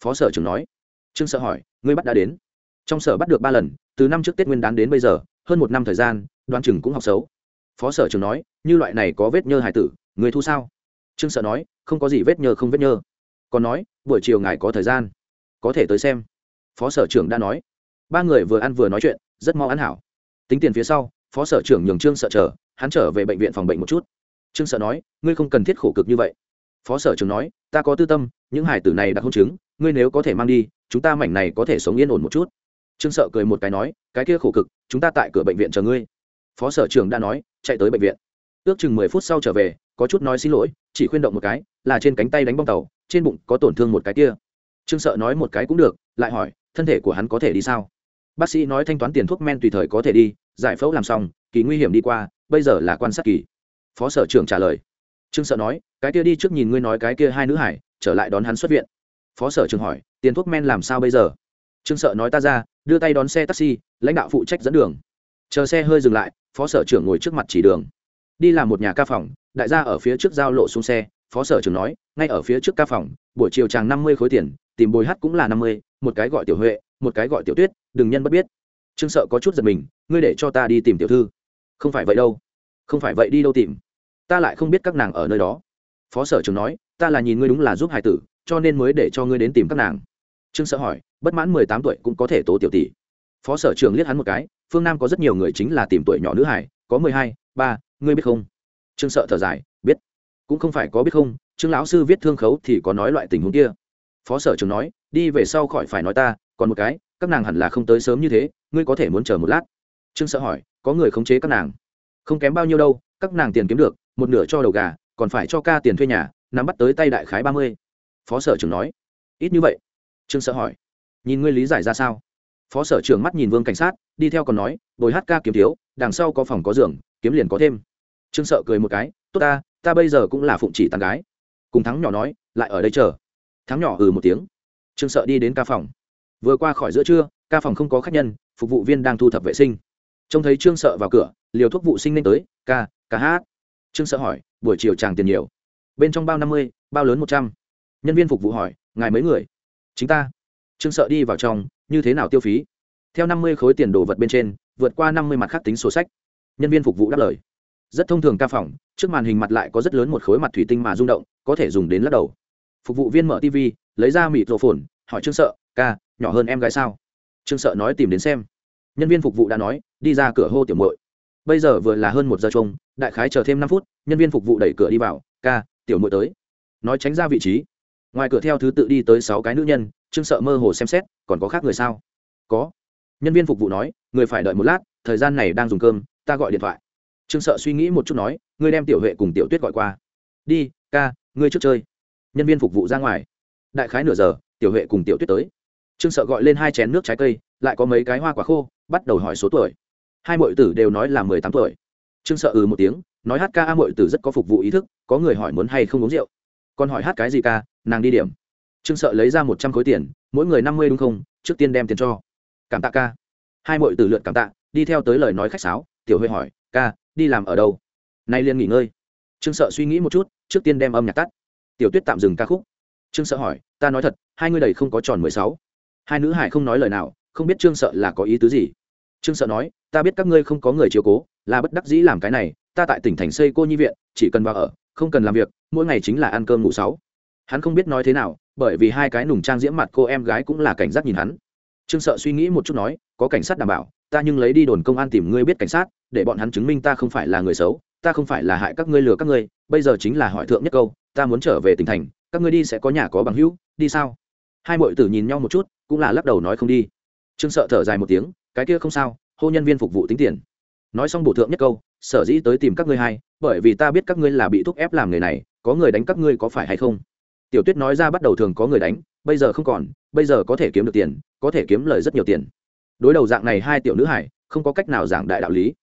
Phó sở trưởng nói. Trương sợ hỏi, ngươi bắt đã đến? Trong sở bắt được ba lần, từ năm trước tết nguyên đán đến bây giờ, hơn một năm thời gian đoan chừng cũng học xấu. Phó sở trưởng nói, như loại này có vết nhơ hải tử, người thu sao? Trương sợ nói, không có gì vết nhơ không vết nhơ. Còn nói, buổi chiều ngài có thời gian, có thể tới xem. Phó sở trưởng đã nói. Ba người vừa ăn vừa nói chuyện, rất mau ăn hảo. Tính tiền phía sau, phó sở trưởng nhường trương sợ chờ, hắn trở về bệnh viện phòng bệnh một chút. Trương sợ nói, ngươi không cần thiết khổ cực như vậy phó sở trưởng nói, ta có tư tâm, những hải tử này đã không chứng, ngươi nếu có thể mang đi, chúng ta mảnh này có thể sống yên ổn một chút. Trương sợ cười một cái nói, cái kia khổ cực, chúng ta tại cửa bệnh viện chờ ngươi. Phó sở trưởng đã nói, chạy tới bệnh viện. Ước chừng mười phút sau trở về, có chút nói xin lỗi, chỉ khuyên động một cái, là trên cánh tay đánh bong tàu, trên bụng có tổn thương một cái kia. Trương sợ nói một cái cũng được, lại hỏi, thân thể của hắn có thể đi sao? Bác sĩ nói thanh toán tiền thuốc men tùy thời có thể đi, giải phẫu làm xong, kỳ nguy hiểm đi qua, bây giờ là quan sát kỳ. Phó sở trưởng trả lời. Trương sợ nói cái kia đi trước nhìn ngươi nói cái kia hai nữ hải, trở lại đón hắn xuất viện. Phó sở trưởng hỏi, tiền thuốc men làm sao bây giờ? Trương sợ nói ta ra, đưa tay đón xe taxi, lãnh đạo phụ trách dẫn đường. Chờ xe hơi dừng lại, phó sở trưởng ngồi trước mặt chỉ đường. Đi làm một nhà ca phòng, đại gia ở phía trước giao lộ xuống xe, phó sở trưởng nói, ngay ở phía trước ca phòng, buổi chiều chàng năm mươi khối tiền, tìm bồi hát cũng là năm mươi, một cái gọi tiểu huệ, một cái gọi tiểu tuyết, đừng nhân bất biết. Trương sợ có chút giật mình, ngươi để cho ta đi tìm tiểu thư. Không phải vậy đâu, không phải vậy đi đâu tìm. Ta lại không biết các nàng ở nơi đó phó sở trưởng nói, ta là nhìn ngươi đúng là giúp hải tử, cho nên mới để cho ngươi đến tìm các nàng. Trương sợ hỏi, bất mãn mười tám tuổi cũng có thể tố tiểu tỷ? Phó sở trưởng liếc hắn một cái, phương nam có rất nhiều người chính là tìm tuổi nhỏ nữ hải có mười hai, ba, ngươi biết không? Trương sợ thở dài, biết. Cũng không phải có biết không, trương lão sư viết thương khấu thì có nói loại tình huống kia. Phó sở trưởng nói, đi về sau khỏi phải nói ta, còn một cái, các nàng hẳn là không tới sớm như thế, ngươi có thể muốn chờ một lát. Trương sợ hỏi, có người khống chế các nàng? Không kém bao nhiêu đâu, các nàng tiền kiếm được, một nửa cho đầu gà còn phải cho ca tiền thuê nhà, nắm bắt tới tay đại khái ba mươi. Phó sở trưởng nói. Ít như vậy. Trương sợ hỏi. Nhìn ngươi lý giải ra sao? Phó sở trưởng mắt nhìn vương cảnh sát, đi theo còn nói, bồi hát ca kiếm thiếu, đằng sau có phòng có giường, kiếm liền có thêm. Trương sợ cười một cái, tốt ta ta bây giờ cũng là phụng chỉ tàn gái. Cùng thắng nhỏ nói, lại ở đây chờ. Thắng nhỏ ừ một tiếng. Trương sợ đi đến ca phòng. Vừa qua khỏi giữa trưa, ca phòng không có khách nhân, phục vụ viên đang thu thập vệ sinh. Trông thấy trương sợ vào cửa, liều thuốc vụ sinh nên tới, ca ca hát trương sợ hỏi, buổi chiều chàng tiền nhiều? Bên trong bao năm mươi, bao lớn một trăm. Nhân viên phục vụ hỏi, ngài mấy người? Chính ta. Trương sợ đi vào trong, như thế nào tiêu phí? Theo năm mươi khối tiền đồ vật bên trên, vượt qua năm mươi mặt khác tính sổ sách. Nhân viên phục vụ đáp lời. Rất thông thường ca phòng, trước màn hình mặt lại có rất lớn một khối mặt thủy tinh mà rung động, có thể dùng đến lắc đầu. Phục vụ viên mở tv lấy ra mịt rổ phồn, hỏi trương sợ, ca, nhỏ hơn em gái sao? Trương sợ nói tìm đến xem. Nhân viên phục vụ đã nói, đi ra cửa hô tiểu mội bây giờ vừa là hơn một giờ chung đại khái chờ thêm năm phút, nhân viên phục vụ đẩy cửa đi vào, ca, tiểu mội tới. Nói tránh ra vị trí. Ngoài cửa theo thứ tự đi tới sáu cái nữ nhân, trương sợ mơ hồ xem xét, còn có khác người sao? Có. Nhân viên phục vụ nói, người phải đợi một lát, thời gian này đang dùng cơm, ta gọi điện thoại. Trương sợ suy nghĩ một chút nói, ngươi đem tiểu huệ cùng tiểu tuyết gọi qua. Đi, ca, ngươi trước chơi. Nhân viên phục vụ ra ngoài. Đại khái nửa giờ, tiểu huệ cùng tiểu tuyết tới. Trương sợ gọi lên hai chén nước trái cây, lại có mấy cái hoa quả khô, bắt đầu hỏi số tuổi. Hai mọi tử đều nói là mười tám tuổi trương sợ ừ một tiếng, nói hát ca a mọi tử rất có phục vụ ý thức, có người hỏi muốn hay không uống rượu. Còn hỏi hát cái gì ca, nàng đi điểm. Trương sợ lấy ra một trăm khối tiền, mỗi người năm mươi đúng không, trước tiên đem tiền cho. Cảm tạ ca. Hai mọi tử lượn cảm tạ, đi theo tới lời nói khách sáo, tiểu huệ hỏi, ca, đi làm ở đâu? Nay liền nghỉ ngơi. Trương sợ suy nghĩ một chút, trước tiên đem âm nhạc tắt. Tiểu tuyết tạm dừng ca khúc. Trương sợ hỏi, ta nói thật, hai ngươi đầy không có tròn mười sáu. Hai nữ hải không nói lời nào, không biết trương sợ là có ý tứ gì? Trương sợ nói, ta biết các ngươi không có người chiếu cố, là bất đắc dĩ làm cái này, ta tại tỉnh thành xây cô nhi viện, chỉ cần vào ở, không cần làm việc, mỗi ngày chính là ăn cơm ngủ sáu. Hắn không biết nói thế nào, bởi vì hai cái nùng trang diễm mặt cô em gái cũng là cảnh giác nhìn hắn. Trương sợ suy nghĩ một chút nói, có cảnh sát đảm bảo, ta nhưng lấy đi đồn công an tìm ngươi biết cảnh sát, để bọn hắn chứng minh ta không phải là người xấu, ta không phải là hại các ngươi lừa các ngươi, bây giờ chính là hỏi thượng nhất câu, ta muốn trở về tỉnh thành, các ngươi đi sẽ có nhà có bằng hữu, đi sao? Hai mọi tử nhìn nhau một chút, cũng là lắc đầu nói không đi. Trương sợ thở dài một tiếng cái kia không sao, hô nhân viên phục vụ tính tiền. Nói xong bổ thượng nhất câu, sở dĩ tới tìm các ngươi hai, bởi vì ta biết các ngươi là bị thúc ép làm người này, có người đánh các ngươi có phải hay không? Tiểu tuyết nói ra bắt đầu thường có người đánh, bây giờ không còn, bây giờ có thể kiếm được tiền, có thể kiếm lời rất nhiều tiền. Đối đầu dạng này hai tiểu nữ hải, không có cách nào giảng đại đạo lý.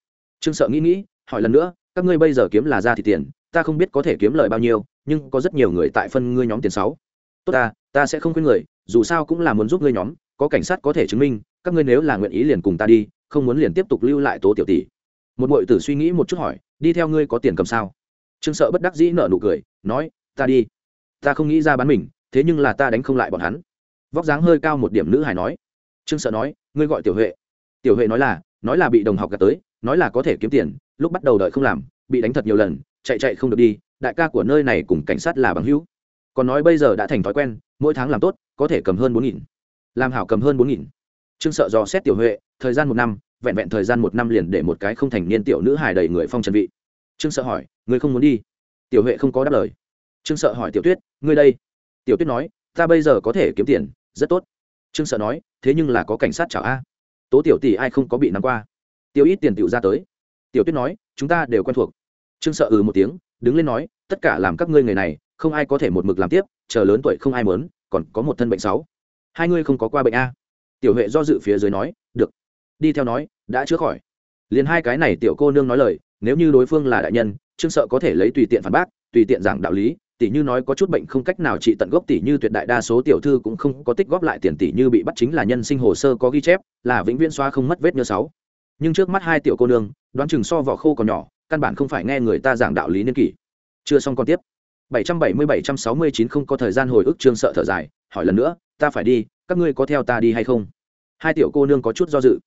Trương sợ nghĩ nghĩ, hỏi lần nữa, các ngươi bây giờ kiếm là ra thì tiền, ta không biết có thể kiếm lời bao nhiêu, nhưng có rất nhiều người tại phân ngươi nhóm tiền sáu. Tốt ta ta sẽ không khuyên người, dù sao cũng là muốn giúp ngươi nhóm, có cảnh sát có thể chứng minh các ngươi nếu là nguyện ý liền cùng ta đi, không muốn liền tiếp tục lưu lại tố tiểu tỷ. Một muội tử suy nghĩ một chút hỏi, đi theo ngươi có tiền cầm sao? Trương sợ bất đắc dĩ nở nụ cười, nói, ta đi. Ta không nghĩ ra bán mình, thế nhưng là ta đánh không lại bọn hắn. Vóc dáng hơi cao một điểm nữ hải nói. Trương sợ nói, ngươi gọi tiểu huệ. Tiểu huệ nói là nói là bị đồng học gạt tới, nói là có thể kiếm tiền, lúc bắt đầu đợi không làm, bị đánh thật nhiều lần, chạy chạy không được đi, đại ca của nơi này cùng cảnh sát là bằng hữu. Còn nói bây giờ đã thành thói quen, mỗi tháng làm tốt, có thể cầm hơn bốn nghìn. Làm hảo cầm hơn bốn nghìn trương sợ dò xét tiểu huệ, thời gian một năm, vẹn vẹn thời gian một năm liền để một cái không thành niên tiểu nữ hài đầy người phong trần vị. Trương sợ hỏi người không muốn đi? Tiểu huệ không có đáp lời. Trương sợ hỏi tiểu tuyết, ngươi đây? Tiểu tuyết nói, ta bây giờ có thể kiếm tiền, rất tốt. Trương sợ nói, thế nhưng là có cảnh sát chảo a. Tố tiểu tỷ ai không có bị nắm qua? Tiêu ít tiền tiểu ra tới. Tiểu tuyết nói, chúng ta đều quen thuộc. Trương sợ ừ một tiếng, đứng lên nói, tất cả làm các ngươi người này, không ai có thể một mực làm tiếp, chờ lớn tuổi không ai mớn còn có một thân bệnh sáu. Hai ngươi không có qua bệnh a tiểu huệ do dự phía dưới nói, được, đi theo nói, đã chữa khỏi. Liền hai cái này tiểu cô nương nói lời, nếu như đối phương là đại nhân, trương sợ có thể lấy tùy tiện phản bác, tùy tiện giảng đạo lý tỷ như nói có chút bệnh không cách nào trị tận gốc tỷ như tuyệt đại đa số tiểu thư cũng không có tích góp lại tiền tỷ như bị bắt chính là nhân sinh hồ sơ có ghi chép, là vĩnh viễn xoa không mất vết nhơ sáu. Nhưng trước mắt hai tiểu cô nương, đoán chừng so vỏ khô còn nhỏ, căn bản không phải nghe người ta giảng đạo lý niên kỷ. Chưa xong còn tiếp. 770-769 không có thời gian hồi ức trương sợ thở dài, hỏi lần nữa, ta phải đi, các ngươi có theo ta đi hay không? Hai tiểu cô nương có chút do dự.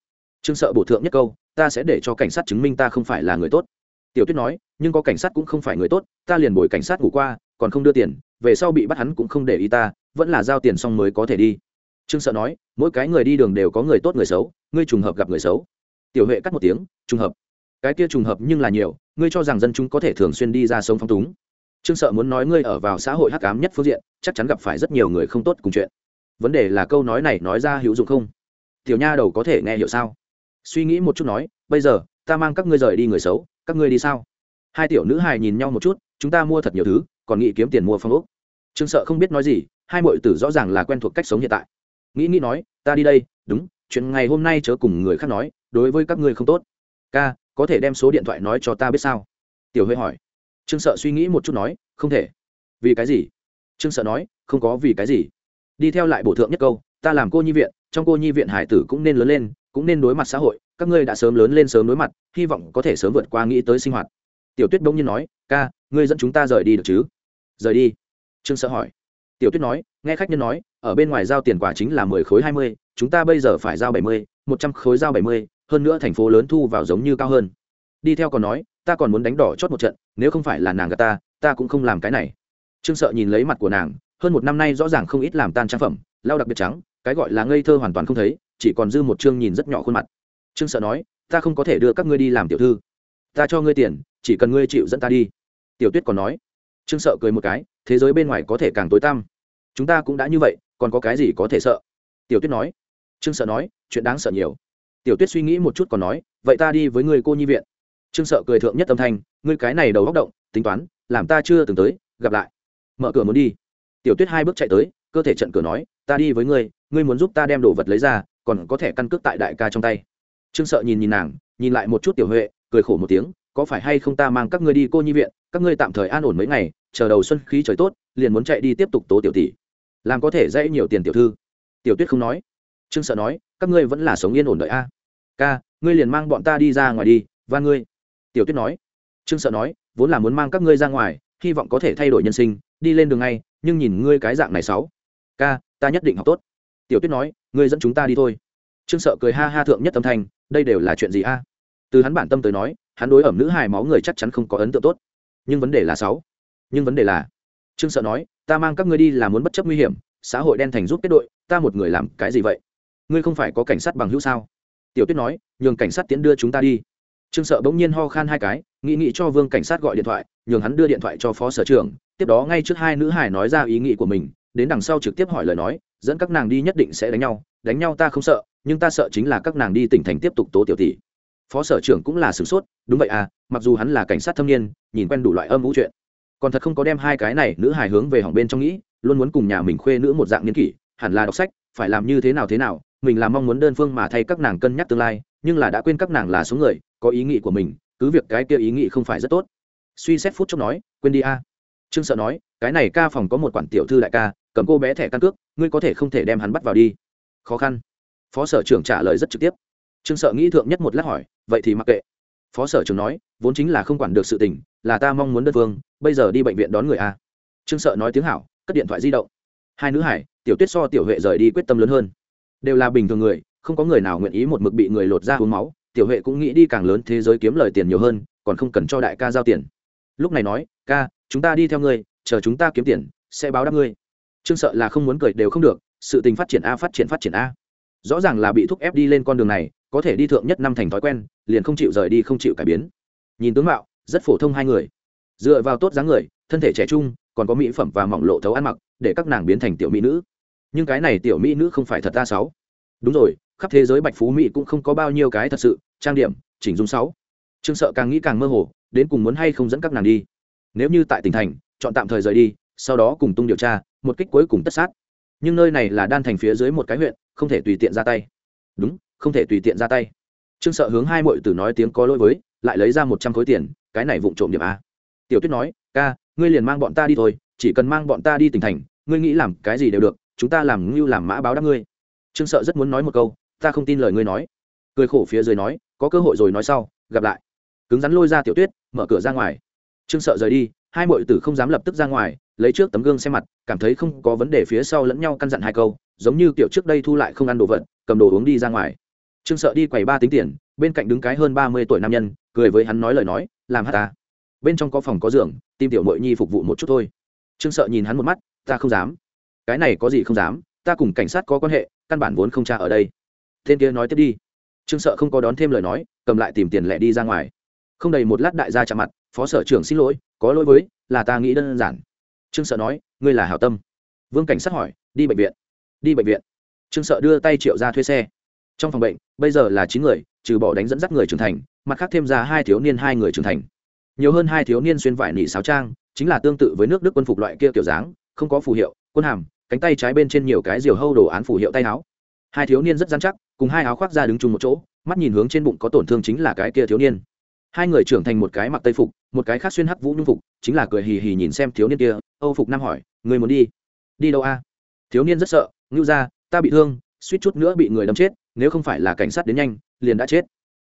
Trương sợ bổ thượng nhất câu, ta sẽ để cho cảnh sát chứng minh ta không phải là người tốt. Tiểu tuyết nói, nhưng có cảnh sát cũng không phải người tốt, ta liền bồi cảnh sát ngủ qua, còn không đưa tiền, về sau bị bắt hắn cũng không để ý ta, vẫn là giao tiền xong mới có thể đi. Trương sợ nói, mỗi cái người đi đường đều có người tốt người xấu, ngươi trùng hợp gặp người xấu. Tiểu huệ cắt một tiếng, trùng hợp. Cái kia trùng hợp nhưng là nhiều, ngươi cho rằng dân chúng có thể thường xuyên đi ra sống phong túng. Trương sợ muốn nói ngươi ở vào xã hội hắc ám nhất phương diện, chắc chắn gặp phải rất nhiều người không tốt cùng chuyện. Vấn đề là câu nói này nói ra hữu dụng không? Tiểu nha đầu có thể nghe hiểu sao? Suy nghĩ một chút nói, bây giờ, ta mang các ngươi rời đi người xấu, các ngươi đi sao? Hai tiểu nữ hài nhìn nhau một chút, chúng ta mua thật nhiều thứ, còn nghĩ kiếm tiền mua phong ốc. Trương sợ không biết nói gì, hai mọi tử rõ ràng là quen thuộc cách sống hiện tại. Nghĩ nghĩ nói, ta đi đây, đúng, chuyện ngày hôm nay chớ cùng người khác nói, đối với các ngươi không tốt. Ca, có thể đem số điện thoại nói cho ta biết sao? Tiểu huệ hỏi. Trương sợ suy nghĩ một chút nói, không thể. Vì cái gì? Trương sợ nói, không có vì cái gì. Đi theo lại bổ thượng nhất câu, ta làm cô nhi viện trong cô nhi viện hải tử cũng nên lớn lên, cũng nên đối mặt xã hội, các ngươi đã sớm lớn lên sớm đối mặt, hy vọng có thể sớm vượt qua nghĩ tới sinh hoạt. Tiểu tuyết bỗng nhiên nói, ca, ngươi dẫn chúng ta rời đi được chứ? Rời đi? Trương sợ hỏi. Tiểu tuyết nói, nghe khách nhân nói, ở bên ngoài giao tiền quả chính là mười khối hai mươi, chúng ta bây giờ phải giao bảy mươi, một trăm khối giao bảy mươi, hơn nữa thành phố lớn thu vào giống như cao hơn. Đi theo còn nói, ta còn muốn đánh đỏ chót một trận, nếu không phải là nàng gà ta ta cũng không làm cái này. Trương sợ nhìn lấy mặt của nàng, hơn một năm nay rõ ràng không ít làm tan trang phẩm, lau đặc biệt trắng cái gọi là ngây thơ hoàn toàn không thấy, chỉ còn dư một chương nhìn rất nhỏ khuôn mặt. Trương sợ nói, ta không có thể đưa các ngươi đi làm tiểu thư. Ta cho ngươi tiền, chỉ cần ngươi chịu dẫn ta đi. Tiểu tuyết còn nói. Trương sợ cười một cái, thế giới bên ngoài có thể càng tối tăm. Chúng ta cũng đã như vậy, còn có cái gì có thể sợ? Tiểu tuyết nói. Trương sợ nói, chuyện đáng sợ nhiều. Tiểu tuyết suy nghĩ một chút còn nói, vậy ta đi với người cô nhi viện. Trương sợ cười thượng nhất âm thanh, ngươi cái này đầu góc động, tính toán, làm ta chưa từng tới, gặp lại. Mở cửa muốn đi. Tiểu tuyết hai bước chạy tới, cơ thể trận cửa nói, ta đi với ngươi ngươi muốn giúp ta đem đồ vật lấy ra, còn có thể căn cước tại đại ca trong tay. Trương sợ nhìn nhìn nàng, nhìn lại một chút tiểu huệ, cười khổ một tiếng, có phải hay không ta mang các ngươi đi cô nhi viện, các ngươi tạm thời an ổn mấy ngày, chờ đầu xuân khí trời tốt, liền muốn chạy đi tiếp tục tố tiểu tỷ. Làm có thể dễ nhiều tiền tiểu thư. Tiểu tuyết không nói. Trương sợ nói, các ngươi vẫn là sống yên ổn đợi a. Ca, ngươi liền mang bọn ta đi ra ngoài đi, và ngươi. Tiểu tuyết nói. Trương sợ nói, vốn là muốn mang các ngươi ra ngoài, hy vọng có thể thay đổi nhân sinh, đi lên đường ngay, nhưng nhìn ngươi cái dạng này sáu ca, ta nhất định học tốt tiểu tuyết nói, ngươi dẫn chúng ta đi thôi. Trương sợ cười ha ha thượng nhất tâm thành đây đều là chuyện gì a? Từ hắn bản tâm tới nói, hắn đối ẩm nữ hài máu người chắc chắn không có ấn tượng tốt. Nhưng vấn đề là sáu. Nhưng vấn đề là, trương sợ nói, ta mang các ngươi đi là muốn bất chấp nguy hiểm, xã hội đen thành giúp kết đội, ta một người làm cái gì vậy? Ngươi không phải có cảnh sát bằng hữu sao? Tiểu tuyết nói, nhường cảnh sát tiến đưa chúng ta đi. Trương sợ bỗng nhiên ho khan hai cái, nghĩ nghĩ cho vương cảnh sát gọi điện thoại, nhường hắn đưa điện thoại cho phó sở trưởng, tiếp đó ngay trước hai nữ hải nói ra ý nghĩ của mình, đến đằng sau trực tiếp hỏi lời nói dẫn các nàng đi nhất định sẽ đánh nhau đánh nhau ta không sợ, nhưng ta sợ chính là các nàng đi tỉnh thành tiếp tục tố tiểu tỷ. Phó sở trưởng cũng là sửng sốt, đúng vậy à mặc dù hắn là cảnh sát thâm niên, nhìn quen đủ loại âm vũ chuyện, còn thật không có đem hai cái này nữ hài hướng về hỏng bên trong nghĩ, luôn muốn cùng nhà mình khuê nữ một dạng niên kỷ, hẳn là đọc sách, phải làm như thế nào thế nào, mình là mong muốn đơn phương mà thay các nàng cân nhắc tương lai, nhưng là đã quên các nàng là số người, có ý nghĩ của mình, cứ việc cái kia ý nghĩ không phải rất tốt. Suy xét phút chốc nói, quên đi a trương sợ nói, cái này ca phòng có một quản tiểu thư đại ca, cầm cô bé thẻ căn cước, ngươi có thể không thể đem hắn bắt vào đi. Khó khăn. Phó sở trưởng trả lời rất trực tiếp. Trương sợ nghĩ thượng nhất một lát hỏi, vậy thì mặc kệ. Phó sở trưởng nói, vốn chính là không quản được sự tình, là ta mong muốn đơn phương, bây giờ đi bệnh viện đón người a. Trương sợ nói tiếng hảo, cất điện thoại di động. Hai nữ hải, tiểu tuyết so tiểu huệ rời đi quyết tâm lớn hơn. Đều là bình thường người, không có người nào nguyện ý một mực bị người lột ra uống máu, tiểu huệ cũng nghĩ đi càng lớn thế giới kiếm lời tiền nhiều hơn, còn không cần cho đại ca giao tiền. Lúc này nói ca, chúng ta đi theo ngươi, chờ chúng ta kiếm tiền, sẽ báo đáp ngươi. Trương sợ là không muốn cười đều không được, sự tình phát triển a, phát triển phát triển a. Rõ ràng là bị thúc ép đi lên con đường này, có thể đi thượng nhất năm thành thói quen, liền không chịu rời đi, không chịu cải biến. Nhìn tướng mạo, rất phổ thông hai người. Dựa vào tốt dáng người, thân thể trẻ trung, còn có mỹ phẩm và mỏng lộ thấu ăn mặc, để các nàng biến thành tiểu mỹ nữ. Nhưng cái này tiểu mỹ nữ không phải thật ta sáu. Đúng rồi, khắp thế giới bạch phú mỹ cũng không có bao nhiêu cái thật sự, trang điểm, chỉnh dung sáu. Trương sợ càng nghĩ càng mơ hồ, đến cùng muốn hay không dẫn các nàng đi nếu như tại tỉnh thành, chọn tạm thời rời đi, sau đó cùng tung điều tra, một kích cuối cùng tất sát. Nhưng nơi này là đan thành phía dưới một cái huyện, không thể tùy tiện ra tay. Đúng, không thể tùy tiện ra tay. Trương sợ hướng hai mội tử nói tiếng có lỗi với, lại lấy ra một trăm khối tiền, cái này vụng trộm điểm a. Tiểu tuyết nói, ca, ngươi liền mang bọn ta đi thôi, chỉ cần mang bọn ta đi tỉnh thành, ngươi nghĩ làm cái gì đều được, chúng ta làm ngưu làm mã báo đáp ngươi. Trương sợ rất muốn nói một câu, ta không tin lời ngươi nói. Cười khổ phía dưới nói, có cơ hội rồi nói sau, gặp lại. Cứng rắn lôi ra tiểu tuyết, mở cửa ra ngoài trương sợ rời đi, hai mọi tử không dám lập tức ra ngoài, lấy trước tấm gương xem mặt, cảm thấy không có vấn đề phía sau lẫn nhau căn dặn hai câu, giống như kiểu trước đây thu lại không ăn đồ vật, cầm đồ uống đi ra ngoài. Trương sợ đi quầy ba tính tiền, bên cạnh đứng cái hơn ba mươi tuổi nam nhân, cười với hắn nói lời nói, làm hát ta. Bên trong có phòng có giường tim tiểu mội nhi phục vụ một chút thôi. Trương sợ nhìn hắn một mắt, ta không dám. Cái này có gì không dám, ta cùng cảnh sát có quan hệ, căn bản vốn không cha ở đây. Tên kia nói tiếp đi. Trương sợ không có đón thêm lời nói, cầm lại tìm tiền lẻ đi ra ngoài. Không đầy một lát đại gia chạm mặt phó sở trưởng xin lỗi, có lỗi với, là ta nghĩ đơn giản. Trương sợ nói, ngươi là hảo tâm. Vương cảnh sát hỏi, đi bệnh viện. Đi bệnh viện. Trương sợ đưa tay triệu ra thuê xe. Trong phòng bệnh, bây giờ là chín người, trừ bỏ đánh dẫn dắt người trưởng thành, mặt khác thêm ra hai thiếu niên hai người trưởng thành. Nhiều hơn hai thiếu niên xuyên vải nỉ sáo trang, chính là tương tự với nước đức quân phục loại kia kiểu dáng, không có phù hiệu, quân hàm, cánh tay trái bên trên nhiều cái diều hâu đồ án phù hiệu tay áo. Hai thiếu niên rất dán chắc, cùng hai áo khoác ra đứng chung một chỗ, mắt nhìn hướng trên bụng có tổn thương chính là cái kia thiếu niên hai người trưởng thành một cái mặc tây phục, một cái khác xuyên hắc vũ nhung phục, chính là cười hì hì nhìn xem thiếu niên kia, âu phục nam hỏi người muốn đi? Đi đâu a? Thiếu niên rất sợ, ngưu ra ta bị thương, suýt chút nữa bị người đâm chết, nếu không phải là cảnh sát đến nhanh, liền đã chết.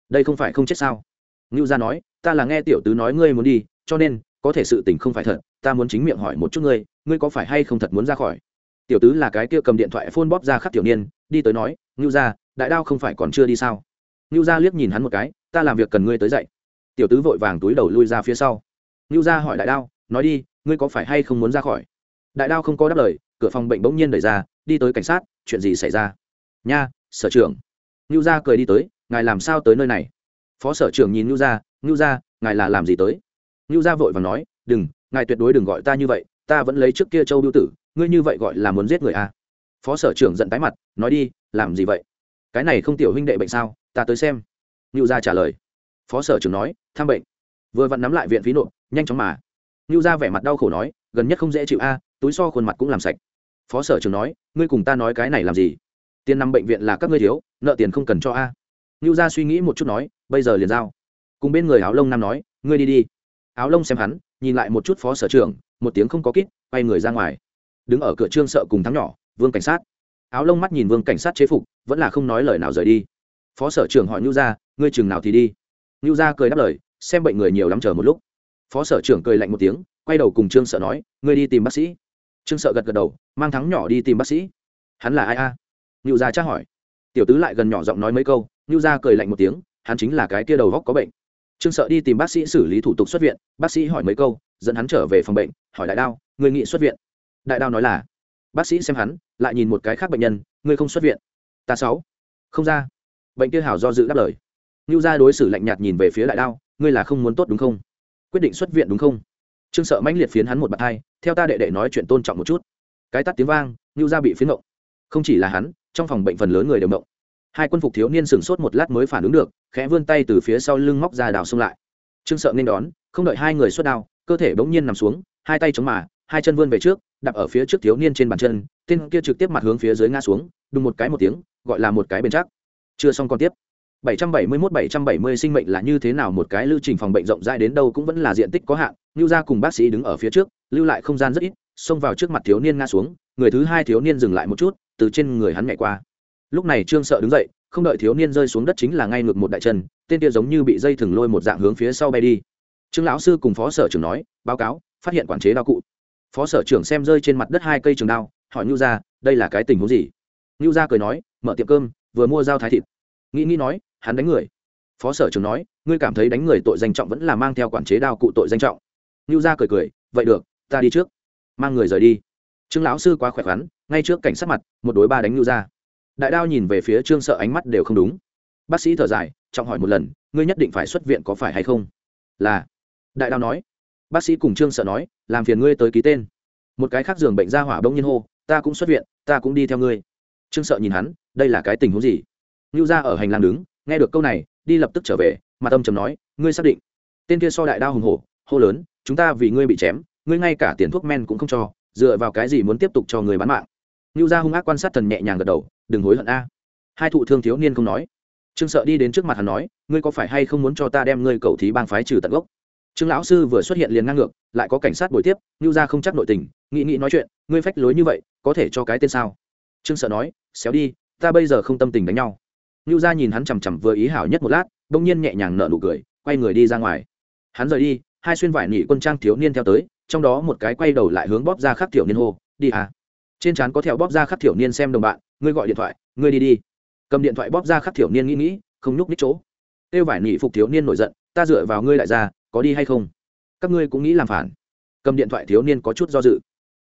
Đây không phải không chết sao? Ngưu gia nói, ta là nghe tiểu tứ nói ngươi muốn đi, cho nên, có thể sự tình không phải thật, ta muốn chính miệng hỏi một chút ngươi ngươi có phải hay không thật muốn ra khỏi? Tiểu tứ là cái kia cầm điện thoại phôn bóp ra khắc tiểu niên, đi tới nói, ngưu gia, đại đao không phải còn chưa đi sao? Ngưu gia liếc nhìn hắn một cái, ta làm việc cần ngươi tới dậy tiểu tứ vội vàng túi đầu lui ra phía sau. Ngưu gia hỏi đại đao, nói đi, ngươi có phải hay không muốn ra khỏi? Đại đao không có đáp lời, cửa phòng bệnh bỗng nhiên đẩy ra, đi tới cảnh sát, chuyện gì xảy ra? Nha, sở trưởng. Ngưu gia cười đi tới, ngài làm sao tới nơi này? Phó sở trưởng nhìn ngưu gia ngưu gia, ngài là làm gì tới? Ngưu gia vội và nói, đừng, ngài tuyệt đối đừng gọi ta như vậy, ta vẫn lấy trước kia châu biêu tử, ngươi như vậy gọi là muốn giết người à. phó sở trưởng giận tái mặt, nói đi, làm gì vậy? Cái này không tiểu huynh đệ bệnh sao? Ta tới xem. Ngưu gia trả lời phó sở trưởng nói thăm bệnh. Vừa vặn nắm lại viện phí nộp, nhanh chóng mà. Ngưu gia vẻ mặt đau khổ nói, gần nhất không dễ chịu a, túi so khuôn mặt cũng làm sạch. Phó sở trưởng nói, ngươi cùng ta nói cái này làm gì? Tiền nằm bệnh viện là các ngươi thiếu, nợ tiền không cần cho a. Ngưu gia suy nghĩ một chút nói, bây giờ liền giao. Cùng bên người áo lông nam nói, ngươi đi đi. Áo lông xem hắn, nhìn lại một chút phó sở trưởng, một tiếng không có kít quay người ra ngoài. Đứng ở cửa trương sợ cùng thắng nhỏ, vương cảnh sát. Áo lông mắt nhìn vương cảnh sát chế phục, vẫn là không nói lời nào rời đi. Phó sở trưởng hỏi ngưu gia, ngươi chừng nào thì đi? Ngưu gia cười đáp lời, xem bệnh người nhiều lắm chờ một lúc. Phó sở trưởng cười lạnh một tiếng, quay đầu cùng trương sợ nói, ngươi đi tìm bác sĩ. Trương sợ gật gật đầu, mang thắng nhỏ đi tìm bác sĩ. Hắn là ai a? Ngưu gia tra hỏi. Tiểu tứ lại gần nhỏ giọng nói mấy câu, ngưu gia cười lạnh một tiếng, hắn chính là cái kia đầu góc có bệnh. Trương sợ đi tìm bác sĩ xử lý thủ tục xuất viện, bác sĩ hỏi mấy câu, dẫn hắn trở về phòng bệnh, hỏi đại đao người nghị xuất viện? Đại đao nói là, bác sĩ xem hắn, lại nhìn một cái khác bệnh nhân, ngươi không xuất viện. Ta sáu. Không ra. Bệnh kia hảo do dự đáp lời ngưu gia đối xử lạnh nhạt nhìn về phía đại đao, ngươi là không muốn tốt đúng không? Quyết định xuất viện đúng không? Trương sợ mãnh liệt phiến hắn một bạt hai, theo ta đệ đệ nói chuyện tôn trọng một chút. Cái tắt tiếng vang, ngưu gia bị phiến động không chỉ là hắn, trong phòng bệnh phần lớn người đều động hai quân phục thiếu niên sửng sốt một lát mới phản ứng được, khẽ vươn tay từ phía sau lưng móc ra đào xông lại. Trương sợ nên đón, không đợi hai người xuất đao, cơ thể bỗng nhiên nằm xuống, hai tay chống mà, hai chân vươn về trước, đạp ở phía trước thiếu niên trên bàn chân, tên kia trực tiếp mặt hướng phía dưới ngã xuống, đùng một cái một tiếng, gọi là một cái bền chắc. Chưa xong còn tiếp. 771-770 sinh mệnh là như thế nào, một cái lưu trình phòng bệnh rộng rãi đến đâu cũng vẫn là diện tích có hạn. Lưu gia cùng bác sĩ đứng ở phía trước, lưu lại không gian rất ít, xông vào trước mặt thiếu niên ngã xuống, người thứ hai thiếu niên dừng lại một chút, từ trên người hắn nhảy qua. Lúc này trương sợ đứng dậy, không đợi thiếu niên rơi xuống đất chính là ngay ngược một đại chân tên kia giống như bị dây thừng lôi một dạng hướng phía sau bay đi. Trương lão sư cùng phó sở trưởng nói, báo cáo, phát hiện quản chế đao cụ. Phó sở trưởng xem rơi trên mặt đất hai cây trường đao, hỏi lưu gia, đây là cái tình huống gì? Lưu gia cười nói, mở tiệm cơm, vừa mua dao thái thịt. Nghĩ nghĩ nói hắn đánh người. Phó sở trưởng nói ngươi cảm thấy đánh người tội danh trọng vẫn là mang theo quản chế đao cụ tội danh trọng. Ngưu gia cười cười vậy được ta đi trước. Mang người rời đi. Trương lão sư quá khỏe khoắn ngay trước cảnh sát mặt một đối ba đánh ngưu gia, đại đao nhìn về phía trương sợ ánh mắt đều không đúng. Bác sĩ thở dài trọng hỏi một lần ngươi nhất định phải xuất viện có phải hay không? Là. Đại đao nói. Bác sĩ cùng trương sợ nói làm phiền ngươi tới ký tên. Một cái khác giường bệnh ra hỏa bỗng nhiên hô ta cũng xuất viện ta cũng đi theo ngươi. Trương sợ nhìn hắn đây là cái tình huống gì? Ngưu gia ở hành lang đứng nghe được câu này, đi lập tức trở về, mà tâm trầm nói, ngươi xác định. Tên kia so đại đao hùng hổ, hô lớn, chúng ta vì ngươi bị chém, ngươi ngay cả tiền thuốc men cũng không cho, dựa vào cái gì muốn tiếp tục cho người bán mạng? Ngưu Gia hung ác quan sát thần nhẹ nhàng gật đầu, đừng hối hận a. Hai thụ thương thiếu niên không nói. Trương sợ đi đến trước mặt hắn nói, ngươi có phải hay không muốn cho ta đem ngươi cầu thí bang phái trừ tận gốc? Trương lão sư vừa xuất hiện liền ngang ngược, lại có cảnh sát buổi tiếp ngưu Gia không chắc nội tình nghị nghị nói chuyện, ngươi phách lối như vậy, có thể cho cái tên sao? Trương sợ nói, xéo đi, ta bây giờ không tâm tình đánh nhau. Nưu gia nhìn hắn chằm chằm vừa ý hảo nhất một lát, bỗng nhiên nhẹ nhàng nở nụ cười, quay người đi ra ngoài. Hắn rời đi, hai xuyên vải nỉ quân trang thiếu niên theo tới, trong đó một cái quay đầu lại hướng bóp ra khắc tiểu niên hô, đi à. Trên trán có thẹo bóp ra khắc tiểu niên xem đồng bạn, ngươi gọi điện thoại, ngươi đi đi. Cầm điện thoại bóp ra khắc tiểu niên nghĩ nghĩ, không nhúc ních chỗ. Tiêu vải nỉ phục thiếu niên nổi giận, ta dựa vào ngươi lại ra có đi hay không? Các ngươi cũng nghĩ làm phản. Cầm điện thoại thiếu niên có chút do dự.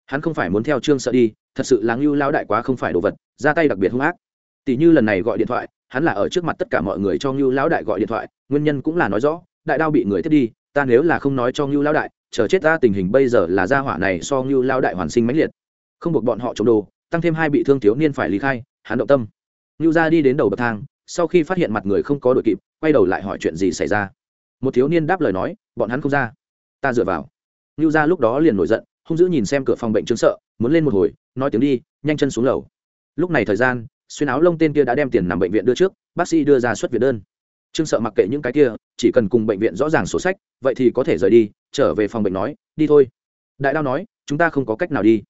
Hắn không phải muốn theo trương sợ đi, thật sự lãng ưu lão đại quá không phải đồ vật, ra tay đặc biệt hung ác. Tỷ như lần này gọi điện thoại hắn là ở trước mặt tất cả mọi người cho ngưu lão đại gọi điện thoại, nguyên nhân cũng là nói rõ, đại đao bị người thiết đi, ta nếu là không nói cho ngưu lão đại, chờ chết ta tình hình bây giờ là gia hỏa này so ngưu lão đại hoàn sinh mãnh liệt. Không buộc bọn họ chống đồ, tăng thêm hai bị thương thiếu niên phải lý khai, hắn động tâm. Ngưu ra đi đến đầu bậc thang, sau khi phát hiện mặt người không có đội kịp, quay đầu lại hỏi chuyện gì xảy ra. Một thiếu niên đáp lời nói, bọn hắn không ra. Ta dựa vào. Ngưu ra lúc đó liền nổi giận, hung dữ nhìn xem cửa phòng bệnh chứng sợ, muốn lên một hồi, nói tiếng đi, nhanh chân xuống lầu. Lúc này thời gian xuyên áo lông tên kia đã đem tiền nằm bệnh viện đưa trước, bác sĩ đưa ra xuất viện đơn. Trương sợ mặc kệ những cái kia, chỉ cần cùng bệnh viện rõ ràng sổ sách, vậy thì có thể rời đi, trở về phòng bệnh nói, đi thôi. Đại đao nói, chúng ta không có cách nào đi.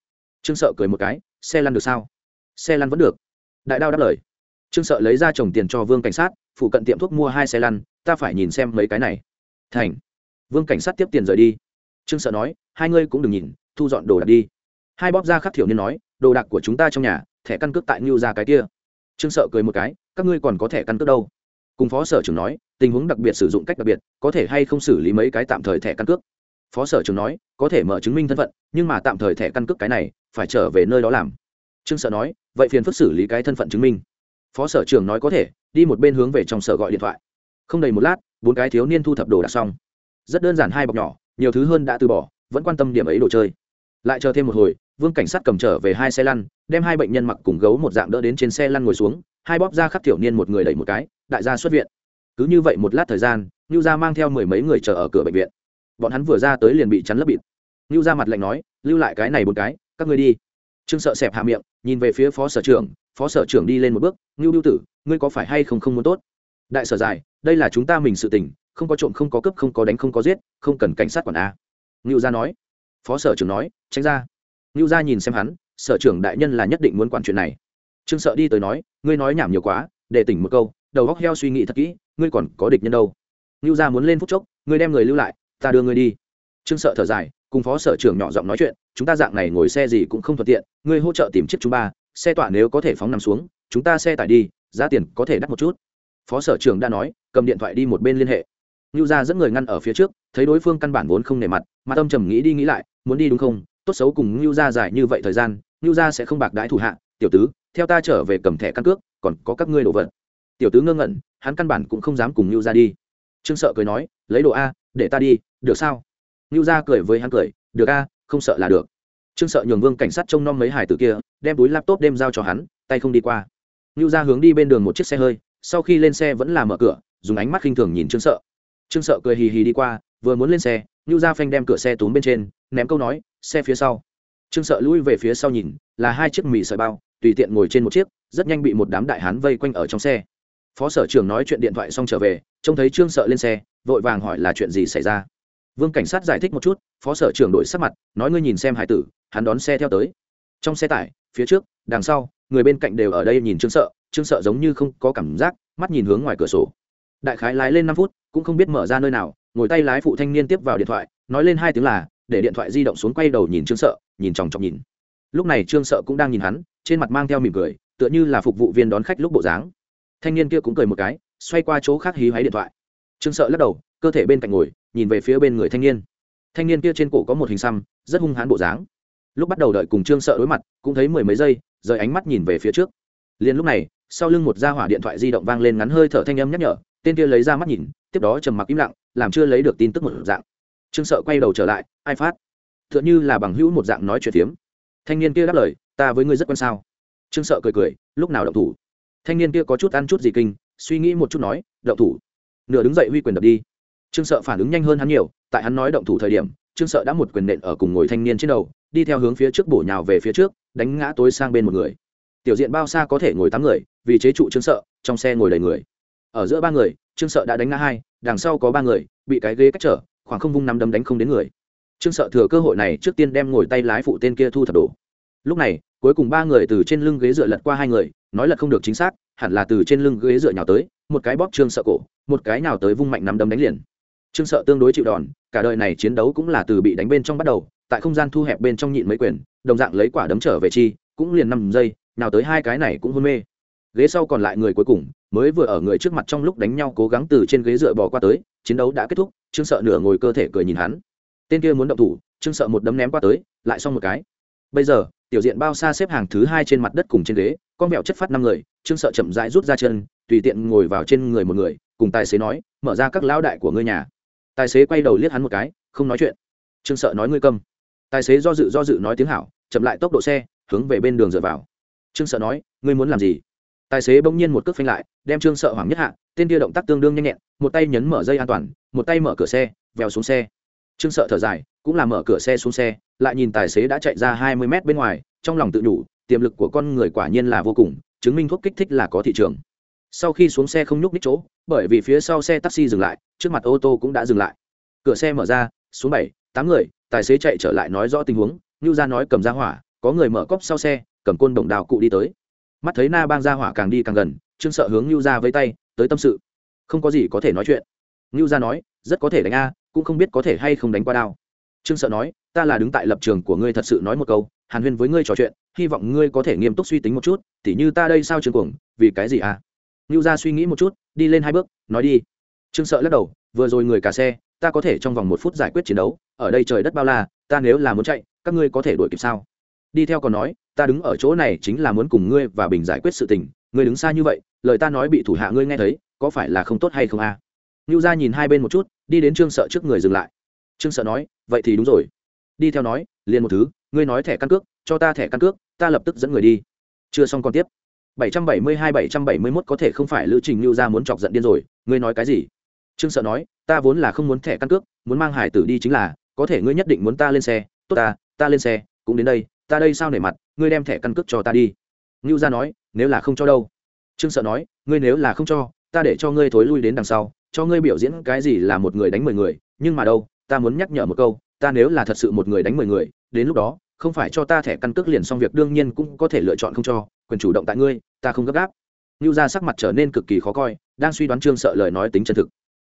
Trương sợ cười một cái, xe lăn được sao? Xe lăn vẫn được. Đại đao đáp lời. Trương sợ lấy ra chồng tiền cho vương cảnh sát, phụ cận tiệm thuốc mua hai xe lăn, ta phải nhìn xem mấy cái này. Thành. Vương cảnh sát tiếp tiền rời đi. Trương sợ nói, hai ngươi cũng đừng nhìn, thu dọn đồ đạc đi. Hai bóp ra khắc thiểu niên nói, đồ đạc của chúng ta trong nhà thẻ căn cước tại ngưu ra cái kia. Trương sợ cười một cái, các ngươi còn có thẻ căn cước đâu? Cùng phó sở trưởng nói, tình huống đặc biệt sử dụng cách đặc biệt, có thể hay không xử lý mấy cái tạm thời thẻ căn cước? Phó sở trưởng nói, có thể mở chứng minh thân phận, nhưng mà tạm thời thẻ căn cước cái này, phải trở về nơi đó làm. Trương sợ nói, vậy phiền phức xử lý cái thân phận chứng minh. Phó sở trưởng nói có thể, đi một bên hướng về trong sở gọi điện thoại. Không đầy một lát, bốn cái thiếu niên thu thập đồ đạc xong. Rất đơn giản hai bọc nhỏ, nhiều thứ hơn đã từ bỏ, vẫn quan tâm điểm ấy đồ chơi. Lại chờ thêm một hồi vương cảnh sát cầm trở về hai xe lăn, đem hai bệnh nhân mặc cùng gấu một dạng đỡ đến trên xe lăn ngồi xuống, hai bóp ra khắc thiểu niên một người đẩy một cái, đại gia xuất viện. Cứ như vậy một lát thời gian ngưu gia mang theo mười mấy người chờ ở cửa bệnh viện. Bọn hắn vừa ra tới liền bị chắn lấp bịt. Ngưu gia mặt lạnh nói, lưu lại cái này một cái, các ngươi đi. Trương sợ xẹp hạ miệng, nhìn về phía phó sở trưởng, phó sở trưởng đi lên một bước ngưu lưu tử, ngươi có phải hay không không muốn tốt? Đại sở dài, đây là chúng ta mình sự tình, không có trộm, không có cướp, không có đánh, không có giết, không cần cảnh sát quản a. Ngưu gia nói. Phó sở trưởng nói, tránh ra ngưu gia nhìn xem hắn, sở trưởng đại nhân là nhất định muốn quản chuyện này. Trương sợ đi tới nói, ngươi nói nhảm nhiều quá, để tỉnh một câu, đầu góc heo suy nghĩ thật kỹ, ngươi còn có địch nhân đâu. Ngưu gia muốn lên phút chốc, ngươi đem người lưu lại, ta đưa ngươi đi. Trương sợ thở dài, cùng phó sở trưởng nhỏ giọng nói chuyện, chúng ta dạng này ngồi xe gì cũng không thuận tiện, ngươi hỗ trợ tìm chiếc chúng ba, xe tỏa nếu có thể phóng nằm xuống, chúng ta xe tải đi, giá tiền có thể đắt một chút. Phó sở trưởng đã nói, cầm điện thoại đi một bên liên hệ. Ngưu gia dẫn người ngăn ở phía trước, thấy đối phương căn bản vốn không nề mặt, mà tâm trầm nghĩ đi nghĩ lại, muốn đi đúng không tốt xấu cùng Nưu gia dài như vậy thời gian Nưu gia sẽ không bạc đãi thủ hạ, tiểu tứ, theo ta trở về cầm thẻ căn cước, còn có các ngươi đồ vật. Tiểu tứ ngơ ngẩn, hắn căn bản cũng không dám cùng Nưu gia đi. Trương sợ cười nói, lấy đồ a, để ta đi, được sao? Nưu gia cười với hắn cười, được a, không sợ là được. Trương sợ nhường vương cảnh sát trông nom mấy hải tử kia, đem túi laptop đem giao cho hắn, tay không đi qua. Nưu gia hướng đi bên đường một chiếc xe hơi, sau khi lên xe vẫn là mở cửa, dùng ánh mắt khinh thường nhìn trương sợ. Trương sợ cười hì hì đi qua, vừa muốn lên xe Nưu gia phanh đem cửa xe túm bên trên, ném câu nói xe phía sau. Trương sợ lui về phía sau nhìn, là hai chiếc mì sợi bao, tùy tiện ngồi trên một chiếc, rất nhanh bị một đám đại hán vây quanh ở trong xe. Phó sở trưởng nói chuyện điện thoại xong trở về, trông thấy trương sợ lên xe, vội vàng hỏi là chuyện gì xảy ra. Vương cảnh sát giải thích một chút, phó sở trưởng đổi sắc mặt, nói ngươi nhìn xem hải tử, hắn đón xe theo tới. Trong xe tải, phía trước, đằng sau, người bên cạnh đều ở đây nhìn trương sợ trương sợ giống như không có cảm giác, mắt nhìn hướng ngoài cửa sổ. Đại khái lái lên năm phút, cũng không biết mở ra nơi nào, ngồi tay lái phụ thanh niên tiếp vào điện thoại, nói lên hai tiếng là để điện thoại di động xuống quay đầu nhìn trương sợ, nhìn chòng chọc nhìn. Lúc này trương sợ cũng đang nhìn hắn, trên mặt mang theo mỉm cười, tựa như là phục vụ viên đón khách lúc bộ dáng. Thanh niên kia cũng cười một cái, xoay qua chỗ khác hí hoáy điện thoại. Trương sợ lắc đầu, cơ thể bên cạnh ngồi, nhìn về phía bên người thanh niên. Thanh niên kia trên cổ có một hình xăm, rất hung hãn bộ dáng. Lúc bắt đầu đợi cùng trương sợ đối mặt, cũng thấy mười mấy giây, rời ánh mắt nhìn về phía trước. Liền lúc này, sau lưng một gia hỏa điện thoại di động vang lên ngắn hơi thở thanh âm nhắc nhở, tên kia lấy ra mắt nhìn, tiếp đó trầm mặc im lặng, làm chưa lấy được tin tức một dạng trương sợ quay đầu trở lại, ai phát? T h ư ợ n như là bằng hữu một dạng nói chuyện phiếm. Thanh niên kia đáp lời, ta với ngươi rất quan sao? Trương sợ cười cười, lúc nào động thủ? Thanh niên kia có chút ăn chút gì kinh, suy nghĩ một chút nói, động thủ. Nửa đứng dậy huy quyền đập đi. Trương sợ phản ứng nhanh hơn hắn nhiều, tại hắn nói động thủ thời điểm, trương sợ đã một quyền nện ở cùng ngồi thanh niên trên đầu, đi theo hướng phía trước bổ nhào về phía trước, đánh ngã tối sang bên một người. Tiểu diện bao xa có thể ngồi tám người, vì chế trụ trương sợ, trong xe ngồi đầy người. Ở giữa ba người, trương sợ đã đánh ngã hai, đằng sau có ba người, bị cái ghế cách trở khoảng không vung năm đấm đánh không đến người. Trương sợ thừa cơ hội này trước tiên đem ngồi tay lái phụ tên kia thu thập đổ. Lúc này, cuối cùng ba người từ trên lưng ghế dựa lật qua hai người, nói lật không được chính xác, hẳn là từ trên lưng ghế dựa nhào tới, một cái bóp trương sợ cổ, một cái nào tới vung mạnh nắm đấm đánh liền. Trương sợ tương đối chịu đòn, cả đời này chiến đấu cũng là từ bị đánh bên trong bắt đầu, tại không gian thu hẹp bên trong nhịn mấy quyền, đồng dạng lấy quả đấm trở về chi, cũng liền năm giây nào tới hai cái này cũng hôn mê ghế sau còn lại người cuối cùng mới vừa ở người trước mặt trong lúc đánh nhau cố gắng từ trên ghế dựa bò qua tới, chiến đấu đã kết thúc, trương sợ nửa ngồi cơ thể cười nhìn hắn. Tên kia muốn động thủ, trương sợ một đấm ném qua tới, lại xong một cái. Bây giờ, tiểu diện bao xa xếp hàng thứ hai trên mặt đất cùng trên ghế, con mẹo chất phát năm người, trương sợ chậm rãi rút ra chân, tùy tiện ngồi vào trên người một người, cùng tài xế nói, mở ra các lão đại của ngươi nhà. Tài xế quay đầu liếc hắn một cái, không nói chuyện. Trương sợ nói, ngươi câm. Tài xế do dự do dự nói tiếng hảo, chậm lại tốc độ xe, hướng về bên đường dựa vào. Trương sợ nói, ngươi muốn làm gì? Tài xế bỗng nhiên một cước phanh lại, đem trương sợ hoảng nhất hạ, tên kia động tác tương đương nhanh nhẹn, một tay nhấn mở dây an toàn, một tay mở cửa xe, vèo xuống xe. Trương sợ thở dài, cũng là mở cửa xe xuống xe, lại nhìn tài xế đã chạy ra hai mươi mét bên ngoài, trong lòng tự đủ tiềm lực của con người quả nhiên là vô cùng, chứng minh thuốc kích thích là có thị trường. Sau khi xuống xe không nhúc ních chỗ, bởi vì phía sau xe taxi dừng lại, trước mặt ô tô cũng đã dừng lại. Cửa xe mở ra, xuống bảy, tám người, tài xế chạy trở lại nói rõ tình huống như ra nói cầm ra hỏa, có người mở cốc sau xe, cầm côn đồng đào cụ đi tới mắt thấy na bang ra hỏa càng đi càng gần, trương sợ hướng ngưu ra với tay, tới tâm sự. Không có gì có thể nói chuyện. Ngưu ra nói, rất có thể đánh a, cũng không biết có thể hay không đánh qua đao. Trương sợ nói, ta là đứng tại lập trường của ngươi thật sự nói một câu, hàn huyên với ngươi trò chuyện, hy vọng ngươi có thể nghiêm túc suy tính một chút, tỉ như ta đây sao trường cuồng, vì cái gì à ngưu ra suy nghĩ một chút, đi lên hai bước, nói đi. Trương sợ lắc đầu, vừa rồi người cả xe, ta có thể trong vòng một phút giải quyết chiến đấu, ở đây trời đất bao la, ta nếu là muốn chạy, các ngươi có thể đuổi kịp sao? Đi theo còn nói ta đứng ở chỗ này chính là muốn cùng ngươi và bình giải quyết sự tình. Ngươi đứng xa như vậy lời ta nói bị thủ hạ ngươi nghe thấy có phải là không tốt hay không a? À? ngưu gia nhìn hai bên một chút đi đến trương sợ trước người dừng lại. Trương sợ nói vậy thì đúng rồi. Đi theo nói liền một thứ ngươi nói thẻ căn cước cho ta thẻ căn cước ta lập tức dẫn người đi. Chưa xong còn tiếp. 772-771 có thể không phải lữ trình lưu gia muốn chọc giận điên rồi, ngươi nói cái gì? Trương Sợ nói, ta vốn là không muốn thẻ căn cước, muốn mang Hải Tử đi chính là, có thể ngươi nhất định muốn ta lên xe, tốt ta, ta lên xe, cũng đến đây, ta đây sao nể mặt, ngươi đem thẻ căn cước cho ta đi. Ngưu gia nói, nếu là không cho đâu. Trương sợ nói, ngươi nếu là không cho, ta để cho ngươi thối lui đến đằng sau, cho ngươi biểu diễn cái gì là một người đánh mười người, nhưng mà đâu, ta muốn nhắc nhở một câu, ta nếu là thật sự một người đánh mười người, đến lúc đó, không phải cho ta thẻ căn cước liền xong việc, đương nhiên cũng có thể lựa chọn không cho, quyền chủ động tại ngươi, ta không gấp gáp. Ngưu gia sắc mặt trở nên cực kỳ khó coi, đang suy đoán trương sợ lời nói tính chân thực.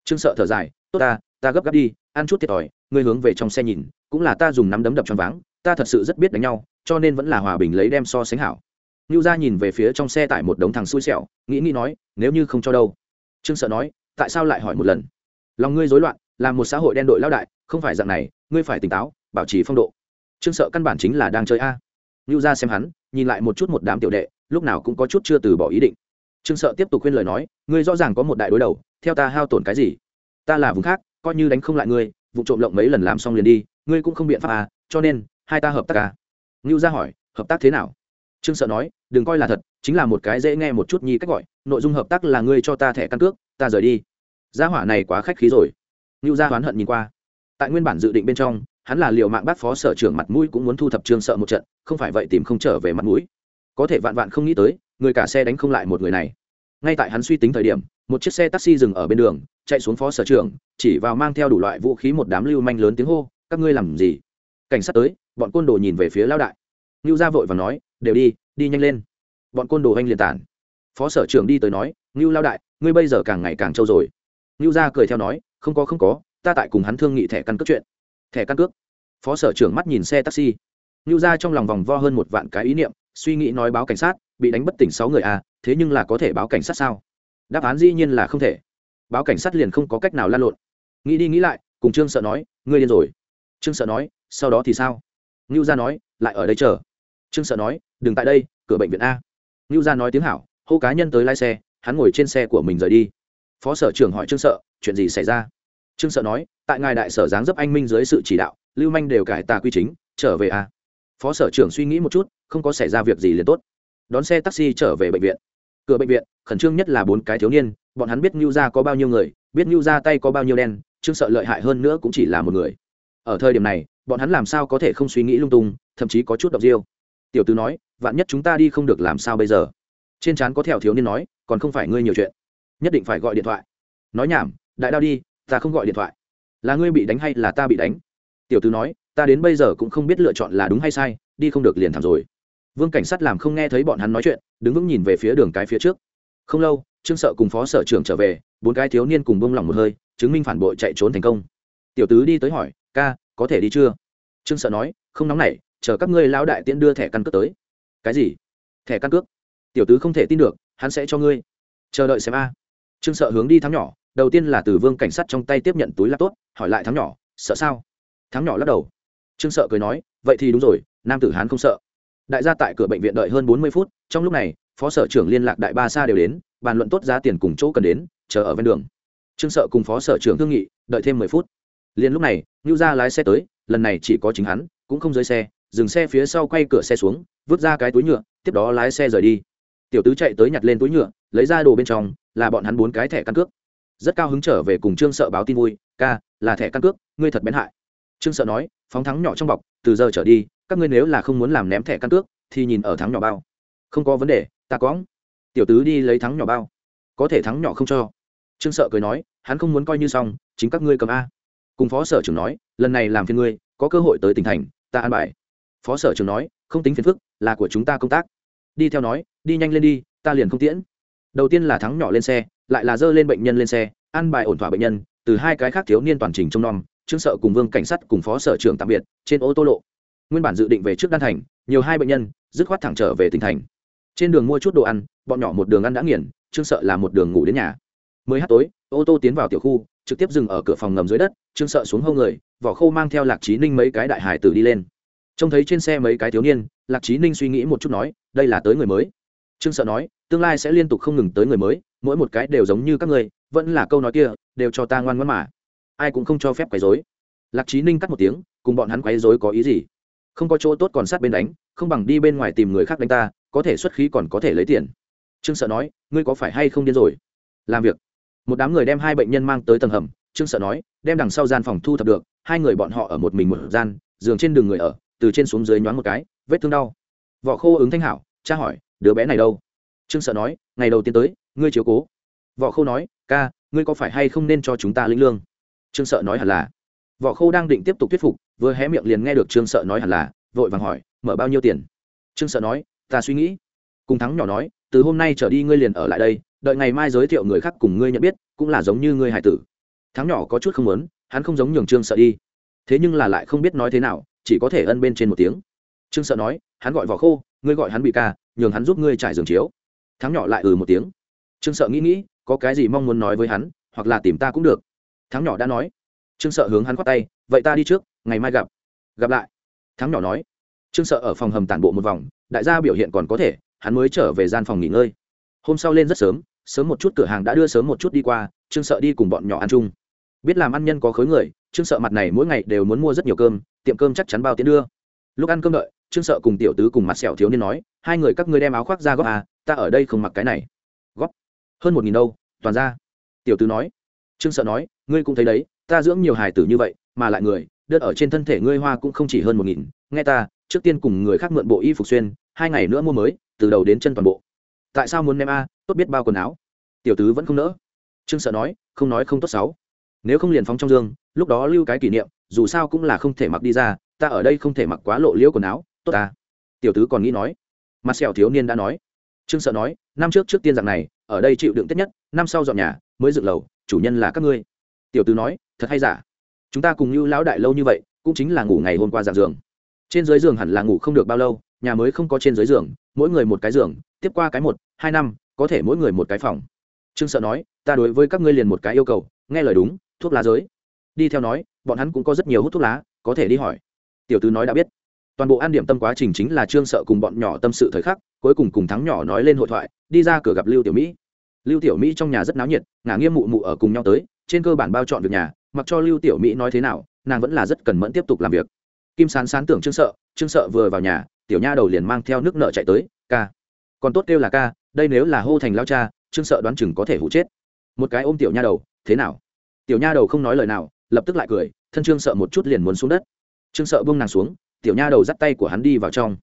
Trương sợ thở dài, tốt ta ta gấp gáp đi, ăn chút thiệt thòi, ngươi hướng về trong xe nhìn, cũng là ta dùng nắm đấm đập cho váng ta thật sự rất biết đánh nhau, cho nên vẫn là hòa bình lấy đem so sánh hảo. Ngưu gia nhìn về phía trong xe tải một đống thằng xui xẻo, nghĩ nghĩ nói, nếu như không cho đâu? Trương sợ nói, tại sao lại hỏi một lần? Lòng ngươi rối loạn, là một xã hội đen đội lao đại, không phải dạng này, ngươi phải tỉnh táo, bảo trì phong độ. Trương sợ căn bản chính là đang chơi a. Ngưu gia xem hắn, nhìn lại một chút một đám tiểu đệ, lúc nào cũng có chút chưa từ bỏ ý định. Trương sợ tiếp tục khuyên lời nói, ngươi rõ ràng có một đại đối đầu, theo ta hao tổn cái gì? Ta là vùng khác, coi như đánh không lại ngươi, vụ trộm lộng mấy lần làm xong liền đi, ngươi cũng không biện pháp à cho nên hai ta hợp tác à? Ngưu gia hỏi, hợp tác thế nào? Trương sợ nói, đừng coi là thật, chính là một cái dễ nghe một chút nhi cách gọi, nội dung hợp tác là ngươi cho ta thẻ căn cước, ta rời đi. Gia hỏa này quá khách khí rồi. Ngưu gia hoán hận nhìn qua. Tại nguyên bản dự định bên trong, hắn là liều mạng bắt phó sở trưởng mặt mũi cũng muốn thu thập trương sợ một trận, không phải vậy tìm không trở về mặt mũi. Có thể vạn vạn không nghĩ tới, người cả xe đánh không lại một người này. Ngay tại hắn suy tính thời điểm, một chiếc xe taxi dừng ở bên đường, chạy xuống phó sở trưởng, chỉ vào mang theo đủ loại vũ khí một đám lưu manh lớn tiếng hô, các ngươi làm gì? Cảnh sát tới bọn côn đồ nhìn về phía lao đại. Ngưu gia vội và nói, đều đi đi nhanh lên. Bọn côn đồ anh liền tản. Phó sở trưởng đi tới nói, ngưu lao đại, ngươi bây giờ càng ngày càng trâu rồi. Ngưu gia cười theo nói, không có không có, ta tại cùng hắn thương nghị thẻ căn cước chuyện. Thẻ căn cước? Phó sở trưởng mắt nhìn xe taxi. Ngưu gia trong lòng vòng vo hơn một vạn cái ý niệm, suy nghĩ nói báo cảnh sát, bị đánh bất tỉnh sáu người à thế nhưng là có thể báo cảnh sát sao? Đáp án dĩ nhiên là không thể. Báo cảnh sát liền không có cách nào lan lộn. Nghĩ đi nghĩ lại, cùng trương sợ nói, ngươi điên rồi. Trương sợ nói, sau đó thì sao? Ngưu gia nói, lại ở đây chờ. Trương sợ nói, đừng tại đây, cửa bệnh viện a. Ngưu gia nói tiếng hảo, hô cá nhân tới lái xe, hắn ngồi trên xe của mình rời đi. Phó sở trưởng hỏi trương sợ, chuyện gì xảy ra? Trương sợ nói, tại ngài đại sở giáng dấp anh minh dưới sự chỉ đạo, lưu manh đều cải tà quy chính, trở về a. Phó sở trưởng suy nghĩ một chút, không có xảy ra việc gì liền tốt. Đón xe taxi trở về bệnh viện. Cửa bệnh viện, khẩn trương nhất là bốn cái thiếu niên, bọn hắn biết ngưu gia có bao nhiêu người, biết ngưu gia tay có bao nhiêu đen, trương sợ lợi hại hơn nữa cũng chỉ là một người. Ở thời điểm này bọn hắn làm sao có thể không suy nghĩ lung tung, thậm chí có chút độc diêu tiểu tứ nói, vạn nhất chúng ta đi không được làm sao bây giờ? Trên trán có theo thiếu niên nói, còn không phải ngươi nhiều chuyện, nhất định phải gọi điện thoại. Nói nhảm, đại đao đi, ta không gọi điện thoại. Là ngươi bị đánh hay là ta bị đánh? Tiểu tứ nói, ta đến bây giờ cũng không biết lựa chọn là đúng hay sai, đi không được liền thảm rồi. Vương cảnh sát làm không nghe thấy bọn hắn nói chuyện, đứng vững nhìn về phía đường cái phía trước. Không lâu, trương sợ cùng phó sở trưởng trở về, bốn cái thiếu niên cùng bông lỏng một hơi, chứng minh phản bội chạy trốn thành công. Tiểu tứ đi tới hỏi, ca có thể đi chưa? Trương sợ nói, không nóng nảy, chờ các ngươi lão đại tiễn đưa thẻ căn cước tới. Cái gì? Thẻ căn cước? Tiểu tứ không thể tin được, hắn sẽ cho ngươi. Chờ đợi xem a. Trương sợ hướng đi thắng nhỏ, đầu tiên là từ vương cảnh sát trong tay tiếp nhận túi laptop, hỏi lại thắng nhỏ, sợ sao? Thắng nhỏ lắc đầu. Trương sợ cười nói, vậy thì đúng rồi, nam tử hán không sợ. Đại gia tại cửa bệnh viện đợi hơn bốn mươi phút, trong lúc này, phó sở trưởng liên lạc đại ba sa đều đến, bàn luận tốt giá tiền cùng chỗ cần đến, chờ ở ven đường. Trương sợ cùng phó sở trưởng thương nghị, đợi thêm mười phút liền lúc này ngưu gia lái xe tới, lần này chỉ có chính hắn, cũng không dưới xe, dừng xe phía sau quay cửa xe xuống, vứt ra cái túi nhựa, tiếp đó lái xe rời đi. Tiểu tứ chạy tới nhặt lên túi nhựa, lấy ra đồ bên trong, là bọn hắn bốn cái thẻ căn cước. Rất cao hứng trở về cùng trương sợ báo tin vui, ca, là thẻ căn cước, ngươi thật bén hại. Trương sợ nói, phóng thắng nhỏ trong bọc, từ giờ trở đi, các ngươi nếu là không muốn làm ném thẻ căn cước, thì nhìn ở thắng nhỏ bao. Không có vấn đề, ta có. Tiểu tứ đi lấy thắng nhỏ bao. Có thể thắng nhỏ không cho. Trương sợ cười nói, hắn không muốn coi như xong, chính các ngươi cầm a cùng phó sở trưởng nói, lần này làm phiền ngươi, có cơ hội tới tỉnh thành, ta an bài. Phó sở trưởng nói, không tính phiền phức, là của chúng ta công tác. Đi theo nói, đi nhanh lên đi, ta liền không tiễn. Đầu tiên là thắng nhỏ lên xe, lại là dơ lên bệnh nhân lên xe, an bài ổn thỏa bệnh nhân, từ hai cái khác thiếu niên toàn trình trông nom, trương sợ cùng vương cảnh sát cùng phó sở trưởng tạm biệt, trên ô tô lộ. Nguyên bản dự định về trước đan thành, nhiều hai bệnh nhân, dứt khoát thẳng trở về tỉnh thành. Trên đường mua chút đồ ăn, bọn nhỏ một đường ăn đã nghiền, trương sợ là một đường ngủ đến nhà. Mới hát tối, ô tô tiến vào tiểu khu trực tiếp dừng ở cửa phòng ngầm dưới đất trương sợ xuống hâu người vỏ khô mang theo lạc trí ninh mấy cái đại hải tử đi lên. Trông thấy trên xe mấy cái thiếu niên lạc trí ninh suy nghĩ một chút nói đây là tới người mới. Trương sợ nói tương lai sẽ liên tục không ngừng tới người mới mỗi một cái đều giống như các người, vẫn là câu nói kia đều cho ta ngoan ngoãn mà. Ai cũng không cho phép quấy dối lạc trí ninh cắt một tiếng cùng bọn hắn quấy dối có ý gì? Không có chỗ tốt còn sát bên đánh không bằng đi bên ngoài tìm người khác đánh ta có thể xuất khí còn có thể lấy tiền. Trương sợ nói ngươi có phải hay không điên rồi? Làm việc một đám người đem hai bệnh nhân mang tới tầng hầm, trương sợ nói, đem đằng sau gian phòng thu thập được, hai người bọn họ ở một mình một gian, giường trên đường người ở, từ trên xuống dưới nhoáng một cái, vết thương đau. Vỏ khô ứng thanh hảo, cha hỏi, đứa bé này đâu? Trương sợ nói, ngày đầu tiên tới, ngươi chiếu cố. Võ khô nói, ca, ngươi có phải hay không nên cho chúng ta lĩnh lương? Trương sợ nói hẳn là. Võ khô đang định tiếp tục thuyết phục, vừa hé miệng liền nghe được trương sợ nói hẳn là, vội vàng hỏi, mở bao nhiêu tiền? Trương sợ nói, ta suy nghĩ. Cùng thắng nhỏ nói, từ hôm nay trở đi ngươi liền ở lại đây đợi ngày mai giới thiệu người khác cùng ngươi nhận biết, cũng là giống như ngươi hải tử. Thắng nhỏ có chút không muốn, hắn không giống nhường trương sợ đi. Thế nhưng là lại không biết nói thế nào, chỉ có thể ân bên trên một tiếng. Trương sợ nói, hắn gọi vỏ khô, ngươi gọi hắn bị ca, nhường hắn giúp ngươi trải giường chiếu. Thắng nhỏ lại ừ một tiếng. Trương sợ nghĩ nghĩ, có cái gì mong muốn nói với hắn, hoặc là tìm ta cũng được. Thắng nhỏ đã nói. Trương sợ hướng hắn khoát tay, vậy ta đi trước, ngày mai gặp. Gặp lại. Thắng nhỏ nói. Trương sợ ở phòng hầm tản bộ một vòng, đại gia biểu hiện còn có thể, hắn mới trở về gian phòng nghỉ ngơi. Hôm sau lên rất sớm sớm một chút cửa hàng đã đưa sớm một chút đi qua, trương sợ đi cùng bọn nhỏ ăn chung. Biết làm ăn nhân có khối người, trương sợ mặt này mỗi ngày đều muốn mua rất nhiều cơm, tiệm cơm chắc chắn bao tiền đưa. Lúc ăn cơm đợi, trương sợ cùng tiểu tứ cùng mặt sẹo thiếu niên nói, hai người các ngươi đem áo khoác ra góp à ta ở đây không mặc cái này. Góp? Hơn một nghìn đâu, toàn ra. Tiểu tứ nói. Trương sợ nói, ngươi cũng thấy đấy, ta dưỡng nhiều hài tử như vậy, mà lại người, đất ở trên thân thể ngươi hoa cũng không chỉ hơn một nghìn. Nghe ta, trước tiên cùng người khác mượn bộ y phục xuyên, hai ngày nữa mua mới, từ đầu đến chân toàn bộ. Tại sao muốn ném a? Tốt biết bao quần áo. Tiểu tứ vẫn không nỡ. Trương sợ nói, không nói không tốt xấu. Nếu không liền phóng trong dương, lúc đó lưu cái kỷ niệm, dù sao cũng là không thể mặc đi ra, ta ở đây không thể mặc quá lộ liễu quần áo, tốt ta. Tiểu tứ còn nghĩ nói. Mặt sẹo thiếu niên đã nói. Trương sợ nói, năm trước trước tiên rằng này, ở đây chịu đựng tết nhất, năm sau dọn nhà, mới dựng lầu, chủ nhân là các ngươi. Tiểu tứ nói, thật hay giả? Chúng ta cùng như lão đại lâu như vậy, cũng chính là ngủ ngày hôm qua dạng giường. Trên dưới giường hẳn là ngủ không được bao lâu, nhà mới không có trên dưới giường, mỗi người một cái giường, tiếp qua cái một, hai năm có thể mỗi người một cái phòng. Trương sợ nói, ta đối với các ngươi liền một cái yêu cầu, nghe lời đúng, thuốc lá giới. Đi theo nói, bọn hắn cũng có rất nhiều hút thuốc lá, có thể đi hỏi. Tiểu tứ nói đã biết. Toàn bộ an điểm tâm quá trình chính là trương sợ cùng bọn nhỏ tâm sự thời khắc, cuối cùng cùng thắng nhỏ nói lên hội thoại, đi ra cửa gặp lưu tiểu mỹ. Lưu tiểu mỹ trong nhà rất náo nhiệt, ngả nghiêm mụ mụ ở cùng nhau tới, trên cơ bản bao chọn việc nhà, mặc cho lưu tiểu mỹ nói thế nào, nàng vẫn là rất cần mẫn tiếp tục làm việc. Kim sán sán tưởng trương sợ trương sợ vừa vào nhà, tiểu nha đầu liền mang theo nước nợ chạy tới, ca còn tốt kêu là ca, đây nếu là hô thành lao cha, trương sợ đoán chừng có thể hụ chết. Một cái ôm tiểu nha đầu, thế nào? Tiểu nha đầu không nói lời nào, lập tức lại cười, thân trương sợ một chút liền muốn xuống đất. Trương sợ buông nàng xuống, tiểu nha đầu dắt tay của hắn đi vào trong.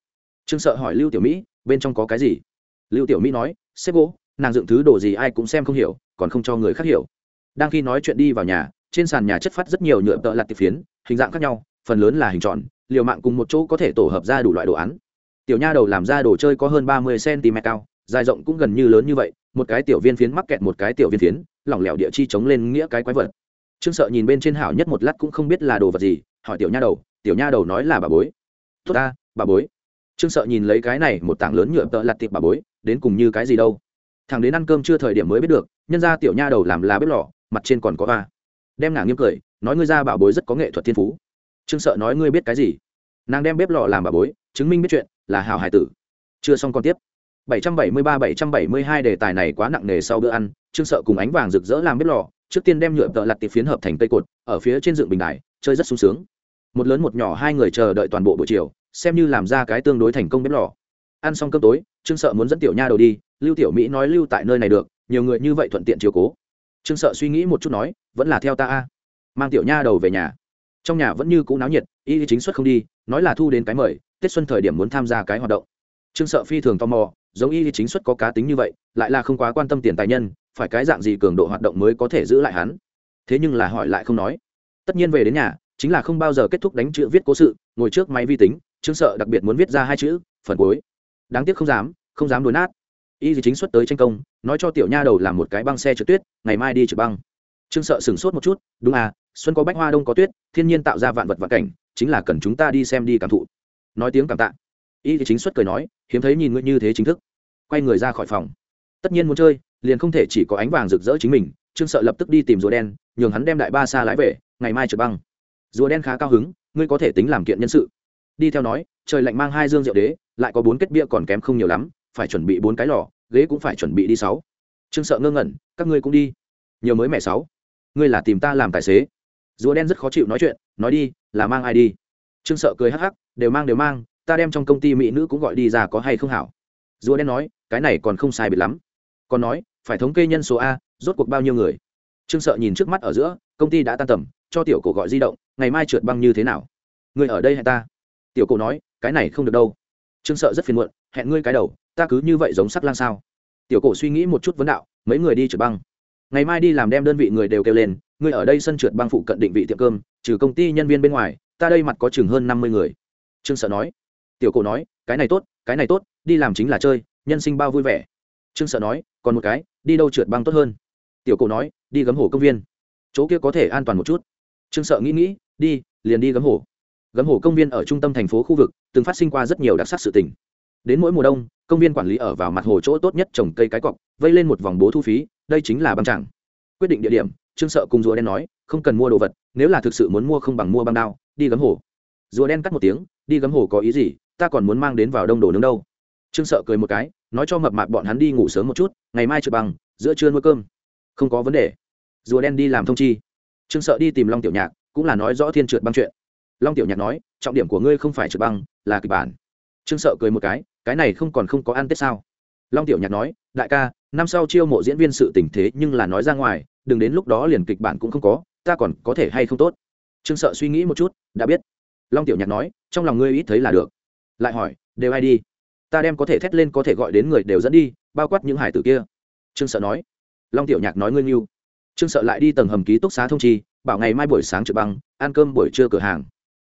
Trương sợ hỏi lưu tiểu mỹ, bên trong có cái gì? Lưu tiểu mỹ nói, xếp gỗ, nàng dựng thứ đồ gì ai cũng xem không hiểu, còn không cho người khác hiểu. Đang khi nói chuyện đi vào nhà, trên sàn nhà chất phát rất nhiều nhựa tợ lặt tiệp phiến, hình dạng khác nhau, phần lớn là hình tròn, liều mạng cùng một chỗ có thể tổ hợp ra đủ loại đồ án tiểu nha đầu làm ra đồ chơi có hơn ba mươi cm cao, dài rộng cũng gần như lớn như vậy, một cái tiểu viên phiến mắc kẹt một cái tiểu viên phiến, lỏng lẻo địa chi chống lên nghĩa cái quái vật. Trương sợ nhìn bên trên hảo nhất một lát cũng không biết là đồ vật gì, hỏi tiểu nha đầu, tiểu nha đầu nói là bà bối. Tốt ta, bà bối. Trương sợ nhìn lấy cái này một tảng lớn nhựa tợ lặt tiệp bà bối, đến cùng như cái gì đâu? Thằng đến ăn cơm chưa thời điểm mới biết được, nhân ra tiểu nha đầu làm là bếp lò, mặt trên còn có a. đem nàng nghiêm cười, nói ngươi ra bảo bối rất có nghệ thuật thiên phú. Trương sợ nói, ngươi biết cái gì? Nàng đem bếp lò làm bà bối, chứng minh biết chuyện, là hào hải tử. Chưa xong còn tiếp. 773-772 đề tài này quá nặng nề sau bữa ăn, trương sợ cùng ánh vàng rực rỡ làm bếp lò, trước tiên đem nhựa tợ lặt tiệp phiến hợp thành cây cột, ở phía trên dựng bình đài, chơi rất sung sướng. Một lớn một nhỏ hai người chờ đợi toàn bộ buổi chiều, xem như làm ra cái tương đối thành công bếp lò. Ăn xong cơm tối, trương sợ muốn dẫn tiểu nha đầu đi, lưu tiểu mỹ nói lưu tại nơi này được, nhiều người như vậy thuận tiện chiều cố. Trương sợ suy nghĩ một chút nói, vẫn là theo ta a. Mang tiểu nha đầu về nhà trong nhà vẫn như cũ náo nhiệt, y chính xuất không đi, nói là thu đến cái mời, tết xuân thời điểm muốn tham gia cái hoạt động. Trương sợ phi thường tò mò, giống y chính xuất có cá tính như vậy, lại là không quá quan tâm tiền tài nhân, phải cái dạng gì cường độ hoạt động mới có thể giữ lại hắn? Thế nhưng là hỏi lại không nói. Tất nhiên về đến nhà, chính là không bao giờ kết thúc đánh chữ viết cố sự, ngồi trước máy vi tính, trương sợ đặc biệt muốn viết ra hai chữ, phần cuối. Đáng tiếc không dám không dám đối nát. Y chính xuất tới tranh công, nói cho tiểu nha đầu làm một cái băng xe trượt tuyết, ngày mai đi trượt băng. Trương sợ sửng sốt một chút, đúng à xuân có bách hoa đông có tuyết, thiên nhiên tạo ra vạn vật vạn cảnh, chính là cần chúng ta đi xem đi cảm thụ. Nói tiếng cảm tạ. Y chính xuất cười nói, hiếm thấy nhìn ngươi như thế chính thức. Quay người ra khỏi phòng. Tất nhiên muốn chơi, liền không thể chỉ có ánh vàng rực rỡ chính mình, trương sợ lập tức đi tìm rùa đen, nhường hắn đem đại ba xa lái về, ngày mai trượt băng. Rùa đen khá cao hứng, ngươi có thể tính làm kiện nhân sự. Đi theo nói, trời lạnh mang hai dương rượu đế, lại có bốn kết bia còn kém không nhiều lắm, phải chuẩn bị bốn cái lò, ghế cũng phải chuẩn bị đi sáu. Trương sợ ngơ ngẩn, các ngươi cũng đi. Nhiều mới mẹ sáu. Ngươi là tìm ta làm tài xế rùa đen rất khó chịu nói chuyện, nói đi, là mang ai đi? Trương sợ cười hắc hắc, đều mang đều mang, ta đem trong công ty mỹ nữ cũng gọi đi ra có hay không hảo? Rùa đen nói, cái này còn không sai biệt lắm. Còn nói, phải thống kê nhân số a, rốt cuộc bao nhiêu người? Trương sợ nhìn trước mắt ở giữa, công ty đã tan tầm, cho tiểu cổ gọi di động, ngày mai trượt băng như thế nào? Người ở đây hay ta. Tiểu cổ nói, cái này không được đâu. Trương sợ rất phiền muộn, hẹn ngươi cái đầu, ta cứ như vậy giống sắc lang sao? Tiểu cổ suy nghĩ một chút vấn đạo, mấy người đi trượt băng ngày mai đi làm đem đơn vị người đều kêu lên, ngươi ở đây sân trượt băng phụ cận định vị tiệm cơm, trừ công ty nhân viên bên ngoài, ta đây mặt có chừng hơn năm mươi người. Trương sợ nói. Tiểu cổ nói, cái này tốt, cái này tốt, đi làm chính là chơi, nhân sinh bao vui vẻ. Trương sợ nói, còn một cái, đi đâu trượt băng tốt hơn? Tiểu cổ nói, đi gấm hồ công viên. Chỗ kia có thể an toàn một chút. Trương sợ nghĩ nghĩ, đi, liền đi gấm hồ gấm hồ công viên ở trung tâm thành phố khu vực, từng phát sinh qua rất nhiều đặc sắc sự tình. Đến mỗi mùa đông, công viên quản lý ở vào mặt hồ chỗ tốt nhất trồng cây cái cọc, vây lên một vòng bố thu phí đây chính là băng chẳng quyết định địa điểm, trương sợ cùng rùa đen nói, không cần mua đồ vật, nếu là thực sự muốn mua không bằng mua băng đao, đi gấm hồ. Rùa đen cắt một tiếng, đi gấm hồ có ý gì, ta còn muốn mang đến vào đông đồ nướng đâu. Trương sợ cười một cái, nói cho mập mạp bọn hắn đi ngủ sớm một chút, ngày mai trượt bằng, giữa trưa nuôi cơm. Không có vấn đề. Rùa đen đi làm thông chi. Trương sợ đi tìm long tiểu nhạc, cũng là nói rõ thiên trượt băng chuyện. Long tiểu nhạc nói, trọng điểm của ngươi không phải trượt băng, là kịch bản. Trương sợ cười một cái cái này không còn không có ăn tết sao? Long tiểu nhạc nói, đại ca năm sau chiêu mộ diễn viên sự tình thế nhưng là nói ra ngoài, đừng đến lúc đó liền kịch bản cũng không có, ta còn có thể hay không tốt? Trương sợ suy nghĩ một chút, đã biết. Long tiểu nhạc nói, trong lòng ngươi ít thấy là được. Lại hỏi, đều ai đi? Ta đem có thể thét lên có thể gọi đến người đều dẫn đi, bao quát những hải tử kia. Trương sợ nói. Long tiểu nhạc nói ngươi nghiêu trương sợ lại đi tầng hầm ký túc xá thông chi, bảo ngày mai buổi sáng trực băng, ăn cơm buổi trưa cửa hàng.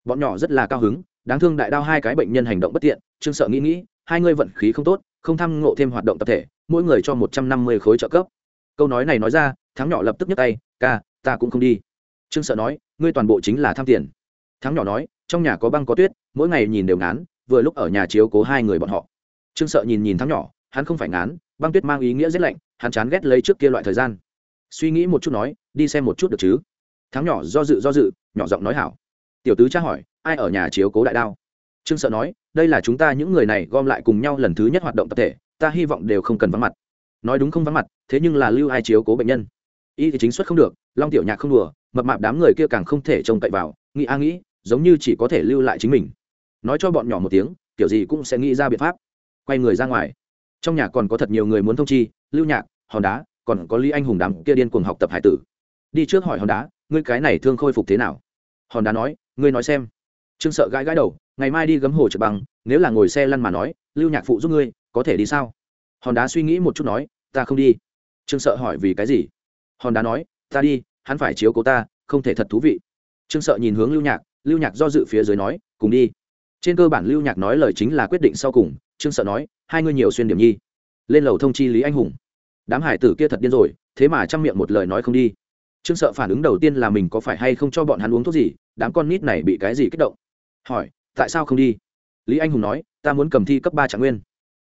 Bọn nhỏ rất là cao hứng, đáng thương đại đao hai cái bệnh nhân hành động bất tiện. Trương sợ nghĩ nghĩ, hai ngươi vận khí không tốt không tham ngộ thêm hoạt động tập thể, mỗi người cho một trăm năm mươi khối trợ cấp. Câu nói này nói ra, thắng nhỏ lập tức nhấc tay, ca, ta cũng không đi. Trương sợ nói, ngươi toàn bộ chính là tham tiền. Thắng nhỏ nói, trong nhà có băng có tuyết, mỗi ngày nhìn đều ngán, vừa lúc ở nhà chiếu cố hai người bọn họ. Trương sợ nhìn nhìn thắng nhỏ, hắn không phải ngán, băng tuyết mang ý nghĩa rét lạnh, hắn chán ghét lấy trước kia loại thời gian. Suy nghĩ một chút nói, đi xem một chút được chứ? Thắng nhỏ do dự do dự, nhỏ giọng nói hảo. Tiểu tứ tra hỏi, ai ở nhà chiếu cố đại đao? Trương sợ nói, đây là chúng ta những người này gom lại cùng nhau lần thứ nhất hoạt động tập thể, ta hy vọng đều không cần vắng mặt. Nói đúng không vắng mặt, thế nhưng là lưu ai chiếu cố bệnh nhân. Y thì chính xuất không được, long tiểu nhạc không đùa, mập mạp đám người kia càng không thể trông cậy vào, nghĩ a nghĩ, giống như chỉ có thể lưu lại chính mình. Nói cho bọn nhỏ một tiếng, kiểu gì cũng sẽ nghĩ ra biện pháp. Quay người ra ngoài. Trong nhà còn có thật nhiều người muốn thông chi, lưu nhạc, hòn đá, còn có lý anh hùng đám kia điên cuồng học tập hải tử. Đi trước hỏi hòn đá, ngươi cái này thương khôi phục thế nào? Hòn đá nói, ngươi nói xem. Trương sợ gãi gãi đầu ngày mai đi gấm hồ trực bằng, nếu là ngồi xe lăn mà nói, lưu nhạc phụ giúp ngươi, có thể đi sao? Hòn đá suy nghĩ một chút nói, ta không đi. Trương sợ hỏi vì cái gì? Hòn đá nói, ta đi, hắn phải chiếu cố ta, không thể thật thú vị. Trương sợ nhìn hướng lưu nhạc lưu nhạc do dự phía dưới nói, cùng đi. Trên cơ bản lưu nhạc nói lời chính là quyết định sau cùng, trương sợ nói, hai ngươi nhiều xuyên điểm nhi. Lên lầu thông chi lý anh hùng. Đám hải tử kia thật điên rồi, thế mà chăm miệng một lời nói không đi. Trương sợ phản ứng đầu tiên là mình có phải hay không cho bọn hắn uống thuốc gì, đám con nít này bị cái gì kích động. Hỏi tại sao không đi? Lý anh hùng nói, ta muốn cầm thi cấp ba trạng nguyên.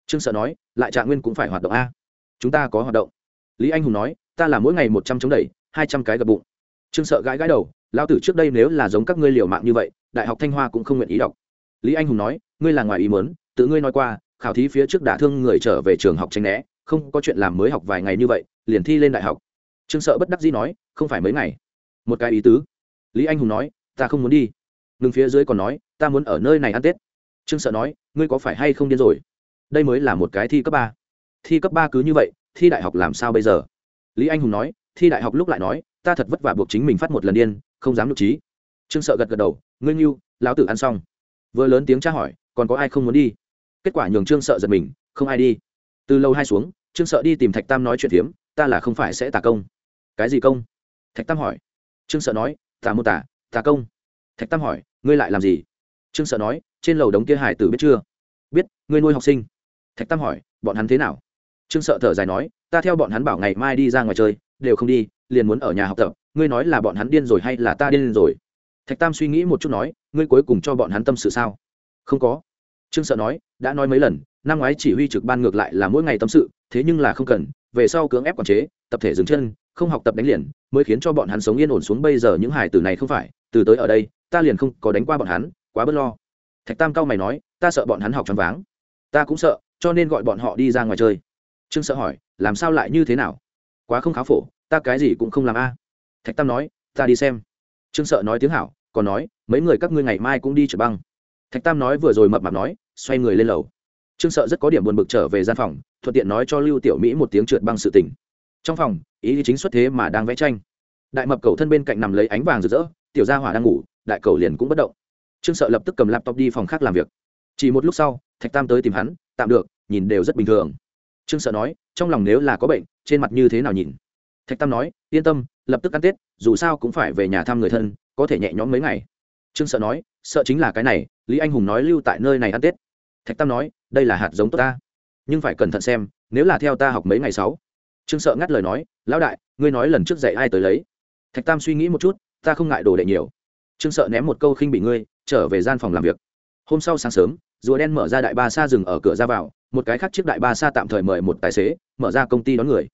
Trương sợ nói, lại trạng nguyên cũng phải hoạt động a. Chúng ta có hoạt động. Lý anh hùng nói, ta là mỗi ngày một trăm chống đẩy, hai trăm cái gập bụng. Trương sợ gãi gãi đầu lao tử trước đây nếu là giống các ngươi liều mạng như vậy, đại học thanh hoa cũng không nguyện ý đọc. Lý anh hùng nói, ngươi là ngoài ý mớn tự ngươi nói qua, khảo thí phía trước đả thương người trở về trường học tranh né, không có chuyện làm mới học vài ngày như vậy, liền thi lên đại học. Trương sợ bất đắc dĩ nói, không phải mấy ngày. Một cái ý tứ. Lý anh hùng nói, ta không muốn đi ngừng phía dưới còn nói, ta muốn ở nơi này ăn tết. Trương sợ nói, ngươi có phải hay không điên rồi? Đây mới là một cái thi cấp ba. Thi cấp ba cứ như vậy, thi đại học làm sao bây giờ? Lý anh hùng nói, thi đại học lúc lại nói, ta thật vất vả buộc chính mình phát một lần điên, không dám nhục trí. Trương sợ gật gật đầu, ngươi nghiêu lão tử ăn xong. Vừa lớn tiếng tra hỏi, còn có ai không muốn đi? Kết quả nhường trương sợ giật mình, không ai đi. Từ lâu hai xuống, trương sợ đi tìm thạch tam nói chuyện hiếm ta là không phải sẽ tả công. Cái gì công? Thạch tam hỏi. Trương sợ nói tả mô tả tả công. Thạch tam hỏi ngươi lại làm gì? Trương sợ nói, trên lầu đống kia hải tử biết chưa? Biết, ngươi nuôi học sinh. Thạch tam hỏi, bọn hắn thế nào? Trương sợ thở dài nói, ta theo bọn hắn bảo ngày mai đi ra ngoài chơi, đều không đi, liền muốn ở nhà học tập, ngươi nói là bọn hắn điên rồi hay là ta điên rồi? Thạch tam suy nghĩ một chút nói, ngươi cuối cùng cho bọn hắn tâm sự sao? Không có. Trương sợ nói, đã nói mấy lần, năm ngoái chỉ huy trực ban ngược lại là mỗi ngày tâm sự, thế nhưng là không cần, về sau cưỡng ép quản chế, tập thể dừng chân, không học tập đánh liền, mới khiến cho bọn hắn sống yên ổn xuống bây giờ những hải tử này không phải, từ tới ở đây ta liền không có đánh qua bọn hắn, quá bớt lo. Thạch tam cao mày nói, ta sợ bọn hắn học choáng váng. Ta cũng sợ, cho nên gọi bọn họ đi ra ngoài chơi. Trương sợ hỏi, làm sao lại như thế nào? Quá không khá phổ, ta cái gì cũng không làm a. À. Thạch tam nói, ta đi xem. Trương sợ nói tiếng hảo, còn nói, mấy người các ngươi ngày mai cũng đi trượt băng. Thạch tam nói vừa rồi mập mạp nói, xoay người lên lầu. Trương sợ rất có điểm buồn bực trở về gian phòng, thuận tiện nói cho lưu tiểu mỹ một tiếng trượt băng sự tình. Trong phòng, ý chính xuất thế mà đang vẽ tranh. Đại mập cầu thân bên cạnh nằm lấy ánh vàng rực rỡ tiểu gia hỏa đang ngủ, đại cầu liền cũng bất động. Trương sợ lập tức cầm laptop đi phòng khác làm việc. Chỉ một lúc sau, thạch tam tới tìm hắn, tạm được, nhìn đều rất bình thường. Trương sợ nói, trong lòng nếu là có bệnh, trên mặt như thế nào nhìn? Thạch tam nói, yên tâm, lập tức ăn tết, dù sao cũng phải về nhà thăm người thân, có thể nhẹ nhõm mấy ngày. Trương sợ nói, sợ chính là cái này, lý anh hùng nói lưu tại nơi này ăn tết. Thạch tam nói, đây là hạt giống tốt ta. Nhưng phải cẩn thận xem, nếu là theo ta học mấy ngày sáu. Trương sợ ngắt lời nói, lão đại, ngươi nói lần trước dạy ai tới lấy? Thạch tam suy nghĩ một chút ta không ngại đồ đệ nhiều. Trương sợ ném một câu khinh bị ngươi, trở về gian phòng làm việc. Hôm sau sáng sớm, rùa đen mở ra đại ba xa rừng ở cửa ra vào, một cái khác chiếc đại ba xa tạm thời mời một tài xế, mở ra công ty đón người.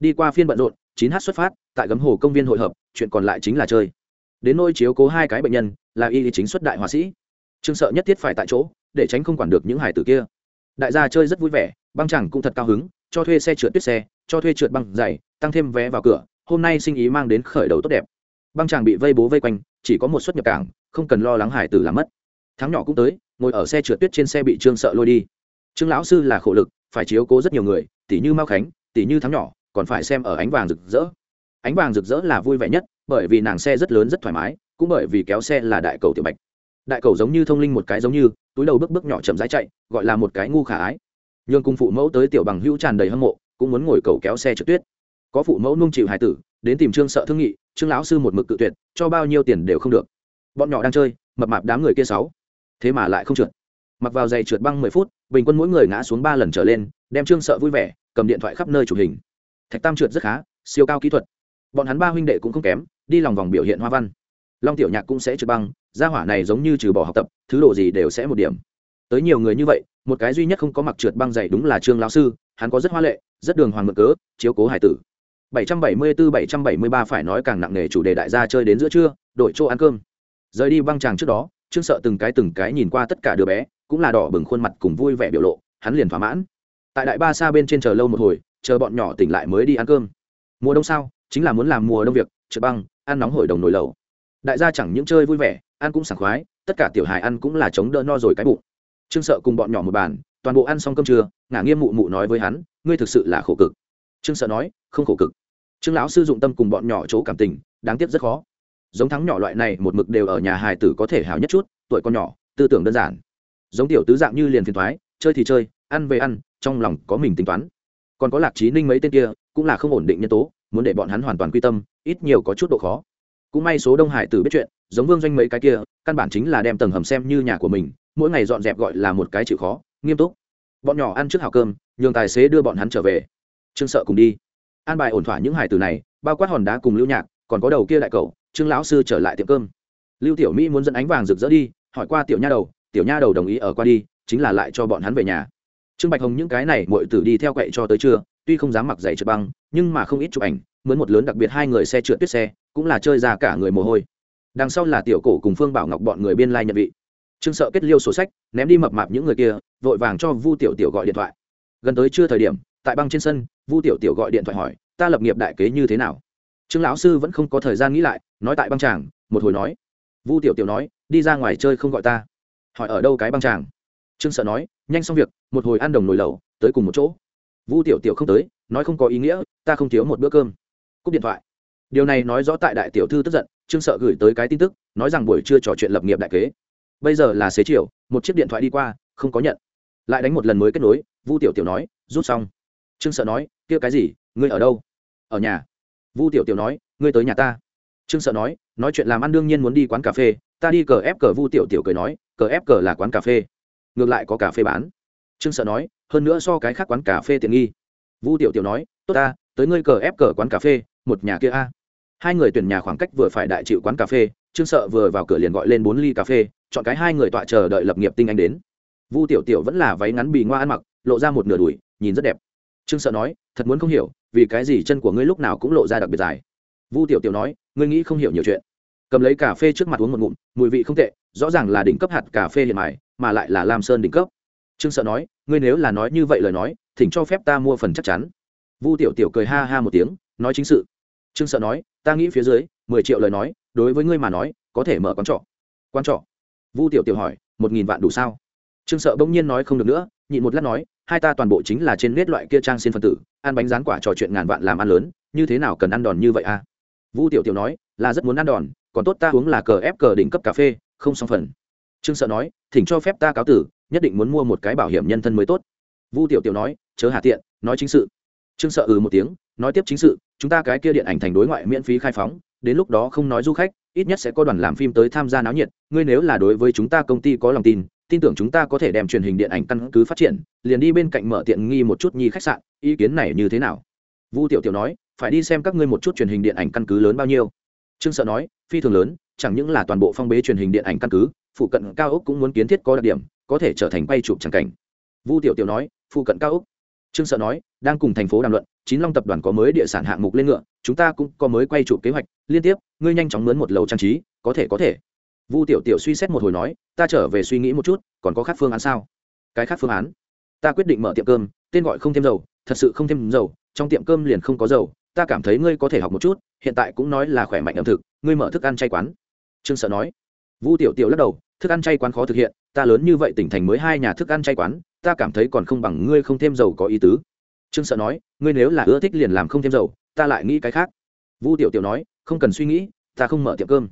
Đi qua phiên bận rộn, chín h xuất phát, tại gấm hồ công viên hội hợp, chuyện còn lại chính là chơi. Đến nôi chiếu cố hai cái bệnh nhân, là y chính xuất đại họa sĩ. Trương sợ nhất thiết phải tại chỗ, để tránh không quản được những hải tử kia. Đại gia chơi rất vui vẻ, băng chẳng cũng thật cao hứng, cho thuê xe trượt tuyết xe, cho thuê trượt băng dày tăng thêm vé vào cửa, hôm nay sinh ý mang đến khởi đầu tốt đẹp băng chàng bị vây bố vây quanh, chỉ có một suất nhập cảng, không cần lo lắng hải tử làm mất. Thắng nhỏ cũng tới, ngồi ở xe trượt tuyết trên xe bị trương sợ lôi đi. Trương lão sư là khổ lực, phải chiếu cố rất nhiều người tỷ như mao khánh tỷ như thắng nhỏ, còn phải xem ở ánh vàng rực rỡ. Ánh vàng rực rỡ là vui vẻ nhất, bởi vì nàng xe rất lớn rất thoải mái, cũng bởi vì kéo xe là đại cầu tiểu bạch. Đại cầu giống như thông linh một cái giống như, túi đầu bước bước nhỏ chậm rãi chạy, gọi là một cái ngu khả ái. Nhường cùng phụ mẫu tới tiểu bằng hữu tràn đầy hâm mộ, cũng muốn ngồi cầu kéo xe trượt tuyết. Có phụ mẫu nung chịu hài tử, đến tìm trương sợ thương nghị trương lão sư một mực cự tuyệt, cho bao nhiêu tiền đều không được. Bọn nhỏ đang chơi, mập mạp đám người kia sáu. Thế mà lại không trượt. Mặc vào giày trượt băng mười phút, bình quân mỗi người ngã xuống ba lần trở lên, đem trương sợ vui vẻ, cầm điện thoại khắp nơi chụp hình. Thạch tam trượt rất khá, siêu cao kỹ thuật. Bọn hắn ba huynh đệ cũng không kém, đi lòng vòng biểu hiện hoa văn. Long tiểu nhạc cũng sẽ trượt băng, gia hỏa này giống như trừ bỏ học tập, thứ độ gì đều sẽ một điểm. Tới nhiều người như vậy, một cái duy nhất không có mặc trượt băng dày đúng là trương lão sư, hắn có rất hoa lệ, rất đường hoàng mượn cớ, chiếu cố hải tử. 774-773 phải nói càng nặng nề chủ đề đại gia chơi đến giữa trưa, đổi chỗ ăn cơm. Rời đi băng tràng trước đó, trương sợ từng cái từng cái nhìn qua tất cả đứa bé, cũng là đỏ bừng khuôn mặt cùng vui vẻ biểu lộ, hắn liền thỏa mãn. Tại đại ba xa bên trên chờ lâu một hồi, chờ bọn nhỏ tỉnh lại mới đi ăn cơm. Mùa đông sao? Chính là muốn làm mùa đông việc trượt băng, ăn nóng hổi đồng nồi lẩu. Đại gia chẳng những chơi vui vẻ, ăn cũng sảng khoái, tất cả tiểu hài ăn cũng là chống đỡ no rồi cái bụng. Trương sợ cùng bọn nhỏ một bàn, toàn bộ ăn xong cơm trưa, ngả nghiêm mụ mụ nói với hắn, ngươi thực sự là khổ cực trương sợ nói, không khổ cực. Trương lão sư dụng tâm cùng bọn nhỏ chỗ cảm tình, đáng tiếc rất khó. Giống thắng nhỏ loại này, một mực đều ở nhà hài tử có thể hào nhất chút, tuổi con nhỏ, tư tưởng đơn giản. Giống tiểu tứ dạng như liền phiền thoái, chơi thì chơi, ăn về ăn, trong lòng có mình tính toán. Còn có lạc trí ninh mấy tên kia, cũng là không ổn định nhân tố, muốn để bọn hắn hoàn toàn quy tâm, ít nhiều có chút độ khó. Cũng may số đông hải tử biết chuyện, giống vương doanh mấy cái kia, căn bản chính là đem tầng hầm xem như nhà của mình, mỗi ngày dọn dẹp gọi là một cái chịu khó, nghiêm túc. Bọn nhỏ ăn trước hào cơm, nhường tài xế đưa bọn hắn trở về trương sợ cùng đi. An bài ổn thỏa những hải tử này, bao quát hòn đá cùng lưu nhạc, còn có đầu kia đại cậu, trương lão sư trở lại tiệm cơm. Lưu tiểu mỹ muốn dẫn ánh vàng rực rỡ đi, hỏi qua tiểu nha đầu, tiểu nha đầu đồng ý ở qua đi, chính là lại cho bọn hắn về nhà. Trương bạch hồng những cái này mọi tử đi theo quậy cho tới trưa, tuy không dám mặc giày trượt băng, nhưng mà không ít chụp ảnh, mướn một lớn đặc biệt hai người xe trượt tuyết xe, cũng là chơi ra cả người mồ hôi. Đằng sau là tiểu cổ cùng phương bảo ngọc bọn người biên lai、like、nhận vị. Trương sợ kết liêu sổ sách, ném đi mập mạp những người kia, vội vàng cho vu tiểu tiểu gọi điện thoại. Gần tới trưa thời điểm, tại băng trên sân vu tiểu tiểu gọi điện thoại hỏi, ta lập nghiệp đại kế như thế nào? Trương lão sư vẫn không có thời gian nghĩ lại, nói tại băng tràng, một hồi nói. Vu tiểu tiểu nói, đi ra ngoài chơi không gọi ta. Hỏi ở đâu cái băng tràng? Trương sợ nói, nhanh xong việc, một hồi ăn đồng nồi lẩu, tới cùng một chỗ. Vu tiểu tiểu không tới, nói không có ý nghĩa, ta không thiếu một bữa cơm. Cúp điện thoại. Điều này nói rõ tại đại tiểu thư tức giận, trương sợ gửi tới cái tin tức, nói rằng buổi trưa trò chuyện lập nghiệp đại kế. Bây giờ là xế chiều, một chiếc điện thoại đi qua, không có nhận. Lại đánh một lần mới kết nối, vu tiểu tiểu nói, rút xong trương sợ nói, kia cái gì? Ngươi ở đâu? Ở nhà. Vu tiểu tiểu nói, ngươi tới nhà ta. Trương sợ nói nói chuyện làm ăn đương nhiên muốn đi quán cà phê, ta đi cờ ép cờ. Vu tiểu tiểu cười nói, cờ ép cờ là quán cà phê, ngược lại có cà phê bán. Trương sợ nói, hơn nữa so cái khác quán cà phê tiện nghi. Vu tiểu tiểu nói, tốt ta, tới ngươi cờ ép cờ quán cà phê, một nhà kia a. Hai người tuyển nhà khoảng cách vừa phải đại chịu quán cà phê, trương sợ vừa vào cửa liền gọi lên bốn ly cà phê, chọn cái hai người tọa chờ đợi lập nghiệp tinh anh đến. Vu tiểu tiểu vẫn là váy ngắn bì ngoa ăn mặc, lộ ra một nửa đùi, nhìn rất đẹp trương sợ nói, thật muốn không hiểu, vì cái gì chân của ngươi lúc nào cũng lộ ra đặc biệt dài? Vu tiểu tiểu nói, ngươi nghĩ không hiểu nhiều chuyện. Cầm lấy cà phê trước mặt uống một ngụm, mùi vị không tệ, rõ ràng là đỉnh cấp hạt cà phê hiện mài mà lại là lam sơn đỉnh cấp. Trương sợ nói, ngươi nếu là nói như vậy lời nói, thỉnh cho phép ta mua phần chắc chắn. Vu tiểu tiểu cười ha ha một tiếng, nói chính sự. Trương sợ nói, ta nghĩ phía dưới, mười triệu lời nói, đối với ngươi mà nói, có thể mở quán trọ. Quán trọ? Vu tiểu tiểu hỏi, một nghìn vạn đủ sao? Trương sợ bỗng nhiên nói không được nữa nhịn một lát nói, hai ta toàn bộ chính là trên nét loại kia trang xin phân tử, ăn bánh rán quả trò chuyện ngàn vạn làm ăn lớn, như thế nào cần ăn đòn như vậy à? Vu tiểu tiểu nói, là rất muốn ăn đòn, còn tốt ta uống là cờ ép cờ đỉnh cấp cà phê, không xong phần. Trương sợ nói, thỉnh cho phép ta cáo tử, nhất định muốn mua một cái bảo hiểm nhân thân mới tốt. Vu tiểu tiểu nói, chớ hà tiện, nói chính sự. Trương sợ ừ một tiếng, nói tiếp chính sự, chúng ta cái kia điện ảnh thành đối ngoại miễn phí khai phóng, đến lúc đó không nói du khách, ít nhất sẽ có đoàn làm phim tới tham gia náo nhiệt, ngươi nếu là đối với chúng ta công ty có lòng tin tin tưởng chúng ta có thể đem truyền hình điện ảnh căn cứ phát triển, liền đi bên cạnh mở tiện nghi một chút nhi khách sạn, ý kiến này như thế nào? Vu tiểu tiểu nói, phải đi xem các ngươi một chút truyền hình điện ảnh căn cứ lớn bao nhiêu. Trương sợ nói, phi thường lớn, chẳng những là toàn bộ phong bế truyền hình điện ảnh căn cứ, phụ cận cao ốc cũng muốn kiến thiết có đặc điểm, có thể trở thành bay chụp tràng cảnh. Vu tiểu tiểu nói, phụ cận cao ốc. Trương sợ nói, đang cùng thành phố đàm luận, chín long tập đoàn có mới địa sản hạng mục lên ngựa, chúng ta cũng có mới quay chụp kế hoạch, liên tiếp, ngươi nhanh chóng mướn một lầu trang trí, có thể có thể vu tiểu tiểu suy xét một hồi nói, ta trở về suy nghĩ một chút, còn có khác phương án sao? Cái khác phương án? Ta quyết định mở tiệm cơm, tên gọi không thêm dầu, thật sự không thêm dầu, trong tiệm cơm liền không có dầu, ta cảm thấy ngươi có thể học một chút, hiện tại cũng nói là khỏe mạnh ẩm thực, ngươi mở thức ăn chay quán. Trương sợ nói. Vu tiểu tiểu lắc đầu, thức ăn chay quán khó thực hiện, ta lớn như vậy tỉnh thành mới hai nhà thức ăn chay quán, ta cảm thấy còn không bằng ngươi không thêm dầu có ý tứ. Trương sợ nói, ngươi nếu là ưa thích liền làm không thêm dầu, ta lại nghĩ cái khác. Vu tiểu tiểu nói, không cần suy nghĩ, ta không mở tiệm cơm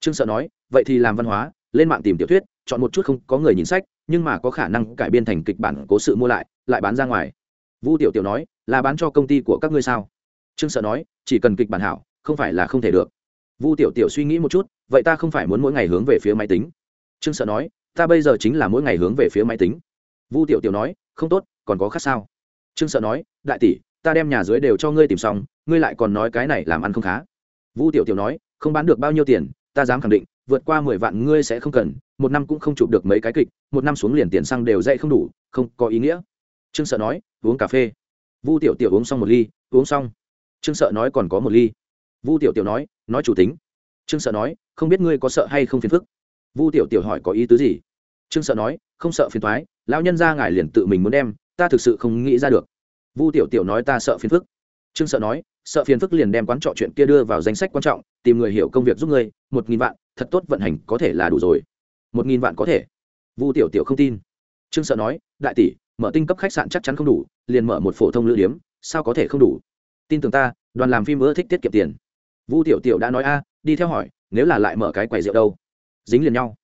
trương sợ nói, vậy thì làm văn hóa, lên mạng tìm tiểu thuyết, chọn một chút không có người nhìn sách, nhưng mà có khả năng cải biên thành kịch bản cố sự mua lại lại bán ra ngoài. Vu tiểu tiểu nói, là bán cho công ty của các ngươi sao? Trương sợ nói, chỉ cần kịch bản hảo, không phải là không thể được. Vu tiểu tiểu suy nghĩ một chút, vậy ta không phải muốn mỗi ngày hướng về phía máy tính? Trương sợ nói, ta bây giờ chính là mỗi ngày hướng về phía máy tính. Vu tiểu tiểu nói, không tốt, còn có khác sao? Trương sợ nói, đại tỷ, ta đem nhà dưới đều cho ngươi tìm xong, ngươi lại còn nói cái này làm ăn không khá. Vu tiểu tiểu nói, không bán được bao nhiêu tiền ta dám khẳng định, vượt qua mười vạn ngươi sẽ không cần, một năm cũng không chụp được mấy cái kịch, một năm xuống liền tiền xăng đều dậy không đủ, không có ý nghĩa. Trương sợ nói, uống cà phê. Vu tiểu tiểu uống xong một ly, uống xong. Trương sợ nói còn có một ly. Vu tiểu tiểu nói nói chủ tính. Trương sợ nói, không biết ngươi có sợ hay không phiền phức. Vu tiểu tiểu hỏi có ý tứ gì? Trương sợ nói, không sợ phiền thoái lão nhân ra ngài liền tự mình muốn đem, ta thực sự không nghĩ ra được. Vu tiểu tiểu nói ta sợ phiền phức trương sợ nói, sợ phiền phức liền đem quán trọ chuyện kia đưa vào danh sách quan trọng, tìm người hiểu công việc giúp ngươi, một nghìn vạn, thật tốt vận hành, có thể là đủ rồi. Một nghìn vạn có thể. Vu tiểu tiểu không tin. Trương sợ nói, đại tỷ, mở tinh cấp khách sạn chắc chắn không đủ, liền mở một phổ thông lữ điếm, sao có thể không đủ? Tin tưởng ta, đoàn làm phim ưa thích tiết kiệm tiền. Vu tiểu tiểu đã nói, a, đi theo hỏi, nếu là lại mở cái quầy rượu đâu? Dính liền nhau.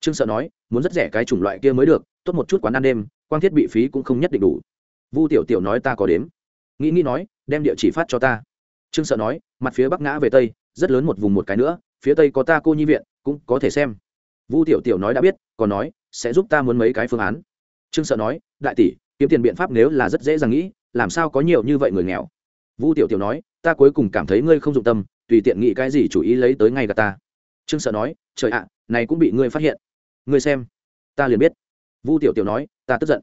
Trương sợ nói, muốn rất rẻ cái chủng loại kia mới được, tốt một chút quán ăn đêm quan thiết bị phí cũng không nhất định đủ. Vu tiểu tiểu nói, ta có đếm nghĩ nghĩ nói, đem địa chỉ phát cho ta. Trương sợ nói, mặt phía bắc ngã về tây, rất lớn một vùng một cái nữa, phía tây có ta cô nhi viện, cũng có thể xem. Vu tiểu tiểu nói đã biết, còn nói, sẽ giúp ta muốn mấy cái phương án. Trương sợ nói, đại tỷ, kiếm tiền biện pháp nếu là rất dễ dàng nghĩ, làm sao có nhiều như vậy người nghèo? Vu tiểu tiểu nói, ta cuối cùng cảm thấy ngươi không dụng tâm, tùy tiện nghĩ cái gì chủ ý lấy tới ngay cả ta. Trương sợ nói, trời ạ, này cũng bị ngươi phát hiện. Ngươi xem, ta liền biết. Vu tiểu tiểu nói, ta tức giận.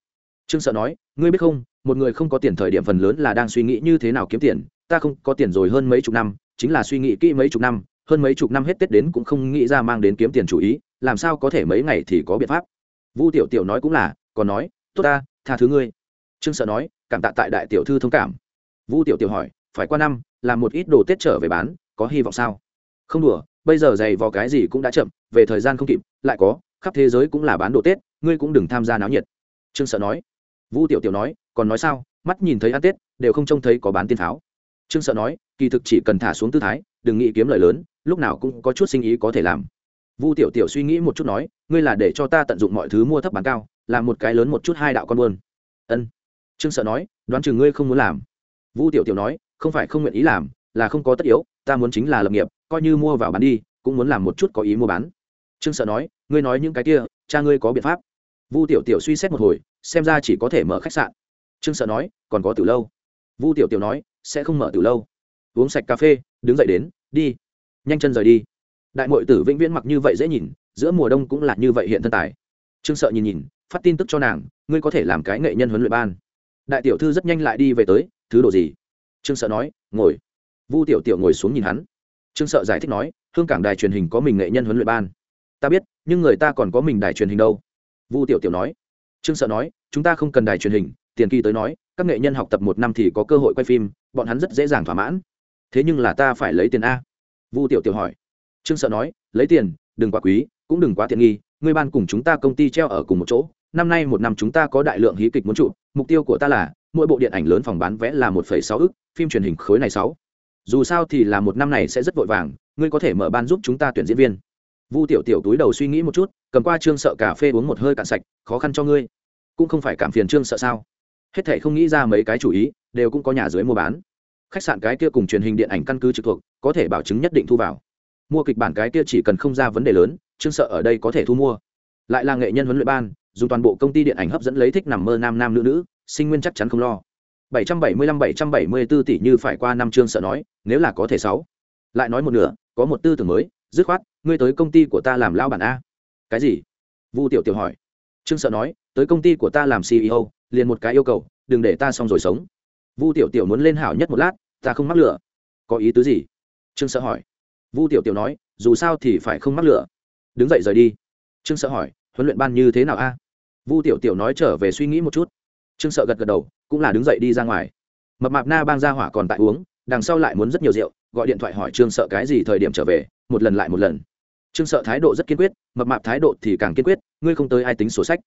Trương sợ nói, ngươi biết không một người không có tiền thời điểm phần lớn là đang suy nghĩ như thế nào kiếm tiền, ta không có tiền rồi hơn mấy chục năm, chính là suy nghĩ kỹ mấy chục năm, hơn mấy chục năm hết tết đến cũng không nghĩ ra mang đến kiếm tiền chủ ý, làm sao có thể mấy ngày thì có biện pháp. Vu tiểu tiểu nói cũng là, còn nói, tốt ta, tha thứ ngươi. Trương sợ nói, cảm tạ tại đại tiểu thư thông cảm. Vu tiểu tiểu hỏi, phải qua năm, làm một ít đồ tết trở về bán, có hy vọng sao? Không đùa, bây giờ giày vò cái gì cũng đã chậm, về thời gian không kịp, lại có, khắp thế giới cũng là bán đồ tết, ngươi cũng đừng tham gia náo nhiệt. Trương sợ nói vu tiểu tiểu nói, còn nói sao? Mắt nhìn thấy ăn tết, đều không trông thấy có bán tiên pháo. Trương sợ nói, kỳ thực chỉ cần thả xuống tư thái, đừng nghĩ kiếm lời lớn, lúc nào cũng có chút sinh ý có thể làm. Vu tiểu tiểu suy nghĩ một chút nói, ngươi là để cho ta tận dụng mọi thứ mua thấp bán cao, làm một cái lớn một chút hai đạo con buôn. Ân. Trương sợ nói, đoán chừng ngươi không muốn làm. Vu tiểu tiểu nói, không phải không nguyện ý làm, là không có tất yếu, ta muốn chính là lập nghiệp, coi như mua vào bán đi, cũng muốn làm một chút có ý mua bán. Trương sợ nói, ngươi nói những cái kia, cha ngươi có biện pháp. Vu tiểu tiểu suy xét một hồi xem ra chỉ có thể mở khách sạn. Trương sợ nói, còn có từ lâu. Vu tiểu tiểu nói, sẽ không mở từ lâu. Uống sạch cà phê, đứng dậy đến, đi. Nhanh chân rời đi. Đại mội tử vĩnh viễn mặc như vậy dễ nhìn, giữa mùa đông cũng là như vậy hiện thân tài. Trương sợ nhìn nhìn, phát tin tức cho nàng, ngươi có thể làm cái nghệ nhân huấn luyện ban. Đại tiểu thư rất nhanh lại đi về tới, thứ đồ gì? Trương sợ nói, ngồi. Vu tiểu tiểu ngồi xuống nhìn hắn. Trương sợ giải thích nói, hương cảng đài truyền hình có mình nghệ nhân huấn luyện ban. Ta biết, nhưng người ta còn có mình đài truyền hình đâu. Vu tiểu tiểu nói trương sợ nói, chúng ta không cần đài truyền hình, tiền kỳ tới nói, các nghệ nhân học tập một năm thì có cơ hội quay phim, bọn hắn rất dễ dàng thỏa mãn. Thế nhưng là ta phải lấy tiền a. Vu tiểu tiểu hỏi. Trương sợ nói, lấy tiền, đừng quá quý, cũng đừng quá tiện nghi, ngươi ban cùng chúng ta công ty treo ở cùng một chỗ, năm nay một năm chúng ta có đại lượng hí kịch muốn trụ mục tiêu của ta là, mỗi bộ điện ảnh lớn phòng bán vé là một phẩy sáu ức, phim truyền hình khối này sáu. Dù sao thì là một năm này sẽ rất vội vàng, ngươi có thể mở ban giúp chúng ta tuyển diễn viên vu tiểu tiểu túi đầu suy nghĩ một chút, cầm qua trương sợ cà phê uống một hơi cạn sạch, khó khăn cho ngươi. Cũng không phải cảm phiền trương sợ sao? Hết thệ không nghĩ ra mấy cái chủ ý, đều cũng có nhà dưới mua bán. Khách sạn cái kia cùng truyền hình điện ảnh căn cứ trực thuộc, có thể bảo chứng nhất định thu vào. Mua kịch bản cái kia chỉ cần không ra vấn đề lớn, trương sợ ở đây có thể thu mua. Lại là nghệ nhân huấn luyện ban, dùng toàn bộ công ty điện ảnh hấp dẫn lấy thích nằm mơ nam nam nữ nữ, sinh nguyên chắc chắn không lo. 775-774 tỷ như phải qua năm trương sợ nói, nếu là có thể sáu. Lại nói một nửa, có một tư tưởng mới, dứt khoát ngươi tới công ty của ta làm lao bản a. Cái gì? Vu tiểu tiểu hỏi. Trương sợ nói, tới công ty của ta làm ceo liền một cái yêu cầu, đừng để ta xong rồi sống. Vu tiểu tiểu muốn lên hảo nhất một lát, ta không mắc lửa. Có ý tứ gì? Trương sợ hỏi. Vu tiểu tiểu nói, dù sao thì phải không mắc lửa. Đứng dậy rời đi. Trương sợ hỏi, huấn luyện ban như thế nào a? Vu tiểu tiểu nói trở về suy nghĩ một chút. Trương sợ gật gật đầu, cũng là đứng dậy đi ra ngoài. Mập mạp na bang ra hỏa còn tại uống, đằng sau lại muốn rất nhiều rượu gọi điện thoại hỏi trương sợ cái gì thời điểm trở về, một lần lại một lần. Trương sợ thái độ rất kiên quyết, mập mạp thái độ thì càng kiên quyết, ngươi không tới ai tính sổ sách.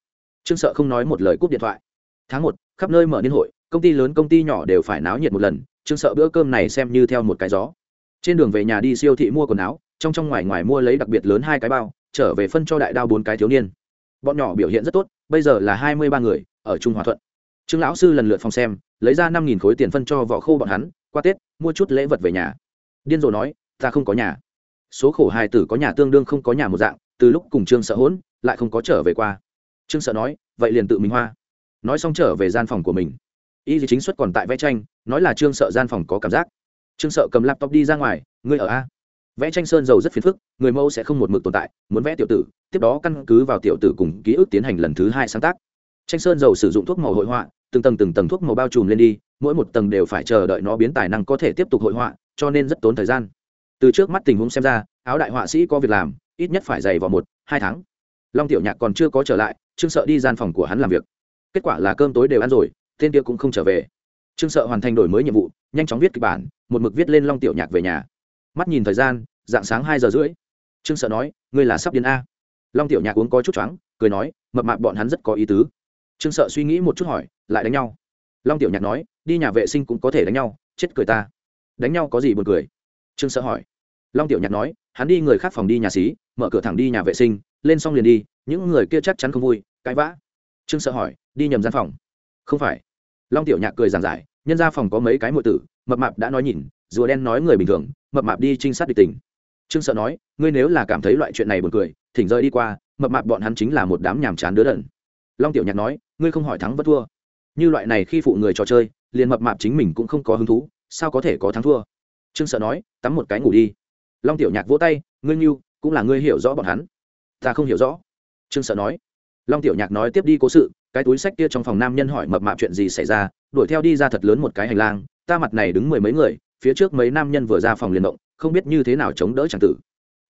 Trương sợ không nói một lời cúp điện thoại. Tháng một, khắp nơi mở niên hội, công ty lớn công ty nhỏ đều phải náo nhiệt một lần, trương sợ bữa cơm này xem như theo một cái gió. Trên đường về nhà đi siêu thị mua quần áo, trong trong ngoài ngoài mua lấy đặc biệt lớn hai cái bao, trở về phân cho đại đao bốn cái thiếu niên. Bọn nhỏ biểu hiện rất tốt, bây giờ là hai mươi ba người, ở trung hòa thuận. Trương lão sư lần lượt phòng xem, lấy ra năm nghìn khối tiền phân cho vỏ khô bọn hắn, qua tết, mua chút lễ vật về nhà điên rồ nói, ta không có nhà. Số khổ hài tử có nhà tương đương không có nhà một dạng, từ lúc cùng trương sợ hỗn, lại không có trở về qua. Trương sợ nói, vậy liền tự mình hoa. Nói xong trở về gian phòng của mình. Y chính xuất còn tại vẽ tranh, nói là trương sợ gian phòng có cảm giác. Trương sợ cầm laptop đi ra ngoài, ngươi ở a? Vẽ tranh sơn dầu rất phiền phức, người mẫu sẽ không một mực tồn tại, muốn vẽ tiểu tử, tiếp đó căn cứ vào tiểu tử cùng ký ức tiến hành lần thứ hai sáng tác. Tranh sơn dầu sử dụng thuốc màu hội họa, từng tầng từng tầng thuốc màu bao trùm lên đi, mỗi một tầng đều phải chờ đợi nó biến tài năng có thể tiếp tục hội họa cho nên rất tốn thời gian. Từ trước mắt tình huống xem ra, áo đại họa sĩ có việc làm, ít nhất phải dày vào một, hai tháng. Long tiểu nhạc còn chưa có trở lại, trương sợ đi gian phòng của hắn làm việc. Kết quả là cơm tối đều ăn rồi, tên kia cũng không trở về. Trương sợ hoàn thành đổi mới nhiệm vụ, nhanh chóng viết kịch bản, một mực viết lên long tiểu nhạc về nhà. Mắt nhìn thời gian, dạng sáng hai giờ rưỡi. Trương sợ nói, ngươi là sắp điên a. Long tiểu nhạc uống có chút choáng, cười nói, mập mạp bọn hắn rất có ý tứ. Trương sợ suy nghĩ một chút hỏi, lại đánh nhau? Long tiểu nhạc nói, đi nhà vệ sinh cũng có thể đánh nhau, chết cười ta đánh nhau có gì buồn cười? Trương sợ hỏi. Long tiểu nhạc nói, hắn đi người khác phòng đi nhà xí, mở cửa thẳng đi nhà vệ sinh, lên xong liền đi, những người kia chắc chắn không vui, cãi vã. Trương sợ hỏi, đi nhầm gian phòng? Không phải. Long tiểu nhạc cười giảng giải, nhân ra phòng có mấy cái mọi tử, mập mạp đã nói nhìn, rùa đen nói người bình thường, mập mạp đi trinh sát địch tình. Trương sợ nói, ngươi nếu là cảm thấy loại chuyện này buồn cười, thỉnh rơi đi qua, mập mạp bọn hắn chính là một đám nhàm chán đứa đần. Long tiểu nhạc nói, ngươi không hỏi thắng vẫn thua. Như loại này khi phụ người trò chơi, liền mập mạp chính mình cũng không có hứng thú sao có thể có thắng thua? Trương sợ nói, tắm một cái ngủ đi. Long tiểu nhạc vỗ tay, ngươi như cũng là ngươi hiểu rõ bọn hắn. Ta không hiểu rõ. Trương sợ nói. Long tiểu nhạc nói tiếp đi cố sự, cái túi sách kia trong phòng nam nhân hỏi mập mạp chuyện gì xảy ra, đuổi theo đi ra thật lớn một cái hành lang, ta mặt này đứng mười mấy người, phía trước mấy nam nhân vừa ra phòng liền động, không biết như thế nào chống đỡ c tử.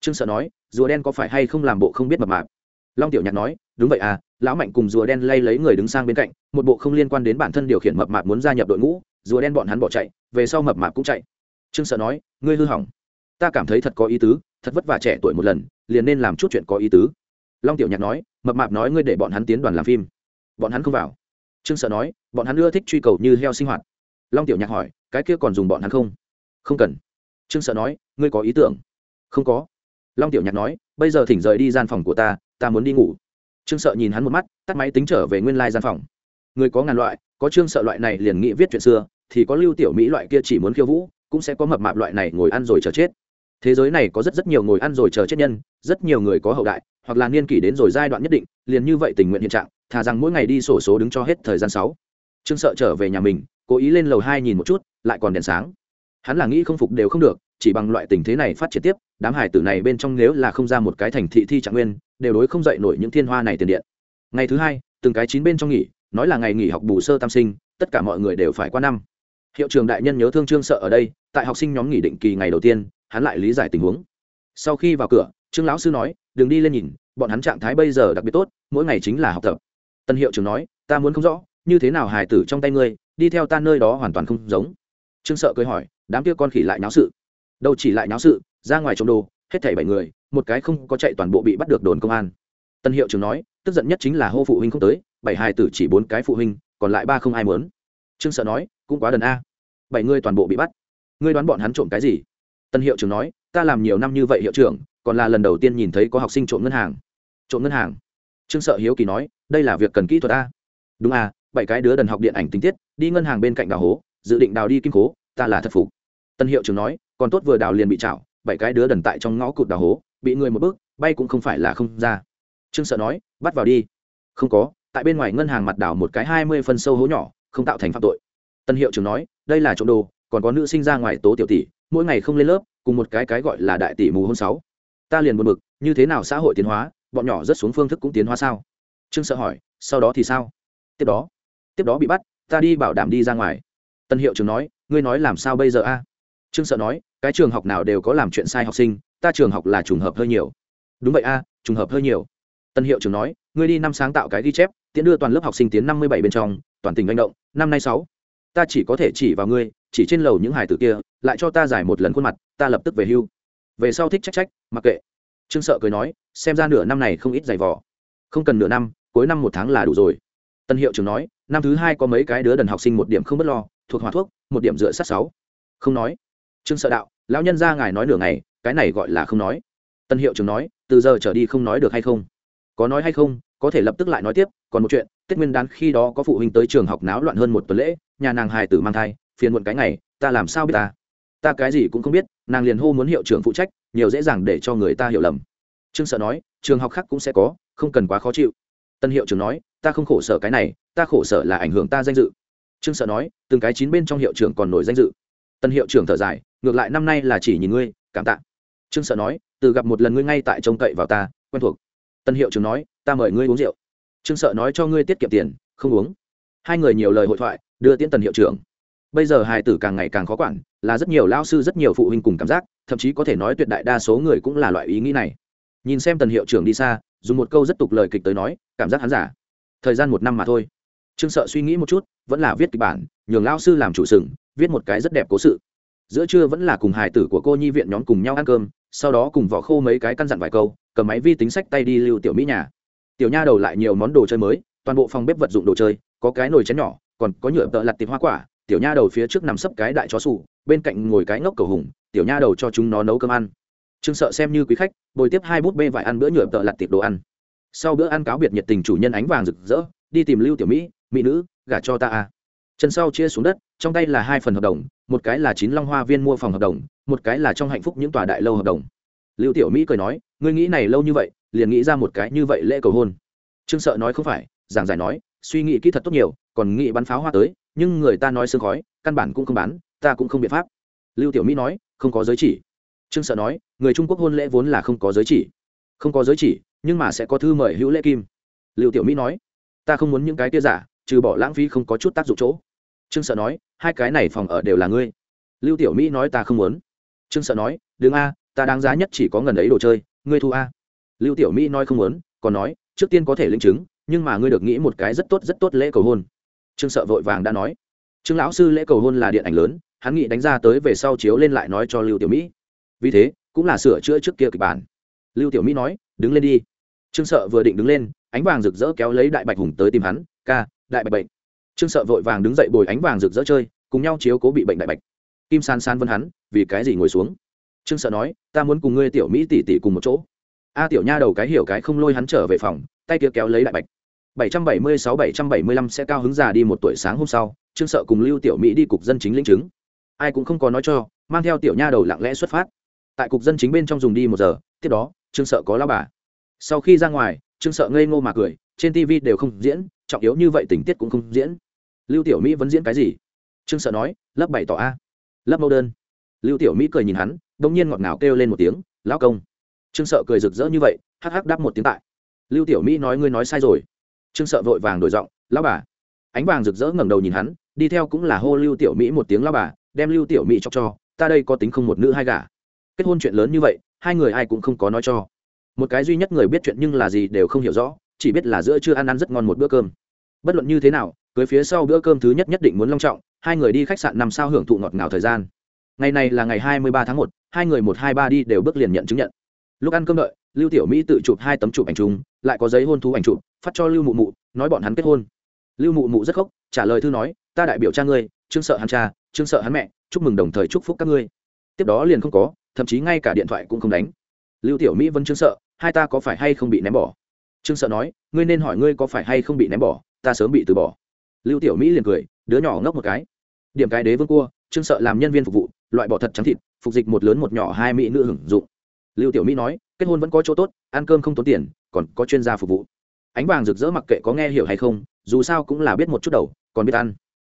Trương sợ nói, rùa đen có phải hay không làm bộ không biết mập mạp? Long tiểu nhạc nói đúng vậy à lão mạnh cùng rùa đen lay lấy người đứng sang bên cạnh, một bộ không liên quan đến bản thân điều khiển mập mạp muốn gia nhập đội ngũ, rùa đen bọn hắn bỏ chạy, về sau mập mạp cũng chạy. Trương sợ nói, ngươi hư hỏng. Ta cảm thấy thật có ý tứ, thật vất vả trẻ tuổi một lần, liền nên làm chút chuyện có ý tứ. Long tiểu nhạc nói, mập mạp nói ngươi để bọn hắn tiến đoàn làm phim. Bọn hắn không vào. Trương sợ nói, bọn hắn ưa thích truy cầu như heo sinh hoạt. Long tiểu nhạc hỏi, cái kia còn dùng bọn hắn không? Không cần. Trương sợ nói, ngươi có ý tưởng? Không có. Long tiểu nhạc nói, bây giờ thỉnh rời đi gian phòng của ta ta muốn đi ngủ trương sợ nhìn hắn một mắt, tắt máy tính trở về nguyên lai gian phòng. Người có ngàn loại, có trương sợ loại này liền nghĩ viết chuyện xưa, thì có lưu tiểu mỹ loại kia chỉ muốn khiêu vũ, cũng sẽ có mập mạp loại này ngồi ăn rồi chờ chết. Thế giới này có rất rất nhiều ngồi ăn rồi chờ chết nhân, rất nhiều người có hậu đại, hoặc là niên kỷ đến rồi giai đoạn nhất định, liền như vậy tình nguyện hiện trạng, thà rằng mỗi ngày đi sổ số đứng cho hết thời gian sáu. Trương sợ trở về nhà mình, cố ý lên lầu hai nhìn một chút, lại còn đèn sáng. Hắn là nghĩ không phục đều không được chỉ bằng loại tình thế này phát triển tiếp, đám hải tử này bên trong nếu là không ra một cái thành thị thi trạng nguyên, đều đối không dậy nổi những thiên hoa này tiền điện. Ngày thứ hai, từng cái chín bên trong nghỉ, nói là ngày nghỉ học bù sơ tam sinh, tất cả mọi người đều phải qua năm. Hiệu trường đại nhân nhớ thương trương sợ ở đây, tại học sinh nhóm nghỉ định kỳ ngày đầu tiên, hắn lại lý giải tình huống. Sau khi vào cửa, trương lão sư nói, đừng đi lên nhìn, bọn hắn trạng thái bây giờ đặc biệt tốt, mỗi ngày chính là học tập. Tân hiệu trưởng nói, ta muốn không rõ, như thế nào hài tử trong tay ngươi, đi theo ta nơi đó hoàn toàn không giống. Trương sợ cười hỏi, đám kia con khỉ lại náo sự đâu chỉ lại náo sự, ra ngoài trộm đồ, hết thảy bảy người, một cái không có chạy toàn bộ bị bắt được đồn công an. Tân hiệu trưởng nói, tức giận nhất chính là hô phụ huynh không tới, bảy hài tử chỉ bốn cái phụ huynh, còn lại ba không ai muốn. Trương sợ nói, cũng quá đần a. Bảy người toàn bộ bị bắt. Ngươi đoán bọn hắn trộm cái gì? Tân hiệu trưởng nói, ta làm nhiều năm như vậy hiệu trưởng, còn là lần đầu tiên nhìn thấy có học sinh trộm ngân hàng. Trộm ngân hàng. Trương sợ hiếu kỳ nói, đây là việc cần kỹ thuật a. Đúng à bảy cái đứa đần học điện ảnh tình tiết, đi ngân hàng bên cạnh đào hố, dự định đào đi kim cố ta là thật phục. Tân hiệu trưởng nói còn tốt vừa đào liền bị chảo, bảy cái đứa đần tại trong ngõ cụt đào hố, bị người một bước, bay cũng không phải là không ra. Trương sợ nói, bắt vào đi. Không có, tại bên ngoài ngân hàng mặt đào một cái hai mươi phân sâu hố nhỏ, không tạo thành phạm tội. Tân hiệu trưởng nói, đây là trộm đồ, còn có nữ sinh ra ngoài tố tiểu tỷ, mỗi ngày không lên lớp, cùng một cái cái gọi là đại tỷ mù hôn sáu. Ta liền buồn bực, như thế nào xã hội tiến hóa, bọn nhỏ rất xuống phương thức cũng tiến hóa sao? Trương sợ hỏi, sau đó thì sao? Tiếp đó tiếp đó bị bắt, ta đi bảo đảm đi ra ngoài. Tân hiệu trưởng nói, ngươi nói làm sao bây giờ a? Trương sợ nói, cái trường học nào đều có làm chuyện sai học sinh, ta trường học là trùng hợp hơi nhiều. Đúng vậy a, trùng hợp hơi nhiều. Tân hiệu trưởng nói, ngươi đi năm sáng tạo cái ghi chép tiễn đưa toàn lớp học sinh tiến năm mươi bảy bên trong, toàn tỉnh manh động, năm nay sáu. Ta chỉ có thể chỉ vào ngươi, chỉ trên lầu những hải tử kia, lại cho ta giải một lần khuôn mặt, ta lập tức về hưu. Về sau thích trách trách, mặc kệ. Trương sợ cười nói, xem ra nửa năm này không ít giày vò. Không cần nửa năm, cuối năm một tháng là đủ rồi. Tân hiệu trưởng nói, năm thứ hai có mấy cái đứa đần học sinh một điểm không bất lo, thuộc hòa thuốc, một điểm dựa sát sáu. Không nói trương sợ đạo, lão nhân ra ngài nói nửa ngày, cái này gọi là không nói. Tân hiệu trưởng nói, từ giờ trở đi không nói được hay không? Có nói hay không, có thể lập tức lại nói tiếp, còn một chuyện, tết nguyên đán khi đó có phụ huynh tới trường học náo loạn hơn một tuần lễ, nhà nàng hài tử mang thai, phiền muộn cái ngày, ta làm sao biết ta? Ta cái gì cũng không biết, nàng liền hô muốn hiệu trưởng phụ trách, nhiều dễ dàng để cho người ta hiểu lầm. Trương sợ nói, trường học khác cũng sẽ có, không cần quá khó chịu. Tân hiệu trưởng nói, ta không khổ sở cái này, ta khổ sở là ảnh hưởng ta danh dự. Trương sợ nói, từng cái chín bên trong hiệu trưởng còn nổi danh dự. Tân hiệu trưởng thở dài ngược lại năm nay là chỉ nhìn ngươi, cảm tạ. Trương sợ nói, từ gặp một lần ngươi ngay tại trông cậy vào ta, quen thuộc. Tân hiệu trưởng nói, ta mời ngươi uống rượu. Trương sợ nói, cho ngươi tiết kiệm tiền, không uống. Hai người nhiều lời hội thoại, đưa tiễn tần hiệu trưởng. Bây giờ hài tử càng ngày càng khó quản, là rất nhiều lao sư, rất nhiều phụ huynh cùng cảm giác, thậm chí có thể nói tuyệt đại đa số người cũng là loại ý nghĩ này. Nhìn xem tần hiệu trưởng đi xa, dùng một câu rất tục lời kịch tới nói, cảm giác hắn giả. Thời gian một năm mà thôi. Trương sợ suy nghĩ một chút, vẫn là viết kịch bản, nhường lao sư làm chủ sừng, viết một cái rất đẹp cố sự giữa trưa vẫn là cùng hài tử của cô nhi viện nhóm cùng nhau ăn cơm, sau đó cùng vỏ khô mấy cái căn dặn vài câu, cầm máy vi tính sách tay đi lưu tiểu mỹ nhà. Tiểu nha đầu lại nhiều món đồ chơi mới, toàn bộ phòng bếp vật dụng đồ chơi, có cái nồi chén nhỏ, còn có nhựa tợ lặt tịp hoa quả, tiểu nha đầu phía trước nằm sấp cái đại chó sủ, bên cạnh ngồi cái ngốc cầu hùng, tiểu nha đầu cho chúng nó nấu cơm ăn. Trương sợ xem như quý khách, bồi tiếp hai bút bê vải ăn bữa nhựa tợ lặt tiệp đồ ăn. Sau bữa ăn cáo biệt nhiệt tình chủ nhân ánh vàng rực rỡ, đi tìm lưu tiểu mỹ mỹ nữ, gả cho ta à. chân sau chia xuống đất, trong tay là hai phần hợp đồng một cái là chín long hoa viên mua phòng hợp đồng, một cái là trong hạnh phúc những tòa đại lâu hợp đồng. Lưu tiểu mỹ cười nói, ngươi nghĩ này lâu như vậy, liền nghĩ ra một cái như vậy lễ cầu hôn. Trương sợ nói không phải, giảng giải nói, suy nghĩ kỹ thật tốt nhiều, còn nghĩ bắn pháo hoa tới, nhưng người ta nói sương khói, căn bản cũng không bán, ta cũng không biện pháp. Lưu tiểu mỹ nói, không có giới chỉ. Trương sợ nói, người trung quốc hôn lễ vốn là không có giới chỉ. Không có giới chỉ, nhưng mà sẽ có thư mời hữu lễ kim. Lưu tiểu mỹ nói, ta không muốn những cái kia giả, trừ bỏ lãng phí không có chút tác dụng chỗ trương sợ nói, hai cái này phòng ở đều là ngươi. Lưu tiểu mỹ nói, ta không muốn. Trương sợ nói, đừng a, ta đáng giá nhất chỉ có ngần ấy đồ chơi, ngươi thu a. Lưu tiểu mỹ nói, không muốn. Còn nói, trước tiên có thể linh chứng, nhưng mà ngươi được nghĩ một cái rất tốt rất tốt lễ cầu hôn. Trương sợ vội vàng đã nói. Trương lão sư lễ cầu hôn là điện ảnh lớn, hắn nghĩ đánh ra tới về sau chiếu lên lại nói cho lưu tiểu mỹ. Vì thế, cũng là sửa chữa trước kia kịch bản. Lưu tiểu mỹ nói, đứng lên đi. Trương sợ vừa định đứng lên, ánh vàng rực rỡ kéo lấy đại bạch hùng tới tìm hắn, ca, đại bạch bệnh trương sợ vội vàng đứng dậy bồi ánh vàng rực rỡ chơi, cùng nhau chiếu cố bị bệnh đại bạch. Kim san san vân hắn, vì cái gì ngồi xuống? Trương sợ nói, ta muốn cùng ngươi tiểu mỹ tỷ tỷ cùng một chỗ. A tiểu nha đầu cái hiểu cái không lôi hắn trở về phòng, tay kia kéo lấy đại bạch. 776-775 sẽ cao hứng già đi một tuổi sáng hôm sau, trương sợ cùng lưu tiểu mỹ đi cục dân chính lĩnh chứng. Ai cũng không có nói cho, mang theo tiểu nha đầu lặng lẽ xuất phát. Tại cục dân chính bên trong dùng đi một giờ, tiếp đó, trương sợ có lao bà. Sau khi ra ngoài, trương sợ ngây ngô mà cười, trên tv đều không diễn, trọng yếu như vậy tình tiết cũng không diễn lưu tiểu mỹ vẫn diễn cái gì? Trương sợ nói lớp bảy tỏ a. Lớp mẫu đơn. Lưu tiểu mỹ cười nhìn hắn đ ỗ n g nhiên ngọt ngào kêu lên một tiếng, lão công. Trương sợ cười rực rỡ như vậy, hắc hắc đáp một tiếng tại. Lưu tiểu mỹ nói, ngươi nói sai rồi. Trương sợ vội vàng đổi giọng, lão bà. Ánh vàng rực rỡ ngẩng đầu nhìn hắn, đi theo cũng là hô lưu tiểu mỹ một tiếng lão bà đem lưu tiểu mỹ cho cho, ta đây có tính không một nữ hai gả. Kết hôn chuyện lớn như vậy, hai người ai cũng không có nói cho. Một cái duy nhất người biết chuyện nhưng là gì đều không hiểu rõ, chỉ biết là giữa chưa ăn ăn rất ngon một bữa cơm. Bất luận như thế nào cưới phía sau bữa cơm thứ nhất nhất định muốn long trọng, hai người đi khách sạn năm sao hưởng thụ ngọt ngào thời gian. Ngày này là ngày hai mươi ba tháng một, hai người một, hai, ba đi đều bước liền nhận chứng nhận. Lúc ăn cơm đợi, lưu tiểu mỹ tự chụp hai tấm chụp ảnh chung, lại có giấy hôn thú ảnh chụp, phát cho lưu mụ mụ, nói bọn hắn kết hôn. Lưu mụ mụ rất khóc, trả lời thư nói, ta đại biểu cha ngươi chương sợ hắn cha chương sợ hắn mẹ, chúc mừng đồng thời chúc phúc các ngươi. Tiếp đó liền không có, thậm chí ngay cả điện thoại cũng không đánh. Lưu tiểu mỹ vẫn chương sợ, hai ta có phải hay không bị ném bỏ? Trương sợ nói, ngươi nên hỏi ngươi có phải hay không bị ném bỏ, ta sớm bị từ bỏ lưu tiểu mỹ liền cười, đứa nhỏ ngốc một cái. Điểm cái đế vương cua trương sợ làm nhân viên phục vụ, loại bỏ thật trắng thịt, phục dịch một lớn một nhỏ hai mỹ nữ hưởng dụng. Lưu tiểu mỹ nói, kết hôn vẫn có chỗ tốt, ăn cơm không tốn tiền, còn có chuyên gia phục vụ. Ánh vàng rực rỡ mặc kệ có nghe hiểu hay không, dù sao cũng là biết một chút đầu, còn biết ăn.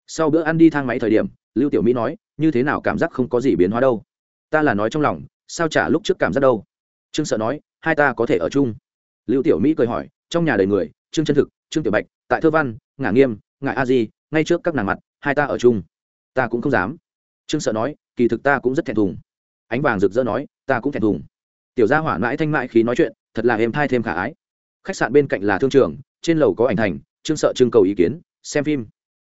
Sau bữa ăn đi thang máy thời điểm, lưu tiểu mỹ nói, như thế nào cảm giác không có gì biến hóa đâu. Ta là nói trong lòng, sao trả lúc trước cảm giác đâu? Trương sợ nói, hai ta có thể ở chung. Lưu tiểu mỹ cười hỏi, trong nhà đầy người, trương chân thực, trương tiểu bạch, tại thơ văn ngả nghiêm ngại a di, ngay trước các nàng mặt, hai ta ở chung. Ta cũng không dám. Trương sợ nói, kỳ thực ta cũng rất thẹn thùng. Ánh vàng rực rỡ nói, ta cũng thẹn thùng. Tiểu gia hỏa mãi thanh mãi khí nói chuyện, thật là êm thai thêm khả ái. Khách sạn bên cạnh là thương trường, trên lầu có ảnh thành, trương sợ trưng cầu ý kiến, xem phim.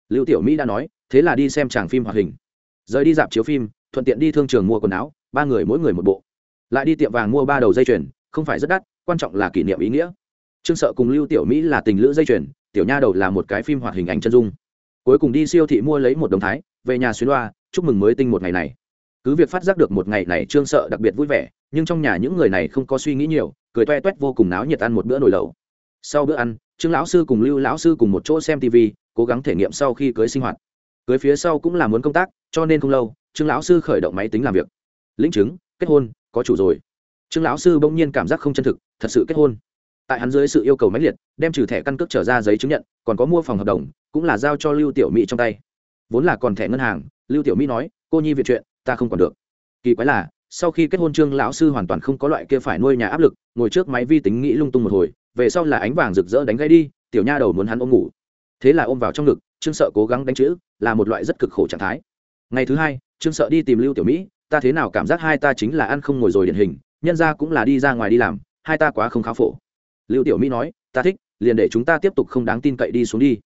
Lưu tiểu mỹ đã nói, thế là đi xem tràng phim hoạt hình. Rời đi dạp chiếu phim, thuận tiện đi thương trường mua quần áo, ba người mỗi người một bộ. Lại đi tiệm vàng mua ba đầu dây chuyền, không phải rất đắt, quan trọng là kỷ niệm ý nghĩa trương sợ cùng lưu tiểu mỹ là tình lữ dây chuyền, tiểu nha đầu là một cái phim hoạt hình ảnh chân dung. Cuối cùng đi siêu thị mua lấy một đồng thái, về nhà xuyến loa, chúc mừng mới tinh một ngày này. Cứ việc phát giác được một ngày này trương sợ đặc biệt vui vẻ, nhưng trong nhà những người này không có suy nghĩ nhiều, cười toe toét vô cùng náo nhiệt ăn một bữa nồi lẩu. Sau bữa ăn, trương lão sư cùng lưu lão sư cùng một chỗ xem tv cố gắng thể nghiệm sau khi cưới sinh hoạt. Cưới phía sau cũng là muốn công tác, cho nên không lâu, trương lão sư khởi động máy tính làm việc. Lĩnh chứng, kết hôn, có chủ rồi. Trương lão sư bỗng nhiên cảm giác không chân thực, thật sự kết hôn tại hắn dưới sự yêu cầu máy liệt, đem trừ thẻ căn cước trở ra giấy chứng nhận, còn có mua phòng hợp đồng, cũng là giao cho lưu tiểu mỹ trong tay. Vốn là còn thẻ ngân hàng, lưu tiểu mỹ nói, cô nhi viện chuyện, ta không còn được. Kỳ quái là, sau khi kết hôn trương lão sư hoàn toàn không có loại kia phải nuôi nhà áp lực, ngồi trước máy vi tính nghĩ lung tung một hồi, về sau là ánh vàng rực rỡ đánh gãy đi, tiểu nha đầu muốn hắn ôm ngủ. Thế là ôm vào trong ngực, trương sợ cố gắng đánh chữ, là một loại rất cực khổ trạng thái. Ngày thứ hai, trương sợ đi tìm lưu tiểu mỹ, ta thế nào cảm giác hai ta chính là ăn không ngồi rồi điển hình, nhân ra cũng là đi ra ngoài đi làm, hai ta quá không khá phổ lưu tiểu mỹ nói, ta thích, liền để chúng ta tiếp tục không đáng tin cậy đi xuống đi.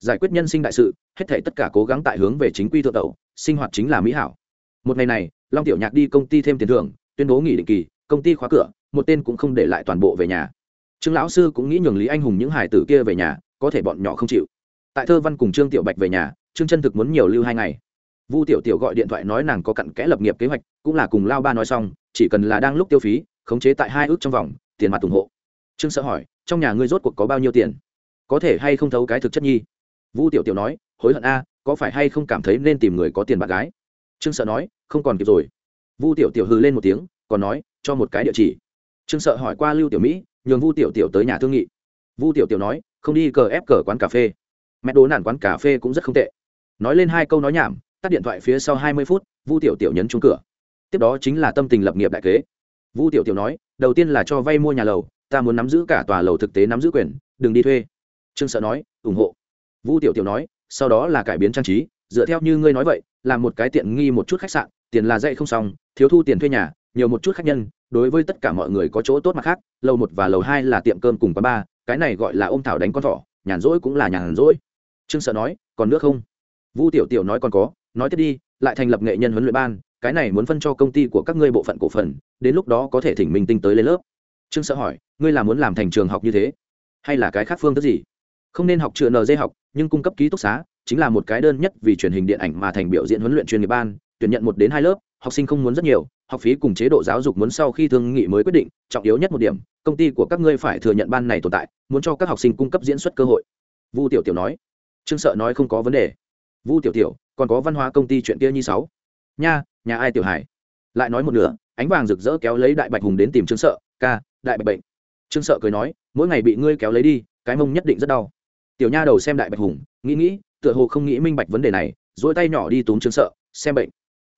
Giải quyết nhân sinh đại sự, hết thể tất cả cố gắng tại hướng về chính quy thượng tẩu sinh hoạt chính là mỹ hảo. Một ngày này, long tiểu nhạc đi công ty thêm tiền thưởng, tuyên bố nghỉ định kỳ, công ty khóa cửa, một tên cũng không để lại toàn bộ về nhà. Trương lão sư cũng nghĩ nhường lý anh hùng những hải tử kia về nhà, có thể bọn nhỏ không chịu. Tại thơ văn cùng trương tiểu bạch về nhà, trương chân thực muốn nhiều lưu hai ngày. Vu tiểu tiểu gọi điện thoại nói nàng có cặn kẽ lập nghiệp kế hoạch, cũng là cùng lao ba nói xong, chỉ cần là đang lúc tiêu phí, khống chế tại hai ước trong vòng, tiền mặt ủng hộ trương sợ hỏi, trong nhà ngươi rốt cuộc có bao nhiêu tiền? Có thể hay không thấu cái thực chất nhi? Vu tiểu tiểu nói, hối hận a, có phải hay không cảm thấy nên tìm người có tiền bạn gái? Trương sợ nói, không còn kịp rồi. Vu tiểu tiểu hừ lên một tiếng, còn nói, cho một cái địa chỉ. Trương sợ hỏi qua lưu tiểu mỹ, nhường vu tiểu tiểu tới nhà thương nghị. Vu tiểu tiểu nói, không đi cờ ép cờ quán cà phê. Mẹ đố nản quán cà phê cũng rất không tệ. Nói lên hai câu nói nhảm, tắt điện thoại phía sau hai mươi phút vu tiểu tiểu nhấn trúng cửa. Tiếp đó chính là tâm tình lập nghiệp đại kế. Vu tiểu tiểu nói, đầu tiên là cho vay mua nhà lầu ta muốn nắm giữ cả tòa lầu thực tế nắm giữ quyền, đừng đi thuê. Trương sợ nói, ủng hộ. Vu tiểu tiểu nói, sau đó là cải biến trang trí, dựa theo như ngươi nói vậy, làm một cái tiện nghi một chút khách sạn, tiền là dạy không xong, thiếu thu tiền thuê nhà, nhiều một chút khách nhân, đối với tất cả mọi người có chỗ tốt mặt khác, lầu một và lầu hai là tiệm cơm cùng quán ba cái này gọi là ôm thảo đánh con thỏ, nhàn rỗi cũng là nhàn rỗi. Trương sợ nói, còn nước không? Vu tiểu tiểu nói, còn có, nói tiếp đi, lại thành lập nghệ nhân huấn luyện ban, cái này muốn phân cho công ty của các ngươi bộ phận cổ phần, đến lúc đó có thể thỉnh minh tinh tới lên lớp trương sợ hỏi, ngươi là muốn làm thành trường học như thế, hay là cái khác phương thức gì? Không nên học chữa nd học, nhưng cung cấp ký túc xá, chính là một cái đơn nhất vì truyền hình điện ảnh mà thành biểu diễn huấn luyện chuyên nghiệp ban, tuyển nhận một đến hai lớp, học sinh không muốn rất nhiều, học phí cùng chế độ giáo dục muốn sau khi thương nghị mới quyết định, trọng yếu nhất một điểm, công ty của các ngươi phải thừa nhận ban này tồn tại, muốn cho các học sinh cung cấp diễn xuất cơ hội. Vu tiểu tiểu nói. Trương sợ nói không có vấn đề. Vu tiểu tiểu, còn có văn hóa công ty chuyện kia như sáu. Nha, nhà ai tiểu hải? Lại nói một nửa, ánh vàng rực rỡ kéo lấy đại bạch hùng đến tìm trương sợ, ca đại bạch bệnh. Trương sợ cười nói, mỗi ngày bị ngươi kéo lấy đi, cái mông nhất định rất đau. Tiểu nha đầu xem đại bạch hùng, nghĩ nghĩ, tựa hồ không nghĩ minh bạch vấn đề này dỗi tay nhỏ đi túm trương sợ, xem bệnh.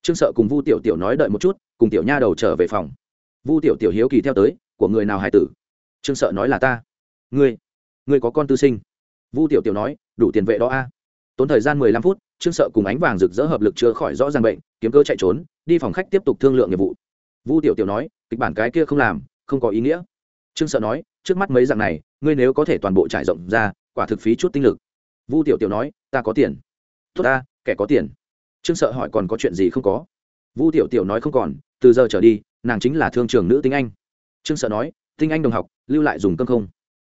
Trương sợ cùng vu tiểu tiểu nói đợi một chút, cùng tiểu nha đầu trở về phòng. Vu tiểu tiểu hiếu kỳ theo tới, của người nào hài tử? Trương sợ nói là ta. Ngươi ngươi có con tư sinh? Vu tiểu tiểu nói, đủ tiền vệ đó a. Tốn thời gian mười lăm phút, trương sợ cùng ánh vàng rực rỡ hợp lực chữa khỏi rõ ràng bệnh, kiếm cơ chạy trốn, đi phòng khách tiếp tục thương lượng nghiệp vụ. Vu tiểu tiểu nói, kịch bản cái kia không làm không có ý nghĩa. Trương sợ nói, trước mắt mấy dạng này, ngươi nếu có thể toàn bộ trải rộng ra, quả thực phí chút tinh lực. Vu tiểu tiểu nói, ta có tiền. Tốt ta, kẻ có tiền. Trương sợ hỏi còn có chuyện gì không có? Vu tiểu tiểu nói không còn, từ giờ trở đi, nàng chính là thương trường nữ tinh anh. Trương sợ nói, tinh anh đồng học, lưu lại dùng cơm không?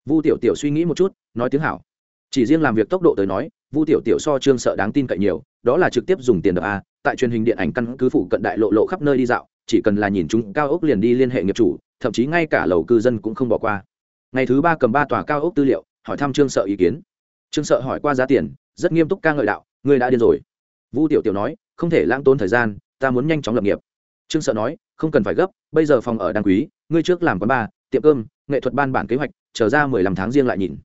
Vu tiểu tiểu suy nghĩ một chút, nói tiếng hảo chỉ riêng làm việc tốc độ tới nói, vu tiểu tiểu so trương sợ đáng tin cậy nhiều, đó là trực tiếp dùng tiền đập a, tại truyền hình điện ảnh căn cứ phụ cận đại lộ lộ khắp nơi đi dạo, chỉ cần là nhìn chúng cao ốc liền đi liên hệ nghiệp chủ, thậm chí ngay cả lầu cư dân cũng không bỏ qua. Ngày thứ ba cầm ba tòa cao ốc tư liệu, hỏi thăm trương sợ ý kiến. Trương sợ hỏi qua giá tiền, rất nghiêm túc ca ngợi đạo, ngươi đã điên rồi. Vu tiểu tiểu nói, không thể lãng tốn thời gian, ta muốn nhanh chóng lập nghiệp. Trương sợ nói, không cần phải gấp, bây giờ phòng ở đăng quý, ngươi trước làm quán bar, tiệm cơm, nghệ thuật ban bản kế hoạch, chờ ra mười lăm tháng riêng lại nhìn.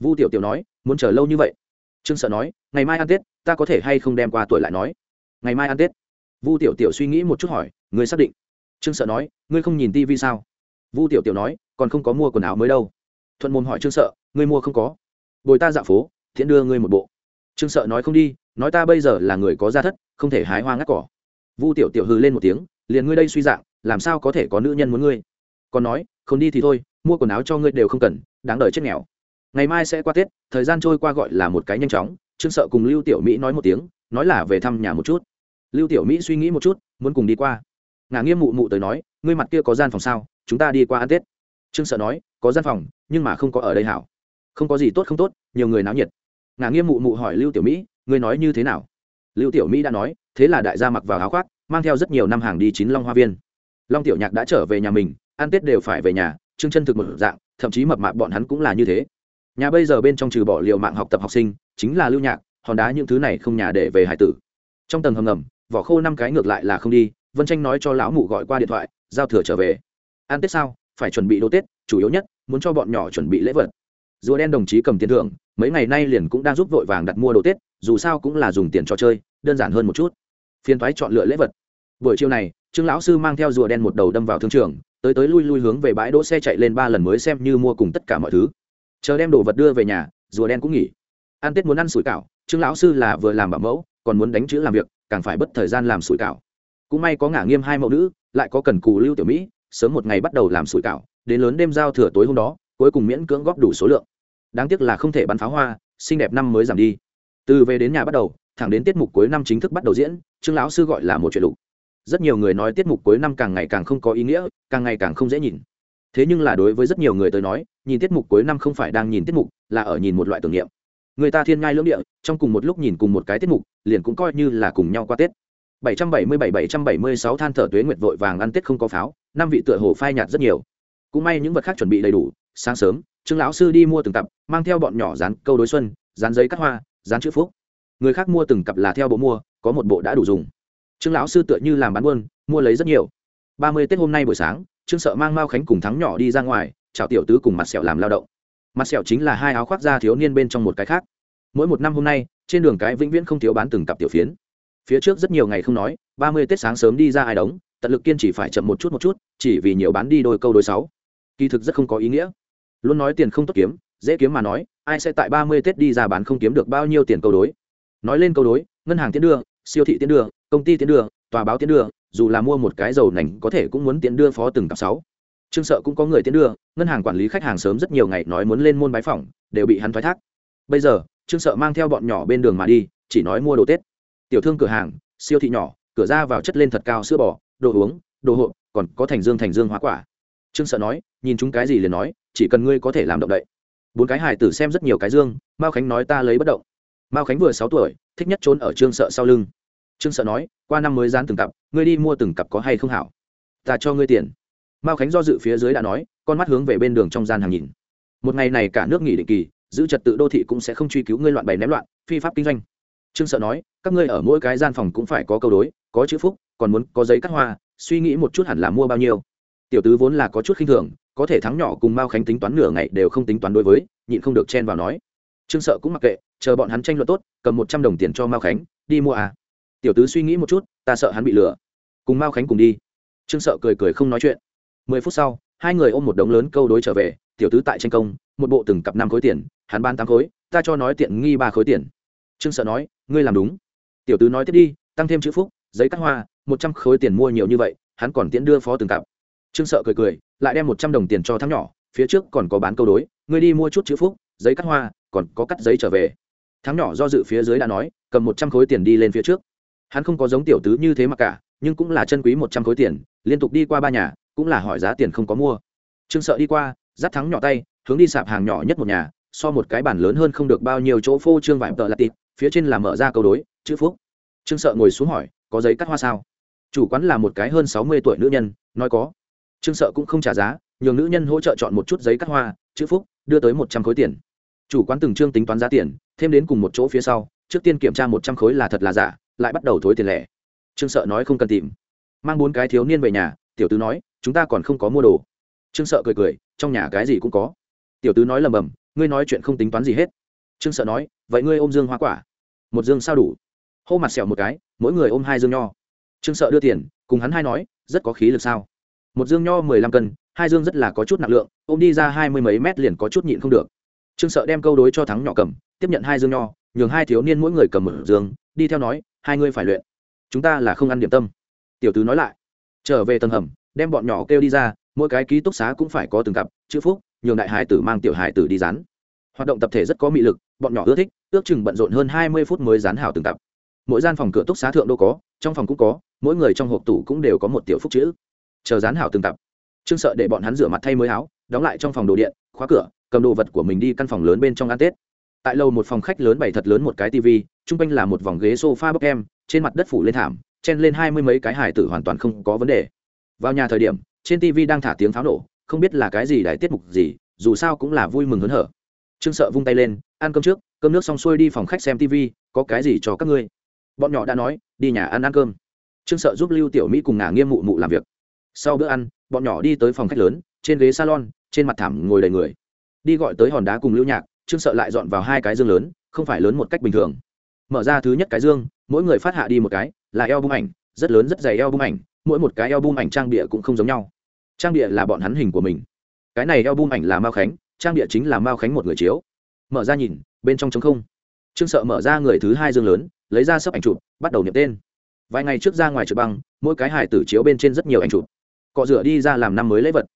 Vu tiểu tiểu nói muốn chờ lâu như vậy? Trương sợ nói, ngày mai ăn tết, ta có thể hay không đem qua tuổi lại nói? Ngày mai ăn tết? Vu tiểu tiểu suy nghĩ một chút hỏi ngươi xác định. Trương sợ nói, ngươi không nhìn tivi sao? Vu tiểu tiểu nói, còn không có mua quần áo mới đâu. Thuận mồm hỏi trương sợ, ngươi mua không có? Bồi ta dạo phố thiện đưa ngươi một bộ. Trương sợ nói không đi, nói ta bây giờ là người có gia thất, không thể hái hoa ngắt cỏ. Vu tiểu tiểu hừ lên một tiếng, liền ngươi đây suy dạng, làm sao có thể có nữ nhân muốn ngươi? Còn nói, không đi thì thôi, mua quần áo cho ngươi đều không cần, đáng đời chết nghèo ngày mai sẽ qua tết, thời gian trôi qua gọi là một cái nhanh chóng, trương sợ cùng lưu tiểu mỹ nói một tiếng, nói là về thăm nhà một chút. Lưu tiểu mỹ suy nghĩ một chút, muốn cùng đi qua. Ngà nghiêm mụ mụ tới nói, ngươi mặt kia có gian phòng sao? Chúng ta đi qua ăn tết. Trương sợ nói, có gian phòng, nhưng mà không có ở đây hảo. Không có gì tốt không tốt, nhiều người náo nhiệt. Ngà nghiêm mụ mụ hỏi lưu tiểu mỹ, ngươi nói như thế nào? Lưu tiểu mỹ đã nói, thế là đại gia mặc vào áo khoác, mang theo rất nhiều năm hàng đi chín long hoa viên. Long tiểu nhạc đã trở về nhà mình, ăn tết đều phải về nhà, trương chân thực một dạng, thậm chí mập mạp bọn hắn cũng là như thế nhà bây giờ bên trong trừ bỏ liệu mạng học tập học sinh, chính là lưu nhạc, hòn đá những thứ này không nhà để về hải tử. Trong tầng hầm ngầm, vỏ khô năm cái ngược lại là không đi, vân tranh nói cho lão mụ gọi qua điện thoại, giao thừa trở về. Ăn tết sao? Phải chuẩn bị đồ tết, chủ yếu nhất, muốn cho bọn nhỏ chuẩn bị lễ vật. Rùa đen đồng chí cầm tiền thưởng, mấy ngày nay liền cũng đang giúp vội vàng đặt mua đồ tết, dù sao cũng là dùng tiền cho chơi, đơn giản hơn một chút. Phiên thoái chọn lựa lễ vật. Buổi chiều này, trương lão sư mang theo rùa đen một đầu đâm vào thương trường, tới tới lui lui hướng về bãi đỗ xe chạy lên ba lần mới xem như mua cùng tất cả mọi thứ chờ đem đồ vật đưa về nhà, rùa đen cũng nghỉ. Ăn tết muốn ăn sủi cảo, trương lão sư là vừa làm bảo mẫu, còn muốn đánh chữ làm việc, càng phải bất thời gian làm sủi cảo. Cũng may có ngả nghiêm hai mẫu nữ, lại có cần cù lưu tiểu mỹ, sớm một ngày bắt đầu làm sủi cảo, đến lớn đêm giao thừa tối hôm đó, cuối cùng miễn cưỡng góp đủ số lượng. Đáng tiếc là không thể bắn pháo hoa, xinh đẹp năm mới giảm đi. Từ về đến nhà bắt đầu, thẳng đến tiết mục cuối năm chính thức bắt đầu diễn, trương lão sư gọi là một chuyện lục. Rất nhiều người nói tiết mục cuối năm càng ngày càng không có ý nghĩa, càng ngày càng không dễ nhìn thế nhưng là đối với rất nhiều người tới nói, nhìn tiết mục cuối năm không phải đang nhìn tiết mục, là ở nhìn một loại tưởng niệm. Người ta thiên ngai lưỡng địa, trong cùng một lúc nhìn cùng một cái tiết mục, liền cũng coi như là cùng nhau qua tết. 777-776 than thở tuế nguyệt vội vàng ăn tết không có pháo, năm vị tựa hồ phai nhạt rất nhiều. Cũng may những vật khác chuẩn bị đầy đủ, sáng sớm, trương lão sư đi mua từng cặp, mang theo bọn nhỏ dán câu đối xuân, dán giấy cắt hoa, dán chữ phúc. Người khác mua từng cặp là theo bộ mua, có một bộ đã đủ dùng. Trương lão sư tựa như làm bán buôn, mua lấy rất nhiều. Ba mươi tết hôm nay buổi sáng trương sợ mang mao khánh cùng thắng nhỏ đi ra ngoài, chào tiểu tứ cùng mặt sẹo làm lao động. Mặt sẹo chính là hai áo khoác da thiếu niên bên trong một cái khác. Mỗi một năm hôm nay, trên đường cái vĩnh viễn không thiếu bán từng cặp tiểu phiến. Phía trước rất nhiều ngày không nói, ba mươi tết sáng sớm đi ra ai đóng, tận lực kiên chỉ phải chậm một chút một chút, chỉ vì nhiều bán đi đôi câu đôi sáu. Kỳ thực rất không có ý nghĩa. Luôn nói tiền không tốt kiếm, dễ kiếm mà nói, ai sẽ tại ba mươi tết đi ra bán không kiếm được bao nhiêu tiền câu đối. Nói lên câu đối, ngân hàng tiến đưa, siêu thị tiến đưa, công ty tiến đưa, tòa báo tiến đưa dù là mua một cái dầu nành có thể cũng muốn tiến đưa phó từng cặp sáu. Trương sợ cũng có người tiến đưa ngân hàng quản lý khách hàng sớm rất nhiều ngày nói muốn lên môn bái phỏng đều bị hắn thoái thác. Bây giờ trương sợ mang theo bọn nhỏ bên đường mà đi chỉ nói mua đồ tết. Tiểu thương cửa hàng siêu thị nhỏ cửa ra vào chất lên thật cao sữa bò đồ uống đồ hộp, còn có thành dương thành dương hóa quả. Trương sợ nói nhìn chúng cái gì liền nói chỉ cần ngươi có thể làm động đậy. Bốn cái hải tử xem rất nhiều cái dương mao khánh nói ta lấy bất động. Mao khánh vừa sáu tuổi thích nhất trốn ở trương sợ sau lưng trương sợ nói, qua năm mới dán từng cặp, ngươi đi mua từng cặp có hay không hảo? Ta cho ngươi tiền. Mao khánh do dự phía dưới đã nói, con mắt hướng về bên đường trong gian hàng nhìn. Một ngày này cả nước nghỉ định kỳ, giữ trật tự đô thị cũng sẽ không truy cứu ngươi loạn bày ném loạn, phi pháp kinh doanh. Trương sợ nói, các ngươi ở mỗi cái gian phòng cũng phải có câu đối, có chữ phúc, còn muốn có giấy cắt hoa, suy nghĩ một chút hẳn là mua bao nhiêu. Tiểu tứ vốn là có chút khinh thường, có thể thắng nhỏ cùng mao khánh tính toán nửa ngày đều không tính toán đối với, nhịn không được chen vào nói. Trương sợ cũng mặc kệ, chờ bọn hắn tranh luận tốt, cầm một trăm đồng tiền cho mao khánh, đi mua à tiểu tứ suy nghĩ một chút, ta sợ hắn bị lừa. Cùng mao khánh cùng đi. Trương sợ cười cười không nói chuyện. Mười phút sau, hai người ôm một đống lớn câu đối trở về, tiểu tứ tại tranh công, một bộ từng cặp năm khối tiền, hắn ban tám khối, ta cho nói tiện nghi ba khối tiền. Trương sợ nói, ngươi làm đúng. Tiểu tứ nói tiếp đi, tăng thêm chữ phúc, giấy cắt hoa, một trăm khối tiền mua nhiều như vậy, hắn còn tiễn đưa phó từng cặp. Trương sợ cười cười, lại đem một trăm đồng tiền cho thắng nhỏ, phía trước còn có bán câu đối, ngươi đi mua chút chữ phúc, giấy cắt hoa, còn có cắt giấy trở về. Thắng nhỏ do dự phía dưới đã nói, cầm một trăm khối tiền đi lên phía trước hắn không có giống tiểu tứ như thế mà cả, nhưng cũng là chân quý một trăm khối tiền, liên tục đi qua ba nhà, cũng là hỏi giá tiền không có mua. Trương sợ đi qua, dắt thắng nhỏ tay, hướng đi sạp hàng nhỏ nhất một nhà, so một cái bản lớn hơn không được bao nhiêu chỗ phô trương vải tợ là tịt, phía trên là mở ra câu đối, chữ phúc. Trương sợ ngồi xuống hỏi, có giấy cắt hoa sao? Chủ quán là một cái hơn sáu mươi tuổi nữ nhân, nói có. Trương sợ cũng không trả giá, nhường nữ nhân hỗ trợ chọn một chút giấy cắt hoa, chữ phúc, đưa tới một trăm khối tiền. Chủ quán từng trương tính toán giá tiền, thêm đến cùng một chỗ phía sau, trước tiên kiểm tra một trăm khối là thật là giả lại bắt đầu thối tiền lẻ. Trương sợ nói không cần tìm. Mang bốn cái thiếu niên về nhà, tiểu tứ nói, chúng ta còn không có mua đồ. Trương sợ cười cười, trong nhà cái gì cũng có. Tiểu tứ nói lầm bầm, ngươi nói chuyện không tính toán gì hết. Trương sợ nói, vậy ngươi ôm dương hoa quả. Một dương sao đủ? Hô mặt sẹo một cái, mỗi người ôm hai dương nho. Trương sợ đưa tiền, cùng hắn hai nói, rất có khí lực sao? Một dương nho mười lăm cân, hai dương rất là có chút nặng lượng, ôm đi ra hai mươi mấy mét liền có chút nhịn không được. Trương sợ đem câu đối cho thắng nhỏ cầm, tiếp nhận hai dương nho nhường hai thiếu niên mỗi người cầm một giường, đi theo nói, hai ngươi phải luyện. Chúng ta là không ăn điểm tâm. Tiểu tứ nói lại. Trở về tầng hầm, đem bọn nhỏ kêu đi ra, mỗi cái ký túc xá cũng phải có từng cặp, chữ phúc, nhường đại hải tử mang tiểu hải tử đi dán. Hoạt động tập thể rất có mị lực, bọn nhỏ ưa thích, ước chừng bận rộn hơn hai mươi phút mới dán hảo từng cặp. Mỗi gian phòng cửa túc xá thượng đô có, trong phòng cũng có, mỗi người trong hộp tủ cũng đều có một tiểu phúc chữ. Chờ dán hảo từng cặp. Trương sợ để bọn hắn rửa mặt thay mới áo, đóng lại trong phòng đồ điện, khóa cửa, cầm đồ vật của mình đi căn phòng lớn bên trong ăn tết tại lầu một phòng khách lớn bày thật lớn một cái tv chung quanh là một vòng ghế sofa bốc em, trên mặt đất phủ lên thảm, chen lên hai mươi mấy cái hải tử hoàn toàn không có vấn đề. Vào nhà thời điểm, trên tv đang thả tiếng pháo nổ, không biết là cái gì đại tiết mục gì, dù sao cũng là vui mừng hớn hở. Trương sợ vung tay lên, ăn cơm trước, cơm nước xong xuôi đi phòng khách xem tv có cái gì cho các ngươi? Bọn nhỏ đã nói, đi nhà ăn ăn cơm. Trương sợ giúp lưu tiểu mỹ cùng ngả nghiêm mụ mụ làm việc. Sau bữa ăn, bọn nhỏ đi tới phòng khách lớn, trên ghế salon, trên mặt thảm ngồi đầy người. Đi gọi tới hòn đá cùng lưu nhạc trương sợ lại dọn vào hai cái dương lớn, không phải lớn một cách bình thường. Mở ra thứ nhất cái dương, mỗi người phát hạ đi một cái, là eo bung ảnh, rất lớn rất dày eo bung ảnh, mỗi một cái eo bung ảnh trang địa cũng không giống nhau. Trang địa là bọn hắn hình của mình. Cái này eo bung ảnh là mao khánh, trang địa chính là mao khánh một người chiếu. Mở ra nhìn, bên trong trống không. Trương sợ mở ra người thứ hai dương lớn, lấy ra sấp ảnh chụp, bắt đầu nhập tên. Vài ngày trước ra ngoài trượt băng, mỗi cái hải tử chiếu bên trên rất nhiều ảnh chụp. Cọ rửa đi ra làm năm mới lễ vật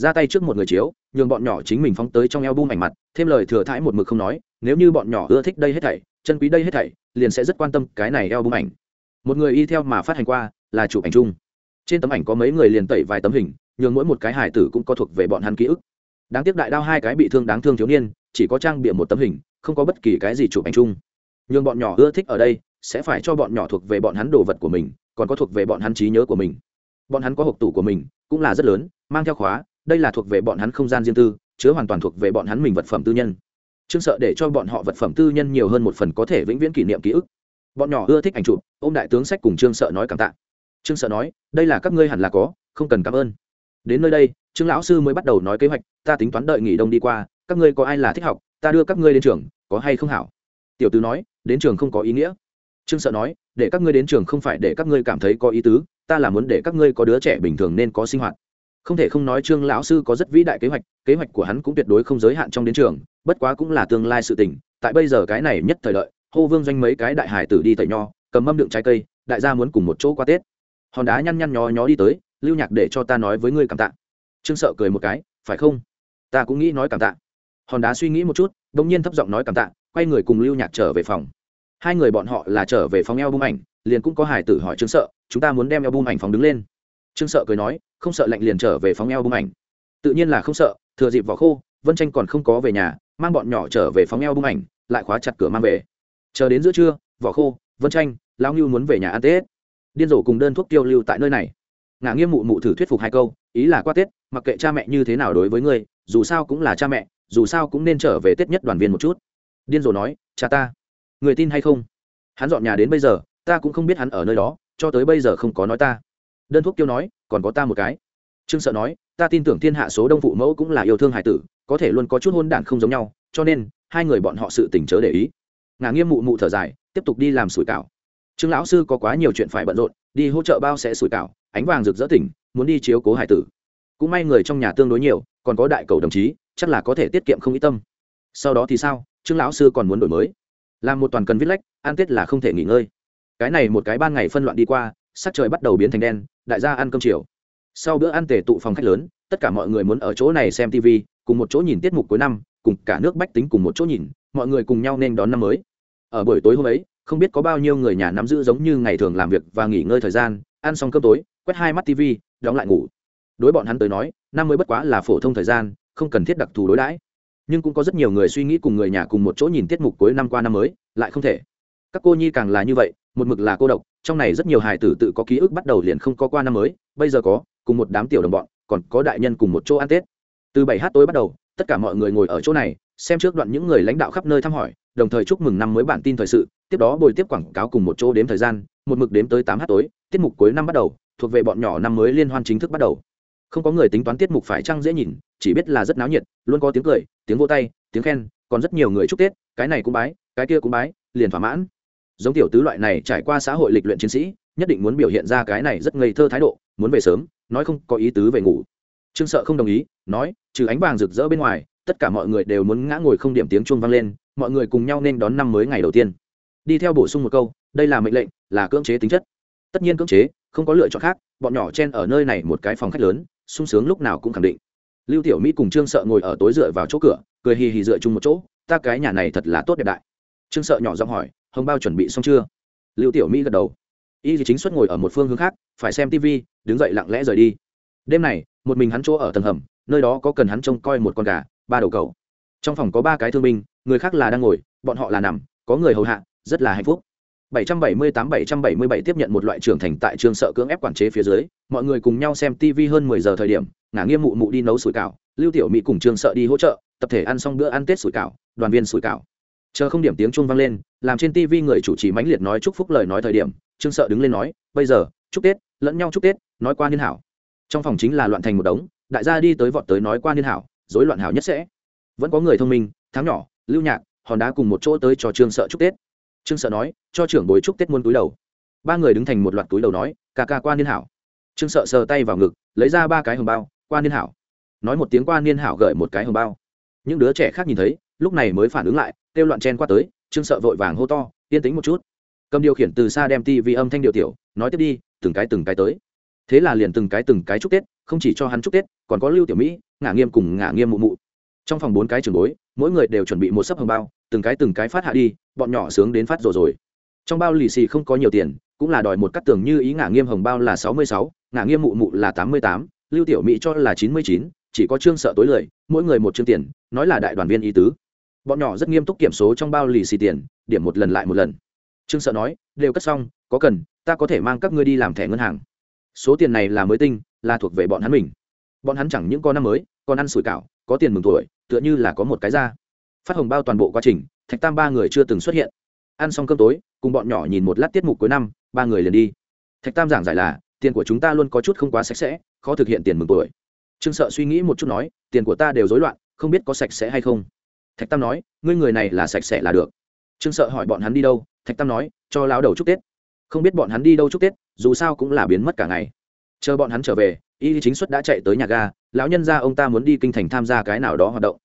ra tay trước một người chiếu, nhường bọn nhỏ chính mình phóng tới trong eo bung ảnh mặt, thêm lời thừa thãi một mực không nói, nếu như bọn nhỏ ưa thích đây hết thảy, chân quý đây hết thảy, liền sẽ rất quan tâm cái này eo bung ảnh. Một người y theo mà phát hành qua, là chụp ảnh chung. Trên tấm ảnh có mấy người liền tẩy vài tấm hình, nhường mỗi một cái hải tử cũng có thuộc về bọn hắn ký ức. Đáng tiếc đại đao hai cái bị thương đáng thương thiếu niên, chỉ có trang bịa một tấm hình, không có bất kỳ cái gì chụp ảnh chung. Nhường bọn nhỏ ưa thích ở đây, sẽ phải cho bọn nhỏ thuộc về bọn hắn đồ vật của mình, còn có thuộc về bọn hắn trí nhớ của mình. Bọn hắn có hộp tủ của mình, cũng là rất lớn, mang theo khóa đây là thuộc về bọn hắn không gian riêng tư, chứa hoàn toàn thuộc về bọn hắn mình vật phẩm tư nhân. Trương sợ để cho bọn họ vật phẩm tư nhân nhiều hơn một phần có thể vĩnh viễn kỷ niệm ký ức. Bọn nhỏ ưa thích ảnh chụp ô m đại tướng sách cùng trương sợ nói cảm tạ. Trương sợ nói, đây là các ngươi hẳn là có, không cần cảm ơn. Đến nơi đây, trương lão sư mới bắt đầu nói kế hoạch, ta tính toán đợi nghỉ đông đi qua, các ngươi có ai là thích học, ta đưa các ngươi đến trường, có hay không hảo? Tiểu tứ nói, đến trường không có ý nghĩa. Trương sợ nói, để các ngươi đến trường không phải để các ngươi cảm thấy có ý tứ, ta là muốn để các ngươi có đứa trẻ bình thường nên có sinh hoạt không thể không nói trương lão sư có rất vĩ đại kế hoạch kế hoạch của hắn cũng tuyệt đối không giới hạn trong đến trường, bất quá cũng là tương lai sự tình. Tại bây giờ cái này nhất thời đợi, hô vương doanh mấy cái đại hải tử đi tẩy nho, cầm mâm đựng trái cây, đại gia muốn cùng một chỗ qua tết. Hòn đá nhăn nhăn nhó nhó đi tới, lưu nhạc để cho ta nói với ngươi cảm tạ. Trương sợ cười một cái, phải không? Ta cũng nghĩ nói cảm tạ. Hòn đá suy nghĩ một chút đ ỗ n g nhiên thấp giọng nói cảm tạ, quay người cùng lưu nhạc trở về phòng. Hai người bọn họ là trở về phòng eo bung ảnh, liền cũng có hải tử hỏi trương sợ, chúng ta muốn đem eo bung ảnh phòng đứng lên trương sợ cười nói, không sợ lạnh liền trở về phóng eo bung ảnh. Tự nhiên là không sợ, thừa dịp vỏ khô, vân tranh còn không có về nhà, mang bọn nhỏ trở về phóng eo bung ảnh, lại khóa chặt cửa mang về. Chờ đến giữa trưa, vỏ khô, vân tranh, lão ngưu muốn về nhà ăn tết. Điên rồ cùng đơn thuốc tiêu lưu tại nơi này. Ngả nghiêm mụ mụ thử thuyết phục hai câu, ý là qua tết, mặc kệ cha mẹ như thế nào đối với ngươi, dù sao cũng là cha mẹ, dù sao cũng nên trở về tết nhất đoàn viên một chút. Điên rồ nói, cha ta, người tin hay không? Hắn dọn nhà đến bây giờ, ta cũng không biết hắn ở nơi đó, cho tới bây giờ không có nói ta đơn thuốc tiêu nói, còn có ta một cái. Trương sợ nói, ta tin tưởng thiên hạ số đông phụ mẫu cũng là yêu thương hải tử, có thể luôn có chút hôn đản không giống nhau, cho nên, hai người bọn họ sự tình chớ để ý. Ngà nghiêm mụ mụ thở dài, tiếp tục đi làm sủi cảo. Trương lão sư có quá nhiều chuyện phải bận rộn, đi hỗ trợ bao sẽ sủi cảo, ánh vàng rực rỡ tỉnh, muốn đi chiếu cố hải tử. Cũng may người trong nhà tương đối nhiều, còn có đại cầu đồng chí, chắc là có thể tiết kiệm không ít tâm. Sau đó thì sao, trương lão sư còn muốn đổi mới. Làm một toàn cần viết lách, ăn tết là không thể nghỉ ngơi. Cái này một cái ban ngày phân loạn đi qua sắc trời bắt đầu biến thành đen, đại gia ăn cơm chiều. Sau bữa ăn tề tụ phòng khách lớn, tất cả mọi người muốn ở chỗ này xem tv cùng một chỗ nhìn tiết mục cuối năm, cùng cả nước bách tính cùng một chỗ nhìn, mọi người cùng nhau nên đón năm mới. Ở buổi tối hôm ấy, không biết có bao nhiêu người nhà nắm giữ giống như ngày thường làm việc và nghỉ ngơi thời gian, ăn xong cơm tối, quét hai mắt tv đóng lại ngủ. Đối bọn hắn tới nói, năm mới bất quá là phổ thông thời gian, không cần thiết đặc thù đối đãi. Nhưng cũng có rất nhiều người suy nghĩ cùng người nhà cùng một chỗ nhìn tiết mục cuối năm qua năm mới, lại không thể. Các cô nhi càng là như vậy, một mực là cô độc trong này rất nhiều hài tử tự có ký ức bắt đầu liền không có qua năm mới, bây giờ có, cùng một đám tiểu đồng bọn, còn có đại nhân cùng một chỗ ăn tết. Từ bảy h tối bắt đầu, tất cả mọi người ngồi ở chỗ này, xem trước đoạn những người lãnh đạo khắp nơi thăm hỏi, đồng thời chúc mừng năm mới bản tin thời sự, tiếp đó bồi tiếp quảng cáo cùng một chỗ đếm thời gian, một mực đếm tới tám h tối, tiết mục cuối năm bắt đầu, thuộc về bọn nhỏ năm mới liên hoan chính thức bắt đầu. Không có người tính toán tiết mục phải chăng dễ nhìn, chỉ biết là rất náo nhiệt, luôn có tiếng cười, tiếng vô tay, tiếng khen, còn rất nhiều người chúc tết, cái này cũng bái, cái kia cũng bái, liền thỏa mãn giống tiểu tứ loại này trải qua xã hội lịch luyện chiến sĩ, nhất định muốn biểu hiện ra cái này rất ngây thơ thái độ, muốn về sớm, nói không có ý tứ về ngủ. Trương sợ không đồng ý, nói, trừ ánh vàng rực rỡ bên ngoài, tất cả mọi người đều muốn ngã ngồi không điểm tiếng chuông vang lên, mọi người cùng nhau nên đón năm mới ngày đầu tiên. Đi theo bổ sung một câu, đây là mệnh lệnh, là cưỡng chế tính chất. Tất nhiên cưỡng chế, không có lựa chọn khác, bọn nhỏ chen ở nơi này một cái phòng khách lớn, sung sướng lúc nào cũng khẳng định. Lưu tiểu mỹ cùng trương sợ ngồi ở tối dựa vào chỗ cửa, cười hì hì dựa chung một chỗ, ta cái nhà này thật là tốt đẹp đại trương sợ nhỏ giọng hỏi hồng bao chuẩn bị xong chưa? Lưu tiểu mỹ gật đầu. Y thì chính xuất ngồi ở một phương hướng khác phải xem tv đứng dậy lặng lẽ rời đi. Đêm này một mình hắn chỗ ở tầng hầm nơi đó có cần hắn trông coi một con gà ba đầu cầu trong phòng có ba cái thương binh người khác là đang ngồi bọn họ là nằm có người hầu hạ rất là hạnh phúc. 778-777 tiếp nhận một loại trưởng thành tại trường sợ cưỡng ép quản chế phía dưới, mọi người cùng nhau xem TV hơn 10 giờ thời điểm, ngả nghiêm mụ mụ đi nấu sủi cảo, Lưu Tiểu Mỹ cùng trường sợ đi hỗ trợ, tập thể ăn xong bữa ăn Tết sủi cảo, đoàn viên sủi cảo. Chờ không điểm tiếng chuông vang lên, làm trên TV người chủ trì mãnh liệt nói chúc phúc lời nói thời điểm, trương sợ đứng lên nói, "Bây giờ, chúc Tết, lẫn nhau chúc Tết, nói qua niên hảo." Trong phòng chính là loạn thành một đống, đại gia đi tới vọt tới nói qua niên hảo, rối loạn hảo nhất sẽ. Vẫn có người thông minh, tháng nhỏ, Lưu Nhạc, hòn đá cùng một chỗ tới cho trương sợ chúc Tết. Trương sợ nói cho trưởng bối chúc tết muôn túi đầu. Ba người đứng thành một loạt túi đầu nói ca ca qua niên hảo. Trương sợ sờ tay vào ngực lấy ra ba cái hồng bao qua niên hảo. Nói một tiếng qua niên hảo gợi một cái hồng bao. Những đứa trẻ khác nhìn thấy lúc này mới phản ứng lại, kêu loạn chen qua tới, trương sợ vội vàng hô to, yên tĩnh một chút. Cầm điều khiển từ xa đem ti vì âm thanh điều tiểu, nói tiếp đi, từng cái từng cái tới. Thế là liền từng cái từng cái chúc tết, không chỉ cho hắn chúc tết, còn có lưu tiểu mỹ, ngả nghiêm cùng ngả nghiêm mụ mụ. Trong phòng bốn cái trường bối, mỗi người đều chuẩn bị một sấp hồng bao, từng cái từng cái phát hạ đi, bọn nhỏ sướng đến phát rồi rồi. Trong bao lì xì không có nhiều tiền, cũng là đòi một cắt tường như ý ngả nghiêm hồng bao là sáu mươi sáu, ngả nghiêm mụ mụ là tám mươi tám, lưu tiểu mỹ cho là chín mươi chín, chỉ có trương sợ tối lười mỗi người một chương tiền, nói là đại đoàn viên ý tứ bọn nhỏ rất nghiêm túc kiểm số trong bao lì xì tiền, điểm một lần lại một lần. Trương sợ nói, đều cất xong, có cần, ta có thể mang các ngươi đi làm thẻ ngân hàng. Số tiền này là mới tinh, là thuộc về bọn hắn mình. Bọn hắn chẳng những con năm mới, còn ăn sủi cảo, có tiền mừng tuổi, tựa như là có một cái ra phát hồng bao toàn bộ quá trình, thạch tam ba người chưa từng xuất hiện. Ăn xong cơm tối, cùng bọn nhỏ nhìn một lát tiết mục cuối năm, ba người liền đi. Thạch tam giảng giải là, tiền của chúng ta luôn có chút không quá sạch sẽ, khó thực hiện tiền mừng tuổi. Trương sợ suy nghĩ một chút nói, tiền của ta đều rối loạn, không biết có sạch sẽ hay không? Thạch tam nói, ngươi người này là sạch sẽ là được. Trương sợ hỏi bọn hắn đi đâu, thạch tam nói, cho lão đầu chúc tết. Không biết bọn hắn đi đâu chúc tết, dù sao cũng là biến mất cả ngày. Chờ bọn hắn trở về, y chính xuất đã chạy tới nhà ga, lão nhân ra ông ta muốn đi kinh thành tham gia cái nào đó hoạt động.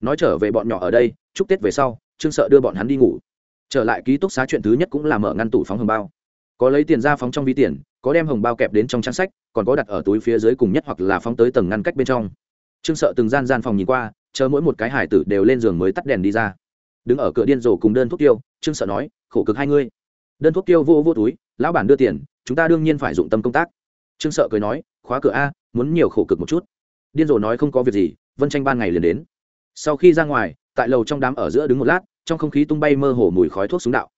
Nói trở về bọn nhỏ ở đây, chúc tết về sau, trương sợ đưa bọn hắn đi ngủ. Trở lại ký túc xá chuyện thứ nhất cũng là mở ngăn tủ phóng hồng bao. Có lấy tiền ra phóng trong ví tiền, có đem hồng bao kẹp đến trong trang sách, còn có đặt ở túi phía dưới cùng nhất hoặc là phóng tới tầng ngăn cách bên trong. Trương sợ từng gian gian phòng nhìn qua chờ mỗi một cái hải tử đều lên giường mới tắt đèn đi ra. Đứng ở cửa điên rồ cùng đơn thuốc tiêu, trương sợ nói, khổ cực hai ngươi. Đơn thuốc tiêu vô vô túi, lão bản đưa tiền, chúng ta đương nhiên phải dụng tâm công tác. Trương sợ cười nói, khóa cửa a, muốn nhiều khổ cực một chút. Điên rồ nói, không có việc gì, vân tranh ban ngày liền đến. Sau khi ra ngoài, tại lầu trong đám ở giữa đứng một lát, trong không khí tung bay mơ hồ mùi khói thuốc súng đạo.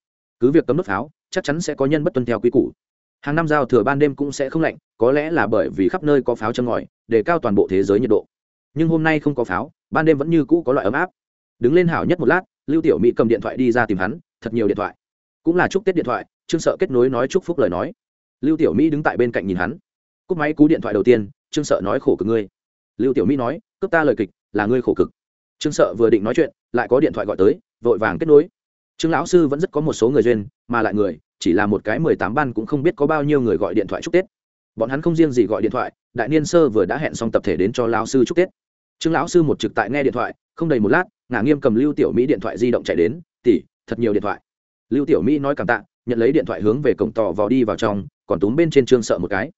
Cứ việc cấm đốt pháo, chắc chắn sẽ có nhân bất tuân theo quy củ. Hàng năm giao thừa ban đêm cũng sẽ không lạnh, có lẽ là bởi vì khắp nơi có pháo châm ngòi, để cao toàn bộ thế giới nhiệt độ nhưng hôm nay không có pháo, ban đêm vẫn như cũ có loại ấm áp. Đứng lên hảo nhất một lát, lưu tiểu mỹ cầm điện thoại đi ra tìm hắn, thật nhiều điện thoại. Cũng là chúc tết điện thoại, trương sợ kết nối nói chúc phúc lời nói. Lưu tiểu mỹ đứng tại bên cạnh nhìn hắn. Cúp máy cú điện thoại đầu tiên, trương sợ nói khổ cực ngươi. Lưu tiểu mỹ nói, cướp ta lời kịch, là ngươi khổ cực. Trương sợ vừa định nói chuyện, lại có điện thoại gọi tới, vội vàng kết nối. Trương lão sư vẫn rất có một số người duyên, mà lại người, chỉ là một cái mười tám ban cũng không biết có bao nhiêu người gọi điện thoại chúc tết. Bọn hắn không riêng gì gọi điện thoại, đại niên sơ vừa đã hẹn xong tập thể đến cho lão sư chúc tết trương lão sư một trực tại nghe điện thoại, không đầy một lát, ngả nghiêm cầm lưu tiểu mỹ điện thoại di động chạy đến tỉ thật nhiều điện thoại. Lưu tiểu mỹ nói cảm tạ, nhận lấy điện thoại hướng về cổng tò vò đi vào trong, còn túm bên trên trương sợ một cái.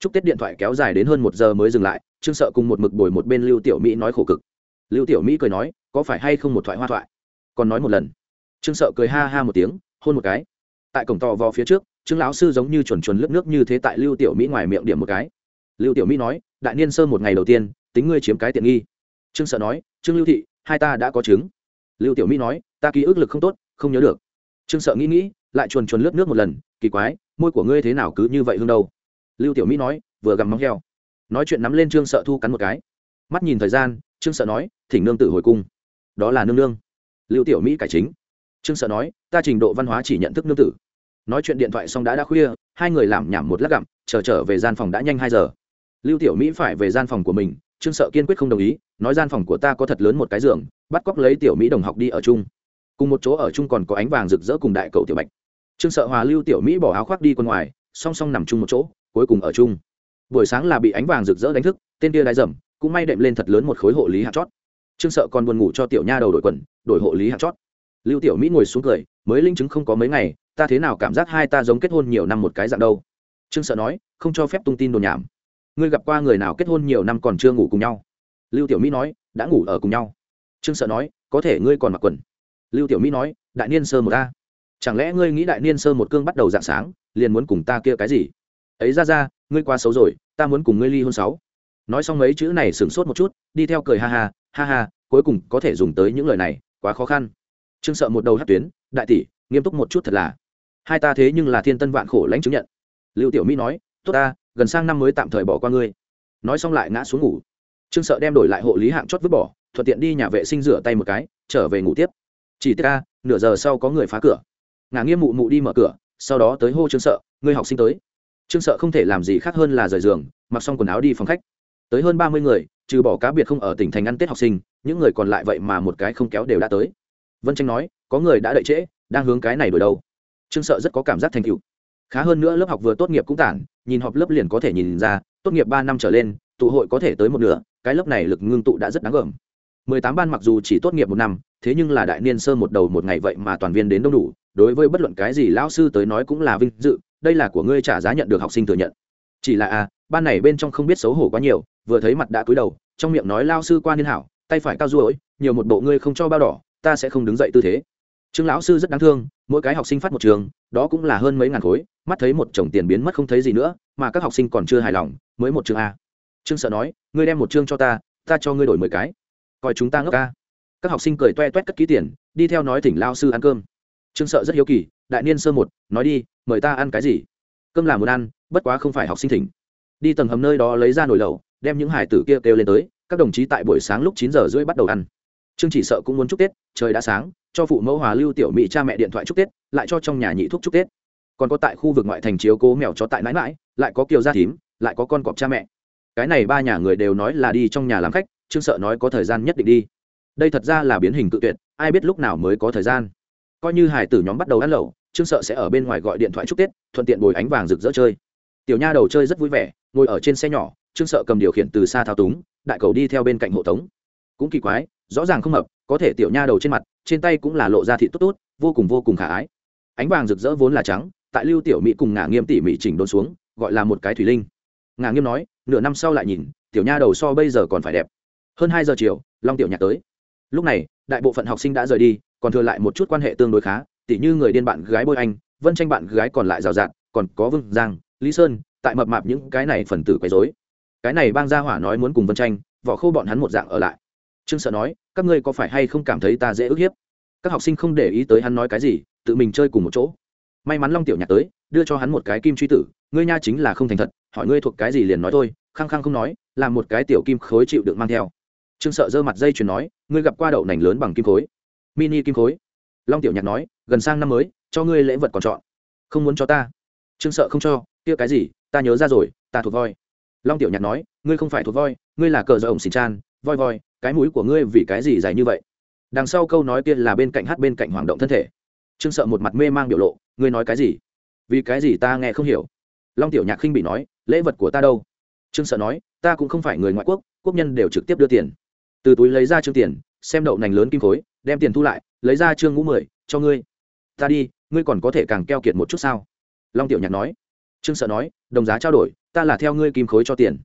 Chúc tết điện thoại kéo dài đến hơn một giờ mới dừng lại, trương sợ cùng một mực bồi một bên lưu tiểu mỹ nói khổ cực. Lưu tiểu mỹ cười nói, có phải hay không một thoại hoa thoại? Còn nói một lần. Trương sợ cười ha ha một tiếng, hôn một cái. Tại cổng tò vò phía trước, trương lão sư giống như chuẩn chuẩn lướt nước như thế tại lưu tiểu mỹ ngoài miệng điểm một cái. Lưu tiểu mỹ nói, đại niên sơ một ngày đầu tiên tính ngươi chiếm cái tiện nghi. Trương sợ nói, trương lưu thị, hai ta đã có chứng. Lưu tiểu mỹ nói, ta ký ức lực không tốt, không nhớ được. Trương sợ nghĩ nghĩ, lại chuồn chuồn lướt nước một lần, kỳ quái, môi của ngươi thế nào cứ như vậy hương đâu? Lưu tiểu mỹ nói, vừa gặm móng heo. Nói chuyện nắm lên trương sợ thu cắn một cái. Mắt nhìn thời gian, trương sợ nói, thỉnh nương tử hồi cung. Đó là nương nương. Lưu tiểu mỹ cải chính. Trương sợ nói, ta trình độ văn hóa chỉ nhận thức nương tử. Nói chuyện điện thoại xong đã đã khuya, hai người làm nhảm một lát gặm, chờ trở về gian phòng đã nhanh hai giờ. Lưu tiểu mỹ phải về gian phòng của mình trương sợ kiên quyết không đồng ý, nói gian phòng của ta có thật lớn một cái giường, bắt cóc lấy tiểu mỹ đồng học đi ở chung. Cùng một chỗ ở chung còn có ánh vàng rực rỡ cùng đại cầu tiểu bạch. Trương sợ hòa lưu tiểu mỹ bỏ áo khoác đi quân ngoài, song song nằm chung một chỗ, cuối cùng ở chung. Buổi sáng là bị ánh vàng rực rỡ đánh thức, tên kia đái dầm, cũng may đệm lên thật lớn một khối hộ lý hạt chót. Trương sợ còn buồn ngủ cho tiểu nha đầu đổi quần, đổi hộ lý hạt chót. Lưu tiểu mỹ ngồi xuống cười, mới linh chứng không có mấy ngày, ta thế nào cảm giác hai ta giống kết hôn nhiều năm một cái dạng đâu? Trương sợ nói, không cho phép tung tin đồn nhảm ngươi gặp qua người nào kết hôn nhiều năm còn chưa ngủ cùng nhau? Lưu tiểu mỹ nói, đã ngủ ở cùng nhau. Trương sợ nói, có thể ngươi còn mặc quần. Lưu tiểu mỹ nói, đại niên sơ một ta chẳng lẽ ngươi nghĩ đại niên sơ một cương bắt đầu dạng sáng, liền muốn cùng ta kia cái gì? Ấy ra ra, ngươi quá xấu rồi, ta muốn cùng ngươi ly hôn sáu. Nói xong mấy chữ này sửng sốt một chút, đi theo cười ha ha ha ha, cuối cùng có thể dùng tới những lời này, quá khó khăn. Trương sợ một đầu hát tuyến, đại tỷ, nghiêm túc một chút thật là. Hai ta thế nhưng là thiên tân vạn khổ lãnh chứng nhận. Lưu tiểu mỹ nói, tốt ta gần sang năm mới tạm thời bỏ qua ngươi. Nói xong lại ngã xuống ngủ. Trương sợ đem đổi lại hộ lý hạng chót vứt bỏ, thuận tiện đi nhà vệ sinh rửa tay một cái, trở về ngủ tiếp. Chỉ tiết ca nửa giờ sau có người phá cửa. Ngà nghiêm mụ mụ đi mở cửa, sau đó tới hô trương sợ, ngươi học sinh tới. Trương sợ không thể làm gì khác hơn là rời giường, mặc xong quần áo đi phòng khách. Tới hơn ba mươi người, trừ bỏ cá biệt không ở tỉnh thành ăn tết học sinh, những người còn lại vậy mà một cái không kéo đều đã tới. Vân tranh nói, có người đã đợi trễ, đang hướng cái này đổi đâu? Trương sợ rất có cảm giác thành tựu. Khá hơn nữa lớp học vừa tốt nghiệp cũng tản nhìn họp lớp liền có thể nhìn ra tốt nghiệp ba năm trở lên tụ hội có thể tới một nửa cái lớp này lực ngưng tụ đã rất đáng gờm. Mười tám ban mặc dù chỉ tốt nghiệp một năm thế nhưng là đại niên sơ một đầu một ngày vậy mà toàn viên đến đông đủ đối với bất luận cái gì lão sư tới nói cũng là vinh dự đây là của ngươi trả giá nhận được học sinh thừa nhận. Chỉ là a à, ban này bên trong không biết xấu hổ quá nhiều vừa thấy mặt đã cúi đầu trong miệng nói lao sư quan niên hảo tay phải cao ruỗi nhiều một bộ ngươi không cho bao đỏ ta sẽ không đứng dậy tư thế. Trương lão sư rất đáng thương mỗi cái học sinh phát một trường, đó cũng là hơn mấy ngàn khối, mắt thấy một chồng tiền biến mất không thấy gì nữa, mà các học sinh còn chưa hài lòng, mới một chương a. Trương sợ nói, ngươi đem một chương cho ta ta cho ngươi đổi mười cái. Coi chúng ta ngốc ca các học sinh cười toe toét cất ký tiền, đi theo nói thỉnh lao sư ăn cơm. Trương sợ rất hiếu kỳ, đại niên sơ một, nói đi, mời ta ăn cái gì? Cơm là muốn ăn, bất quá không phải học sinh thỉnh. Đi tầng hầm nơi đó lấy ra nồi lẩu, đem những hải tử kia kêu lên tới, các đồng chí tại buổi sáng lúc chín giờ rưỡi bắt đầu ăn trương chỉ sợ cũng muốn chúc tết, trời đã sáng, cho phụ mẫu hòa lưu tiểu mỹ cha mẹ điện thoại chúc tết, lại cho trong nhà nhị thuốc chúc tết. Còn có tại khu vực ngoại thành chiếu cố mèo chó tại mãi mãi lại có kiều gia thím, lại có con cọp cha mẹ. Cái này ba nhà người đều nói là đi trong nhà làm khách, trương sợ nói có thời gian nhất định đi. Đây thật ra là biến hình tự tuyệt, ai biết lúc nào mới có thời gian. Coi như hải tử nhóm bắt đầu ăn lẩu, trương sợ sẽ ở bên ngoài gọi điện thoại chúc tết, thuận tiện bồi ánh vàng rực rỡ chơi. Tiểu nha đầu chơi rất vui vẻ, ngồi ở trên xe nhỏ, trương sợ cầm điều khiển từ xa thao túng, đại cầu đi theo bên cạnh hộ tống cũng kỳ quái, rõ ràng không hợp có thể tiểu nha đầu trên mặt, trên tay cũng là lộ ra thị tốt tốt, vô cùng vô cùng khả ái. Ánh vàng rực rỡ vốn là trắng, tại lưu tiểu mỹ cùng ngả nghiêm tỉ mỹ chỉnh đốn xuống, gọi là một cái thủy linh. Ngả nghiêm nói, nửa năm sau lại nhìn, tiểu nha đầu so bây giờ còn phải đẹp. Hơn hai giờ chiều, long tiểu nhạc tới. Lúc này, đại bộ phận học sinh đã rời đi, còn thừa lại một chút quan hệ tương đối khá, tỉ như người điên bạn gái bôi anh, vân tranh bạn gái còn lại rào rạt, còn có vương giang, lý sơn, tại mập mạp những cái này phần tử quấy dối cái này bang gia hỏa nói muốn cùng vân tranh, vỏ khô bọn hắn một dạng ở lại trương sợ nói, các ngươi có phải hay không cảm thấy ta dễ ức hiếp? Các học sinh không để ý tới hắn nói cái gì, tự mình chơi cùng một chỗ. May mắn long tiểu nhạc tới, đưa cho hắn một cái kim truy tử, ngươi nha chính là không thành thật, hỏi ngươi thuộc cái gì liền nói thôi khăng khăng không nói, làm một cái tiểu kim khối chịu được mang theo. Trương sợ giơ mặt dây chuyền nói, ngươi gặp qua đậu nành lớn bằng kim khối. Mini kim khối. Long tiểu nhạc nói, gần sang năm mới, cho ngươi lễ vật còn chọn. Không muốn cho ta. Trương sợ không cho, kia cái gì, ta nhớ ra rồi, ta thuộc voi. Long tiểu nhạc nói, ngươi không phải thuộc voi, ngươi là cờ do ổng xì chan, voi voi cái mũi của ngươi vì cái gì dài như vậy? Đằng sau câu nói kia là bên cạnh hát bên cạnh hoàng động thân thể. Trương sợ một mặt mê mang biểu lộ, ngươi nói cái gì? Vì cái gì ta nghe không hiểu? Long tiểu nhạc khinh bị nói, lễ vật của ta đâu? Trương sợ nói, ta cũng không phải người ngoại quốc quốc nhân đều trực tiếp đưa tiền. Từ túi lấy ra trương tiền, xem đậu nành lớn kim khối, đem tiền thu lại, lấy ra trương ngũ mười, cho ngươi. Ta đi, ngươi còn có thể càng keo kiệt một chút sao? Long tiểu nhạc nói. Trương sợ nói, đồng giá trao đổi, ta là theo ngươi kim khối cho tiền.